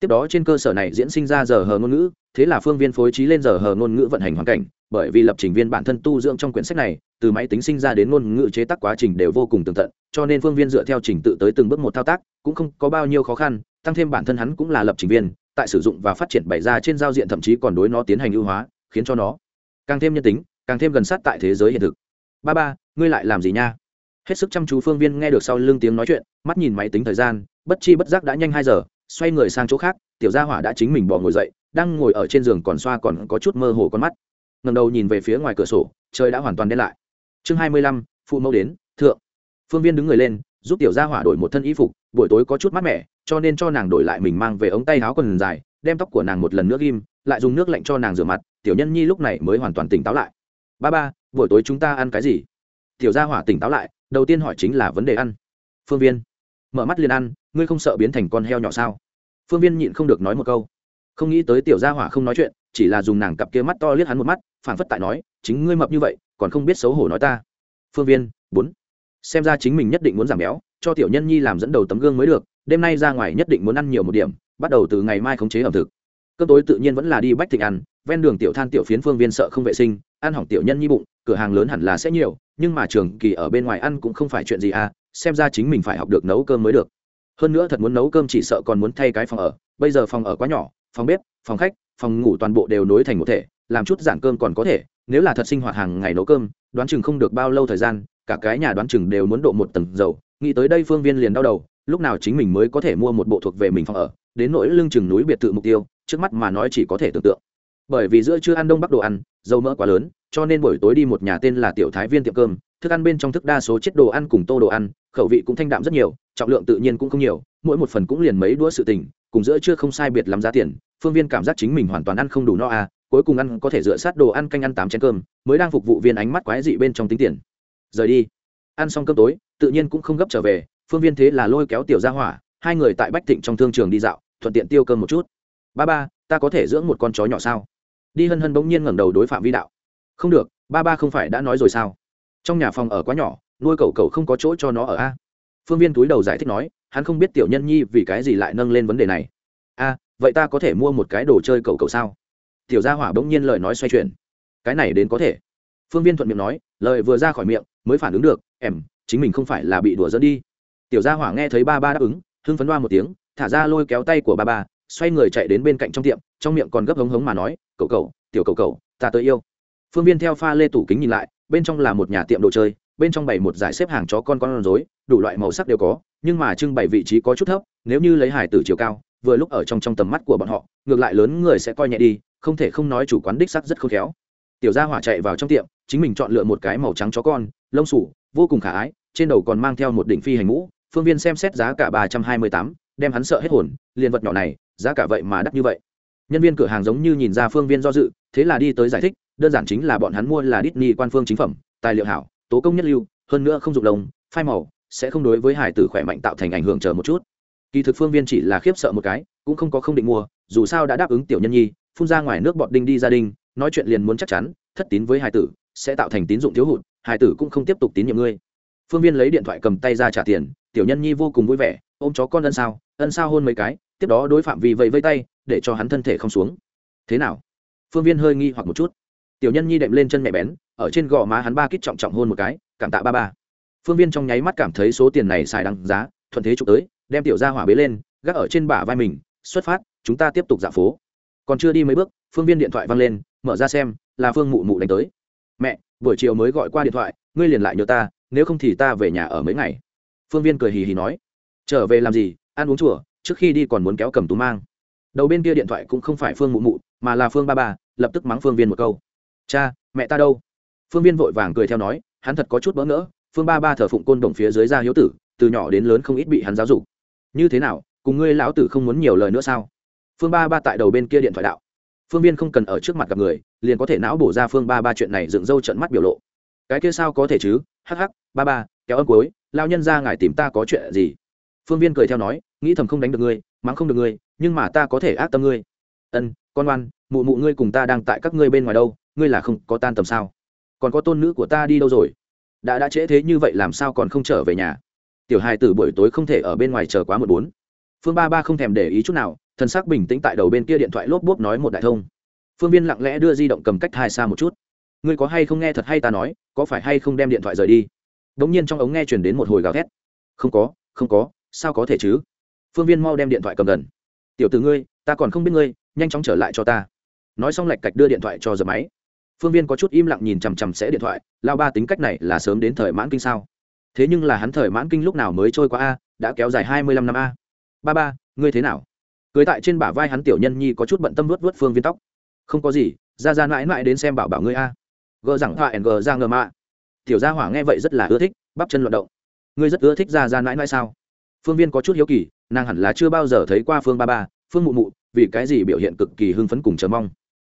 Tiếp đó trên cơ sở này diễn sinh ra giờ hờ ngôn ngữ, thế là phương viên phối trí lên giờ hờ ngôn ngữ vận hành hoàn cảnh, bởi vì lập trình viên bản thân tu dưỡng trong quyển sách này, từ máy tính sinh ra đến ngôn ngữ chế tác quá trình đều vô cùng tường tận, cho nên phương viên dựa theo trình tự tới từng bước một thao tác, cũng không có bao nhiêu khó khăn, tăng thêm bản thân hắn cũng là lập trình viên, tại sử dụng và phát triển bày ra trên giao diện thậm chí còn đối nó tiến hành ưu hóa, khiến cho nó càng thêm nhân tính, càng thêm gần sát tại thế giới hiện thực. Ba ba, ngươi lại làm gì nha? Hết sức chăm chú phương viên nghe được sau lưng tiếng nói chuyện, mắt nhìn máy tính thời gian, bất chi bất giác đã nhanh hai giờ, xoay người sang chỗ khác, tiểu gia hỏa đã chính mình bỏ ngồi dậy, đang ngồi ở trên giường còn xoa còn có chút mơ hồ con mắt. Ngầm đầu nhìn về phía ngoài cửa sổ, trời đã hoàn toàn đen lại. Chương hai mươi lăm, phụ mẫu đến, thượng. Phương viên đứng người lên, giúp tiểu gia hỏa đổi một thân y phục, buổi tối có chút mát mẻ, cho nên cho nàng đổi lại mình mang về ống tay áo quần dài, đem tóc của nàng một lần nữa ghim, lại dùng nước lạnh cho nàng rửa mặt, tiểu nhân nhi lúc này mới hoàn toàn tỉnh táo lại. Ba ba, buổi tối chúng ta ăn cái gì? Tiểu gia hỏa tỉnh táo lại đầu tiên hỏi chính là vấn đề ăn. Phương viên. Mở mắt liền ăn, ngươi không sợ biến thành con heo nhỏ sao? Phương viên nhịn không được nói một câu. Không nghĩ tới tiểu gia hỏa không nói chuyện, chỉ là dùng nàng cặp kia mắt to liếc hắn một mắt phản phất tại nói, chính ngươi mập như vậy, còn không biết xấu hổ nói ta. Phương viên, bốn. Xem ra chính mình nhất định muốn giảm béo, cho tiểu nhân nhi làm dẫn đầu tấm gương mới được, đêm nay ra ngoài nhất định muốn ăn nhiều một điểm, bắt đầu từ ngày mai khống chế ẩm thực. Cơm tối tự nhiên vẫn là đi bách thịnh ăn, ven đường tiểu than tiểu phiến phương viên sợ không vệ sinh ăn hỏng tiểu nhân nhi bụng, cửa hàng lớn hẳn là sẽ nhiều, nhưng mà trường kỳ ở bên ngoài ăn cũng không phải chuyện gì à xem ra chính mình phải học được nấu cơm mới được. Hơn nữa thật muốn nấu cơm chỉ sợ còn muốn thay cái phòng ở, bây giờ phòng ở quá nhỏ, phòng bếp, phòng khách, phòng ngủ toàn bộ đều nối thành một thể, làm chút giản cơm còn có thể, nếu là thật sinh hoạt hàng ngày nấu cơm, đoán chừng không được bao lâu thời gian, cả cái nhà đoán chừng đều muốn độ một tầng dầu, nghĩ tới đây phương viên liền đau đầu, lúc nào chính mình mới có thể mua một bộ thuộc về mình phòng ở, đến nỗi lưng chừng núi biệt thự mục tiêu, trước mắt mà nói chỉ có thể tưởng tượng bởi vì giữa chưa ăn đông bắc đồ ăn, dầu mỡ quá lớn, cho nên buổi tối đi một nhà tên là tiểu thái viên tiệm cơm, thức ăn bên trong thức đa số chết đồ ăn cùng tô đồ ăn, khẩu vị cũng thanh đạm rất nhiều, trọng lượng tự nhiên cũng không nhiều, mỗi một phần cũng liền mấy đũa sự tình, cùng giữa chưa không sai biệt lắm giá tiền, phương viên cảm giác chính mình hoàn toàn ăn không đủ no à cuối cùng ăn có thể dựa sát đồ ăn canh ăn tám chén cơm, mới đang phục vụ viên ánh mắt quái dị bên trong tính tiền. Rời đi. Ăn xong cơm tối, tự nhiên cũng không gấp trở về, phương viên thế là lôi kéo tiểu ra hỏa, hai người tại bách thịnh trong thương trường đi dạo, thuận tiện tiêu cơm một chút. Ba ba, ta có thể dưỡng một con chó nhỏ sao? Đi hân hân bỗng nhiên ngẩng đầu đối phạm vi đạo. Không được, ba ba không phải đã nói rồi sao? Trong nhà phòng ở quá nhỏ, nuôi cậu cậu không có chỗ cho nó ở a. Phương viên túi đầu giải thích nói, hắn không biết tiểu nhân nhi vì cái gì lại nâng lên vấn đề này. A, vậy ta có thể mua một cái đồ chơi cậu cậu sao? Tiểu gia hỏa bỗng nhiên lời nói xoay chuyển. Cái này đến có thể. Phương viên thuận miệng nói, lời vừa ra khỏi miệng, mới phản ứng được, em, chính mình không phải là bị đùa dẫn đi. Tiểu gia hỏa nghe thấy ba ba đáp ứng, hưng phấn đoa một tiếng, thả ra lôi kéo tay của ba ba xoay người chạy đến bên cạnh trong tiệm, trong miệng còn gấp hống hống mà nói, cậu cậu, tiểu cậu cậu, ta tới yêu. Phương viên theo pha lê tủ kính nhìn lại, bên trong là một nhà tiệm đồ chơi, bên trong bày một giải xếp hàng chó con con rối, đủ loại màu sắc đều có, nhưng mà trưng bày vị trí có chút thấp, nếu như lấy hải tử chiều cao, vừa lúc ở trong trong tầm mắt của bọn họ, ngược lại lớn người sẽ coi nhẹ đi, không thể không nói chủ quán đích sắc rất khôn khéo. Tiểu gia hỏa chạy vào trong tiệm, chính mình chọn lựa một cái màu trắng chó con, lông sủ, vô cùng khả ái, trên đầu còn mang theo một đỉnh phi hành mũ, phương viên xem xét giá cả ba trăm hai mươi tám, đem hắn sợ hết hồn, liền vật nhỏ này giá cả vậy mà đắt như vậy. Nhân viên cửa hàng giống như nhìn ra phương viên do dự thế là đi tới giải thích đơn giản chính là bọn hắn mua là Disney quan phương chính phẩm tài liệu hảo tố công nhất lưu hơn nữa không dụng đồng, phai màu sẽ không đối với hải tử khỏe mạnh tạo thành ảnh hưởng chờ một chút. Kỳ thực phương viên chỉ là khiếp sợ một cái cũng không có không định mua dù sao đã đáp ứng tiểu nhân nhi phun ra ngoài nước bọt đinh đi gia đình nói chuyện liền muốn chắc chắn thất tín với hải tử sẽ tạo thành tín dụng thiếu hụt hải tử cũng không tiếp tục tín nhiệm ngươi. Phương viên lấy điện thoại cầm tay ra trả tiền tiểu nhân nhi vô cùng vui vẻ ôm chó con ân sao ân sao hôn mấy cái tiếp đó đối phạm vi vẫy vây tay, để cho hắn thân thể không xuống. Thế nào? Phương viên hơi nghi hoặc một chút. Tiểu nhân nhi đệm lên chân mẹ bén, ở trên gò má hắn ba kít trọng trọng hôn một cái, cảm tạ ba ba. Phương viên trong nháy mắt cảm thấy số tiền này xài đăng giá, thuận thế chụp tới, đem tiểu ra hỏa bế lên, gác ở trên bả vai mình, xuất phát, chúng ta tiếp tục dạo phố. Còn chưa đi mấy bước, phương viên điện thoại văng lên, mở ra xem, là phương mụ mụ đánh tới. Mẹ, buổi chiều mới gọi qua điện thoại, ngươi liền lại nhớ ta, nếu không thì ta về nhà ở mấy ngày. Phương viên cười hì hì nói. Trở về làm gì? Ăn uống chùa trước khi đi còn muốn kéo cầm tú mang. Đầu bên kia điện thoại cũng không phải phương mụ mụ, mà là phương ba ba, lập tức mắng phương viên một câu. Cha, mẹ ta đâu? Phương viên vội vàng cười theo nói, hắn thật có chút bỡ ngỡ, phương ba ba thờ phụng côn đồng phía dưới ra hiếu tử, từ nhỏ đến lớn không ít bị hắn giáo dục. Như thế nào, cùng ngươi lão tử không muốn nhiều lời nữa sao? Phương ba ba tại đầu bên kia điện thoại đạo. Phương viên không cần ở trước mặt gặp người, liền có thể não bổ ra phương ba ba chuyện này dựng râu trận mắt biểu lộ. Cái kia sao có thể chứ? Hắc hắc, ba ba, kéo âm cuối lao nhân ra ngài tìm ta có chuyện gì? Phương viên cười theo nói nghĩ thầm không đánh được ngươi, mắng không được ngươi, nhưng mà ta có thể ác tâm ngươi. Ân, con oan mụ mụ ngươi cùng ta đang tại các ngươi bên ngoài đâu, ngươi là không có tan tầm sao? Còn có tôn nữ của ta đi đâu rồi? Đã đã trễ thế như vậy làm sao còn không trở về nhà? Tiểu hai tử buổi tối không thể ở bên ngoài chờ quá một bốn. Phương ba ba không thèm để ý chút nào thân xác bình tĩnh tại đầu bên kia điện thoại lốp bốp nói một đại thông. Phương viên lặng lẽ đưa di động cầm cách hai xa một chút. Ngươi có hay không nghe thật hay ta nói, có phải hay không đem điện thoại rời đi? Đ ỗ n g nhiên trong ống nghe chuyển đến một hồi gào thét. Không có không có, sao có thể chứ? Phương viên mau đem điện thoại cầm gần. Tiểu t ử ngươi, ta còn không biết ngươi, nhanh chóng trở lại cho ta. Nói xong lạch cạch đưa điện thoại cho giờ máy. Phương viên có chút im lặng nhìn chằm chằm sẽ điện thoại, lao ba tính cách này là sớm đến thời mãn kinh sao? Thế nhưng là hắn thời mãn kinh lúc nào mới trôi qua a, đã kéo dài hai mươi lăm năm a. Ba ba, ngươi thế nào? Cưới tại trên bả vai hắn tiểu nhân nhi có chút bận tâm vớt vớt phương viên tóc. Không có gì, ra ra mãi mãi đến xem bảo bảo ngươi a. Gờ rằng thoại gờ ra ngờ mạ. Tiểu gia hỏa nghe vậy rất là ưa thích, bắp chân luận động. Ngươi rất ưa thích ra ra mãi mãi sao? Phương viên có chút hiếu kỳ nàng hẳn là chưa bao giờ thấy qua phương ba ba, phương mụ mụ, vì cái gì biểu hiện cực kỳ hưng phấn cùng chờ mong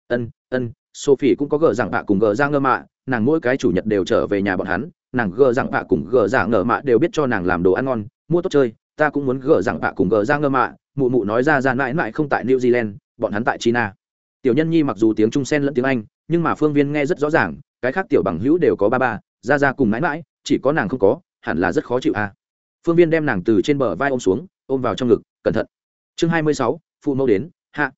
ân ân, sophie cũng có gờ giảng bạ cùng gờ ra ngơ mạ, nàng mỗi cái chủ nhật đều trở về nhà bọn hắn, nàng gờ giảng bạ cùng gờ ra ngơ mạ đều biết cho nàng làm đồ ăn ngon, mua tốt chơi, ta cũng muốn gờ giảng bạ cùng gờ ra ngơ mạ, mụ mụ nói ra ra mãi mãi không tại new zealand, bọn hắn tại china tiểu nhân nhi mặc dù tiếng trung sen lẫn tiếng anh, nhưng mà phương viên nghe rất rõ ràng, cái khác tiểu bằng hữu đều có ba ba, ra ra cùng mãi mãi, chỉ có nàng không có, hẳn là rất khó chịu à. phương viên đem nàng từ trên bờ vai ôm xuống ôm vào trong ngực, cẩn thận. Chương hai mươi sáu, phụ mẫu đến, hạ.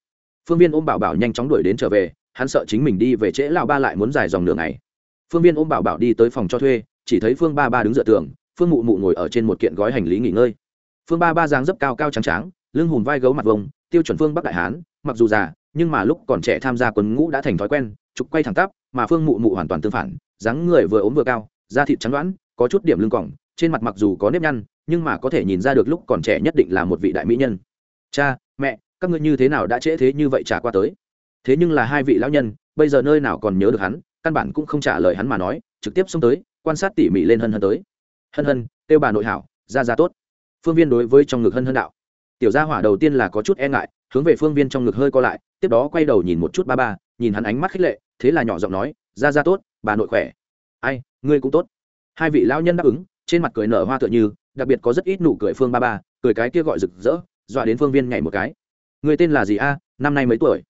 Phương viên ôm bảo bảo nhanh chóng đuổi đến trở về, hắn sợ chính mình đi về trễ lão ba lại muốn dài dòng đường này phương viên ôm bảo bảo đi tới phòng cho thuê, chỉ thấy phương ba ba đứng dựa tường, phương mụ mụ ngồi ở trên một kiện gói hành lý nghỉ ngơi. Phương ba ba dáng dấp cao cao trắng trắng, lưng hùm vai gấu mặt vông, tiêu chuẩn phương bắc đại hán, mặc dù già, nhưng mà lúc còn trẻ tham gia quân ngũ đã thành thói quen, trục quay thẳng tắp, mà phương mụ mụ hoàn toàn tương phản, dáng người vừa ốm vừa cao, da thịt trắng đoãn có chút điểm lưng cỏng trên mặt mặc dù có nếp nhăn nhưng mà có thể nhìn ra được lúc còn trẻ nhất định là một vị đại mỹ nhân. Cha, mẹ, các ngươi như thế nào đã trễ thế như vậy trả qua tới? Thế nhưng là hai vị lão nhân, bây giờ nơi nào còn nhớ được hắn, căn bản cũng không trả lời hắn mà nói, trực tiếp xông tới, quan sát tỉ mỉ lên hân hân tới. Hân hân, kêu bà nội hảo, ra ra tốt. Phương viên đối với trong ngực hân hân đạo. Tiểu gia hỏa đầu tiên là có chút e ngại, hướng về phương viên trong ngực hơi co lại, tiếp đó quay đầu nhìn một chút ba ba, nhìn hắn ánh mắt khích lệ, thế là nhỏ giọng nói, ra ra tốt, bà nội khỏe. Ai, ngươi cũng tốt. Hai vị lão nhân đáp ứng, trên mặt cười nở hoa tựa như đặc biệt có rất ít nụ cười phương ba ba, cười cái kia gọi rực rỡ, dọa đến phương viên nhảy một cái. Người tên là gì a? Năm nay mấy tuổi?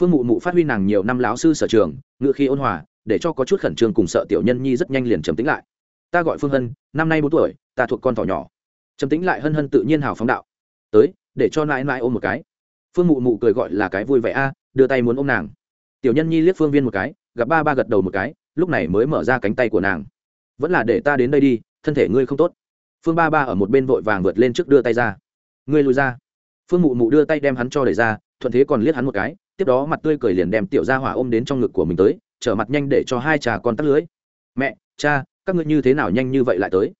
Phương mụ mụ phát huy nàng nhiều năm láo sư sở trường, ngự khi ôn hòa, để cho có chút khẩn trương cùng sợ tiểu nhân nhi rất nhanh liền trầm tính lại. Ta gọi phương hân, năm nay bốn tuổi, ta thuộc con thỏ nhỏ. Trầm tính lại hân hân tự nhiên hào phóng đạo. Tới, để cho nãi nãi ôm một cái. Phương mụ mụ cười gọi là cái vui vẻ a, đưa tay muốn ôm nàng. Tiểu nhân nhi liếc phương viên một cái, gặp ba ba gật đầu một cái, lúc này mới mở ra cánh tay của nàng. Vẫn là để ta đến đây đi, thân thể ngươi không tốt phương ba ba ở một bên vội vàng vượt lên trước đưa tay ra. Ngươi lùi ra. Phương mụ mụ đưa tay đem hắn cho đẩy ra, thuận thế còn liếc hắn một cái, tiếp đó mặt tươi cười liền đem tiểu gia hỏa ôm đến trong ngực của mình tới, trở mặt nhanh để cho hai trà con tắt lưới. Mẹ, cha, các ngươi như thế nào nhanh như vậy lại tới?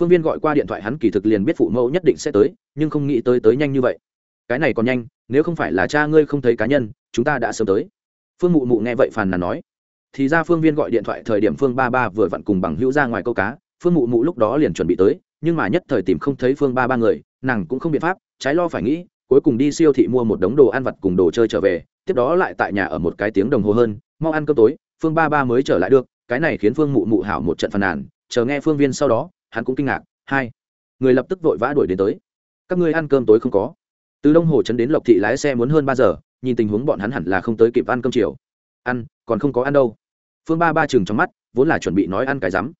Phương viên gọi qua điện thoại hắn kỳ thực liền biết phụ mẫu nhất định sẽ tới, nhưng không nghĩ tới tới nhanh như vậy. Cái này còn nhanh, nếu không phải là cha ngươi không thấy cá nhân, chúng ta đã sớm tới. Phương mụ mụ nghe vậy phàn nàn nói. Thì ra phương viên gọi điện thoại thời điểm phương ba ba vừa vặn cùng bằng hữu ra ngoài câu cá, phương mụ mụ lúc đó liền chuẩn bị tới nhưng mà nhất thời tìm không thấy phương ba ba người, nàng cũng không biện pháp, trái lo phải nghĩ, cuối cùng đi siêu thị mua một đống đồ ăn vặt cùng đồ chơi trở về, tiếp đó lại tại nhà ở một cái tiếng đồng hồ hơn, mau ăn cơm tối, phương ba ba mới trở lại được, cái này khiến phương mụ mụ hảo một trận phàn nàn, chờ nghe phương viên sau đó, hắn cũng kinh ngạc, hai, người lập tức vội vã đuổi đến tới, các ngươi ăn cơm tối không có. Từ đông hồ trấn đến lộc thị lái xe muốn hơn ba giờ, nhìn tình huống bọn hắn hẳn là không tới kịp ăn cơm chiều. Ăn, còn không có ăn đâu. Phương ba ba chừng trong mắt, vốn là chuẩn bị nói ăn cái rắm,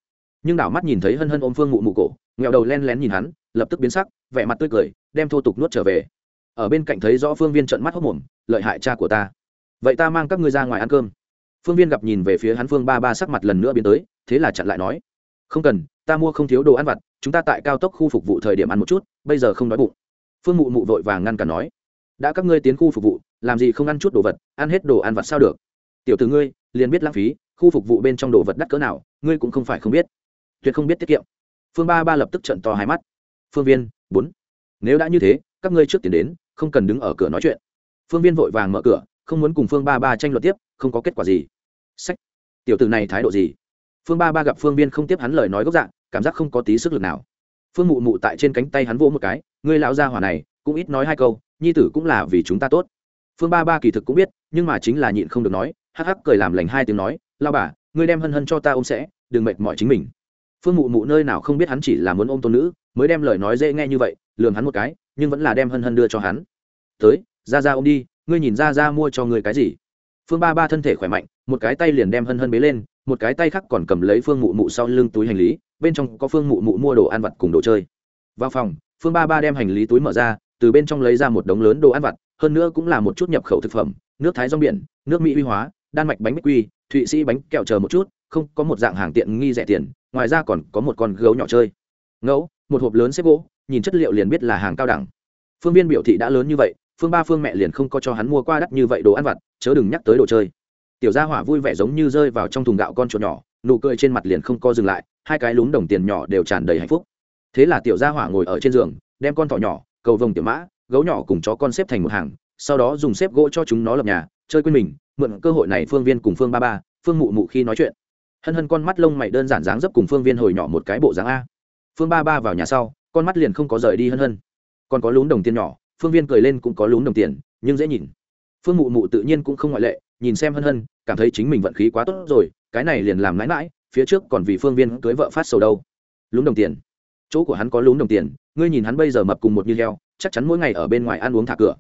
nhưng đảo mắt nhìn thấy hân hân ôm phương mụ mụ cổ nghèo đầu len lén nhìn hắn, lập tức biến sắc, vẻ mặt tươi cười, đem thô tục nuốt trở về. Ở bên cạnh thấy rõ phương viên trận mắt hốc mồm, lợi hại cha của ta. Vậy ta mang các ngươi ra ngoài ăn cơm. Phương viên gặp nhìn về phía hắn phương ba ba sắc mặt lần nữa biến tới, thế là chặn lại nói, không cần, ta mua không thiếu đồ ăn vặt, chúng ta tại cao tốc khu phục vụ thời điểm ăn một chút, bây giờ không đói bụng. Phương mụ mụ vội vàng ngăn cản nói, đã các ngươi tiến khu phục vụ, làm gì không ăn chút đồ vật, ăn hết đồ ăn vặt sao được? Tiểu từ ngươi, liền biết lãng phí, khu phục vụ bên trong đồ vật đắt cỡ nào, ngươi cũng không phải không biết. Tuyệt không biết tiết kiệm phương ba ba lập tức trận to hai mắt. Phương viên, bốn. Nếu đã như thế, các ngươi trước tiến đến, không cần đứng ở cửa nói chuyện. Phương viên vội vàng mở cửa, không muốn cùng phương ba ba tranh luận tiếp, không có kết quả gì. Sách, tiểu từ này thái độ gì? Phương ba ba gặp phương viên không tiếp hắn lời nói gốc dạng, cảm giác không có tí sức lực nào. Phương mụ mụ tại trên cánh tay hắn vỗ một cái, ngươi lão gia hỏa này, cũng ít nói hai câu, nhi tử cũng là vì chúng ta tốt. Phương ba ba kỳ thực cũng biết, nhưng mà chính là nhịn không được nói, hắc hắc cười làm lành hai tiếng nói lao bà, ngươi đem hân hân cho ta ôm sẽ, đừng mệt mỏi chính mình phương mụ mụ nơi nào không biết hắn chỉ là muốn ôm tôn nữ, mới đem lời nói dễ nghe như vậy lường hắn một cái, nhưng vẫn là đem hân hân đưa cho hắn. Tới, ra ra ôm đi, ngươi nhìn ra ra mua cho ngươi cái gì? Phương ba ba thân thể khỏe mạnh, một cái tay liền đem hân hân bế lên, một cái tay khác còn cầm lấy phương mụ mụ sau lưng túi hành lý, bên trong có phương mụ mụ mua đồ ăn vặt cùng đồ chơi. Vào phòng, phương ba ba đem hành lý túi mở ra, từ bên trong lấy ra một đống lớn đồ ăn vặt, hơn nữa cũng là một chút nhập khẩu thực phẩm, nước thái rong biển, nước mỹ uy hóa, đan mạch bánh bích quy, thụy sĩ bánh kẹo chờ một chút không có một dạng hàng tiện nghi rẻ tiền, ngoài ra còn có một con gấu nhỏ chơi. Ngẫu, một hộp lớn xếp gỗ, nhìn chất liệu liền biết là hàng cao đẳng. Phương viên biểu thị đã lớn như vậy, phương ba phương mẹ liền không có cho hắn mua qua đắt như vậy đồ ăn vặt, chớ đừng nhắc tới đồ chơi. Tiểu gia hỏa vui vẻ giống như rơi vào trong thùng gạo con chuột nhỏ, nụ cười trên mặt liền không co dừng lại, hai cái lúm đồng tiền nhỏ đều tràn đầy hạnh phúc. Thế là tiểu gia hỏa ngồi ở trên giường, đem con thỏ nhỏ, cầu vồng tiểu mã, gấu nhỏ cùng chó con xếp thành một hàng, sau đó dùng xếp gỗ cho chúng nó lập nhà, chơi quên mình, mượn cơ hội này phương viên cùng phương ba ba, phương mụ mụ khi nói chuyện hân hân con mắt lông mày đơn giản dáng dấp cùng phương viên hồi nhỏ một cái bộ dáng a. Phương ba ba vào nhà sau, con mắt liền không có rời đi hân hân. Còn có lún đồng tiền nhỏ, phương viên cười lên cũng có lún đồng tiền, nhưng dễ nhìn. Phương mụ mụ tự nhiên cũng không ngoại lệ, nhìn xem hân hân, cảm thấy chính mình vận khí quá tốt rồi, cái này liền làm mãi mãi, phía trước còn vì phương viên cưới vợ phát sầu đâu. Lún đồng tiền. Chỗ của hắn có lún đồng tiền, ngươi nhìn hắn bây giờ mập cùng một như heo, chắc chắn mỗi ngày ở bên ngoài ăn uống thả cửa.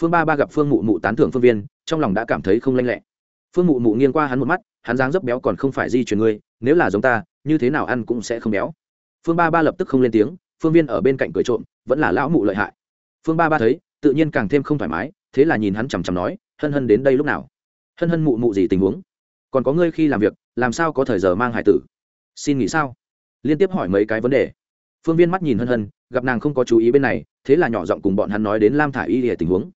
Phương ba ba gặp phương mụ mụ tán thưởng phương viên, trong lòng đã cảm thấy không lanh lẹ. Phương mụ mụ nghiêng qua hắn một mắt hắn dáng dấp béo còn không phải di chuyển ngươi, nếu là giống ta, như thế nào ăn cũng sẽ không béo. Phương ba ba lập tức không lên tiếng, phương viên ở bên cạnh cười trộm, vẫn là lão mụ lợi hại. Phương ba ba thấy, tự nhiên càng thêm không thoải mái, thế là nhìn hắn chằm chằm nói, hân hân đến đây lúc nào? Hân hân mụ mụ gì tình huống? Còn có ngươi khi làm việc, làm sao có thời giờ mang hải tử? Xin nghỉ sao? Liên tiếp hỏi mấy cái vấn đề. Phương viên mắt nhìn hân hân, gặp nàng không có chú ý bên này, thế là nhỏ giọng cùng bọn hắn nói đến lam thả y để tình huống.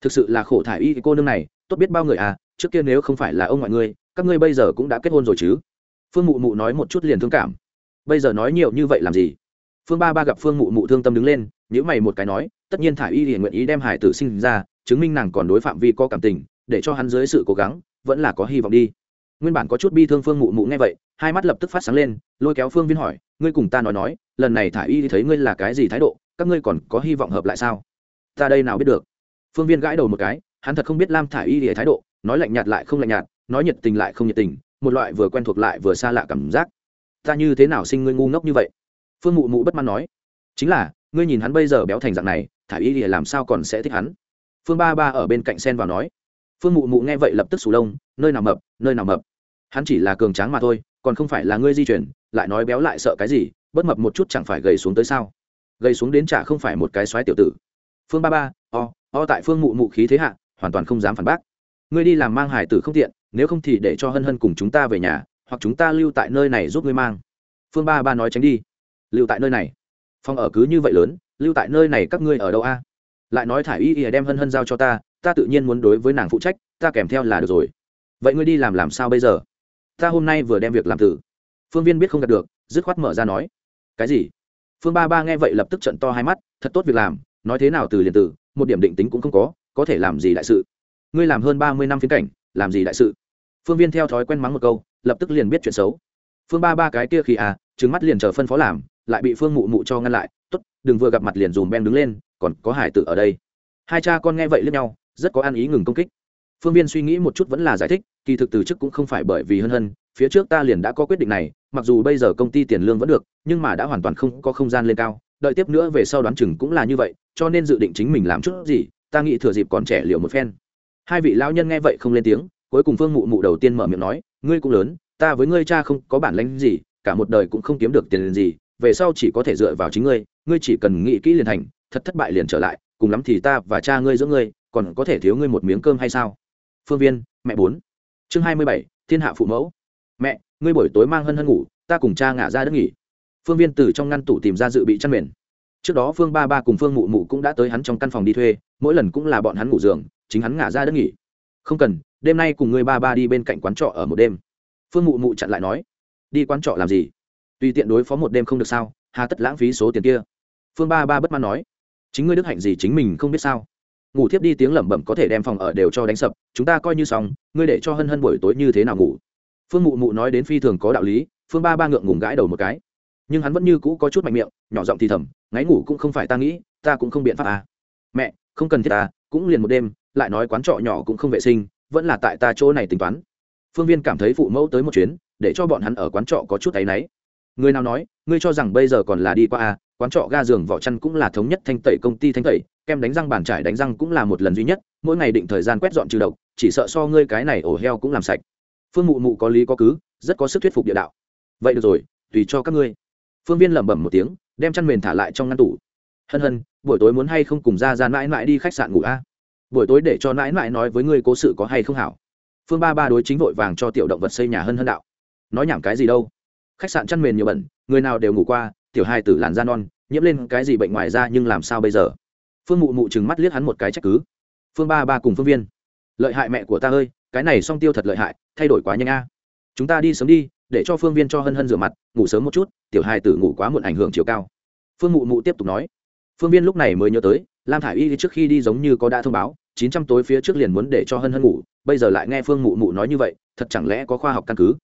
Thực sự là khổ thả y cô nương này, tốt biết bao người à trước kia nếu không phải là ông ngoại ngươi các ngươi bây giờ cũng đã kết hôn rồi chứ? Phương mụ mụ nói một chút liền thương cảm. Bây giờ nói nhiều như vậy làm gì? Phương ba ba gặp phương mụ mụ thương tâm đứng lên nhữ mày một cái nói, tất nhiên thả y thì nguyện ý đem hải tử sinh ra, chứng minh nàng còn đối phạm vi có cảm tình, để cho hắn dưới sự cố gắng, vẫn là có hy vọng đi. Nguyên bản có chút bi thương phương mụ mụ nghe vậy, hai mắt lập tức phát sáng lên, lôi kéo phương viên hỏi, ngươi cùng ta nói nói, lần này thả y thì thấy ngươi là cái gì thái độ, các ngươi còn có hy vọng hợp lại sao? Ta đây nào biết được. Phương viên gãi đầu một cái, hắn thật không biết lam thả y thì thái độ, nói lạnh nhạt lại không lạnh nhạt nói nhiệt tình lại không nhiệt tình, một loại vừa quen thuộc lại vừa xa lạ cảm giác. Ta như thế nào sinh ngươi ngu ngốc như vậy? Phương mụ mụ bất mãn nói. Chính là, ngươi nhìn hắn bây giờ béo thành dạng này, thả y thì làm sao còn sẽ thích hắn? Phương ba ba ở bên cạnh sen vào nói. Phương mụ mụ nghe vậy lập tức sù lông, nơi nào mập, nơi nào mập. Hắn chỉ là cường tráng mà thôi, còn không phải là ngươi di chuyển, lại nói béo lại sợ cái gì bất mập một chút chẳng phải gầy xuống tới sao? Gầy xuống đến chả không phải một cái xoáy tiểu tử. Phương ba ba, o o tại phương mụ mụ khí thế hạ, hoàn toàn không dám phản bác. Ngươi đi làm mang hải tử không tiện nếu không thì để cho hân hân cùng chúng ta về nhà, hoặc chúng ta lưu tại nơi này giúp ngươi mang. Phương ba ba nói tránh đi. Lưu tại nơi này. Phòng ở cứ như vậy lớn, lưu tại nơi này các ngươi ở đâu a? Lại nói thả y y đem hân hân giao cho ta ta tự nhiên muốn đối với nàng phụ trách, ta kèm theo là được rồi. Vậy ngươi đi làm làm sao bây giờ? Ta hôm nay vừa đem việc làm tử phương viên biết không đạt được, dứt khoát mở ra nói. Cái gì? Phương ba ba nghe vậy lập tức trận to hai mắt, thật tốt việc làm, nói thế nào từ liền tử một điểm định tính cũng không có có thể làm gì đại sự. Ngươi làm hơn ba mươi năm phiến cảnh, làm gì đại sự? Phương viên theo thói quen mắng một câu, lập tức liền biết chuyện xấu. Phương ba ba cái kia khi à trứng mắt liền chờ phân phó làm, lại bị phương mụ mụ cho ngăn lại t ố t đừng vừa gặp mặt liền dùm ben đứng lên, còn có hải tử ở đây. Hai cha con nghe vậy lẫn nhau, rất có ăn ý ngừng công kích. Phương viên suy nghĩ một chút vẫn là giải thích, kỳ thực từ chức cũng không phải bởi vì hân hân, phía trước ta liền đã có quyết định này, mặc dù bây giờ công ty tiền lương vẫn được, nhưng mà đã hoàn toàn không có không gian lên cao, đợi tiếp nữa về sau đoán chừng cũng là như vậy, cho nên dự định chính mình làm chút gì, ta nghĩ thừa dịp còn trẻ liệu một phen. Hai vị lão nhân nghe vậy không lên tiếng cuối cùng phương mụ mụ đầu tiên mở miệng nói, ngươi cũng lớn, ta với ngươi cha không có bản lãnh gì, cả một đời cũng không kiếm được tiền gì, về sau chỉ có thể dựa vào chính ngươi ngươi chỉ cần nghĩ kỹ liền thành, thật thất bại liền trở lại, cùng lắm thì ta và cha ngươi giữa ngươi, còn có thể thiếu ngươi một miếng cơm hay sao? Phương viên, mẹ bốn. Chương hai mươi bảy, thiên hạ phụ mẫu. Mẹ, ngươi buổi tối mang hân hân ngủ, ta cùng cha ngả ra đất nghỉ. Phương viên từ trong ngăn tủ tìm ra dự bị chăn mền. Trước đó phương ba ba cùng phương mụ mụ cũng đã tới hắn trong căn phòng đi thuê, mỗi lần cũng là bọn hắn ngủ giường, chính hắn ngả ra đất nghỉ. Không cần đêm nay cùng người ba ba đi bên cạnh quán trọ ở một đêm. Phương mụ mụ chặn lại nói, đi quán trọ làm gì? Tùy tiện đối phó một đêm không được sao? Hà tất lãng phí số tiền kia. Phương ba ba bất mãn nói, chính ngươi đức hạnh gì chính mình không biết sao? Ngủ thiếp đi tiếng lẩm bẩm có thể đem phòng ở đều cho đánh sập, chúng ta coi như xong, ngươi để cho hân hân buổi tối như thế nào ngủ? Phương mụ mụ nói đến phi thường có đạo lý, phương ba ba ngượng ngùng gãi đầu một cái. Nhưng hắn vẫn như cũ có chút mạnh miệng, nhỏ giọng thì thầm, ngáy ngủ cũng không phải ta nghĩ, ta cũng không biện pháp à. mẹ, không cần thiết ta cũng liền một đêm, lại nói quán trọ nhỏ cũng không vệ sinh vẫn là tại ta chỗ này tính toán. Phương viên cảm thấy phụ mẫu tới một chuyến, để cho bọn hắn ở quán trọ có chút áy náy. Người nào nói, ngươi cho rằng bây giờ còn là đi qua à quán trọ ga giường vỏ chăn cũng là thống nhất thanh tẩy công ty thanh tẩy, kem đánh răng bàn trải đánh răng cũng là một lần duy nhất, mỗi ngày định thời gian quét dọn trừ độc, chỉ sợ so ngươi cái này ổ heo cũng làm sạch. Phương mụ mụ có lý có cứ, rất có sức thuyết phục địa đạo. Vậy được rồi, tùy cho các ngươi. Phương viên lẩm bẩm một tiếng, đem chăn mền thả lại trong ngăn tủ. Hân hân, buổi tối muốn hay không cùng ra ra mãi mãi đi khách sạn ngủ a? Buổi tối để cho nãi nãi nói với ngươi cố sự có hay không hảo. Phương ba ba đối chính vội vàng cho tiểu động vật xây nhà hơn hân đạo. Nói nhảm cái gì đâu? Khách sạn chăn mền nhiều bẩn, người nào đều ngủ qua, tiểu hai tử làn da non, nhiễm lên cái gì bệnh ngoài ra nhưng làm sao bây giờ? Phương mụ mụ chừng mắt liếc hắn một cái trách cứ. Phương ba ba cùng phương viên. Lợi hại mẹ của ta ơi, cái này song tiêu thật lợi hại, thay đổi quá nhanh a. Chúng ta đi sớm đi, để cho phương viên cho hân hân rửa mặt, ngủ sớm một chút, tiểu hai tử ngủ quá muộn ảnh hưởng chiều cao. Phương mụ mụ tiếp tục nói. Phương viên lúc này mới nhớ tới, lam thả i y trước khi đi giống như có đã thông báo chín trăm tối phía trước liền muốn để cho hân hân ngủ, bây giờ lại nghe phương mụ mụ nói như vậy, thật chẳng lẽ có khoa học căn cứ?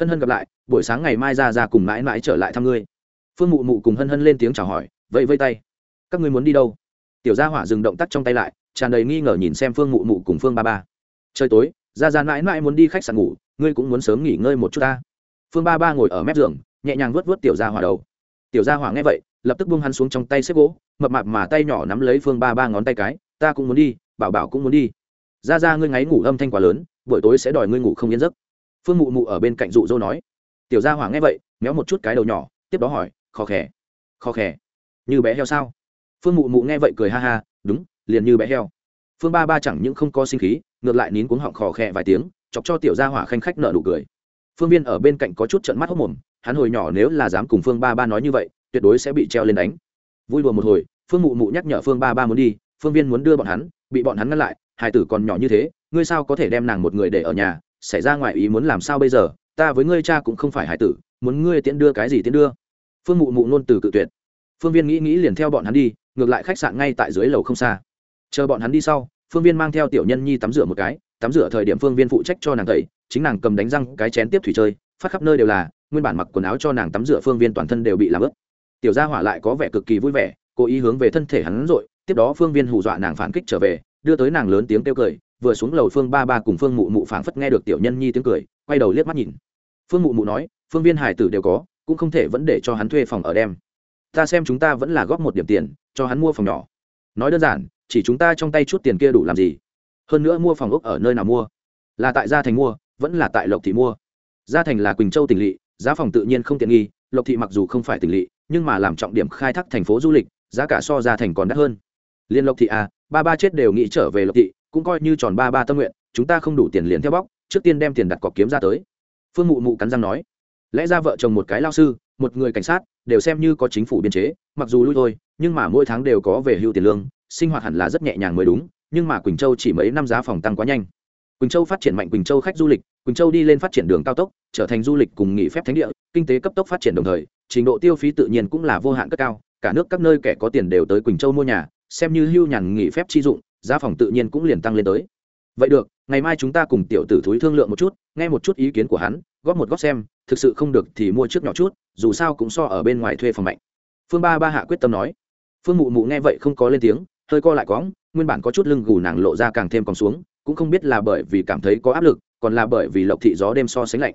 Hân hân gặp lại, buổi sáng ngày mai ra ra cùng mãi mãi trở lại thăm ngươi. Phương mụ mụ cùng hân hân lên tiếng chào hỏi, vẫy vây tay. Các ngươi muốn đi đâu? Tiểu gia hỏa dừng động tác trong tay lại, tràn đầy nghi ngờ nhìn xem phương mụ mụ cùng phương ba ba. Trời tối ra ra mãi mãi muốn đi khách sạn ngủ, ngươi cũng muốn sớm nghỉ ngơi một chút ta. Phương ba ba ngồi ở mép giường, nhẹ nhàng vớt vớt tiểu gia hỏa đầu. Tiểu gia hỏa nghe vậy, lập tức buông hắn xuống trong tay xếp gỗ, mập mạp mà tay nhỏ nắm lấy phương ba ba ngón tay cái, ta cũng muốn đi bảo bảo cũng muốn đi. Ra ra, ngươi ngáy ngủ âm thanh quá lớn, buổi tối sẽ đòi ngươi ngủ không yên giấc. Phương mụ mụ ở bên cạnh dụ dỗ nói. Tiểu gia hỏa nghe vậy, méo một chút cái đầu nhỏ, tiếp đó hỏi, khó khè khó khè, như bé heo sao? Phương mụ mụ nghe vậy cười ha ha, đúng, liền như bé heo. Phương ba ba chẳng những không có sinh khí, ngược lại nín cuống họng khò khè vài tiếng, chọc cho tiểu gia hỏa khanh khách nợ nụ cười. Phương viên ở bên cạnh có chút trận mắt hốc mồm, hắn hồi nhỏ nếu là dám cùng phương ba ba nói như vậy, tuyệt đối sẽ bị treo lên đánh. Vui đùa một hồi, phương mụ mụ nhắc nhở phương ba ba muốn đi, phương viên muốn đưa bọn hắn bị bọn hắn ngăn lại hải tử còn nhỏ như thế, ngươi sao có thể đem nàng một người để ở nhà, xảy ra ngoài ý muốn làm sao bây giờ? Ta với ngươi cha cũng không phải hải tử, muốn ngươi tiễn đưa cái gì tiễn đưa? Phương mụ mụ nôn từ cự tuyệt. Phương viên nghĩ nghĩ liền theo bọn hắn đi, ngược lại khách sạn ngay tại dưới lầu không xa. Chờ bọn hắn đi sau, phương viên mang theo tiểu nhân nhi tắm rửa một cái, tắm rửa thời điểm phương viên phụ trách cho nàng tẩy, chính nàng cầm đánh răng, cái chén tiếp thủy chơi, phát khắp nơi đều là, nguyên bản mặc quần áo cho nàng tắm rửa phương viên toàn thân đều bị làm ướt. Tiểu gia hỏa lại có vẻ cực kỳ vui vẻ, cố ý hướng về thân thể hắn rồi tiếp đó phương viên hù dọa nàng phản kích trở về, đưa tới nàng lớn tiếng kêu cười, vừa xuống lầu phương ba ba cùng phương mụ mụ phảng phất nghe được tiểu nhân nhi tiếng cười, quay đầu liếc mắt nhìn. Phương mụ mụ nói, phương viên hải tử đều có, cũng không thể vẫn để cho hắn thuê phòng ở đem. Ta xem chúng ta vẫn là góp một điểm tiền, cho hắn mua phòng nhỏ. Nói đơn giản, chỉ chúng ta trong tay chút tiền kia đủ làm gì? Hơn nữa mua phòng ốc ở nơi nào mua? Là tại gia thành mua, vẫn là tại lộc thị mua? Gia thành là quỳnh châu tỉnh lỵ, giá phòng tự nhiên không tiện nghi, lộc thị mặc dù không phải tỉnh lỵ, nhưng mà làm trọng điểm khai thác thành phố du lịch, giá cả so gia thành còn đắt hơn liên lộc thị à ba ba chết đều nghĩ trở về lộc thị, cũng coi như tròn ba ba tâm nguyện, chúng ta không đủ tiền liền theo bóc, trước tiên đem tiền đặt cọc kiếm ra tới. Phương mụ mụ cắn răng nói. Lẽ ra vợ chồng một cái lao sư, một người cảnh sát, đều xem như có chính phủ biên chế, mặc dù lui thôi, nhưng mà mỗi tháng đều có về hưu tiền lương, sinh hoạt hẳn là rất nhẹ nhàng mới đúng, nhưng mà quỳnh châu chỉ mấy năm giá phòng tăng quá nhanh. Quỳnh châu phát triển mạnh, quỳnh châu khách du lịch, quỳnh châu đi lên phát triển đường cao tốc, trở thành du lịch cùng nghỉ phép thánh địa, kinh tế cấp tốc phát triển đồng thời, trình độ tiêu phí tự nhiên cũng là vô hạn cất cao, cả nước các nơi kẻ có tiền đều tới quỳnh châu mua nhà xem như hưu nhàn nghỉ phép chi dụng, giá phòng tự nhiên cũng liền tăng lên tới. Vậy được, ngày mai chúng ta cùng tiểu tử thúi thương lượng một chút, nghe một chút ý kiến của hắn, góp một góp xem, thực sự không được thì mua trước nhỏ chút, dù sao cũng so ở bên ngoài thuê phòng mạnh. Phương ba ba hạ quyết tâm nói. Phương mụ mụ nghe vậy không có lên tiếng, hơi co lại cóng nguyên bản có chút lưng gù nàng lộ ra càng thêm còn xuống, cũng không biết là bởi vì cảm thấy có áp lực, còn là bởi vì lộc thị gió đêm so sánh lạnh.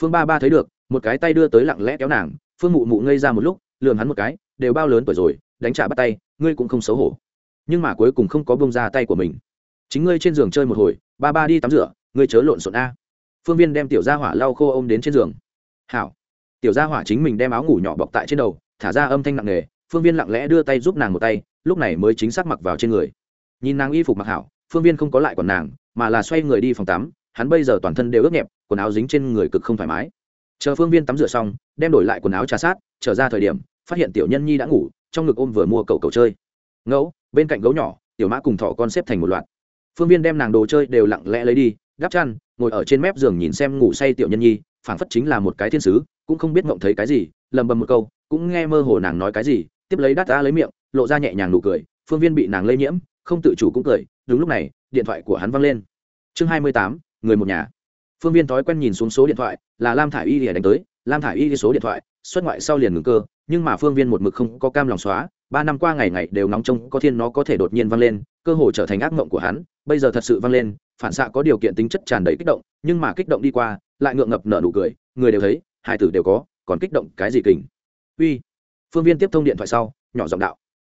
Phương ba ba thấy được, một cái tay đưa tới lặng lẽ kéo nàng, phương mụ mụ ngây ra một lúc lường hắn một cái, đều bao lớn tuổi rồi đánh trả bắt tay, ngươi cũng không xấu hổ. Nhưng mà cuối cùng không có bông ra tay của mình. Chính ngươi trên giường chơi một hồi, ba ba đi tắm rửa, ngươi chớ lộn xộn a. Phương viên đem tiểu gia hỏa lau khô ôm đến trên giường. Hảo. Tiểu gia hỏa chính mình đem áo ngủ nhỏ bọc tại trên đầu, thả ra âm thanh nặng nề, phương viên lặng lẽ đưa tay giúp nàng một tay, lúc này mới chính xác mặc vào trên người. Nhìn nàng y phục mặc hảo, phương viên không có lại còn nàng, mà là xoay người đi phòng tắm, hắn bây giờ toàn thân đều ướt nhẹp, quần áo dính trên người cực không thoải mái. Chờ phương viên tắm rửa xong, đem đổi lại quần áo trà sát, trở ra thời điểm, phát hiện tiểu nhân nhi đã ngủ trong ngực ôm vừa mua cậu cậu chơi. Ngẫu, bên cạnh gấu nhỏ, tiểu mã cùng thỏ con xếp thành một loạt. Phương viên đem nàng đồ chơi đều lặng lẽ lấy đi gắp chăn, ngồi ở trên mép giường nhìn xem ngủ say tiểu nhân nhi, phảng phất chính là một cái thiên sứ, cũng không biết mộng thấy cái gì, lầm bầm một câu, cũng nghe mơ hồ nàng nói cái gì, tiếp lấy đắt ta lấy miệng, lộ ra nhẹ nhàng nụ cười, phương viên bị nàng lây nhiễm, không tự chủ cũng cười, đúng lúc này, điện thoại của hắn văng lên. Chương hai mươi tám, người một nhà. Phương viên thói quen nhìn xuống số điện thoại, là lam thả i y để đánh tới, lam thả i y số điện thoại xuất ngoại sau liền ngừng cơ, nhưng mà phương viên một mực không có cam lòng xóa, ba năm qua ngày ngày đều nóng trông, có thiên nó có thể đột nhiên văng lên, cơ hồ trở thành ác mộng của hắn, bây giờ thật sự văng lên, phản xạ có điều kiện tính chất tràn đầy kích động, nhưng mà kích động đi qua, lại ngượng ngập nở nụ cười, người đều thấy hải tử đều có, còn kích động cái gì kình? Uy, phương viên tiếp thông điện thoại sau, nhỏ giọng đạo,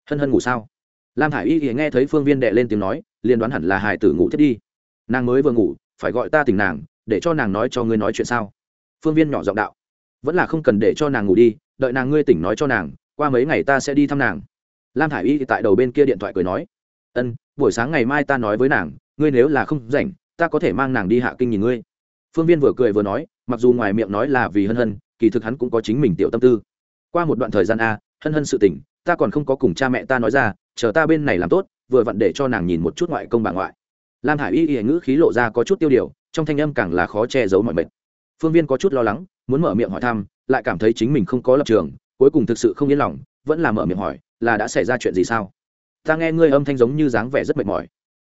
hân hân ngủ sao? Lam Hải y thì nghe thấy phương viên đệ lên tiếng nói, liền đoán hẳn là hải tử ngủ thiết đi. Nàng mới vừa ngủ, phải gọi ta tỉnh nàng, để cho nàng nói cho ngươi nói chuyện sao? Phương viên nhỏ giọng đạo vẫn là không cần để cho nàng ngủ đi, đợi nàng ngươi tỉnh nói cho nàng, qua mấy ngày ta sẽ đi thăm nàng. Lam thả i y thì tại đầu bên kia điện thoại cười nói, ân, buổi sáng ngày mai ta nói với nàng, ngươi nếu là không rảnh, ta có thể mang nàng đi hạ kinh nhìn ngươi. Phương viên vừa cười vừa nói, mặc dù ngoài miệng nói là vì hân hân, kỳ thực hắn cũng có chính mình tiểu tâm tư. Qua một đoạn thời gian a, hân hân sự tỉnh, ta còn không có cùng cha mẹ ta nói ra, chờ ta bên này làm tốt, vừa vặn để cho nàng nhìn một chút ngoại công bà ngoại. Lam hải y y ngữ khí lộ ra có chút tiêu điều, trong thanh âm càng là khó che giấu mọi mệt phương viên có chút lo lắng, muốn mở miệng hỏi thăm, lại cảm thấy chính mình không có lập trường, cuối cùng thực sự không yên lòng, vẫn là mở miệng hỏi, là đã xảy ra chuyện gì sao? Ta nghe ngươi âm thanh giống như dáng vẻ rất mệt mỏi.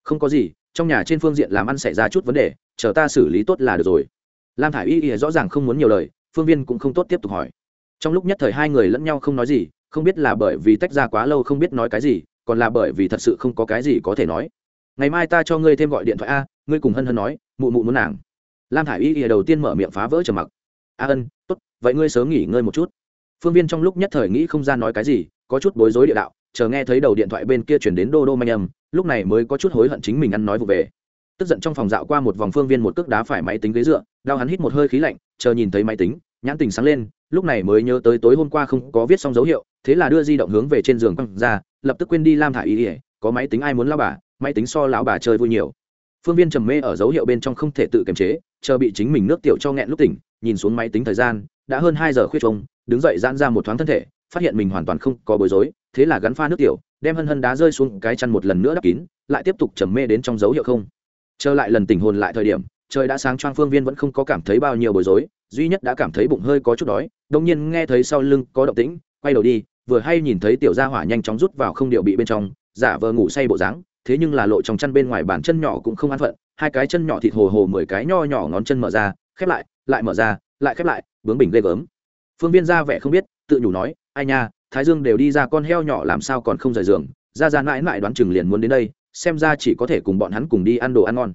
Không có gì, trong nhà trên phương diện làm ăn xảy ra chút vấn đề, chờ ta xử lý tốt là được rồi. Lam thả i y y rõ ràng không muốn nhiều lời, phương viên cũng không tốt tiếp tục hỏi. Trong lúc nhất thời hai người lẫn nhau không nói gì, không biết là bởi vì tách ra quá lâu không biết nói cái gì, còn là bởi vì thật sự không có cái gì có thể nói. Ngày mai ta cho ngươi thêm gọi điện thoại a, ngươi cùng hân hân nói, mụ mụ muốn nàng lam thả i y ỉa đầu tiên mở miệng phá vỡ trầm mặc. A ân, tốt, vậy ngươi sớm nghỉ ngơi một chút. Phương viên trong lúc nhất thời nghĩ không ra nói cái gì, có chút bối rối địa đạo, chờ nghe thấy đầu điện thoại bên kia chuyển đến đô đô manh âm, lúc này mới có chút hối hận chính mình ăn nói vụ về. Tức giận trong phòng dạo qua một vòng phương viên một cước đá phải máy tính ghế dựa, đau hắn hít một hơi khí lạnh, chờ nhìn thấy máy tính, nhãn tình sáng lên, lúc này mới nhớ tới tối hôm qua không có viết xong dấu hiệu, thế là đưa di động hướng về trên giường quăng ra, lập tức quên đi lam thả y ỉa có máy tính ai muốn lao bà, máy tính so lão bà chơi vui nhiều phương viên trầm mê ở dấu hiệu bên trong không thể tự kiềm chế, chờ bị chính mình nước tiểu cho nghẹn lúc tỉnh, nhìn xuống máy tính thời gian, đã hơn hai giờ khuyết trông, đứng dậy giãn ra một thoáng thân thể, phát hiện mình hoàn toàn không có bối rối, thế là gắn pha nước tiểu, đem hân hân đá rơi xuống cái chăn một lần nữa đắp kín, lại tiếp tục trầm mê đến trong dấu hiệu không. Trở lại lần tỉnh hồn lại thời điểm, trời đã sáng choang phương viên vẫn không có cảm thấy bao nhiêu bối rối, duy nhất đã cảm thấy bụng hơi có chút đói đông nhiên nghe thấy sau lưng có động tĩnh, quay đầu đi, vừa hay nhìn thấy tiểu gia hỏa nhanh chóng rút vào không điệu bị bên trong, giả vờ ngủ say bộ dáng thế nhưng là lộ trong chăn bên ngoài bàn chân nhỏ cũng không an phận, hai cái chân nhỏ thịt hồ hồ mười cái nho nhỏ ngón chân mở ra, khép lại lại mở ra, lại khép lại, bướng bình ghê gớm. Phương viên ra vẻ không biết, tự nhủ nói, ai nha, thái dương đều đi ra con heo nhỏ làm sao còn không rời giường, ra ra mãi mãi đoán chừng liền muốn đến đây, xem ra chỉ có thể cùng bọn hắn cùng đi ăn đồ ăn ngon.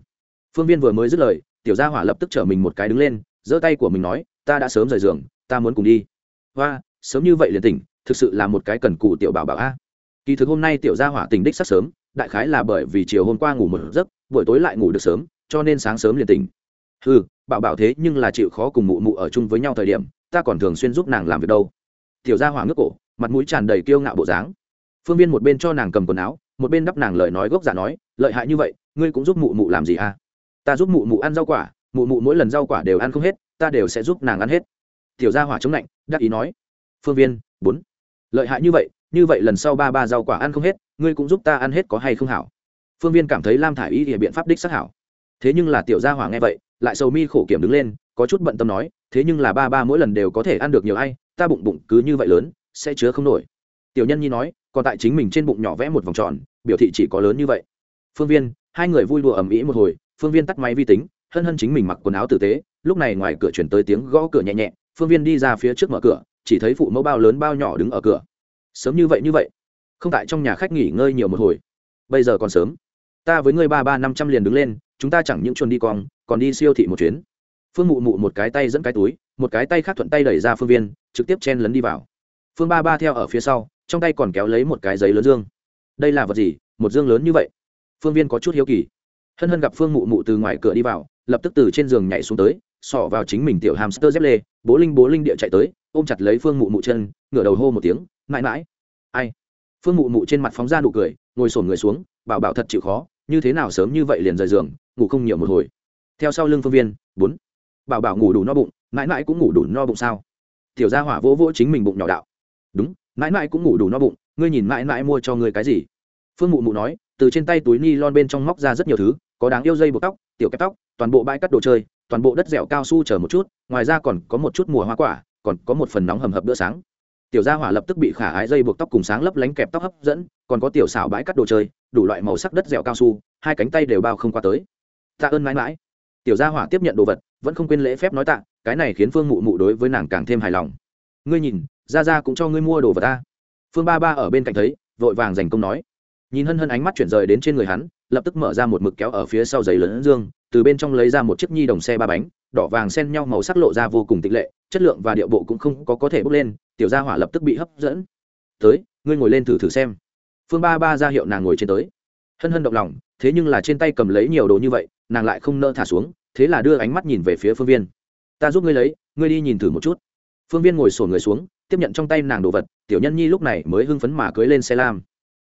Phương viên vừa mới dứt lời, tiểu gia hỏa lập tức trở mình một cái đứng lên, giơ tay của mình nói, ta đã sớm rời giường, ta muốn cùng đi. Và sớm như vậy liền tỉnh, thực sự là một cái cần cù tiểu bảo bảo a. Kỳ thực hôm nay tiểu gia hỏa tỉnh đích sắc sớm đại khái là bởi vì chiều hôm qua ngủ một giấc, buổi tối lại ngủ được sớm, cho nên sáng sớm liền tỉnh. Ừ bảo bảo thế nhưng là chịu khó cùng mụ mụ ở chung với nhau thời điểm, ta còn thường xuyên giúp nàng làm việc đâu. Tiểu gia hỏa ngước cổ, mặt mũi tràn đầy kiêu ngạo bộ dáng. Phương viên một bên cho nàng cầm quần áo, một bên đắp nàng lời nói gốc giả nói, lợi hại như vậy, ngươi cũng giúp mụ mụ làm gì à? Ta giúp mụ mụ ăn rau quả, mụ mụ mỗi lần rau quả đều ăn không hết, ta đều sẽ giúp nàng ăn hết. Tiểu gia hỏa chống lạnh, đắc ý nói, phương viên, bốn, lợi hại như vậy như vậy lần sau ba ba rau quả ăn không hết, ngươi cũng giúp ta ăn hết có hay không hảo? Phương viên cảm thấy lam thả i y thì biện pháp đích sắc hảo. Thế nhưng là tiểu gia hỏa nghe vậy, lại sầu mi khổ kiểm đứng lên, có chút bận tâm nói, thế nhưng là ba ba mỗi lần đều có thể ăn được nhiều ai, ta bụng bụng cứ như vậy lớn, sẽ chứa không nổi. Tiểu nhân nhi nói, còn tại chính mình trên bụng nhỏ vẽ một vòng tròn, biểu thị chỉ có lớn như vậy. Phương viên, hai người vui đùa ầm ĩ một hồi, phương viên tắt máy vi tính, hân hân chính mình mặc quần áo tử tế, lúc này ngoài cửa chuyển tới tiếng gõ cửa nhẹ nhẹ, phương viên đi ra phía trước mở cửa, chỉ thấy phụ mẫu bao lớn bao nhỏ đứng ở cửa sớm như vậy như vậy. Không tại trong nhà khách nghỉ ngơi nhiều một hồi. Bây giờ còn sớm. Ta với ngươi ba ba năm trăm liền đứng lên, chúng ta chẳng những chuồn đi cong, còn đi siêu thị một chuyến. Phương mụ mụ một cái tay dẫn cái túi, một cái tay khác thuận tay đẩy ra phương viên, trực tiếp chen lấn đi vào. Phương ba ba theo ở phía sau, trong tay còn kéo lấy một cái giấy lớn dương. Đây là vật gì? Một dương lớn như vậy? Phương viên có chút hiếu kỳ. Hân hân gặp phương mụ mụ từ ngoài cửa đi vào, lập tức từ trên giường nhảy xuống tới, sọ vào chính mình tiểu hamster dép lê bố linh bố linh địa chạy tới, ôm chặt lấy phương mụ mụ chân, ngửa đầu hô một tiếng mãi mãi. Ai? Phương mụ mụ trên mặt phóng ra nụ cười, ngồi sổn người xuống, bảo bảo thật chịu khó, như thế nào sớm như vậy liền rời giường, ngủ không nhiều một hồi. Theo sau lưng phương viên, bốn. Bảo bảo ngủ đủ no bụng, mãi mãi cũng ngủ đủ no bụng sao? Tiểu gia hỏa vỗ vỗ chính mình bụng nhỏ đạo. Đúng, mãi mãi cũng ngủ đủ no bụng, ngươi nhìn mãi mãi mua cho ngươi cái gì? Phương mụ mụ nói, từ trên tay túi ni lon bên trong móc ra rất nhiều thứ, có đáng yêu dây buộc tóc, tiểu kẹp tóc, toàn bộ bãi cắt đồ chơi, toàn bộ đất dẻo cao su chờ một chút, ngoài ra còn có một chút mùa hoa quả, còn có một phần nóng hầm hập bữa sáng tiểu gia hỏa lập tức bị khả ái dây buộc tóc cùng sáng lấp lánh kẹp tóc hấp dẫn, còn có tiểu xảo bãi cắt đồ chơi, đủ loại màu sắc đất dẻo cao su, hai cánh tay đều bao không qua tới. Tạ ơn mãi mãi. Tiểu gia hỏa tiếp nhận đồ vật, vẫn không quên lễ phép nói tạ, cái này khiến phương mụ mụ đối với nàng càng thêm hài lòng. Ngươi nhìn ra ra cũng cho ngươi mua đồ vật ta. Phương ba ba ở bên cạnh thấy, vội vàng dành công nói. Nhìn hân hân ánh mắt chuyển rời đến trên người hắn, lập tức mở ra một mực kéo ở phía sau giấy lớn dương, từ bên trong lấy ra một chiếc nhi đồng xe ba bánh, đỏ vàng xen nhau màu sắc lộ ra vô cùng tịch lệ, chất lượng và điệu bộ cũng không có có thể bốc lên tiểu gia hỏa lập tức bị hấp dẫn. Tới, ngươi ngồi lên thử thử xem. Phương ba ba ra hiệu nàng ngồi trên tới. Hân hân động lòng, thế nhưng là trên tay cầm lấy nhiều đồ như vậy, nàng lại không nỡ thả xuống, thế là đưa ánh mắt nhìn về phía phương viên. Ta giúp ngươi lấy, ngươi đi nhìn thử một chút. Phương viên ngồi sổ người xuống, tiếp nhận trong tay nàng đồ vật, tiểu nhân nhi lúc này mới hưng phấn mà cưới lên xe lam.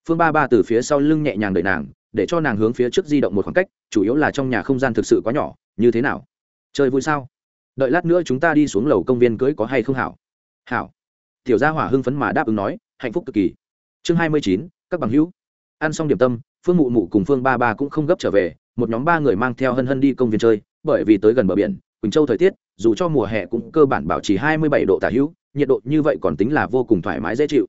Phương ba ba từ phía sau lưng nhẹ nhàng đợi nàng, để cho nàng hướng phía trước di động một khoảng cách, chủ yếu là trong nhà không gian thực sự quá nhỏ, như thế nào? Chơi vui sao? Đợi lát nữa chúng ta đi xuống lầu công viên cưới có hay không hảo? Hảo tiểu gia hỏa hưng phấn mà đáp ứng nói, hạnh phúc cực kỳ. Chương hai mươi chín, các bằng hữu. Ăn xong điểm tâm, phương mụ mụ cùng phương ba ba cũng không gấp trở về, một nhóm ba người mang theo hân hân đi công viên chơi, bởi vì tới gần bờ biển, quỳnh châu thời tiết, dù cho mùa hè cũng cơ bản bảo trì hai mươi bảy độ tả hữu, nhiệt độ như vậy còn tính là vô cùng thoải mái dễ chịu.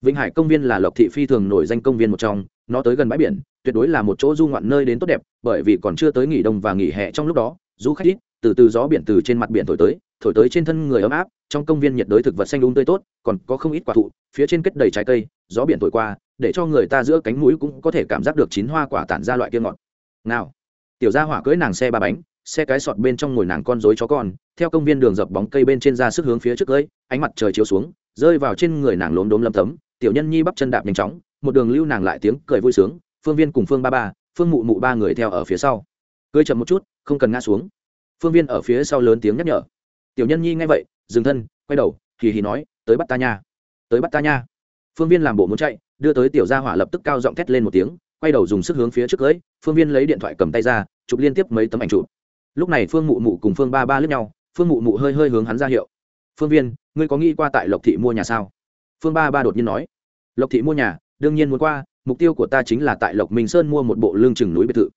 Vĩnh hải công viên là lộc thị phi thường nổi danh công viên một trong, nó tới gần bãi biển, tuyệt đối là một chỗ du ngoạn nơi đến tốt đẹp, bởi vì còn chưa tới nghỉ đông và nghỉ hè trong lúc đó, du khách ít, từ từ gió biển từ trên mặt biển thổi tới thổi tới trên thân người ấm áp, trong công viên nhiệt đới thực vật xanh đúng tươi tốt, còn có không ít quả thụ, phía trên kết đầy trái cây, gió biển thổi qua, để cho người ta giữa cánh mũi cũng có thể cảm giác được chín hoa quả tản ra loại kia ngọt. Nào tiểu gia hỏa cưỡi nàng xe ba bánh, xe cái sọt bên trong ngồi nàng con rối chó con, theo công viên đường dập bóng cây bên trên ra sức hướng phía trước cưỡi, ánh mặt trời chiếu xuống, rơi vào trên người nàng lốm đốm lâm tấm, tiểu nhân nhi bắp chân đạp nhanh chóng, một đường lưu nàng lại tiếng cười vui sướng, phương viên cùng phương ba ba, phương mụ mụ ba người theo ở phía sau. Cưỡi chậm một chút, không cần ngã xuống. Phương viên ở phía sau lớn tiếng nhắc nhở tiểu nhân nhi nghe vậy, dừng thân, quay đầu kỳ hì nói, tới bắt ta nha. Tới bắt ta nha. Phương viên làm bộ muốn chạy, đưa tới tiểu gia hỏa lập tức cao giọng thét lên một tiếng, quay đầu dùng sức hướng phía trước cưỡi phương viên lấy điện thoại cầm tay ra, chụp liên tiếp mấy tấm ảnh chụp. Lúc này phương mụ mụ cùng phương ba ba lướt nhau, phương mụ mụ hơi hơi hướng hắn ra hiệu. Phương viên, ngươi có nghĩ qua tại lộc thị mua nhà sao? Phương ba ba đột nhiên nói. Lộc thị mua nhà, đương nhiên muốn qua, mục tiêu của ta chính là tại lộc minh sơn mua một bộ lương chừng núi biệt thự.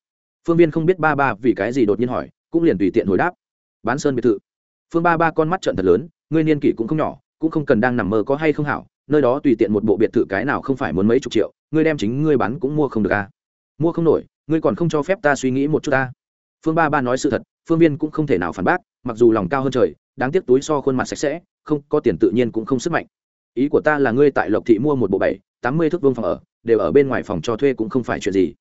Phương viên không biết ba ba vì cái gì đột nhiên hỏi, cũng liền tùy tiện hồi đáp. Bán sơn biệt thự phương ba ba con mắt trợn thật lớn, ngươi niên kỷ cũng không nhỏ, cũng không cần đang nằm mơ có hay không hảo, nơi đó tùy tiện một bộ biệt thự cái nào không phải muốn mấy chục triệu, ngươi đem chính ngươi bán cũng mua không được à? Mua không nổi, ngươi còn không cho phép ta suy nghĩ một chút ta. Phương ba ba nói sự thật, phương viên cũng không thể nào phản bác, mặc dù lòng cao hơn trời, đáng tiếc túi so khuôn mặt sạch sẽ, không có tiền tự nhiên cũng không sức mạnh. Ý của ta là ngươi tại lộc thị mua một bộ bảy, tám mươi thước vương phòng ở, đều ở bên ngoài phòng cho thuê cũng không phải chuyện gì.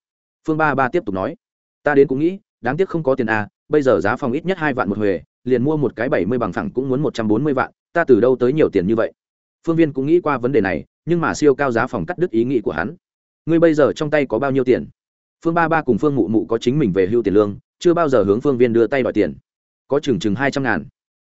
Phương ba ba tiếp tục nói, ta đến cũng nghĩ, đáng tiếc không có tiền à bây giờ giá phòng ít nhất hai vạn một huề liền mua một cái bảy mươi bằng phẳng cũng muốn một trăm bốn mươi vạn ta từ đâu tới nhiều tiền như vậy? Phương viên cũng nghĩ qua vấn đề này nhưng mà siêu cao giá phòng cắt đứt ý nghĩ của hắn. Ngươi bây giờ trong tay có bao nhiêu tiền? Phương ba ba cùng phương mụ mụ có chính mình về hưu tiền lương chưa bao giờ hướng phương viên đưa tay đòi tiền. Có chừng chừng hai trăm ngàn.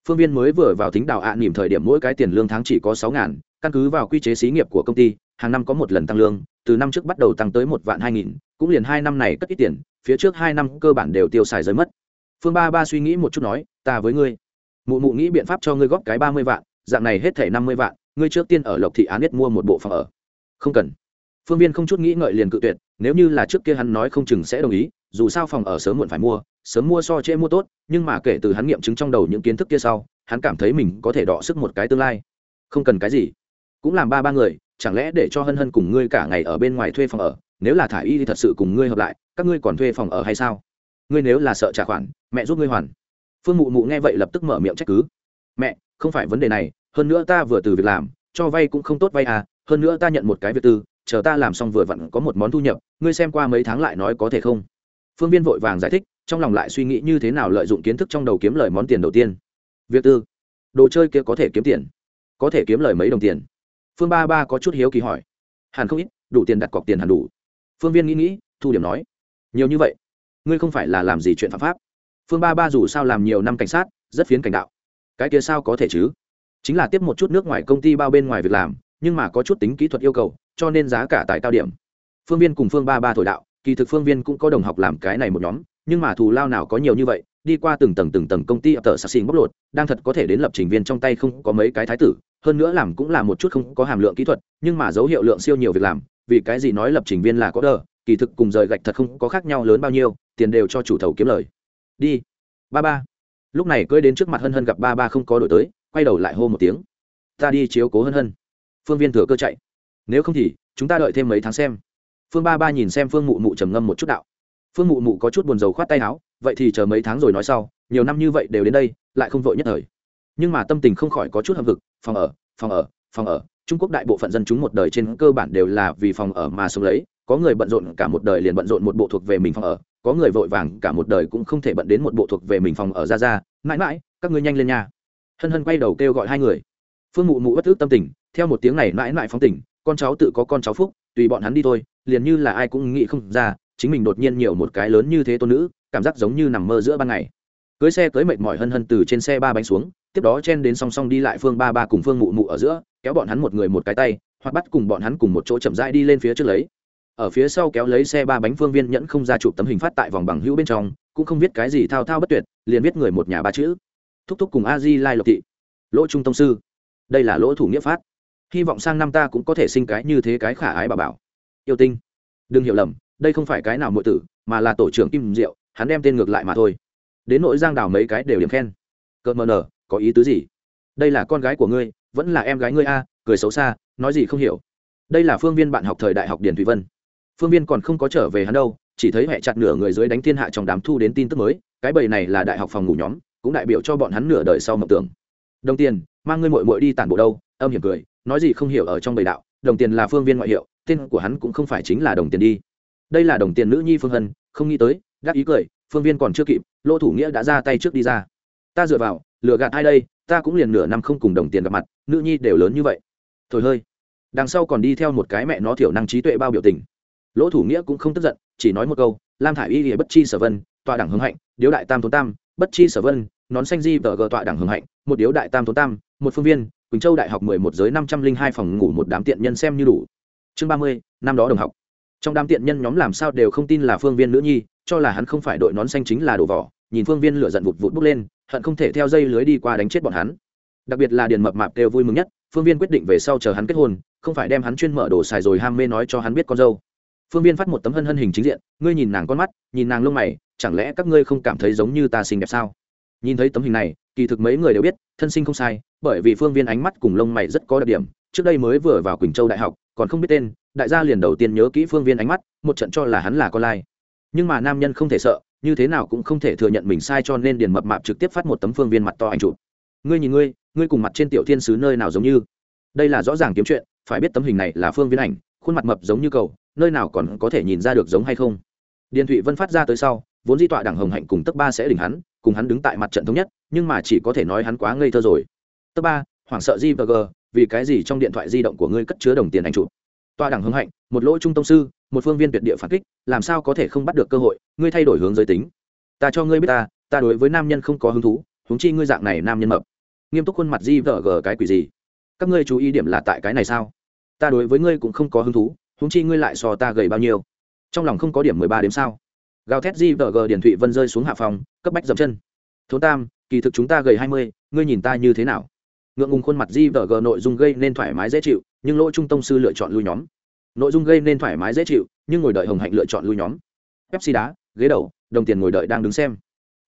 Phương viên mới vừa vào tính đào ạ à, nỉm thời điểm mỗi cái tiền lương tháng chỉ có sáu ngàn căn cứ vào quy chế xí nghiệp của công ty hàng năm có một lần tăng lương từ năm trước bắt đầu tăng tới một vạn hai nghìn cũng liền hai năm này cất ít tiền phía trước hai năm cơ bản đều tiêu xài rơi mất phương ba ba suy nghĩ một chút nói, ta với ngươi. Mụ mụ nghĩ biện pháp cho ngươi góp cái ba mươi vạn, dạng này hết thể năm mươi vạn, ngươi trước tiên ở lộc thị án biết mua một bộ phòng ở. Không cần. Phương viên không chút nghĩ ngợi liền cự tuyệt, nếu như là trước kia hắn nói không chừng sẽ đồng ý, dù sao phòng ở sớm muộn phải mua, sớm mua so trễ mua tốt, nhưng mà kể từ hắn nghiệm chứng trong đầu những kiến thức kia sau, hắn cảm thấy mình có thể đọ sức một cái tương lai. Không cần cái gì. Cũng làm ba ba người, chẳng lẽ để cho hân hân cùng ngươi cả ngày ở bên ngoài thuê phòng ở, nếu là thả y thì thật sự cùng ngươi hợp lại, các ngươi còn thuê phòng ở hay sao? Ngươi nếu là sợ trả khoản, mẹ giúp ngươi hoàn. Phương mụ mụ nghe vậy lập tức mở miệng trách cứ. Mẹ, không phải vấn đề này, hơn nữa ta vừa từ việc làm, cho vay cũng không tốt vay à hơn nữa ta nhận một cái việc tư, chờ ta làm xong vừa vặn có một món thu nhập, ngươi xem qua mấy tháng lại nói có thể không? Phương viên vội vàng giải thích, trong lòng lại suy nghĩ như thế nào lợi dụng kiến thức trong đầu kiếm lời món tiền đầu tiên. Việc tư, đồ chơi kia có thể kiếm tiền, có thể kiếm lời mấy đồng tiền. Phương ba ba có chút hiếu kỳ hỏi. Hẳn không ít, đủ tiền đặt cọc tiền hẳn đủ. Phương viên nghĩ nghĩ, thu điểm nói. Nhiều như vậy ngươi không phải là làm gì chuyện phạm pháp. Phương ba ba dù sao làm nhiều năm cảnh sát, rất phiến cảnh đạo. Cái kia sao có thể chứ? Chính là tiếp một chút nước ngoài công ty bao bên ngoài việc làm, nhưng mà có chút tính kỹ thuật yêu cầu, cho nên giá cả tại cao điểm. Phương viên cùng phương ba ba thổi đạo, kỳ thực phương viên cũng có đồng học làm cái này một nhóm, nhưng mà thù lao nào có nhiều như vậy, đi qua từng tầng từng tầng công ty ở tờ sạc xin bóc lột, đang thật có thể đến lập trình viên trong tay không có mấy cái thái tử, hơn nữa làm cũng là một chút không có hàm lượng kỹ thuật, nhưng mà dấu hiệu lượng siêu nhiều việc làm, vì cái gì nói lập trình viên là có đờ kỳ thực cùng rời gạch thật không có khác nhau lớn bao nhiêu, tiền đều cho chủ thầu kiếm lời. Đi. Ba ba. Lúc này cưới đến trước mặt hân hân gặp ba ba không có đổi tới, quay đầu lại hô một tiếng. Ta đi chiếu cố hân hân. Phương viên thừa cơ chạy. Nếu không thì, chúng ta đợi thêm mấy tháng xem. Phương ba ba nhìn xem phương mụ mụ trầm ngâm một chút đạo. Phương mụ mụ có chút buồn rầu khoát tay áo, vậy thì chờ mấy tháng rồi nói sau, nhiều năm như vậy đều đến đây, lại không vội nhất thời. Nhưng mà tâm tình không khỏi có chút hâm vực phòng ở phòng ở phòng ở. Trung quốc đại bộ phận dân chúng một đời trên cơ bản đều là vì phòng ở mà sống lấy có người bận rộn cả một đời liền bận rộn một bộ thuộc về mình phòng ở, có người vội vàng cả một đời cũng không thể bận đến một bộ thuộc về mình phòng ở ra ra. Mãi mãi, các ngươi nhanh lên nhà hân hân quay đầu kêu gọi hai người. Phương mụ mụ bất ước tâm tình, theo một tiếng này mãi mãi phóng tỉnh, con cháu tự có con cháu phúc, tùy bọn hắn đi thôi, liền như là ai cũng nghĩ không ra, chính mình đột nhiên nhiều một cái lớn như thế tôn nữ, cảm giác giống như nằm mơ giữa ban ngày. Cưới xe cưới mệt mỏi hân hân từ trên xe ba bánh xuống, tiếp đó chen đến song song đi lại phương ba ba cùng phương mụ mụ ở giữa, kéo bọn hắn một người một cái tay, hoặc bắt cùng bọn hắn cùng một chỗ chậm rãi đi lên phía trước lấy ở phía sau kéo lấy xe ba bánh phương viên nhẫn không ra chụp tấm hình phát tại vòng bằng hữu bên trong, cũng không viết cái gì thao thao bất tuyệt, liền viết người một nhà ba chữ. Thúc thúc cùng a di lai lộc thị. Lỗ trung tâm sư. Đây là lỗ thủ nghĩa phát. Hy vọng sang năm ta cũng có thể sinh cái như thế cái khả ái bà bảo. Yêu tinh. Đừng hiểu lầm, đây không phải cái nào muội tử, mà là tổ trưởng kim diệu, hắn đem tên ngược lại mà thôi. Đến nỗi giang đào mấy cái đều điểm khen. Cợt mờ nở, có ý tứ gì? Đây là con gái của ngươi, vẫn là em gái ngươi a, cười xấu xa, nói gì không hiểu. Đây là phương viên bạn học thời đại học điền thủy vân phương viên còn không có trở về hắn đâu, chỉ thấy hẹ chặt nửa người dưới đánh thiên hạ trong đám thu đến tin tức mới, cái bầy này là đại học phòng ngủ nhóm, cũng đại biểu cho bọn hắn nửa đời sau mộng tưởng. Đồng tiền, mang ngươi mội mội đi tản bộ đâu, âm hiểm cười, nói gì không hiểu ở trong bầy đạo, đồng tiền là phương viên ngoại hiệu, tên của hắn cũng không phải chính là đồng tiền đi. Đây là đồng tiền nữ nhi phương hân, không nghĩ tới gác ý cười, phương viên còn chưa kịp, lỗ thủ nghĩa đã ra tay trước đi ra. Ta dựa vào, lừa gạt ai đây, ta cũng liền nửa năm không cùng đồng tiền gặp mặt, nữ nhi đều lớn như vậy. Thổi hơi. Đằng sau còn đi theo một cái mẹ nó thiểu năng trí tuệ bao biểu tình lỗ thủ nghĩa cũng không tức giận, chỉ nói một câu, lam thả i y thì bất chi sở vân, tọa đẳng hưng hạnh, điếu đại tam thốn tam, bất chi sở vân, nón xanh di vợ gờ tọa đẳng hưng hạnh, một điếu đại tam thốn tam, một phương viên, quỳnh châu đại học mười một giới năm trăm linh hai phòng ngủ một đám tiện nhân xem như đủ. Chương ba mươi, năm đó đồng học. Trong đám tiện nhân nhóm làm sao đều không tin là phương viên nữ nhi, cho là hắn không phải đội nón xanh chính là đồ vỏ, nhìn phương viên lửa giận vụt vụt bốc lên, hận không thể theo dây lưới đi qua đánh chết bọn hắn. Đặc biệt là điền mập mạp kêu vui mừng nhất, phương viên quyết định về sau chờ hắn kết hôn, không phải đem hắn chuyên mở đồ xài rồi ham mê nói cho hắn biết con dâu phương viên phát một tấm hân hân hình chính diện, ngươi nhìn nàng con mắt, nhìn nàng lông mày, chẳng lẽ các ngươi không cảm thấy giống như ta xinh đẹp sao? Nhìn thấy tấm hình này, kỳ thực mấy người đều biết, thân sinh không sai, bởi vì phương viên ánh mắt cùng lông mày rất có đặc điểm, trước đây mới vừa vào quỳnh châu đại học, còn không biết tên, đại gia liền đầu tiên nhớ kỹ phương viên ánh mắt, một trận cho là hắn là con lai. Nhưng mà nam nhân không thể sợ, như thế nào cũng không thể thừa nhận mình sai cho nên điền mập mạp trực tiếp phát một tấm phương viên mặt to ảnh chụp. Ngươi nhìn ngươi ngươi cùng mặt trên tiểu thiên sứ nơi nào giống như? Đây là rõ ràng kiếm chuyện, phải biết tấm hình này là phương viên ảnh khuôn mặt mập giống như cầu, nơi nào còn có thể nhìn ra được giống hay không. Điền thụy vân phát ra tới sau, vốn di tọa đảng hồng hạnh cùng tấc ba sẽ đỉnh hắn, cùng hắn đứng tại mặt trận thống nhất, nhưng mà chỉ có thể nói hắn quá ngây thơ rồi. Tấc ba, hoảng sợ di và g, vì cái gì trong điện thoại di động của ngươi cất chứa đồng tiền ảnh chụp? Tọa đảng hưng hạnh, một lỗ trung tông sư, một phương viên tuyệt địa phản kích, làm sao có thể không bắt được cơ hội? Ngươi thay đổi hướng giới tính. Ta cho ngươi biết ta ta đối với nam nhân không có hứng thú, huống chi ngươi dạng này nam nhân mập. Nghiêm túc khuôn mặt di vợ gờ cái quỷ gì? Các ngươi chú ý điểm là tại cái này sao? Ta đối với ngươi cũng không có hứng thú húng chi ngươi lại so ta gầy bao nhiêu. Trong lòng không có điểm mười ba điểm sao. Gào thét di vợ gờ điển thụy vân rơi xuống hạ phòng, cấp bách dậm chân. Thốn tam, kỳ thực chúng ta gầy hai mươi, ngươi nhìn ta như thế nào? Ngượng ngùng khuôn mặt di vợ gờ nội dung gây nên thoải mái dễ chịu, nhưng lỗ trung tông sư lựa chọn lui nhóm. Nội dung gây nên thoải mái dễ chịu, nhưng ngồi đợi hồng hạnh lựa chọn lui nhóm. Pepsi đá, ghế đầu, đồng tiền ngồi đợi đang đứng xem.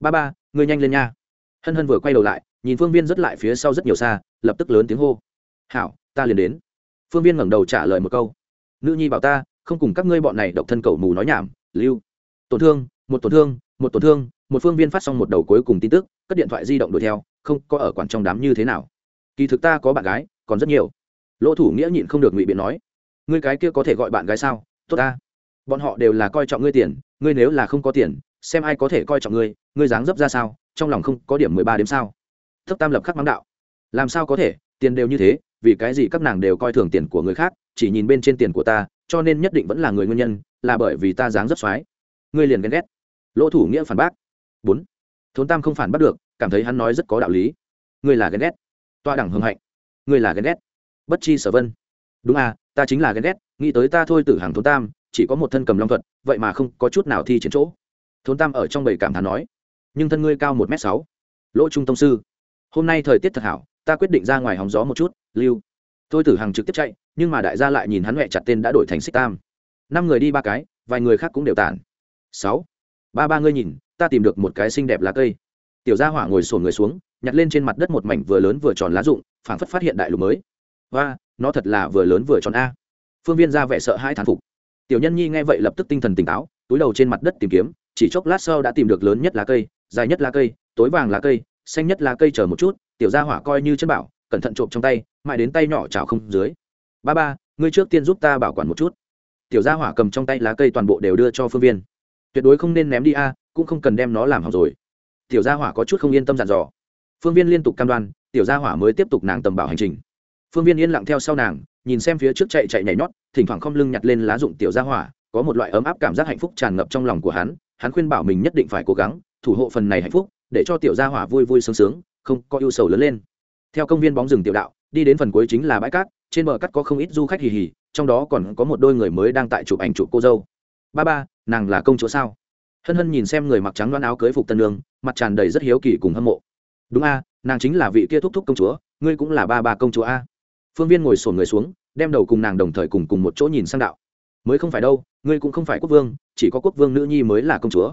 Ba ba, ngươi nhanh lên nha. Hân hân vừa quay đầu lại, nhìn phương viên rất lại phía sau rất nhiều xa, lập tức lớn tiếng hô. Hảo, ta liền đến phương viên ngẩng đầu trả lời một câu. Nữ nhi bảo ta, không cùng các ngươi bọn này độc thân cầu mù nói nhảm, lưu. Tổn thương, một tổn thương, một tổn thương. Một phương viên phát xong một đầu cuối cùng tin tức, cất điện thoại di động đuổi theo, không có ở quản trong đám như thế nào. Kỳ thực ta có bạn gái, còn rất nhiều. Lỗ thủ nghĩa nhịn không được ngụy biện nói. Ngươi cái kia có thể gọi bạn gái sao? Tốt ta. Bọn họ đều là coi trọng ngươi tiền, ngươi nếu là không có tiền, xem ai có thể coi trọng ngươi ngươi dáng dấp ra sao, trong lòng không có điểm mười ba điểm sao? Thức tam lập khắc mắng đạo. Làm sao có thể? Tiền đều như thế vì cái gì các nàng đều coi thường tiền của người khác, chỉ nhìn bên trên tiền của ta, cho nên nhất định vẫn là người nguyên nhân, là bởi vì ta dáng rất xoái. Ngươi liền ghen ghét. Lỗ thủ nghĩa phản bác. Bốn. Thốn tam không phản bác được, cảm thấy hắn nói rất có đạo lý. Ngươi là ghen ghét. Toa đẳng hưng hạnh. Ngươi là ghen ghét. Bất chi sở vân. Đúng à ta chính là ghen ghét, nghĩ tới ta thôi tử hàng thốn tam, chỉ có một thân cầm long thuật, vậy mà không có chút nào thi chiến chỗ. Thốn tam ở trong bầy cảm thán nói. Nhưng thân ngươi cao một m sáu. Lỗ trung tông sư. Hôm nay thời tiết thật hảo, ta quyết định ra ngoài hóng gió một chút lưu. Thôi tử hàng trực tiếp chạy, nhưng mà đại gia lại nhìn hắn huệ chặt tên đã đổi thành xích tam. Năm người đi ba cái, vài người khác cũng đều tản. Sáu. Ba ba ngươi nhìn, ta tìm được một cái xinh đẹp lá cây. Tiểu gia hỏa ngồi sổn người xuống, nhặt lên trên mặt đất một mảnh vừa lớn vừa tròn lá rụng, phảng phất phát hiện đại lục mới. Và nó thật là vừa lớn vừa tròn a. Phương viên ra vẻ sợ hai thán phục. Tiểu nhân nhi nghe vậy lập tức tinh thần tỉnh táo, túi đầu trên mặt đất tìm kiếm, chỉ chốc lát sau đã tìm được lớn nhất lá cây, dài nhất lá cây, tối vàng lá cây, xanh nhất lá cây chờ một chút, tiểu gia hỏa coi như chân bảo cẩn thận trộm trong tay, mãi đến tay nhỏ trào không dưới. Ba ba, ngươi trước tiên giúp ta bảo quản một chút. Tiểu gia hỏa cầm trong tay lá cây toàn bộ đều đưa cho phương viên. Tuyệt đối không nên ném đi a, cũng không cần đem nó làm hỏng rồi. Tiểu gia hỏa có chút không yên tâm dặn dò. Phương viên liên tục cam đoan, tiểu gia hỏa mới tiếp tục nàng tầm bảo hành trình. Phương viên yên lặng theo sau nàng, nhìn xem phía trước chạy chạy nhảy nhót, thỉnh thoảng không lưng nhặt lên lá dụng tiểu gia hỏa, có một loại ấm áp cảm giác hạnh phúc tràn ngập trong lòng của hắn hắn khuyên bảo mình nhất định phải cố gắng, thủ hộ phần này hạnh phúc, để cho tiểu gia hỏa vui vui sướng sướng, không có ưu sầu lớn lên theo công viên bóng rừng tiểu đạo, đi đến phần cuối chính là bãi cát, trên bờ cát có không ít du khách hì hì, trong đó còn có một đôi người mới đang tại chụp ảnh chụp cô dâu. Ba ba, nàng là công chúa sao? Hân hân nhìn xem người mặc trắng đoán áo cưới phục tân lương, mặt tràn đầy rất hiếu kỳ cùng hâm mộ. Đúng a, nàng chính là vị kia thúc thúc công chúa, ngươi cũng là ba ba công chúa a. Phương viên ngồi sổn người xuống, đem đầu cùng nàng đồng thời cùng cùng một chỗ nhìn sang đạo. Mới không phải đâu, ngươi cũng không phải quốc vương, chỉ có quốc vương nữ nhi mới là công chúa.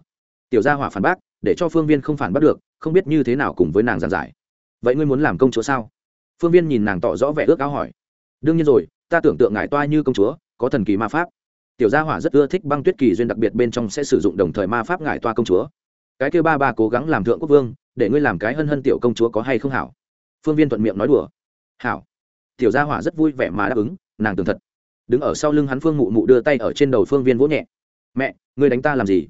Tiểu gia hỏa phản bác, để cho phương viên không phản bác được, không biết như thế nào cùng với nàng giàn giải vậy ngươi muốn làm công chúa sao? Phương viên nhìn nàng tỏ rõ vẻ ước áo hỏi. Đương nhiên rồi, ta tưởng tượng ngài toa như công chúa, có thần kỳ ma pháp. Tiểu gia hỏa rất ưa thích băng tuyết kỳ duyên đặc biệt bên trong sẽ sử dụng đồng thời ma pháp ngài toa công chúa. Cái kêu ba ba cố gắng làm thượng quốc vương, để ngươi làm cái hân hân tiểu công chúa có hay không hảo? Phương viên thuận miệng nói đùa. Hảo. Tiểu gia hỏa rất vui vẻ mà đáp ứng, nàng tường thật. Đứng ở sau lưng hắn phương mụ mụ đưa tay ở trên đầu phương viên vỗ nhẹ. Mẹ, ngươi đánh ta làm gì?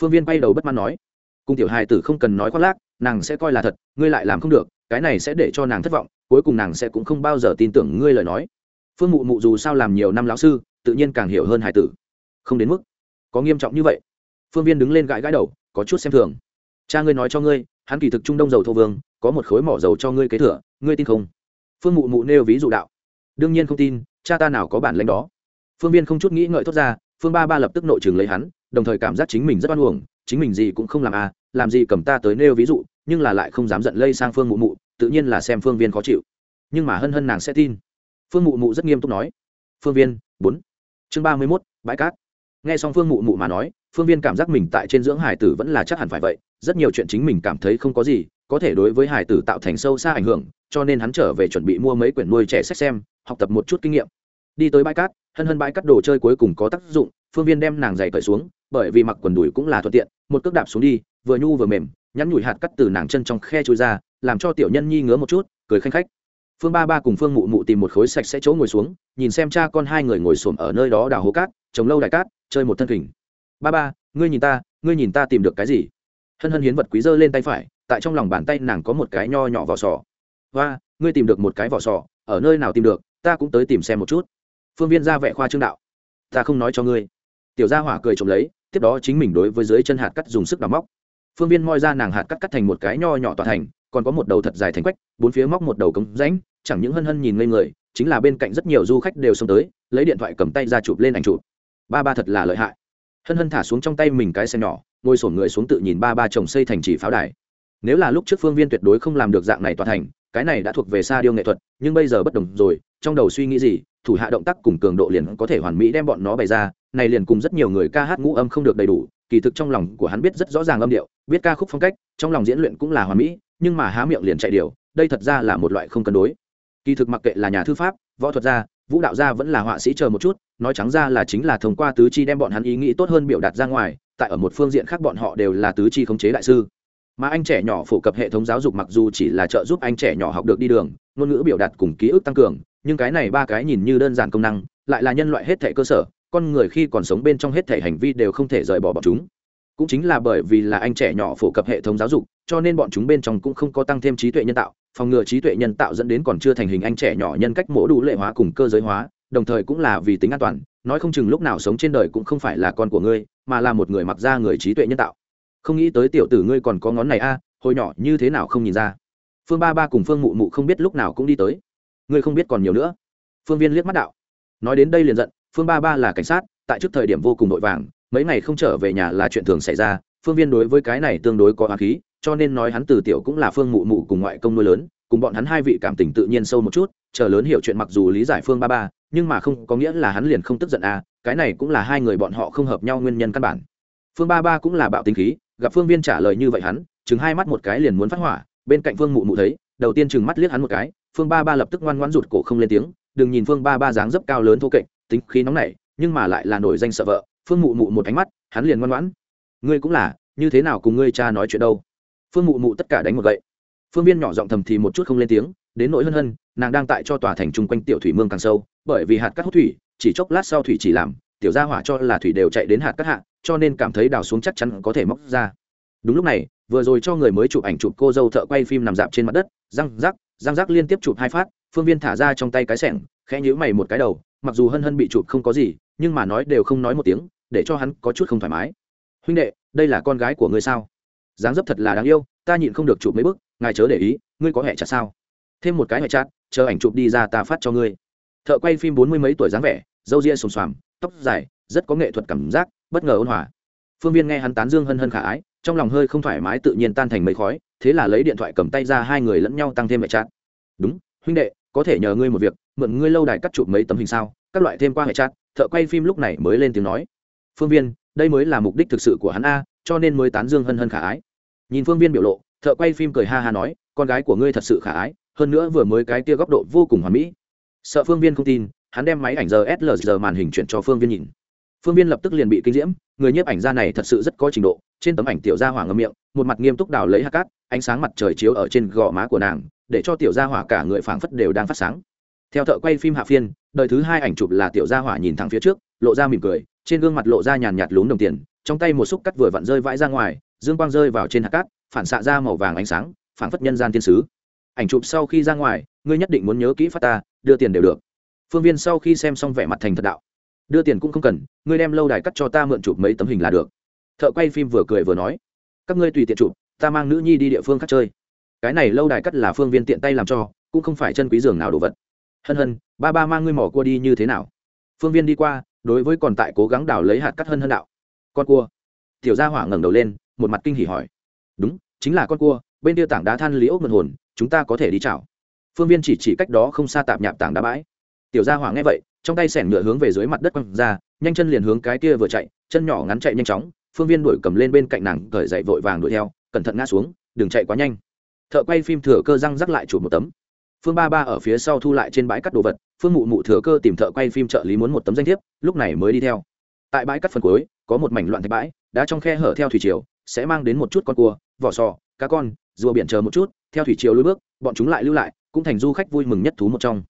Phương viên bay đầu bất mãn nói. Cùng tiểu hài tử không cần nói khoác lác, nàng sẽ coi là thật, ngươi lại làm không được cái này sẽ để cho nàng thất vọng, cuối cùng nàng sẽ cũng không bao giờ tin tưởng ngươi lời nói. Phương mụ mụ dù sao làm nhiều năm lão sư, tự nhiên càng hiểu hơn Hải tử. Không đến mức có nghiêm trọng như vậy. Phương viên đứng lên gãi gãi đầu, có chút xem thường. Cha ngươi nói cho ngươi, hắn kỳ thực trung đông dầu thô vương, có một khối mỏ dầu cho ngươi kế thừa, ngươi tin không? Phương mụ mụ nêu ví dụ đạo. Đương nhiên không tin, cha ta nào có bản lãnh đó. Phương viên không chút nghĩ ngợi thốt ra, phương ba ba lập tức nội trường lấy hắn, đồng thời cảm giác chính mình rất oan uổng, chính mình gì cũng không làm à làm gì cầm ta tới nêu ví dụ nhưng là lại không dám giận lây sang phương mụ mụ, tự nhiên là xem phương viên khó chịu. Nhưng mà hân hân nàng sẽ tin. Phương mụ mụ rất nghiêm túc nói. Phương viên, bốn. Chương ba mươi mốt, bãi cát. Nghe xong phương mụ mụ mà nói, phương viên cảm giác mình tại trên dưỡng hải tử vẫn là chắc hẳn phải vậy. Rất nhiều chuyện chính mình cảm thấy không có gì, có thể đối với hải tử tạo thành sâu xa ảnh hưởng, cho nên hắn trở về chuẩn bị mua mấy quyển nuôi trẻ sách xem, học tập một chút kinh nghiệm. Đi tới bãi cát, hân hân bãi cắt đồ chơi cuối cùng có tác dụng, phương viên đem nàng giày cởi xuống, bởi vì mặc quần đùi cũng là thuận tiện, một cước đạp xuống đi, vừa nhu vừa mềm nhắn nhủi hạt cắt từ nàng chân trong khe trôi ra, làm cho tiểu nhân nhi ngứa một chút, cười khanh khách. Phương ba ba cùng phương mụ mụ tìm một khối sạch sẽ chỗ ngồi xuống, nhìn xem cha con hai người ngồi xổm ở nơi đó đào hố cát, trồng lâu đại cát, chơi một thân kình. Ba ba, ngươi nhìn ta, ngươi nhìn ta tìm được cái gì? Hân hân hiến vật quý dơ lên tay phải, tại trong lòng bàn tay nàng có một cái nho nhỏ vỏ sò. Và ngươi tìm được một cái vỏ sò, ở nơi nào tìm được, ta cũng tới tìm xem một chút. Phương viên ra vẻ khoa trương đạo. Ta không nói cho ngươi. Tiểu gia hỏa cười trộm lấy, tiếp đó chính mình đối với dưới chân hạt cắt dùng sức đào móc phương viên moi ra nàng hạt cắt cắt thành một cái nho nhỏ tòa thành, còn có một đầu thật dài thành quách, bốn phía móc một đầu cống rãnh, chẳng những hân hân nhìn ngây người, chính là bên cạnh rất nhiều du khách đều xông tới, lấy điện thoại cầm tay ra chụp lên ảnh chụp. Ba ba thật là lợi hại. Hân hân thả xuống trong tay mình cái xe nhỏ, ngồi sổn người xuống tự nhìn ba ba chồng xây thành chỉ pháo đài. Nếu là lúc trước phương viên tuyệt đối không làm được dạng này tòa thành, cái này đã thuộc về xa điêu nghệ thuật, nhưng bây giờ bất đồng rồi, trong đầu suy nghĩ gì, thủ hạ động tác cùng cường độ liền có thể hoàn mỹ đem bọn nó bày ra, này liền cùng rất nhiều người ca hát ngũ âm không được đầy đủ, kỳ thực trong lòng của hắn biết rất rõ ràng âm điệu biết ca khúc phong cách, trong lòng diễn luyện cũng là hoàn mỹ, nhưng mà há miệng liền chạy điều, đây thật ra là một loại không cân đối. Kỳ thực mặc kệ là nhà thư pháp, võ thuật gia, vũ đạo gia vẫn là họa sĩ chờ một chút, nói trắng ra là chính là thông qua tứ chi đem bọn hắn ý nghĩ tốt hơn biểu đạt ra ngoài, tại ở một phương diện khác bọn họ đều là tứ chi khống chế đại sư. Mà anh trẻ nhỏ phổ cập hệ thống giáo dục mặc dù chỉ là trợ giúp anh trẻ nhỏ học được đi đường, ngôn ngữ biểu đạt cùng ký ức tăng cường, nhưng cái này ba cái nhìn như đơn giản công năng, lại là nhân loại hết thể cơ sở, con người khi còn sống bên trong hết thể hành vi đều không thể rời bỏ bọn chúng cũng chính là bởi vì là anh trẻ nhỏ phổ cập hệ thống giáo dục, cho nên bọn chúng bên trong cũng không có tăng thêm trí tuệ nhân tạo, phòng ngừa trí tuệ nhân tạo dẫn đến còn chưa thành hình anh trẻ nhỏ nhân cách mổ đủ lệ hóa cùng cơ giới hóa, đồng thời cũng là vì tính an toàn, nói không chừng lúc nào sống trên đời cũng không phải là con của ngươi, mà là một người mặc ra người trí tuệ nhân tạo. Không nghĩ tới tiểu tử ngươi còn có ngón này a, hồi nhỏ như thế nào không nhìn ra. Phương ba ba cùng phương mụ mụ không biết lúc nào cũng đi tới. Ngươi không biết còn nhiều nữa. Phương viên liếc mắt đạo. Nói đến đây liền giận, phương ba ba là cảnh sát, tại trước thời điểm vô cùng vội vàng mấy ngày không trở về nhà là chuyện thường xảy ra, phương viên đối với cái này tương đối có á khí, cho nên nói hắn từ tiểu cũng là phương mụ mụ cùng ngoại công nuôi lớn, cùng bọn hắn hai vị cảm tình tự nhiên sâu một chút, chờ lớn hiểu chuyện mặc dù lý giải phương ba ba, nhưng mà không có nghĩa là hắn liền không tức giận à cái này cũng là hai người bọn họ không hợp nhau nguyên nhân căn bản. Phương ba ba cũng là bạo tính khí, gặp phương viên trả lời như vậy hắn, chừng hai mắt một cái liền muốn phát hỏa, bên cạnh phương mụ mụ thấy, đầu tiên chừng mắt liếc hắn một cái, phương ba ba lập tức ngoan ngoãn rụt cổ không lên tiếng, đừng nhìn phương ba ba dáng dấp cao lớn thô kệch, tính khí nóng nảy, nhưng mà lại là nổi danh sợ vợ phương mụ mụ một ánh mắt, hắn liền ngoan ngoãn. Ngươi cũng là, như thế nào cùng ngươi cha nói chuyện đâu? Phương mụ mụ tất cả đánh một gậy. Phương viên nhỏ giọng thầm thì một chút không lên tiếng, đến nỗi hân hân, nàng đang tại cho tòa thành chung quanh tiểu thủy mương càng sâu, bởi vì hạt cắt hút thủy, chỉ chốc lát sau thủy chỉ làm, tiểu gia hỏa cho là thủy đều chạy đến hạt cắt hạ, cho nên cảm thấy đào xuống chắc chắn có thể móc ra. Đúng lúc này, vừa rồi cho người mới chụp ảnh chụp cô dâu thợ quay phim nằm dạp trên mặt đất, răng rắc răng rắc liên tiếp chụp hai phát, phương viên thả ra trong tay cái sẻng, khẽ nhíu mày một cái đầu, mặc dù hân hân bị chụp không có gì, nhưng mà nói đều không nói một tiếng để cho hắn có chút không thoải mái. Huynh đệ, đây là con gái của ngươi sao? Dáng dấp thật là đáng yêu, ta nhịn không được chụp mấy bức, ngài chớ để ý, ngươi có hẹ chặt sao? Thêm một cái hẹ chặt, chờ ảnh chụp đi ra ta phát cho ngươi. Thợ quay phim bốn mươi mấy tuổi dáng vẻ, râu ria xồm xoàm, tóc dài, rất có nghệ thuật cảm giác, bất ngờ ôn hòa. Phương viên nghe hắn tán dương hân hân khả ái, trong lòng hơi không thoải mái tự nhiên tan thành mấy khói, thế là lấy điện thoại cầm tay ra hai người lẫn nhau tăng thêm hệ chặt. Đúng, huynh đệ, có thể nhờ ngươi một việc, mượn ngươi lâu đài cắt chụp mấy tấm hình sao? Các loại thêm qua hệ chặt, thợ quay phim lúc này mới lên tiếng nói phương viên, đây mới là mục đích thực sự của hắn a, cho nên mới tán dương hân hân khả ái. Nhìn phương viên biểu lộ, thợ quay phim cười ha ha nói, con gái của ngươi thật sự khả ái, hơn nữa vừa mới cái kia góc độ vô cùng hoàn mỹ. Sợ phương viên không tin, hắn đem máy ảnh giờ slr màn hình chuyển cho phương viên nhìn. Phương viên lập tức liền bị kinh diễm, người nhiếp ảnh gia này thật sự rất có trình độ, trên tấm ảnh tiểu gia hỏa ngâm miệng, một mặt nghiêm túc đào lấy hạt cát, ánh sáng mặt trời chiếu ở trên gò má của nàng, để cho tiểu gia hỏa cả người phảng phất đều đang phát sáng. Theo thợ quay phim hạ phiên, đời thứ hai ảnh chụp là tiểu gia hỏa nhìn thẳng phía trước, lộ ra mỉm cười trên gương mặt lộ ra nhàn nhạt lún đồng tiền, trong tay một xúc cắt vừa vặn rơi vãi ra ngoài, dương quang rơi vào trên hạt cát, phản xạ ra màu vàng ánh sáng, phảng phất nhân gian thiên sứ. Ảnh chụp sau khi ra ngoài, ngươi nhất định muốn nhớ kỹ phát ta, đưa tiền đều được. Phương viên sau khi xem xong vẻ mặt thành thật đạo. Đưa tiền cũng không cần, ngươi đem lâu đài cắt cho ta mượn chụp mấy tấm hình là được. Thợ quay phim vừa cười vừa nói, các ngươi tùy tiện chụp, ta mang nữ nhi đi địa phương khác chơi. Cái này lâu đài cắt là phương viên tiện tay làm cho, cũng không phải chân quý giường nào đồ vật. Hân hân, ba ba mang ngươi mỏ cua đi như thế nào? Phương viên đi qua đối với còn tại cố gắng đào lấy hạt cắt hân hân đạo. Con cua. Tiểu gia hỏa ngẩng đầu lên, một mặt kinh hỉ hỏi. Đúng, chính là con cua, bên kia tảng đá than lý ốc mật hồn, chúng ta có thể đi chảo. Phương viên chỉ chỉ cách đó không xa tạp nhạp tảng đá bãi. Tiểu gia hỏa nghe vậy, trong tay sẻn nhựa hướng về dưới mặt đất quăng ra, nhanh chân liền hướng cái kia vừa chạy, chân nhỏ ngắn chạy nhanh chóng, phương viên đuổi cầm lên bên cạnh nàng, cởi dậy vội vàng đuổi theo, cẩn thận ngã xuống, đừng chạy quá nhanh. Thợ quay phim thừa cơ răng rắc lại chụp một tấm phương ba ba ở phía sau thu lại trên bãi cắt đồ vật, phương mụ mụ thừa cơ tìm thợ quay phim trợ lý muốn một tấm danh thiếp, lúc này mới đi theo. Tại bãi cắt phần cuối, có một mảnh loạn thạch bãi, đá trong khe hở theo thủy triều, sẽ mang đến một chút con cua, vỏ sò, cá con, rùa biển chờ một chút, theo thủy triều lối bước, bọn chúng lại lưu lại, cũng thành du khách vui mừng nhất thú một trong.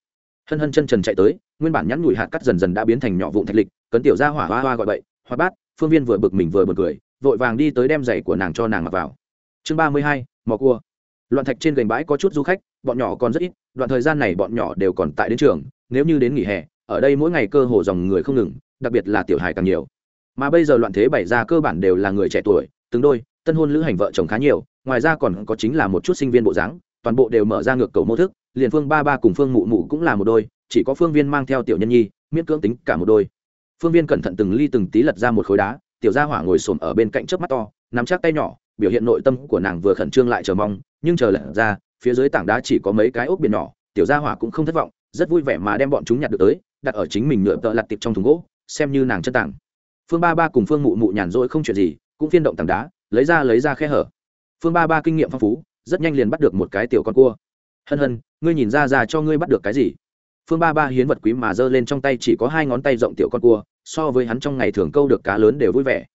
Hân hân chân trần chạy tới, nguyên bản nhắn nhủi hạt cắt dần dần đã biến thành nhỏ vụn thạch lịch, cấn tiểu ra hỏa hoa hoa gọi bậy, hoa bát, phương viên vừa bực mình vừa bực cười, vội vàng đi tới đem giày của nàng cho nàng mặc vào. Chương ba mươi hai, mò cua. Loạn thạch trên gành bãi có chút du khách bọn nhỏ còn rất ít, đoạn thời gian này bọn nhỏ đều còn tại đến trường, nếu như đến nghỉ hè, ở đây mỗi ngày cơ hồ dòng người không ngừng, đặc biệt là tiểu hài càng nhiều. Mà bây giờ loạn thế bày ra cơ bản đều là người trẻ tuổi, từng đôi, tân hôn lữ hành vợ chồng khá nhiều, ngoài ra còn có chính là một chút sinh viên bộ dáng, toàn bộ đều mở ra ngược cầu mô thức, liền phương ba ba cùng phương mụ mụ cũng là một đôi, chỉ có phương viên mang theo tiểu nhân nhi, miễn cưỡng tính cả một đôi. Phương viên cẩn thận từng ly từng tí lật ra một khối đá, tiểu gia hỏa ngồi xổm ở bên cạnh trước mắt to, nắm chắc tay nhỏ, biểu hiện nội tâm của nàng vừa khẩn trương lại chờ mong, nhưng chờ lật ra phía dưới tảng đá chỉ có mấy cái ốc biển nhỏ, tiểu gia hỏa cũng không thất vọng, rất vui vẻ mà đem bọn chúng nhặt được tới, đặt ở chính mình nhựa tợ lặt tiệp trong thùng gỗ, xem như nàng chân tảng. Phương ba ba cùng phương mụ mụ nhàn rỗi không chuyện gì, cũng phiên động tảng đá, lấy ra lấy ra khe hở. Phương ba ba kinh nghiệm phong phú, rất nhanh liền bắt được một cái tiểu con cua. Hân hân, ngươi nhìn ra ra cho ngươi bắt được cái gì? Phương ba ba hiến vật quý mà giơ lên trong tay chỉ có hai ngón tay rộng tiểu con cua, so với hắn trong ngày thường câu được cá lớn đều vui vẻ.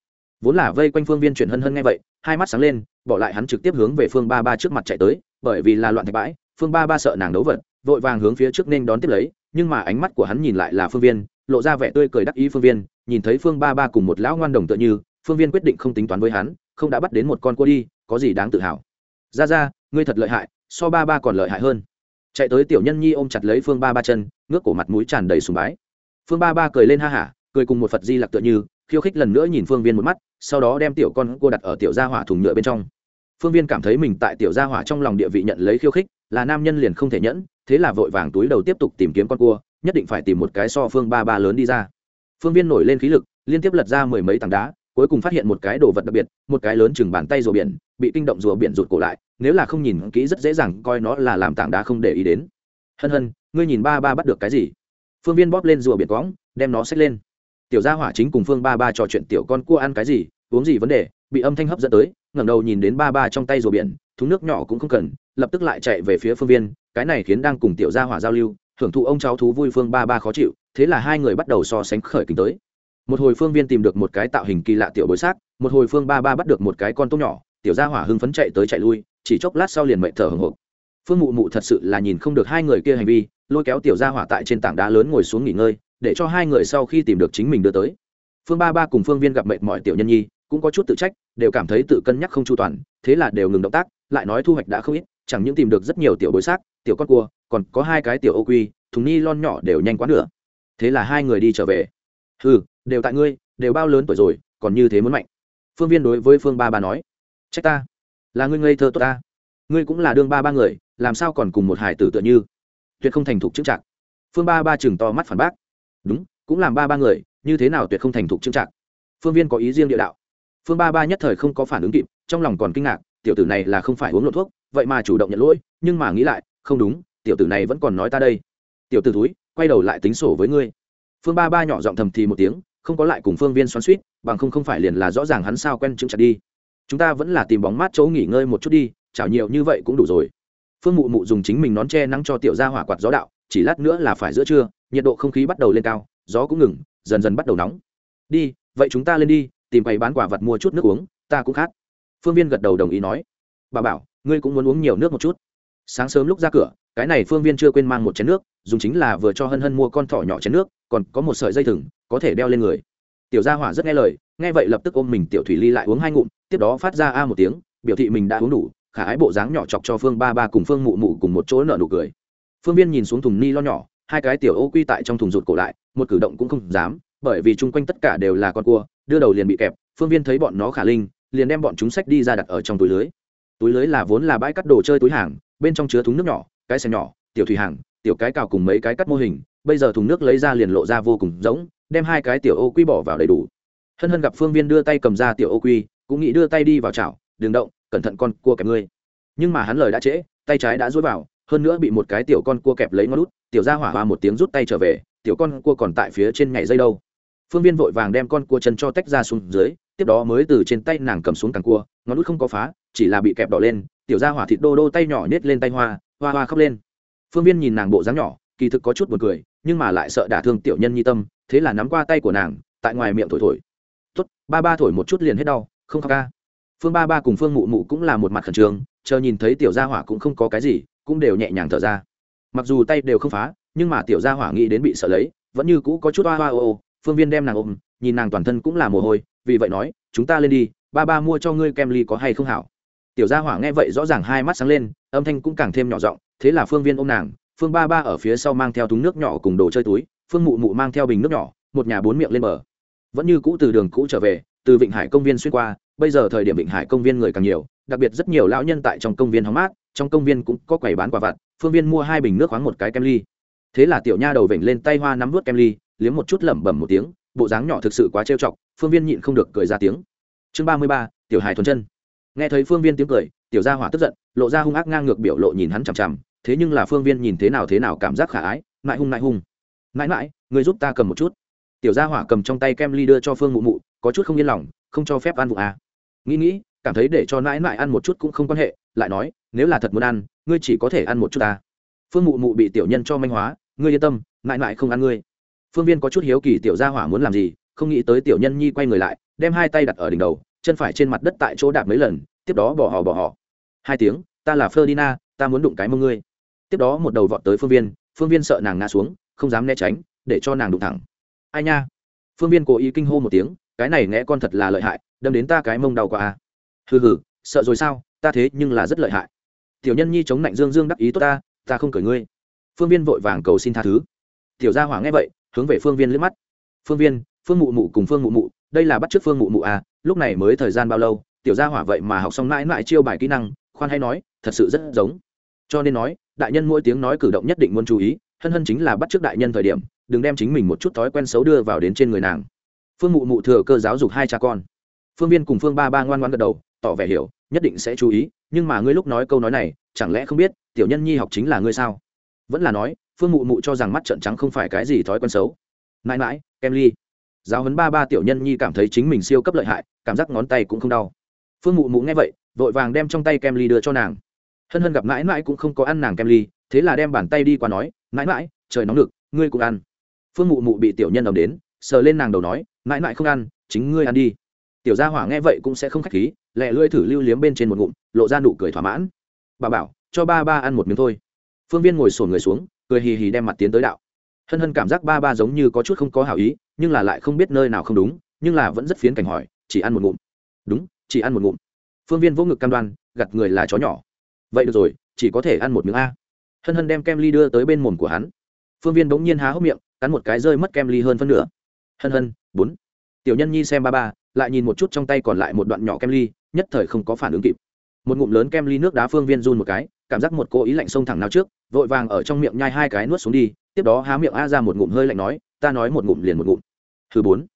Vốn là vây quanh phương viên chuyển hân hân ngay vậy, hai mắt sáng lên, bỏ lại hắn trực tiếp hướng về phương ba ba trước mặt chạy tới bởi vì là loạn thạch bãi, phương ba ba sợ nàng đấu vật, vội vàng hướng phía trước nên đón tiếp lấy, nhưng mà ánh mắt của hắn nhìn lại là phương viên, lộ ra vẻ tươi cười đắc ý phương viên, nhìn thấy phương ba ba cùng một lão ngoan đồng tựa như, phương viên quyết định không tính toán với hắn, không đã bắt đến một con cua đi, có gì đáng tự hào. Ra ra, ngươi thật lợi hại, so ba ba còn lợi hại hơn. Chạy tới tiểu nhân nhi ôm chặt lấy phương ba ba chân, ngước cổ mặt mũi tràn đầy sùng bái. Phương ba ba cười lên ha hả, cười cùng một phật di lặc tựa như, khiêu khích lần nữa nhìn phương viên một mắt, sau đó đem tiểu con cua đặt ở tiểu gia hỏa thùng nhựa bên trong phương viên cảm thấy mình tại tiểu gia hỏa trong lòng địa vị nhận lấy khiêu khích, là nam nhân liền không thể nhẫn, thế là vội vàng túi đầu tiếp tục tìm kiếm con cua, nhất định phải tìm một cái so phương ba ba lớn đi ra. Phương viên nổi lên khí lực, liên tiếp lật ra mười mấy tảng đá, cuối cùng phát hiện một cái đồ vật đặc biệt, một cái lớn chừng bàn tay rùa biển, bị kinh động rùa biển rụt cổ lại, nếu là không nhìn kỹ rất dễ dàng coi nó là làm tảng đá không để ý đến. Hân hân, ngươi nhìn ba ba bắt được cái gì? Phương viên bóp lên rùa biển cóng đem nó xách lên. Tiểu gia hỏa chính cùng phương ba ba trò chuyện tiểu con cua ăn cái gì, uống gì vấn đề, bị âm thanh hấp dẫn tới ngẩng đầu nhìn đến ba ba trong tay rùa biển, thúng nước nhỏ cũng không cần, lập tức lại chạy về phía phương viên, cái này khiến đang cùng tiểu gia hỏa giao lưu, hưởng thụ ông cháu thú vui phương ba ba khó chịu, thế là hai người bắt đầu so sánh khởi kính tới. Một hồi phương viên tìm được một cái tạo hình kỳ lạ tiểu bối xác, một hồi phương ba ba bắt được một cái con tôm nhỏ, tiểu gia hỏa hưng phấn chạy tới chạy lui, chỉ chốc lát sau liền mệnh thở hồng hộc. Phương mụ mụ thật sự là nhìn không được hai người kia hành vi, lôi kéo tiểu gia hỏa tại trên tảng đá lớn ngồi xuống nghỉ ngơi, để cho hai người sau khi tìm được chính mình đưa tới. Phương ba ba cùng phương viên gặp mệnh mọi tiểu nhân nhi cũng có chút tự trách, đều cảm thấy tự cân nhắc không chu toàn, thế là đều ngừng động tác, lại nói thu hoạch đã không ít, chẳng những tìm được rất nhiều tiểu bối xác, tiểu con cua, còn có hai cái tiểu ô quy, thùng ni lon nhỏ đều nhanh quá nữa thế là hai người đi trở về. Ừ đều tại ngươi, đều bao lớn tuổi rồi, còn như thế muốn mạnh. Phương viên đối với phương ba ba nói, trách ta, là ngươi ngây thơ tốt ta. Ngươi cũng là đương ba ba người, làm sao còn cùng một hải tử tựa như? Tuyệt không thành thục chững chạc. Phương ba ba chừng to mắt phản bác, đúng, cũng làm ba ba người, như thế nào tuyệt không thành thục chững chạc? Phương viên có ý riêng địa đạo phương ba ba nhất thời không có phản ứng kịp, trong lòng còn kinh ngạc, tiểu tử này là không phải uống lộ thuốc, vậy mà chủ động nhận lỗi, nhưng mà nghĩ lại, không đúng, tiểu tử này vẫn còn nói ta đây. Tiểu tử túi quay đầu lại tính sổ với ngươi. Phương ba ba nhỏ giọng thầm thì một tiếng, không có lại cùng phương viên xoắn suýt bằng không không phải liền là rõ ràng hắn sao quen chứng chặt đi. Chúng ta vẫn là tìm bóng mát chỗ nghỉ ngơi một chút đi, chảo nhiều như vậy cũng đủ rồi. Phương mụ mụ dùng chính mình nón che nắng cho tiểu ra hỏa quạt gió đạo, chỉ lát nữa là phải giữa trưa, nhiệt độ không khí bắt đầu lên cao, gió cũng ngừng, dần dần bắt đầu nóng. Đi, vậy chúng ta lên đi tìm bày bán quả vật mua chút nước uống, ta cũng khát phương viên gật đầu đồng ý nói. Bà bảo, ngươi cũng muốn uống nhiều nước một chút. Sáng sớm lúc ra cửa, cái này phương viên chưa quên mang một chén nước, dùng chính là vừa cho hân hân mua con thỏ nhỏ chén nước, còn có một sợi dây thừng, có thể đeo lên người. Tiểu gia hỏa rất nghe lời, nghe vậy lập tức ôm mình tiểu thủy ly lại uống hai ngụm, tiếp đó phát ra a một tiếng, biểu thị mình đã uống đủ, khả ái bộ dáng nhỏ chọc cho phương ba ba cùng phương mụ mụ cùng một chỗ nợ nụ cười. Phương viên nhìn xuống thùng ni lo nhỏ, hai cái tiểu ô quy tại trong thùng rụt cổ lại, một cử động cũng không dám, bởi vì chung quanh tất cả đều là con cua đưa đầu liền bị kẹp, phương viên thấy bọn nó khả linh, liền đem bọn chúng sách đi ra đặt ở trong túi lưới. Túi lưới là vốn là bãi cắt đồ chơi túi hàng, bên trong chứa thúng nước nhỏ, cái xe nhỏ, tiểu thủy hàng, tiểu cái cào cùng mấy cái cắt mô hình, bây giờ thùng nước lấy ra liền lộ ra vô cùng giống đem hai cái tiểu ô quy bỏ vào đầy đủ. Hân hân gặp phương viên đưa tay cầm ra tiểu ô quy, cũng nghĩ đưa tay đi vào chảo đường động, cẩn thận con cua kẹp ngươi. Nhưng mà hắn lời đã trễ, tay trái đã dối vào, hơn nữa bị một cái tiểu con cua kẹp lấy ngón lút tiểu ra hỏa hoa một tiếng rút tay trở về, tiểu con cua còn tại phía trên nhảy dây đâu? Phương viên vội vàng đem con cua chân cho tách ra xuống dưới, tiếp đó mới từ trên tay nàng cầm xuống càng cua, ngón út không có phá, chỉ là bị kẹp đỏ lên, tiểu ra hỏa thịt đô đô tay nhỏ nhét lên tay hoa hoa hoa khóc lên. Phương viên nhìn nàng bộ dáng nhỏ, kỳ thực có chút b u ồ n cười, nhưng mà lại sợ đả thương tiểu nhân nhi tâm, thế là nắm qua tay của nàng, tại ngoài miệng thổi thổi. Tốt, ba ba thổi một chút liền hết đau, không khóc ca. Phương ba ba cùng phương mụ mụ cũng là một mặt khẩn trương, chờ nhìn thấy tiểu gia hỏa cũng không có cái gì, cũng đều nhẹ nhàng thở ra. Mặc dù tay đều không phá, nhưng mà tiểu gia hỏa nghĩ đến bị sợ lấy, vẫn như cũ có chút hoa hoa ô ô phương viên đem nàng ôm, nhìn nàng toàn thân cũng là mồ hôi, vì vậy nói, chúng ta lên đi, ba ba mua cho ngươi kem ly có hay không hảo? Tiểu gia hỏa nghe vậy rõ ràng hai mắt sáng lên, âm thanh cũng càng thêm nhỏ giọng, thế là phương viên ôm nàng, phương ba ba ở phía sau mang theo thúng nước nhỏ cùng đồ chơi túi, phương mụ mụ mang theo bình nước nhỏ, một nhà bốn miệng lên bờ. Vẫn như cũ từ đường cũ trở về, từ vịnh hải công viên xuyên qua, bây giờ thời điểm vịnh hải công viên người càng nhiều, đặc biệt rất nhiều lão nhân tại trong công viên hóng mát, trong công viên cũng có quầy bán quà vặt, phương viên mua hai bình nước khoáng một cái kem ly. Thế là tiểu nha đầu vểnh lên tay hoa nắm vớt kem ly liếm một chút lẩm bẩm một tiếng, bộ dáng nhỏ thực sự quá trêu chọc, phương viên nhịn không được cười ra tiếng. Chương ba mươi ba, tiểu hài thuần chân. Nghe thấy phương viên tiếng cười, tiểu gia hỏa tức giận, lộ ra hung ác ngang ngược biểu lộ nhìn hắn chằm chằm, thế nhưng là phương viên nhìn thế nào thế nào cảm giác khả ái, ngại hung ngại hung. Mãi mãi người giúp ta cầm một chút. Tiểu gia hỏa cầm trong tay kem ly đưa cho phương mụ mụ, có chút không yên lòng, không cho phép ăn vụ à. nghĩ nghĩ, cảm thấy để cho nãi nãi ăn một chút cũng không quan hệ, lại nói, nếu là thật muốn ăn, ngươi chỉ có thể ăn một chút à. phương mụ mụ bị tiểu nhân cho manh hóa, ngươi yên tâm nãi nãi không ăn ngươi phương viên có chút hiếu kỳ tiểu gia hỏa muốn làm gì không nghĩ tới tiểu nhân nhi quay người lại đem hai tay đặt ở đỉnh đầu chân phải trên mặt đất tại chỗ đạp mấy lần tiếp đó bỏ họ bỏ họ hai tiếng ta là Ferdinand, ta muốn đụng cái mông ngươi. Tiếp đó một đầu vọt tới phương viên phương viên sợ nàng ngã xuống không dám né tránh để cho nàng đụng thẳng. Ai nha? Phương viên cố ý kinh hô một tiếng cái này nghe con thật là lợi hại đâm đến ta cái mông đau quá à. hừ hừ sợ rồi sao ta thế nhưng là rất lợi hại. Tiểu nhân nhi chống lạnh dương dương đắc ý tốt ta ta không cởi ngươi. Phương viên vội vàng cầu xin tha thứ. Tiểu gia hỏa nghe vậy hướng về phương viên liếc mắt. Phương viên, phương mụ mụ cùng phương mụ mụ, đây là bắt t r ư ớ c phương mụ mụ à lúc này mới thời gian bao lâu, tiểu gia hỏa vậy mà học xong mãi mãi chiêu bài kỹ năng, khoan hay nói, thật sự rất giống. Cho nên nói, đại nhân mỗi tiếng nói cử động nhất định muốn chú ý, hân hân chính là bắt t r ư ớ c đại nhân thời điểm, đừng đem chính mình một chút thói quen xấu đưa vào đến trên người nàng. Phương mụ mụ thừa cơ giáo dục hai cha con. Phương viên cùng phương ba ba ngoan ngoan gật đầu, tỏ vẻ hiểu, nhất định sẽ chú ý, nhưng mà ngươi lúc nói câu nói này, chẳng lẽ không biết, tiểu nhân nhi học chính là ngươi sao? Vẫn là nói phương mụ mụ cho rằng mắt trận trắng không phải cái gì thói quen xấu. Mãi mãi, kem ly. Giáo huấn ba ba tiểu nhân nhi cảm thấy chính mình siêu cấp lợi hại, cảm giác ngón tay cũng không đau. Phương mụ mụ nghe vậy, vội vàng đem trong tay kem ly đưa cho nàng. Hân hân gặp mãi mãi cũng không có ăn nàng kem ly, thế là đem bàn tay đi qua nói, mãi mãi, trời nóng được ngươi cũng ăn. Phương mụ mụ bị tiểu nhân ầm đến, sờ lên nàng đầu nói, mãi mãi không ăn, chính ngươi ăn đi. Tiểu gia hỏa nghe vậy cũng sẽ không k h á c h khí, lẹ lưỡi thử lưu liếm bên trên một ngụm, lộ ra nụ cười thỏa mãn. Bà bảo, cho ba ba ăn một miếng thôi. Phương viên ngồi sổn người xuống cười hì hì đem mặt tiến tới đạo. Hân hân cảm giác ba ba giống như có chút không có hảo ý, nhưng là lại không biết nơi nào không đúng, nhưng là vẫn rất phiến cảnh hỏi, chỉ ăn một ngụm. Đúng, chỉ ăn một ngụm. Phương viên vỗ ngực cam đoan gặt người là chó nhỏ. Vậy được rồi, chỉ có thể ăn một miếng a. Hân hân đem kem ly đưa tới bên mồm của hắn. Phương viên bỗng nhiên há hốc miệng, cắn một cái rơi mất kem ly hơn phân nửa. Hân hân, bốn. Tiểu nhân nhi xem ba ba, lại nhìn một chút trong tay còn lại một đoạn nhỏ kem ly, nhất thời không có phản ứng kịp một ngụm lớn kem ly nước đá phương viên run một cái, cảm giác một cô ý lạnh sông thẳng nào trước, vội vàng ở trong miệng nhai hai cái nuốt xuống đi, tiếp đó há miệng a ra một ngụm hơi lạnh nói, ta nói một ngụm liền một ngụm. Thứ bốn,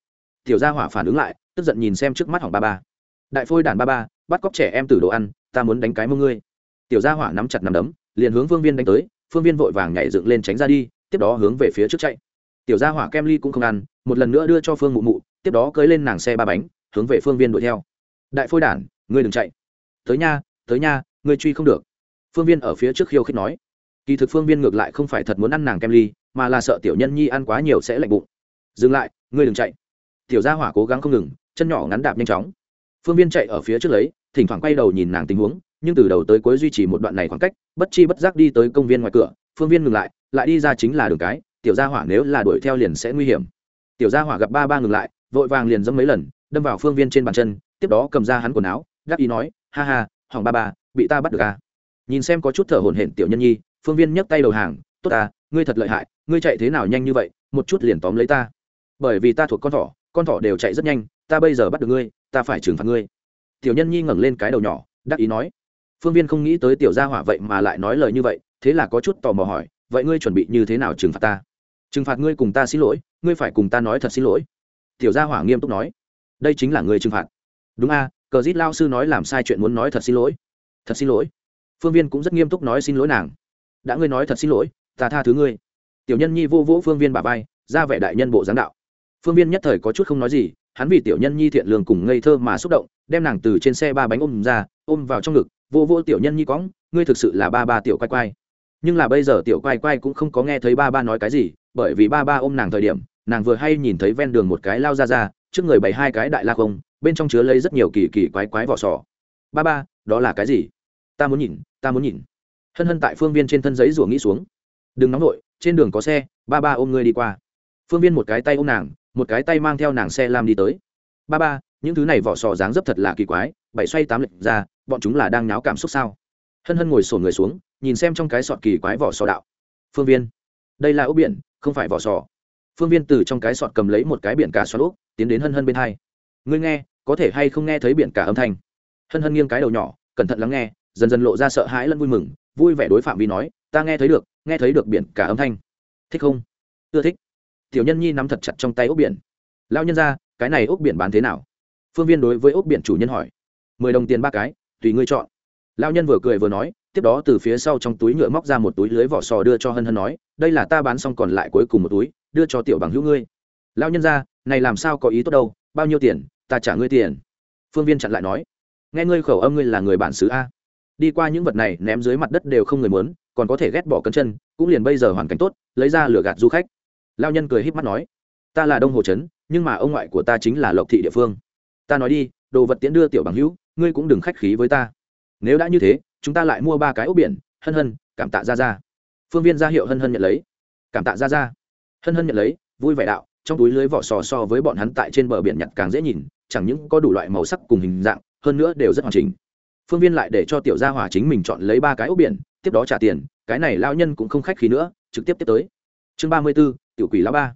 tiểu gia hỏa phản ứng lại, tức giận nhìn xem trước mắt hỏng ba ba. Đại phôi đàn ba ba, bắt cóc trẻ em từ đồ ăn, ta muốn đánh cái mông ngươi. Tiểu gia hỏa nắm chặt nắm đấm, liền hướng phương viên đánh tới, phương viên vội vàng nhảy dựng lên tránh ra đi, tiếp đó hướng về phía trước chạy. Tiểu gia hỏa kem ly cũng không ăn, một lần nữa đưa cho phương mụ mụ, tiếp đó cưới lên nàng xe ba bánh, hướng về phương viên đuổi theo. Đại phôi đản ngươi đừng chạy tới nha tới nha, ngươi truy không được. Phương viên ở phía trước khiêu khích nói. Kỳ thực phương viên ngược lại không phải thật muốn ăn nàng kem ly, mà là sợ tiểu nhân nhi ăn quá nhiều sẽ lạnh bụng. Dừng lại, ngươi đừng chạy. Tiểu gia hỏa cố gắng không ngừng, chân nhỏ ngắn đạp nhanh chóng. Phương viên chạy ở phía trước lấy, thỉnh thoảng quay đầu nhìn nàng tình huống, nhưng từ đầu tới cuối duy trì một đoạn này khoảng cách, bất chi bất giác đi tới công viên ngoài cửa. Phương viên ngừng lại lại đi ra chính là đường cái, tiểu gia hỏa nếu là đuổi theo liền sẽ nguy hiểm. Tiểu gia hỏa gặp ba ba ngừng lại, vội vàng liền dẫm mấy lần, đâm vào phương viên trên bàn chân, tiếp đó cầm ra hắn quần áo gác ý nói ha ha hỏng ba ba bị ta bắt được à. nhìn xem có chút thở hổn hển tiểu nhân nhi phương viên nhấc tay đầu hàng tốt à, ngươi thật lợi hại ngươi chạy thế nào nhanh như vậy một chút liền tóm lấy ta. Bởi vì ta thuộc con thỏ con thỏ đều chạy rất nhanh ta bây giờ bắt được ngươi ta phải trừng phạt ngươi. Tiểu nhân nhi ngẩng lên cái đầu nhỏ đắc ý nói. Phương viên không nghĩ tới tiểu gia hỏa vậy mà lại nói lời như vậy thế là có chút tò mò hỏi vậy ngươi chuẩn bị như thế nào trừng phạt ta? Trừng phạt ngươi cùng ta xin lỗi ngươi phải cùng ta nói thật xin lỗi. Tiểu gia hỏa nghiêm túc nói. Đây chính là ngươi trừng phạt. Đúng a cờ dít lao sư nói làm sai chuyện muốn nói thật xin lỗi. Thật xin lỗi. Phương viên cũng rất nghiêm túc nói xin lỗi nàng. Đã ngươi nói thật xin lỗi, ta tha thứ ngươi. Tiểu nhân nhi vô vỗ phương viên bà vai, ra vẻ đại nhân bộ giáng đạo. Phương viên nhất thời có chút không nói gì, hắn vì tiểu nhân nhi thiện lương cùng ngây thơ mà xúc động, đem nàng từ trên xe ba bánh ôm ra, ôm vào trong ngực, vô vô tiểu nhân nhi cóng ngươi thực sự là ba ba tiểu quay quay nhưng là bây giờ tiểu quay quay cũng không có nghe thấy ba ba nói cái gì, bởi vì ba ba ôm nàng thời điểm, nàng vừa hay nhìn thấy ven đường một cái lao ra ra, trước người bày hai cái đại la không bên trong chứa lấy rất nhiều kỳ kỳ quái quái vỏ sò. Ba ba, đó là cái gì? Ta muốn nhìn, ta muốn nhìn. Hân hân tại phương viên trên thân giấy rủa nghĩ xuống. Đừng nóng nổi trên đường có xe, ba ba ôm ngươi đi qua. Phương viên một cái tay ôm nàng, một cái tay mang theo nàng xe lam đi tới. Ba ba, những thứ này vỏ sò dáng dấp thật là kỳ quái, bảy xoay tám lệch ra, bọn chúng là đang nháo cảm xúc sao? Hân hân ngồi sổn người xuống, nhìn xem trong cái sọt kỳ quái vỏ sò đạo. Phương viên, đây là ốc biển, không phải vỏ sò. Phương viên từ trong cái sọt cầm lấy một cái biển cả xoắn ốc tiến đến hân hân bên hai. Ngươi nghe có thể hay không nghe thấy biển cả âm thanh. Hân hân nghiêng cái đầu nhỏ, cẩn thận lắng nghe, dần dần lộ ra sợ hãi lẫn vui mừng, vui vẻ đối phạm vi nói, ta nghe thấy được, nghe thấy được biển cả âm thanh. Thích không? Ưa thích. Tiểu nhân nhi nắm thật chặt trong tay ốc biển. Lao nhân ra cái này ốc biển bán thế nào? Phương viên đối với ốc biển chủ nhân hỏi. Mười đồng tiền ba cái, tùy ngươi chọn. Lao nhân vừa cười vừa nói, tiếp đó từ phía sau trong túi nhựa móc ra một túi lưới vỏ sò đưa cho hân hân nói, đây là ta bán xong còn lại cuối cùng một túi, đưa cho tiểu bằng hữu ngươi. Lao nhân ra này làm sao có ý tốt đâu, bao nhiêu tiền ta trả ngươi tiền. Phương viên chặn lại nói, nghe ngươi khẩu âm ngươi là người bản xứ a. Đi qua những vật này ném dưới mặt đất đều không người muốn, còn có thể ghét bỏ cân chân, cũng liền bây giờ hoàn cảnh tốt, lấy ra lửa gạt du khách. Lao nhân cười híp mắt nói, ta là đông hồ trấn, nhưng mà ông ngoại của ta chính là lộc thị địa phương. Ta nói đi, đồ vật tiễn đưa tiểu bằng hữu, ngươi cũng đừng khách khí với ta. Nếu đã như thế, chúng ta lại mua ba cái ốc biển, hân hân, cảm tạ ra ra phương viên ra hiệu hân hân nhận lấy. Cảm tạ ra ra hân hân nhận lấy, vui vẻ đạo, trong túi lưới vỏ sò so với bọn hắn tại trên bờ biển nhặt càng dễ nhìn chẳng những có đủ loại màu sắc cùng hình dạng, hơn nữa đều rất hoàn chỉnh. Phương viên lại để cho tiểu gia hỏa chính mình chọn lấy ba cái ốc biển, tiếp đó trả tiền, cái này lao nhân cũng không khách khí nữa, trực tiếp tiếp tới. Chương ba mươi b ố tiểu quỷ lão ba.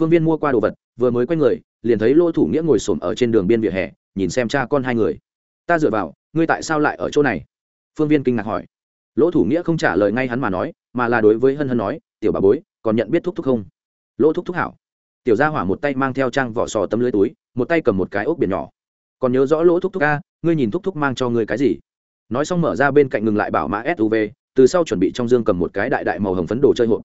Phương viên mua qua đồ vật, vừa mới quay người, liền thấy lỗ thủ nghĩa ngồi xổm ở trên đường biên vỉa hè, nhìn xem cha con hai người. Ta dựa vào, ngươi tại sao lại ở chỗ này? Phương viên kinh ngạc hỏi. Lỗ thủ nghĩa không trả lời ngay hắn mà nói, mà là đối với hân hân nói, tiểu bà bối, còn nhận biết thúc thúc không? Lỗ thúc thúc hảo tiểu gia hỏa một tay mang theo trang vỏ sò tấm lưới túi, một tay cầm một cái ốc biển nhỏ. Còn nhớ rõ lỗ thúc thúc ca ngươi nhìn thúc thúc mang cho ngươi cái gì? Nói xong mở ra bên cạnh ngừng lại bảo mã suv từ sau chuẩn bị trong dương cầm một cái đại đại màu hồng phấn đồ chơi hộp.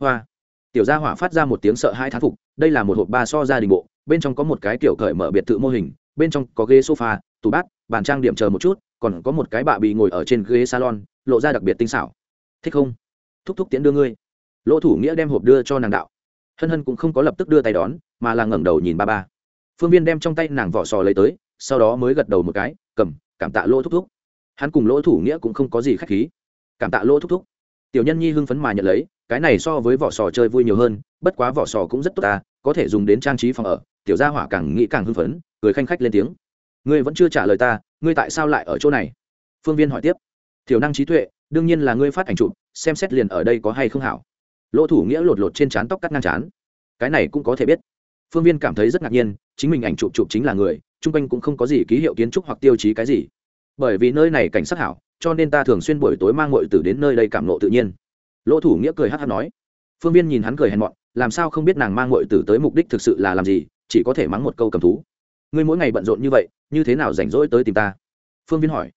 Hoa! Tiểu gia hỏa phát ra một tiếng sợ hai thán phục, đây là một hộp ba so gia đình bộ, bên trong có một cái kiểu cởi mở biệt thự mô hình, bên trong có ghế sofa, tủ bát, bàn trang điểm chờ một chút, còn có một cái bạ bị ngồi ở trên ghế salon, lộ ra đặc biệt tinh xảo. Thích không? Thúc thúc tiễn đưa ngươi. Lỗ thủ nghĩa đem hộp đưa cho nàng đạo hân hân cũng không có lập tức đưa tay đón, mà là ngẩng đầu nhìn ba ba. Phương viên đem trong tay nàng vỏ sò lấy tới, sau đó mới gật đầu một cái, cầm, cảm tạ lỗ thúc thúc. Hắn cùng lỗ thủ nghĩa cũng không có gì k h á c h khí. Cảm tạ lỗ thúc thúc. Tiểu nhân nhi hưng phấn mà nhận lấy, cái này so với vỏ sò chơi vui nhiều hơn, bất quá vỏ sò cũng rất tốt ta, có thể dùng đến trang trí phòng ở. Tiểu gia hỏa càng nghĩ càng hưng phấn, cười khanh khách lên tiếng. Ngươi vẫn chưa trả lời ta, ngươi tại sao lại ở chỗ này? Phương viên hỏi tiếp. Thiểu năng trí tuệ, đương nhiên là ngươi phát ảnh chụp, xem xét liền ở đây có hay không hảo lỗ thủ nghĩa lột lột trên trán tóc cắt ngang trán. Cái này cũng có thể biết. Phương viên cảm thấy rất ngạc nhiên, chính mình ảnh chụp chụp chính là người, chung quanh cũng không có gì ký hiệu kiến trúc hoặc tiêu chí cái gì. Bởi vì nơi này cảnh sát hảo, cho nên ta thường xuyên buổi tối mang ngội tử đến nơi đây cảm nộ tự nhiên. Lỗ thủ nghĩa cười hát hát nói. Phương viên nhìn hắn cười hèn mọn, làm sao không biết nàng mang ngội tử tới mục đích thực sự là làm gì, chỉ có thể mắng một câu cầm thú. Ngươi mỗi ngày bận rộn như vậy, như thế nào rảnh rỗi tới tìm ta? Phương viên hỏi.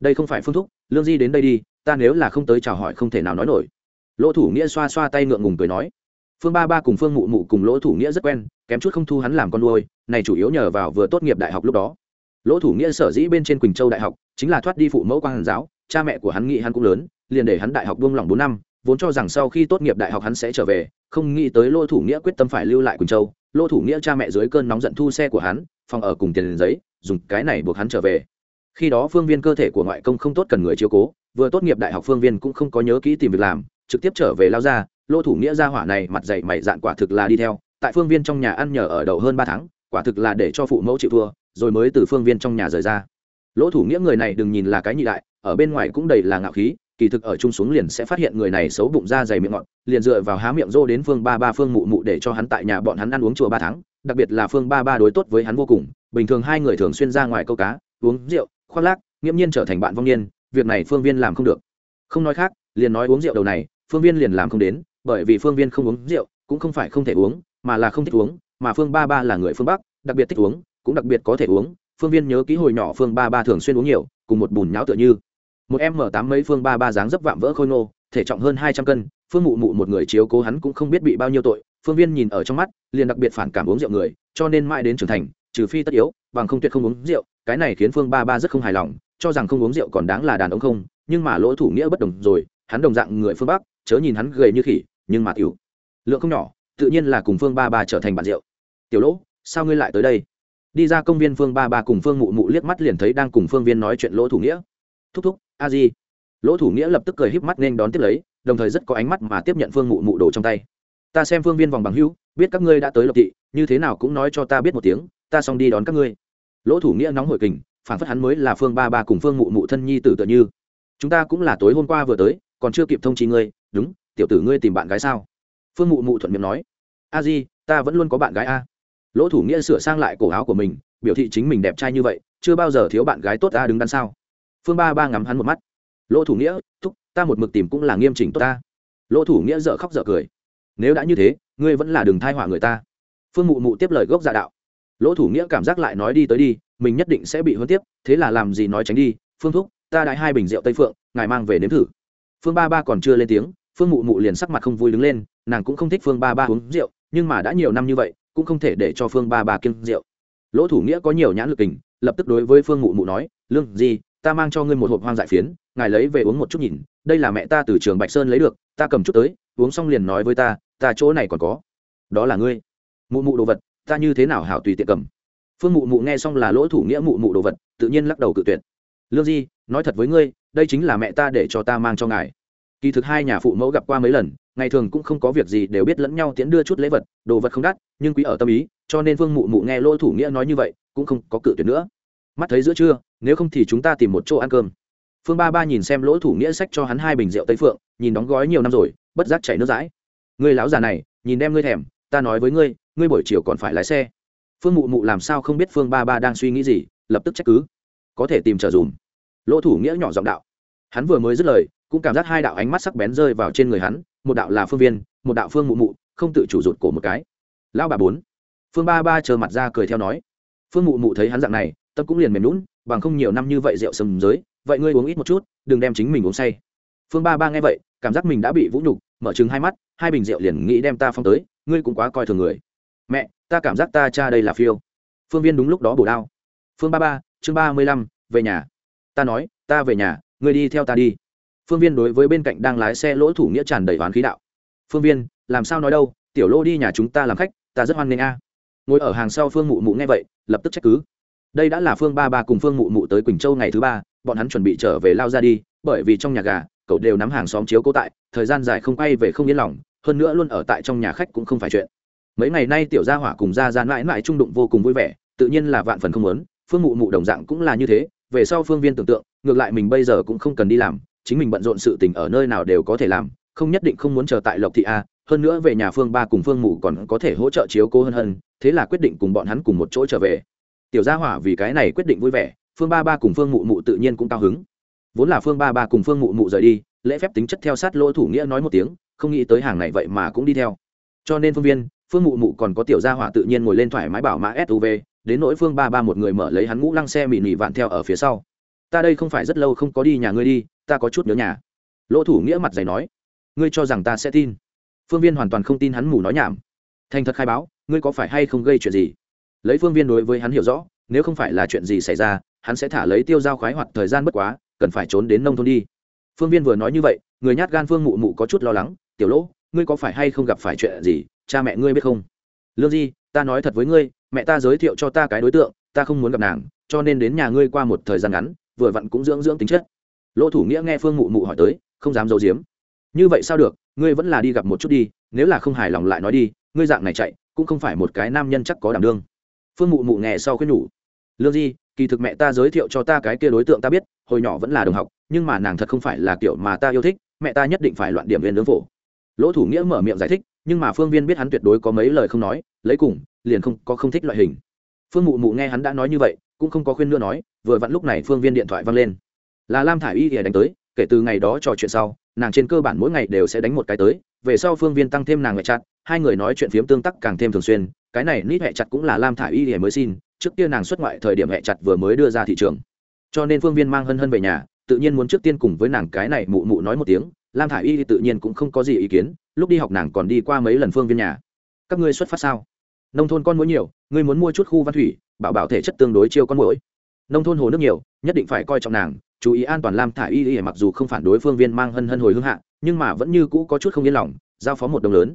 Đây không phải phương thúc, lương di đến đây đi, ta nếu là không tới chào hỏi không thể nào nói nổi lỗ thủ nghĩa xoa xoa tay ngượng ngùng cười nói, phương ba ba cùng phương mụ mụ cùng lỗ thủ nghĩa rất quen, kém chút không thu hắn làm con nuôi, này chủ yếu nhờ vào vừa tốt nghiệp đại học lúc đó. Lỗ thủ nghĩa sở dĩ bên trên quỳnh châu đại học, chính là thoát đi phụ mẫu quan hàn giáo, cha mẹ của hắn nghĩ hắn cũng lớn, liền để hắn đại học buông lỏng bốn năm, vốn cho rằng sau khi tốt nghiệp đại học hắn sẽ trở về, không nghĩ tới lỗ thủ nghĩa quyết tâm phải lưu lại quỳnh châu. Lỗ thủ nghĩa cha mẹ dưới cơn nóng giận thu xe của hắn, phòng ở cùng tiền giấy, dùng cái này buộc hắn trở về. Khi đó phương viên cơ thể của ngoại công không tốt cần người chiếu cố, vừa tốt nghiệp đại học phương viên cũng không có nhớ kỹ tìm việc làm trực tiếp trở về lao ra, lỗ thủ nghĩa gia hỏa này mặt dày mày dạn quả thực là đi theo, tại phương viên trong nhà ăn nhờ ở đậu hơn ba tháng, quả thực là để cho phụ mẫu chịu thua, rồi mới từ phương viên trong nhà rời ra. Lỗ thủ nghĩa người này đừng nhìn là cái nhị đại, ở bên ngoài cũng đầy là ngạo khí, kỳ thực ở chung xuống liền sẽ phát hiện người này xấu bụng da dày miệng ngọt, liền dựa vào há miệng rô đến phương ba ba phương mụ mụ để cho hắn tại nhà bọn hắn ăn uống chùa ba tháng, đặc biệt là phương ba ba đối tốt với hắn vô cùng, bình thường hai người thường xuyên ra ngoài câu cá, uống rượu, khoác lác, nghiễm nhiên trở thành bạn vong niên, việc này phương viên làm không được. Không nói khác, liền nói uống rượu đầu này phương viên liền làm không đến, bởi vì phương viên không uống rượu, cũng không phải không thể uống, mà là không thích uống, mà phương ba ba là người phương bắc, đặc biệt thích uống, cũng đặc biệt có thể uống. Phương viên nhớ ký hồi nhỏ phương ba ba thường xuyên uống nhiều, cùng một bùn nháo tựa như. Một em m tám mấy phương ba ba dáng dấp vạm vỡ khôi nô thể trọng hơn hai trăm cân, phương mụ mụ một người chiếu cố hắn cũng không biết bị bao nhiêu tội. Phương viên nhìn ở trong mắt, liền đặc biệt phản cảm uống rượu người, cho nên mãi đến trưởng thành, trừ phi tất yếu, bằng không tuyệt không uống rượu, cái này khiến phương ba ba rất không hài lòng, cho rằng không uống rượu còn đáng là đàn ông không, nhưng mà lỗ thủ nghĩa bất đồng rồi, hắn đồng dạng người phương bắc chớ nhìn hắn gầy như khỉ, nhưng mà tiểu, lượng không nhỏ, tự nhiên là cùng phương ba ba trở thành bạn rượu. Tiểu lỗ, sao ngươi lại tới đây? Đi ra công viên phương ba ba cùng phương mụ mụ liếc mắt liền thấy đang cùng phương viên nói chuyện lỗ thủ nghĩa. Thúc thúc, a di. Lỗ thủ nghĩa lập tức cười híp mắt nên đón tiếp lấy, đồng thời rất có ánh mắt mà tiếp nhận phương mụ mụ đồ trong tay. Ta xem phương viên vòng bằng hữu, biết các ngươi đã tới lộc thị, như thế nào cũng nói cho ta biết một tiếng, ta xong đi đón các ngươi. Lỗ thủ nghĩa nóng hội kình, phản phất hắn mới là phương ba ba cùng phương mụ mụ thân nhi tử tự như. Chúng ta cũng là tối hôm qua vừa tới, còn chưa kịp thông trí ngươi đúng, tiểu tử ngươi tìm bạn gái sao? Phương mụ mụ thuận miệng nói. A di, ta vẫn luôn có bạn gái a. Lỗ thủ nghĩa sửa sang lại cổ áo của mình, biểu thị chính mình đẹp trai như vậy, chưa bao giờ thiếu bạn gái tốt ta đứng đắn sao? phương ba ba ngắm hắn một mắt. Lỗ thủ nghĩa, thúc, ta một mực tìm cũng là nghiêm chỉnh tốt ta. Lỗ thủ nghĩa dợ khóc dợ cười. Nếu đã như thế, ngươi vẫn là đừng thai hỏa người ta. Phương mụ mụ tiếp lời gốc dạ đạo. Lỗ thủ nghĩa cảm giác lại nói đi tới đi, mình nhất định sẽ bị huấn tiếp, thế là làm gì nói tránh đi. Phương thúc, ta đãi hai bình rượu tây phượng, ngài mang về nếm thử. Phương ba ba còn chưa lên tiếng phương mụ mụ liền sắc mặt không vui đứng lên, nàng cũng không thích phương ba ba uống rượu, nhưng mà đã nhiều năm như vậy, cũng không thể để cho phương ba ba kiêng rượu. Lỗ thủ nghĩa có nhiều nhãn lực tình, lập tức đối với phương mụ mụ nói, lương gì, ta mang cho ngươi một hộp hoang dại phiến, ngài lấy về uống một chút nhìn, đây là mẹ ta từ trường bạch sơn lấy được, ta cầm chút tới, uống xong liền nói với ta ta chỗ này còn có. Đó là ngươi. Mụ mụ đồ vật, ta như thế nào hảo tùy tiện cầm. Phương mụ mụ nghe xong là lỗ thủ nghĩa mụ mụ đồ vật, tự nhiên lắc đầu cự tuyệt. Lương di nói thật với ngươi, đây chính là mẹ ta để cho ta mang cho ngài kỳ thực hai nhà phụ mẫu gặp qua mấy lần, ngày thường cũng không có việc gì đều biết lẫn nhau tiễn đưa chút lễ vật, đồ vật không đắt, nhưng quý ở tâm ý, cho nên vương mụ mụ nghe lỗ thủ nghĩa nói như vậy, cũng không có cự tuyệt nữa. Mắt thấy giữa trưa, nếu không thì chúng ta tìm một chỗ ăn cơm. Phương ba ba nhìn xem lỗ thủ nghĩa sách cho hắn hai bình rượu tây phượng, nhìn đóng gói nhiều năm rồi, bất giác chảy nước rãi người láo già này, nhìn đem ngươi thèm, ta nói với ngươi ngươi buổi chiều còn phải lái xe. Phương mụ mụ làm sao không biết phương ba ba đang suy nghĩ gì, lập tức trách cứ. Có thể tìm trở dùm. Lỗ thủ nghĩa nhỏ giọng đạo. Hắn vừa mới dứt lời cũng cảm giác hai đạo ánh mắt sắc bén rơi vào trên người hắn, một đạo là phương viên, một đạo phương mụ mụ, không tự chủ rụt cổ một cái. Lão bà bốn. Phương ba ba chờ mặt ra cười theo nói. Phương mụ mụ thấy hắn dạng này, tâm cũng liền mềm lún bằng không nhiều năm như vậy rượu sầm giới vậy ngươi uống ít một chút, đừng đem chính mình uống say. Phương ba ba nghe vậy, cảm giác mình đã bị vũ nhục, mở chừng hai mắt, hai bình rượu liền nghĩ đem ta phong tới, ngươi cũng quá coi thường người. Mẹ, ta cảm giác ta cha đây là phiêu. Phương viên đúng lúc đó bổ đao. Phương ba ba, chương ba mươi lăm, về nhà. Ta nói, ta về nhà, ngươi đi theo ta đi phương viên đối với bên cạnh đang lái xe lỗ thủ nghĩa tràn đầy oán khí đạo. Phương viên, làm sao nói đâu, tiểu lô đi nhà chúng ta làm khách, ta rất hoan nghênh a. Ngồi ở hàng sau phương mụ mụ nghe vậy, lập tức trách cứ. Đây đã là phương ba ba cùng phương mụ mụ tới quỳnh châu ngày thứ ba, bọn hắn chuẩn bị trở về lao ra đi, bởi vì trong nhà gà, cậu đều nắm hàng xóm chiếu cố tại, thời gian dài không quay về không yên lòng, hơn nữa luôn ở tại trong nhà khách cũng không phải chuyện. Mấy ngày nay tiểu gia hỏa cùng gia gian mãi mãi trung đụng vô cùng vui vẻ, tự nhiên là vạn phần không muốn, phương mụ mụ đồng dạng cũng là như thế, về sau phương viên tưởng tượng, ngược lại mình bây giờ cũng không cần đi làm chính mình bận rộn sự tình ở nơi nào đều có thể làm, không nhất định không muốn chờ tại lộc thị a, hơn nữa về nhà phương ba cùng phương mụ còn có thể hỗ trợ chiếu cố hơn hơn, thế là quyết định cùng bọn hắn cùng một chỗ trở về. Tiểu gia hỏa vì cái này quyết định vui vẻ, phương ba ba cùng phương mụ mụ tự nhiên cũng cao hứng. Vốn là phương ba ba cùng phương mụ mụ rời đi, lễ phép tính chất theo sát lỗ thủ nghĩa nói một tiếng, không nghĩ tới hàng này vậy mà cũng đi theo. Cho nên phương viên, phương mụ mụ còn có tiểu gia hỏa tự nhiên ngồi lên thoải mái bảo mã suv đến nỗi phương ba ba một người mở lấy hắn ngũ lăng xe mị mị vạn theo ở phía sau. Ta đây không phải rất lâu không có đi nhà ngươi đi ta có chút nhớ nhà. Lỗ thủ nghĩa mặt dày nói, ngươi cho rằng ta sẽ tin. Phương viên hoàn toàn không tin hắn mù nói nhảm. Thành thật khai báo, ngươi có phải hay không gây chuyện gì? Lấy phương viên đối với hắn hiểu rõ, nếu không phải là chuyện gì xảy ra, hắn sẽ thả lấy tiêu dao khoái hoặc thời gian bất quá, cần phải trốn đến nông thôn đi. Phương viên vừa nói như vậy, người nhát gan phương mụ mụ có chút lo lắng, tiểu lỗ, ngươi có phải hay không gặp phải chuyện gì? Cha mẹ ngươi biết không? Lương di, ta nói thật với ngươi, mẹ ta giới thiệu cho ta cái đối tượng, ta không muốn gặp nàng, cho nên đến nhà ngươi qua một thời gian ngắn, vừa vặn cũng dưỡng dưỡng tính chất lỗ thủ nghĩa nghe phương mụ mụ hỏi tới, không dám giấu giếm. Như vậy sao được, ngươi vẫn là đi gặp một chút đi, nếu là không hài lòng lại nói đi, ngươi dạng này chạy, cũng không phải một cái nam nhân chắc có đảm đương. Phương mụ mụ nghe sau khuyên nhủ. Lương di, kỳ thực mẹ ta giới thiệu cho ta cái kia đối tượng ta biết, hồi nhỏ vẫn là đồng học, nhưng mà nàng thật không phải là kiểu mà ta yêu thích, mẹ ta nhất định phải loạn điểm viên lương phổ. Lỗ thủ nghĩa mở miệng giải thích, nhưng mà phương viên biết hắn tuyệt đối có mấy lời không nói, lấy cùng, liền không có không thích loại hình. Phương mụ mụ nghe hắn đã nói như vậy, cũng không có khuyên nữa nói, vừa vặn lúc này phương viên điện thoại văng lên là lam thả i y thì đánh tới, kể từ ngày đó trò chuyện sau, nàng trên cơ bản mỗi ngày đều sẽ đánh một cái tới, về sau phương viên tăng thêm nàng ngoại chặt, hai người nói chuyện phiếm tương tác càng thêm thường xuyên, cái này nít hẹ chặt cũng là lam thả i y thì mới xin, trước kia nàng xuất ngoại thời điểm hẹ chặt vừa mới đưa ra thị trường. Cho nên phương viên mang hân hân về nhà, tự nhiên muốn trước tiên cùng với nàng cái này mụ mụ nói một tiếng, lam thả i y thì tự nhiên cũng không có gì ý kiến, lúc đi học nàng còn đi qua mấy lần phương viên nhà. Các ngươi xuất phát sao? Nông thôn con mũi nhiều, ngươi muốn mua chút khu văn thủy, bảo bảo thể chất tương đối chiêu con mũi nông thôn hồ nước nhiều, nhất định phải coi trọng nàng chú ý an toàn lam thả y y mặc dù không phản đối phương viên mang hân hân hồi hương hạ, nhưng mà vẫn như cũ có chút không yên lòng, giao phó một đồng lớn.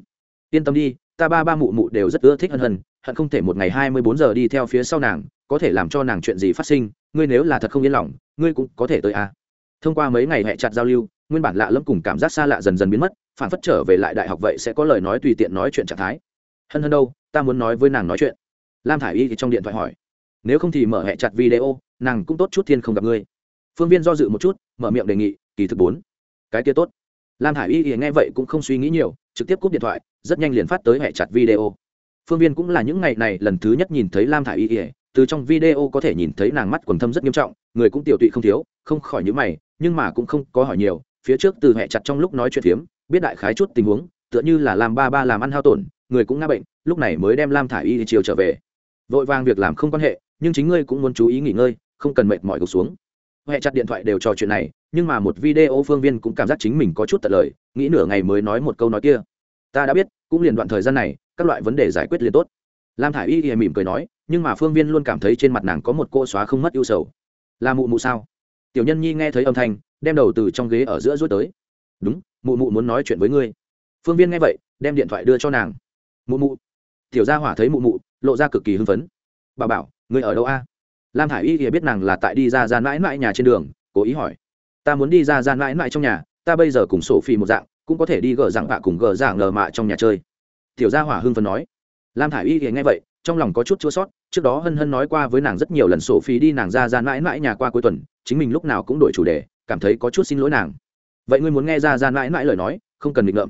Yên tâm đi, ta ba ba mụ mụ đều rất ưa thích hân hân, hận không thể một ngày hai mươi bốn giờ đi theo phía sau nàng, có thể làm cho nàng chuyện gì phát sinh, ngươi nếu là thật không yên lòng, ngươi cũng có thể tới a à. thông qua mấy ngày hẹ chặt giao lưu, nguyên bản lạ lẫm cùng cảm giác xa lạ dần dần biến mất, phản phất trở về lại đại học vậy sẽ có lời nói tùy tiện nói chuyện trạng thái. Hân hân đâu, ta muốn nói với nàng nói chuyện. Lam thả i y thì trong điện thoại hỏi. Nếu không thì mở hẹ chặt video, nàng cũng tốt chút thiên không gặp ngươi phương viên do dự một chút, mở miệng đề nghị, kỳ thực bốn. Cái kia tốt. Lam Hải y thì nghe vậy cũng không suy nghĩ nhiều, trực tiếp cúp điện thoại, rất nhanh liền phát tới hệ chặt video. Phương viên cũng là những ngày này lần thứ nhất nhìn thấy lam thả i y ỉa từ trong video có thể nhìn thấy nàng mắt quần thâm rất nghiêm trọng, người cũng tiểu tụy không thiếu, không khỏi những mày, nhưng mà cũng không có hỏi nhiều, phía trước từ hệ chặt trong lúc nói chuyện phiếm, biết đại khái chút tình huống, tựa như là làm ba ba làm ăn hao tổn, người cũng ngã bệnh, lúc này mới đem lam thả i y chiều trở về. Vội vàng việc làm không quan hệ, nhưng chính ngươi cũng muốn chú ý nghỉ ngơi, không cần mệt mỏi gục xuống huệ chặt điện thoại đều trò chuyện này, nhưng mà một video phương viên cũng cảm giác chính mình có chút tận lời, nghĩ nửa ngày mới nói một câu nói kia. Ta đã biết, cũng liền đoạn thời gian này, các loại vấn đề giải quyết liền tốt. Lam thả i y y mỉm cười nói, nhưng mà phương viên luôn cảm thấy trên mặt nàng có một cô xóa không mất ưu sầu. Là mụ mụ sao? Tiểu nhân nhi nghe thấy âm thanh, đem đầu từ trong ghế ở giữa rút tới. Đúng, mụ mụ muốn nói chuyện với ngươi. Phương viên nghe vậy, đem điện thoại đưa cho nàng. Mụ mụ. Tiểu gia hỏa thấy mụ mụ, lộ ra cực kỳ hưng phấn. Bà bảo người ở đâu a? Lam thả i y thì biết nàng là tại đi ra ra mãi mãi nhà trên đường, cố ý hỏi. Ta muốn đi ra ra mãi mãi trong nhà, ta bây giờ cùng sổ phi một dạng, cũng có thể đi gờ dạng vạ cùng gờ dạng lờ mạ trong nhà chơi. Tiểu gia hỏa hưng phấn nói. Lam thả i y thì nghe vậy, trong lòng có chút chua sót, trước đó hân hân nói qua với nàng rất nhiều lần sổ phi đi nàng ra ra mãi mãi nhà qua cuối tuần, chính mình lúc nào cũng đổi chủ đề, cảm thấy có chút xin lỗi nàng. Vậy ngươi muốn nghe ra ra mãi mãi lời nói, không cần định ngợm.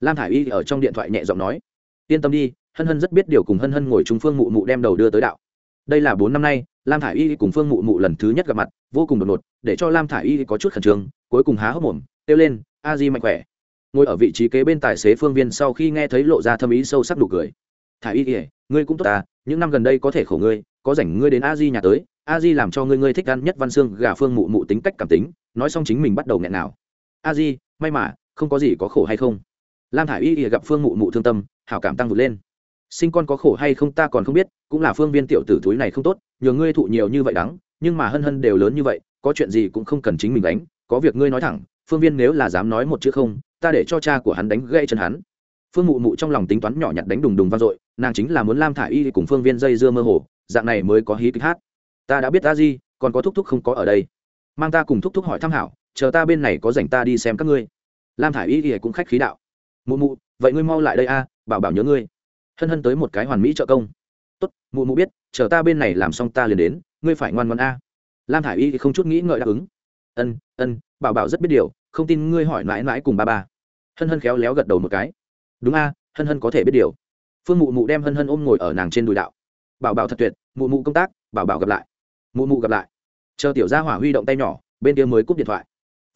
Lam thả i y ở trong điện thoại nhẹ giọng nói. Yên tâm đi, hân hân rất biết điều cùng hân hân ngồi trung phương mụ mụ đem đầu đưa tới đạo. Đây là bốn năm nay lam thả i y cùng phương mụ mụ lần thứ nhất gặp mặt, vô cùng đột ngột, để cho lam thả i y có chút khẩn trương, cuối cùng há hốc mồm, kêu lên, a di mạnh khỏe. Ngồi ở vị trí kế bên tài xế phương viên sau khi nghe thấy lộ ra thâm ý sâu sắc đủ cười. Thả y ỉa ngươi cũng tốt ta những năm gần đây có thể khổ ngươi, có rảnh ngươi đến a di nhà tới, a di làm cho ngươi ngươi thích ăn nhất văn xương gà phương mụ mụ tính cách cảm tính, nói xong chính mình bắt đầu nghẹn nào. A di, may mà, không có gì có khổ hay không. Lam thả y ỉa gặp phương mụ mụ thương tâm, hảo cảm tăng vượt lên sinh con có khổ hay không ta còn không biết, cũng là phương viên tiểu tử túi này không tốt, nhờ ngươi thụ nhiều như vậy đắng, nhưng mà hân hân đều lớn như vậy, có chuyện gì cũng không cần chính mình đánh có việc ngươi nói thẳng, phương viên nếu là dám nói một chữ không, ta để cho cha của hắn đánh gãy chân hắn. Phương mụ mụ trong lòng tính toán nhỏ nhặt đánh đùng đùng vang dội, nàng chính là muốn lam thả y cùng phương viên dây dưa mơ hồ, dạng này mới có hí kịch hát. Ta đã biết ta gì còn có thúc thúc không có ở đây. Mang ta cùng thúc thúc hỏi thăm hảo chờ ta bên này có dành ta đi xem các ngươi. Lam thả y cũng khách khí đạo. Mụ mụ, vậy ngươi mau lại đây a, bảo bảo nhớ ngươi hân hân tới một cái hoàn mỹ trợ công. Tốt, mụ mụ biết, chờ ta bên này làm xong ta liền đến, ngươi phải ngoan ngoan a. Lam thả i y không chút nghĩ ngợi đáp ứng. Ân ân, bảo bảo rất biết điều, không tin ngươi hỏi mãi mãi cùng ba ba. Hân hân khéo léo gật đầu một cái. Đúng a, hân hân có thể biết điều. Phương mụ mụ đem hân hân ôm ngồi ở nàng trên đùi đạo. Bảo bảo thật tuyệt, mụ mụ công tác, bảo bảo gặp lại. Mụ mụ gặp lại. Chờ tiểu gia hỏa huy động tay nhỏ, bên kia mới cúp điện thoại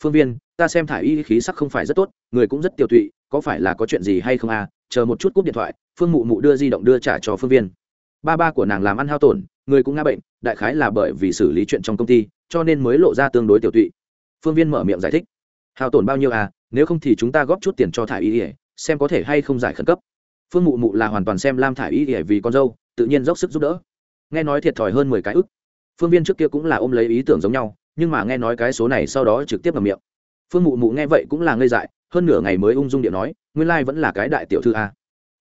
phương viên, ta xem thả y khí sắc không phải rất tốt, người cũng rất tiêu tụy, có phải là có chuyện gì hay không à? Chờ một chút cúp điện thoại, phương mụ mụ đưa di động đưa trả cho phương viên. Ba ba của nàng làm ăn hao tổn, người cũng ngã bệnh, đại khái là bởi vì xử lý chuyện trong công ty, cho nên mới lộ ra tương đối tiểu tụy. Phương viên mở miệng giải thích. Hao tổn bao nhiêu à? Nếu không thì chúng ta góp chút tiền cho thả y ỉa xem có thể hay không giải khẩn cấp. Phương mụ mụ là hoàn toàn xem lam thả y ỉa vì con dâu, tự nhiên dốc sức giúp đỡ. Nghe nói thiệt thòi hơn mười cái ức. Phương viên trước kia cũng là ôm lấy ý tưởng giống nhau nhưng mà nghe nói cái số này sau đó trực tiếp ngậm miệng. Phương mụ mụ nghe vậy cũng là ngây dại, hơn nửa ngày mới ung dung điện nói, nguyên lai vẫn là cái đại tiểu thư a.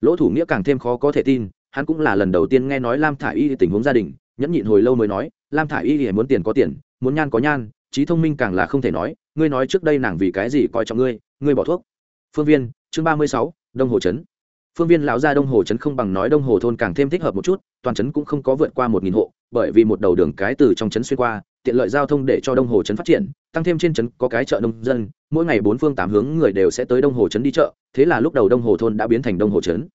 Lỗ thủ nghĩa càng thêm khó có thể tin, hắn cũng là lần đầu tiên nghe nói lam thả i y tình huống gia đình, nhẫn nhịn hồi lâu mới nói, lam thả i y thì muốn tiền có tiền, muốn nhan có nhan, trí thông minh càng là không thể nói, ngươi nói trước đây nàng vì cái gì coi trọng ngươi ngươi bỏ thuốc. Phương viên, chương ba mươi sáu, đông hồ trấn. Phương viên lão gia đông hồ trấn không bằng nói đông hồ thôn càng thêm thích hợp một chút, toàn trấn cũng không có vượt qua một nghìn hộ, bởi vì một đầu đường cái từ trong trấn xuyên qua tiện lợi giao thông để cho đông hồ trấn phát triển, tăng thêm trên trấn có cái chợ nông dân, mỗi ngày bốn phương tám hướng người đều sẽ tới đông hồ trấn đi chợ, thế là lúc đầu đông hồ thôn đã biến thành đông hồ trấn.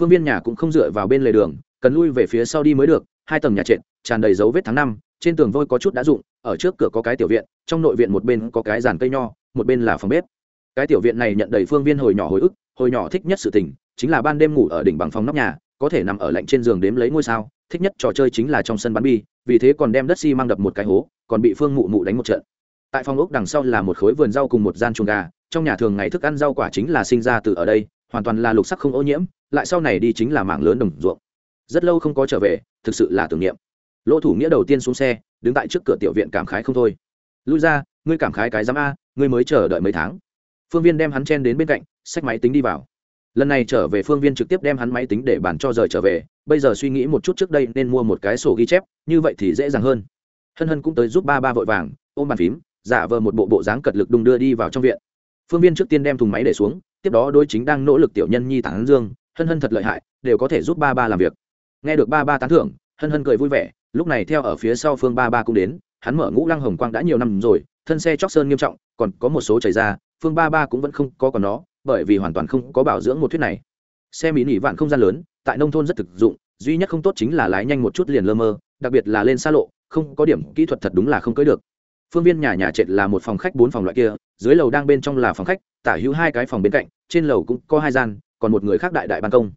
Phương viên nhà cũng không dựa vào bên lề đường, cần lui về phía sau đi mới được, hai tầng nhà trệt, tràn đầy dấu vết tháng năm, trên tường vôi có chút đã rụng, ở trước cửa có cái tiểu viện, trong nội viện một bên có cái giàn cây nho, một bên là phòng bếp. Cái tiểu viện này nhận đầy phương viên hồi nhỏ hồi ức, hồi nhỏ thích nhất sự tình, chính là ban đêm ngủ ở đỉnh bằng phòng nóc nhà có thể nằm ở lạnh trên giường đếm lấy ngôi sao, thích nhất trò chơi chính là trong sân bắn bi, vì thế còn đem đất xi mang đập một cái hố, còn bị phương mụ mụ đánh một trận. Tại phòng ốc đằng sau là một khối vườn rau cùng một gian chuồng gà, trong nhà thường ngày thức ăn rau quả chính là sinh ra từ ở đây, hoàn toàn là lục sắc không ô nhiễm, lại sau này đi chính là mảng lớn đồng ruộng. Rất lâu không có trở về, thực sự là tưởng niệm. Lỗ thủ nghĩa đầu tiên xuống xe, đứng tại trước cửa tiểu viện cảm khái không thôi. Lui ra, ngươi cảm khái cái giám a, ngươi mới chờ đợi mấy tháng. Phương viên đem hắn chen đến bên cạnh, xách máy tính đi vào lần này trở về phương viên trực tiếp đem hắn máy tính để bàn cho rời trở về, bây giờ suy nghĩ một chút trước đây nên mua một cái sổ ghi chép, như vậy thì dễ dàng hơn. Hân hân cũng tới giúp ba ba vội vàng, ôm bàn phím, giả vờ một bộ bộ dáng cật lực đung đưa đi vào trong viện. Phương viên trước tiên đem thùng máy để xuống, tiếp đó đối chính đang nỗ lực tiểu nhân nhi tản dương, hân hân thật lợi hại, đều có thể giúp ba ba làm việc. Nghe được ba ba tán thưởng, hân hân cười vui vẻ, lúc này theo ở phía sau phương ba ba cũng đến, hắn mở ngũ lăng hồng quang đã nhiều năm rồi, thân xe chóc sơn nghiêm trọng, còn có một số chảy ra, phương ba ba cũng vẫn không có còn nó bởi vì hoàn toàn không có bảo dưỡng một thuyết này. Xe mỹ nỉ vạn không gian lớn, tại nông thôn rất thực dụng, duy nhất không tốt chính là lái nhanh một chút liền lơ mơ, đặc biệt là lên xa lộ, không có điểm kỹ thuật thật đúng là không cưới được. Phương viên nhà nhà trệt là một phòng khách bốn phòng loại kia, dưới lầu đang bên trong là phòng khách, tả hữu hai cái phòng bên cạnh, trên lầu cũng có hai gian, còn một người khác đại đại ban công.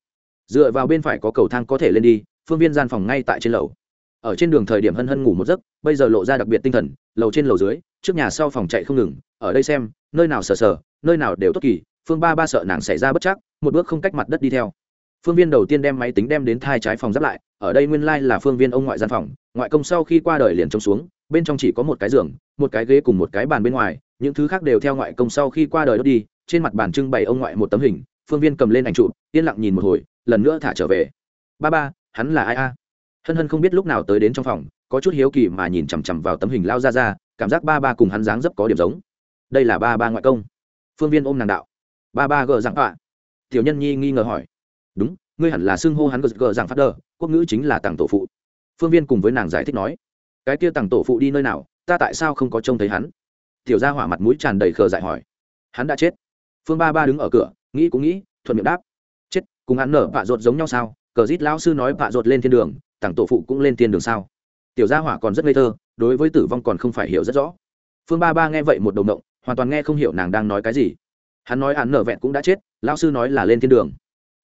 Dựa vào bên phải có cầu thang có thể lên đi, phương viên gian phòng ngay tại trên lầu. Ở trên đường thời điểm hân hân ngủ một giấc, bây giờ lộ ra đặc biệt tinh thần, lầu trên lầu dưới, trước nhà sau phòng chạy không ngừng, ở đây xem, nơi nào sờ sờ, nơi nào đều tốt kỳ phương ba ba sợ nàng xảy ra bất chắc, một bước không cách mặt đất đi theo. Phương viên đầu tiên đem máy tính đem đến thai trái phòng giáp lại, ở đây nguyên lai、like、là phương viên ông ngoại gian phòng, ngoại công sau khi qua đời liền trông xuống, bên trong chỉ có một cái giường, một cái ghế cùng một cái bàn bên ngoài, những thứ khác đều theo ngoại công sau khi qua đời đốt đi, trên mặt bàn trưng bày ông ngoại một tấm hình, phương viên cầm lên ảnh trụ yên lặng nhìn một hồi, lần nữa thả trở về. Ba ba, hắn là ai a? Hân hân không biết lúc nào tới đến trong phòng, có chút hiếu kỳ mà nhìn chằm chằm vào tấm hình lao ra ra, cảm giác ba ba cùng hắn dáng dấp có điểm giống. Đây là ba ba ngoại công. Phương viên ôm nàng đạo ba ba gờ dạng tọa. Tiểu nhân nhi nghi ngờ hỏi. Đúng, ngươi hẳn là xưng hô hắn gờ gờ dạng phát đờ, quốc ngữ chính là tàng tổ phụ. Phương viên cùng với nàng giải thích nói. Cái kia tàng tổ phụ đi nơi nào, ta tại sao không có trông thấy hắn? Tiểu gia hỏa mặt mũi tràn đầy khờ dại hỏi. Hắn đã chết. Phương ba ba đứng ở cửa, nghĩ cũng nghĩ, thuận miệng đáp. Chết, cùng hắn nở vạ ruột giống nhau sao? Cờ rít lão sư nói vạ ruột lên thiên đường, tàng tổ phụ cũng lên thiên đường sao? Tiểu gia hỏa còn rất ngây thơ, đối với tử vong còn không phải hiểu rất rõ. Phương ba ba nghe vậy một đầu động, hoàn toàn nghe không hiểu nàng đang nói cái gì hắn nói hắn nở vẹn cũng đã chết, lão sư nói là lên thiên đường.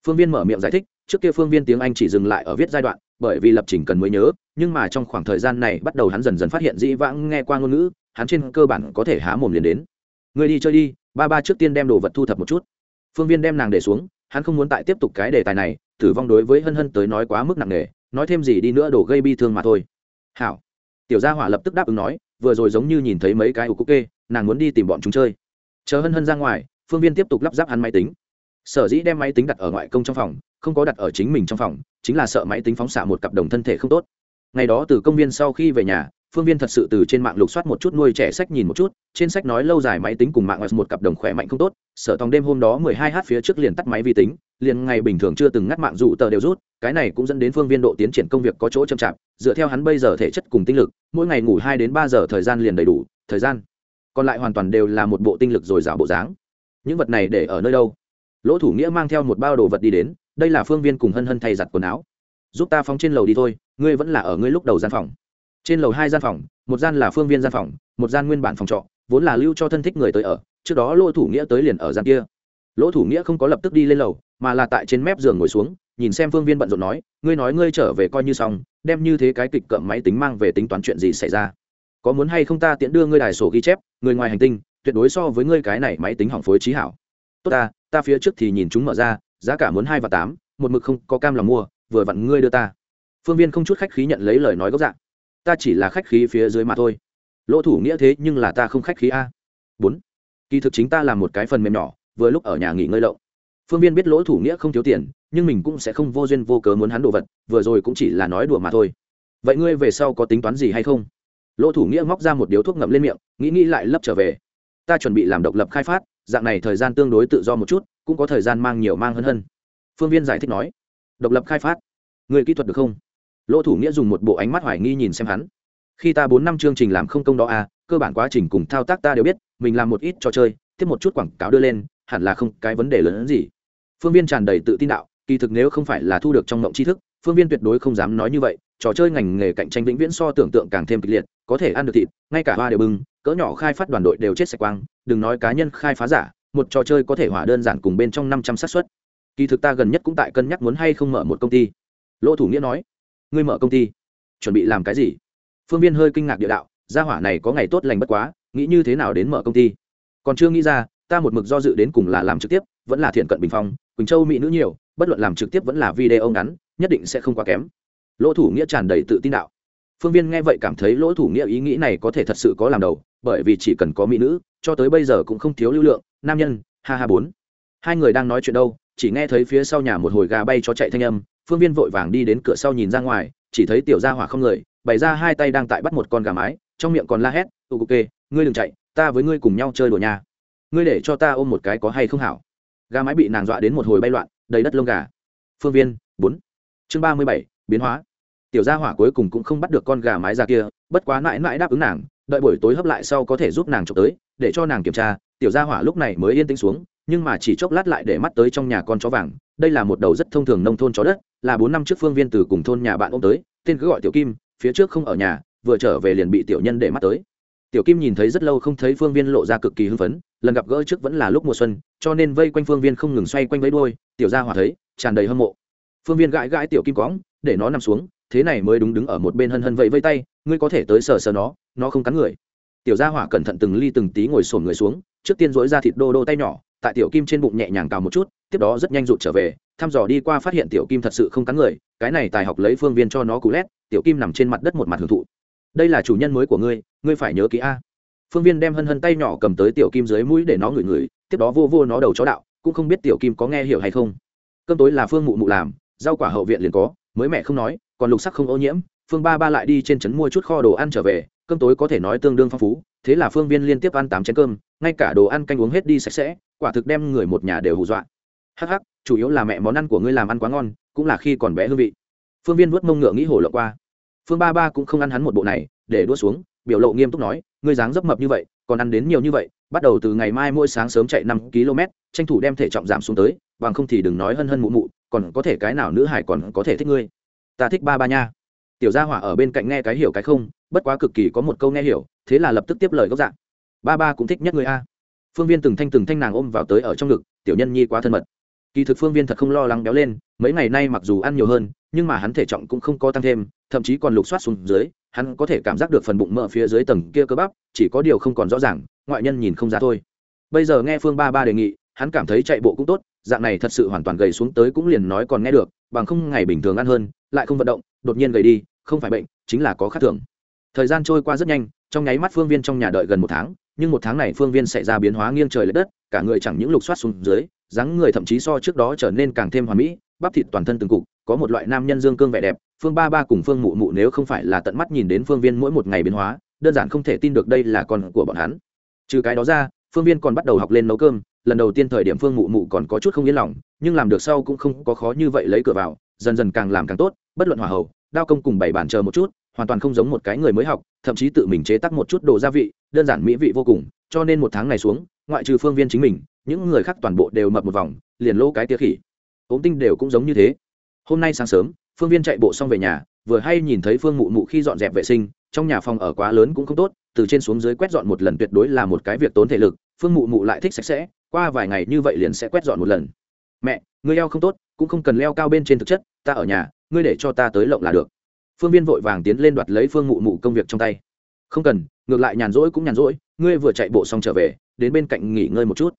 Phương viên mở miệng giải thích, trước kia phương viên tiếng anh chỉ dừng lại ở viết giai đoạn, bởi vì lập trình cần mới nhớ, nhưng mà trong khoảng thời gian này bắt đầu hắn dần dần phát hiện dĩ vãng nghe qua ngôn ngữ, hắn trên cơ bản có thể há mồm liền đến. Người đi chơi đi, ba ba trước tiên đem đồ vật thu thập một chút. Phương viên đem nàng để xuống, hắn không muốn tại tiếp tục cái đề tài này, tử vong đối với hân hân tới nói quá mức nặng nề, nói thêm gì đi nữa đồ gây bi thương mà thôi. Hảo. Tiểu gia hỏa lập tức đáp ứng nói, vừa rồi giống như nhìn thấy mấy cái ủ cúc kê, nàng muốn đi tìm bọn chúng chơi. Chờ hân hân ra ngoài phương viên tiếp tục lắp ráp hắn máy tính. Sở dĩ đem máy tính đặt ở ngoại công trong phòng, không có đặt ở chính mình trong phòng, chính là sợ máy tính phóng xạ một cặp đồng thân thể không tốt. Ngày đó từ công viên sau khi về nhà, phương viên thật sự từ trên mạng lục soát một chút nuôi trẻ sách nhìn một chút, trên sách nói lâu dài máy tính cùng mạng một cặp đồng khỏe mạnh không tốt sở tòng đêm hôm đó mười hai h phía trước liền tắt máy vi tính, liền ngày bình thường chưa từng ngắt mạng dụ tờ đều rút, cái này cũng dẫn đến phương viên độ tiến triển công việc có chỗ chậm chạp, dựa theo hắn bây giờ thể chất cùng tinh lực, mỗi ngày ngủ hai đến ba giờ thời gian liền đầy đủ, thời gian còn lại hoàn toàn đều là một bộ tinh lực dồi dào bộ dáng những vật này để ở nơi đâu? Lỗ thủ nghĩa mang theo một bao đồ vật đi đến, đây là phương viên cùng hân hân thay giặt quần áo. Giúp ta phóng trên lầu đi thôi, ngươi vẫn là ở ngươi lúc đầu gian phòng. Trên lầu hai gian phòng, một gian là phương viên gian phòng, một gian nguyên bản phòng trọ, vốn là lưu cho thân thích người tới ở, trước đó lỗ thủ nghĩa tới liền ở gian kia. Lỗ thủ nghĩa không có lập tức đi lên lầu, mà là tại trên mép giường ngồi xuống, nhìn xem phương viên bận rộn nói, ngươi nói ngươi trở về coi như xong, đem như thế cái kịch cợm máy tính mang về tính toán chuyện gì xảy ra? Có muốn hay không ta tiễn đưa ngươi đài sổ ghi chép, người ngoài hành tinh tuyệt đối so với ngươi cái này máy tính hỏng phối trí hảo. Tốt ta ta phía trước thì nhìn chúng mở ra, giá cả muốn hai và tám, một mực không có cam lòng mua, vừa vặn ngươi đưa ta. Phương viên không chút khách khí nhận lấy lời nói gốc dạng. Ta chỉ là khách khí phía dưới mà thôi. Lỗ thủ nghĩa thế nhưng là ta không khách khí a. Bốn. Kỳ thực chính ta làm một cái phần mềm nhỏ, vừa lúc ở nhà nghỉ ngơi lậu. Phương viên biết lỗ thủ nghĩa không thiếu tiền, nhưng mình cũng sẽ không vô duyên vô cớ muốn hắn đồ vật, vừa rồi cũng chỉ là nói đùa mà thôi. Vậy ngươi về sau có tính toán gì hay không? Lỗ thủ nghĩa móc ra một điếu thuốc ngậm lên miệng, nghĩ nghĩ lại lấp trở về ta chuẩn bị làm độc lập khai phát, dạng này thời gian tương đối tự do một chút, cũng có thời gian mang nhiều mang hơn hơn. Phương viên giải thích nói. Độc lập khai phát? Người kỹ thuật được không? Lỗ thủ nghĩa dùng một bộ ánh mắt hoài nghi nhìn xem hắn. Khi ta bốn năm chương trình làm không công đó à cơ bản quá trình cùng thao tác ta đều biết, mình làm một ít trò chơi, tiếp một chút quảng cáo đưa lên, hẳn là không cái vấn đề lớn hơn gì. Phương viên tràn đầy tự tin đạo. Kỳ thực nếu không phải là thu được trong mộng tri thức, phương viên tuyệt đối không dám nói như vậy, trò chơi ngành nghề cạnh tranh vĩnh viễn so tưởng tượng càng thêm kịch liệt, có thể ăn được thịt, ngay cả hoa đều bưng cỡ nhỏ khai phát đoàn đội đều chết sạch quang, đừng nói cá nhân khai phá giả, một trò chơi có thể hỏa đơn giản cùng bên trong năm trăm xác suất. Kỳ thực ta gần nhất cũng tại cân nhắc muốn hay không mở một công ty. Lỗ thủ nghĩa nói, ngươi mở công ty, chuẩn bị làm cái gì? Phương viên hơi kinh ngạc địa đạo, gia hỏa này có ngày tốt lành bất quá, nghĩ như thế nào đến mở công ty? Còn chưa nghĩ ra, ta một mực do dự đến cùng là làm trực tiếp, vẫn là thiện cận bình phong, quỳnh châu mỹ nữ nhiều, bất luận làm trực tiếp vẫn là video ngắn, nhất định sẽ không quá kém. Lỗ thủ nghĩa tràn đầy tự tin đạo phương viên nghe vậy cảm thấy lỗ thủ nghĩa ý nghĩ này có thể thật sự có làm đầu, bởi vì chỉ cần có mỹ nữ, cho tới bây giờ cũng không thiếu lưu lượng, nam nhân, ha ha bốn. Hai người đang nói chuyện đâu, chỉ nghe thấy phía sau nhà một hồi gà bay cho chạy thanh âm, phương viên vội vàng đi đến cửa sau nhìn ra ngoài, chỉ thấy tiểu gia hỏa không người, bày ra hai tay đang tại bắt một con gà mái, trong miệng còn la hét tụ cục kê, ngươi đừng chạy, ta với ngươi cùng nhau chơi đùa nhà ngươi để cho ta ôm một cái có hay không hảo. Gà mái bị nàng dọa đến một hồi bay loạn, đầy đất lông gà. Phương viên, bốn. Chương ba mươi bảy, biến hóa tiểu gia hỏa cuối cùng cũng không bắt được con gà mái ra kia, bất quá mãi mãi đáp ứng nàng, đợi buổi tối hấp lại sau có thể giúp nàng trộm tới, để cho nàng kiểm tra, tiểu gia hỏa lúc này mới yên tĩnh xuống, nhưng mà chỉ chốc lát lại để mắt tới trong nhà con chó vàng, đây là một đầu rất thông thường nông thôn chó đất, là bốn năm trước phương viên từ cùng thôn nhà bạn ôm tới, tên cứ gọi tiểu kim, phía trước không ở nhà, vừa trở về liền bị tiểu nhân để mắt tới. Tiểu kim nhìn thấy rất lâu không thấy phương viên lộ ra cực kỳ hưng phấn, lần gặp gỡ trước vẫn là lúc mùa xuân, cho nên vây quanh phương viên không ngừng xoay quanh với đôi tiểu gia hỏa thấy, tràn đầy hâm mộ. Phương viên gãi gãi tiểu kim cõng, để nó nằm xuống thế này mới đúng đứng ở một bên hân hân vẫy vây tay, ngươi có thể tới sờ sờ nó nó không cắn người. Tiểu gia hỏa cẩn thận từng ly từng tí ngồi sổn người xuống, trước tiên dối ra thịt đô đô tay nhỏ, tại tiểu kim trên bụng nhẹ nhàng cào một chút, tiếp đó rất nhanh rụt trở về, thăm dò đi qua phát hiện tiểu kim thật sự không cắn người, cái này tài học lấy phương viên cho nó cú lét, tiểu kim nằm trên mặt đất một mặt hưởng thụ. Đây là chủ nhân mới của ngươi ngươi phải nhớ kỹ a. Phương viên đem hân hân tay nhỏ cầm tới tiểu kim dưới mũi để nó ngửi ngửi, tiếp đó vô vô nó đầu chó đạo, cũng không biết tiểu kim có nghe hiểu hay không. Cơm tối là phương mụ mụ làm, rau quả hậu viện liền có, mới mẹ không nói còn lục sắc không ô nhiễm, phương ba ba lại đi trên trấn mua chút kho đồ ăn trở về, cơm tối có thể nói tương đương phong phú, thế là phương viên liên tiếp ăn tám chén cơm, ngay cả đồ ăn canh uống hết đi sạch sẽ, quả thực đem người một nhà đều hù dọa. Hắc hắc, chủ yếu là mẹ món ăn của ngươi làm ăn quá ngon, cũng là khi còn bé hương vị. Phương viên vớt mông ngựa nghĩ hổ lộ qua. Phương ba ba cũng không ăn hắn một bộ này, để đua xuống, biểu lộ nghiêm túc nói, ngươi dáng dấp mập như vậy, còn ăn đến nhiều như vậy, bắt đầu từ ngày mai mỗi sáng sớm chạy năm km, tranh thủ đem thể trọng giảm xuống tới, bằng không thì đừng nói hân hân mụ mụ, còn có thể cái nào nữ hải còn có thể thích ngươi ta thích ba ba nha. Tiểu gia hỏa ở bên cạnh nghe cái hiểu cái không, bất quá cực kỳ có một câu nghe hiểu, thế là lập tức tiếp lời gốc dạng ba ba cũng thích nhất người a. Phương viên từng thanh từng thanh nàng ôm vào tới ở trong ngực, tiểu nhân nhi quá thân mật. Kỳ thực phương viên thật không lo lắng béo lên, mấy ngày nay mặc dù ăn nhiều hơn, nhưng mà hắn thể trọng cũng không có tăng thêm, thậm chí còn lục soát xuống dưới, hắn có thể cảm giác được phần bụng mỡ phía dưới tầng kia cơ bắp, chỉ có điều không còn rõ ràng, ngoại nhân nhìn không ra thôi. Bây giờ nghe phương ba ba đề nghị, hắn cảm thấy chạy bộ cũng tốt, dạng này thật sự hoàn toàn gầy xuống tới cũng liền nói còn nghe được, bằng không ngày bình thường ăn hơn lại không vận động, đột nhiên gầy đi, không phải bệnh, chính là có khác thường. Thời gian trôi qua rất nhanh, trong nháy mắt phương viên trong nhà đợi gần một tháng, nhưng một tháng này phương viên xảy ra biến hóa nghiêng trời l ệ đất, cả người chẳng những lục soát xuống dưới, dáng người thậm chí so trước đó trở nên càng thêm hoàn mỹ, bắp thịt toàn thân từng cục, có một loại nam nhân dương cương vẻ đẹp, phương ba ba cùng phương mụ mụ nếu không phải là tận mắt nhìn đến phương viên mỗi một ngày biến hóa, đơn giản không thể tin được đây là con của bọn hắn. Trừ cái đó ra, phương viên còn bắt đầu học lên nấu cơm, lần đầu tiên thời điểm phương mụ mụ còn có chút không yên lòng, nhưng làm được sau cũng không có khó như vậy lấy cửa vào dần dần càng làm càng tốt, bất luận hỏa hậu đao công cùng bảy bản chờ một chút, hoàn toàn không giống một cái người mới học, thậm chí tự mình chế tác một chút đồ gia vị, đơn giản mỹ vị vô cùng, cho nên một tháng này xuống, ngoại trừ phương viên chính mình, những người khác toàn bộ đều mập một vòng, liền lô cái tia khỉ. Ốm tinh đều cũng giống như thế. Hôm nay sáng sớm, phương viên chạy bộ xong về nhà, vừa hay nhìn thấy phương mụ mụ khi dọn dẹp vệ sinh, trong nhà phòng ở quá lớn cũng không tốt, từ trên xuống dưới quét dọn một lần tuyệt đối là một cái việc tốn thể lực, phương mụ mụ lại thích sạch sẽ, qua vài ngày như vậy liền sẽ quét dọn một lần. Mẹ người eo không tốt cũng không cần leo cao bên trên thực chất, ta ở nhà, ngươi để cho ta tới lộng là được. Phương viên vội vàng tiến lên đoạt lấy phương mụ mụ công việc trong tay. Không cần, ngược lại nhàn rỗi cũng nhàn rỗi, ngươi vừa chạy bộ xong trở về, đến bên cạnh nghỉ ngơi một chút.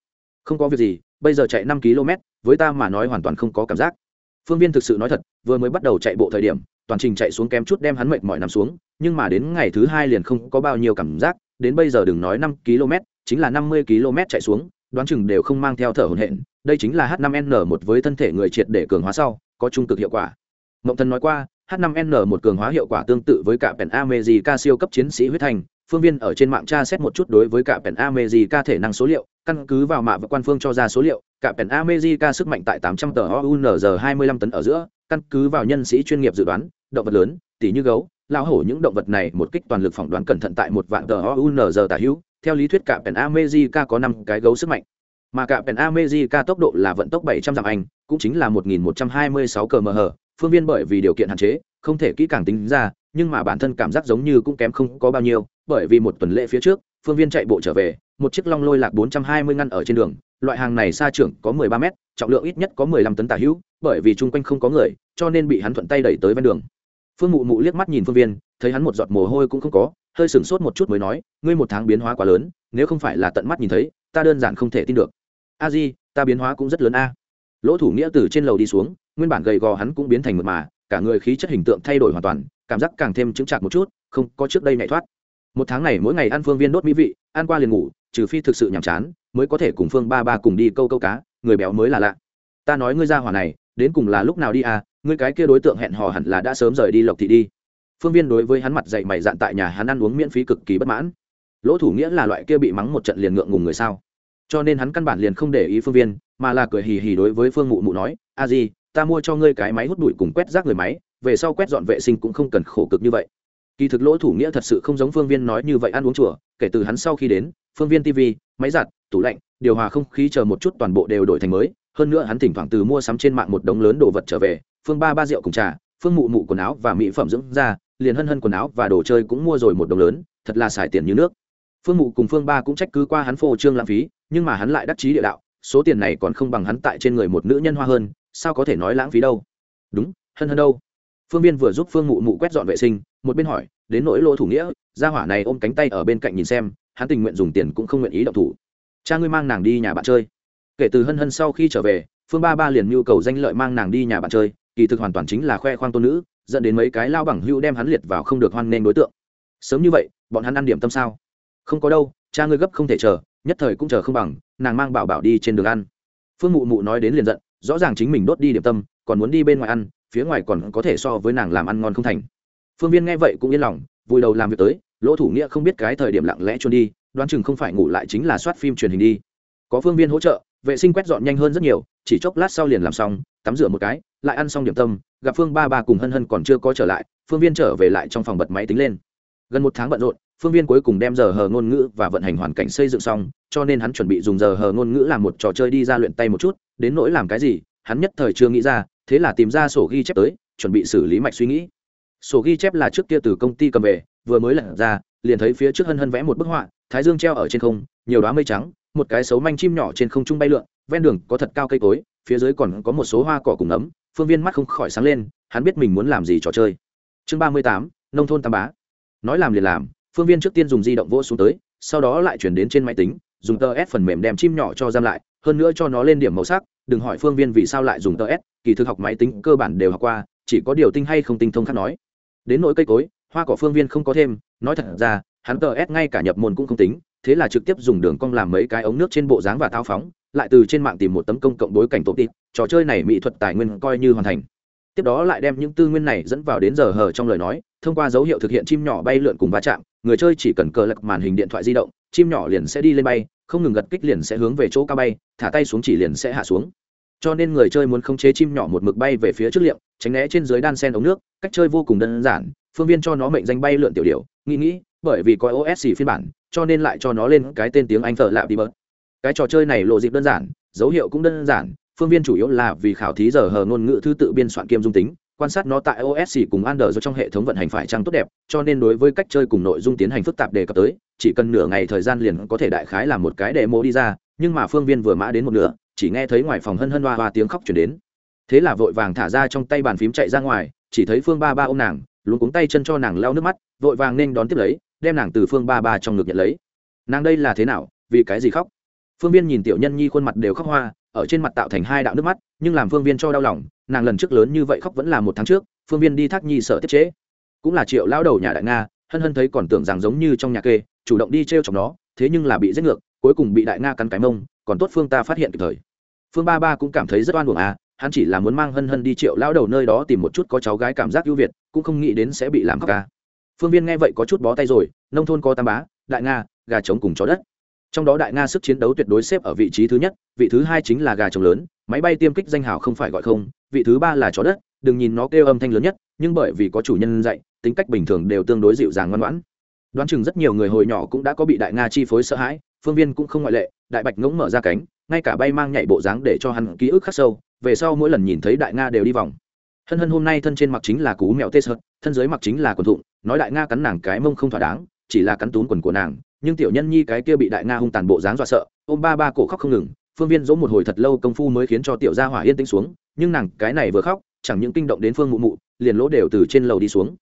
Không có việc gì, bây giờ chạy năm km, với ta mà nói hoàn toàn không có cảm giác. Phương viên thực sự nói thật, vừa mới bắt đầu chạy bộ thời điểm, toàn trình chạy xuống kém chút đem hắn mệt mỏi nằm xuống, nhưng mà đến ngày thứ hai liền không có bao nhiêu cảm giác, đến bây giờ đừng nói năm km, chính là năm mươi km chạy xuống đoán chừng đều không mang theo thở hổn hển, đây chính là h 5 n 1 với thân thể người triệt để cường hóa sau, có trung cực hiệu quả. Mộng thần nói qua, h 5 n 1 cường hóa hiệu quả tương tự với cả pèn siêu cấp chiến sĩ huyết thành, phương viên ở trên mạng tra xét một chút đối với cả pèn thể năng số liệu, căn cứ vào mạ và quan phương cho ra số liệu, cả pèn sức mạnh tại 800 tờ ounz 25 tấn ở giữa, căn cứ vào nhân sĩ chuyên nghiệp dự đoán, động vật lớn, tỉ như gấu, lão hổ những động vật này một kích toàn lực phỏng đoán cẩn thận tại một vạn tờ ounz tả hữu theo lý thuyết cả pèn amejica có năm cái gấu sức mạnh. Mà cả pèn amejica tốc độ là vận tốc 700 dặm anh, cũng chính là 1126 km/h phương viên bởi vì điều kiện hạn chế, không thể kỹ càng tính ra, nhưng mà bản thân cảm giác giống như cũng kém không có bao nhiêu, bởi vì một tuần lễ phía trước, phương viên chạy bộ trở về, một chiếc long lôi lạc 420 ngăn ở trên đường, loại hàng này xa trưởng có 13 mét, trọng lượng ít nhất có 15 tấn tả hữu, bởi vì chung quanh không có người, cho nên bị hắn thuận tay đẩy tới ven đường. Phương mụ mụ liếc mắt nhìn phương viên, thấy hắn một giọt mồ hôi cũng không có hơi sửng sốt một chút mới nói, ngươi một tháng biến hóa quá lớn, nếu không phải là tận mắt nhìn thấy, ta đơn giản không thể tin được. A di, ta biến hóa cũng rất lớn a. Lỗ thủ nghĩa từ trên lầu đi xuống, nguyên bản gầy gò hắn cũng biến thành mượt mà, cả người khí chất hình tượng thay đổi hoàn toàn, cảm giác càng thêm chững chạc một chút, không có trước đây nhảy thoát. Một tháng này mỗi ngày ăn phương viên đốt mỹ vị, ăn qua liền ngủ, trừ phi thực sự nhàm chán, mới có thể cùng phương ba ba cùng đi câu câu cá, người béo mới là lạ. Ta nói ngươi ra hỏa này, đến cùng là lúc nào đi à ngươi cái kia đối tượng hẹn hò hẳn là đã sớm rời đi lộc thị đi phương viên đối với hắn mặt dậy mày dạn tại nhà hắn ăn uống miễn phí cực kỳ bất mãn. Lỗ thủ nghĩa là loại kia bị mắng một trận liền ngượng ngùng người sao? Cho nên hắn căn bản liền không để ý phương viên, mà là cười hì hì đối với phương mụ mụ nói, a di, ta mua cho ngươi cái máy hút bụi cùng quét rác người máy, về sau quét dọn vệ sinh cũng không cần khổ cực như vậy. Kỳ thực lỗ thủ nghĩa thật sự không giống phương viên nói như vậy ăn uống chùa, kể từ hắn sau khi đến, phương viên tv máy giặt, tủ lạnh, điều hòa không khí chờ một chút toàn bộ đều đổi thành mới, hơn nữa hắn thỉnh thoảng từ mua sắm trên mạng một đống lớn đồ vật trở về, phương ba ba rượu cùng trà, phương mụ mụ quần áo và mỹ phẩm dưỡng da liền hân hân quần áo và đồ chơi cũng mua rồi một đồng lớn, thật là xài tiền như nước. Phương mụ cùng phương ba cũng trách cứ qua hắn phô trương lãng phí, nhưng mà hắn lại đắc chí địa đạo, số tiền này còn không bằng hắn tại trên người một nữ nhân hoa hơn, sao có thể nói lãng phí đâu? Đúng, hân hân đâu? Phương viên vừa giúp phương mụ mụ quét dọn vệ sinh, một bên hỏi, đến nỗi lỗ thủ nghĩa, gia hỏa này ôm cánh tay ở bên cạnh nhìn xem, hắn tình nguyện dùng tiền cũng không nguyện ý động thủ. Cha ngươi mang nàng đi nhà bạn chơi. Kể từ hân hân sau khi trở về, phương ba ba liền nhu cầu danh lợi mang nàng đi nhà bạn chơi, kỳ thực hoàn toàn chính là khoe khoang tôn nữ dẫn đến mấy cái lao bằng hữu đem hắn liệt vào không được hoan nghênh đối tượng. Sớm như vậy, bọn hắn ăn điểm tâm sao? Không có đâu, cha ngươi gấp không thể chờ, nhất thời cũng chờ không bằng, nàng mang bảo bảo đi trên đường ăn. Phương mụ mụ nói đến liền giận, rõ ràng chính mình đốt đi điểm tâm, còn muốn đi bên ngoài ăn, phía ngoài còn có thể so với nàng làm ăn ngon không thành. Phương viên nghe vậy cũng yên lòng, vui đầu làm việc tới, lỗ thủ nghĩa không biết cái thời điểm lặng lẽ trốn đi, đoán chừng không phải ngủ lại chính là soát phim truyền hình đi. Có phương viên hỗ trợ, vệ sinh quét dọn nhanh hơn rất nhiều, chỉ chốc lát sau liền làm xong tắm rửa một cái, lại ăn xong điểm tâm, gặp phương ba ba cùng hân hân còn chưa có trở lại, phương viên trở về lại trong phòng bật máy tính lên. Gần một tháng bận rộn, phương viên cuối cùng đem giờ hờ ngôn ngữ và vận hành hoàn cảnh xây dựng xong, cho nên hắn chuẩn bị dùng giờ hờ ngôn ngữ làm một trò chơi đi ra luyện tay một chút, đến nỗi làm cái gì, hắn nhất thời chưa nghĩ ra, thế là tìm ra sổ ghi chép tới, chuẩn bị xử lý mạch suy nghĩ. Sổ ghi chép là trước kia từ công ty cầm về, vừa mới lật ra, liền thấy phía trước hân hân vẽ một bức họa, thái dương treo ở trên không, nhiều đoá mây trắng, một cái xấu manh chim nhỏ trên không trung bay lượn, ven đường có thật cao cây cối phía dưới còn có một số hoa cỏ cùng ấm, phương viên mắt không khỏi sáng lên, hắn biết mình muốn làm gì trò chơi. Chương ba mươi tám, nông thôn tam bá. Nói làm liền làm, phương viên trước tiên dùng di động vỗ xuống tới, sau đó lại chuyển đến trên máy tính, dùng tờ s phần mềm đem chim nhỏ cho giam lại, hơn nữa cho nó lên điểm màu sắc, đừng hỏi phương viên vì sao lại dùng tờ s, kỳ thực học máy tính cơ bản đều học qua, chỉ có điều tinh hay không tinh thông khác nói. Đến nỗi cây cối, hoa cỏ phương viên không có thêm, nói thật ra, hắn tờ s ngay cả nhập môn cũng không tính, thế là trực tiếp dùng đường cong làm mấy cái ống nước trên bộ dáng và thao phóng lại từ trên mạng tìm một tấm công cộng bối cảnh tổ tịp trò chơi này mỹ thuật tài nguyên coi như hoàn thành. Tiếp đó lại đem những tư nguyên này dẫn vào đến giờ hờ trong lời nói, thông qua dấu hiệu thực hiện chim nhỏ bay lượn cùng va chạm, người chơi chỉ cần cờ lật màn hình điện thoại di động, chim nhỏ liền sẽ đi lên bay, không ngừng gật kích liền sẽ hướng về chỗ cao bay, thả tay xuống chỉ liền sẽ hạ xuống. Cho nên người chơi muốn khống chế chim nhỏ một mực bay về phía trước liệm, tránh né trên dưới đan sen ống nước, cách chơi vô cùng đơn giản, phương viên cho nó mệnh danh bay lượn tiểu điều nghĩ nghĩ, bởi vì có osc phiên bản, cho nên lại cho nó lên cái tên tiếng anh thợ lạ đi bớt cái trò chơi này lộ dịp đơn giản, dấu hiệu cũng đơn giản, phương viên chủ yếu là vì khảo thí giờ hờ ngôn ngữ thứ tự biên soạn kiêm dung tính, quan sát nó tại osc cùng android trong hệ thống vận hành phải trang tốt đẹp, cho nên đối với cách chơi cùng nội dung tiến hành phức tạp đề cập tới, chỉ cần nửa ngày thời gian liền có thể đại khái làm một cái demo đi ra, nhưng mà phương viên vừa mã đến một nửa, chỉ nghe thấy ngoài phòng hân hân hoa hoa tiếng khóc chuyển đến. Thế là vội vàng thả ra trong tay bàn phím chạy ra ngoài, chỉ thấy phương ba ba ô nàng luôn cuống tay chân cho nàng lau nước mắt, vội vàng nên đón tiếp lấy, đem nàng từ phương ba ba trong ngực nhận lấy. Nàng đây là thế nào, vì cái gì khóc? Phương viên nhìn tiểu nhân nhi khuôn mặt đều khóc hoa, ở trên mặt tạo thành hai đạo nước mắt, nhưng làm phương viên cho đau lòng, nàng lần trước lớn như vậy khóc vẫn là một tháng trước, phương viên đi thác nhi sợ tiết chế. Cũng là triệu lao đầu nhà đại nga, hân hân thấy còn tưởng rằng giống như trong nhà kê, chủ động đi t r e o chọc nó, thế nhưng là bị giết ngược, cuối cùng bị đại nga cắn cái mông, còn tốt phương ta phát hiện kịp thời. Phương ba ba cũng cảm thấy rất oan buồng à hắn chỉ là muốn mang hân hân đi triệu lao đầu nơi đó tìm một chút có cháu gái cảm giác ưu việt, cũng không nghĩ đến sẽ bị làm khóc ca phương viên nghe vậy có chút bó tay rồi, nông thôn có tam bá, đại nga, gà trống cùng chó đất trong đó đại nga sức chiến đấu tuyệt đối xếp ở vị trí thứ nhất, vị thứ hai chính là gà trống lớn, máy bay tiêm kích danh hào không phải gọi không, vị thứ ba là chó đất, đừng nhìn nó kêu âm thanh lớn nhất, nhưng bởi vì có chủ nhân dạy, tính cách bình thường đều tương đối dịu dàng ngoan ngoãn. Đoán chừng rất nhiều người hồi nhỏ cũng đã có bị đại nga chi phối sợ hãi, phương viên cũng không ngoại lệ, đại bạch ngỗng mở ra cánh, ngay cả bay mang nhảy bộ dáng để cho hắn ký ức khắc sâu, về sau mỗi lần nhìn thấy đại nga đều đi vòng. Hân hân hôm nay thân trên mặc chính là cú mèo tê sợ thân dưới mặc chính là quần thụng, nói đại nga cắn nàng cái mông không thỏa đáng, chỉ là cắn tún quần của nàng nhưng tiểu nhân nhi cái kia bị đại nga hung tàn bộ dáng dọa sợ, ôm ba ba cổ khóc không ngừng, phương viên dỗ một hồi thật lâu công phu mới khiến cho tiểu gia hỏa yên tĩnh xuống, nhưng nàng cái này vừa khóc, chẳng những kinh động đến phương mụ mụ, liền lỗ đều từ trên lầu đi xuống.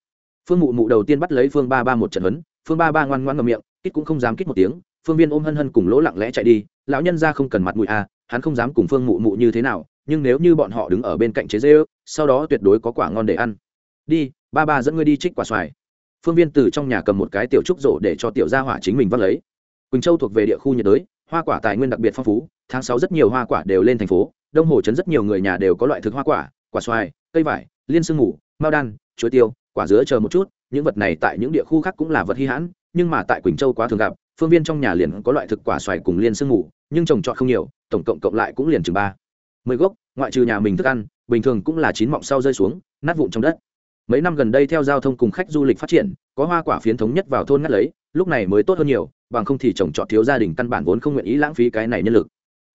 Phương mụ mụ đầu tiên bắt lấy phương ba ba một trận huấn, phương ba ba ngoan ngoan ngậm miệng, kít cũng không dám kít một tiếng, phương viên ôm hân hân cùng lỗ lặng lẽ chạy đi, lão nhân ra không cần mặt mũi à hắn không dám cùng phương mụ mụ như thế nào, nhưng nếu như bọn họ đứng ở bên cạnh chế dê ước sau đó tuyệt đối có quả ngon để ăn. Đi, ba ba dẫn ngươi đi trích quả xoài phương viên từ trong nhà cầm một cái tiểu trúc rổ để cho tiểu gia hỏa chính mình vắt lấy. Quỳnh châu thuộc về địa khu nhiệt đới, hoa quả tài nguyên đặc biệt phong phú, tháng sáu rất nhiều hoa quả đều lên thành phố, đông hồ chấn rất nhiều người nhà đều có loại thực hoa quả quả xoài, cây vải, liên sương ngủ, mao đan, chuối tiêu, quả dứa chờ một chút, những vật này tại những địa khu khác cũng là vật hy hãn, nhưng mà tại quỳnh châu quá thường gặp, phương viên trong nhà liền có loại thực quả xoài cùng liên sương ngủ, nhưng trồng trọt không nhiều, tổng cộng cộng lại cũng liền chừng ba. Mười gốc, ngoại trừ nhà mình thức ăn, bình thường cũng là chín mọng sau rơi xuống, nát vụn trong đất mấy năm gần đây theo giao thông cùng khách du lịch phát triển, có hoa quả phiến thống nhất vào thôn ngắt lấy, lúc này mới tốt hơn nhiều, bằng không thì trồng trọt thiếu gia đình căn bản vốn không nguyện ý lãng phí cái này nhân lực.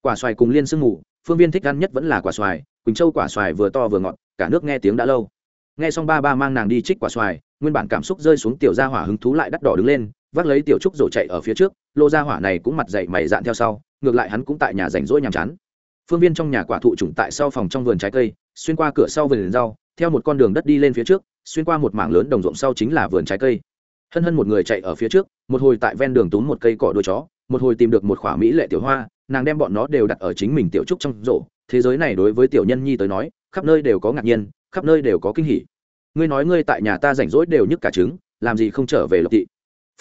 Quả xoài cùng liên sương mù, phương viên thích ăn nhất vẫn là quả xoài, quỳnh châu quả xoài vừa to vừa ngọt, cả nước nghe tiếng đã lâu. Nghe xong ba ba mang nàng đi trích quả xoài, nguyên bản cảm xúc rơi xuống tiểu gia hỏa hứng thú lại đắt đỏ đứng lên, vác lấy tiểu trúc rổ chạy ở phía trước, lô gia hỏa này cũng mặt dậy mày dạn theo sau, ngược lại hắn cũng tại nhà rảnh rỗi nhàm chán. Phương viên trong nhà quả thụ trùng tại sau phòng trong vườn trái cây, xuyên qua cửa sau vườn rau theo một con đường đất đi lên phía trước, xuyên qua một mảng lớn đồng ruộng sau chính là vườn trái cây. Hân hân một người chạy ở phía trước, một hồi tại ven đường túm một cây cỏ đuôi chó, một hồi tìm được một khoả mỹ lệ tiểu hoa, nàng đem bọn nó đều đặt ở chính mình tiểu trúc trong rổ. Thế giới này đối với tiểu nhân nhi tới nói, khắp nơi đều có ngạc nhiên, khắp nơi đều có kinh hỉ. Ngươi nói ngươi tại nhà ta rảnh rỗi đều nhức cả trứng, làm gì không trở về lộc thị?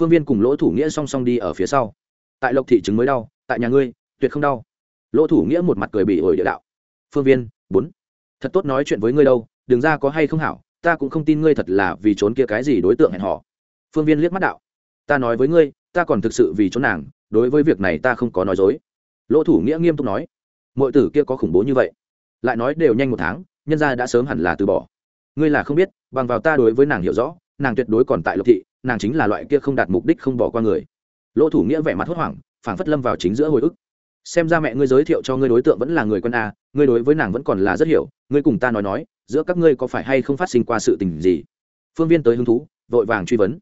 Phương viên cùng lỗ thủ nghĩa song song đi ở phía sau. Tại lộc thị trứng mới đau, tại nhà ngươi, tuyệt không đau. Lỗ thủ nghĩa một mặt cười bị ổi địa đạo. Phương viên, bốn. Thật tốt nói chuyện với ngươi đâu đừng ra có hay không hảo, ta cũng không tin ngươi thật là vì trốn kia cái gì đối tượng hẹn họ phương viên liếc mắt đạo. Ta nói với ngươi, ta còn thực sự vì trốn nàng, đối với việc này ta không có nói dối. Lỗ thủ nghĩa nghiêm túc nói. Mọi tử kia có khủng bố như vậy. Lại nói đều nhanh một tháng, nhân gia đã sớm hẳn là từ bỏ. Ngươi là không biết, bằng vào ta đối với nàng hiểu rõ, nàng tuyệt đối còn tại lộc thị, nàng chính là loại kia không đạt mục đích không bỏ qua người. Lỗ thủ nghĩa vẻ mặt hốt hoảng, phảng phất lâm vào chính giữa hồi ức xem ra mẹ ngươi giới thiệu cho ngươi đối tượng vẫn là người quân a, ngươi đối với nàng vẫn còn là rất hiểu, ngươi cùng ta nói nói, giữa các ngươi có phải hay không phát sinh qua sự tình gì? Phương viên tới hứng thú, vội vàng truy vấn.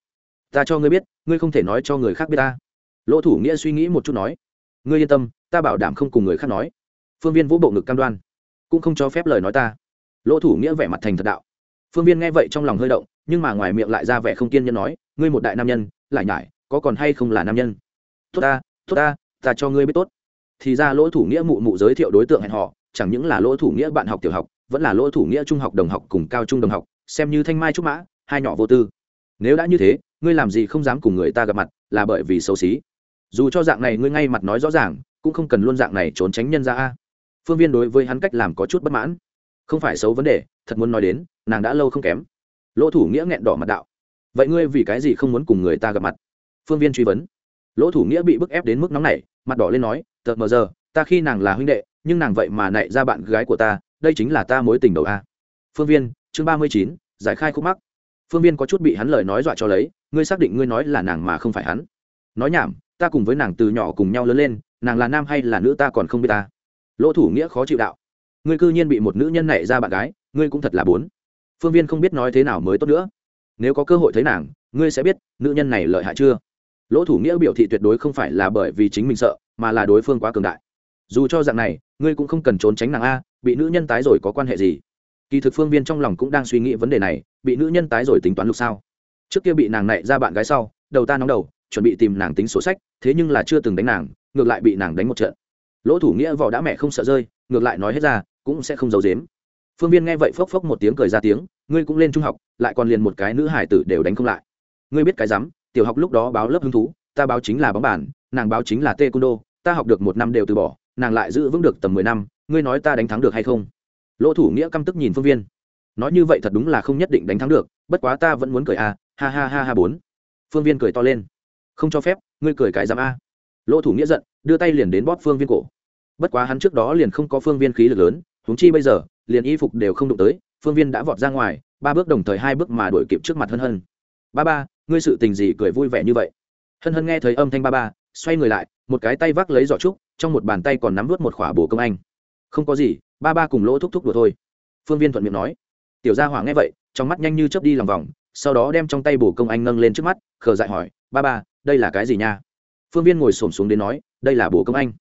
Ta cho ngươi biết, ngươi không thể nói cho người khác biết ta. Lỗ thủ nghĩa suy nghĩ một chút nói. Ngươi yên tâm, ta bảo đảm không cùng người khác nói. Phương viên vũ bộ ngực cam đoan, cũng không cho phép lời nói ta. Lỗ thủ nghĩa vẻ mặt thành thật đạo. Phương viên nghe vậy trong lòng hơi động, nhưng mà ngoài miệng lại ra vẻ không kiên nhân nói, ngươi một đại nam nhân, lại nhải, có còn hay không là nam nhân? Tốt ta tốt ta ta cho ngươi biết tốt thì ra lỗ thủ nghĩa mụ mụ giới thiệu đối tượng hẹn họ chẳng những là lỗ thủ nghĩa bạn học tiểu học, vẫn là lỗ thủ nghĩa trung học đồng học cùng cao trung đồng học, xem như thanh mai trúc mã, hai nhỏ vô tư. Nếu đã như thế, ngươi làm gì không dám cùng người ta gặp mặt, là bởi vì xấu xí. Dù cho dạng này ngươi ngay mặt nói rõ ràng, cũng không cần luôn dạng này trốn tránh nhân ra a. Phương viên đối với hắn cách làm có chút bất mãn. Không phải xấu vấn đề, thật muốn nói đến, nàng đã lâu không kém. Lỗ thủ nghĩa nghẹn đỏ mặt đạo. Vậy ngươi vì cái gì không muốn cùng người ta gặp mặt? Phương viên truy vấn. Lỗ thủ nghĩa bị bức ép đến mức nóng này mặt đỏ lên nói tợt mờ giờ, ta khi nàng là huynh đệ, nhưng nàng vậy mà nạy ra bạn gái của ta, đây chính là ta mối tình đầu a. Phương viên, chương ba mươi chín, giải khai khúc mắc. Phương viên có chút bị hắn lời nói dọa cho lấy, ngươi xác định ngươi nói là nàng mà không phải hắn. Nói nhảm, ta cùng với nàng từ nhỏ cùng nhau lớn lên, nàng là nam hay là nữ ta còn không biết ta. Lỗ thủ nghĩa khó chịu đạo. Ngươi cư nhiên bị một nữ nhân nảy ra bạn gái, ngươi cũng thật là bốn phương viên không biết nói thế nào mới tốt nữa. Nếu có cơ hội thấy nàng, ngươi sẽ biết, nữ nhân này lợi hại chưa? Lỗ thủ nghĩa biểu thị tuyệt đối không phải là bởi vì chính mình sợ, mà là đối phương quá cường đại. Dù cho dạng này, ngươi cũng không cần trốn tránh nàng a, bị nữ nhân tái rồi có quan hệ gì? Kỳ thực phương viên trong lòng cũng đang suy nghĩ vấn đề này, bị nữ nhân tái rồi tính toán lục sao? Trước kia bị nàng nạy ra bạn gái sau, đầu ta nóng đầu, chuẩn bị tìm nàng tính sổ sách, thế nhưng là chưa từng đánh nàng, ngược lại bị nàng đánh một trận. Lỗ thủ nghĩa vỏ đã mẹ không sợ rơi, ngược lại nói hết ra, cũng sẽ không giấu dếm phương viên nghe vậy phốc phốc một tiếng cười ra tiếng, ngươi cũng lên trung học, lại còn liền một cái nữ hải tử đều đánh không lại. Ngươi biết cái rắm tiểu học lúc đó báo lớp hứng thú, ta báo chính là bóng bàn, nàng báo chính là tê cung đô ta học được một năm đều từ bỏ, nàng lại giữ vững được tầm mười năm, ngươi nói ta đánh thắng được hay không? Lỗ thủ nghĩa căm tức nhìn phương viên. Nói như vậy thật đúng là không nhất định đánh thắng được, bất quá ta vẫn muốn cười a ha ha ha ha bốn. Phương viên cười to lên. Không cho phép, ngươi cười cái dám a. Lỗ thủ nghĩa giận, đưa tay liền đến bóp phương viên cổ. Bất quá hắn trước đó liền không có phương viên khí lực lớn, huống chi bây giờ, liền y phục đều không đụng tới, phương viên đã vọt ra ngoài, ba bước đồng thời hai bước mà đuổi kịp trước mặt hân hân. Ba ba ngươi sự tình gì cười vui vẻ như vậy? Hân hân nghe thấy âm thanh ba ba, xoay người lại, một cái tay vác lấy giỏ trúc, trong một bàn tay còn nắm vớt một khỏa bồ công anh. Không có gì, ba ba cùng lỗ thúc thúc đùa thôi. Phương viên thuận miệng nói. Tiểu gia hỏa nghe vậy, trong mắt nhanh như chớp đi lòng vòng, sau đó đem trong tay bồ công anh nâng lên trước mắt, khờ dại hỏi, ba ba, đây là cái gì nha? Phương viên ngồi s ổ m xuống đến nói, đây là bồ công anh.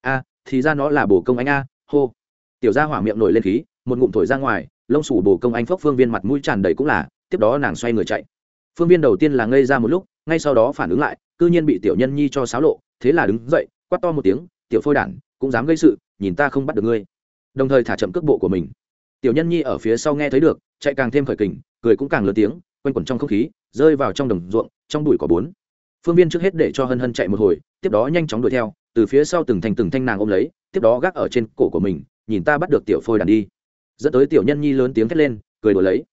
A, thì ra nó là bồ công anh a, hô. Tiểu gia hỏa miệng nổi lên khí, một ngụm thổi ra ngoài, lông sủ bồ công anh phốc phương viên mặt mũi tràn đầy cũng là, tiếp đó nàng xoay người chạy phương viên đầu tiên là ngây ra một lúc, ngay sau đó phản ứng lại, cư nhiên bị tiểu nhân nhi cho xáo lộ, thế là đứng dậy, quát to một tiếng, tiểu phôi đản, cũng dám gây sự, nhìn ta không bắt được ngươi. Đồng thời thả chậm cước bộ của mình. Tiểu nhân nhi ở phía sau nghe thấy được, chạy càng thêm khởi kình, cười cũng càng lớn tiếng, quanh quẩn trong không khí, rơi vào trong đồng ruộng, trong bụi có bốn. Phương viên trước hết để cho hân hân chạy một hồi, tiếp đó nhanh chóng đuổi theo, từ phía sau từng thành từng thanh nàng ôm lấy, tiếp đó gác ở trên cổ của mình, nhìn ta bắt được tiểu phôi đàn đi. Dẫn tới tiểu nhân nhi lớn tiếng thét lên, cười đùa lấy.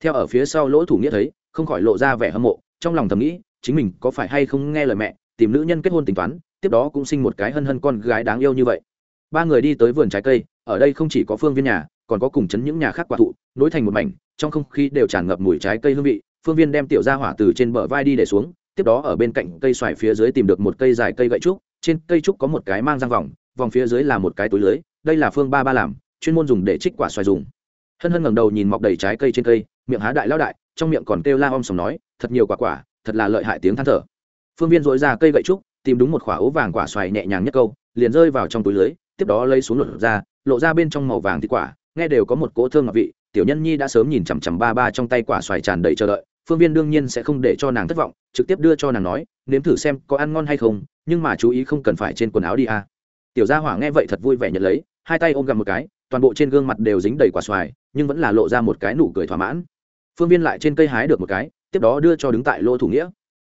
Theo ở phía sau lỗ thủ nghĩa thấy không khỏi lộ ra vẻ hâm mộ, trong lòng thầm nghĩ, chính mình có phải hay không nghe lời mẹ, tìm nữ nhân kết hôn tính toán, tiếp đó cũng sinh một cái hân hân con gái đáng yêu như vậy. Ba người đi tới vườn trái cây, ở đây không chỉ có phương viên nhà, còn có cùng chấn những nhà khác quả thụ, nối thành một mảnh, trong không khí đều tràn ngập mùi trái cây hương vị, phương viên đem tiểu ra hỏa từ trên bờ vai đi để xuống, tiếp đó ở bên cạnh cây xoài phía dưới tìm được một cây dài cây gậy trúc, trên cây trúc có một cái mang răng vòng vòng phía dưới là một cái túi lưới, đây là phương ba ba làm, chuyên môn dùng để trích quả xoài dùng. Hân hân ngẩng đầu nhìn mọc đầy trái cây trên cây, miệng há đại lao đại trong miệng còn kêu la om sòm nói, thật nhiều quả quả, thật là lợi hại tiếng than thở. Phương viên dội ra cây gậy trúc, tìm đúng một quả ố vàng quả xoài nhẹ nhàng nhất câu, liền rơi vào trong túi lưới, tiếp đó lấy xuống lột ra, lộ ra bên trong màu vàng thịt quả, nghe đều có một cỗ thơm ngọt vị. Tiểu nhân nhi đã sớm nhìn chằm chằm ba ba trong tay quả xoài tràn đầy chờ đợi, phương viên đương nhiên sẽ không để cho nàng thất vọng, trực tiếp đưa cho nàng nói, nếm thử xem có ăn ngon hay không, nhưng mà chú ý không cần phải trên quần áo đi à. tiểu gia hỏa nghe vậy thật vui vẻ nhận lấy, hai tay ôm gặm một cái, toàn bộ trên gương mặt đều dính đầy quả xoài, nhưng vẫn là lộ ra một cái nụ cười thỏa mãn phương viên lại trên cây hái được một cái, tiếp đó đưa cho đứng tại lỗ thủ nghĩa.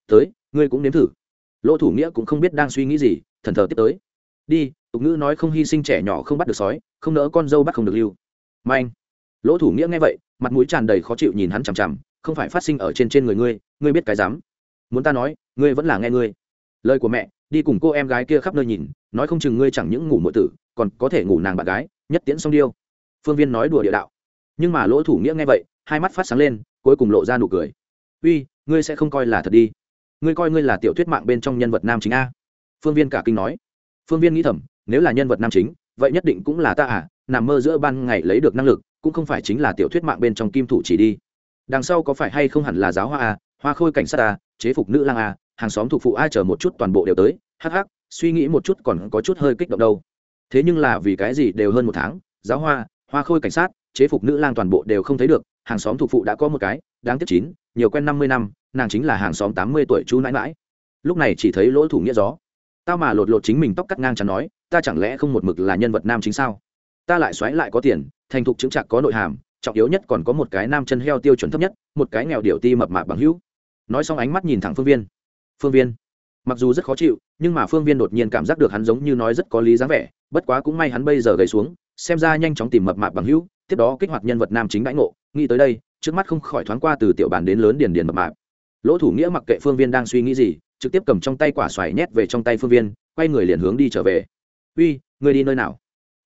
Tới, ngươi cũng nếm thử. Lỗ thủ nghĩa cũng không biết đang suy nghĩ gì, thần thờ tiếp tới. Đi. Tục ngữ nói không hy sinh trẻ nhỏ không bắt được sói, không nỡ con dâu bắt không được lưu. Manh. Lỗ thủ nghĩa nghe vậy, mặt mũi tràn đầy khó chịu nhìn hắn chằm chằm, không phải phát sinh ở trên trên người ngươi ngươi biết cái dám. Muốn ta nói, ngươi vẫn là nghe ngươi. Lời của mẹ, đi cùng cô em gái kia khắp nơi nhìn, nói không chừng ngươi chẳng những ngủ mượn tử, còn có thể ngủ nàng bạn gái, nhất tiễn xong điêu. Phương viên nói đùa địa đạo. Nhưng mà lỗ thủ nghĩa nghe vậy hai mắt phát sáng lên, cuối cùng lộ ra nụ cười. Uy, ngươi sẽ không coi là thật đi. Ngươi coi ngươi là tiểu thuyết mạng bên trong nhân vật nam chính a. Phương viên cả kinh nói. Phương viên nghĩ thầm, nếu là nhân vật nam chính, vậy nhất định cũng là ta à nằm mơ giữa ban ngày lấy được năng lực, cũng không phải chính là tiểu thuyết mạng bên trong kim thủ chỉ đi. Đằng sau có phải hay không hẳn là giáo hoa a hoa khôi cảnh sát a chế phục nữ lang a hàng xóm thuộc phụ ai chờ một chút toàn bộ đều tới, hắc hắc, suy nghĩ một chút còn có chút hơi kích động đâu. Thế nhưng là vì cái gì đều hơn một tháng, giáo hoa hoa khôi cảnh sát, chế phục nữ lang toàn bộ đều không thấy được hàng xóm thuộc phụ đã có một cái, đáng tiếc chín, nhiều quen năm mươi năm, nàng chính là hàng xóm tám mươi tuổi chú nãi mãi. Lúc này chỉ thấy lỗ thủ nghĩa gió. Tao mà lột lột chính mình tóc cắt ngang chẳng nói, ta chẳng lẽ không một mực là nhân vật nam chính sao? Ta lại xoáy lại có tiền, thành thục chứng chạc có nội hàm, trọng yếu nhất còn có một cái nam chân heo tiêu chuẩn thấp nhất, một cái nghèo điệu ti mập mạp bằng hữu. Nói xong ánh mắt nhìn thẳng phương viên. Phương viên. Mặc dù rất khó chịu, nhưng mà phương viên đột nhiên cảm giác được hắn giống như nói rất có lý dáng vẻ, bất quá cũng may hắn bây giờ gầy xuống, xem ra nhanh chóng tìm mập mạp bằng hữu tiếp đó kích hoạt nhân vật nam chính đãi ngộ, nghĩ tới đây, trước mắt không khỏi thoáng qua từ tiểu bàn đến lớn điền điền mập mạp. Lỗ thủ nghĩa mặc kệ phương viên đang suy nghĩ gì, trực tiếp cầm trong tay quả xoài nhét về trong tay phương viên, quay người liền hướng đi trở về. Uy, người đi nơi nào?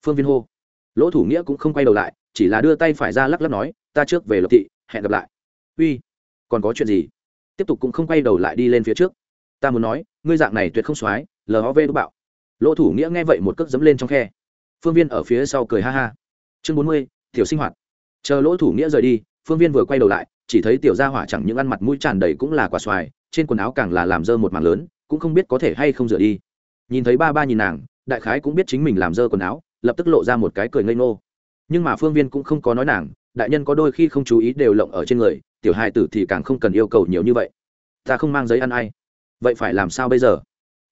Phương viên hô. Lỗ thủ nghĩa cũng không quay đầu lại, chỉ là đưa tay phải ra lắc lắc nói, ta trước về lộc thị, hẹn gặp lại. Uy, còn có chuyện gì? Tiếp tục cũng không quay đầu lại đi lên phía trước. Ta muốn nói, ngươi dạng này tuyệt không x o á i lov đ bạo. Lỗ thủ nghĩa nghe vậy một cước dẫm lên trong khe. Phương viên ở phía sau cười ha ha. Chương bốn mươi tiểu sinh hoạt. Chờ lỗ thủ nghĩa rời đi, phương viên vừa quay đầu lại, chỉ thấy tiểu gia hỏa chẳng những ăn mặt mũi tràn đầy cũng là quả xoài, trên quần áo càng là làm dơ một mảng lớn, cũng không biết có thể hay không rửa đi. Nhìn thấy ba ba nhìn nàng, đại khái cũng biết chính mình làm dơ quần áo, lập tức lộ ra một cái cười ngây ngô. Nhưng mà phương viên cũng không có nói nàng, đại nhân có đôi khi không chú ý đều lộng ở trên người, tiểu hài tử thì càng không cần yêu cầu nhiều như vậy. Ta không mang giấy ăn ai. Vậy phải làm sao bây giờ?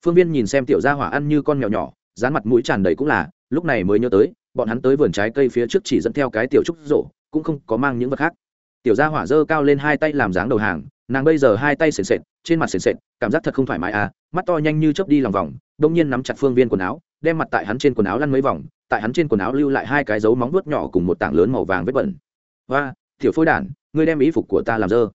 Phương viên nhìn xem tiểu gia hỏa ăn như con mèo nhỏ, dán mặt mũi tràn đầy cũng là, lúc này mới nhớ tới bọn hắn tới vườn trái cây phía trước chỉ dẫn theo cái tiểu trúc rổ, cũng không có mang những vật khác. Tiểu gia hỏa dơ cao lên hai tay làm dáng đầu hàng, nàng bây giờ hai tay sền sệt, trên mặt sền sệt, cảm giác thật không thoải mái à mắt to nhanh như chớp đi lòng vòng đông nhiên nắm chặt phương viên quần áo, đem mặt tại hắn trên quần áo lăn mấy vòng, tại hắn trên quần áo lưu lại hai cái dấu móng vuốt nhỏ cùng một tảng lớn màu vàng vết bẩn. Và tiểu phôi đản, ngươi đem ý phục của ta làm dơ.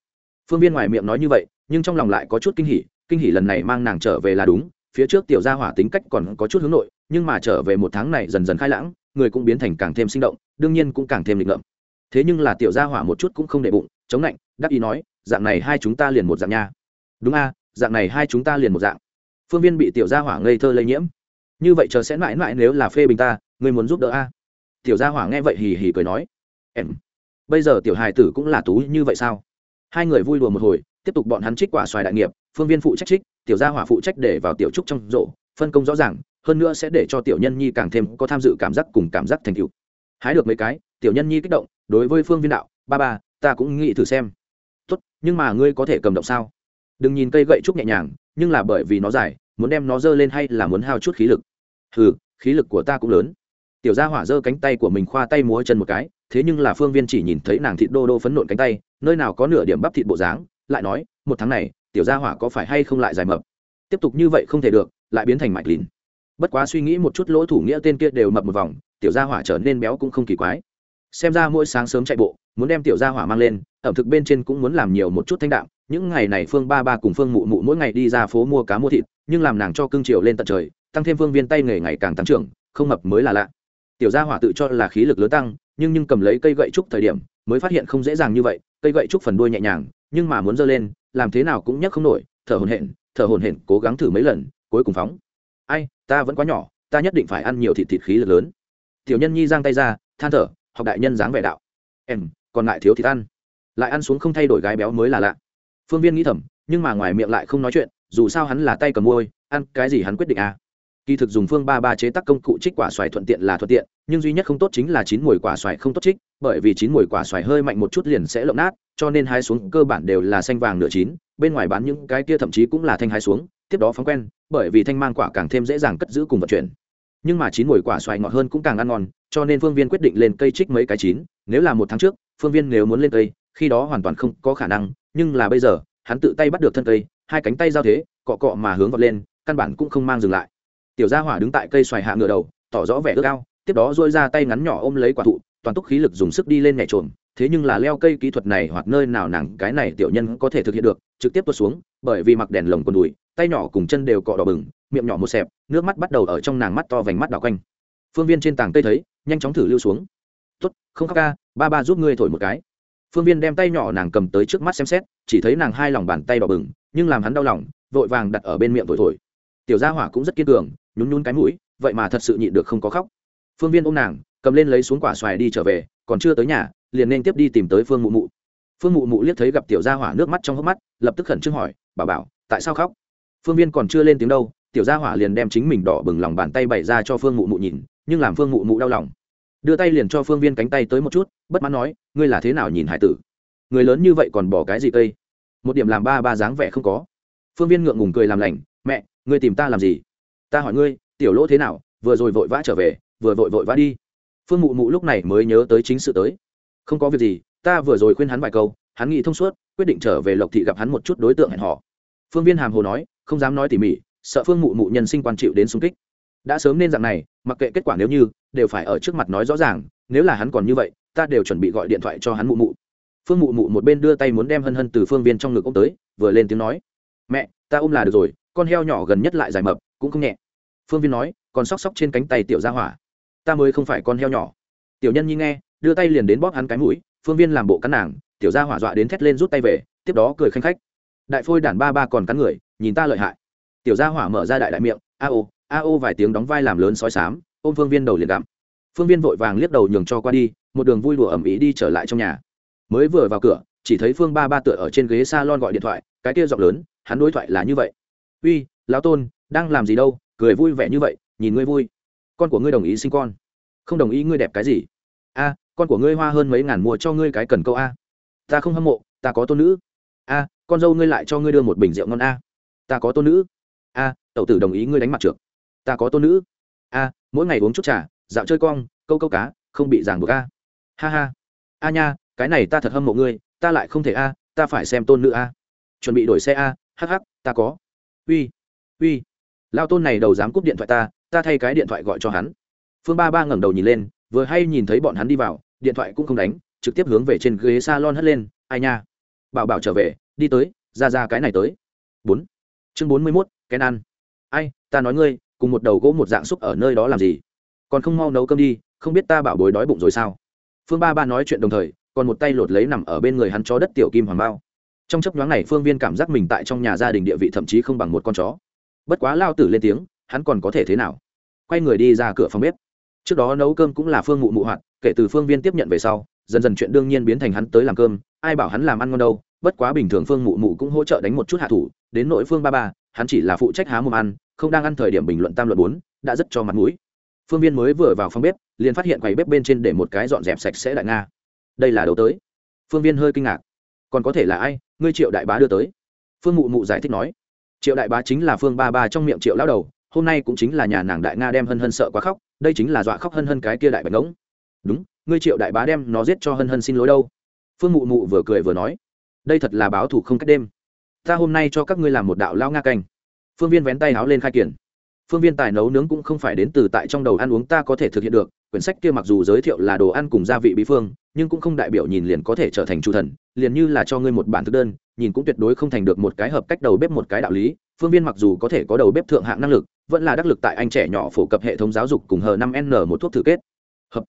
Phương viên ngoài miệng nói như vậy, nhưng trong lòng lại có chút kinh hỉ kinh hỉ lần này mang nàng trở về là đúng, phía trước tiểu gia hỏa tính cách còn có chút hướng nội, nhưng mà trở về một tháng này dần dần khai lãng người cũng biến thành càng thêm sinh động, đương nhiên cũng càng thêm lịch ngợm. Thế nhưng là tiểu gia hỏa một chút cũng không để bụng, chống lạnh, đắc ý nói, dạng này hai chúng ta liền một dạng nha. Đúng a, dạng này hai chúng ta liền một dạng. Phương viên bị tiểu gia hỏa ngây thơ lây nhiễm. Như vậy chờ sẽ mãi mãi nếu là phê bình ta, ngươi muốn giúp đỡ a? Tiểu gia hỏa nghe vậy hì hì cười nói. Em, bây giờ tiểu hài tử cũng là tú như vậy sao? Hai người vui đùa một hồi, tiếp tục bọn hắn trích quả xoài đại nghiệp, phương viên phụ trách trích, tiểu gia hỏa phụ trách để vào tiểu trúc trong rổ phân công rõ ràng hơn nữa sẽ để cho tiểu nhân nhi càng thêm có tham dự cảm giác cùng cảm giác thành tựu. Hái được mấy cái, tiểu nhân nhi kích động, đối với phương viên đạo, ba ba, ta cũng nghĩ thử xem. Tốt, nhưng mà ngươi có thể cầm động sao? Đừng nhìn cây gậy trúc nhẹ nhàng, nhưng là bởi vì nó dài, muốn đem nó dơ lên hay là muốn hao chút khí lực? Hừ, khí lực của ta cũng lớn. Tiểu gia hỏa giơ cánh tay của mình khoa tay múa chân một cái, thế nhưng là phương viên chỉ nhìn thấy nàng thịt đô đô phấn nộn cánh tay, nơi nào có nửa điểm bắp thịt bộ dáng, lại nói, một tháng này, tiểu gia hỏa có phải hay không lại dài mập? Tiếp tục như vậy không thể được, lại biến thành mạch lìn bất quá suy nghĩ một chút lỗ thủ nghĩa tên kia đều mập một vòng, tiểu gia hỏa trở nên béo cũng không kỳ quái. Xem ra mỗi sáng sớm chạy bộ, muốn đem tiểu gia hỏa mang lên, ẩm thực bên trên cũng muốn làm nhiều một chút thanh đạm. Những ngày này phương ba ba cùng phương mụ mụ mỗi ngày đi ra phố mua cá mua thịt, nhưng làm nàng cho cưng chiều lên tận trời, tăng thêm phương viên tay nghề ngày càng tăng trưởng, không mập mới là lạ. Tiểu gia hỏa tự cho là khí lực lớn tăng, nhưng nhưng cầm lấy cây gậy trúc thời điểm, mới phát hiện không dễ dàng như vậy, cây gậy trúc phần đuôi nhẹ nhàng, nhưng mà muốn giơ lên, làm thế nào cũng nhấc không nổi, thở hồn hển, thở hồn hển, cố gắng thử mấy lần, cuối cùng phóng ta vẫn quá nhỏ, ta nhất định phải ăn nhiều thịt thịt khí lực lớn. Tiểu nhân nhi giang tay ra, than thở, học đại nhân dáng vẻ đạo. Em, còn lại thiếu thịt ăn. Lại ăn xuống không thay đổi gái béo mới là lạ. Phương viên nghĩ thầm, nhưng mà ngoài miệng lại không nói chuyện, dù sao hắn là tay cầm môi ăn cái gì hắn quyết định à? Kỳ thực dùng phương ba ba chế tác công cụ trích quả xoài thuận tiện là thuận tiện, nhưng duy nhất không tốt chính là chín mùi quả xoài không tốt trích, bởi vì chín mùi quả xoài hơi mạnh một chút liền sẽ lộng nát, cho nên hai xuống cơ bản đều là xanh vàng nửa chín, bên ngoài bán những cái kia thậm chí cũng là thanh hai xuống tiếp đó phóng quen, bởi vì thanh mang quả càng thêm dễ dàng cất giữ cùng vận chuyển. Nhưng mà chín mùi quả xoài ngọt hơn cũng càng ăn ngon, cho nên phương viên quyết định lên cây trích mấy cái chín, nếu là một tháng trước, phương viên nếu muốn lên cây, khi đó hoàn toàn không có khả năng, nhưng là bây giờ, hắn tự tay bắt được thân cây, hai cánh tay giao thế, cọ cọ mà hướng vọt lên, căn bản cũng không mang dừng lại. Tiểu gia hỏa đứng tại cây xoài hạ ngựa đầu, tỏ rõ vẻ ước ao, tiếp đó dôi ra tay ngắn nhỏ ôm lấy quả thụ, toàn túc khí lực dùng sức đi lên nhảy trộm thế nhưng là leo cây kỹ thuật này hoặc nơi nào nàng cái này tiểu nhân có thể thực hiện được, trực tiếp tuột xuống, bởi vì mặc đèn lồng quần đùi tay nhỏ cùng chân đều cọ đỏ bừng, miệng nhỏ một xẹp, nước mắt bắt đầu ở trong nàng mắt to vành mắt đỏ quanh. Phương viên trên tảng cây thấy, nhanh chóng thử lưu xuống. Tốt, không khóc ca, ba ba giúp ngươi thổi một cái. Phương viên đem tay nhỏ nàng cầm tới trước mắt xem xét, chỉ thấy nàng hai lòng bàn tay đỏ bừng, nhưng làm hắn đau lòng, vội vàng đặt ở bên miệng thổi thổi. Tiểu gia hỏa cũng rất kiên cường, nhún nhún cái mũi, vậy mà thật sự nhịn được không có khóc. Phương viên ôm nàng, cầm lên lấy xuống quả xoài đi trở về, còn chưa tới nhà, liền nên tiếp đi tìm tới phương mụ mụ. Phương mụ mụ liếc thấy gặp tiểu gia hỏa nước mắt trong hốc mắt, lập tức khẩn trương hỏi bà bảo, tại sao khóc? Phương viên còn chưa lên tiếng đâu, tiểu gia hỏa liền đem chính mình đỏ bừng lòng bàn tay bày ra cho phương mụ mụ nhìn, nhưng làm phương mụ mụ đau lòng. Đưa tay liền cho phương viên cánh tay tới một chút, bất mãn nói, ngươi là thế nào nhìn hải tử? Người lớn như vậy còn bỏ cái gì cây? Một điểm làm ba ba dáng vẻ không có. Phương viên ngượng ngùng cười làm lành, mẹ, ngươi tìm ta làm gì? Ta hỏi ngươi, tiểu lỗ thế nào? Vừa rồi vội vã trở về, vừa vội vội vã đi. Phương mụ mụ lúc này mới nhớ tới chính sự tới. Không có việc gì, ta vừa rồi khuyên hắn vài câu, hắn nghĩ thông suốt, quyết định trở về lộc thị gặp hắn một chút đối tượng hẹn họ phương viên hàm hồ nói không dám nói tỉ mỉ, sợ phương mụ mụ nhân sinh quan chịu đến xung kích. Đã sớm nên dạng này, mặc kệ kết quả nếu như, đều phải ở trước mặt nói rõ ràng, nếu là hắn còn như vậy, ta đều chuẩn bị gọi điện thoại cho hắn mụ mụ. Phương mụ mụ một bên đưa tay muốn đem hân hân từ phương viên trong ngực ôm tới, vừa lên tiếng nói, mẹ, ta ôm là được rồi, con heo nhỏ gần nhất lại dài mập, cũng không nhẹ. Phương viên nói, còn sóc sóc trên cánh tay tiểu ra hỏa. Ta mới không phải con heo nhỏ. Tiểu nhân nhi nghe, đưa tay liền đến bóp hắn cái mũi, phương viên làm bộ cắn nàng, tiểu ra hỏa dọa đến thét lên rút tay về, tiếp đó cười khanh khách. Đại phôi đản ba ba còn cắn người nhìn ta lợi hại. Tiểu gia hỏa mở ra đại đại miệng, a ô a ô vài tiếng đóng vai làm lớn sói sám, ôm phương viên đầu liền gặm. Phương viên vội vàng liếc đầu nhường cho qua đi, một đường vui đùa ẩm ý đi trở lại trong nhà. Mới vừa vào cửa, chỉ thấy phương ba ba tựa ở trên ghế s a lon gọi điện thoại, cái kia giọng lớn, hắn đối thoại là như vậy. Uy, lão tôn, đang làm gì đâu, cười vui vẻ như vậy, nhìn ngươi vui. Con của ngươi đồng ý sinh con. Không đồng ý ngươi đẹp cái gì? A, con của ngươi hoa hơn mấy ngàn mua cho ngươi cái cần câu a. Ta không hâm mộ, ta có tôn nữ. A, con dâu ngươi lại cho ngươi đưa một bình rượu ngon a ta có tôn nữ. A, tẩu tử đồng ý ngươi đánh mặt trượt ta có tôn nữ. A, mỗi ngày uống chút trà, dạo chơi cong, câu câu cá, không bị giảng buộc a. Ha ha. A nha, cái này ta thật hâm mộ ngươi, ta lại không thể a, ta phải xem tôn nữ a. Chuẩn bị đổi xe a hh ta có. Uy uy. Lao tôn này đầu dám cúp điện thoại ta ta thay cái điện thoại gọi cho hắn. Phương ba ba ngẩng đầu nhìn lên, vừa hay nhìn thấy bọn hắn đi vào, điện thoại cũng không đánh, trực tiếp hướng về trên ghế s a lon hất lên. Ai nha. Bảo bảo trở về, đi tới, ra ra cái này tới. Bốn chương bốn mươi mốt, kén ăn. Ai, ta nói ngươi, cùng một đầu gỗ một dạng xúc ở nơi đó làm gì? Còn không mau nấu cơm đi, không biết ta bảo bối đói bụng rồi sao? Phương ba ba nói chuyện đồng thời, còn một tay lột lấy nằm ở bên người hắn chó đất tiểu kim hoàng bao trong chấp nhoáng này, phương viên cảm giác mình tại trong nhà gia đình địa vị thậm chí không bằng một con chó. Bất quá lao tử lên tiếng, hắn còn có thể thế nào? Quay người đi ra cửa phòng bếp. Trước đó nấu cơm cũng là phương mụ mụ hoạt, kể từ phương viên tiếp nhận về sau, dần dần chuyện đương nhiên biến thành hắn tới làm cơm, ai bảo hắn làm ăn ngon đâu, bất quá bình thường phương mụ mụ cũng hỗ trợ đánh một chút hạ thủ đến nội phương ba ba, hắn chỉ là phụ trách há mồm ăn, không đang ăn thời điểm bình luận tam luận bốn, đã rất cho mặt mũi. Phương viên mới vừa vào phòng bếp, liền phát hiện quầy bếp bên trên để một cái dọn dẹp sạch sẽ đại nga. Đây là đầu tới. Phương viên hơi kinh ngạc. Còn có thể là ai? Ngươi triệu đại bá đưa tới. Phương mụ mụ giải thích nói. Triệu đại bá chính là phương ba ba trong miệng triệu lao đầu, hôm nay cũng chính là nhà nàng đại nga đem hân hân sợ quá khóc, đây chính là dọa khóc hân hân cái kia đại bạch ngỗng. Đúng, ngươi triệu đại bá đem nó giết cho hân hân xin lỗi đâu. Phương mụ mụ vừa cười vừa nói. Đây thật là báo thù không cách đêm ta hôm nay cho các ngươi làm một đạo lao nga canh. Phương viên vén tay áo lên khai kiển. Phương viên tài nấu nướng cũng không phải đến từ tại trong đầu ăn uống ta có thể thực hiện được, quyển sách kia mặc dù giới thiệu là đồ ăn cùng gia vị bí phương, nhưng cũng không đại biểu nhìn liền có thể trở thành chủ thần, liền như là cho ngươi một bản thực đơn, nhìn cũng tuyệt đối không thành được một cái hợp cách đầu bếp một cái đạo lý. Phương viên mặc dù có thể có đầu bếp thượng hạng năng lực, vẫn là đắc lực tại anh trẻ nhỏ phổ cập hệ thống giáo dục cùng h 5 n một thuốc thử kết. Hợp.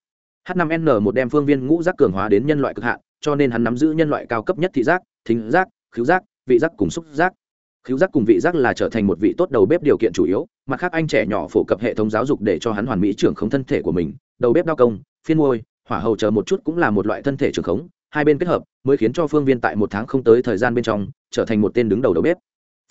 H 5 n một đem phương viên ngũ giác cường hóa đến nhân loại cực hạn, cho nên hắn nắm giữ nhân loại cao cấp nhất thị giác, thính giác, khứu giác vị giác cùng xúc giác. Khứu giác cùng vị giác là trở thành một vị tốt đầu bếp điều kiện chủ yếu, mặt khác anh trẻ nhỏ phổ cập hệ thống giáo dục để cho hắn hoàn mỹ trưởng khống thân thể của mình. Đầu bếp đao công, phiên môi hỏa hầu chờ một chút cũng là một loại thân thể trưởng khống, hai bên kết hợp mới khiến cho phương viên tại một tháng không tới thời gian bên trong trở thành một tên đứng đầu đầu bếp.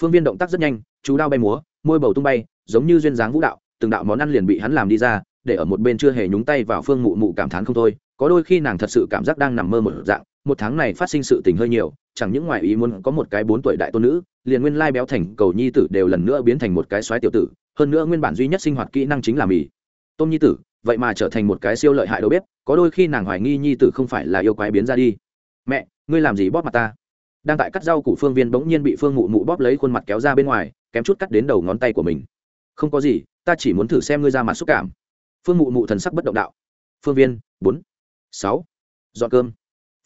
Phương viên động tác rất nhanh, chú đao bay múa, môi bầu tung bay, giống như duyên dáng vũ đạo, từng đạo món ăn liền bị hắn làm đi ra, để ở một bên chưa hề nhúng tay vào phương mụ mụ cảm thán không thôi, có đôi khi nàng thật sự cảm giác đang nằm mơ một dạng một tháng này phát sinh sự tình hơi nhiều, chẳng những ngoài ý muốn có một cái bốn tuổi đại tôn nữ, liền nguyên lai béo thành cầu nhi tử đều lần nữa biến thành một cái xoáy tiểu tử, hơn nữa nguyên bản duy nhất sinh hoạt kỹ năng chính là mì. Tôm nhi tử, vậy mà trở thành một cái siêu lợi hại đâu biết có đôi khi nàng hoài nghi nhi tử không phải là yêu quái biến ra đi. Mẹ, ngươi làm gì bóp mặt ta? Đang tại cắt rau củ phương viên bỗng nhiên bị phương mụ mụ bóp lấy khuôn mặt kéo ra bên ngoài, kém chút cắt đến đầu ngón tay của mình. Không có gì, ta chỉ muốn thử xem ngươi ra mặt xúc cảm. Phương mụ mụ thần sắc bất động đạo. Phương viên, bốn, sáu. Dọn cơm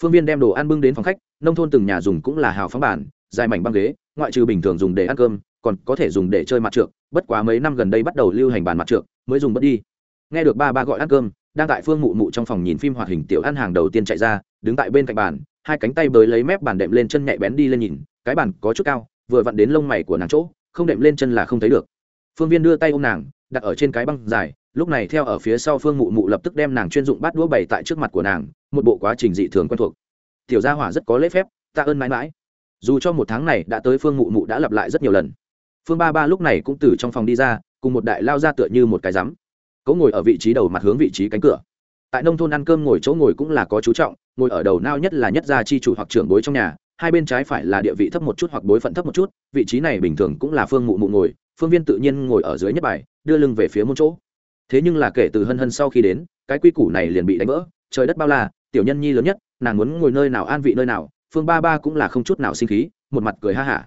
phương viên đem đồ ăn bưng đến phòng khách, nông thôn từng nhà dùng cũng là hào phóng bản dài mảnh băng ghế, ngoại trừ bình thường dùng để ăn cơm, còn có thể dùng để chơi mặt trượt bất quá mấy năm gần đây bắt đầu lưu hành bàn mặt trượt mới dùng bất đi. Nghe được ba ba gọi ăn cơm, đang tại phương mụ mụ trong phòng nhìn phim hoạt hình tiểu ăn hàng đầu tiên chạy ra, đứng tại bên cạnh bàn, hai cánh tay bới lấy mép bàn đệm lên chân nhạy bén đi lên nhìn, cái bàn có chút cao, vừa vặn đến lông mày của nàng chỗ, không đệm lên chân là không thấy được. Phương viên đưa tay ôm nàng đặt ở trên cái băng dài, lúc này theo ở phía sau phương mụ mụ lập tức đem nàng chuyên dụng bát đũa bày tại trước mặt của nàng, một bộ quá trình dị thường quen thuộc. Tiểu gia hỏa rất có lễ phép, tạ ơn mãi mãi. Dù cho một tháng này đã tới phương mụ mụ đã lặp lại rất nhiều lần. Phương ba ba lúc này cũng từ trong phòng đi ra, cùng một đại lao ra tựa như một cái rắm cấu ngồi ở vị trí đầu mặt hướng vị trí cánh cửa. Tại nông thôn ăn cơm ngồi chỗ ngồi cũng là có chú trọng, ngồi ở đầu nao nhất là nhất gia chi chủ hoặc trưởng bối trong nhà, hai bên trái phải là địa vị thấp một chút hoặc bối phận thấp một chút, vị trí này bình thường cũng là phương mụ mụ ngồi phương viên tự nhiên ngồi ở dưới nhất bài, đưa lưng về phía môn chỗ. Thế nhưng là kể từ hân hân sau khi đến, cái quy củ này liền bị đánh vỡ. Trời đất bao la, tiểu nhân nhi lớn nhất, nàng muốn ngồi nơi nào an vị nơi nào, phương ba ba cũng là không chút nào sinh khí, một mặt cười ha hả.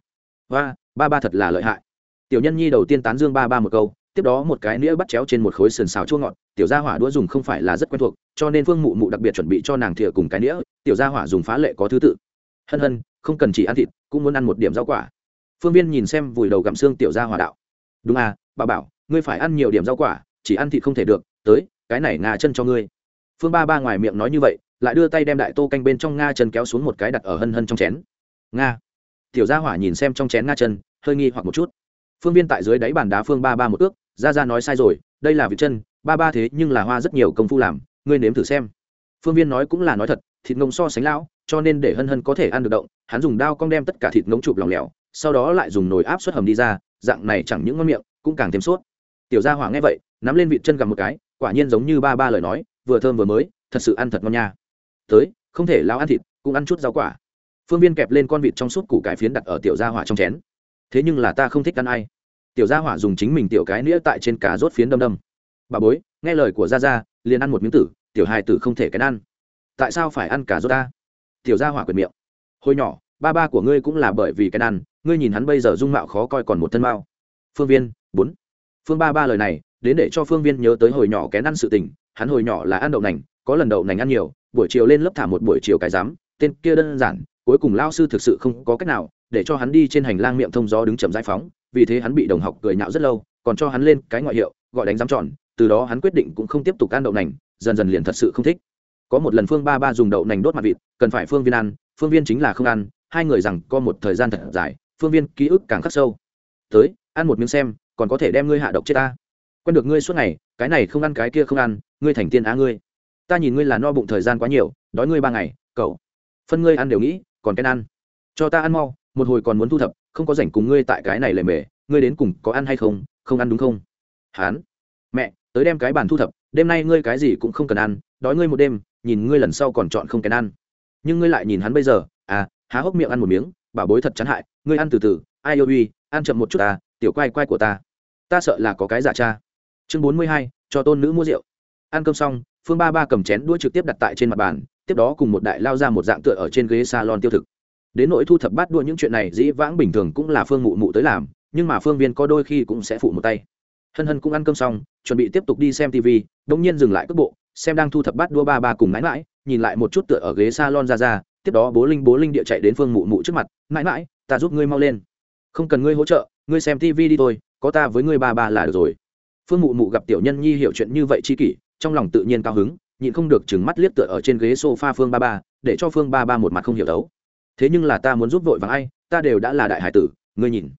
Và ba ba thật là lợi hại. Tiểu nhân nhi đầu tiên tán dương ba ba một câu, tiếp đó một cái nĩa bắt chéo trên một khối sườn xào chua ngọt, tiểu gia hỏa đũa dùng không phải là rất quen thuộc, cho nên phương mụ mụ đặc biệt chuẩn bị cho nàng thìa cùng cái nĩa, tiểu gia hỏa dùng phá lệ có thứ tự. Hân hân, không cần chỉ ăn thịt, cũng muốn ăn một điểm rau quả. Phương viên nhìn xem vùi đầu gặm xương tiểu gia hỏa đạo đúng à bà bảo, ngươi phải ăn nhiều điểm rau quả, chỉ ăn thịt không thể được, tới, cái này ngà chân cho ngươi. Phương ba ba ngoài miệng nói như vậy, lại đưa tay đem đại tô canh bên trong nga chân kéo xuống một cái đặt ở hân hân trong chén. Nga tiểu gia hỏa nhìn xem trong chén nga chân, hơi nghi hoặc một chút. Phương viên tại dưới đáy bàn đá phương ba ba một ước ra ra nói sai rồi, đây là vịt chân, ba ba thế nhưng là hoa rất nhiều công phu làm, ngươi nếm thử xem. Phương viên nói cũng là nói thật, thịt ngông so sánh lão, cho nên để hân hân có thể ăn được động, hắn dùng đao cong đem tất cả thịt ngông chụp lòng lẻo, sau đó lại dùng nồi áp suất hầm đi ra dạng này chẳng những ngon miệng, cũng càng thêm suốt tiểu gia hỏa nghe vậy, nắm lên vịt chân gặm một cái, quả nhiên giống như ba ba lời nói, vừa thơm vừa mới, thật sự ăn thật ngon nha. Tới, không thể lao ăn thịt, cũng ăn chút rau quả. Phương viên kẹp lên con vịt trong suốt củ cải phiến đặt ở tiểu gia hỏa trong chén. Thế nhưng là ta không thích ăn ai. Tiểu gia hỏa dùng chính mình tiểu cái nĩa tại trên cá rốt phiến đâm đâm. Bà bối, nghe lời của gia gia, liền ăn một miếng tử, tiểu hài tử không thể cái ăn. Tại sao phải ăn cả rốt ta? Tiểu gia hỏa quyền miệng. Hồi nhỏ, ba ba của ngươi cũng là bởi vì cái ăn ngươi nhìn hắn bây giờ dung mạo khó coi còn một thân mao. Phương viên, bốn. Phương ba ba lời này, đến để cho phương viên nhớ tới hồi nhỏ kén ăn sự tình, hắn hồi nhỏ là ăn đậu nành, có lần đậu nành ăn nhiều, buổi chiều lên lớp thả một buổi chiều cái giám, tên kia đơn giản, cuối cùng lao sư thực sự không có cách nào, để cho hắn đi trên hành lang miệng thông gió đứng chậm giải phóng, vì thế hắn bị đồng học cười nhạo rất lâu, còn cho hắn lên cái ngoại hiệu, gọi đánh giám tròn, từ đó hắn quyết định cũng không tiếp tục ăn đậu nành, dần dần liền thật sự không thích. Có một lần phương ba ba dùng đậu nành đốt mặt vịt, cần phải phương viên ăn, phương viên chính là không ăn, hai người rằng có một thời gian thật dài phương viên ký ức càng khắc sâu. Tới, ăn một miếng xem, còn có thể đem ngươi hạ độc chết ta. Quen được ngươi suốt ngày, cái này không ăn cái kia không ăn, ngươi thành tiên á ngươi. Ta nhìn ngươi là no bụng thời gian quá nhiều, đói ngươi ba ngày, cậu. Phân ngươi ăn đều nghĩ, còn cái ăn. Cho ta ăn mau, một hồi còn muốn thu thập, không có rảnh cùng ngươi tại cái này lề mề, ngươi đến cùng có ăn hay không không ăn đúng không? Hán. Mẹ, tới đem cái bàn thu thập, đêm nay ngươi cái gì cũng không cần ăn, đói ngươi một đêm, nhìn ngươi lần sau còn chọn không kén ăn. Nhưng ngươi lại nhìn hắn bây giờ à há hốc miệng ăn một miếng, bà bối thật chán hại ngươi ăn từ từ, ai yêu uy, ăn chậm một chút ta, tiểu quay quay của ta. Ta sợ là có cái giả cha. Chương bốn mươi hai, cho tôn nữ mua rượu. Ăn cơm xong, phương ba ba cầm chén đuôi trực tiếp đặt tại trên mặt bàn, tiếp đó cùng một đại lao ra một dạng tựa ở trên ghế salon tiêu thực. Đến nỗi thu thập bát đua những chuyện này, dĩ vãng bình thường cũng là phương mụ mụ tới làm, nhưng mà phương viên có đôi khi cũng sẽ phụ một tay. Hân hân cũng ăn cơm xong, chuẩn bị tiếp tục đi xem tv đ ỗ n g nhiên dừng lại cước bộ, xem đang thu thập bát đua ba ba cùng mãi mãi, nhìn lại một chút tựa ở ghế s a lon ra ra, tiếp đó bố linh bố linh địa chạy đến phương mụ mụ trước mặt, mãi mãi ta giúp ngươi mau lên. Không cần ngươi hỗ trợ, ngươi xem tv đi thôi, có ta với ngươi ba ba là được rồi. Phương mụ mụ gặp tiểu nhân nhi hiểu chuyện như vậy chi kỷ, trong lòng tự nhiên cao hứng, nhịn không được chừng mắt liếc tựa ở trên ghế s o f a phương ba ba, để cho phương ba ba một mặt không hiểu đấu. Thế nhưng là ta muốn giúp vội vàng ai, ta đều đã là đại hải tử, ngươi nhìn.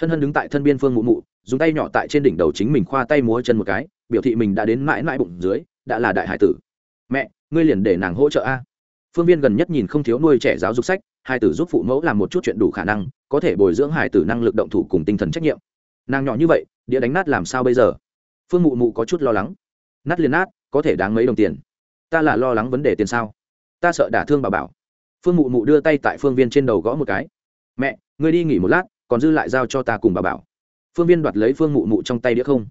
Hân hân đứng tại thân biên phương mụ mụ, dùng tay nhỏ tại trên đỉnh đầu chính mình khoa tay múa chân một cái, biểu thị mình đã đến mãi mãi bụng dưới, đã là đại hải tử. Mẹ, ngươi liền để nàng hỗ trợ a phương viên gần nhất nhìn không thiếu nuôi trẻ giáo dục sách, hai tử giúp phụ mẫu làm một chút chuyện đủ khả năng, có thể bồi dưỡng hải tử năng lực động thủ cùng tinh thần trách nhiệm. Nàng nhỏ như vậy, đĩa đánh nát làm sao bây giờ? Phương mụ mụ có chút lo lắng. Nát liền nát, có thể đáng mấy đồng tiền. Ta là lo lắng vấn đề tiền sao? Ta sợ đả thương bà bảo. Phương mụ mụ đưa tay tại phương viên trên đầu gõ một cái. Mẹ, ngươi đi nghỉ một lát, còn dư lại giao cho ta cùng bà bảo. Phương viên đoạt lấy phương mụ mụ trong tay đĩa không.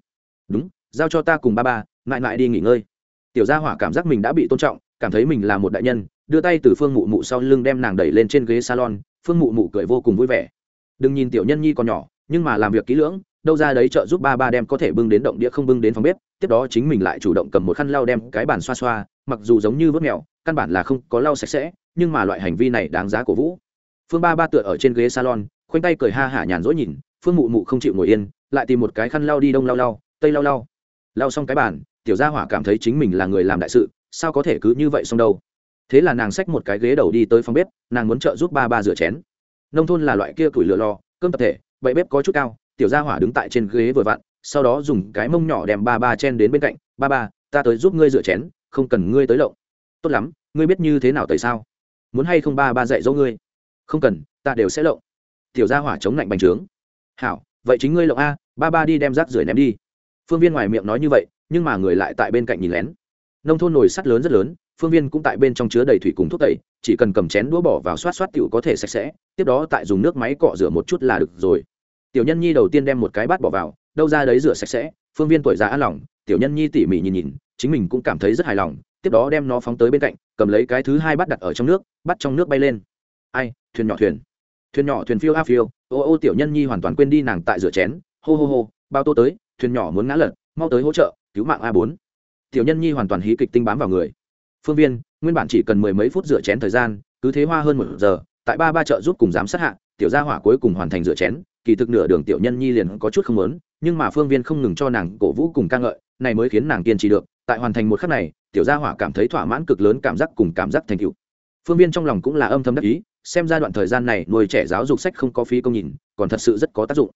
Đúng, giao cho ta cùng ba ba mãi mãi đi nghỉ ngơi. Tiểu gia hỏa cảm giác mình đã bị tôn trọng, cảm thấy mình là một đại nhân đưa tay từ phương mụ mụ sau lưng đem nàng đẩy lên trên ghế salon, phương mụ mụ cười vô cùng vui vẻ. Đừng nhìn tiểu nhân nhi còn nhỏ, nhưng mà làm việc kỹ lưỡng, đâu ra đấy trợ giúp ba ba đem có thể bưng đến động đĩa không bưng đến phòng bếp, tiếp đó chính mình lại chủ động cầm một khăn lau đem cái bàn xoa xoa, mặc dù giống như vớt mèo, căn bản là không có lau sạch sẽ, nhưng mà loại hành vi này đáng giá cổ vũ. Phương ba ba tựa ở trên ghế salon, khoanh tay cười ha hả nhàn rỗi nhìn, phương mụ mụ không chịu ngồi yên, lại tìm một cái khăn lau đi đông lau lau, tây lau lau. Lau xong cái bàn, tiểu gia hỏa cảm thấy chính mình là người làm đại sự, sao có thể cứ như vậy xong đâu? Thế là nàng xách một cái ghế đầu đi tới phòng bếp, nàng muốn trợ giúp ba ba rửa chén. Nông thôn là loại kia củi lửa lò, cơm tập thể, bậy bếp có chút cao, tiểu gia hỏa đứng tại trên ghế vừa vặn, sau đó dùng cái mông nhỏ đem ba ba chen đến bên cạnh, ba ba, ta tới giúp ngươi rửa chén, không cần ngươi tới lộng. Tốt lắm, ngươi biết như thế nào tại sao? Muốn hay không ba ba dạy dỗ ngươi? Không cần, ta đều sẽ lộng. Tiểu gia hỏa chống lạnh bành trướng. Hảo, vậy chính ngươi lộng a, ba ba đi đem rác rưởi ném đi. Phương viên ngoài miệng nói như vậy, nhưng mà người lại tại bên cạnh nhìn lén. Nông thôn nồi sắt lớn rất lớn phương viên cũng tại bên trong chứa đầy thủy cùng thuốc tẩy, chỉ cần cầm chén đũa bỏ vào xoát xoát tiểu có thể sạch sẽ, tiếp đó tại dùng nước máy cọ rửa một chút là được rồi. Tiểu nhân nhi đầu tiên đem một cái bát bỏ vào, đâu ra đấy rửa sạch sẽ, phương viên tuổi già an lòng, tiểu nhân nhi tỉ mỉ nhìn nhìn, chính mình cũng cảm thấy rất hài lòng, tiếp đó đem nó phóng tới bên cạnh, cầm lấy cái thứ hai bắt đặt ở trong nước, bắt trong nước bay lên. Ai, thuyền nhỏ thuyền. Thuyền nhỏ thuyền phiêu a phiêu, ô ô tiểu nhân nhi hoàn toàn quên đi nàng tại rửa chén, hô hô hô, bao tô tới, thuyền nhỏ muốn ngã lật, mau tới hỗ trợ, cứu mạng a bốn. Tiểu nhân nhi hoàn toàn hí kịch tinh bám vào người phương viên, nguyên bản chỉ cần mười mấy phút rửa chén thời gian, cứ thế hoa hơn một giờ, tại ba ba chợ giúp cùng giám sát hạ, tiểu gia hỏa cuối cùng hoàn thành rửa chén. Kỳ thực nửa đường tiểu nhân nhi liền có chút không lớn nhưng mà phương viên không ngừng cho nàng cổ vũ cùng ca ngợi, này mới khiến nàng kiên trì được. Tại hoàn thành một khắc này, tiểu gia hỏa cảm thấy thỏa mãn cực lớn cảm giác cùng cảm giác thành tựu. Phương viên trong lòng cũng là âm thầm đắc ý, xem ra đoạn thời gian này nuôi trẻ giáo dục sách không có phí công nhìn, còn thật sự rất có tác dụng.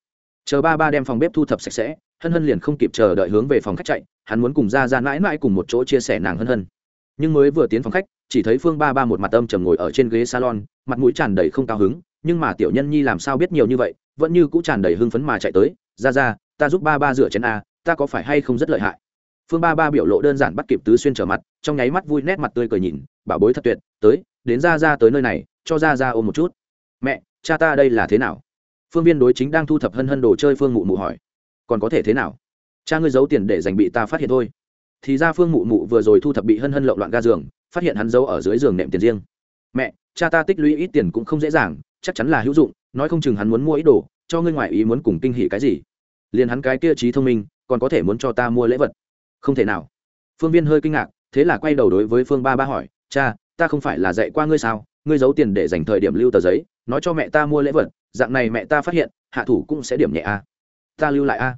Chờ ba ba đem phòng bếp thu thập sạch sẽ, hân hân liền không kịp chờ đợi hướng về phòng khách chạy, hắn muốn cùng ra ra mãi mãi cùng một chỗ chia sẻ nàng hân hân nhưng mới vừa tiến phòng khách, chỉ thấy phương ba ba một mặt âm trầm ngồi ở trên ghế salon, mặt mũi tràn đầy không cao hứng, nhưng mà tiểu nhân nhi làm sao biết nhiều như vậy, vẫn như cũng tràn đầy hưng phấn mà chạy tới, ra ra, ta giúp ba ba rửa chén a ta có phải hay không rất lợi hại? Phương ba ba biểu lộ đơn giản bắt kịp tứ xuyên trở mặt, trong nháy mắt vui nét mặt tươi cười nhìn, bảo bối thật tuyệt, tới, đến ra ra tới nơi này, cho ra ra ôm một chút. Mẹ, cha ta đây là thế nào? Phương viên đối chính đang thu thập hân hân đồ chơi phương mụ mụ hỏi. Còn có thể thế nào? Cha ngươi giấu tiền để dành bị ta phát hiện thôi thì ra phương mụ mụ vừa rồi thu thập bị hân hân lộn loạn ga giường, phát hiện hắn giấu ở dưới giường nệm tiền riêng. Mẹ, cha ta tích lũy ít tiền cũng không dễ dàng, chắc chắn là hữu dụng, nói không chừng hắn muốn mua ít đồ, cho ngươi ngoại ý muốn cùng kinh hỉ cái gì. Liền hắn cái kia trí thông minh, còn có thể muốn cho ta mua lễ vật. Không thể nào. Phương viên hơi kinh ngạc, thế là quay đầu đối với phương ba ba hỏi, cha, ta không phải là dạy qua ngươi sao? Ngươi giấu tiền để dành thời điểm lưu tờ giấy, nói cho mẹ ta mua lễ vật, dạng này mẹ ta phát hiện, hạ thủ cũng sẽ điểm nhẹ a. Ta lưu lại a.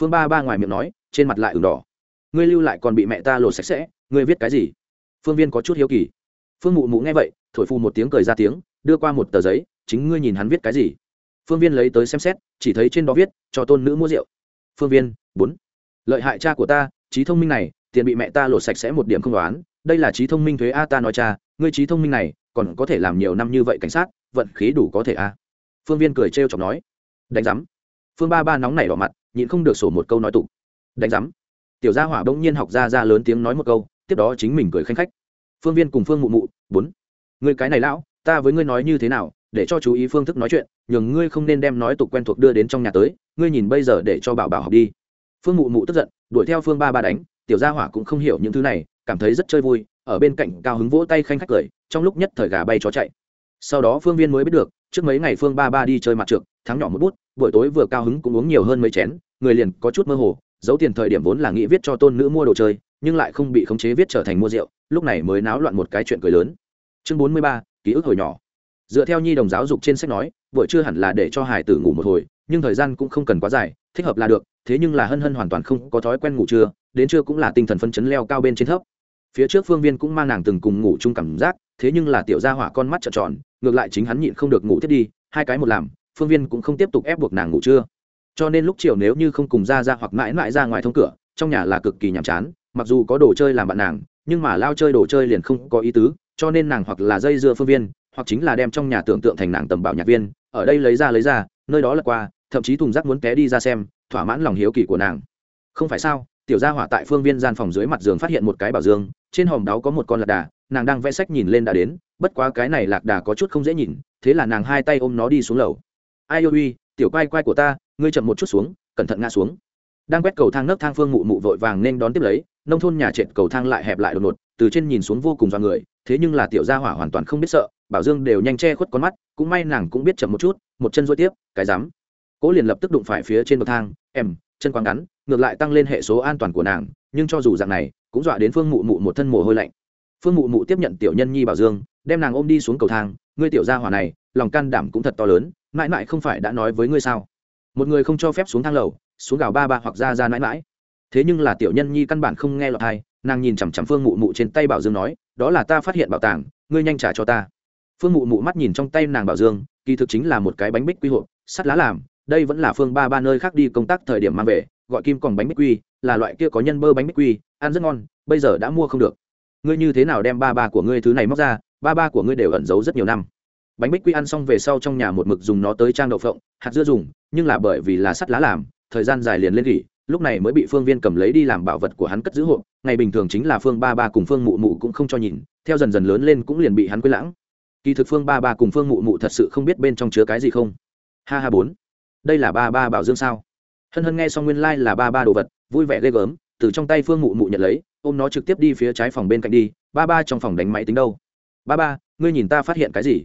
Phương ba ba ngoài miệng nói, trên mặt lại ửng đỏ ngươi lưu lại còn bị mẹ ta lột sạch sẽ, ngươi viết cái gì? Phương viên có chút hiếu kỳ. Phương mụ mụ nghe vậy, thổi phu một tiếng cười ra tiếng, đưa qua một tờ giấy, chính ngươi nhìn hắn viết cái gì? Phương viên lấy tới xem xét, chỉ thấy trên đó viết, cho tôn nữ mua rượu. Phương viên, bốn. Lợi hại cha của ta, trí thông minh này, tiền bị mẹ ta lột sạch sẽ một điểm không đoán, đây là trí thông minh thuế a ta nói cha, ngươi trí thông minh này, còn có thể làm nhiều năm như vậy cảnh sát, vận khí đủ có thể a. Phương viên cười trêu chọc nói. Đánh giám. Phương ba ba nóng nảy đỏ mặt, nhịn không được sổ một câu nói tụ. Đánh giám tiểu gia hỏa bỗng nhiên học ra ra lớn tiếng nói một câu, tiếp đó chính mình cười khanh khách. Phương viên cùng phương mụ mụ, bốn người cái này lão, ta với ngươi nói như thế nào, để cho chú ý phương thức nói chuyện, nhường ngươi không nên đem nói tục quen thuộc đưa đến trong nhà tới, ngươi nhìn bây giờ để cho bảo bảo học đi. Phương mụ mụ tức giận, đuổi theo phương ba ba đánh, tiểu gia hỏa cũng không hiểu những thứ này, cảm thấy rất chơi vui, ở bên cạnh cao hứng vỗ tay khanh khách cười, trong lúc nhất thời gà bay chó chạy. Sau đó phương viên mới biết được, trước mấy ngày phương ba ba đi chơi mặt trượt, thắng nhỏ một bút, buổi tối vừa cao hứng cũng uống nhiều hơn mấy chén, người liền có chút mơ hồ giấu tiền thời điểm vốn là nghĩ viết cho tôn nữ mua đồ chơi, nhưng lại không bị khống chế viết trở thành mua rượu, lúc này mới náo loạn một cái chuyện cười lớn. Chương bốn mươi ba, ký ức hồi nhỏ. Dựa theo nhi đồng giáo dục trên sách nói, buổi trưa hẳn là để cho hải tử ngủ một hồi, nhưng thời gian cũng không cần quá dài, thích hợp là được, thế nhưng là hân hân hoàn toàn không có thói quen ngủ trưa, đến trưa cũng là tinh thần phân chấn leo cao bên trên thấp. Phía trước phương viên cũng mang nàng từng cùng ngủ chung cảm giác, thế nhưng là tiểu gia hỏa con mắt trợn tròn, ngược lại chính hắn nhịn không được ngủ tiếp đi, hai cái một làm, phương viên cũng không tiếp tục ép buộc nàng ngủ trưa cho nên lúc chiều nếu như không cùng ra ra hoặc mãi mãi ra ngoài thông cửa, trong nhà là cực kỳ nhàm chán, mặc dù có đồ chơi làm bạn nàng, nhưng mà lao chơi đồ chơi liền không có ý tứ, cho nên nàng hoặc là dây dưa phương viên, hoặc chính là đem trong nhà tưởng tượng thành nàng tầm bảo nhạc viên, ở đây lấy ra lấy ra, nơi đó là qua, thậm chí thùng rác muốn té đi ra xem, thỏa mãn lòng hiếu kỳ của nàng. Không phải sao, tiểu gia hỏa tại phương viên gian phòng dưới mặt giường phát hiện một cái bảo dương, trên hòm đáo có một con lạc đà, nàng đang vẽ sách nhìn lên đã đến, bất quá cái này lạc đà có chút không dễ nhìn, thế là nàng hai tay ôm nó đi xuống lầu. Ai ôi uy tiểu quay quay của ta, ngươi chậm một chút xuống, cẩn thận ngã xuống. Đang quét cầu thang nấc thang phương mụ mụ vội vàng nên đón tiếp lấy, nông thôn nhà trệt cầu thang lại hẹp lại đột ngột, từ trên nhìn xuống vô cùng do người, thế nhưng là tiểu gia hỏa hoàn toàn không biết sợ, bảo dương đều nhanh che khuất con mắt, cũng may nàng cũng biết chậm một chút, một chân dối tiếp, cái dám cố liền lập tức đụng phải phía trên bậc thang, em, chân quang ngắn, ngược lại tăng lên hệ số an toàn của nàng, nhưng cho dù dạng này, cũng dọa đến phương mụ mụ một thân mồ hôi lạnh. Phương mụ mụ tiếp nhận tiểu nhân nhi bảo dương, đem nàng ôm đi xuống cầu thang, ngươi tiểu gia hỏa này, lòng can đảm cũng thật to lớn mãi mãi không phải đã nói với ngươi sao? Một người không cho phép xuống thang lầu, xuống gào ba ba hoặc ra ra mãi mãi. Thế nhưng là tiểu nhân nhi căn bản không nghe lọt hay nàng nhìn chằm chằm phương mụ mụ trên tay bảo dương nói, đó là ta phát hiện bảo tàng, ngươi nhanh trả cho ta. Phương mụ mụ mắt nhìn trong tay nàng bảo dương, kỳ thực chính là một cái bánh bích quy hộp, sắt lá làm, đây vẫn là phương ba ba nơi khác đi công tác thời điểm mang về, gọi kim còn bánh bích quy, là loại kia có nhân bơ bánh bích quy, ăn rất ngon, bây giờ đã mua không được. Ngươi như thế nào đem ba ba của ngươi thứ này móc ra, ba ba của ngươi đều ẩn giấu rất nhiều năm bánh bích quy ăn xong về sau trong nhà một mực dùng nó tới trang đậu phộng, hạt dưa dùng, nhưng là bởi vì là sắt lá làm, thời gian dài liền lên gỉ lúc này mới bị phương viên cầm lấy đi làm bảo vật của hắn cất giữ hộ. Ngày bình thường chính là phương ba ba cùng phương mụ mụ cũng không cho nhìn, theo dần dần lớn lên cũng liền bị hắn quên lãng. Kỳ thực phương ba ba cùng phương mụ mụ thật sự không biết bên trong chứa cái gì không. Ha ha bốn. Đây là ba ba bảo dương sao? Hân hân nghe xong nguyên lai、like、là ba ba đồ vật, vui vẻ ghê gớm, từ trong tay phương mụ mụ nhận lấy, ôm nó trực tiếp đi phía trái phòng bên cạnh đi. Ba ba trong phòng đánh máy tính đâu? Ba ba, ngươi nhìn ta phát hiện cái gì?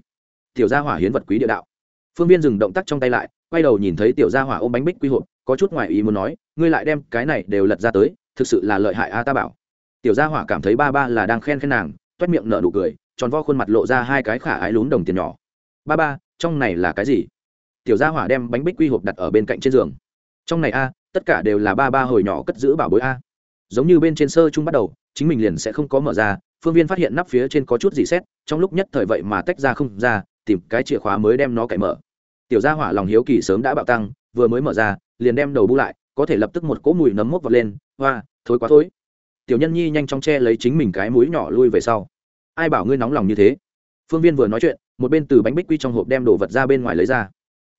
Tiểu gia hỏa hiến vật quý địa đạo. Phương viên dừng động tác trong tay lại, quay đầu nhìn thấy tiểu gia hỏa ôm bánh bích quy hộp, có chút ngoài ý muốn nói, ngươi lại đem cái này đều lật ra tới, thực sự là lợi hại a ta bảo. Tiểu gia hỏa cảm thấy ba ba là đang khen khen nàng, toét miệng nở nụ cười, tròn vo khuôn mặt lộ ra hai cái khả ái lún đồng tiền nhỏ. Ba ba, trong này là cái gì? Tiểu gia hỏa đem bánh bích quy hộp đặt ở bên cạnh trên giường. Trong này a, tất cả đều là ba ba hồi nhỏ cất giữ bảo bối a. Giống như bên trên sơ chung bắt đầu, chính mình liền sẽ không có mở ra, phương viên phát hiện nắp phía trên có chút gì xét, trong lúc nhất thời vậy mà tách ra không ra tìm cái chìa khóa mới đem nó cậy mở. Tiểu gia hỏa lòng hiếu kỳ sớm đã bạo tăng, vừa mới mở ra, liền đem đầu bu lại, có thể lập tức một cỗ mùi nấm mốc vào lên, hoa, thối quá thối. Tiểu nhân nhi nhanh chóng che lấy chính mình cái mũi nhỏ lui về sau. Ai bảo ngươi nóng lòng như thế? Phương viên vừa nói chuyện, một bên từ bánh bích quy trong hộp đem đồ vật ra bên ngoài lấy ra.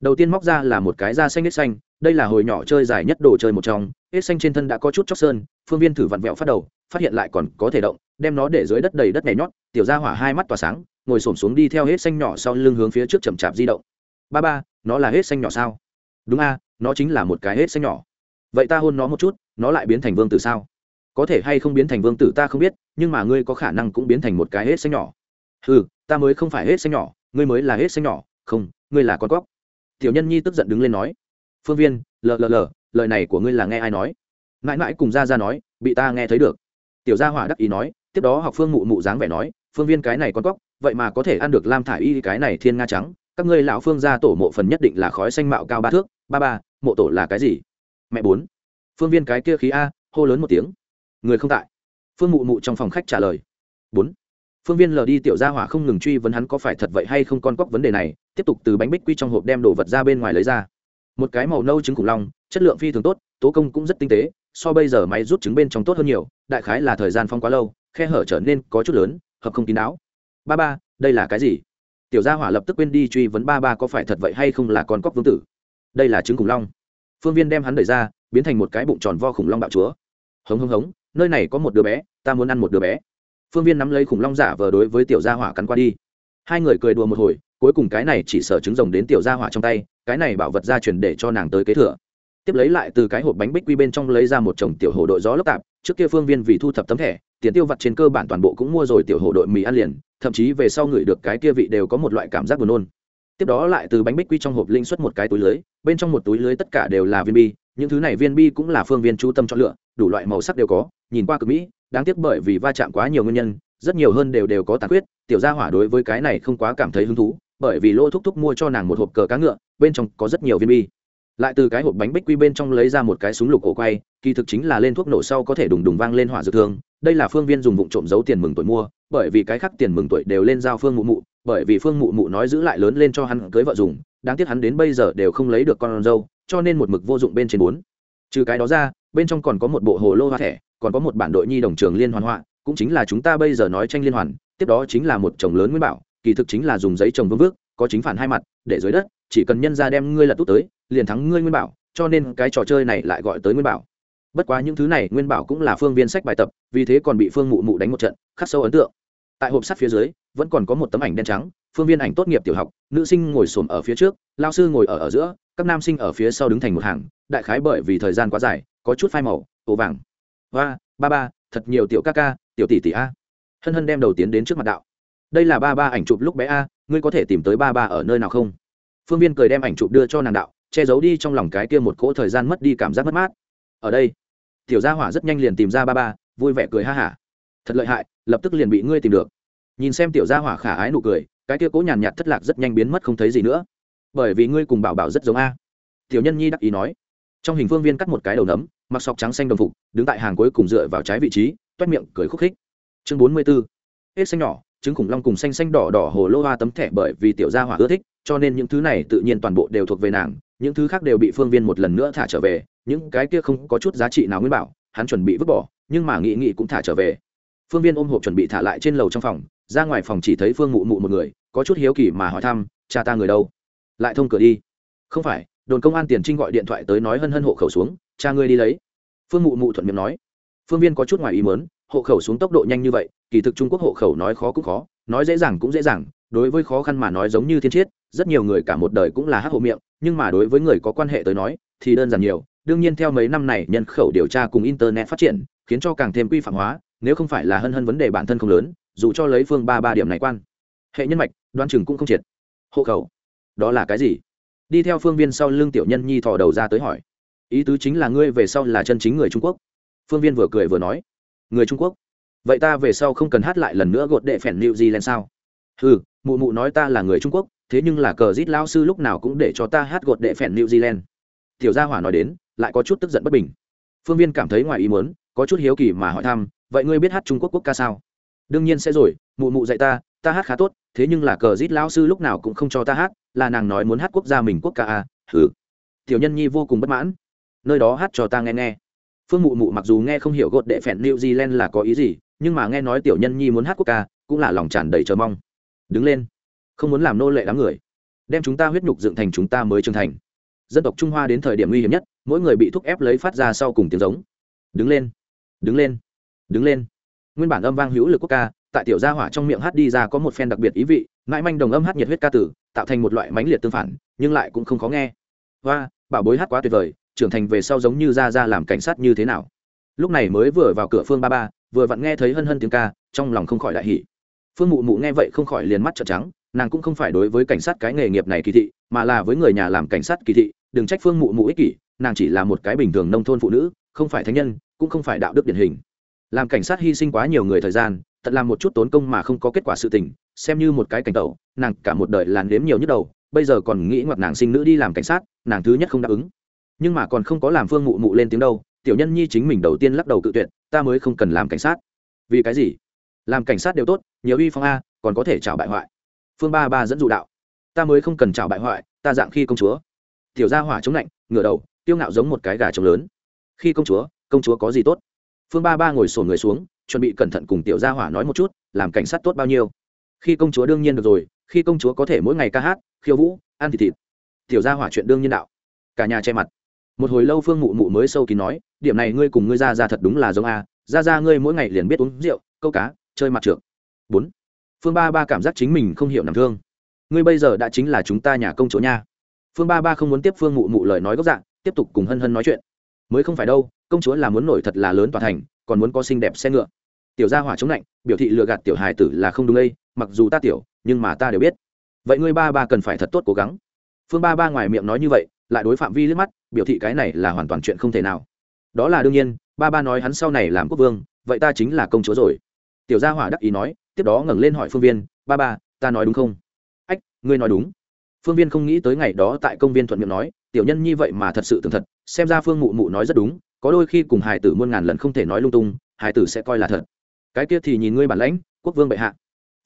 Đầu tiên móc ra là một cái da xanh hết xanh, đây là hồi nhỏ chơi dài nhất đồ chơi một trong, hết xanh trên thân đã có chút chóc sơn, phương viên thử vặn vẹo phát đầu, phát hiện lại còn có thể động, đem nó để dưới đất đầy đất nhảy nhót, tiểu ra hỏa hai mắt tỏa sáng ngồi xổm xuống đi theo hết xanh nhỏ sau lưng hướng phía trước chậm chạp di động. Ba ba, nó là hết xanh nhỏ sao? Đúng a, nó chính là một cái hết xanh nhỏ. Vậy ta hôn nó một chút, nó lại biến thành vương tử sao? Có thể hay không biến thành vương tử ta không biết, nhưng mà ngươi có khả năng cũng biến thành một cái hết xanh nhỏ. Ừ ta mới không phải hết xanh nhỏ, ngươi mới là hết xanh nhỏ, không, ngươi là con cóc. Tiểu nhân nhi tức giận đứng lên nói. Phương viên, lờ lờ lờ, lời này của ngươi là nghe ai nói? Mãi mãi cùng ra ra nói, bị ta nghe thấy được. Tiểu gia hỏa đắc ý nói, tiếp đó học phương mụ mụ dáng vẻ nói, phương viên cái này con cóc vậy mà có thể ăn được lam thả y cái này thiên nga trắng, các ngươi lão phương gia tổ mộ phần nhất định là khói xanh mạo cao ba thước, ba ba, mộ tổ là cái gì? Mẹ bốn. Phương viên cái kia khí a, hô lớn một tiếng. Người không tại. Phương mụ mụ trong phòng khách trả lời. Bốn. Phương viên lờ đi tiểu gia hỏa không ngừng truy vấn hắn có phải thật vậy hay không con cóc vấn đề này, tiếp tục từ bánh bích quy trong hộp đem đồ vật ra bên ngoài lấy ra. Một cái màu nâu trứng khủng long, chất lượng phi thường tốt, tố công cũng rất tinh tế, so bây giờ máy rút trứng bên trong tốt hơn nhiều, đại khái là thời gian phong quá lâu, khe hở trở nên có chút lớn, hợp không kín đáo ba ba, đây là cái gì? Tiểu gia hỏa lập tức quên đi truy vấn ba ba có phải thật vậy hay không là con cóc vương tử. Đây là trứng khủng long. Phương viên đem hắn đẩy ra, biến thành một cái bụng tròn vo khủng long bạo chúa. Hống hống hống, nơi này có một đứa bé, ta muốn ăn một đứa bé. Phương viên nắm lấy khủng long giả vờ đối với tiểu gia hỏa cắn qua đi. Hai người cười đùa một hồi, cuối cùng cái này chỉ sợ trứng rồng đến tiểu gia hỏa trong tay, cái này bảo vật ra truyền để cho nàng tới kế thừa. Tiếp lấy lại từ cái hộp bánh bích quy bên trong lấy ra một chồng tiểu hồ đội gió lốc tạp, trước kia phương viên vì thu thập tấm thẻ tiền tiêu vặt trên cơ bản toàn bộ cũng mua rồi tiểu hộ đội mì ăn liền, thậm chí về sau ngửi được cái kia vị đều có một loại cảm giác buồn nôn. Tiếp đó lại từ bánh bích quy trong hộp linh xuất một cái túi lưới, bên trong một túi lưới tất cả đều là viên bi, những thứ này viên bi cũng là phương viên chú tâm chọn lựa, đủ loại màu sắc đều có, nhìn qua cực mỹ, đáng tiếc bởi vì va chạm quá nhiều nguyên nhân, rất nhiều hơn đều đều có tàn khuyết, tiểu gia hỏa đối với cái này không quá cảm thấy hứng thú, bởi vì lô thúc thúc mua cho nàng một hộp cờ cá ngựa, bên trong có rất nhiều viên bi. Lại từ cái hộp bánh bích quy bên trong lấy ra một cái súng lục ổ quay, kỳ thực chính là lên thuốc nổ sau có thể đùng đùng vang lên hỏa dược thương đây là phương viên dùng vụ trộm giấu tiền mừng tuổi mua, bởi vì cái khác tiền mừng tuổi đều lên giao phương mụ mụ, bởi vì phương mụ mụ nói giữ lại lớn lên cho hắn cưới vợ dùng, đáng tiếc hắn đến bây giờ đều không lấy được con dâu, cho nên một mực vô dụng bên trên bốn. Trừ cái đó ra, bên trong còn có một bộ hồ lô hoa thẻ, còn có một bản đội nhi đồng trường liên hoàn họa, cũng chính là chúng ta bây giờ nói tranh liên hoàn, tiếp đó chính là một chồng lớn nguyên bảo, kỳ thực chính là dùng giấy trồng vương vước, có chính phản hai mặt, để dưới đất, chỉ cần nhân ra đem ngươi là tốt tới, liền thắng ngươi nguyên bảo, cho nên cái trò chơi này lại gọi tới nguyên bảo bất quá những thứ này nguyên bảo cũng là phương viên sách bài tập, vì thế còn bị phương mụ mụ đánh một trận, khắc sâu ấn tượng. Tại hộp sắt phía dưới, vẫn còn có một tấm ảnh đen trắng, phương viên ảnh tốt nghiệp tiểu học, nữ sinh ngồi xổm ở phía trước, lao sư ngồi ở ở giữa, các nam sinh ở phía sau đứng thành một hàng, đại khái bởi vì thời gian quá dài, có chút phai màu ổ vàng. Và ba ba, thật nhiều tiểu ca ca, tiểu tỷ tỷ a. Hân hân đem đầu tiến đến trước mặt đạo. Đây là ba ba ảnh chụp lúc bé a, ngươi có thể tìm tới ba ba ở nơi nào không? Phương viên cười đem ảnh chụp đưa cho nàng đạo, che giấu đi trong lòng cái kia một cỗ thời gian mất đi cảm giác mất mát. Ở đây tiểu gia hỏa rất nhanh liền tìm ra ba ba, vui vẻ cười ha hả. Thật lợi hại, lập tức liền bị ngươi tìm được. Nhìn xem tiểu gia hỏa khả ái nụ cười, cái kia cố nhàn nhạt thất lạc rất nhanh biến mất không thấy gì nữa. Bởi vì ngươi cùng bảo bảo rất giống a. Tiểu nhân nhi đắc ý nói. Trong hình phương viên cắt một cái đầu nấm, mặc sọc trắng xanh đồng phục, đứng tại hàng cuối cùng dựa vào trái vị trí, toét miệng cười khúc khích. Chương bốn mươi b ố hết xanh nhỏ, trứng khủng long cùng xanh xanh đỏ đỏ hồ lô hoa tấm thẻ bởi vì tiểu gia hỏa ưa thích, cho nên những thứ này tự nhiên toàn bộ đều thuộc về nàng những thứ khác đều bị phương viên một lần nữa thả trở về, những cái kia không có chút giá trị nào nguyên bảo, hắn chuẩn bị vứt bỏ, nhưng mà nghị nghị cũng thả trở về. Phương viên ôm hộp chuẩn bị thả lại trên lầu trong phòng, ra ngoài phòng chỉ thấy phương mụ mụ một người, có chút hiếu kỳ mà hỏi thăm, cha ta người đâu? Lại thông cửa đi. Không phải, đồn công an tiền trinh gọi điện thoại tới nói hân hân hộ khẩu xuống, cha ngươi đi lấy. Phương mụ mụ thuận miệng nói. Phương viên có chút ngoài ý mớn hộ khẩu xuống tốc độ nhanh như vậy, kỳ thực trung quốc hộ khẩu nói khó cũng khó, nói dễ dàng cũng dễ dàng, đối với khó khăn mà nói giống như thiên chiết rất nhiều người cả một đời cũng là hắc hộ miệng, nhưng mà đối với người có quan hệ tới nói, thì đơn giản nhiều. Đương nhiên theo mấy năm này, nhân khẩu điều tra cùng internet phát triển, khiến cho càng thêm quy phạm hóa, nếu không phải là hân hân vấn đề bản thân không lớn, dù cho lấy phương ba ba điểm này quan. Hệ nhân mạch đoan chừng cũng không triệt. Hộ khẩu, đó là cái gì? Đi theo phương viên sau lưng tiểu nhân nhi thò đầu ra tới hỏi. Ý tứ chính là ngươi về sau là chân chính người trung quốc. Phương viên vừa cười vừa nói. Người trung quốc? Vậy ta về sau không cần hát lại lần nữa gột đệ phèn new zealand sao? Ừ mụ mụ nói ta là người trung quốc thế nhưng là cờ rít lao sư lúc nào cũng để cho ta hát gột đệ phèn new zealand. Tiểu gia hỏa nói đến, lại có chút tức giận bất bình. Phương viên cảm thấy ngoài ý muốn, có chút hiếu kỳ mà hỏi thăm, vậy ngươi biết hát trung quốc quốc ca sao? Đương nhiên sẽ rồi, mụ mụ dạy ta ta hát khá tốt, thế nhưng là cờ rít lao sư lúc nào cũng không cho ta hát, là nàng nói muốn hát quốc gia mình quốc ca à thử tiểu nhân nhi vô cùng bất mãn. Nơi đó hát cho ta nghe nghe. Phương mụ mụ mặc dù nghe không hiểu gột đệ phèn new zealand là có ý gì, nhưng mà nghe nói tiểu nhân nhi muốn hát quốc ca, cũng là lòng tràn đầy chờ mong. Đứng lên không muốn làm nô lệ đám người, đem chúng ta huyết nhục dựng thành chúng ta mới trưởng thành. Dân tộc trung hoa đến thời điểm nguy hiểm nhất, mỗi người bị thúc ép lấy phát ra sau cùng tiếng giống. Đứng lên đứng lên đứng lên. Nguyên bản âm vang hữu lực quốc ca, tại tiểu gia hỏa trong miệng hát đi ra có một phen đặc biệt ý vị, mãi manh đồng âm hát nhiệt huyết ca tử, tạo thành một loại mãnh liệt tương phản, nhưng lại cũng không khó nghe. Và bảo bối hát quá tuyệt vời, trưởng thành về sau giống như ra ra làm cảnh sát như thế nào? Lúc này mới vừa vào cửa phương ba ba, vừa vặn nghe thấy hân hân tiếng ca, trong lòng không khỏi đại hỉ. Phương mụ mụ nghe vậy không khỏi liền mắt trợn trắng nàng cũng không phải đối với cảnh sát cái nghề nghiệp này kỳ thị, mà là với người nhà làm cảnh sát kỳ thị, đừng trách phương mụ mụ ích kỷ, nàng chỉ là một cái bình thường nông thôn phụ nữ, không phải thánh nhân, cũng không phải đạo đức điển hình. Làm cảnh sát hy sinh quá nhiều người thời gian tận làm một chút tốn công mà không có kết quả sự tình, xem như một cái cảnh tẩu, nàng cả một đời làn đếm nhiều nhất đầu, bây giờ còn nghĩ ngoặt nàng sinh nữ đi làm cảnh sát, nàng thứ nhất không đáp ứng. Nhưng mà còn không có làm phương mụ mụ lên tiếng đâu, tiểu nhân nhi chính mình đầu tiên lắc đầu cự tuyệt, ta mới không cần làm cảnh sát. Vì cái gì? Làm cảnh sát đều tốt, nhiều uy phong a, còn có thể chào bại hoại phương ba ba dẫn dụ đạo, ta mới không cần chào bại hoại, ta dạng khi công chúa. Tiểu gia hỏa chống lạnh, ngửa đầu tiêu ngạo giống một cái gà trống lớn. Khi công chúa công chúa có gì tốt? Phương ba ba ngồi sổ người xuống, chuẩn bị cẩn thận cùng tiểu gia hỏa nói một chút, làm cảnh sát tốt bao nhiêu. Khi công chúa đương nhiên được rồi, khi công chúa có thể mỗi ngày ca hát, khiêu vũ, ăn thịt thịt. Tiểu gia hỏa chuyện đương nhiên đạo. Cả nhà che mặt. Một hồi lâu phương mụ mụ mới sâu kín nói, điểm này ngươi cùng ngươi ra ra thật đúng là giống a, ra ra ngươi mỗi ngày liền biết uống rượu, câu cá, chơi mặt trượt bốn phương ba ba cảm giác chính mình không hiểu nằm thương. Ngươi bây giờ đã chính là chúng ta nhà công chúa nha. Phương ba ba không muốn tiếp phương mụ mụ lời nói gốc dạng, tiếp tục cùng hân hân nói chuyện. Mới không phải đâu, công chúa là muốn nổi thật là lớn toàn thành, còn muốn có xinh đẹp xe ngựa. Tiểu gia hỏa chống lạnh, biểu thị lừa gạt tiểu hài tử là không đúng đây, mặc dù ta tiểu, nhưng mà ta đều biết. Vậy ngươi ba ba cần phải thật tốt cố gắng. Phương ba ba ngoài miệng nói như vậy, lại đối phạm vi liếc mắt, biểu thị cái này là hoàn toàn chuyện không thể nào. Đó là đương nhiên, ba ba nói hắn sau này làm quốc vương, vậy ta chính là công chúa rồi. Tiểu gia hỏa đắc ý nói tiếp đó ngẩng lên hỏi phương viên, ba ba, ta nói đúng không? Ách, ngươi nói đúng. Phương viên không nghĩ tới ngày đó tại công viên thuận miệng nói, tiểu nhân như vậy mà thật sự tưởng thật, xem ra phương mụ mụ nói rất đúng, có đôi khi cùng hải tử muôn ngàn lần không thể nói lung tung hải tử sẽ coi là thật. Cái kia thì nhìn ngươi bản lãnh, quốc vương bệ hạ.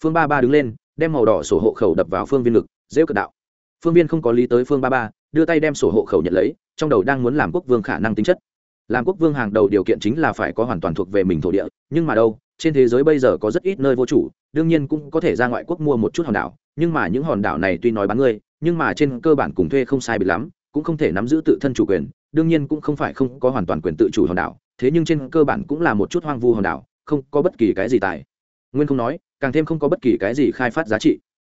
Phương ba ba đứng lên, đem màu đỏ sổ hộ khẩu đập vào phương viên ngực dễ cận đạo. Phương viên không có lý tới phương ba ba, đưa tay đem sổ hộ khẩu nhận lấy, trong đầu đang muốn làm quốc vương khả năng tính chất. Làm quốc vương hàng đầu điều kiện chính là phải có hoàn toàn thuộc về mình thổ địa, nhưng mà đâu trên thế giới bây giờ có rất ít nơi vô chủ, đương nhiên cũng có thể ra ngoại quốc mua một chút hòn đảo, nhưng mà những hòn đảo này tuy nói bán ngươi, nhưng mà trên cơ bản cùng thuê không sai bị lắm, cũng không thể nắm giữ tự thân chủ quyền, đương nhiên cũng không phải không có hoàn toàn quyền tự chủ hòn đảo, thế nhưng trên cơ bản cũng là một chút hoang vu hòn đảo, không có bất kỳ cái gì tài. Nguyên không nói, càng thêm không có bất kỳ cái gì khai phát giá trị.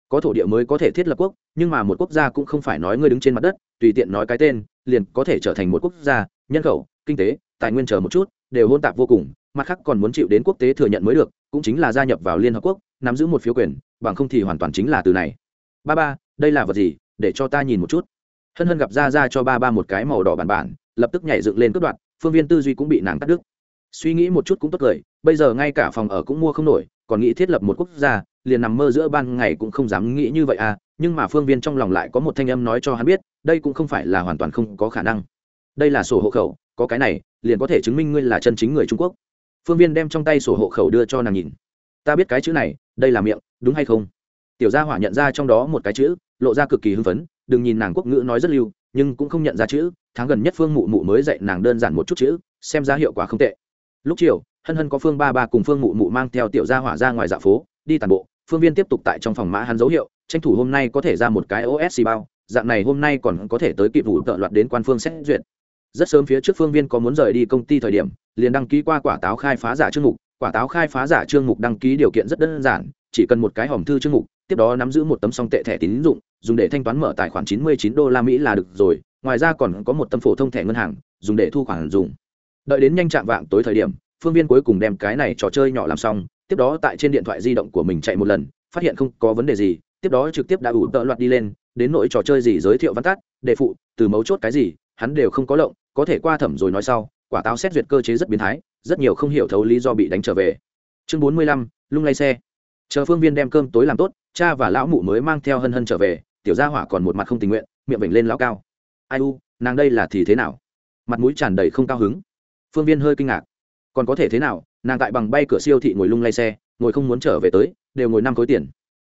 Có thổ địa mới có thể thiết lập quốc, nhưng mà một quốc gia cũng không phải nói ngươi đứng trên mặt đất, tùy tiện nói cái tên, liền có thể trở thành một quốc gia, nhân khẩu, kinh tế, tài nguyên chờ một chút, đều hôn tạp vô cùng mặt khác còn muốn chịu đến quốc tế thừa nhận mới được, cũng chính là gia nhập vào liên hợp quốc, nắm giữ một phiếu quyền, bằng không thì hoàn toàn chính là từ này. Ba ba, đây là vật gì? Để cho ta nhìn một chút. Hân hân gặp ra ra cho ba ba một cái màu đỏ bản bản, lập tức nhảy dựng lên cướp đoạt, phương viên tư duy cũng bị nàng cắt đứt. Suy nghĩ một chút cũng tốt cười, bây giờ ngay cả phòng ở cũng mua không nổi, còn nghĩ thiết lập một quốc gia, liền nằm mơ giữa ban ngày cũng không dám nghĩ như vậy à nhưng mà phương viên trong lòng lại có một thanh âm nói cho hắn biết, đây cũng không phải là hoàn toàn không có khả năng. Đây là sổ hộ khẩu, có cái này, liền có thể chứng minh ngươi là chân chính người trung quốc phương viên đem trong tay sổ hộ khẩu đưa cho nàng nhìn. Ta biết cái chữ này, đây là miệng, đúng hay không? Tiểu gia hỏa nhận ra trong đó một cái chữ, lộ ra cực kỳ hưng phấn, đừng nhìn nàng quốc ngữ nói rất lưu, nhưng cũng không nhận ra chữ, tháng gần nhất phương mụ mụ mới dạy nàng đơn giản một chút chữ, xem ra hiệu quả không tệ. Lúc chiều, hân hân có phương ba ba cùng phương mụ mụ mang theo tiểu gia hỏa ra ngoài dạ phố, đi tàn bộ. Phương viên tiếp tục tại trong phòng mã hắn dấu hiệu, tranh thủ hôm nay có thể ra một cái osc bao, dạng này hôm nay còn có thể tới kịp vụ tợ loạt đến quan phương xét duyệt. Rất sớm phía trước phương viên có muốn rời đi công ty thời điểm liền đăng ký qua quả táo khai phá giả chương mục. Quả táo khai phá giả chương mục đăng ký điều kiện rất đơn giản, chỉ cần một cái hòm thư chương mục, tiếp đó nắm giữ một tấm song tệ thẻ tín dụng, dùng để thanh toán mở tài khoản chín mươi chín đô la mỹ là được rồi, ngoài ra còn có một tấm phổ thông thẻ ngân hàng, dùng để thu khoản dùng. Đợi đến nhanh chạm vạng tối thời điểm, phương viên cuối cùng đem cái này trò chơi nhỏ làm xong, tiếp đó tại trên điện thoại di động của mình chạy một lần, phát hiện không có vấn đề gì, tiếp đó trực tiếp đã ủ tợ loạt đi lên, đến nỗi trò chơi gì giới thiệu văn tắt, đề phụ, từ mấu chốt cái gì, hắn đều không có lộng, có thể qua thẩm rồi nói sau quả táo xét duyệt cơ chế rất biến thái, rất nhiều không hiểu thấu lý do bị đánh trở về. Chương bốn mươi lăm, lung lay xe. Chờ phương viên đem cơm tối làm tốt, cha và lão mụ mới mang theo hân hân trở về, tiểu gia hỏa còn một mặt không tình nguyện, miệng vểnh lên lão cao. Ai u, nàng đây là thì thế nào? Mặt mũi tràn đầy không cao hứng. Phương viên hơi kinh ngạc. Còn có thể thế nào, nàng tại bằng bay cửa siêu thị ngồi lung lay xe, ngồi không muốn trở về tới, đều ngồi năm khối tiền.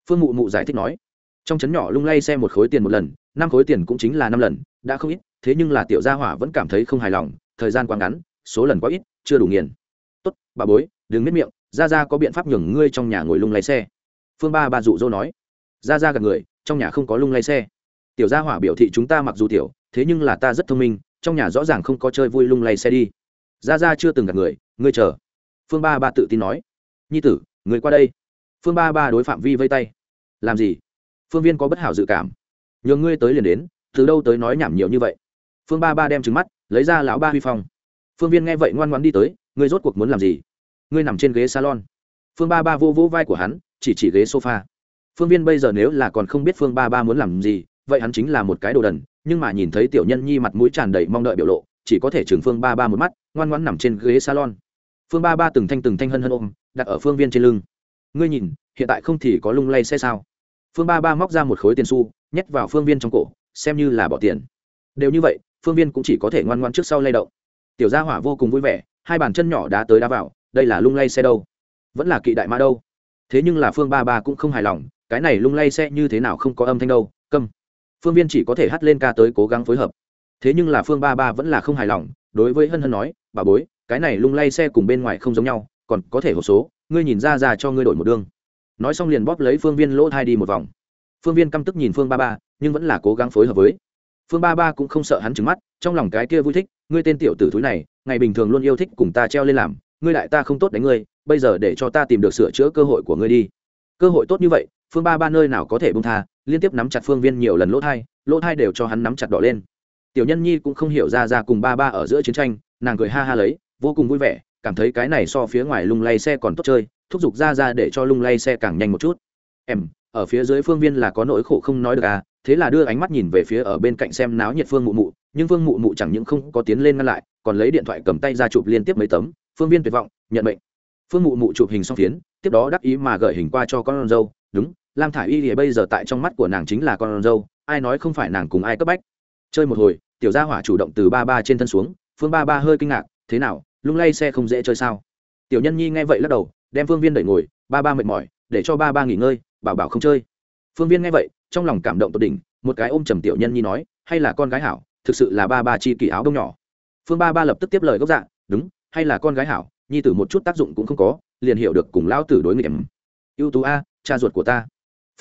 Phương mụ mụ giải thích nói. Trong trấn nhỏ lung lay xe một khối tiền một lần, năm khối tiền cũng chính là năm lần, đã không ít, thế nhưng là tiểu gia hỏa vẫn cảm thấy không hài lòng thời gian quá ngắn, số lần quá ít, chưa đủ nghiền. Tốt, bà bối, đừng miết miệng ra ra có biện pháp nhường ngươi trong nhà ngồi lung lay xe. Phương ba bà dụ dỗ nói. Ra ra gặp người, trong nhà không có lung lay xe. Tiểu gia hỏa biểu thị chúng ta mặc dù tiểu, thế nhưng là ta rất thông minh, trong nhà rõ ràng không có chơi vui lung lay xe đi. Ra ra chưa từng gặp người, ngươi chờ. Phương ba ba tự tin nói. Nhi tử người qua đây. Phương ba ba đối phạm vi vây tay. Làm gì? Phương viên có bất hảo dự cảm. Nhường ngươi tới liền đến, từ đâu tới nói nhảm nhiều như vậy? Phương ba ba đem trứng mắt, lấy ra lão ba huy phong. Phương viên nghe vậy ngoan ngoan đi tới, ngươi rốt cuộc muốn làm gì? Ngươi nằm trên ghế salon. Phương ba ba vô vô vai của hắn, chỉ chỉ ghế sofa. Phương viên bây giờ nếu là còn không biết phương ba ba muốn làm gì, vậy hắn chính là một cái đồ đần, nhưng mà nhìn thấy tiểu nhân nhi mặt mũi tràn đầy mong đợi biểu lộ, chỉ có thể chừng phương ba ba một mắt, ngoan ngoan nằm trên ghế salon. Phương ba ba từng thanh từng thanh hân hân ôm, đặt ở phương viên trên lưng. Ngươi nhìn, hiện tại không thì có lung lay xe sao? Phương ba ba móc ra một khối tiền xu, nhét vào phương viên trong cổ, xem như là bỏ tiền. Đều như vậy phương viên cũng chỉ có thể ngoan ngoan trước sau lay động. Tiểu gia hỏa vô cùng vui vẻ, hai bàn chân nhỏ đá tới đá vào, đây là lung lay xe đâu? Vẫn là kỵ đại mã đâu? Thế nhưng là phương ba ba cũng không hài lòng, cái này lung lay xe như thế nào không có âm thanh đâu, câm. Phương viên chỉ có thể hắt lên ca tới cố gắng phối hợp. Thế nhưng là phương ba ba vẫn là không hài lòng, đối với hân hân nói, bà bối, cái này lung lay xe cùng bên ngoài không giống nhau, còn có thể hộp số, ngươi nhìn ra ra cho ngươi đổi một đương nói xong liền bóp lấy phương viên lỗ thai đi một vòng. Phương viên căm tức nhìn phương ba ba, nhưng vẫn là cố gắng phối hợp với phương ba ba cũng không sợ hắn trứng mắt, trong lòng cái kia vui thích, ngươi tên tiểu tử thúi này, ngày bình thường luôn yêu thích cùng ta treo lên làm, ngươi lại ta không tốt đánh ngươi, bây giờ để cho ta tìm được sửa chữa cơ hội của ngươi đi. Cơ hội tốt như vậy, phương ba ba nơi nào có thể bông tha, liên tiếp nắm chặt phương viên nhiều lần lỗ thai lỗ thai đều cho hắn nắm chặt đỏ lên. Tiểu nhân nhi cũng không hiểu ra ra cùng ba ba ở giữa chiến tranh, nàng cười ha ha lấy, vô cùng vui vẻ, cảm thấy cái này so phía ngoài lung lay xe còn tốt chơi, thúc giục ra ra để cho lung lay xe càng nhanh một chút. Em, ở phía dưới phương viên là có nỗi khổ không nói được à thế là đưa ánh mắt nhìn về phía ở bên cạnh xem náo nhiệt phương mụ mụ, nhưng phương mụ mụ chẳng những không có tiến lên ngăn lại, còn lấy điện thoại cầm tay ra chụp liên tiếp mấy tấm, phương viên tuyệt vọng, nhận bệnh phương mụ mụ chụp hình xong phiến, tiếp đó đắc ý mà gợi hình qua cho con dâu, đúng, lam thả i y thì bây giờ tại trong mắt của nàng chính là con dâu, ai nói không phải nàng cùng ai cấp bách. Chơi một hồi, tiểu gia hỏa chủ động từ ba ba trên thân xuống, phương ba ba hơi kinh ngạc, thế nào, lung lay xe không dễ chơi sao? Tiểu nhân nhi nghe vậy lắc đầu, đem phương viên đẩy ngồi, ba ba mệt mỏi, để cho ba ba nghỉ ngơi, bảo bảo không chơi. Phương viên nghe vậy trong lòng cảm động tột đỉnh, một cái ôm trầm tiểu nhân nhi nói, hay là con gái hảo, thực sự là ba ba chi kỳ áo đông nhỏ. Phương ba ba lập tức tiếp lời gốc dạ đúng, hay là con gái hảo, nhi tử một chút tác dụng cũng không có, liền hiểu được cùng lão tử đối nghịch. Ưu tú a, cha ruột của ta.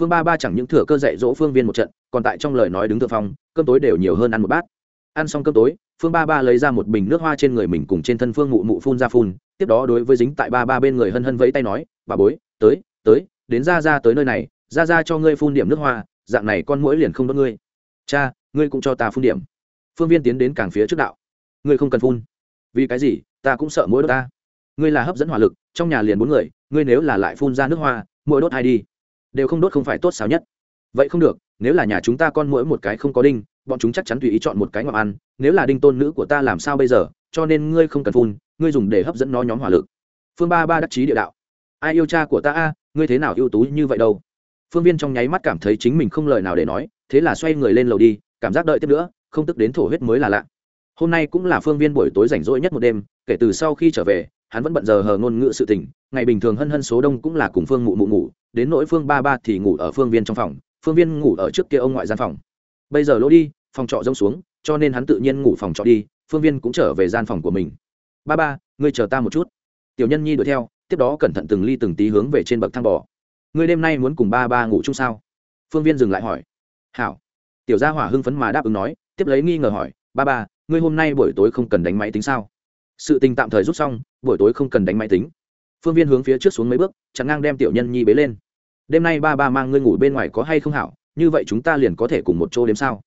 Phương ba ba chẳng những thừa cơ dạy dỗ phương viên một trận, còn tại trong lời nói đứng thượng phong cơm tối đều nhiều hơn ăn một bát. Ăn xong cơm tối, phương ba ba lấy ra một bình nước hoa trên người mình cùng trên thân phương mụ mụ phun ra phun, tiếp đó đối với dính tại ba ba bên người hân hân vẫy tay nói, bà bối, tới tới, đến ra ra tới nơi này, ra ra cho ngươi phun điểm nước hoa dạng này con mũi liền không đốt ngươi. Cha, ngươi cũng cho ta phun điểm. Phương viên tiến đến càng phía trước đạo. Ngươi không cần phun. Vì cái gì? Ta cũng sợ mũi đốt ta. Ngươi là hấp dẫn hỏa lực, trong nhà liền bốn người, ngươi nếu là lại phun ra nước hoa, mũi đốt ai đi? Đều không đốt không phải tốt xáo nhất. Vậy không được, nếu là nhà chúng ta con mũi một cái không có đinh, bọn chúng chắc chắn tùy ý chọn một cái ngọc ăn. Nếu là đinh tôn nữ của ta làm sao bây giờ? Cho nên ngươi không cần phun, ngươi dùng để hấp dẫn nó nhóm hỏa lực. Phương ba ba đắc chí địa đạo. Ai yêu cha của ta a? Ngươi thế nào ưu tú như vậy đâu? Phương viên trong nháy mắt cảm thấy chính mình không lời nào để nói, thế là xoay người lên lầu đi, cảm giác đợi tiếp nữa, không tức đến thổ huyết mới là lạ. Hôm nay cũng là phương viên buổi tối rảnh rỗi nhất một đêm, kể từ sau khi trở về, hắn vẫn bận giờ hờ ngôn ngữ sự tình, ngày bình thường hân hân số đông cũng là cùng phương mụ mụ ngủ, đến nỗi phương ba ba thì ngủ ở phương viên trong phòng, phương viên ngủ ở trước kia ông ngoại gian phòng. Bây giờ lỗ đi, phòng trọ rông xuống, cho nên hắn tự nhiên ngủ phòng trọ đi, phương viên cũng trở về gian phòng của mình. Ba ba, ngươi chờ ta một chút. Tiểu nhân nhi đuổi theo, tiếp đó cẩn thận từng ly từng tí hướng về trên bậc thang bò ngươi đêm nay muốn cùng ba ba ngủ chung sao? Phương viên dừng lại hỏi. Hảo. Tiểu gia hỏa hưng phấn mà đáp ứng nói, tiếp lấy nghi ngờ hỏi, ba ba, ngươi hôm nay buổi tối không cần đánh máy tính sao? Sự tình tạm thời rút xong, buổi tối không cần đánh máy tính. Phương viên hướng phía trước xuống mấy bước, chẳng ngang đem tiểu nhân nhi bế lên. Đêm nay ba ba mang ngươi ngủ bên ngoài có hay không hảo, như vậy chúng ta liền có thể cùng một chỗ đếm sao?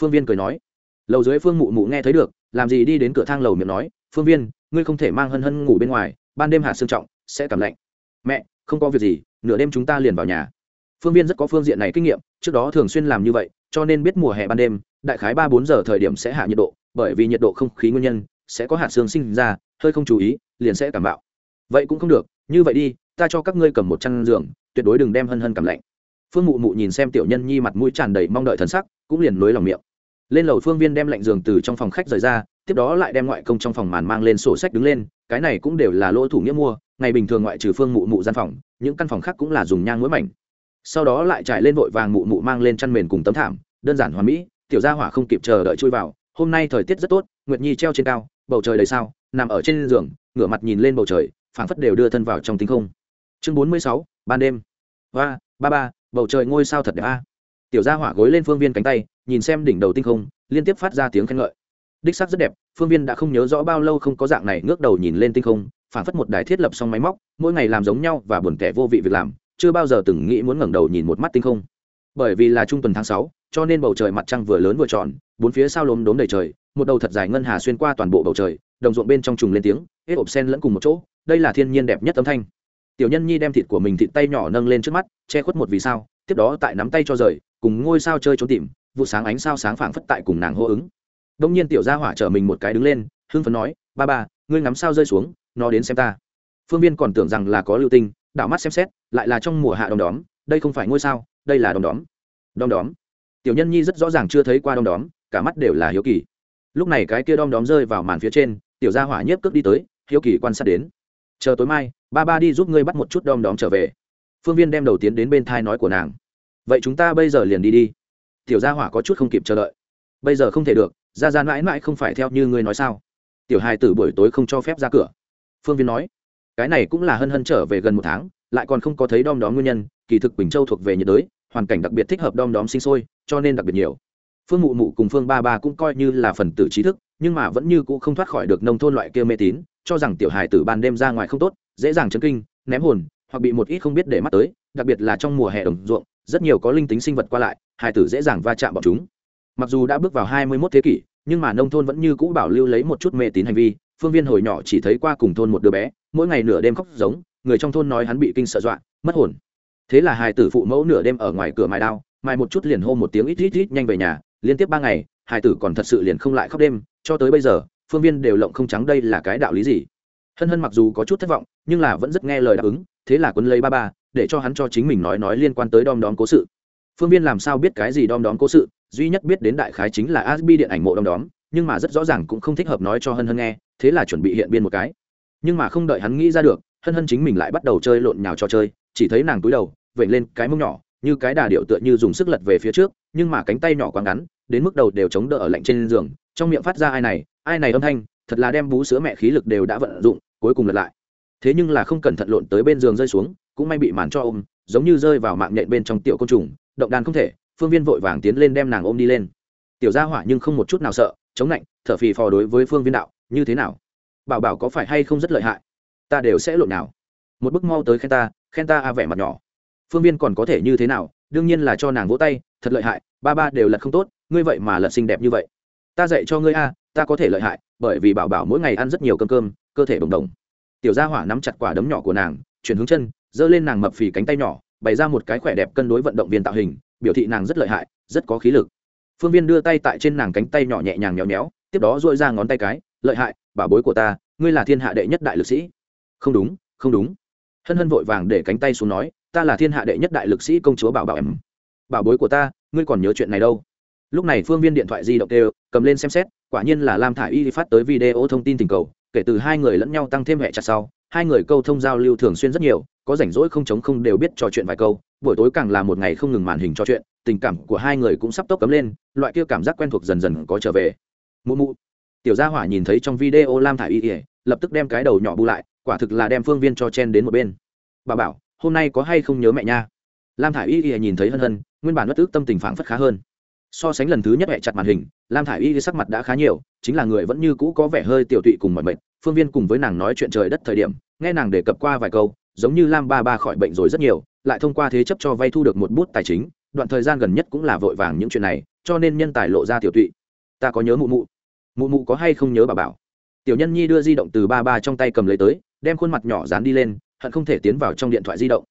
Phương viên cười nói. Lầu dưới phương mụ mụ nghe thấy được, làm gì đi đến cửa thang lầu miệng nói, phương viên, ngươi không thể mang hân hân ngủ bên ngoài, ban đêm hạ sương trọng, sẽ cảm lạnh. Mẹ, không có việc gì nửa đêm chúng ta liền vào nhà. Phương viên rất có phương diện này kinh nghiệm, trước đó thường xuyên làm như vậy, cho nên biết mùa hè ban đêm, đại khái ba bốn giờ thời điểm sẽ hạ nhiệt độ, bởi vì nhiệt độ không khí nguyên nhân, sẽ có hạt xương sinh ra, hơi không chú ý, liền sẽ cảm bạo. Vậy cũng không được, như vậy đi, ta cho các ngươi cầm một chăn giường, tuyệt đối đừng đem hân hân cảm lạnh. Phương mụ mụ nhìn xem tiểu nhân nhi mặt mũi tràn đầy mong đợi thần sắc, cũng liền nối lòng miệng. Lên lầu phương viên đem lạnh giường từ trong phòng khách rời ra, tiếp đó lại đem ngoại công trong phòng màn mang lên sổ sách đứng lên, cái này cũng đều là lỗ thủ nghĩa mua, ngày bình thường ngoại trừ phương mụ mụ gian phòng những căn phòng khác cũng là dùng nhang mũi mảnh. Sau đó lại trải lên vội vàng mụ mụ mang lên chăn mền cùng tấm thảm, đơn giản hoàn mỹ, tiểu gia hỏa không kịp chờ đợi chui vào, hôm nay thời tiết rất tốt, nguyệt nhi treo trên cao, bầu trời đầy sao, nằm ở trên giường, ngửa mặt nhìn lên bầu trời, phảng phất đều đưa thân vào trong tinh không. Chương bốn mươi sáu, ban đêm. Hoa, ba ba, bầu trời ngôi sao thật đẹp a. Tiểu gia hỏa gối lên phương viên cánh tay, nhìn xem đỉnh đầu tinh không, liên tiếp phát ra tiếng khen ngợi. Đích sắc rất đẹp, phương viên đã không nhớ rõ bao lâu không có dạng này ngước đầu nhìn lên tinh không Phản phất một đài thiết lập xong máy móc, mỗi ngày làm giống nhau và buồn kẻ vô vị việc làm, chưa bao giờ từng nghĩ muốn ngẩng đầu nhìn một mắt tinh không. Bởi vì là trung tuần tháng sáu, cho nên bầu trời mặt trăng vừa lớn vừa tròn, bốn phía sao lốm đốm đầy trời, một đầu thật dài ngân hà xuyên qua toàn bộ bầu trời, đồng ruộng bên trong trùng lên tiếng, hết ộp sen lẫn cùng một chỗ, đây là thiên nhiên đẹp nhất âm thanh. Tiểu nhân nhi đem thịt của mình thịt tay nhỏ nâng lên trước mắt, che khuất một vì sao, tiếp đó tại nắm tay cho rời, cùng ngôi sao chơi trốn tìm, vụ sáng ánh sao sáng phảng phất tại cùng nàng hô ứng. Đông nhiên tiểu gia hỏa chở mình một cái đứng lên, hưng phấn nói, ba ba, ngươi ngắm sao rơi xuống nó đến xem ta. Phương viên còn tưởng rằng là có lưu tinh, đảo mắt xem xét, lại là trong mùa hạ đom đóm, đây không phải ngôi sao, đây là đom đóm. Đom đóm. Tiểu nhân nhi rất rõ ràng chưa thấy qua đom đóm, cả mắt đều là hiếu kỳ. Lúc này cái kia đom đóm rơi vào màn phía trên, tiểu gia hỏa nhiếp cước đi tới, hiếu kỳ quan sát đến. Chờ tối mai, ba ba đi giúp ngươi bắt một chút đom đóm trở về. Phương viên đem đầu tiến đến bên thai nói của nàng. Vậy chúng ta bây giờ liền đi đi. Tiểu gia hỏa có chút không kịp chờ đợi. Bây giờ không thể được, ra ra mãi mãi không phải theo như ngươi nói sao. Tiểu hai tử buổi tối không cho phép ra cửa phương viên nói, cái này cũng là hân hân trở về gần một tháng, lại còn không có thấy đom đóm nguyên nhân, kỳ thực bình châu thuộc về nhiệt đới, hoàn cảnh đặc biệt thích hợp đom đóm sinh sôi, cho nên đặc biệt nhiều. Phương mụ mụ cùng phương ba ba cũng coi như là phần tử trí thức, nhưng mà vẫn như cũ không thoát khỏi được nông thôn loại kia mê tín, cho rằng tiểu hài tử ban đêm ra ngoài không tốt, dễ dàng chấn kinh, ném hồn, hoặc bị một ít không biết để mắt tới, đặc biệt là trong mùa hè đồng ruộng, rất nhiều có linh tính sinh vật qua lại, hài tử dễ dàng va chạm bọn chúng. Mặc dù đã bước vào hai mươi 21 thế kỷ, nhưng mà nông thôn vẫn như cũ bảo lưu lấy một chút mê tín hành vi phương viên hồi nhỏ chỉ thấy qua cùng thôn một đứa bé, mỗi ngày nửa đêm khóc giống, người trong thôn nói hắn bị kinh sợ dọa, mất hồn. Thế là hài tử phụ mẫu nửa đêm ở ngoài cửa mài đao mai một chút liền hô một tiếng ít ít ít nhanh về nhà, liên tiếp ba ngày hải tử còn thật sự liền không lại khóc đêm, cho tới bây giờ, phương viên đều lộng không trắng đây là cái đạo lý gì. Hân hân mặc dù có chút thất vọng, nhưng là vẫn rất nghe lời đáp ứng, thế là quân lấy ba ba, để cho hắn cho chính mình nói nói liên quan tới đom đóm cố sự. Phương viên làm sao biết cái gì đom đóm cố sự, duy nhất biết đến đại khái chính là asbi điện ảnh mộ đom đóm, nhưng mà rất rõ ràng cũng không thích hợp nói cho hân hân nghe thế là chuẩn bị hiện biên một cái. Nhưng mà không đợi hắn nghĩ ra được, hân hân chính mình lại bắt đầu chơi lộn nhào cho chơi, chỉ thấy nàng túi đầu, vểnh lên cái mông nhỏ, như cái đà điệu tựa như dùng sức lật về phía trước, nhưng mà cánh tay nhỏ quá ngắn, đến mức đầu đều chống đỡ ở lạnh trên giường, trong miệng phát ra ai này ai này âm thanh, thật là đem bú sữa mẹ khí lực đều đã vận dụng, cuối cùng lật lại. Thế nhưng là không cẩn thận lộn tới bên giường rơi xuống, cũng may bị màn cho ôm, giống như rơi vào mạng nhện bên trong tiểu côn trùng, động đàn không thể, phương viên vội vàng tiến lên đem nàng ôm đi lên. Tiểu gia hỏa nhưng không một chút nào sợ, chống lạnh, thở phì phò đối với phương viên đạo như thế nào? Bảo bảo có phải hay không rất lợi hại? Ta đều sẽ lộn nào? Một bức mau tới khen ta khen ta a vẻ mặt nhỏ. Phương viên còn có thể như thế nào? Đương nhiên là cho nàng vỗ tay, thật lợi hại, ba ba đều lật không tốt, ngươi vậy mà lật xinh đẹp như vậy. Ta dạy cho ngươi a, ta có thể lợi hại, bởi vì bảo bảo mỗi ngày ăn rất nhiều cơm cơm, cơ thể bồng đồng tiểu gia hỏa nắm chặt quả đấm nhỏ của nàng, chuyển hướng chân, giơ lên nàng mập phì cánh tay nhỏ, bày ra một cái khỏe đẹp cân đối vận động viên tạo hình, biểu thị nàng rất lợi hại, rất có khí lực. Phương viên đưa tay tại trên nàng cánh tay nhỏ nhẹ nhàng nhéo nhéo, tiếp đó dội ra ngón tay cái lợi hại bảo bối của ta, ngươi là thiên hạ đệ nhất đại lực sĩ. Không đúng không đúng. Hân hân vội vàng để cánh tay xuống nói, ta là thiên hạ đệ nhất đại lực sĩ công chúa bảo bảo em. Bảo bối của ta, ngươi còn nhớ chuyện này đâu? Lúc này phương viên điện thoại di động đều, cầm lên xem xét, quả nhiên là lam thả i y phát tới video thông tin tình cầu, kể từ hai người lẫn nhau tăng thêm hệ chặt sau, hai người câu thông giao lưu thường xuyên rất nhiều, có rảnh rỗi không chống không đều biết trò chuyện vài câu, buổi tối càng là một ngày không ngừng màn hình trò chuyện, tình cảm của hai người cũng sắp tốc cấm lên, loại kia cảm giác quen thuộc dần dần có trở về. Mụ mụ tiểu gia hỏa nhìn thấy trong video lam thả i y, lập tức đem cái đầu nhỏ bu lại, quả thực là đem phương viên cho chen đến một bên. Bà bảo, hôm nay có hay không nhớ mẹ nha? Lam thả i y nhìn thấy hân hân, nguyên bản bất ước tâm tình phản phất khá hơn. So sánh lần thứ nhất mẹ chặt màn hình, lam thả i y sắc mặt đã khá nhiều, chính là người vẫn như cũ có vẻ hơi tiểu tụy cùng mọi mệt. Phương viên cùng với nàng nói chuyện trời đất thời điểm, nghe nàng đề cập qua vài câu, giống như lam ba ba khỏi bệnh rồi rất nhiều, lại thông qua thế chấp cho vay thu được một bút tài chính, đoạn thời gian gần nhất cũng là vội vàng những chuyện này, cho nên nhân tài lộ ra tiểu tụy. Ta có nhớ mụ mụ mụ mụ có hay không nhớ bà bảo tiểu nhân nhi đưa di động từ ba ba trong tay cầm lấy tới đem khuôn mặt nhỏ dán đi lên hận không thể tiến vào trong điện thoại di động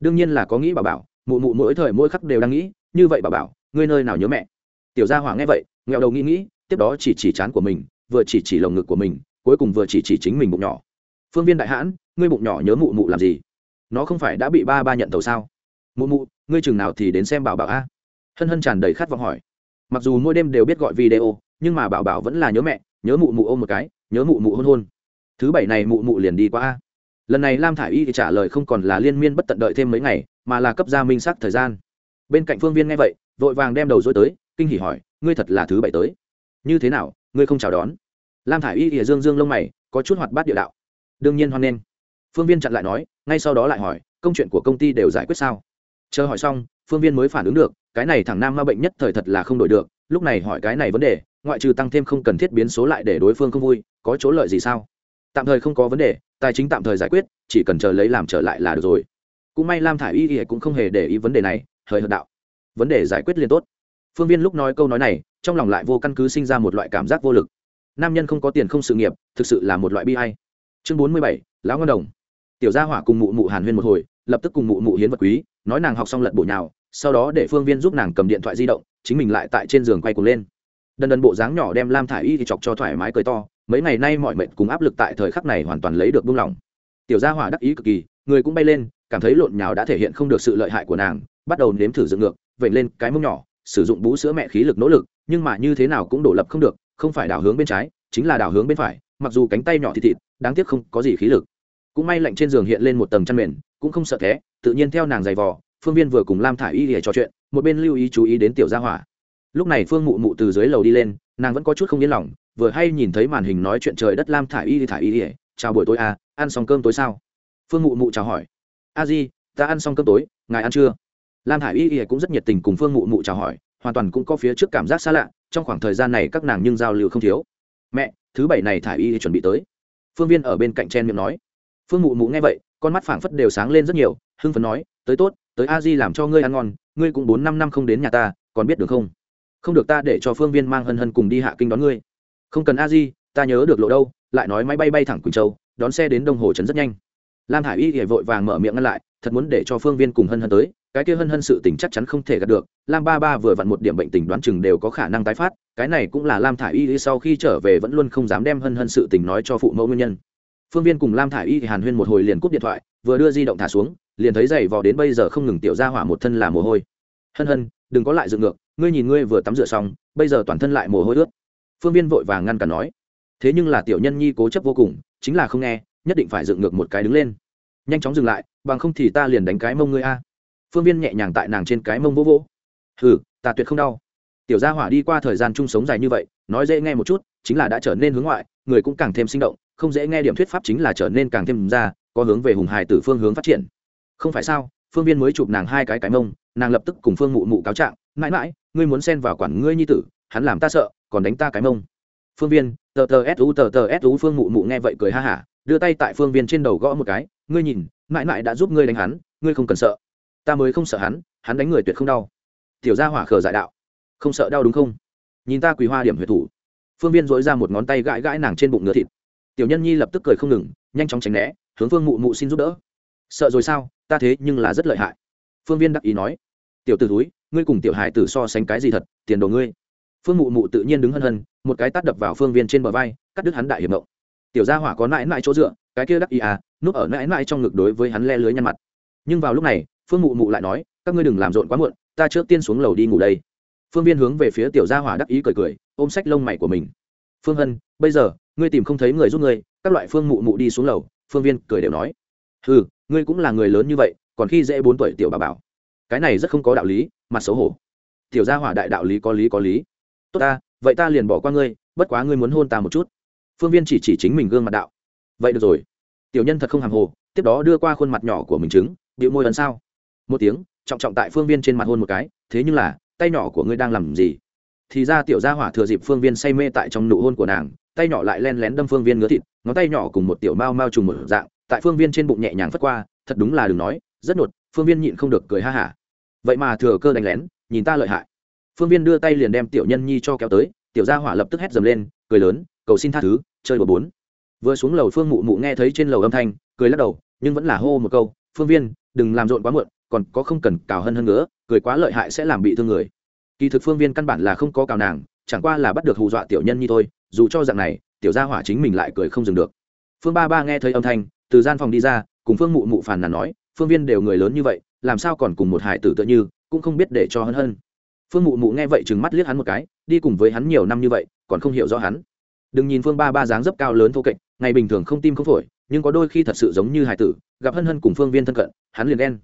đương nhiên là có nghĩ bà bảo mụ mụ mỗi thời mỗi khắc đều đang nghĩ như vậy bà bảo ngươi nơi nào nhớ mẹ tiểu gia hỏa nghe vậy nghèo đầu nghĩ nghĩ tiếp đó chỉ chỉ chán của mình vừa chỉ chỉ lồng ngực của mình cuối cùng vừa chỉ chỉ chính mình bụng nhỏ phương viên đại hãn ngươi bụng nhỏ nhớ mụ mụ làm gì nó không phải đã bị ba ba nhận tàu sao mụ mụ ngươi chừng nào thì đến xem bảo bảo a hân hân tràn đầy khát vọng hỏi mặc dù mỗi đêm đều biết gọi video nhưng mà bảo bảo vẫn là nhớ mẹ, nhớ mụ mụ ôm một cái, nhớ mụ mụ hôn hôn. Thứ bảy này mụ mụ liền đi qua a. Lần này lam thả i y trả lời không còn là liên miên bất tận đợi thêm mấy ngày, mà là cấp ra minh xác thời gian. Bên cạnh phương viên nghe vậy, vội vàng đem đầu dối tới, kinh hỉ hỏi, ngươi thật là thứ bảy tới. Như thế nào, ngươi không chào đón? Lam thả i y thì dương dương lông mày, có chút hoạt bát địa đạo. Đương nhiên hoan nghênh. Phương viên chặn lại nói, ngay sau đó lại hỏi, công chuyện của công ty đều giải quyết sao? Chờ hỏi xong, phương viên mới phản ứng được, cái này thằng nam ma bệnh nhất thời thật là không đổi được, lúc này hỏi cái này vấn đề ngoại trừ tăng thêm không cần thiết biến số lại để đối phương không vui, có chỗ lợi gì sao? Tạm thời không có vấn đề, tài chính tạm thời giải quyết, chỉ cần chờ lấy làm trở lại là được rồi. Cũng may lam thả i y y cũng không hề để ý vấn đề này hời hợt đạo. Vấn đề giải quyết liền tốt. Phương viên lúc nói câu nói này, trong lòng lại vô căn cứ sinh ra một loại cảm giác vô lực. Nam nhân không có tiền không sự nghiệp, thực sự là một loại bi hay chương bốn mươi bảy, lão ngân đồng. Tiểu gia hỏa cùng mụ mụ hàn huyên một hồi, lập tức cùng mụ mụ hiến vật quý, nói nàng học xong lật bổ nhào, sau đó để phương viên giúp nàng cầm điện thoại di động, chính mình lại tại trên giường quay cuồng lên đần đần bộ dáng nhỏ đem lam thả i y thì chọc cho thoải mái cười to, mấy ngày nay mọi mệnh cùng áp lực tại thời khắc này hoàn toàn lấy được buông lỏng. Tiểu gia hỏa đắc ý cực kỳ, người cũng bay lên, cảm thấy lộn nhào đã thể hiện không được sự lợi hại của nàng, bắt đầu nếm thử dựng ngược vậy lên cái mông nhỏ, sử dụng bú sữa mẹ khí lực nỗ lực, nhưng mà như thế nào cũng đổ lập không được, không phải đảo hướng bên trái, chính là đảo hướng bên phải, mặc dù cánh tay nhỏ thịt thịt, đáng tiếc không có gì khí lực. Cũng may lạnh trên giường hiện lên một tầng chăn mền, cũng không sợ thế tự nhiên theo nàng giày vò, phương viên vừa cùng lam thả y để trò chuyện, một bên lưu ý chú ý đến tiểu gia hỏa lúc này phương mụ mụ từ dưới lầu đi lên, nàng vẫn có chút không yên lòng, vừa hay nhìn thấy màn hình nói chuyện trời đất lam thả y thả y ỉa chào buổi tối à ăn xong cơm tối sao? Phương mụ mụ chào hỏi, a di, ta ăn xong cơm tối, ngài ăn chưa? Lam thả y ỉa cũng rất nhiệt tình cùng phương mụ mụ chào hỏi, hoàn toàn cũng có phía trước cảm giác xa lạ, trong khoảng thời gian này các nàng nhưng giao lưu không thiếu. Mẹ, thứ bảy này thả y chuẩn bị tới. Phương viên ở bên cạnh chen miệng nói. Phương mụ mụ nghe vậy, con mắt phảng phất đều sáng lên rất nhiều, hưng phấn nói, tới tốt, tới a di làm cho ngươi ăn ngon, ngươi cũng bốn năm năm không đến nhà ta, còn biết được không? Không được ta để cho phương viên mang hân hân cùng đi hạ kinh đón ngươi. Không cần a di, ta nhớ được lộ đâu, lại nói máy bay bay thẳng quỳnh châu, đón xe đến đông hồ trấn rất nhanh. Lam hải y thì vội vàng mở miệng ngăn lại, thật muốn để cho phương viên cùng hân hân tới, cái kia hân hân sự tình chắc chắn không thể gạt được. Lam ba ba vừa vặn một điểm bệnh tình đoán chừng đều có khả năng tái phát, cái này cũng là lam thả i y sau khi trở về vẫn luôn không dám đem hân hân sự tình nói cho phụ mẫu nguyên nhân. Phương viên cùng lam thả i y hàn huyên một hồi liền cúp điện thoại, vừa đưa di động thả xuống, liền thấy giày vò đến bây giờ không ngừng tiểu ra hỏa một thân là mồ hôi. Hân hân, đừng có lại dựng ngược ngươi nhìn ngươi vừa tắm rửa xong, bây giờ toàn thân lại mồ hôi ướt. Phương viên vội vàng ngăn cản nói. Thế nhưng là tiểu nhân nhi cố chấp vô cùng, chính là không nghe, nhất định phải dựng ngược một cái đứng lên. Nhanh chóng dừng lại, bằng không thì ta liền đánh cái mông ngươi a. Phương viên nhẹ nhàng tại nàng trên cái mông vỗ vỗ. Hừ, ta tuyệt không đau. Tiểu gia hỏa đi qua thời gian chung sống dài như vậy, nói dễ nghe một chút, chính là đã trở nên hướng ngoại, người cũng càng thêm sinh động, không dễ nghe điểm thuyết pháp chính là trở nên càng thêm ra, có hướng về hùng hài từ phương hướng phát triển. Không phải sao, phương viên mới chụp nàng hai cái cái mông, nàng lập tức cùng phương mụ mụ cáo trạng, mãi mãi ngươi muốn xen vào quản ngươi nhi tử, hắn làm ta sợ, còn đánh ta cái mông. Phương viên, tờ tờ su tờ tờ su phương mụ mụ nghe vậy cười ha hả, đưa tay tại phương viên trên đầu gõ một cái, ngươi nhìn, mãi mãi đã giúp ngươi đánh hắn, ngươi không cần sợ. Ta mới không sợ hắn hắn đánh người tuyệt không đau. Tiểu gia hỏa khờ dại đạo. Không sợ đau đúng không? Nhìn ta quỳ hoa điểm huyệt thủ. Phương viên dối ra một ngón tay gãi gãi nàng trên bụng ngựa thịt. Tiểu nhân nhi lập tức cười không ngừng, nhanh chóng tránh né, hướng phương mụ mụ xin giúp đỡ. Sợ rồi sao? Ta thế nhưng là rất lợi hại. Phương viên đắc ý nói. Tiểu t ử túi ngươi cùng tiểu hải tử so sánh cái gì thật, tiền đồ ngươi. Phương mụ mụ tự nhiên đứng hân hân, một cái tát đập vào phương viên trên bờ vai, cắt đứt hắn đại hiểm động tiểu gia hỏa có mãi mãi chỗ dựa, cái kia đắc ý à núp ở mãi mãi trong ngực đối với hắn le lưới nhăn mặt. Nhưng vào lúc này, phương mụ mụ lại nói, các ngươi đừng làm rộn quá muộn, ta trước tiên xuống lầu đi ngủ đây. Phương viên hướng về phía tiểu gia hỏa đắc ý cười cười, ôm sách lông mày của mình. Phương hân, bây giờ, ngươi tìm không thấy người giúp ngươi, các loại phương mụ mụ đi xuống lầu, phương viên cười đều nói. Ừ ngươi cũng là người lớn như vậy, còn khi dễ bốn tuổi tiểu bà bảo cái này rất không có đạo lý, mặt xấu hổ. Tiểu gia hỏa đại đạo lý có lý có lý. Tốt ta, vậy ta liền bỏ qua ngươi, bất quá ngươi muốn hôn ta một chút. Phương viên chỉ chỉ chính mình gương mặt đạo. Vậy được rồi. Tiểu nhân thật không hàng hồ, tiếp đó đưa qua khuôn mặt nhỏ của mình chứng điệu môi ấn sao. Một tiếng, trọng trọng tại phương viên trên mặt hôn một cái, thế nhưng là, tay nhỏ của ngươi đang làm gì? Thì ra tiểu gia hỏa thừa dịp phương viên say mê tại trong nụ hôn của nàng, tay nhỏ lại len lén đâm phương viên ngứa thịt, ngón tay nhỏ cùng một tiểu mao mao trùng một dạng, tại phương viên trên bụng nhẹ nhàng phất qua, thật đúng là đừng nói, rất nột phương viên nhịn không được cười ha hả. Vậy mà thừa cơ đánh lén, nhìn ta lợi hại. Phương viên đưa tay liền đem tiểu nhân nhi cho kéo tới, tiểu gia hỏa lập tức hét dầm lên, cười lớn, cầu xin tha thứ, chơi bờ bốn vừa xuống lầu phương mụ mụ nghe thấy trên lầu âm thanh, cười lắc đầu, nhưng vẫn là hô một câu, phương viên, đừng làm rộn quá muộn, còn có không cần cào hơn hơn nữa cười quá lợi hại sẽ làm bị thương người. Kỳ thực phương viên căn bản là không có cào nàng, chẳng qua là bắt được hù dọa tiểu nhân nhi thôi, dù cho dạng này, tiểu gia hỏa chính mình lại cười không dừng được. Phương ba ba nghe thấy âm thanh, từ gian phòng đi ra, cùng phương mụ mụ phàn nàn nói phương viên đều người lớn như vậy, làm sao còn cùng một hải tử tựa như, cũng không biết để cho hân hân phương mụ mụ nghe vậy chừng mắt liếc hắn một cái, đi cùng với hắn nhiều năm như vậy, còn không hiểu rõ hắn. Đừng nhìn phương ba ba dáng dấp cao lớn thô kệch, ngày bình thường không tim không phổi, nhưng có đôi khi thật sự giống như hải tử, gặp hân hân cùng phương viên thân cận, hắn liền đen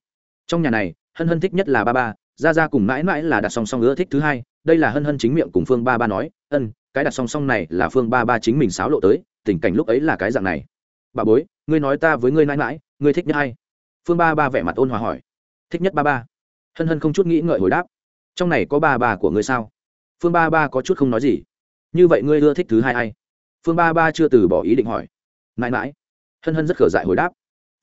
trong nhà này, hân hân thích nhất là ba ba ra ra cùng mãi mãi là đặt song song ưa thích thứ hai, đây là hân hân chính miệng cùng phương ba ba nói, ân, cái đặt song song này là phương ba ba chính mình xáo lộ tới, tình cảnh lúc ấy là cái dạng này. Bà bối, ngươi nói ta với ngươi mãi mãi, ngươi thích nhất hay phương ba ba vẻ mặt ôn hòa hỏi. Thích nhất ba ba. Hân hân không chút nghĩ ngợi hồi đáp. Trong này có ba bà của ngươi sao? Phương ba ba có chút không nói gì. Như vậy ngươi ưa thích thứ hai ai? Phương ba ba chưa từ bỏ ý định hỏi. Mãi mãi. Hân hân rất khở dại hồi đáp.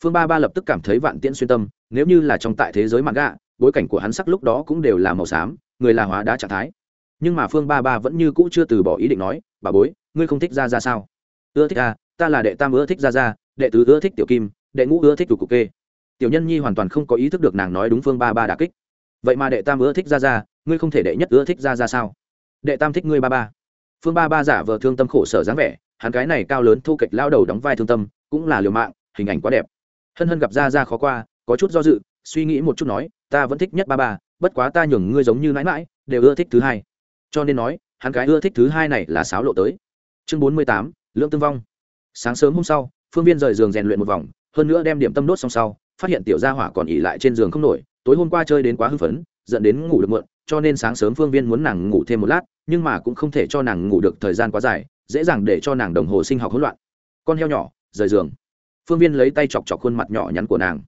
Phương ba ba lập tức cảm thấy vạn tiễn xuyên tâm, nếu như là trong tại thế giới mặt gạ, bối cảnh của hắn sắc lúc đó cũng đều là màu xám, người là hóa đá trạng thái. Nhưng mà phương ba ba vẫn như cũ chưa từ bỏ ý định nói, bà bối, ngươi không thích ra ra sao? Ưa thích à ta là đệ tam ưa thích ra ra, đệ tứ ưa thích tiểu kim, đệ ngũ ưa thích đủ cục kê tiểu nhân nhi hoàn toàn không có ý thức được nàng nói đúng phương ba ba đà kích. Vậy mà đệ tam ưa thích ra ra, ngươi không thể đệ nhất ưa thích ra ra sao? Đệ tam thích ngươi ba ba. Phương ba ba giả vờ thương tâm khổ sở dáng vẻ, hắn cái này cao lớn thu kịch lao đầu đóng vai thương tâm, cũng là liều mạng, hình ảnh quá đẹp. Hân hân gặp ra ra khó qua, có chút do dự, suy nghĩ một chút nói, ta vẫn thích nhất ba ba, bất quá ta nhường ngươi giống như mãi mãi, đều ưa thích thứ hai. Cho nên nói, hắn cái ưa thích thứ hai này là sáo lộ tới. Chương bốn mươi tám lượng tương vong. Sáng sớm hôm sau, phương viên rời giường rèn luyện một vòng, hơn nữa đem điểm tâm đốt xong sau phát hiện tiểu gia hỏa còn ỉ lại trên giường không nổi, tối hôm qua chơi đến quá hưng phấn, dẫn đến ngủ được muộn, cho nên sáng sớm phương viên muốn nàng ngủ thêm một lát, nhưng mà cũng không thể cho nàng ngủ được thời gian quá dài, dễ dàng để cho nàng đồng hồ sinh học hỗn loạn. Con heo nhỏ, rời giường. Phương viên lấy tay chọc chọc khuôn mặt nhỏ nhắn của nàng.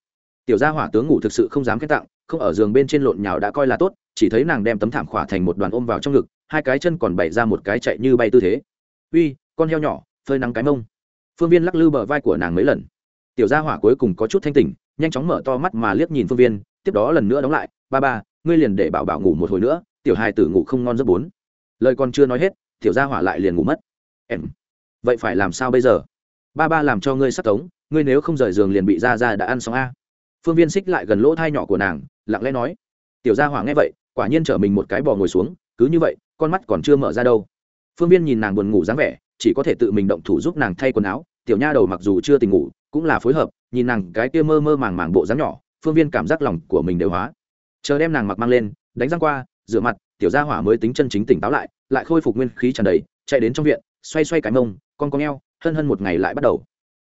Tiểu gia hỏa tướng ngủ thực sự không dám khen tặng, không ở giường bên trên lộn nhào đã coi là tốt, chỉ thấy nàng đem tấm thảm khỏa thành một đoàn ôm vào trong ngực, hai cái chân còn bày ra một cái chạy như bay tư thế. Uy, con heo nhỏ, phơi nắng cái mông. Phương viên lắc lư bờ vai của nàng mấy lần. Tiểu gia hỏa cuối cùng có chút thanh tỉnh nhanh chóng mở to mắt mà liếc nhìn phương viên, tiếp đó lần nữa đóng lại, ba ba, ngươi liền để bảo bảo ngủ một hồi nữa, tiểu hai tử ngủ không ngon giấc bốn. Lời còn chưa nói hết, tiểu gia hỏa lại liền ngủ mất. Em, vậy phải làm sao bây giờ? Ba ba làm cho ngươi sắp tống, ngươi nếu không rời giường liền bị ra ra đã ăn xong a. Phương viên xích lại gần lỗ thai nhỏ của nàng, lặng lẽ nói, tiểu gia hỏa nghe vậy, quả nhiên trở mình một cái bò ngồi xuống, cứ như vậy, con mắt còn chưa mở ra đâu. Phương viên nhìn nàng buồn ngủ dáng vẻ, chỉ có thể tự mình động thủ giúp nàng thay quần áo, tiểu nha đầu mặc dù chưa tỉnh ngủ cũng là phối hợp, nhìn nàng cái kia mơ mơ màng màng bộ dáng nhỏ, phương viên cảm giác lòng của mình đều hóa. Chờ đem nàng mặc mang lên, đánh răng qua, rửa mặt, tiểu gia hỏa mới tính chân chính tỉnh táo lại lại khôi phục nguyên khí tràn đầy, chạy đến trong viện, xoay xoay cái mông, con con eo, hân hân một ngày lại bắt đầu.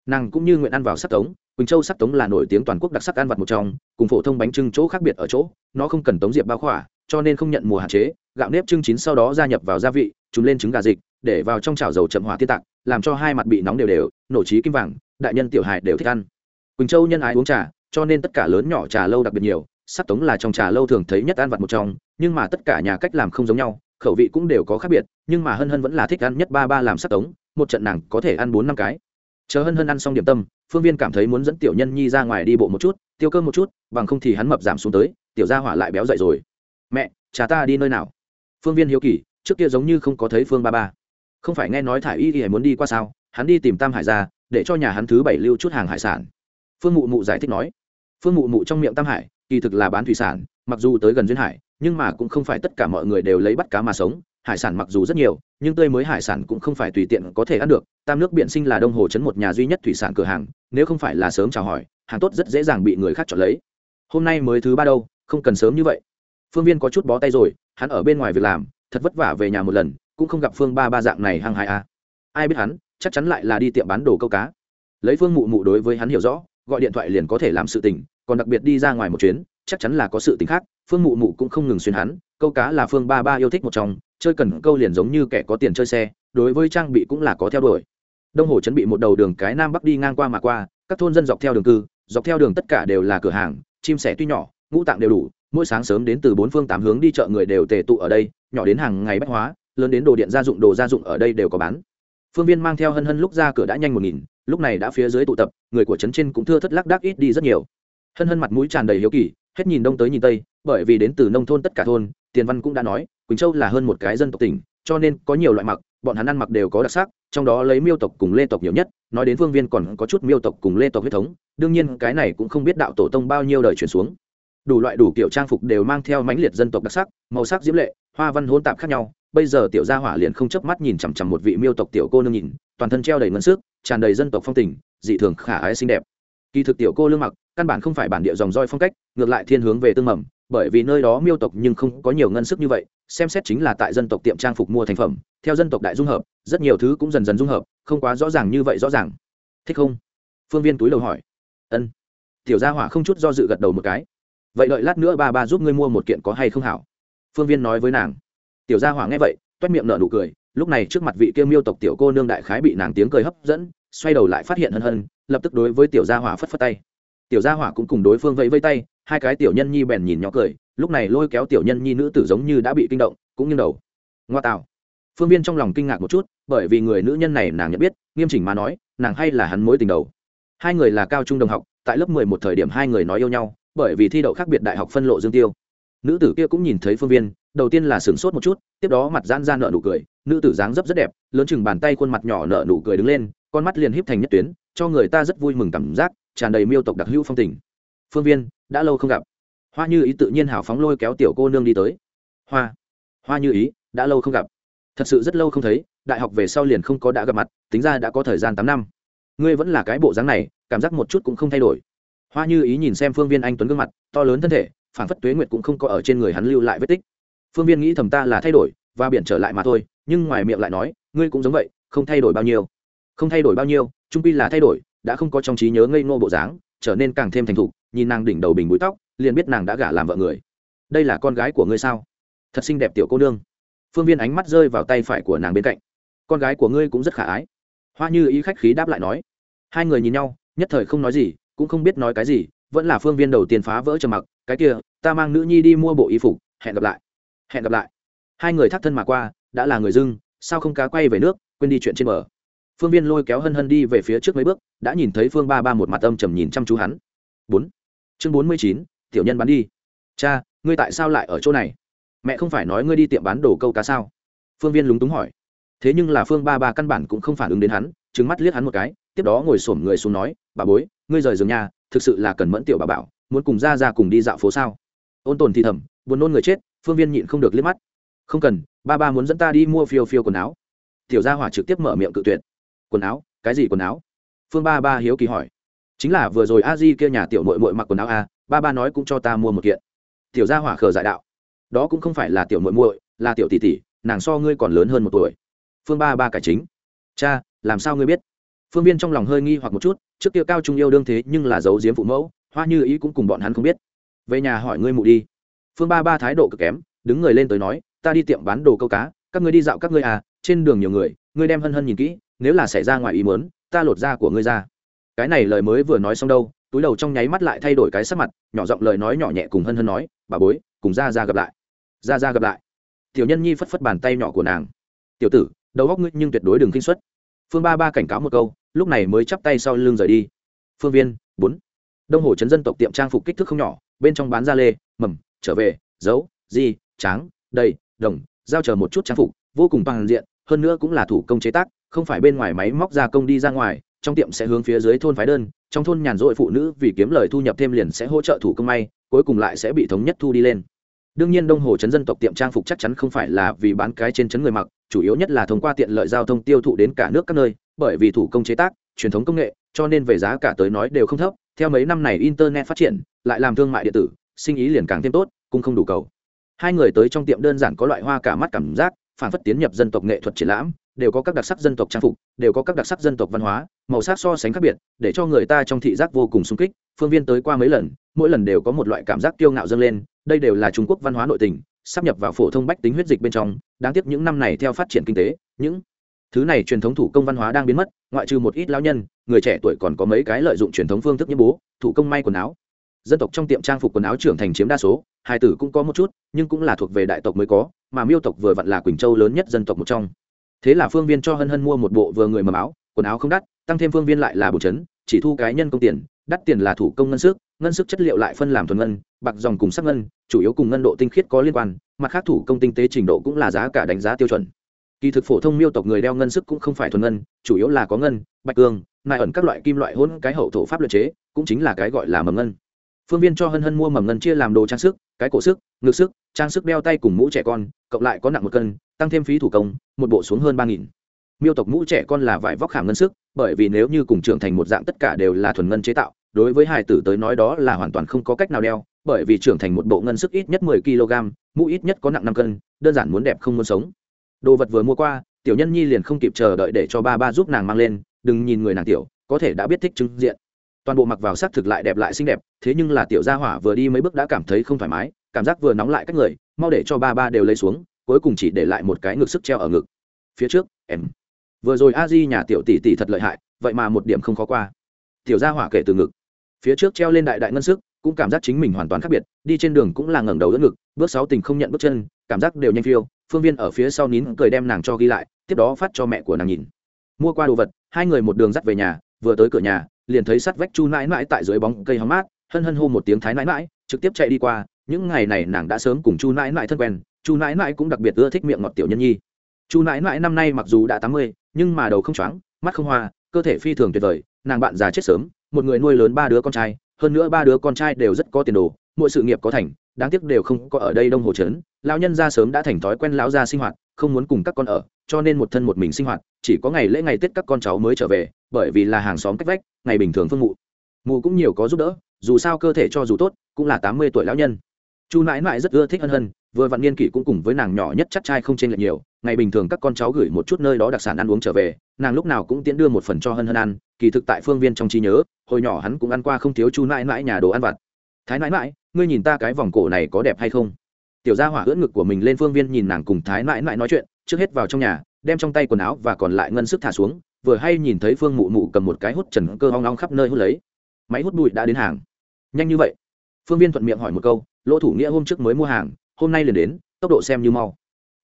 Nàng cũng như nguyện ăn vào sắc tống, quỳnh châu sắc tống là nổi tiếng toàn quốc đặc sắc ăn vặt một trong, cùng phổ thông bánh trưng chỗ khác biệt ở chỗ, nó không cần tống diệp bao khỏa, cho nên không nhận mùa hạn chế, gạo nếp trưng chín sau đó gia nhập vào gia vị chúng lên trứng gà dịch, để vào trong chảo dầu chậm hỏa tiên tạc, làm cho hai mặt bị nóng đều đều nổ trí kim vàng, đại nhân tiểu hài đều thích ăn. Quỳnh châu nhân ái uống trà, cho nên tất cả lớn nhỏ trà lâu đặc biệt nhiều, sắc tống là trong trà lâu thường thấy nhất ăn vặt một trong, nhưng mà tất cả nhà cách làm không giống nhau, khẩu vị cũng đều có khác biệt, nhưng mà hân hân vẫn là thích ăn nhất ba ba làm sắc tống, một trận nàng có thể ăn bốn năm cái. Chờ hân hân ăn xong điểm tâm, phương viên cảm thấy muốn dẫn tiểu nhân nhi ra ngoài đi bộ một chút, tiêu cơm một chút, bằng không thì hắn mập giảm xuống tới, tiểu gia hỏa lại béo dậy rồi. Mẹ cha ta đi nơi nào? Phương viên hiếu kỳ, trước kia giống như không có thấy phương ba ba. Không phải nghe nói thả y y muốn đi qua sao? Hắn đi tìm tam hải ra, để cho nhà hắn thứ bảy lưu chút hàng hải sản. Phương mụ mụ giải thích nói, phương mụ mụ trong miệng tam hải, kỳ thực là bán thủy sản, mặc dù tới gần duyên hải, nhưng mà cũng không phải tất cả mọi người đều lấy bắt cá mà sống. Hải sản mặc dù rất nhiều, nhưng tươi mới hải sản cũng không phải tùy tiện có thể ăn được. Tam nước biện sinh là đông hồ chấn một nhà duy nhất thủy sản cửa hàng, nếu không phải là sớm chào hỏi, hàng tốt rất dễ dàng bị người khác chọn lấy. Hôm nay mới thứ ba đâu, không cần sớm như vậy. Phương viên có chút bó tay rồi, hắn ở bên ngoài việc làm, thật vất vả về nhà một lần, cũng không gặp phương ba ba dạng này hăng hại a à. ai biết hắn chắc chắn lại là đi tiệm bán đồ câu cá. Lấy phương mụ mụ đối với hắn hiểu rõ, gọi điện thoại liền có thể làm sự tình, còn đặc biệt đi ra ngoài một chuyến, chắc chắn là có sự tình khác, phương mụ mụ cũng không ngừng xuyên hắn, câu cá là phương ba ba yêu thích một trong, chơi cần câu liền giống như kẻ có tiền chơi xe, đối với trang bị cũng là có theo đuổi. Đông hồ chuẩn bị một đầu đường cái nam bắc đi ngang qua mà qua, các thôn dân dọc theo đường cư, dọc theo đường tất cả đều là cửa hàng, chim sẻ tuy nhỏ, ngũ tạng đều đủ, mỗi sáng sớm đến từ bốn phương tám hướng đi chợ người đều tề tụ ở đây, nhỏ đến hàng ngày bách hóa, lớn đến đồ điện gia dụng, đồ gia dụng ở đây đều có bán phương viên mang theo hân hân lúc ra cửa đã nhanh một nghìn, lúc này đã phía dưới tụ tập, người của trấn trên cũng thưa thất lác đác ít đi rất nhiều. Hân hân mặt mũi tràn đầy hiếu kỳ, hết nhìn đông tới nhìn tây, bởi vì đến từ nông thôn tất cả thôn, tiền văn cũng đã nói, quỳnh châu là hơn một cái dân tộc tỉnh, cho nên có nhiều loại mặc, bọn hắn ăn mặc đều có đặc sắc, trong đó lấy miêu tộc cùng lê tộc nhiều nhất, nói đến phương viên còn có chút miêu tộc cùng lê tộc huyết thống, đương nhiên cái này cũng không biết đạo tổ tông bao nhiêu đời chuyển xuống. Đủ loại đủ kiểu trang phục đều mang theo mãnh liệt dân tộc đặc sắc, màu sắc diễm lệ, hoa văn hôn tạp khác nhau bây giờ tiểu gia hỏa liền không chớp mắt nhìn chằm chằm một vị miêu tộc tiểu cô nương nhìn, toàn thân treo đầy ngân sức, tràn đầy dân tộc phong tình, dị thường khả ái xinh đẹp. Kỳ thực tiểu cô lương mặc, căn bản không phải bản địa dòng roi phong cách, ngược lại thiên hướng về tương mầm, bởi vì nơi đó miêu tộc nhưng không có nhiều ngân sức như vậy, xem xét chính là tại dân tộc tiệm trang phục mua thành phẩm, theo dân tộc đại dung hợp, rất nhiều thứ cũng dần dần dung hợp, không quá rõ ràng như vậy rõ ràng. Thích không? Phương viên túi đầu hỏi. Ân. Tiểu gia hỏa không chút do dự gật đầu một cái. Vậy đợi lát nữa ba ba giúp ngươi mua một kiện có hay không hảo? Phương viên nói với nàng tiểu gia hỏa nghe vậy, toét miệng nở nụ cười, lúc này trước mặt vị kia miêu tộc tiểu cô nương đại khái bị nàng tiếng cười hấp dẫn, xoay đầu lại phát hiện hân hân, lập tức đối với tiểu gia hỏa phất phất tay. Tiểu gia hỏa cũng cùng đối phương vẫy vây tay, hai cái tiểu nhân nhi bèn nhìn nhỏ cười, lúc này lôi kéo tiểu nhân nhi nữ tử giống như đã bị kinh động, cũng như đầu. Ngoa tạo phương viên trong lòng kinh ngạc một chút, bởi vì người nữ nhân này nàng nhận biết, nghiêm chỉnh mà nói, nàng hay là hắn mối tình đầu. Hai người là cao trung đồng học, tại lớp mười một thời điểm hai người nói yêu nhau, bởi vì thi đậu khác biệt đại học phân lộ dương tiêu nữ tử kia cũng nhìn thấy phương viên, đầu tiên là sửng sốt một chút, tiếp đó mặt gian ra nợ nụ cười. Nữ tử dáng dấp rất đẹp, lớn chừng bàn tay khuôn mặt nhỏ nợ nụ cười đứng lên, con mắt liền híp thành nhất tuyến, cho người ta rất vui mừng cảm giác, tràn đầy miêu tộc đặc hữu phong tình. Phương viên, đã lâu không gặp. Hoa như ý tự nhiên hào phóng lôi kéo tiểu cô nương đi tới. Hoa hoa như ý, đã lâu không gặp. Thật sự rất lâu không thấy, đại học về sau liền không có đã gặp mặt, tính ra đã có thời gian tám năm. Ngươi vẫn là cái bộ dáng này, cảm giác một chút cũng không thay đổi. Hoa như ý nhìn xem phương viên anh tuấn gương mặt, to lớn thân thể phản phất tuế nguyệt cũng không có ở trên người hắn lưu lại vết tích. Phương viên nghĩ thầm ta là thay đổi, và biển trở lại mà thôi, nhưng ngoài miệng lại nói, ngươi cũng giống vậy, không thay đổi bao nhiêu. Không thay đổi bao nhiêu, trung pi là thay đổi, đã không có trong trí nhớ ngây ngô bộ dáng, trở nên càng thêm thành thục, nhìn nàng đỉnh đầu bình búi tóc, liền biết nàng đã gả làm vợ người. Đây là con gái của ngươi sao? Thật xinh đẹp tiểu cô nương. Phương viên ánh mắt rơi vào tay phải của nàng bên cạnh. Con gái của ngươi cũng rất khả ái. Hoa như ý khách khí đáp lại nói. Hai người nhìn nhau, nhất thời không nói gì, cũng không biết nói cái gì vẫn là phương viên đầu tiên phá vỡ trầm mặc, cái kia, ta mang nữ nhi đi mua bộ y phục, hẹn gặp lại. Hẹn gặp lại. Hai người thắt thân mà qua, đã là người dưng, sao không cá quay về nước, quên đi chuyện trên bờ. Phương viên lôi kéo hân hân đi về phía trước mấy bước, đã nhìn thấy phương ba ba một mặt âm trầm nhìn chăm chú hắn. Bốn. Chương bốn mươi chín, tiểu nhân bán đi. Cha, ngươi tại sao lại ở chỗ này? Mẹ không phải nói ngươi đi tiệm bán đồ câu cá sao? Phương viên lúng túng hỏi. Thế nhưng là phương ba ba căn bản cũng không phản ứng đến hắn trứng mắt liếc hắn một cái, tiếp đó ngồi xổm người xuống nói, bà bối, ngươi rời giường nhà thực sự là cần mẫn tiểu bà bảo, muốn cùng ra ra cùng đi dạo phố sao? Ôn tồn thì thầm, buồn nôn người chết, phương viên nhịn không được liếc mắt. Không cần, ba ba muốn dẫn ta đi mua phiêu phiêu quần áo. Tiểu gia hỏa trực tiếp mở miệng cự tuyệt. Quần áo? Cái gì quần áo? Phương ba ba hiếu kỳ hỏi. Chính là vừa rồi a di kia nhà tiểu nội mội mặc quần áo a, ba ba nói cũng cho ta mua một kiện. Tiểu gia hỏa khờ dại đạo. Đó cũng không phải là tiểu nội muội, là tiểu tỷ tỷ, nàng so ngươi còn lớn hơn một tuổi. Phương ba ba cải chính. Cha, làm sao ngươi biết? Phương viên trong lòng hơi nghi hoặc một chút trước kia cao trung yêu đương thế nhưng là giấu giếm phụ mẫu, hoa như ý cũng cùng bọn hắn không biết. Về nhà hỏi ngươi mụ đi. Phương ba ba thái độ cực kém, đứng người lên tới nói, ta đi tiệm bán đồ câu cá, các ngươi đi dạo các ngươi à trên đường nhiều người, ngươi đem hân hân nhìn kỹ, nếu là xảy ra ngoài ý mớn ta lột da của ngươi ra. Cái này lời mới vừa nói xong đâu, túi đầu trong nháy mắt lại thay đổi cái sắc mặt, nhỏ giọng lời nói nhỏ nhẹ cùng hân hân nói, bà bối, cùng ra ra gặp lại. Ra ra gặp lại. Tiểu nhân nhi phất phất bàn tay nhỏ của nàng. Tiểu tử, đầu góc ngươi nhưng tuyệt đối đừng kinh xuất phương ba ba cảnh cáo một câu lúc này mới chắp tay sau lưng rời đi. Phương viên, bốn. Đông hồ chấn dân tộc tiệm trang phục kích thước không nhỏ, bên trong bán da lê, mầm, trở về, dấu, di, tráng, đầy, đồng, giao chờ một chút trang phục, vô cùng toàn diện, hơn nữa cũng là thủ công chế tác, không phải bên ngoài máy móc gia công đi ra ngoài, trong tiệm sẽ hướng phía dưới thôn phái đơn, trong thôn nhàn rỗi phụ nữ vì kiếm lời thu nhập thêm liền sẽ hỗ trợ thủ công may, cuối cùng lại sẽ bị thống nhất thu đi lên. Đương nhiên đông hồ chấn dân tộc tiệm trang phục chắc chắn không phải là vì bán cái trên chấn người mặc, chủ yếu nhất là thông qua tiện lợi giao thông tiêu thụ đến cả nước các nơi bởi vì thủ công chế tác, truyền thống công nghệ, cho nên về giá cả tới nói đều không thấp. Theo mấy năm này internet phát triển, lại làm thương mại điện tử, sinh ý liền càng thêm tốt, cũng không đủ cầu. Hai người tới trong tiệm đơn giản có loại hoa cả mắt cảm giác, phản phất tiến nhập dân tộc nghệ thuật triển lãm, đều có các đặc sắc dân tộc trang phục, đều có các đặc sắc dân tộc văn hóa, màu sắc so sánh khác biệt, để cho người ta trong thị giác vô cùng sung kích. Phương viên tới qua mấy lần, mỗi lần đều có một loại cảm giác kiêu ngạo dâng lên. Đây đều là trung quốc văn hóa nội tình, sắp nhập vào phổ thông bách tính huyết dịch bên trong. Đáng tiếc những năm này theo phát triển kinh tế, những thứ này truyền thống thủ công văn hóa đang biến mất, ngoại trừ một ít lao nhân, người trẻ tuổi còn có mấy cái lợi dụng truyền thống phương thức như bố, thủ công may quần áo. Dân tộc trong tiệm trang phục quần áo trưởng thành chiếm đa số, hai tử cũng có một chút, nhưng cũng là thuộc về đại tộc mới có, mà miêu tộc vừa vặn là quỳnh châu lớn nhất dân tộc một trong. Thế là phương viên cho hân hân mua một bộ vừa người mầm áo, quần áo không đắt, tăng thêm phương viên lại là bổ chấn, chỉ thu cá nhân công tiền, đắt tiền là thủ công ngân sức ngân sức chất liệu lại phân làm thuần ngân, bạc dòng cùng sắc ngân, chủ yếu cùng ngân độ tinh khiết có liên quan, mặt khác thủ công tinh tế trình độ cũng là giá cả đánh giá tiêu chuẩn kỳ thực phổ thông miêu tộc người đeo ngân sức cũng không phải thuần ngân, chủ yếu là có ngân, bạch cương, nại ẩn các loại kim loại hỗn cái hậu thổ pháp luật chế, cũng chính là cái gọi là mầm ngân. Phương viên cho hân hân mua mầm ngân chia làm đồ trang sức, cái cổ sức, ngực sức, trang sức đeo tay cùng mũ trẻ con, cộng lại có nặng một cân, tăng thêm phí thủ công, một bộ xuống hơn ba nghìn. Miêu tộc mũ trẻ con là vải vóc khảm ngân sức, bởi vì nếu như cùng trưởng thành một dạng tất cả đều là thuần ngân chế tạo, đối với hải tử tới nói đó là hoàn toàn không có cách nào đeo, bởi vì trưởng thành một bộ ngân sức ít nhất mười kg mũ ít nhất có nặng năm cân, đơn giản muốn đẹp không muốn sống đồ vật vừa mua qua, tiểu nhân nhi liền không kịp chờ đợi để cho ba ba giúp nàng mang lên, đừng nhìn người nàng tiểu, có thể đã biết thích chứng diện. Toàn bộ mặc vào sắc thực lại đẹp lại xinh đẹp, thế nhưng là tiểu gia hỏa vừa đi mấy bước đã cảm thấy không thoải mái, cảm giác vừa nóng lại các người, mau để cho ba ba đều lấy xuống, cuối cùng chỉ để lại một cái ngực sức treo ở ngực. Phía trước, em. Vừa rồi a di nhà tiểu tỷ tỷ thật lợi hại, vậy mà một điểm không khó qua. Tiểu gia hỏa kể từ ngực. Phía trước treo lên đại đại ngân sức, cũng cảm giác chính mình hoàn toàn khác biệt, đi trên đường cũng là ngẩng đầu đỡ ngực, bước sáu tình không nhận bước chân, cảm giác đều nhanh phiêu phương viên ở phía sau nín cười đem nàng cho ghi lại, tiếp đó phát cho mẹ của nàng nhìn. Mua qua đồ vật, hai người một đường dắt về nhà, vừa tới cửa nhà, liền thấy sắt vách chu nãi nãi tại dưới bóng cây hóng mát, hân hân hô một tiếng thái nãi nãi, trực tiếp chạy đi qua. Những ngày này nàng đã sớm cùng chu nãi nãi thân quen, chu nãi nãi cũng đặc biệt ưa thích miệng ngọt tiểu nhân nhi. Chu nãi nãi năm nay mặc dù đã tám mươi, nhưng mà đầu không choáng, mắt không hoa, cơ thể phi thường tuyệt vời, nàng bạn già chết sớm, một người nuôi lớn ba đứa con trai, hơn nữa ba đứa con trai đều rất có tiền đồ mọi sự nghiệp có thành, đáng tiếc đều không có ở đây đông hồ trấn lão nhân ra sớm đã thành thói quen lão gia sinh hoạt, không muốn cùng các con ở, cho nên một thân một mình sinh hoạt, chỉ có ngày lễ ngày tết các con cháu mới trở về, bởi vì là hàng xóm cách vách, ngày bình thường phương mụ. Mụ cũng nhiều có giúp đỡ, dù sao cơ thể cho dù tốt, cũng là tám mươi tuổi lão nhân. Chu nãi nãi rất ưa thích ân hân, vừa vặn niên kỷ cũng cùng với nàng nhỏ nhất chắc trai không chênh lệch nhiều, ngày bình thường các con cháu gửi một chút nơi đó đặc sản ăn uống trở về, nàng lúc nào cũng tiễn đưa một phần cho hân hân ăn, kỳ thực tại phương viên trong trí nhớ, hồi nhỏ hắn cũng ăn qua không thiếu chu nãi nãi nhà đồ ăn vặt. Thái nãi nãi ngươi nhìn ta cái vòng cổ này có đẹp hay không? Tiểu gia hỏa ưỡn ngực của mình lên phương viên nhìn nàng cùng thái mãi mãi nói chuyện, trước hết vào trong nhà, đem trong tay quần áo và còn lại ngân sức thả xuống, vừa hay nhìn thấy phương mụ mụ cầm một cái hút trần cơ hoang long khắp nơi hút lấy. Máy hút bụi đã đến hàng. Nhanh như vậy. Phương viên thuận miệng hỏi một câu, lỗ thủ nghĩa hôm trước mới mua hàng, hôm nay liền đến, tốc độ xem như mau.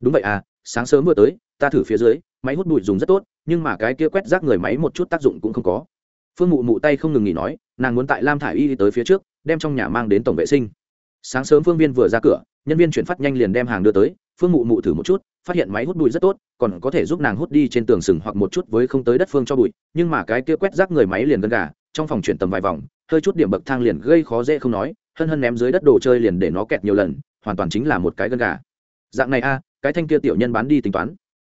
Đúng vậy à sáng sớm vừa tới, ta thử phía dưới, máy hút bụi dùng rất tốt, nhưng mà cái kia quét rác người máy một chút tác dụng cũng không có phương mụ mụ tay không ngừng nghỉ nói, nàng muốn tại lam thả i y đi tới phía trước, đem trong nhà mang đến tổng vệ sinh. Sáng sớm phương viên vừa ra cửa, nhân viên chuyển phát nhanh liền đem hàng đưa tới, phương mụ mụ thử một chút, phát hiện máy hút bụi rất tốt, còn có thể giúp nàng hút đi trên tường sừng hoặc một chút với không tới đất phương cho bụi, nhưng mà cái kia quét rác người máy liền gần gà, trong phòng chuyển tầm vài vòng, hơi chút điểm bậc thang liền gây khó dễ không nói, hân hân ném dưới đất đồ chơi liền để nó kẹt nhiều lần, hoàn toàn chính là một cái gân gà. Dạng này a, cái thanh kia tiểu nhân bán đi tính toán.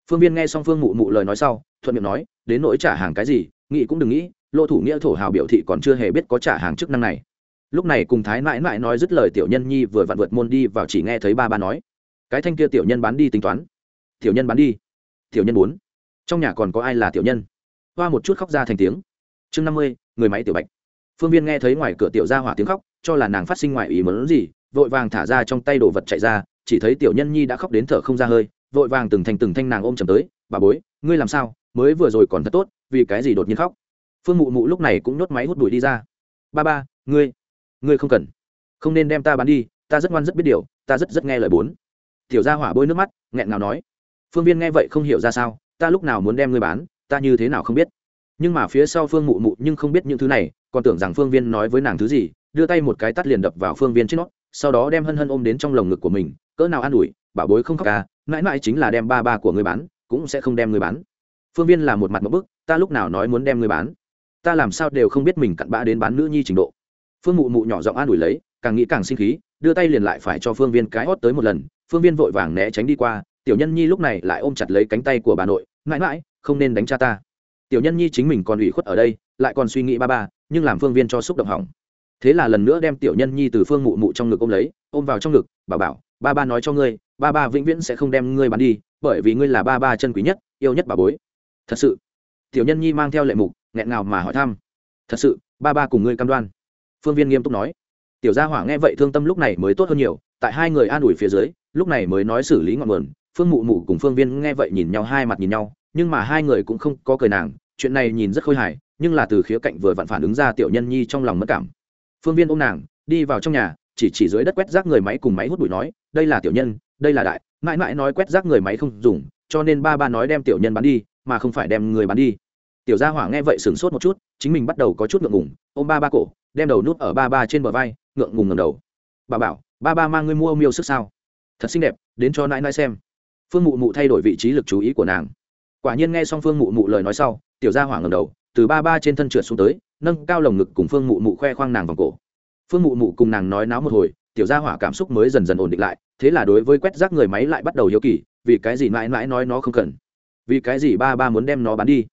Phương viên nghe xong phương mụ mụ lời nói sau, thuận miệng nói, đến nỗi trả hàng cái gì, nghĩ cũng đừng nghĩ lô thủ nghĩa thổ hào biểu thị còn chưa hề biết có trả hàng chức năng này. Lúc này cùng thái mãi mãi nói dứt lời tiểu nhân nhi vừa vặn vượt môn đi vào chỉ nghe thấy ba ba nói. Cái thanh kia tiểu nhân bán đi tính toán. Tiểu nhân bán đi. Tiểu nhân bốn trong nhà còn có ai là tiểu nhân? Hoa một chút khóc ra thành tiếng. Chương năm mươi, người máy tiểu bạch. Phương viên nghe thấy ngoài cửa tiểu ra hỏa tiếng khóc, cho là nàng phát sinh ngoài ý mớn gì, vội vàng thả ra trong tay đồ vật chạy ra, chỉ thấy tiểu nhân nhi đã khóc đến thở không ra hơi, vội vàng từng thành từng thanh nàng ôm chầm tới, bà bối, ngươi làm sao? Mới vừa rồi còn thật tốt, vì cái gì đột nhiên khóc? Phương mụ mụ lúc này cũng nhốt máy hút bụi đi ra. Ba ba, ngươi ngươi không cần. Không nên đem ta bán đi, ta rất ngoan rất biết điều, ta rất rất nghe lời bốn. Tiểu gia hỏa bôi nước mắt, nghẹn ngào nói. Phương viên nghe vậy không hiểu ra sao, ta lúc nào muốn đem ngươi bán, ta như thế nào không biết. Nhưng mà phía sau phương mụ mụ nhưng không biết những thứ này, còn tưởng rằng phương viên nói với nàng thứ gì, đưa tay một cái tắt liền đập vào phương viên trên nót sau đó đem hân hân ôm đến trong lồng ngực của mình, cỡ nào an ủi, bảo bối không khóc ca mãi mãi chính là đem ba ba của người bán, cũng sẽ không đem người bán. Phương viên là một mặt một bức, ta lúc nào nói muốn đem người bán? Ta làm sao đều không biết mình cặn bã đến bán nữ nhi trình độ. Phương mụ mụ nhỏ giọng an ủi lấy, càng nghĩ càng sinh khí, đưa tay liền lại phải cho phương viên cái hót tới một lần, phương viên vội vàng né tránh đi qua, tiểu nhân nhi lúc này lại ôm chặt lấy cánh tay của bà nội, mãi mãi, không nên đánh cha ta. Tiểu nhân nhi chính mình còn ủy khuất ở đây, lại còn suy nghĩ ba ba, nhưng làm phương viên cho xúc động hỏng. Thế là lần nữa đem tiểu nhân nhi từ phương mụ mụ trong ngực ôm lấy, ôm vào trong ngực, bảo bảo, ba ba nói cho ngươi, ba ba vĩnh viễn sẽ không đem ngươi bán đi, bởi vì ngươi là ba ba chân quý nhất, yêu nhất bà bối. Thật sự tiểu nhân nhi mang theo lệ mục, nghẹn ngào mà hỏi thăm. Thật sự, ba ba cùng ngươi cam đoan. Phương viên nghiêm túc nói. Tiểu gia hỏa nghe vậy thương tâm lúc này mới tốt hơn nhiều, tại hai người an ủi phía dưới, lúc này mới nói xử lý ngọn nguồn. Phương mụ mụ cùng phương viên nghe vậy nhìn nhau, hai mặt nhìn nhau, nhưng mà hai người cũng không có cười nàng, chuyện này nhìn rất khôi hài, nhưng là từ khía cạnh vừa vặn phản ứng ra tiểu nhân nhi trong lòng mất cảm. Phương viên ôm nàng, đi vào trong nhà, chỉ chỉ dưới đất quét rác người máy cùng máy hút bụi nói, đây là tiểu nhân, đây là đại. Mãi mãi nói quét rác người máy không dùng cho nên ba ba nói đem tiểu nhân bán đi, mà không phải đem người bán đi. Tiểu gia hỏa nghe vậy sửng sốt một chút, chính mình bắt đầu có chút ngượng ngùng, ôm ba ba cổ, đem đầu nút ở ba ba trên bờ vai, ngượng ngùng ngầm đầu. Bà bảo, ba ba mang ngươi mua miêu sức sao? Thật xinh đẹp, đến cho nãi nãi xem. Phương mụ mụ thay đổi vị trí lực chú ý của nàng. Quả nhiên nghe xong phương mụ mụ lời nói sau, tiểu gia hỏa ngầm đầu, từ ba ba trên thân trượt xuống tới, nâng cao lồng ngực cùng phương mụ mụ khoe khoang nàng vòng cổ. Phương mụ mụ cùng nàng nói náo một hồi, tiểu gia hỏa cảm xúc mới dần dần ổn định lại, thế là đối với quét rác người máy lại bắt đầu hiếu kỳ vì cái gì mãi mãi nói nó không cần? Vì cái gì ba ba muốn đem nó bán đi?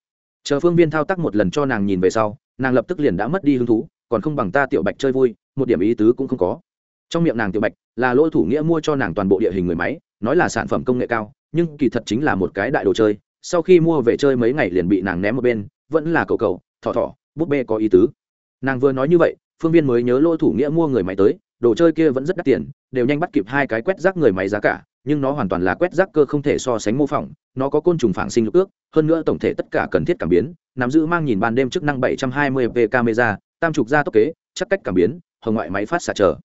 Chờ phương viên thao tác một lần cho nàng nhìn về sau, nàng lập tức liền đã mất đi hứng thú, còn không bằng ta tiểu bạch chơi vui, một điểm ý tứ cũng không có. Trong miệng nàng tiểu bạch là lỗ thủ nghĩa mua cho nàng toàn bộ địa hình người máy, nói là sản phẩm công nghệ cao, nhưng kỳ thật chính là một cái đại đồ chơi, sau khi mua về chơi mấy ngày liền bị nàng ném một bên, vẫn là cầu cầu, thỏ thỏ, búp bê có ý tứ. Nàng vừa nói như vậy, phương viên mới nhớ lỗ thủ nghĩa mua người máy tới, đồ chơi kia vẫn rất đắt tiền, đều nhanh bắt kịp hai cái quét rác người máy giá cả nhưng nó hoàn toàn là quét rác cơ không thể so sánh mô phỏng, nó có côn trùng phản sinh lục ước, hơn nữa tổng thể tất cả cần thiết cảm biến, nắm giữ mang nhìn ban đêm chức năng 720 p camera, tam trục gia tốc kế, chắc cách cảm biến, hồng ngoại máy phát xạ trở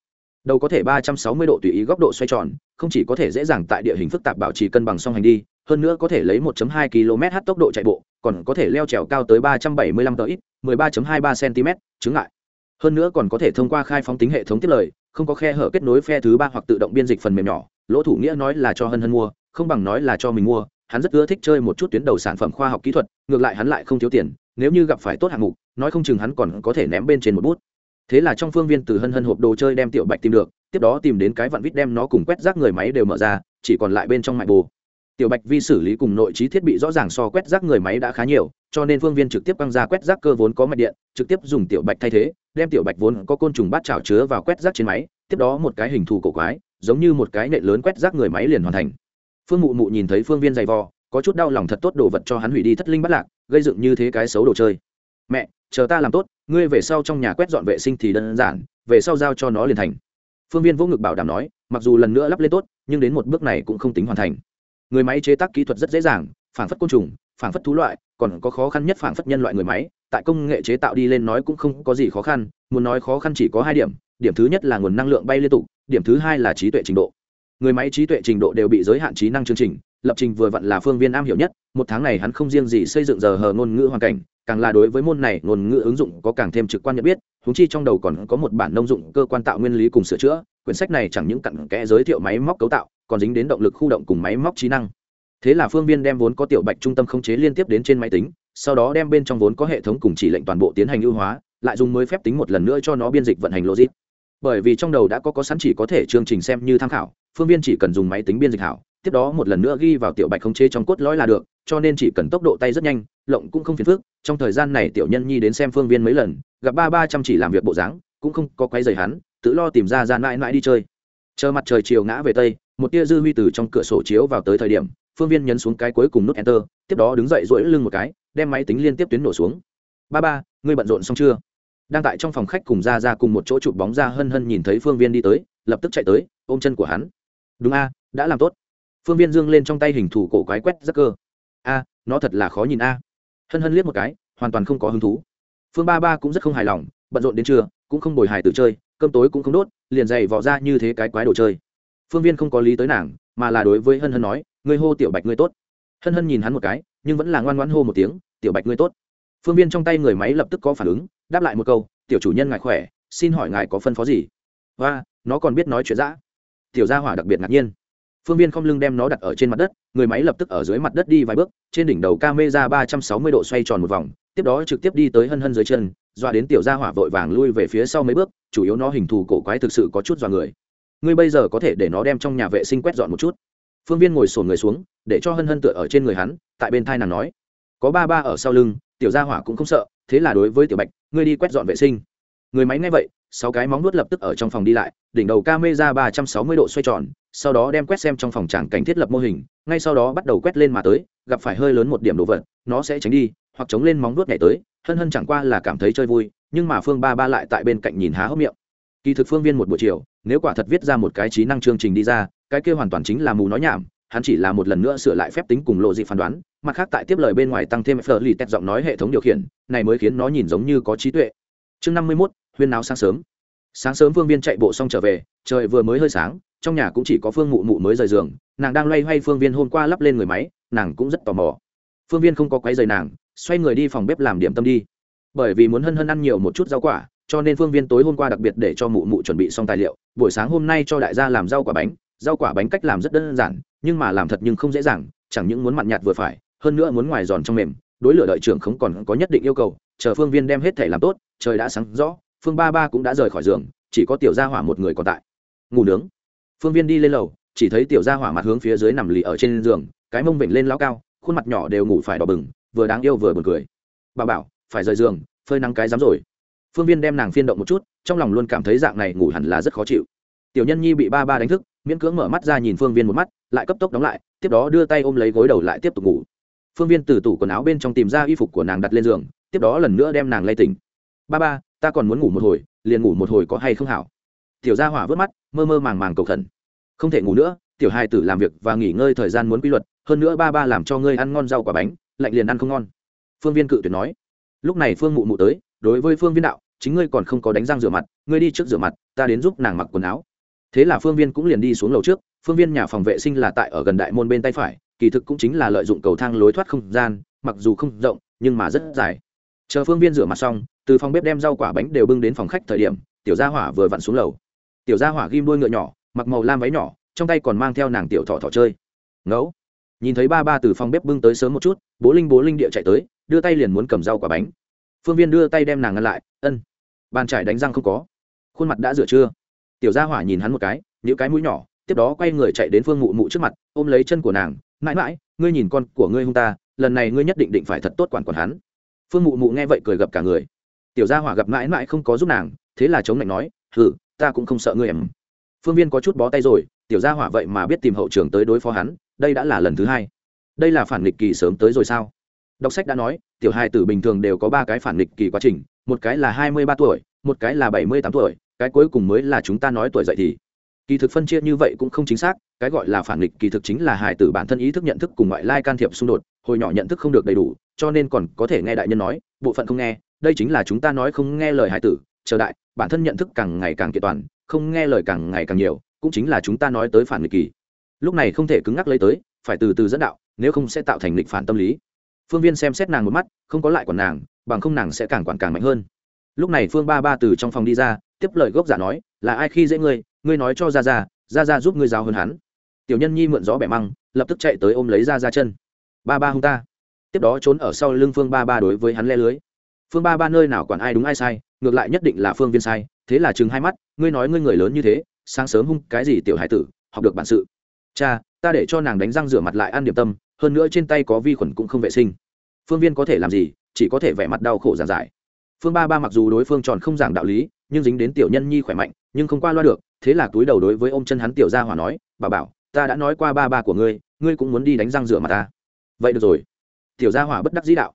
đầu có thể 360 độ tùy ý góc độ xoay tròn, không chỉ có thể dễ dàng tại địa hình phức tạp bảo trì cân bằng song hành đi, hơn nữa có thể lấy 1.2 km/h tốc độ chạy bộ, còn có thể leo trèo cao tới 375 tới 13.23 cm chứng ngại. hơn nữa còn có thể thông qua khai phóng tính hệ thống tiết lời, không có khe hở kết nối phe thứ ba hoặc tự động biên dịch phần mềm nhỏ lỗ thủ nghĩa nói là cho hân hân mua, không bằng nói là cho mình mua. Hắn rất ưa thích chơi một chút tuyến đầu sản phẩm khoa học kỹ thuật, ngược lại hắn lại không thiếu tiền. Nếu như gặp phải tốt hạng mục, nói không chừng hắn còn có thể ném bên trên một bút. Thế là trong phương viên từ hân hân hộp đồ chơi đem tiểu bạch tìm được, tiếp đó tìm đến cái vặn vít đem nó cùng quét rác người máy đều mở ra, chỉ còn lại bên trong mại bồ. Tiểu bạch vi xử lý cùng nội trí thiết bị rõ ràng so quét rác người máy đã khá nhiều, cho nên phương viên trực tiếp băng ra quét rác cơ vốn có mạch điện, trực tiếp dùng tiểu bạch thay thế, đem tiểu bạch vốn có côn trùng bát chảo chứa vào quét rác trên máy, tiếp đó một cái hình thù cổ quái giống như một cái nện lớn quét rác người máy liền hoàn thành. Phương mụ mụ nhìn thấy phương viên dày vò, có chút đau lòng thật tốt đồ vật cho hắn hủy đi thất linh bắt lạc, gây dựng như thế cái xấu đồ chơi. Mẹ, chờ ta làm tốt, ngươi về sau trong nhà quét dọn vệ sinh thì đơn giản, về sau giao cho nó liền thành. Phương viên vỗ ngực bảo đảm nói, mặc dù lần nữa lắp lên tốt, nhưng đến một bước này cũng không tính hoàn thành. Người máy chế tác kỹ thuật rất dễ dàng, phản phất côn trùng, phản phất thú loại, còn có khó khăn nhất phản phất nhân loại người máy, tại công nghệ chế tạo đi lên nói cũng không có gì khó khăn, muốn nói khó khăn chỉ có hai điểm điểm thứ nhất là nguồn năng lượng bay liên tục, điểm thứ hai là trí tuệ trình độ. Người máy trí tuệ trình độ đều bị giới hạn trí năng chương trình, lập trình vừa vặn là phương viên am hiểu nhất, một tháng này hắn không riêng gì xây dựng giờ hờ ngôn ngữ hoàn cảnh, càng là đối với môn này ngôn ngữ ứng dụng có càng thêm trực quan nhận biết húng chi trong đầu còn có một bản nông dụng cơ quan tạo nguyên lý cùng sửa chữa, quyển sách này chẳng những cặn kẽ giới thiệu máy móc cấu tạo, còn dính đến động lực khu động cùng máy móc trí năng. Thế là phương viên đem vốn có tiểu bạch trung tâm khống chế liên tiếp đến trên máy tính, sau đó đem bên trong vốn có hệ thống cùng chỉ lệnh toàn bộ tiến hành ưu hóa, lại dùng mới phép tính một lần nữa cho nó biên dịch vận hành logic bởi vì trong đầu đã có có sẵn chỉ có thể chương trình xem như tham khảo, phương viên chỉ cần dùng máy tính biên dịch hảo, tiếp đó một lần nữa ghi vào tiểu bạch khống chế trong cốt lõi là được, cho nên chỉ cần tốc độ tay rất nhanh, lộng cũng không phiền phức, trong thời gian này tiểu nhân nhi đến xem phương viên mấy lần, gặp ba ba chăm chỉ làm việc bộ dáng, cũng không có quay dày hắn, tự lo tìm ra ra mãi mãi đi chơi. Chờ mặt trời chiều ngã về tây, một tia dư huy từ trong cửa sổ chiếu vào tới thời điểm, phương viên nhấn xuống cái cuối cùng nút enter, tiếp đó đứng dậy duỗi lưng một cái, đem máy tính liên tiếp tuyến nổ xuống. Ba ba, ngươi bận rộn xong chưa? Đang tại trong phòng khách cùng ra ra cùng một chỗ chụp bóng ra hân hân nhìn thấy phương viên đi tới, lập tức chạy tới, ôm chân của hắn. Đúng a, đã làm tốt. Phương viên dương lên trong tay hình thủ cổ quái quét rất cơ. A, nó thật là khó nhìn a. Hân hân liếc một cái, hoàn toàn không có hứng thú. Phương ba ba cũng rất không hài lòng, bận rộn đến trưa, cũng không bồi hài tự chơi, cơm tối cũng không đốt, liền dày vỏ ra như thế cái quái đồ chơi. Phương viên không có lý tới nàng, mà là đối với hân hân nói, ngươi hô tiểu bạch ngươi tốt. Hân hân nhìn hắn một cái, nhưng vẫn là ngoan ngoãn hô một tiếng, tiểu bạch ngươi tốt. Phương viên trong tay người máy lập tức có phản ứng đáp lại một câu, tiểu chủ nhân ngài khỏe, xin hỏi ngài có phân phó gì? Và nó còn biết nói chuyện dã. Tiểu gia hỏa đặc biệt ngạc nhiên. Phương viên không lưng đem nó đặt ở trên mặt đất, người máy lập tức ở dưới mặt đất đi vài bước, trên đỉnh đầu ca mê ra ba trăm sáu mươi độ xoay tròn một vòng, tiếp đó trực tiếp đi tới hân hân dưới chân, dọa đến tiểu gia hỏa vội vàng lui về phía sau mấy bước, chủ yếu nó hình thù cổ quái thực sự có chút dọa người. Ngươi bây giờ có thể để nó đem trong nhà vệ sinh quét dọn một chút. Phương viên ngồi sổn người xuống, để cho hân hân tựa ở trên người hắn, tại bên thai nàng nói. Có ba ba ở sau lưng tiểu gia hỏa cũng không sợ, thế là đối với tiểu bạch, ngươi đi quét dọn vệ sinh. Người máy nghe vậy, sáu cái móng nuốt lập tức ở trong phòng đi lại, đỉnh đầu ca mê ra ba trăm sáu mươi độ xoay tròn, sau đó đem quét xem trong phòng tràng cảnh thiết lập mô hình, ngay sau đó bắt đầu quét lên mà tới, gặp phải hơi lớn một điểm đồ vật, nó sẽ tránh đi, hoặc chống lên móng nuốt nhảy tới, hân hân chẳng qua là cảm thấy chơi vui, nhưng mà phương ba ba lại tại bên cạnh nhìn há hốc miệng. Kỳ thực phương viên một buổi chiều, nếu quả thật viết ra một cái trí năng chương trình đi ra, cái kia hoàn toàn chính là mù nói nhảm hắn chỉ là một lần nữa sửa lại phép tính cùng lộ dị phán đoán, mặt khác tại tiếp lời bên ngoài tăng thêm phở lì tét giọng nói hệ thống điều khiển, này mới khiến nó nhìn giống như có trí tuệ. Chương năm mươi mốt, huyên náo sáng sớm. Sáng sớm phương viên chạy bộ xong trở về, trời vừa mới hơi sáng, trong nhà cũng chỉ có phương mụ mụ mới rời giường, nàng đang loay hoay phương viên hôm qua lắp lên người máy, nàng cũng rất tò mò. Phương viên không có quấy giày nàng, xoay người đi phòng bếp làm điểm tâm đi. Bởi vì muốn hân hân ăn nhiều một chút rau quả, cho nên phương viên tối hôm qua đặc biệt để cho mụ mụ chuẩn bị xong tài liệu, buổi sáng hôm nay cho đại gia làm rau quả bánh. Rau quả bánh cách làm rất đơn giản nhưng mà làm thật nhưng không dễ dàng, chẳng những muốn mặn nhạt vừa phải, hơn nữa muốn ngoài giòn trong mềm, đối lửa đợi trưởng không còn có nhất định yêu cầu, chờ phương viên đem hết thể làm tốt, trời đã sáng rõ, phương ba ba cũng đã rời khỏi giường, chỉ có tiểu gia hỏa một người còn tại. Ngủ nướng. Phương viên đi lên lầu, chỉ thấy tiểu gia hỏa mặt hướng phía dưới nằm lì ở trên giường, cái mông vểnh lên lao cao, khuôn mặt nhỏ đều ngủ phải đỏ bừng, vừa đáng yêu vừa buồn cười. Bà bảo, phải rời giường, phơi nắng cái dám rồi. Phương viên đem nàng phiên động một chút, trong lòng luôn cảm thấy dạng này ngủ hẳn là rất khó chịu. Tiểu nhân nhi bị ba ba đánh thức miễn cưỡng mở mắt ra nhìn phương viên một mắt, lại cấp tốc đóng lại, tiếp đó đưa tay ôm lấy gối đầu lại tiếp tục ngủ. Phương viên từ tủ quần áo bên trong tìm ra y phục của nàng đặt lên giường, tiếp đó lần nữa đem nàng lay tỉnh. Ba ba, ta còn muốn ngủ một hồi, liền ngủ một hồi có hay không hảo? Tiểu gia hỏa vớt mắt, mơ mơ màng màng cầu khẩn. Không thể ngủ nữa, tiểu hai tử làm việc và nghỉ ngơi thời gian muốn quy luật, hơn nữa ba ba làm cho ngươi ăn ngon rau quả bánh, lạnh liền ăn không ngon. Phương viên cự tuyệt nói. Lúc này phương mụ mụ tới, đối với phương viên đạo, chính ngươi còn không có đánh răng rửa mặt, ngươi đi trước rửa mặt, ta đến giúp nàng mặc quần áo thế là phương viên cũng liền đi xuống lầu trước, phương viên nhà phòng vệ sinh là tại ở gần đại môn bên tay phải, kỳ thực cũng chính là lợi dụng cầu thang lối thoát không gian, mặc dù không rộng, nhưng mà rất dài. Chờ phương viên rửa mặt xong, từ phòng bếp đem rau quả bánh đều bưng đến phòng khách thời điểm, tiểu gia hỏa vừa vặn xuống lầu. Tiểu gia hỏa ghim đuôi ngựa nhỏ, mặc màu lam váy nhỏ, trong tay còn mang theo nàng tiểu thỏ thỏ chơi. Ngẫu nhìn thấy ba ba từ phòng bếp bưng tới sớm một chút, bố linh bố linh địa chạy tới, đưa tay liền muốn cầm rau quả bánh. Phương viên đưa tay đem nàng ngăn lại, ân. Bàn trải đánh răng không có. Khuôn mặt đã rửa chưa? Tiểu gia hỏa nhìn hắn một cái những cái mũi nhỏ tiếp đó quay người chạy đến phương mụ mụ trước mặt ôm lấy chân của nàng mãi mãi ngươi nhìn con của ngươi hung ta lần này ngươi nhất định định phải thật tốt quản quản hắn. Phương mụ mụ nghe vậy cười gặp cả người. Tiểu gia hỏa gặp mãi mãi không có giúp nàng thế là chống lạnh nói hừ, ta cũng không sợ ngươi em. Phương viên có chút bó tay rồi tiểu gia hỏa vậy mà biết tìm hậu trường tới đối phó hắn đây đã là lần thứ hai. Đây là phản nghịch kỳ sớm tới rồi sao? Đọc sách đã nói tiểu hai tử bình thường đều có ba cái phản nghịch kỳ quá trình một cái là hai mươi ba tuổi một cái là bảy mươi tám tuổi cái cuối cùng mới là chúng ta nói tuổi dậy thì. Kỳ thực phân chia như vậy cũng không chính xác, cái gọi là phản nghịch kỳ thực chính là hài tử bản thân ý thức nhận thức cùng ngoại lai can thiệp xung đột, hồi nhỏ nhận thức không được đầy đủ, cho nên còn có thể nghe đại nhân nói, bộ phận không nghe, đây chính là chúng ta nói không nghe lời hài tử, chờ đại, bản thân nhận thức càng ngày càng kiện toàn, không nghe lời càng ngày càng nhiều, cũng chính là chúng ta nói tới phản nghịch kỳ. Lúc này không thể cứng ngắc lấy tới, phải từ từ dẫn đạo, nếu không sẽ tạo thành nghịch phản tâm lý. Phương viên xem xét nàng một mắt, không có lại còn nàng, bằng không nàng sẽ càng quản càng mạnh hơn. Lúc này phương ba ba từ trong phòng đi ra tiếp lời gốc giả nói, là ai khi dễ ngươi? Ngươi nói cho ra ra ra ra giúp ngươi giáo hơn hắn. Tiểu nhân nhi mượn gió bẻ măng, lập tức chạy tới ôm lấy ra ra chân. Ba ba hung ta. Tiếp đó trốn ở sau lưng phương ba ba đối với hắn le lưới. Phương ba ba nơi nào quản ai đúng ai sai, ngược lại nhất định là phương viên sai, thế là chừng hai mắt, ngươi nói ngươi người lớn như thế, sáng sớm hung cái gì tiểu hải tử, học được bản sự. Cha, ta để cho nàng đánh răng rửa mặt lại ăn điểm tâm, hơn nữa trên tay có vi khuẩn cũng không vệ sinh. Phương viên có thể làm gì, chỉ có thể vẻ mặt đau khổ giàn giải phương ba ba mặc dù đối phương tròn không giảng đạo lý, nhưng dính đến tiểu nhân nhi khỏe mạnh, nhưng không qua loa được, thế là túi đầu đối với ôm chân hắn tiểu gia hỏa nói, bà bảo, ta đã nói qua ba ba của ngươi ngươi cũng muốn đi đánh răng rửa mặt ta. Vậy được rồi. Tiểu gia hỏa bất đắc dĩ đạo.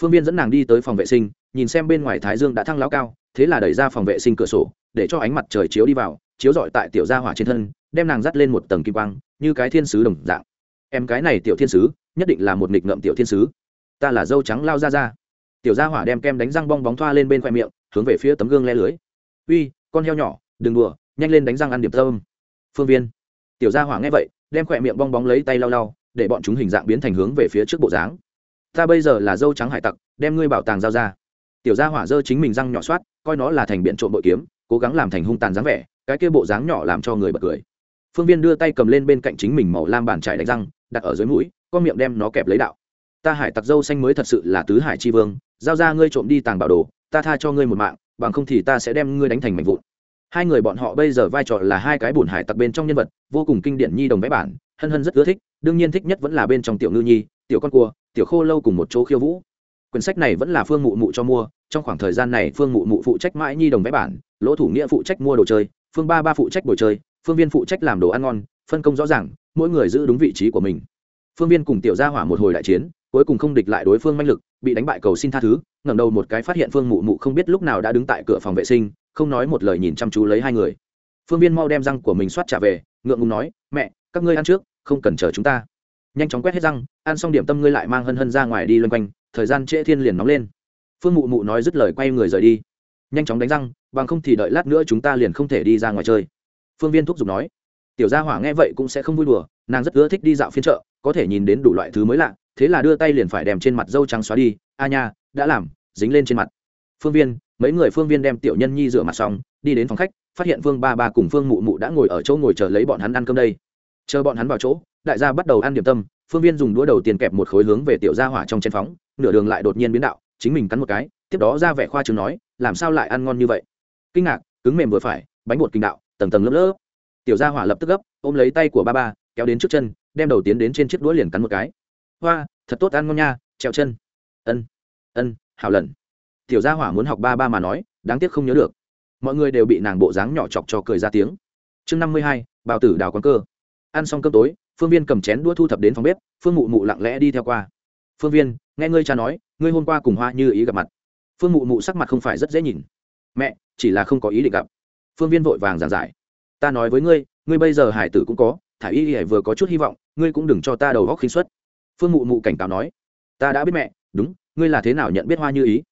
Phương viên dẫn nàng đi tới phòng vệ sinh, nhìn xem bên ngoài thái dương đã thăng lão cao, thế là đẩy ra phòng vệ sinh cửa sổ, để cho ánh mặt trời chiếu đi vào, chiếu rọi tại tiểu gia hỏa trên thân, đem nàng dắt lên một tầng kim quang, như cái thiên sứ đồng dạng. Em cái này tiểu thiên sứ, nhất định là một nghịch ngợm tiểu thiên sứ. Ta là dâu trắng lao ra ra tiểu gia hỏa đem kem đánh răng bong bóng thoa lên bên khoe miệng, hướng về phía tấm gương le lưới. Uy, con heo nhỏ, đừng đùa, nhanh lên đánh răng ăn điểm thơm phương viên. Tiểu gia hỏa nghe vậy, đem khoe miệng bong bóng lấy tay lau lau, để bọn chúng hình dạng biến thành hướng về phía trước bộ dáng. Ta bây giờ là dâu trắng hải tặc, đem ngươi bảo tàng giao ra. Tiểu gia hỏa dơ chính mình răng nhỏ soát, coi nó là thành biện trộm bội kiếm, cố gắng làm thành hung tàn dáng vẻ, cái kia bộ dáng nhỏ làm cho người bật cười. Phương viên đưa tay cầm lên bên cạnh chính mình màu lam bàn trải đánh răng, đặt ở dưới mũi, con miệng đem nó kẹp lấy đạo. Ta hải tặc dâu xanh mới thật sự là tứ hải tri vương giao ra ngươi trộm đi tàng bảo đồ, ta tha cho ngươi một mạng, bằng không thì ta sẽ đem ngươi đánh thành mảnh vụn. Hai người bọn họ bây giờ vai trò là hai cái bùn hải tặc bên trong nhân vật, vô cùng kinh điển nhi đồng vẽ bản, hân hân rất ưa thích, đương nhiên thích nhất vẫn là bên trong tiểu ngư nhi, tiểu con cua, tiểu khô lâu cùng một chỗ khiêu vũ. Quyển sách này vẫn là phương mụ mụ cho mua, trong khoảng thời gian này phương mụ mụ phụ trách mãi nhi đồng vẽ bản, lỗ thủ nghĩa phụ trách mua đồ chơi, phương ba ba phụ trách bồi chơi, phương viên phụ trách làm đồ ăn ngon, phân công rõ ràng, mỗi người giữ đúng vị trí của mình. Phương viên cùng tiểu gia hỏa một hồi đại chiến cuối cùng không địch lại đối phương manh lực, bị đánh bại cầu xin tha thứ, ngẩng đầu một cái phát hiện phương mụ mụ không biết lúc nào đã đứng tại cửa phòng vệ sinh, không nói một lời nhìn chăm chú lấy hai người. Phương viên mau đem răng của mình soát trả về, ngượng ngùng nói, mẹ, các ngươi ăn trước, không cần chờ chúng ta. Nhanh chóng quét hết răng, ăn xong điểm tâm ngươi lại mang hân hân ra ngoài đi loanh quanh, thời gian trễ thiên liền nóng lên. Phương mụ mụ nói dứt lời quay người rời đi. Nhanh chóng đánh răng, bằng không thì đợi lát nữa chúng ta liền không thể đi ra ngoài chơi. Phương viên thúc giục nói, tiểu gia hỏa nghe vậy cũng sẽ không vui đùa, nàng rất ưa thích đi dạo phiên chợ có thể nhìn đến đủ loại thứ mới lạ, thế là đưa tay liền phải đem trên mặt dâu trắng xóa đi. A nha, đã làm, dính lên trên mặt. Phương viên, mấy người phương viên đem tiểu nhân nhi rửa mặt xong, đi đến phòng khách, phát hiện phương ba ba cùng phương mụ mụ đã ngồi ở chỗ ngồi chờ lấy bọn hắn ăn cơm đây. Chờ bọn hắn vào chỗ, đại gia bắt đầu ăn điểm tâm, phương viên dùng đũa đầu tiền kẹp một khối hướng về tiểu gia hỏa trong chén phóng, nửa đường lại đột nhiên biến đạo, chính mình cắn một cái, tiếp đó ra vẻ khoa chừng nói, làm sao lại ăn ngon như vậy? Kinh ngạc, cứng mềm vừa phải, bánh bột kinh đạo, tầng tầng lớp lớp. Tiểu gia hỏa lập tức gấp, ôm lấy tay của ba ba kéo đến trước chân, đem đầu tiến đến trên chiếc đũa liền cắn một cái. Hoa, thật tốt, ăn ngon nha, trèo chân. Ân ân, hảo lần. Tiểu gia hỏa muốn học ba ba mà nói, đáng tiếc không nhớ được. Mọi người đều bị nàng bộ dáng nhỏ chọc cho cười ra tiếng. Chương năm mươi hai, bào tử đào quán cơ. Ăn xong cơm tối, phương viên cầm chén đũa thu thập đến phòng bếp, phương mụ mụ lặng lẽ đi theo qua. Phương viên, nghe ngươi cha nói, ngươi hôm qua cùng hoa như ý gặp mặt. Phương mụ mụ sắc mặt không phải rất dễ nhìn. Mẹ, chỉ là không có ý định gặp. Phương viên vội vàng giảng giải. Ta nói với ngươi ngươi bây giờ hải tử cũng có thả y y vừa có chút hy vọng, ngươi cũng đừng cho ta đầu góc khinh xuất phương mụ mụ cảnh cáo nói. Ta đã biết mẹ, đúng, ngươi là thế nào nhận biết hoa như ý?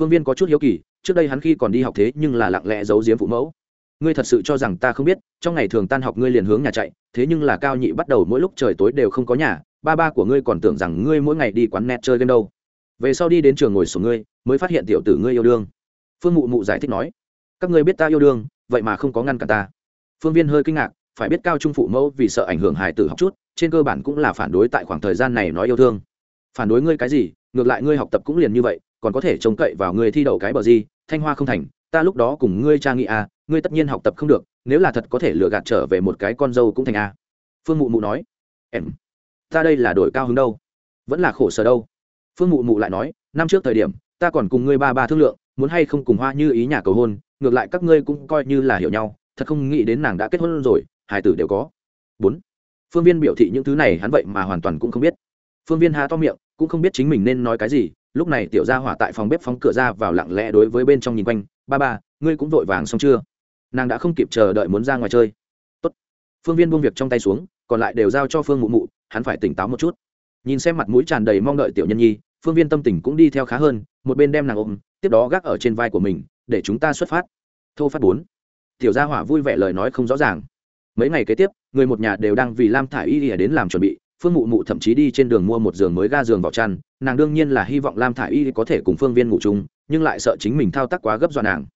Phương viên có chút hiếu kỳ, trước đây hắn khi còn đi học thế nhưng là lặng lẽ giấu giếm phụ mẫu. Ngươi thật sự cho rằng ta không biết, trong ngày thường tan học ngươi liền hướng nhà chạy, thế nhưng là cao nhị bắt đầu mỗi lúc trời tối đều không có nhà, ba ba của ngươi còn tưởng rằng ngươi mỗi ngày đi quán net chơi game đâu. Về sau đi đến trường ngồi sổ ngươi, mới phát hiện tiểu tử ngươi yêu đương. Phương mụ mụ giải thích nói. Các ngươi biết ta yêu đương, vậy mà không có ngăn cả ta. Phương viên hơi kinh ngạc phải biết cao trung phụ mẫu vì sợ ảnh hưởng hài tử học chút, trên cơ bản cũng là phản đối tại khoảng thời gian này nói yêu thương. Phản đối ngươi cái gì, ngược lại ngươi học tập cũng liền như vậy, còn có thể trông cậy vào ngươi thi đậu cái bờ gì, thanh hoa không thành, ta lúc đó cùng ngươi cha nghị à ngươi tất nhiên học tập không được, nếu là thật có thể lừa gạt trở về một cái con dâu cũng thành a phương mụ mụ nói, em, ta đây là đổi cao hứng đâu, vẫn là khổ sở đâu. Phương mụ mụ lại nói, năm trước thời điểm, ta còn cùng ngươi ba ba thương lượng, muốn hay không cùng hoa như ý nhà cầu hôn, ngược lại các ngươi cũng coi như là hiểu nhau, thật không nghĩ đến nàng đã kết hôn rồi hài tử đều có. Bốn, phương viên biểu thị những thứ này hắn vậy mà hoàn toàn cũng không biết. Phương viên há to miệng, cũng không biết chính mình nên nói cái gì, lúc này tiểu gia hỏa tại phòng bếp phóng cửa ra vào lặng lẽ đối với bên trong nhìn quanh, ba ba, ngươi cũng vội vàng xong chưa? Nàng đã không kịp chờ đợi muốn ra ngoài chơi. Tốt. phương viên buông việc trong tay xuống, còn lại đều giao cho phương mụ mụ, hắn phải tỉnh táo một chút. Nhìn xem mặt mũi tràn đầy mong đợi tiểu nhân nhi, phương viên tâm tình cũng đi theo khá hơn, một bên đem nàng ôm, tiếp đó gác ở trên vai của mình, để chúng ta xuất phát. Thô phát bốn. Tiểu gia hỏa vui vẻ lời nói không rõ ràng mấy ngày kế tiếp, người một nhà đều đang vì lam thả i y đến làm chuẩn bị, phương mụ mụ thậm chí đi trên đường mua một giường mới ga giường vào chăn, nàng đương nhiên là hy vọng lam thả i y có thể cùng phương viên ngủ chung, nhưng lại sợ chính mình thao tác quá gấp dọa nàng.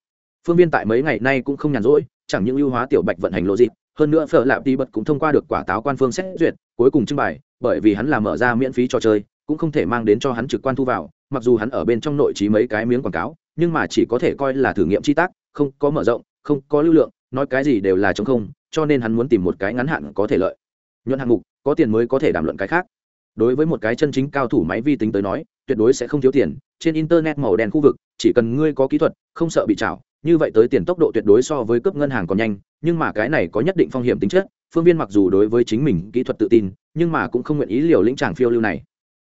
Phương viên tại mấy ngày nay cũng không nhàn rỗi, chẳng những ưu hóa tiểu bạch vận hành lộ dịp, hơn nữa phở lạp đi bật cũng thông qua được quả táo quan phương xét duyệt, cuối cùng trưng bày, bởi vì hắn là mở ra miễn phí cho chơi, cũng không thể mang đến cho hắn trực quan thu vào, mặc dù hắn ở bên trong nội trí mấy cái miếng quảng cáo, nhưng mà chỉ có thể coi là thử nghiệm chi tác, không có mở rộng, không có lưu lượng nói cái gì đều là chống không, cho nên hắn muốn tìm một cái ngắn hạn có thể lợi. Nhuận hạng mục, có tiền mới có thể đàm luận cái khác. Đối với một cái chân chính cao thủ máy vi tính tới nói, tuyệt đối sẽ không thiếu tiền. Trên internet màu đen khu vực, chỉ cần ngươi có kỹ thuật, không sợ bị trảo, như vậy tới tiền tốc độ tuyệt đối so với cướp ngân hàng còn nhanh. Nhưng mà cái này có nhất định phong hiểm tính chất, phương viên mặc dù đối với chính mình kỹ thuật tự tin, nhưng mà cũng không nguyện ý liều lĩnh tràng phiêu lưu này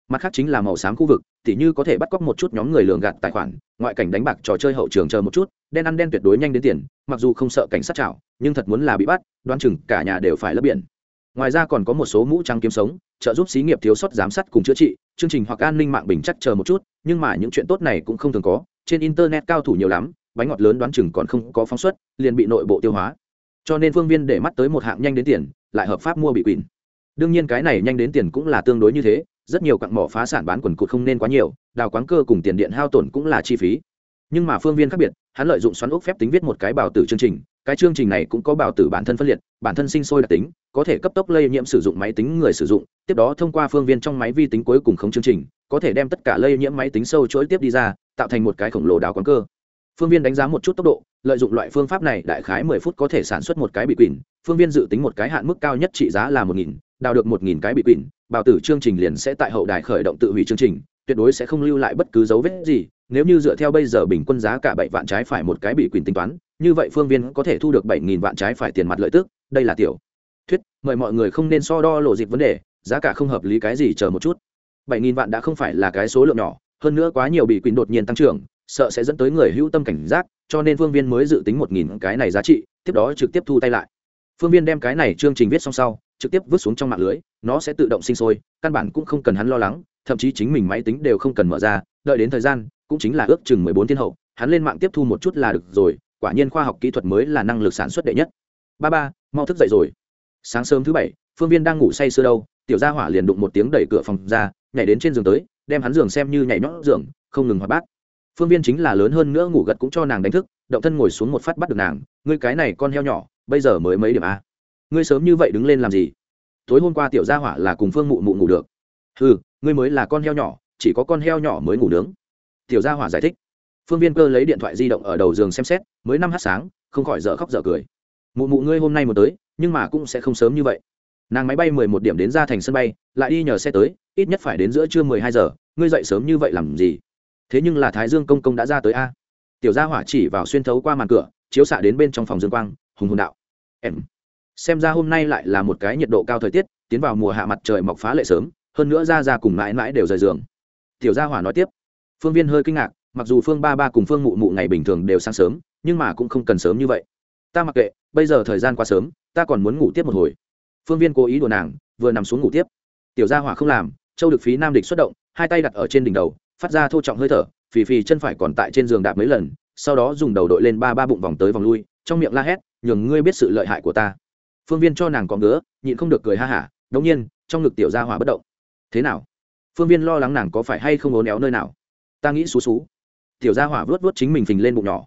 mặt khác chính là màu xám khu vực, tỉ như có thể bắt cóc một chút nhóm người lường gạt tài khoản, ngoại cảnh đánh bạc trò chơi hậu trường chờ một chút, đen ăn đen tuyệt đối nhanh đến tiền, mặc dù không sợ cảnh sát chảo, nhưng thật muốn là bị bắt, đoán chừng cả nhà đều phải lấp biển ngoài ra còn có một số mũ trắng kiếm sống, trợ giúp xí nghiệp thiếu sót giám sát cùng chữa trị, chương trình hoặc an ninh mạng bình chắc chờ một chút, nhưng mà những chuyện tốt này cũng không thường có, trên internet cao thủ nhiều lắm, bánh ngọt lớn đoán chừng còn không có phóng xuất, liền bị nội bộ tiêu hóa cho nên phương viên để mắt tới một hạng nhanh đến tiền, lại hợp pháp mua bị quỷ. đương nhiên cái này nhanh đến tiền cũng là tương đối như thế rất nhiều cặn mỏ phá sản bán quần cụt không nên quá nhiều, đào quán cơ cùng tiền điện hao tổn cũng là chi phí. Nhưng mà phương viên khác biệt, hắn lợi dụng xoắn ốc phép tính viết một cái bảo tử chương trình, cái chương trình này cũng có bảo tử bản thân phân liệt, bản thân sinh sôi đặc tính, có thể cấp tốc lây nhiễm sử dụng máy tính người sử dụng, tiếp đó thông qua phương viên trong máy vi tính cuối cùng không chương trình, có thể đem tất cả lây nhiễm máy tính sâu chuỗi tiếp đi ra, tạo thành một cái khổng lồ đào quán cơ. Phương viên đánh giá một chút tốc độ, lợi dụng loại phương pháp này đại khái mười phút có thể sản xuất một cái bị quỷ phương viên dự tính một cái hạn mức cao nhất trị giá là một nghìn đào được một nghìn cái bị quỷn, bảo tử chương trình liền sẽ tại hậu đài khởi động tự hủy chương trình tuyệt đối sẽ không lưu lại bất cứ dấu vết gì nếu như dựa theo bây giờ bình quân giá cả bảy vạn trái phải một cái bị quỷn tính toán như vậy phương viên có thể thu được bảy nghìn vạn trái phải tiền mặt lợi tức đây là tiểu thuyết mời mọi người không nên so đo lộ dịp vấn đề giá cả không hợp lý cái gì chờ một chút. Bảy nghìn vạn đã không phải là cái số lượng nhỏ hơn nữa quá nhiều bị quỷ đột nhiên tăng trưởng sợ sẽ dẫn tới người hữu tâm cảnh giác cho nên phương viên mới dự tính một nghìn cái này giá trị tiếp đó trực tiếp thu tay lại. Phương viên đem cái này chương trình viết xong sau trực tiếp vứt xuống trong mạng lưới, nó sẽ tự động sinh sôi, căn bản cũng không cần hắn lo lắng, thậm chí chính mình máy tính đều không cần mở ra, đợi đến thời gian, cũng chính là ước chừng mười bốn thiên hậu, hắn lên mạng tiếp thu một chút là được rồi, quả nhiên khoa học kỹ thuật mới là năng lực sản xuất đệ nhất. Ba ba, mau thức dậy rồi. Sáng sớm thứ bảy, phương viên đang ngủ say sưa đâu, tiểu gia hỏa liền đụng một tiếng đẩy cửa phòng ra, nhảy đến trên giường tới, đem hắn giường xem như nhảy nhót giường, không ngừng hoạt bát. Phương viên chính là lớn hơn nữa ngủ gật cũng cho nàng đánh thức, động thân ngồi xuống một phát bắt được nàng, ngươi cái này con heo nhỏ, bây giờ mới mấy điểm a ngươi sớm như vậy đứng lên làm gì? Tối hôm qua tiểu gia hỏa là cùng phương mụ mụ ngủ được. Ừ ngươi mới là con heo nhỏ, chỉ có con heo nhỏ mới ngủ nướng. Tiểu gia hỏa giải thích. Phương viên cơ lấy điện thoại di động ở đầu giường xem xét, mới năm h sáng, không khỏi dở khóc dở cười. Mụ mụ ngươi hôm nay một tới, nhưng mà cũng sẽ không sớm như vậy. Nàng máy bay mười một điểm đến ra thành sân bay, lại đi nhờ xe tới, ít nhất phải đến giữa trưa mười hai giờ, ngươi dậy sớm như vậy làm gì? Thế nhưng là thái dương công công đã ra tới a. Tiểu gia hỏa chỉ vào xuyên thấu qua màn cửa, chiếu xạ đến bên trong phòng dương quang, hùng hồn đạo. Em xem ra hôm nay lại là một cái nhiệt độ cao thời tiết, tiến vào mùa hạ mặt trời mọc phá lệ sớm, hơn nữa ra ra cùng mãi mãi đều rời giường. Tiểu gia hỏa nói tiếp, phương viên hơi kinh ngạc, mặc dù phương ba ba cùng phương mụ mụ ngày bình thường đều sáng sớm, nhưng mà cũng không cần sớm như vậy. Ta mặc kệ, bây giờ thời gian quá sớm, ta còn muốn ngủ tiếp một hồi. Phương viên cố ý đùa nàng, vừa nằm xuống ngủ tiếp. Tiểu gia hỏa không làm, châu được phí nam địch xuất động, hai tay đặt ở trên đỉnh đầu, phát ra thô trọng hơi thở, phì phì chân phải còn tại trên giường đạp mấy lần, sau đó dùng đầu đội lên ba ba bụng vòng tới vòng lui, trong miệng la hét, nhường ngươi biết sự lợi hại của ta phương viên cho nàng có ngứa, nhịn không được cười ha hả, đống nhiên, trong ngực tiểu gia hỏa bất động. Thế nào? Phương viên lo lắng nàng có phải hay không ố néo nơi nào? Ta nghĩ xú xú. Tiểu gia hỏa vớt vớt chính mình phình lên bụng nhỏ.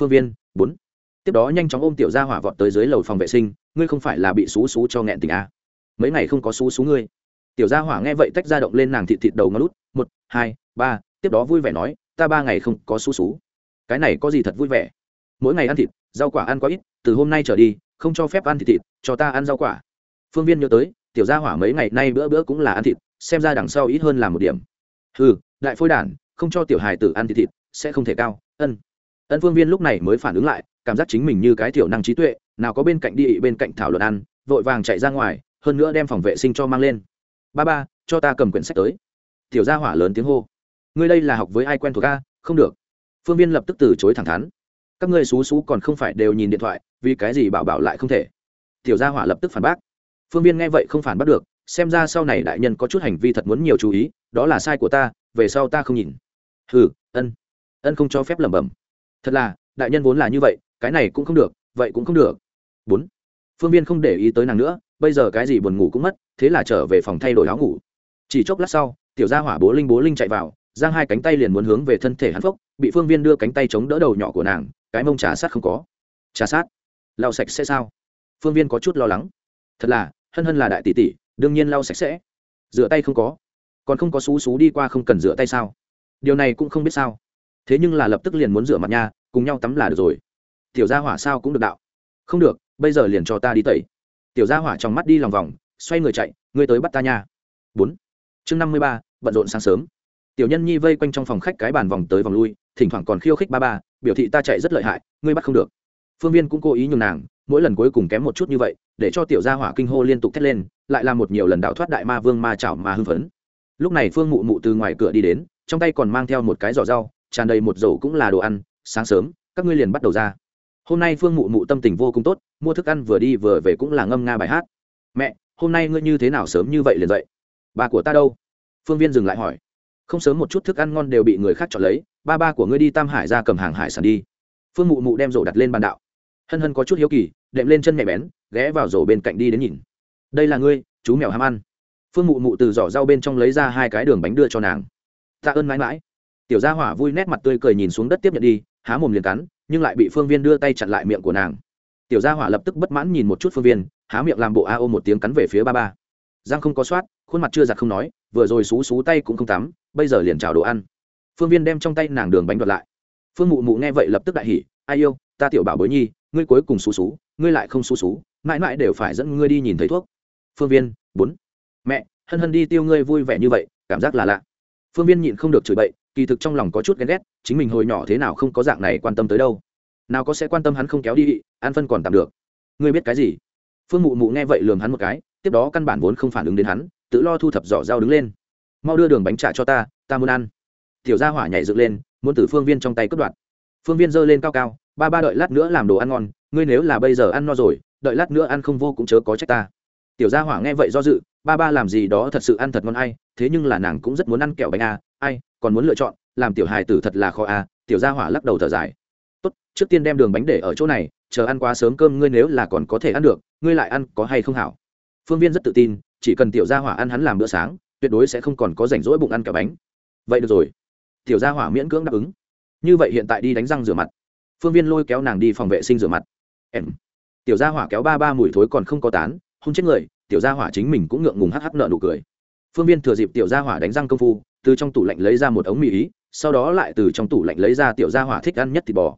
Phương viên, bốn. Tiếp đó nhanh chóng ôm tiểu gia hỏa vọt tới dưới lầu phòng vệ sinh, ngươi không phải là bị xú xú cho nghẹn tình à. mấy ngày không có xú xú ngươi. Tiểu gia hỏa nghe vậy tách ra động lên nàng thịt thịt đầu ngó lút một, hai, ba, tiếp đó vui vẻ nói, ta ba ngày không có xú xú. Cái này có gì thật vui vẻ? Mỗi ngày ăn thịt, rau quả ăn quá ít, từ hôm nay trở đi không cho phép ăn thịt thịt, cho ta ăn rau quả. Phương viên nhớ tới, tiểu gia hỏa mấy ngày nay bữa bữa cũng là ăn thịt, xem ra đằng sau ít hơn là một điểm. Ừ đại phôi đản, không cho tiểu hài tử ăn thịt thịt, sẽ không thể cao, ân. Ân phương viên lúc này mới phản ứng lại, cảm giác chính mình như cái tiểu năng trí tuệ, nào có bên cạnh đi, bên cạnh thảo luận ăn, vội vàng chạy ra ngoài, hơn nữa đem phòng vệ sinh cho mang lên. Ba ba, cho ta cầm quyển sách tới. Tiểu gia hỏa lớn tiếng hô. Ngươi đây là học với ai quen thuộc a? Không được. Phương viên lập tức từ chối thẳng thắn. Các ngươi xú xú còn không phải đều nhìn điện thoại vì cái gì bảo bảo lại không thể? Tiểu gia hỏa lập tức phản bác. Phương viên nghe vậy không phản bác được, xem ra sau này đại nhân có chút hành vi thật muốn nhiều chú ý, đó là sai của ta, về sau ta không nhìn. Hừ, ân. Ân không cho phép lẩm bẩm. Thật là, đại nhân vốn là như vậy, cái này cũng không được, vậy cũng không được. Bốn. Phương viên không để ý tới nàng nữa, bây giờ cái gì buồn ngủ cũng mất, thế là trở về phòng thay đổi áo ngủ. Chỉ chốc lát sau, tiểu gia hỏa bố linh bố linh chạy vào, giang hai cánh tay liền muốn hướng về thân thể hắn phốc, bị phương viên đưa cánh tay chống đỡ đầu nhỏ của nàng, cái mông trà sát không có. Trà sát lau sạch sẽ sao? Phương viên có chút lo lắng. Thật là, hân hân là đại tỷ tỷ, đương nhiên lau sạch sẽ. Rửa tay không có. Còn không có xú xú đi qua không cần rửa tay sao? Điều này cũng không biết sao. Thế nhưng là lập tức liền muốn rửa mặt nha, cùng nhau tắm là được rồi. Tiểu gia hỏa sao cũng được đạo. Không được, bây giờ liền cho ta đi tẩy. Tiểu gia hỏa trong mắt đi lòng vòng, xoay người chạy, ngươi tới bắt ta nha. Bốn. Chương năm mươi ba, bận rộn sáng sớm. Tiểu nhân nhi vây quanh trong phòng khách cái bàn vòng tới vòng lui, thỉnh thoảng còn khiêu khích ba ba, biểu thị ta chạy rất lợi hại, ngươi bắt không được phương viên cũng cố ý nhường nàng, mỗi lần cuối cùng kém một chút như vậy, để cho tiểu gia hỏa kinh hô liên tục thét lên, lại làm một nhiều lần đào thoát đại ma vương ma chảo mà hưng phấn. Lúc này phương mụ mụ từ ngoài cửa đi đến, trong tay còn mang theo một cái giỏ rau, tràn đầy một dầu cũng là đồ ăn, sáng sớm, các ngươi liền bắt đầu ra. Hôm nay phương mụ mụ tâm tình vô cùng tốt, mua thức ăn vừa đi vừa về cũng là ngâm nga bài hát. Mẹ, hôm nay ngươi như thế nào sớm như vậy liền dậy? Bà của ta đâu? Phương viên dừng lại hỏi. Không sớm một chút thức ăn ngon đều bị người khác chọn lấy, ba ba của ngươi đi tam hải ra cầm hàng hải sản đi. Phương mụ mụ đem rổ đặt lên bàn đạo hân hân có chút hiếu kỳ, đệm lên chân nhẹ bén, ghé vào rổ bên cạnh đi đến nhìn. Đây là ngươi, chú mèo ham ăn. Phương mụ mụ từ giỏ rau bên trong lấy ra hai cái đường bánh đưa cho nàng. Tạ ơn mãi mãi. Tiểu gia hỏa vui nét mặt tươi cười nhìn xuống đất tiếp nhận đi, há mồm liền cắn, nhưng lại bị phương viên đưa tay chặn lại miệng của nàng. Tiểu gia hỏa lập tức bất mãn nhìn một chút phương viên, há miệng làm bộ a ô một tiếng cắn về phía ba ba. Giang không có soát, khuôn mặt chưa giặt không nói, vừa rồi xú xú tay cũng không tắm, bây giờ liền chào đồ ăn. Phương viên đem trong tay nàng đường bánh đoạt lại. Phương mụ mụ nghe vậy lập tức đại hỉ, ai yêu, ta tiểu bảo bối nhi ngươi cuối cùng xú xú, ngươi lại không xú xú, mãi mãi đều phải dẫn ngươi đi nhìn thấy thuốc. Phương viên, bốn. Mẹ, hân hân đi tiêu ngươi vui vẻ như vậy, cảm giác là lạ. Phương viên nhịn không được chửi bậy, kỳ thực trong lòng có chút ghen ghét, chính mình hồi nhỏ thế nào không có dạng này quan tâm tới đâu. Nào có sẽ quan tâm hắn không kéo đi, an phân còn tạm được. Ngươi biết cái gì? Phương mụ mụ nghe vậy lường hắn một cái, tiếp đó căn bản vốn không phản ứng đến hắn, tự lo thu thập giỏ dao đứng lên. Mau đưa đường bánh trả cho ta ta muốn ăn. Tiểu gia hỏa nhảy dựng lên, muốn từ phương viên trong tay cất đoạn phương viên giơ lên cao cao ba ba đợi lát nữa làm đồ ăn ngon ngươi nếu là bây giờ ăn no rồi đợi lát nữa ăn không vô cũng chớ có trách ta. Tiểu gia hỏa nghe vậy do dự ba ba làm gì đó thật sự ăn thật ngon ai thế nhưng là nàng cũng rất muốn ăn kẹo bánh a à, ai còn muốn lựa chọn làm tiểu hài tử thật là khó a à, tiểu gia hỏa lắc đầu thở dài. Tốt trước tiên đem đường bánh để ở chỗ này chờ ăn quá sớm cơm ngươi nếu là còn có thể ăn được ngươi lại ăn có hay không hảo. Phương viên rất tự tin chỉ cần tiểu gia hỏa ăn hắn làm bữa sáng tuyệt đối sẽ không còn có rảnh rỗi bụng ăn kẹo bánh. Vậy được rồi. Tiểu gia hỏa miễn cưỡng đáp ứng. Như vậy hiện tại đi đánh răng rửa mặt phương viên lôi kéo nàng đi phòng vệ sinh rửa mặt. Em, tiểu gia hỏa kéo ba ba mùi thối còn không có tán hôn chết người, tiểu gia hỏa chính mình cũng ngượng ngùng hắc hắc nợ nụ cười. Phương viên thừa dịp tiểu gia hỏa đánh răng công phu, từ trong tủ lạnh lấy ra một ống mì ý, sau đó lại từ trong tủ lạnh lấy ra tiểu gia hỏa thích ăn nhất thịt bò.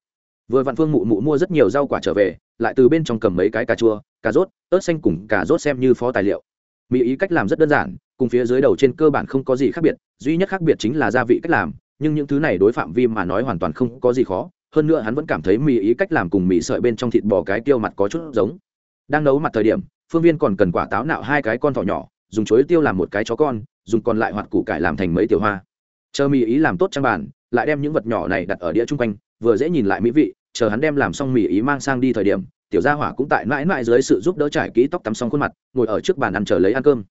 Vừa vạn phương mụ mụ mua rất nhiều rau quả trở về, lại từ bên trong cầm mấy cái cà chua, cà rốt, ớt xanh cùng cà rốt xem như phó tài liệu. Mỹ ý cách làm rất đơn giản, cùng phía dưới đầu trên cơ bản không có gì khác biệt, duy nhất khác biệt chính là gia vị cách làm, nhưng những thứ này đối phạm vi mà nói hoàn toàn không có gì khó hơn nữa hắn vẫn cảm thấy mì ý cách làm cùng mì sợi bên trong thịt bò cái tiêu mặt có chút giống. Đang nấu mặt thời điểm, phương viên còn cần quả táo nạo hai cái con thỏ nhỏ, dùng chuối tiêu làm một cái chó con, dùng còn lại hoạt củ cải làm thành mấy tiểu hoa. Chờ mì ý làm tốt trang bàn, lại đem những vật nhỏ này đặt ở đĩa chung quanh, vừa dễ nhìn lại mỹ vị, chờ hắn đem làm xong mì ý mang sang đi thời điểm, tiểu gia hỏa cũng tại mãi mãi dưới sự giúp đỡ trải kỹ tóc tắm xong khuôn mặt, ngồi ở trước bàn ăn chờ lấy ăn cơm.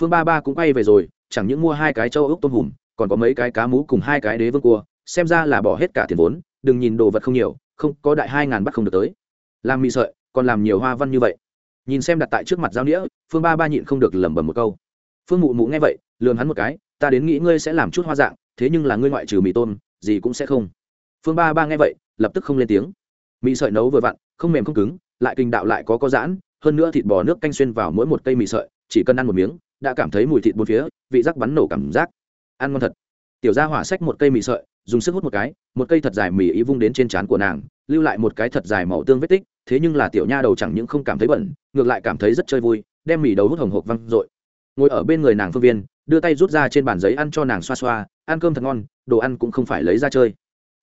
Phương ba ba cũng quay về rồi, chẳng những mua hai cái châu ốc tôm hùm, còn có mấy cái cá mú cùng hai cái đế vương cua, xem ra là bỏ hết cả tiền vốn đừng nhìn đồ vật không nhiều, không, có đại hai ngàn bắt không được tới. Làm mì sợi, còn làm nhiều hoa văn như vậy. Nhìn xem đặt tại trước mặt giao nghĩa phương ba ba nhịn không được lẩm bẩm một câu. Phương mụ mụ nghe vậy lườn hắn một cái, ta đến nghĩ ngươi sẽ làm chút hoa dạng, thế nhưng là ngươi ngoại trừ mì tôm, gì cũng sẽ không. Phương ba ba nghe vậy, lập tức không lên tiếng. Mì sợi nấu vừa vặn, không mềm không cứng, lại kinh đạo lại có có giãn, hơn nữa thịt bò nước canh xuyên vào mỗi một cây mì sợi, chỉ cần ăn một miếng, đã cảm thấy mùi thịt bốn phía, vị giác bắn nổ cảm giác. Ăn ngon thật. Tiểu gia hỏa xách một cây mì sợi dùng sức hút một cái, một cây thật dài mì ý vung đến trên trán của nàng, lưu lại một cái thật dài màu tương vết tích, thế nhưng là tiểu nha đầu chẳng những không cảm thấy bẩn, ngược lại cảm thấy rất chơi vui, đem mì đầu hút hồng hộp văng r ngồi ở bên người nàng phương viên, đưa tay rút ra trên bàn giấy ăn cho nàng xoa xoa, ăn cơm thật ngon, đồ ăn cũng không phải lấy ra chơi.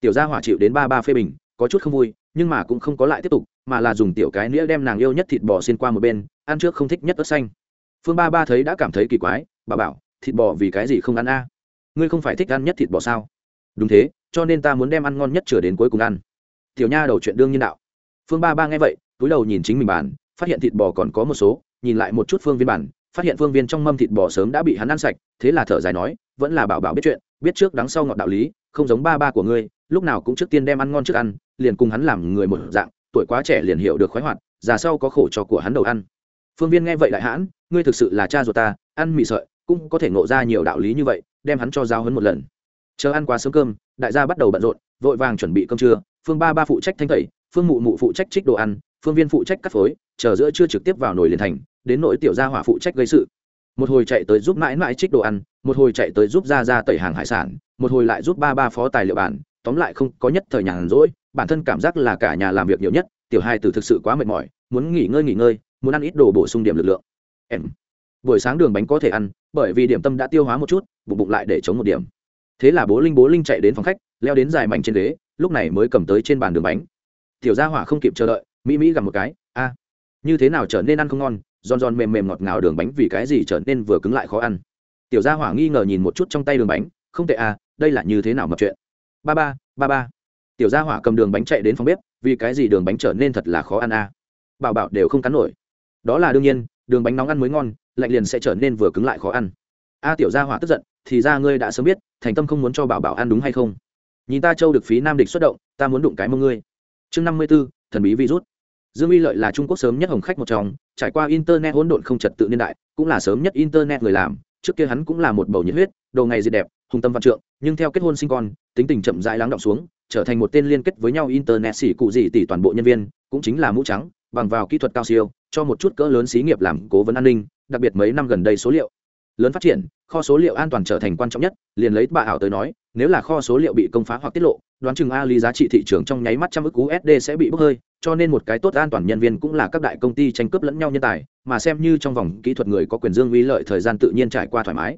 Tiểu gia hỏa chịu đến ba ba phê bình, có chút không vui, nhưng mà cũng không có lại tiếp tục, mà là dùng tiểu cái nĩa đem nàng yêu nhất thịt bò xin qua một bên, ăn trước không thích nhất ớt xanh. Phương ba ba thấy đã cảm thấy kỳ quái, bà bảo, thịt bò vì cái gì không ăn a? Ngươi không phải thích ăn nhất thịt bò sao? Đúng thế, cho nên ta muốn đem ăn ngon nhất trở đến cuối cùng ăn. Tiểu nha đầu chuyện đương nhiên đạo. Phương ba ba nghe vậy, túi đầu nhìn chính mình bàn, phát hiện thịt bò còn có một số, nhìn lại một chút phương viên bản phát hiện phương viên trong mâm thịt bò sớm đã bị hắn ăn sạch, thế là thở dài nói, vẫn là bảo bảo biết chuyện, biết trước đằng sau ngọt đạo lý, không giống ba ba của ngươi, lúc nào cũng trước tiên đem ăn ngon trước ăn, liền cùng hắn làm người một dạng, tuổi quá trẻ liền hiểu được khoái hoạt, già sau có khổ cho của hắn đầu ăn. Phương viên nghe vậy đại hãn, ngươi thực sự là cha ruột ta, ăn mì sợi, cũng có thể ngộ ra nhiều đạo lý như vậy, đem hắn cho giao hấn một lần chờ ăn quá sớm cơm, đại gia bắt đầu bận rộn, vội vàng chuẩn bị cơm trưa. Phương ba ba phụ trách thanh tẩy, phương mụ mụ phụ trách trích đồ ăn, phương viên phụ trách cắt phối, chờ giữa chưa trực tiếp vào nồi liền thành, đến nỗi tiểu gia hỏa phụ trách gây sự. Một hồi chạy tới giúp mãi mãi trích đồ ăn, một hồi chạy tới giúp ra ra tẩy hàng hải sản, một hồi lại giúp ba ba phó tài liệu bản, tóm lại không có nhất thời nhàn rỗi, bản thân cảm giác là cả nhà làm việc nhiều nhất, tiểu hai tử thực sự quá mệt mỏi, muốn nghỉ ngơi nghỉ ngơi, muốn ăn ít đồ bổ sung điểm lực lượng. Em, buổi sáng đường bánh có thể ăn, bởi vì điểm tâm đã tiêu hóa một chút, bụng bụng lại để chống một điểm thế là bố linh bố linh chạy đến phòng khách, leo đến dài mảnh trên ghế, lúc này mới cầm tới trên bàn đường bánh. Tiểu gia hỏa không kịp chờ đợi, mỹ mỹ gặp một cái, a, như thế nào trở nên ăn không ngon? Giòn giòn mềm mềm ngọt ngào đường bánh vì cái gì trở nên vừa cứng lại khó ăn? Tiểu gia hỏa nghi ngờ nhìn một chút trong tay đường bánh, không tệ à đây là như thế nào mập chuyện? Ba ba ba ba. Tiểu gia hỏa cầm đường bánh chạy đến phòng bếp, vì cái gì đường bánh trở nên thật là khó ăn à? Bảo bảo đều không cắn nổi. Đó là đương nhiên, đường bánh nóng ăn mới ngon, lạnh liền sẽ trở nên vừa cứng lại khó ăn. A tiểu gia hỏa tức giận thì ra ngươi đã sớm biết, thành tâm không muốn cho bảo bảo ăn đúng hay không. Nhìn ta châu được phí nam địch xuất động, ta muốn đụng cái mông ngươi. Chương năm mươi b ố thần bí virus dương uy lợi là trung quốc sớm nhất hồng khách một trong, trải qua internet hỗn độn không trật tự niên đại, cũng là sớm nhất internet người làm, trước kia hắn cũng là một bầu nhiệt huyết, đồ ngày diệt đẹp, hùng tâm văn trượng, nhưng theo kết hôn sinh con, tính tình chậm rãi lắng động xuống, trở thành một tên liên kết với nhau internet xỉ cụ gì tỷ toàn bộ nhân viên, cũng chính là mũ trắng, bằng vào kỹ thuật cao siêu, cho một chút cỡ lớn xí nghiệp làm cố vấn an ninh, đặc biệt mấy năm gần đây số liệu. Lớn phát triển kho số liệu an toàn trở thành quan trọng nhất, liền lấy bà ảo tới nói, nếu là kho số liệu bị công phá hoặc tiết lộ, đoán chừng a lý giá trị thị trường trong nháy mắt trăm ức usd sẽ bị bốc hơi, cho nên một cái tốt an toàn nhân viên cũng là các đại công ty tranh cướp lẫn nhau nhân tài, mà xem như trong vòng kỹ thuật người có quyền dương uy lợi thời gian tự nhiên trải qua thoải mái.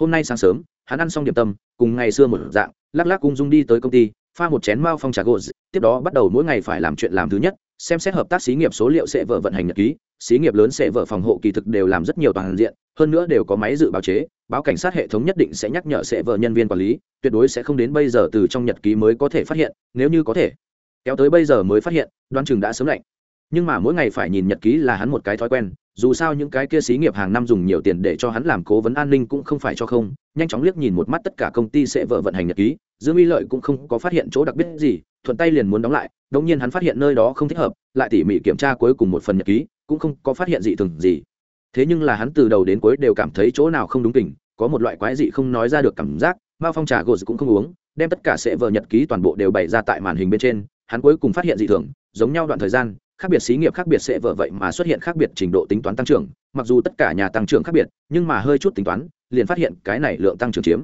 Hôm nay sáng sớm, hắn ăn xong điểm tâm, cùng ngày xưa một dạng, lắc lắc cung dung đi tới công ty, pha một chén mao phong trà gỗ tiếp đó bắt đầu mỗi ngày phải làm chuyện làm thứ nhất, xem xét hợp tác xí nghiệp số liệu sẽ vợ vận hành nhật ký, xí nghiệp lớn sẽ vợ phòng hộ kỳ thực đều làm rất nhiều toàn diện hơn nữa đều có máy dự báo chế, báo cảnh sát hệ thống nhất định sẽ nhắc nhở sẽ vợ nhân viên quản lý, tuyệt đối sẽ không đến bây giờ từ trong nhật ký mới có thể phát hiện, nếu như có thể. Kéo tới bây giờ mới phát hiện, đoán chừng đã sớm lạnh. Nhưng mà mỗi ngày phải nhìn nhật ký là hắn một cái thói quen, dù sao những cái kia xí nghiệp hàng năm dùng nhiều tiền để cho hắn làm cố vấn an ninh cũng không phải cho không, nhanh chóng liếc nhìn một mắt tất cả công ty sẽ vợ vận hành nhật ký, dương uy lợi cũng không có phát hiện chỗ đặc biệt gì, thuận tay liền muốn đóng lại, đống nhiên hắn phát hiện nơi đó không thích hợp, lại tỉ mỉ kiểm tra cuối cùng một phần nhật ký, cũng không có phát hiện gì thường gì thế nhưng là hắn từ đầu đến cuối đều cảm thấy chỗ nào không đúng tình có một loại quái dị không nói ra được cảm giác, mao phong trà gột cũng không uống, đem tất cả sẽ vợ nhật ký toàn bộ đều bày ra tại màn hình bên trên, hắn cuối cùng phát hiện dị thường, giống nhau đoạn thời gian, khác biệt xí nghiệp khác biệt sẽ vợ vậy mà xuất hiện khác biệt trình độ tính toán tăng trưởng, mặc dù tất cả nhà tăng trưởng khác biệt, nhưng mà hơi chút tính toán, liền phát hiện cái này lượng tăng trưởng chiếm.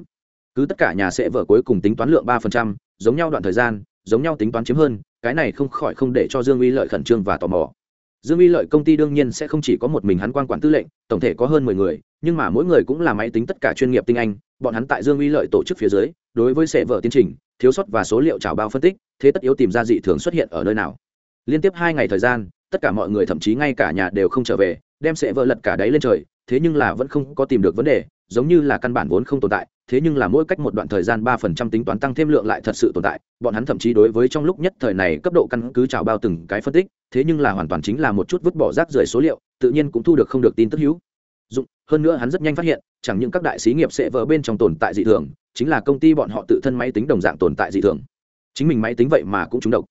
Cứ tất cả nhà sẽ vợ cuối cùng tính toán lượng ba phần trăm, giống nhau đoạn thời gian, giống nhau tính toán chiếm hơn, cái này không khỏi không để cho dương uy lợi khẩn trương và tò mò dương uy lợi công ty đương nhiên sẽ không chỉ có một mình hắn quan quản tư lệnh, tổng thể có hơn mười người, nhưng mà mỗi người cũng là máy tính tất cả chuyên nghiệp tinh anh, bọn hắn tại dương uy lợi tổ chức phía dưới, đối với sẽ vợ tiến trình, thiếu sót và số liệu trào bao phân tích, thế tất yếu tìm ra dị thường xuất hiện ở nơi nào. Liên tiếp hai ngày thời gian, tất cả mọi người thậm chí ngay cả nhà đều không trở về, đem sẽ vợ lật cả đáy lên trời, thế nhưng là vẫn không có tìm được vấn đề giống như là căn bản vốn không tồn tại, thế nhưng là mỗi cách một đoạn thời gian ba phần trăm tính toán tăng thêm lượng lại thật sự tồn tại, bọn hắn thậm chí đối với trong lúc nhất thời này cấp độ căn cứ trào bao từng cái phân tích, thế nhưng là hoàn toàn chính là một chút vứt bỏ rác rưởi số liệu, tự nhiên cũng thu được không được tin tức hữu. Dụng, hơn nữa hắn rất nhanh phát hiện, chẳng những các đại sĩ nghiệp sẽ vỡ bên trong tồn tại dị thường, chính là công ty bọn họ tự thân máy tính đồng dạng tồn tại dị thường. Chính mình máy tính vậy mà cũng trúng độc.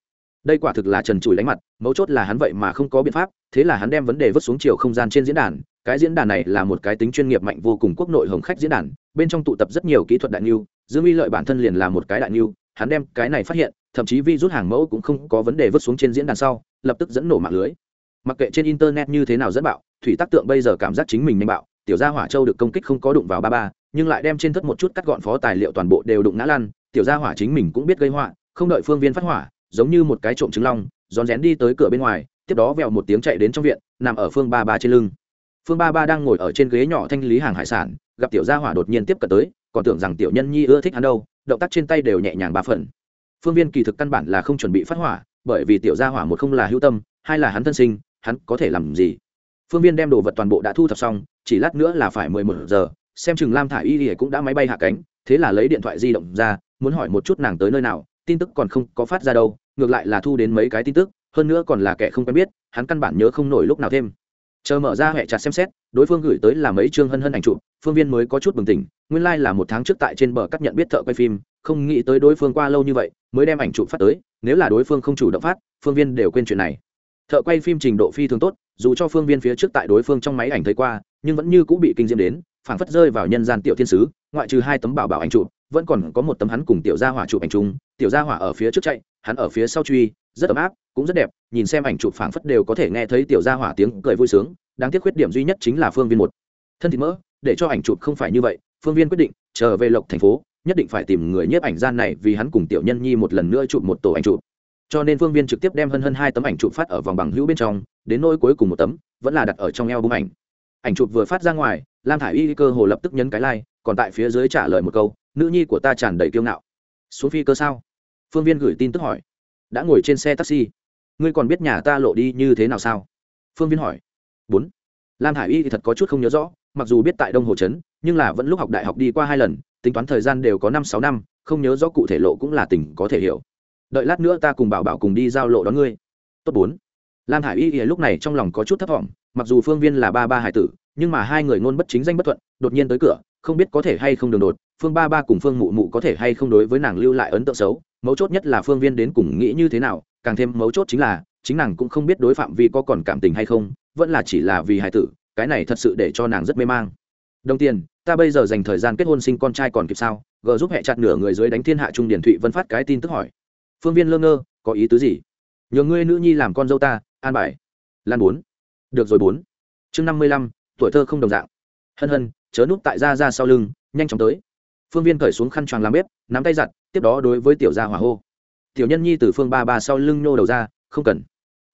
Đây quả thực là trần trụi lánh mặt, mấu chốt là hắn vậy mà không có biện pháp, thế là hắn đem vấn đề vứt xuống chiều không gian trên diễn đàn cái diễn đàn này là một cái tính chuyên nghiệp mạnh vô cùng quốc nội hồng khách diễn đàn, bên trong tụ tập rất nhiều kỹ thuật đại niu, dương uy lợi bản thân liền là một cái đại niu, hắn đem cái này phát hiện, thậm chí vi rút hàng mẫu cũng không có vấn đề vứt xuống trên diễn đàn sau, lập tức dẫn nổ mạng lưới. Mặc kệ trên internet như thế nào dẫn bạo, thủy tác tượng bây giờ cảm giác chính mình nhanh bạo, tiểu gia hỏa châu được công kích không có đụng vào ba ba, nhưng lại đem trên thất một chút cắt gọn phó tài liệu toàn bộ đều đụng ngã lan tiểu gia hỏa chính mình cũng biết gây họa, không đợi phương viên phát hỏa, giống như một cái trộm trứng long, rón rén đi tới cửa bên ngoài, tiếp đó vèo một tiếng chạy đến trong viện, nằm ở phương ba ba trên lưng phương ba ba đang ngồi ở trên ghế nhỏ thanh lý hàng hải sản, gặp tiểu gia hỏa đột nhiên tiếp cận tới, còn tưởng rằng tiểu nhân nhi ưa thích hắn đâu, động tác trên tay đều nhẹ nhàng ba phần. Phương viên kỳ thực căn bản là không chuẩn bị phát hỏa, bởi vì tiểu gia hỏa một không là hữu tâm, hai là hắn thân sinh, hắn có thể làm gì? Phương viên đem đồ vật toàn bộ đã thu thập xong, chỉ lát nữa là phải mười một giờ, xem chừng lam thả y ỉa cũng đã máy bay hạ cánh, thế là lấy điện thoại di động ra, muốn hỏi một chút nàng tới nơi nào, tin tức còn không có phát ra đâu, ngược lại là thu đến mấy cái tin tức, hơn nữa còn là kẻ không quen biết, hắn căn bản nhớ không nổi lúc nào thêm chờ mở ra hệ chặt xem xét, đối phương gửi tới là mấy chương hân hân ảnh chụp, phương viên mới có chút bừng tỉnh, nguyên lai、like、là một tháng trước tại trên bờ cắt nhận biết thợ quay phim, không nghĩ tới đối phương qua lâu như vậy mới đem ảnh chụp phát tới, nếu là đối phương không chủ động phát, phương viên đều quên chuyện này. Thợ quay phim trình độ phi thường tốt, dù cho phương viên phía trước tại đối phương trong máy ảnh thấy qua, nhưng vẫn như cũng bị kinh diễm đến, phảng phất rơi vào nhân gian tiểu thiên sứ, ngoại trừ hai tấm bảo bảo ảnh chụp, vẫn còn có một tấm hắn cùng tiểu gia hỏa chụp ảnh chung, tiểu gia hỏa ở phía trước chạy, hắn ở phía sau truy rất ấm áp, cũng rất đẹp, nhìn xem ảnh chụp phảng phất đều có thể nghe thấy tiểu gia hỏa tiếng cười vui sướng, đáng tiếc khuyết điểm duy nhất chính là phương viên một. Thân thịt mỡ, để cho ảnh chụp không phải như vậy, phương viên quyết định, trở về lộc thành phố, nhất định phải tìm người nhiếp ảnh gian này vì hắn cùng tiểu nhân nhi một lần nữa chụp một tổ ảnh chụp. Cho nên phương viên trực tiếp đem hơn hơn hai tấm ảnh chụp phát ở vòng bằng hữu bên trong, đến nỗi cuối cùng một tấm, vẫn là đặt ở trong eo bung ảnh. Ảnh chụp vừa phát ra ngoài, lam thả i y cơ hồ lập tức nhấn cái like, còn tại phía dưới trả lời một câu, nữ nhi của ta tràn đầy kiêu ngạo. Xuống phi cơ sao? Phương viên gửi tin tức hỏi đã ngồi trên xe taxi. Ngươi còn biết nhà ta lộ đi như thế nào sao? Phương viên hỏi. Bốn. Lam hải y thì thật có chút không nhớ rõ, mặc dù biết tại đông hồ trấn, nhưng là vẫn lúc học đại học đi qua hai lần, tính toán thời gian đều có năm sáu năm, không nhớ rõ cụ thể lộ cũng là tỉnh có thể hiểu. Đợi lát nữa ta cùng bảo bảo cùng đi giao lộ đón ngươi. Tốt bốn. Lam hải y thì lúc này trong lòng có chút thấp t mặc dù phương viên là ba ba hải tử, nhưng mà hai người ngôn bất chính danh bất thuận, đột nhiên tới cửa, không biết có thể hay không đường đột, phương ba ba cùng phương mụ mụ có thể hay không đối với nàng lưu lại ấn tượng xấu mấu chốt nhất là phương viên đến cùng nghĩ như thế nào, càng thêm mấu chốt chính là, chính nàng cũng không biết đối phạm vi có còn cảm tình hay không, vẫn là chỉ là vì hài tử, cái này thật sự để cho nàng rất mê mang. Đồng tiền, ta bây giờ dành thời gian kết hôn sinh con trai còn kịp sao? G giúp hẹ chặt nửa người dưới đánh thiên hạ trung điển thụy vân phát cái tin tức hỏi. Phương viên lơ ngơ, có ý tứ gì? Nhờ ngươi nữ nhi làm con dâu ta, an bài. Lan bốn. Được rồi bốn. Chương năm mươi lăm, tuổi thơ không đồng dạng. Hân hân, chớ núp tại ra ra sau lưng, nhanh chóng tới phương viên cởi xuống khăn choàng làm bếp, nắm tay giặt, tiếp đó đối với tiểu gia hỏa hô. Tiểu nhân nhi từ phương ba ba sau lưng nhô đầu ra, không cần.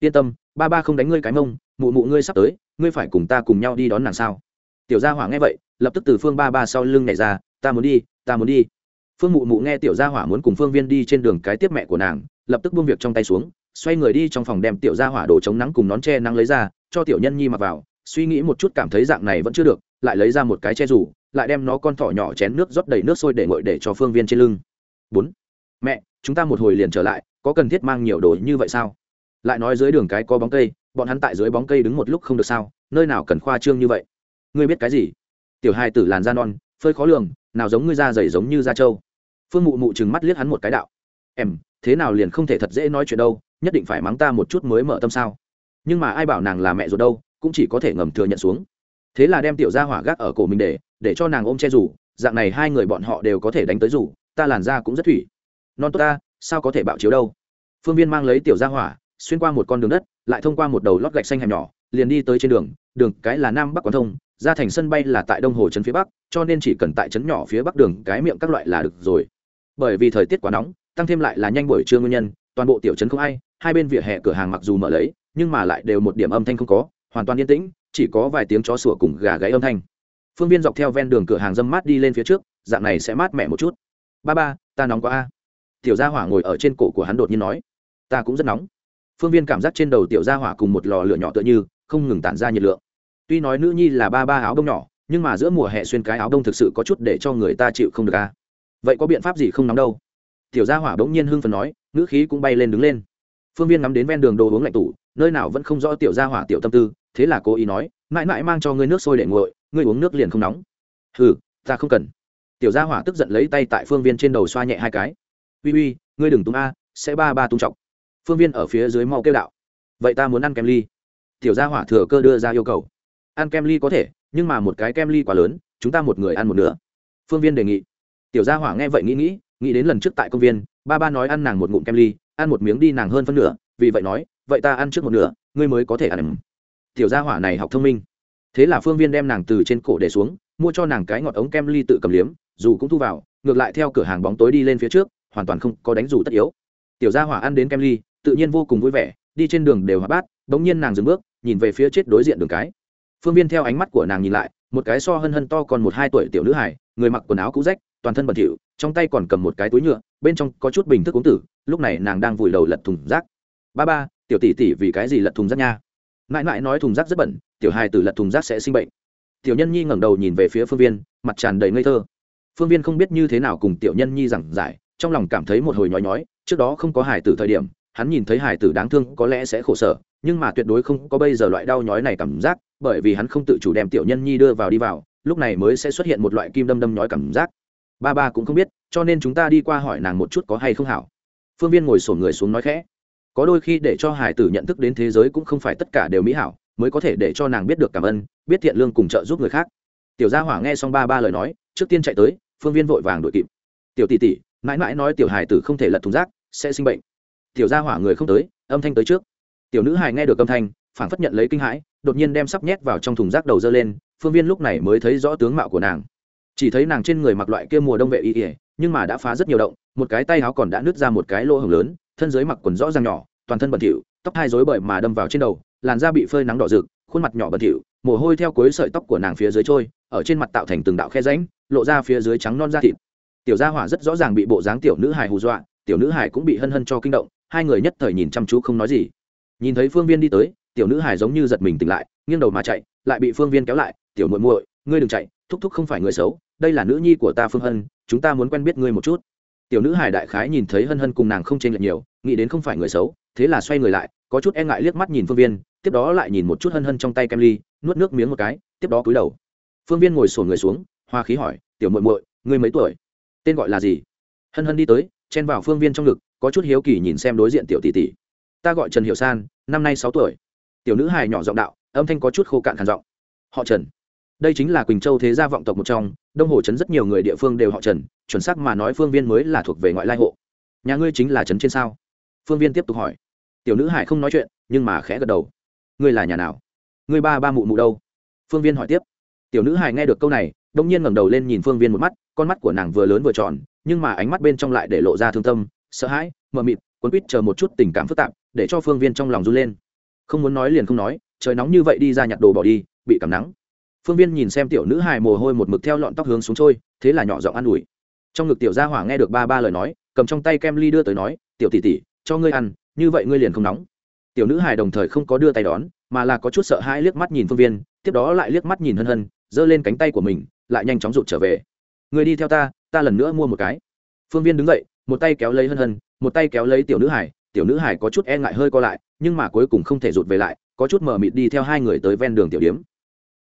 Yên tâm, ba ba không đánh ngươi cái mông, mụ mụ ngươi sắp tới, ngươi phải cùng ta cùng nhau đi đón nàng sao? Tiểu gia hỏa nghe vậy, lập tức từ phương ba ba sau lưng nhảy ra, ta muốn đi, ta muốn đi. Phương mụ mụ nghe tiểu gia hỏa muốn cùng phương viên đi trên đường cái tiếp mẹ của nàng, lập tức buông việc trong tay xuống, xoay người đi trong phòng đem tiểu gia hỏa đồ chống nắng cùng nón che nắng lấy ra, cho tiểu nhân nhi mặc vào, suy nghĩ một chút cảm thấy dạng này vẫn chưa được, lại lấy ra một cái che rủ lại đem nó con thỏ nhỏ chén nước rót đầy nước sôi để ngội để cho phương viên trên lưng. Bốn, mẹ, chúng ta một hồi liền trở lại, có cần thiết mang nhiều đồ như vậy sao? Lại nói dưới đường cái có bóng cây, bọn hắn tại dưới bóng cây đứng một lúc không được sao, nơi nào cần khoa trương như vậy? Ngươi biết cái gì? Tiểu hai tử làn da non, phơi khó lường, nào giống ngươi da dày giống như da trâu. Phương mụ mụ chừng mắt liếc hắn một cái đạo. Em, thế nào liền không thể thật dễ nói chuyện đâu, nhất định phải mắng ta một chút mới mở tâm sao? Nhưng mà ai bảo nàng là mẹ rồi đâu, cũng chỉ có thể ngầm thừa nhận xuống. Thế là đem tiểu gia hỏa gác ở cổ mình để để cho nàng ôm che rủ dạng này hai người bọn họ đều có thể đánh tới rủ ta làn da cũng rất thủy. Non tốt ta, sao có thể bạo chiếu đâu? Phương viên mang lấy tiểu ra hỏa, xuyên qua một con đường đất, lại thông qua một đầu lót gạch xanh hẻm nhỏ, liền đi tới trên đường đường cái là nam bắc quán thông, ra thành sân bay là tại đông hồ trấn phía bắc, cho nên chỉ cần tại trấn nhỏ phía bắc đường cái miệng các loại là được rồi. Bởi vì thời tiết quá nóng, tăng thêm lại là nhanh buổi trưa nguyên nhân, toàn bộ tiểu trấn không ai, hai bên vỉa hè cửa hàng mặc dù mở lấy, nhưng mà lại đều một điểm âm thanh không có, hoàn toàn yên tĩnh, chỉ có vài tiếng chó sủa cùng gà gáy âm thanh phương viên dọc theo ven đường cửa hàng dâm mát đi lên phía trước, dạng này sẽ mát mẻ một chút. Ba ba, ta nóng quá a. Tiểu gia hỏa ngồi ở trên cổ của hắn đột nhiên nói. Ta cũng rất nóng. Phương viên cảm giác trên đầu tiểu gia hỏa cùng một lò lửa nhỏ tựa như, không ngừng tản ra nhiệt lượng. Tuy nói nữ nhi là ba ba áo đông nhỏ, nhưng mà giữa mùa hè xuyên cái áo đông thực sự có chút để cho người ta chịu không được a. Vậy có biện pháp gì không nóng đâu? Tiểu gia hỏa bỗng nhiên hưng phần nói, ngữ khí cũng bay lên đứng lên. Phương viên ngắm đến ven đường đồ uống lạnh tủ, nơi nào vẫn không rõ tiểu gia hỏa tiểu tâm tư, thế là cố ý nói, mãi mãi mang cho ngươi nước sôi để nguội ngươi uống nước liền không nóng. Hừ, ta không cần. Tiểu gia hỏa tức giận lấy tay tại phương viên trên đầu xoa nhẹ hai cái. Uy uy ngươi đừng tung a sẽ ba ba tung trọng. Phương viên ở phía dưới mau kêu đạo. Vậy ta muốn ăn kem ly. Tiểu gia hỏa thừa cơ đưa ra yêu cầu. Ăn kem ly có thể nhưng mà một cái kem ly quá lớn chúng ta một người ăn một nửa. Phương viên đề nghị. Tiểu gia hỏa nghe vậy nghĩ nghĩ nghĩ đến lần trước tại công viên ba ba nói ăn nàng một ngụm kem ly ăn một miếng đi nàng hơn phân nửa vì vậy nói vậy ta ăn trước một nửa ngươi mới có thể ăn. Tiểu gia hỏa này học thông minh thế là phương viên đem nàng từ trên cổ để xuống, mua cho nàng cái ngọt ống kem ly tự cầm liếm, dù cũng thu vào, ngược lại theo cửa hàng bóng tối đi lên phía trước, hoàn toàn không có đánh dù tất yếu. Tiểu gia hỏa ăn đến kem ly, tự nhiên vô cùng vui vẻ, đi trên đường đều hóa bát, bỗng nhiên nàng dừng bước, nhìn về phía chết đối diện đường cái. Phương viên theo ánh mắt của nàng nhìn lại, một cái so hân hân to còn một hai tuổi tiểu nữ hải người mặc quần áo cũ rách, toàn thân bẩn thỉu, trong tay còn cầm một cái túi nhựa, bên trong có chút bình thức uống tử, lúc này nàng đang vùi đầu lật thùng rác. Ba ba, tiểu tỷ tỷ vì cái gì lật thùng rác nha? Mãi mãi nói thùng rác rất bẩn, tiểu hai tử lật thùng rác sẽ sinh bệnh. Tiểu nhân nhi ngẩng đầu nhìn về phía phương viên, mặt tràn đầy ngây thơ. Phương viên không biết như thế nào cùng tiểu nhân nhi giảng giải, trong lòng cảm thấy một hồi nhói nhói, trước đó không có hải tử thời điểm, hắn nhìn thấy hải tử đáng thương có lẽ sẽ khổ sở, nhưng mà tuyệt đối không có bây giờ loại đau nhói này cảm giác, bởi vì hắn không tự chủ đem tiểu nhân nhi đưa vào đi vào, lúc này mới sẽ xuất hiện một loại kim đâm đâm nhói cảm giác. Ba ba cũng không biết, cho nên chúng ta đi qua hỏi nàng một chút có hay không hảo. Phương viên ngồi sổ người xuống nói khẽ có đôi khi để cho hải tử nhận thức đến thế giới cũng không phải tất cả đều mỹ hảo, mới có thể để cho nàng biết được cảm ơn, biết thiện lương cùng trợ giúp người khác. Tiểu gia hỏa nghe xong ba ba lời nói, trước tiên chạy tới, phương viên vội vàng đuổi kịp. Tiểu tỷ tỷ, mãi mãi nói tiểu hải tử không thể lật thùng rác, sẽ sinh bệnh. Tiểu gia hỏa người không tới, âm thanh tới trước. Tiểu nữ hài nghe được âm thanh phản phất nhận lấy kinh hãi, đột nhiên đem sắp nhét vào trong thùng rác đầu dơ lên, phương viên lúc này mới thấy rõ tướng mạo của nàng. Chỉ thấy nàng trên người mặc loại kia mùa đông vệ y ỉa nhưng mà đã phá rất nhiều động, một cái tay áo còn đã nứt ra một cái lỗ hổng lớn, thân dưới mặc quần rõ ràng nhỏ toàn thân bẩn thỉu, tóc hai rối bời mà đâm vào trên đầu, làn da bị phơi nắng đỏ rực, khuôn mặt nhỏ bẩn thỉu, mồ hôi theo cuối sợi tóc của nàng phía dưới trôi, ở trên mặt tạo thành từng đạo khe rãnh, lộ ra phía dưới trắng non da thịt. Tiểu gia hỏa rất rõ ràng bị bộ dáng tiểu nữ hài hù dọa, tiểu nữ hài cũng bị hân hân cho kinh động, hai người nhất thời nhìn chăm chú không nói gì. Nhìn thấy phương viên đi tới, tiểu nữ hài giống như giật mình tỉnh lại, nghiêng đầu mà chạy, lại bị phương viên kéo lại, tiểu muội muội, ngươi đừng chạy, thúc thúc không phải người xấu, đây là nữ nhi của ta phương hân, chúng ta muốn quen biết ngươi một chút. Tiểu nữ hài đại khái nhìn thấy hân hân cùng nàng không chênh lệch nhiều, nghĩ đến không phải người xấu thế là xoay người lại, có chút e ngại liếc mắt nhìn phương viên, tiếp đó lại nhìn một chút hân hân trong tay kem ly, nuốt nước miếng một cái, tiếp đó cúi đầu. Phương viên ngồi sổn người xuống, hoa khí hỏi, tiểu muội muội, ngươi mấy tuổi? Tên gọi là gì? Hân hân đi tới, chen vào phương viên trong ngực, có chút hiếu kỳ nhìn xem đối diện tiểu tỷ tỷ. Ta gọi trần hiệu san, năm nay sáu tuổi. Tiểu nữ hài nhỏ giọng đạo, âm thanh có chút khô cạn khàn giọng. Họ trần. Đây chính là quỳnh châu thế gia vọng tộc một trong, đông hồ trấn rất nhiều người địa phương đều họ trần, chuẩn xác mà nói phương viên mới là thuộc về ngoại lai hộ. Nhà ngươi chính là trấn trên sao? Phương viên tiếp tục hỏi tiểu nữ hải không nói chuyện, nhưng mà khẽ gật đầu. Ngươi là nhà nào? Ngươi ba ba mụ mụ đâu? Phương viên hỏi tiếp. Tiểu nữ hải nghe được câu này, đông nhiên ngẩng đầu lên nhìn phương viên một mắt, con mắt của nàng vừa lớn vừa tròn, nhưng mà ánh mắt bên trong lại để lộ ra thương tâm, sợ hãi, mờ mịt, cuốn quýt chờ một chút tình cảm phức tạp, để cho phương viên trong lòng run lên. Không muốn nói liền không nói, trời nóng như vậy đi ra nhặt đồ bỏ đi, bị cảm nắng. Phương viên nhìn xem tiểu nữ hài mồ hôi một mực theo lọn tóc hướng xuống trôi, thế là nhỏ giọng an ủi. Trong ngực tiểu gia hỏa nghe được ba ba lời nói, cầm trong tay kem ly đưa tới nói, tiểu tỷ tỷ, cho ngươi ăn như vậy ngươi liền không nóng. Tiểu nữ hài đồng thời không có đưa tay đón, mà là có chút sợ hãi liếc mắt nhìn phương viên, tiếp đó lại liếc mắt nhìn hân hân, giơ lên cánh tay của mình, lại nhanh chóng rụt trở về. Người đi theo ta ta lần nữa mua một cái. Phương viên đứng dậy, một tay kéo lấy hân hân, một tay kéo lấy tiểu nữ hải tiểu nữ hải có chút e ngại hơi co lại, nhưng mà cuối cùng không thể rụt về lại, có chút mờ mịt đi theo hai người tới ven đường tiểu điếm